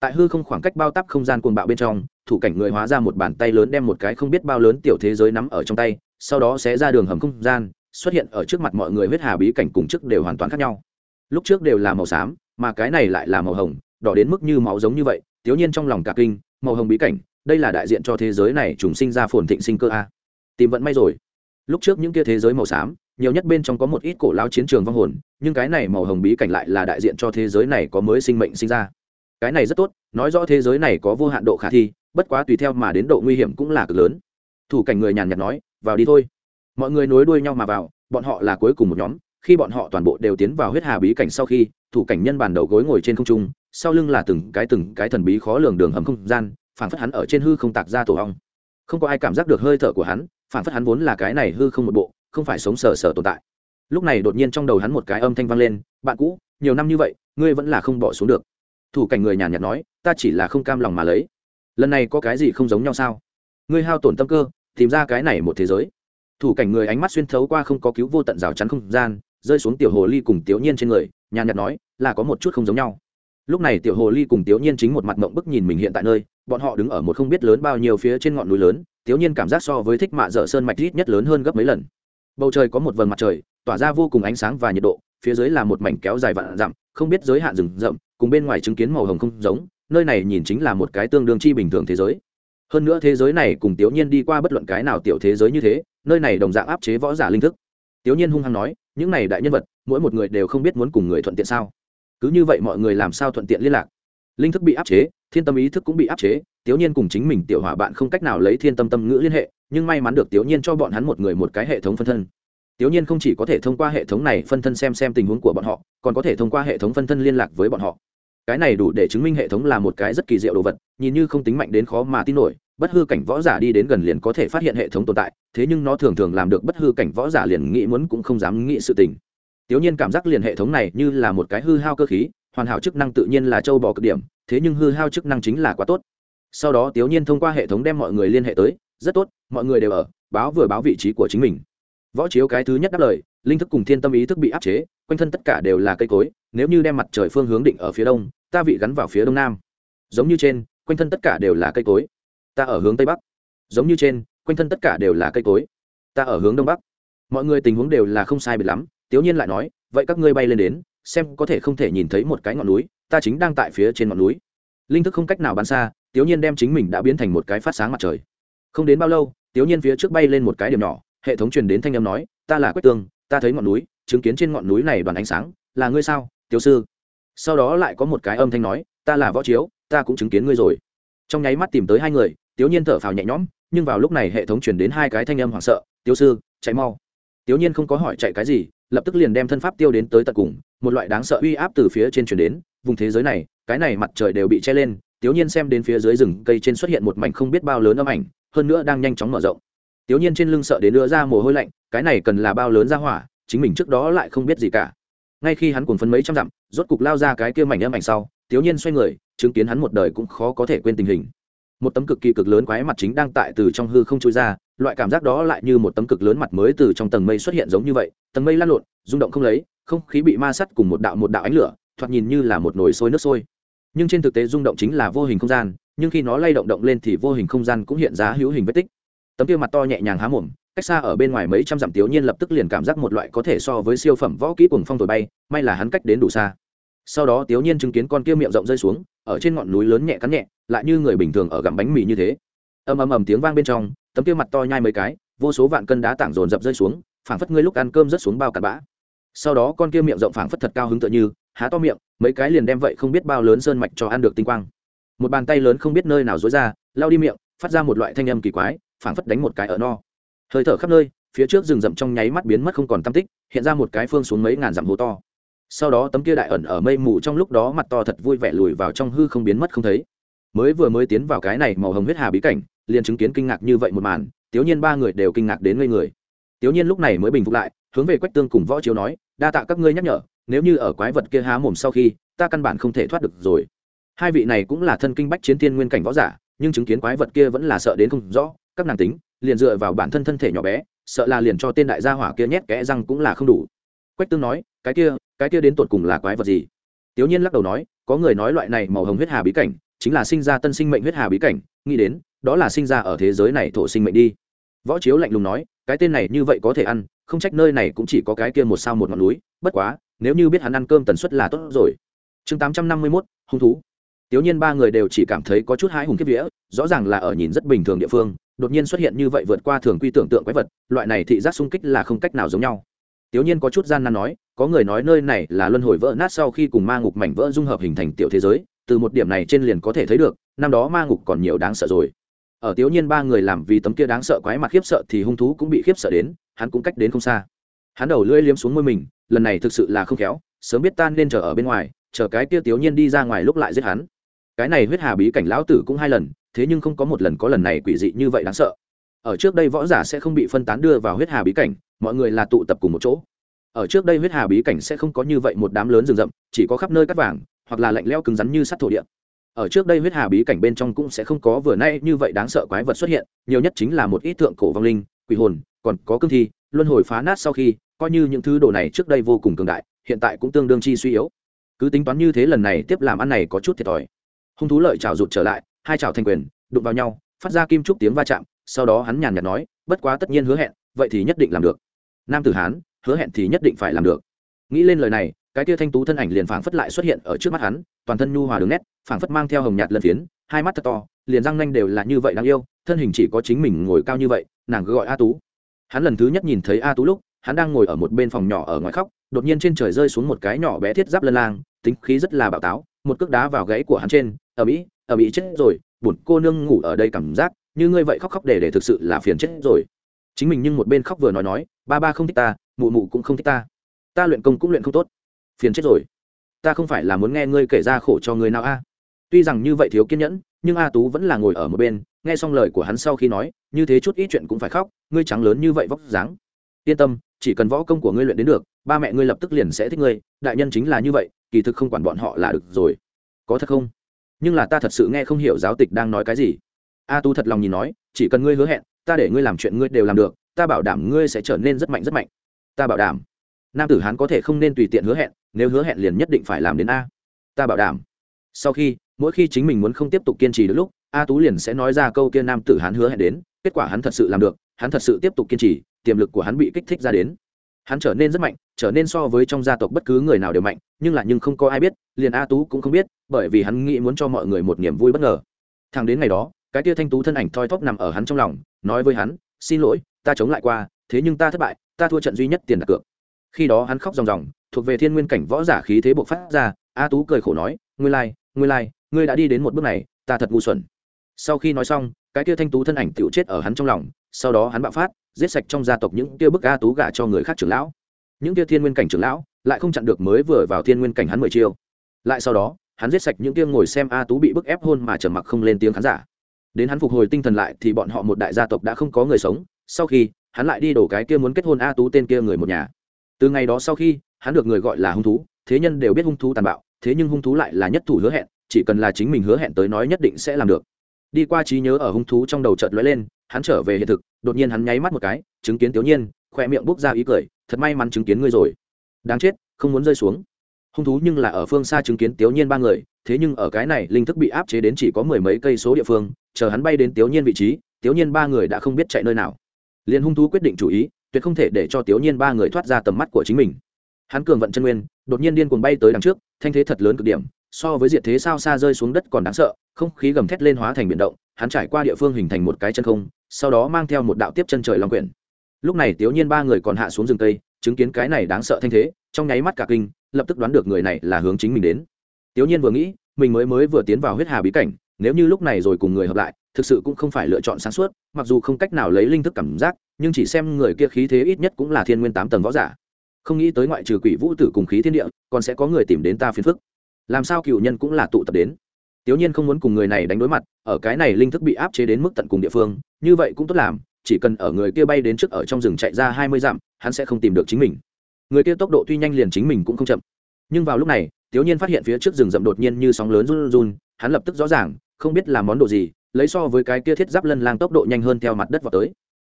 tại hư không khoảng cách bao tắp không gian cuồng bạo bên trong, thủ cảnh người hóa ra một bàn tay lớn đem một cái không biết bao lớn tiểu thế giới nắm ở trong tay, sau đó sẽ ra đường hầm không gian, xuất hiện ở trước mặt mọi người huyết hà bí cảnh cùng trước đều hoàn toàn khác nhau. Lúc trước đều là màu xám, mà cái này lại là màu hồng, đỏ đến mức như máu giống như vậy thiếu nhiên trong lòng cả kinh, màu hồng bí cảnh, đây là đại diện cho thế giới này trùng sinh ra phồn thịnh sinh cơ a. Tìm vận may rồi lúc trước những kia thế giới màu xám, nhiều nhất bên trong có một ít cổ lao chiến trường vong hồn, nhưng cái này màu hồng bí cảnh lại là đại diện cho thế giới này có mới sinh mệnh sinh ra. Cái này rất tốt, nói rõ thế giới này có vô hạn độ khả thi, bất quá tùy theo mà đến độ nguy hiểm cũng là cực lớn. Thủ cảnh người nhàn nhạt nói, vào đi thôi. Mọi người nối đuôi nhau mà vào, bọn họ là cuối cùng một nhóm, khi bọn họ toàn bộ đều tiến vào huyết hà bí cảnh sau khi, thủ cảnh nhân bàn đầu gối ngồi trên không trung, sau lưng là từng cái từng cái thần bí khó lường đường hầm không gian phản phất hắn ở trên hư không tạc ra tổ hong không có ai cảm giác được hơi thở của hắn phản phất hắn vốn là cái này hư không một bộ, không phải sống sờ sờ tồn tại. Lúc này đột nhiên trong đầu hắn một cái âm thanh vang lên, bạn cũ, nhiều năm như vậy, ngươi vẫn là không bỏ xuống được. Thủ cảnh người nhàn nhạt nói, ta chỉ là không cam lòng mà lấy. Lần này có cái gì không giống nhau sao? Ngươi hao tổn tâm cơ, tìm ra cái này một thế giới. Thủ cảnh người ánh mắt xuyên thấu qua không có cứu vô tận rào chắn không gian, rơi xuống tiểu hồ ly cùng tiểu nhiên trên người, nhàn nhạt nói, là có một chút không giống nhau. Lúc này tiểu hồ ly cùng tiểu nhiên chính một mặt mộng bức nhìn mình hiện tại nơi, bọn họ đứng ở một không biết lớn bao nhiêu phía trên ngọn núi lớn tiểu nhiên cảm giác so với thích mạ dở sơn mạch ít nhất lớn hơn gấp mấy lần. Bầu trời có một vầng mặt trời, tỏa ra vô cùng ánh sáng và nhiệt độ, phía dưới là một mảnh kéo dài vạn dặm, không biết giới hạn rừng rậm, cùng bên ngoài chứng kiến màu hồng không giống, nơi này nhìn chính là một cái tương đương chi bình thường thế giới. Hơn nữa thế giới này cùng tiểu nhiên đi qua bất luận cái nào tiểu thế giới như thế, nơi này đồng dạng áp chế võ giả linh thức. Tiểu nhiên hung hăng nói, những này đại nhân vật, mỗi một người đều không biết muốn cùng người thuận tiện sao? Cứ như vậy mọi người làm sao thuận tiện liên lạc? Linh thức bị áp chế, thiên tâm ý thức cũng bị áp chế tiểu nhiên cùng chính mình tiểu hỏa bạn không cách nào lấy thiên tâm tâm ngữ liên hệ, nhưng may mắn được tiểu nhiên cho bọn hắn một người một cái hệ thống phân thân. Tiểu nhiên không chỉ có thể thông qua hệ thống này phân thân xem xem tình huống của bọn họ, còn có thể thông qua hệ thống phân thân liên lạc với bọn họ. Cái này đủ để chứng minh hệ thống là một cái rất kỳ diệu đồ vật, nhìn như không tính mạnh đến khó mà tin nổi, bất hư cảnh võ giả đi đến gần liền có thể phát hiện hệ thống tồn tại, thế nhưng nó thường thường làm được bất hư cảnh võ giả liền nghĩ muốn cũng không dám nghĩ sự tình. Tiểu nhiên cảm giác liền hệ thống này như là một cái hư hao cơ khí, hoàn hảo chức năng tự nhiên là châu bò cực điểm, thế nhưng hư hao chức năng chính là quá tốt sau đó tiểu nhiên thông qua hệ thống đem mọi người liên hệ tới, rất tốt, mọi người đều ở, báo vừa báo vị trí của chính mình. Võ chiếu cái thứ nhất đáp lời, linh thức cùng thiên tâm ý thức bị áp chế, quanh thân tất cả đều là cây cối, nếu như đem mặt trời phương hướng định ở phía đông, ta vị gắn vào phía đông nam. Giống như trên, quanh thân tất cả đều là cây cối. Ta ở hướng tây bắc. Giống như trên, quanh thân tất cả đều là cây cối. Ta ở hướng đông bắc. Mọi người tình huống đều là không sai biệt lắm tiểu nhiên lại nói, vậy các ngươi bay lên đến, xem có thể không thể nhìn thấy một cái ngọn núi, ta chính đang tại phía trên ngọn núi. Linh thức không cách nào bắn xa tiểu nhiên đem chính mình đã biến thành một cái phát sáng mặt trời. Không đến bao lâu tiểu nhiên phía trước bay lên một cái điểm nhỏ, hệ thống truyền đến thanh âm nói, ta là quách tương ta thấy ngọn núi, chứng kiến trên ngọn núi này đoàn ánh sáng, là ngươi sao, tiểu sư? Sau đó lại có một cái âm thanh nói, ta là võ chiếu, ta cũng chứng kiến ngươi rồi. Trong nháy mắt tìm tới hai người tiểu nhiên thở phào nhẹ nhõm, nhưng vào lúc này hệ thống truyền đến hai cái thanh âm hoảng sợ, tiểu sư, chạy mau. Tiểu nhiên không có hỏi chạy cái gì, lập tức liền đem thân pháp tiêu đến tới tận cùng, một loại đáng sợ uy áp từ phía trên truyền đến, vùng thế giới này, cái này mặt trời đều bị che lên tiểu nhiên xem đến phía dưới rừng cây trên xuất hiện một mảnh không biết bao lớn âm ảnh, hơn nữa đang nhanh chóng mở rộng. Tiểu nhiên trên lưng sợ đến nữa ra mồ hôi lạnh, cái này cần là bao lớn ra hỏa, chính mình trước đó lại không biết gì cả. Ngay khi hắn cuồng phấn mấy trăm dặm, rốt cục lao ra cái kia mảnh âm ảnh sau tiểu nhiên xoay người, chứng kiến hắn một đời cũng khó có thể quên tình hình. Một tấm cực kỳ cực lớn quái mặt chính đang tại từ trong hư không trôi ra, loại cảm giác đó lại như một tấm cực lớn mặt mới từ trong tầng mây xuất hiện giống như vậy, tầng mây lan lộn, rung động không lấy, không khí bị ma sắt cùng một đạo một đạo ánh lửa, thoạt nhìn như là một nồi sôi nước sôi nhưng trên thực tế rung động chính là vô hình không gian, nhưng khi nó lay động động lên thì vô hình không gian cũng hiện ra hữu hình vết tích. Tấm kia mặt to nhẹ nhàng há mồm, cách xa ở bên ngoài mấy trăm dặm tiểu nhiên lập tức liền cảm giác một loại có thể so với siêu phẩm võ kỹ cùng phong thổi bay, may là hắn cách đến đủ xa. Sau đó tiểu nhiên chứng kiến con kia miệng rộng rơi xuống, ở trên ngọn núi lớn nhẹ cắn nhẹ, lại như người bình thường ở gặm bánh mì như thế. Ầm ầm ầm tiếng vang bên trong, tấm kia mặt to nhai mấy cái, vô số vạn cân đá tảng dồn dập rơi xuống, phảng phất ngươi lúc ăn cơm rớt xuống bao cặn bã. Sau đó con kia miệng rộng phảng phất thật cao hứng tựa như há to miệng, mấy cái liền đem vậy không biết bao lớn sơn mạch cho ăn được tinh quang. Một bàn tay lớn không biết nơi nào dối ra lao đi miệng, phát ra một loại thanh âm kỳ quái, phảng phất đánh một cái ở no. Hơi thở khắp nơi, phía trước rừng rậm trong nháy mắt biến mất không còn tam tích, hiện ra một cái phương xuống mấy ngàn dặm hố to. Sau đó tấm kia đại ẩn ở mây mù trong lúc đó mặt to thật vui vẻ lùi vào trong hư không biến mất không thấy. Mới vừa mới tiến vào cái này màu hồng huyết hà bí cảnh, liền chứng kiến kinh ngạc như vậy một màn tiểu nhiên ba người đều kinh ngạc đến ngây người. Tiểu nhiên lúc này mới bình phục lại, hướng về quách tương cùng võ chiếu nói, đa tạ các ngươi nhắc nhở nếu như ở quái vật kia há mồm sau khi, ta căn bản không thể thoát được rồi. Hai vị này cũng là thân kinh bách chiến thiên nguyên cảnh võ giả, nhưng chứng kiến quái vật kia vẫn là sợ đến không rõ, các nàng tính, liền dựa vào bản thân thân thể nhỏ bé, sợ là liền cho tên đại gia hỏa kia nhét kẽ răng cũng là không đủ. Quách tương nói, cái kia cái kia đến tột cùng là quái vật gì? Tiểu nhiên lắc đầu nói, có người nói loại này màu hồng huyết hà bí cảnh, chính là sinh ra tân sinh mệnh huyết hà bí cảnh, nghĩ đến, đó là sinh ra ở thế giới này thổ sinh mệnh đi. Võ chiếu lạnh lùng nói, cái tên này như vậy có thể ăn, không trách nơi này cũng chỉ có cái kia một sao một ngọn núi, bất quá nếu như biết hắn ăn cơm tần suất là tốt rồi. Chương tám trăm năm mươi mốt, hung thú. Tiểu nhiên ba người đều chỉ cảm thấy có chút hãi hùng kiếp vía, rõ ràng là ở nhìn rất bình thường địa phương, đột nhiên xuất hiện như vậy vượt qua thường quy tưởng tượng quái vật, loại này thị giác sung kích là không cách nào giống nhau. Tiểu nhiên có chút gian nan nói, có người nói nơi này là luân hồi vỡ nát sau khi cùng ma ngục mảnh vỡ dung hợp hình thành tiểu thế giới, từ một điểm này trên liền có thể thấy được, năm đó ma ngục còn nhiều đáng sợ rồi. Ở tiểu nhiên ba người làm vì tấm kia đáng sợ quái mặt khiếp sợ thì hung thú cũng bị khiếp sợ đến, hắn cũng cách đến không xa. Hắn đầu lưỡi liếm xuống môi mình lần này thực sự là không khéo, sớm biết tan nên chờ ở bên ngoài, chờ cái kia tiểu nhiên đi ra ngoài lúc lại giết hắn. Cái này huyết hà bí cảnh lão tử cũng hai lần, thế nhưng không có một lần có lần này quỷ dị như vậy đáng sợ. Ở trước đây võ giả sẽ không bị phân tán đưa vào huyết hà bí cảnh, mọi người là tụ tập cùng một chỗ. Ở trước đây huyết hà bí cảnh sẽ không có như vậy một đám lớn rừng rậm, chỉ có khắp nơi cắt vàng, hoặc là lạnh leo cứng rắn như sắt thổ địa. Ở trước đây huyết hà bí cảnh bên trong cũng sẽ không có vừa nay như vậy đáng sợ quái vật xuất hiện, nhiều nhất chính là một ít tượng cổ vong linh, quỷ hồn, còn có cương thi, luân hồi phá nát sau khi coi như những thứ đồ này trước đây vô cùng cường đại, hiện tại cũng tương đương chi suy yếu. Cứ tính toán như thế lần này tiếp làm ăn này có chút thiệt thòi. Hung thú lợi trào rụt trở lại, hai trào thành quyền, đụng vào nhau, phát ra kim trúc tiếng va chạm, sau đó hắn nhàn nhạt nói, bất quá tất nhiên hứa hẹn, vậy thì nhất định làm được. Nam tử hán, hứa hẹn thì nhất định phải làm được. Nghĩ lên lời này, cái tia thanh tú thân ảnh liền phảng phất lại xuất hiện ở trước mắt hắn, toàn thân nhu hòa đường nét, phảng phất mang theo hồng nhạt lân phiến, hai mắt thật to, liền răng nanh đều là như vậy đáng yêu, thân hình chỉ có chính mình ngồi cao như vậy, nàng cứ gọi a tú. Hắn lần thứ nhất nhìn thấy a tú lúc hắn đang ngồi ở một bên phòng nhỏ ở ngoài khóc, đột nhiên trên trời rơi xuống một cái nhỏ bé thiết giáp lân lang, tính khí rất là bạo táo, một cước đá vào gãy của hắn trên ở mỹ ở mỹ chết rồi buồn cô nương ngủ ở đây cảm giác như ngươi vậy khóc khóc để để thực sự là phiền chết rồi. Chính mình nhưng một bên khóc vừa nói nói, ba ba không thích ta, mụ mụ cũng không thích ta. Ta luyện công cũng luyện không tốt. Phiền chết rồi. Ta không phải là muốn nghe ngươi kể ra khổ cho người nào a. Tuy rằng như vậy thiếu kiên nhẫn, nhưng a tú vẫn là ngồi ở một bên, nghe xong lời của hắn sau khi nói, như thế chút ít chuyện cũng phải khóc, ngươi trắng lớn như vậy vóc dáng. Yên tâm chỉ cần võ công của ngươi luyện đến được, ba mẹ ngươi lập tức liền sẽ thích ngươi, đại nhân chính là như vậy, kỳ thực không quản bọn họ là được rồi. Có thật không? Nhưng là ta thật sự nghe không hiểu giáo tịch đang nói cái gì. A tu thật lòng nhìn nói, chỉ cần ngươi hứa hẹn, ta để ngươi làm chuyện ngươi đều làm được, ta bảo đảm ngươi sẽ trở nên rất mạnh rất mạnh. Ta bảo đảm. Nam tử hán có thể không nên tùy tiện hứa hẹn, nếu hứa hẹn liền nhất định phải làm đến a. Ta bảo đảm. Sau khi, mỗi khi chính mình muốn không tiếp tục kiên trì được lúc, a tú liền sẽ nói ra câu kia nam tử hán hứa hẹn đến, kết quả hắn thật sự làm được, hắn thật sự tiếp tục kiên trì tiềm lực của hắn bị kích thích ra đến. Hắn trở nên rất mạnh trở nên so với trong gia tộc bất cứ người nào đều mạnh nhưng là nhưng không có ai biết liền a tú cũng không biết bởi vì hắn nghĩ muốn cho mọi người một niềm vui bất ngờ. Thằng đến ngày đó cái tia thanh tú thân ảnh thoi thóp nằm ở hắn trong lòng nói với hắn xin lỗi ta chống lại qua thế nhưng ta thất bại ta thua trận duy nhất tiền đặt cược. Khi đó hắn khóc ròng ròng thuộc về thiên nguyên cảnh võ giả khí thế bộc phát ra a tú cười khổ nói ngươi lai、like, ngươi lai、like, ngươi đã đi đến một bước này ta thật ngu xuẩn. Sau khi nói xong cái kia thanh tú thân ảnh tựu chết ở hắn trong lòng sau đó hắn bạo phát giết sạch trong gia tộc những kia bức a tú gà cho người khác trưởng lão. Những kia thiên nguyên cảnh trưởng lão lại không chặn được mới vừa vào thiên nguyên cảnh hắn mười chiêu. Lại sau đó, hắn giết sạch những kia ngồi xem a tú bị bức ép hôn mà trầm mặc không lên tiếng khán giả. Đến hắn phục hồi tinh thần lại thì bọn họ một đại gia tộc đã không có người sống. Sau khi, hắn lại đi đổ cái kia muốn kết hôn a tú tên kia người một nhà. Từ ngày đó sau khi, hắn được người gọi là hung thú, thế nhân đều biết hung thú tàn bạo, thế nhưng hung thú lại là nhất thủ hứa hẹn, chỉ cần là chính mình hứa hẹn tới nói nhất định sẽ làm được. Đi qua trí nhớ ở hung thú trong đầu chợt lóe lên hắn trở về hiện thực, đột nhiên hắn nháy mắt một cái, chứng kiến tiểu nhiên khoe miệng bốc ra ý cười, thật may mắn chứng kiến ngươi rồi. Đáng chết, không muốn rơi xuống. Hung thú nhưng là ở phương xa chứng kiến tiểu nhiên ba người, thế nhưng ở cái này linh thức bị áp chế đến chỉ có mười mấy cây số địa phương, chờ hắn bay đến tiểu nhiên vị trí tiểu nhiên ba người đã không biết chạy nơi nào. Liền hung thú quyết định chủ ý, tuyệt không thể để cho tiểu nhiên ba người thoát ra tầm mắt của chính mình. Hắn cường vận chân nguyên, đột nhiên điên cuồng bay tới đằng trước, thanh thế thật lớn cực điểm, so với diệt thế sao xa rơi xuống đất còn đáng sợ, không khí gầm thét lên hóa thành biển động, hắn trải qua địa phương hình thành một cái chân không sau đó mang theo một đạo tiếp chân trời long quyển. Lúc này tiểu nhiên ba người còn hạ xuống rừng tây chứng kiến cái này đáng sợ thanh thế, trong nháy mắt cả kinh, lập tức đoán được người này là hướng chính mình đến. Tiểu nhiên vừa nghĩ, mình mới mới vừa tiến vào huyết hà bí cảnh, nếu như lúc này rồi cùng người hợp lại, thực sự cũng không phải lựa chọn sáng suốt, mặc dù không cách nào lấy linh thức cảm giác, nhưng chỉ xem người kia khí thế ít nhất cũng là thiên nguyên tám tầng võ giả. Không nghĩ tới ngoại trừ quỷ vũ tử cùng khí thiên địa, còn sẽ có người tìm đến ta phiền phức. Làm sao cựu nhân cũng là tụ tập đến? Tiểu nhiên không muốn cùng người này đánh đối mặt, ở cái này linh thức bị áp chế đến mức tận cùng địa phương, như vậy cũng tốt làm, chỉ cần ở người kia bay đến trước ở trong rừng chạy ra hai mươi dặm, hắn sẽ không tìm được chính mình. Người kia tốc độ tuy nhanh liền chính mình cũng không chậm. Nhưng vào lúc này tiểu nhiên phát hiện phía trước rừng rậm đột nhiên như sóng lớn run run, hắn lập tức rõ ràng, không biết là món đồ gì, lấy so với cái kia thiết giáp lân lang tốc độ nhanh hơn theo mặt đất vào tới.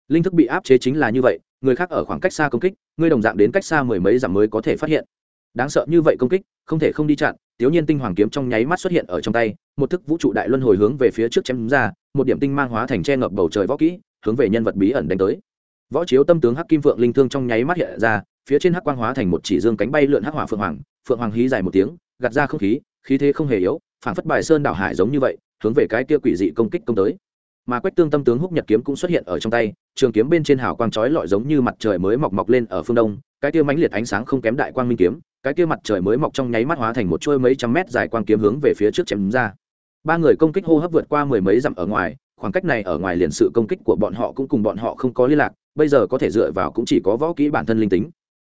Linh thức bị áp chế chính là như vậy, người khác ở khoảng cách xa công kích ngươi đồng dạng đến cách xa mười mấy dặm mới có thể phát hiện đáng sợ như vậy công kích, không thể không đi chặn tiểu nhiên tinh hoàng kiếm trong nháy mắt xuất hiện ở trong tay, một thức vũ trụ đại luân hồi hướng về phía trước chém ra, một điểm tinh mang hóa thành che ngập bầu trời võ kỹ, hướng về nhân vật bí ẩn đánh tới. Võ chiếu tâm tướng hắc kim phượng linh thương trong nháy mắt hiện ra, phía trên hắc quang hóa thành một chỉ dương cánh bay lượn hắc hỏa phượng hoàng phượng hoàng hí dài một tiếng, gạt ra không khí khí thế không hề yếu phản phất bài sơn đảo hải giống như vậy, hướng về cái kia quỷ dị công kích công tới. Mà quách tương tâm tướng húc nhật kiếm cũng xuất hiện ở trong tay, trường kiếm bên trên hào quang chói lọi giống như mặt trời mới mọc mọc lên ở phương đông, cái kia mãnh liệt ánh sáng không kém đại quang minh kiếm cái kia mặt trời mới mọc trong nháy mắt hóa thành một chuôi mấy trăm mét dài quang kiếm hướng về phía trước chém ra. Ba người công kích hô hấp vượt qua mười mấy dặm ở ngoài, khoảng cách này ở ngoài liền sự công kích của bọn họ cũng cùng bọn họ không có liên lạc, bây giờ có thể dựa vào cũng chỉ có võ kỹ bản thân linh tính.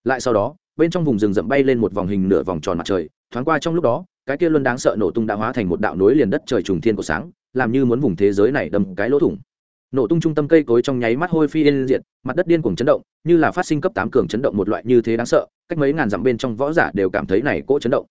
Lại sau đó, bên trong vùng rừng rậm bay lên một vòng hình nửa vòng tròn mặt trời, thoáng qua trong lúc đó, cái kia luân đáng sợ nổ tung đã hóa thành một đạo nối liền đất trời trùng thiên của sáng, làm như muốn vùng thế giới này đâm cái lỗ thủng nổ tung trung tâm cây cối trong nháy mắt hôi phi yên diệt, mặt đất điên cuồng chấn động, như là phát sinh cấp tám cường chấn động một loại như thế đáng sợ, cách mấy ngàn dặm bên trong võ giả đều cảm thấy này cỗ chấn động.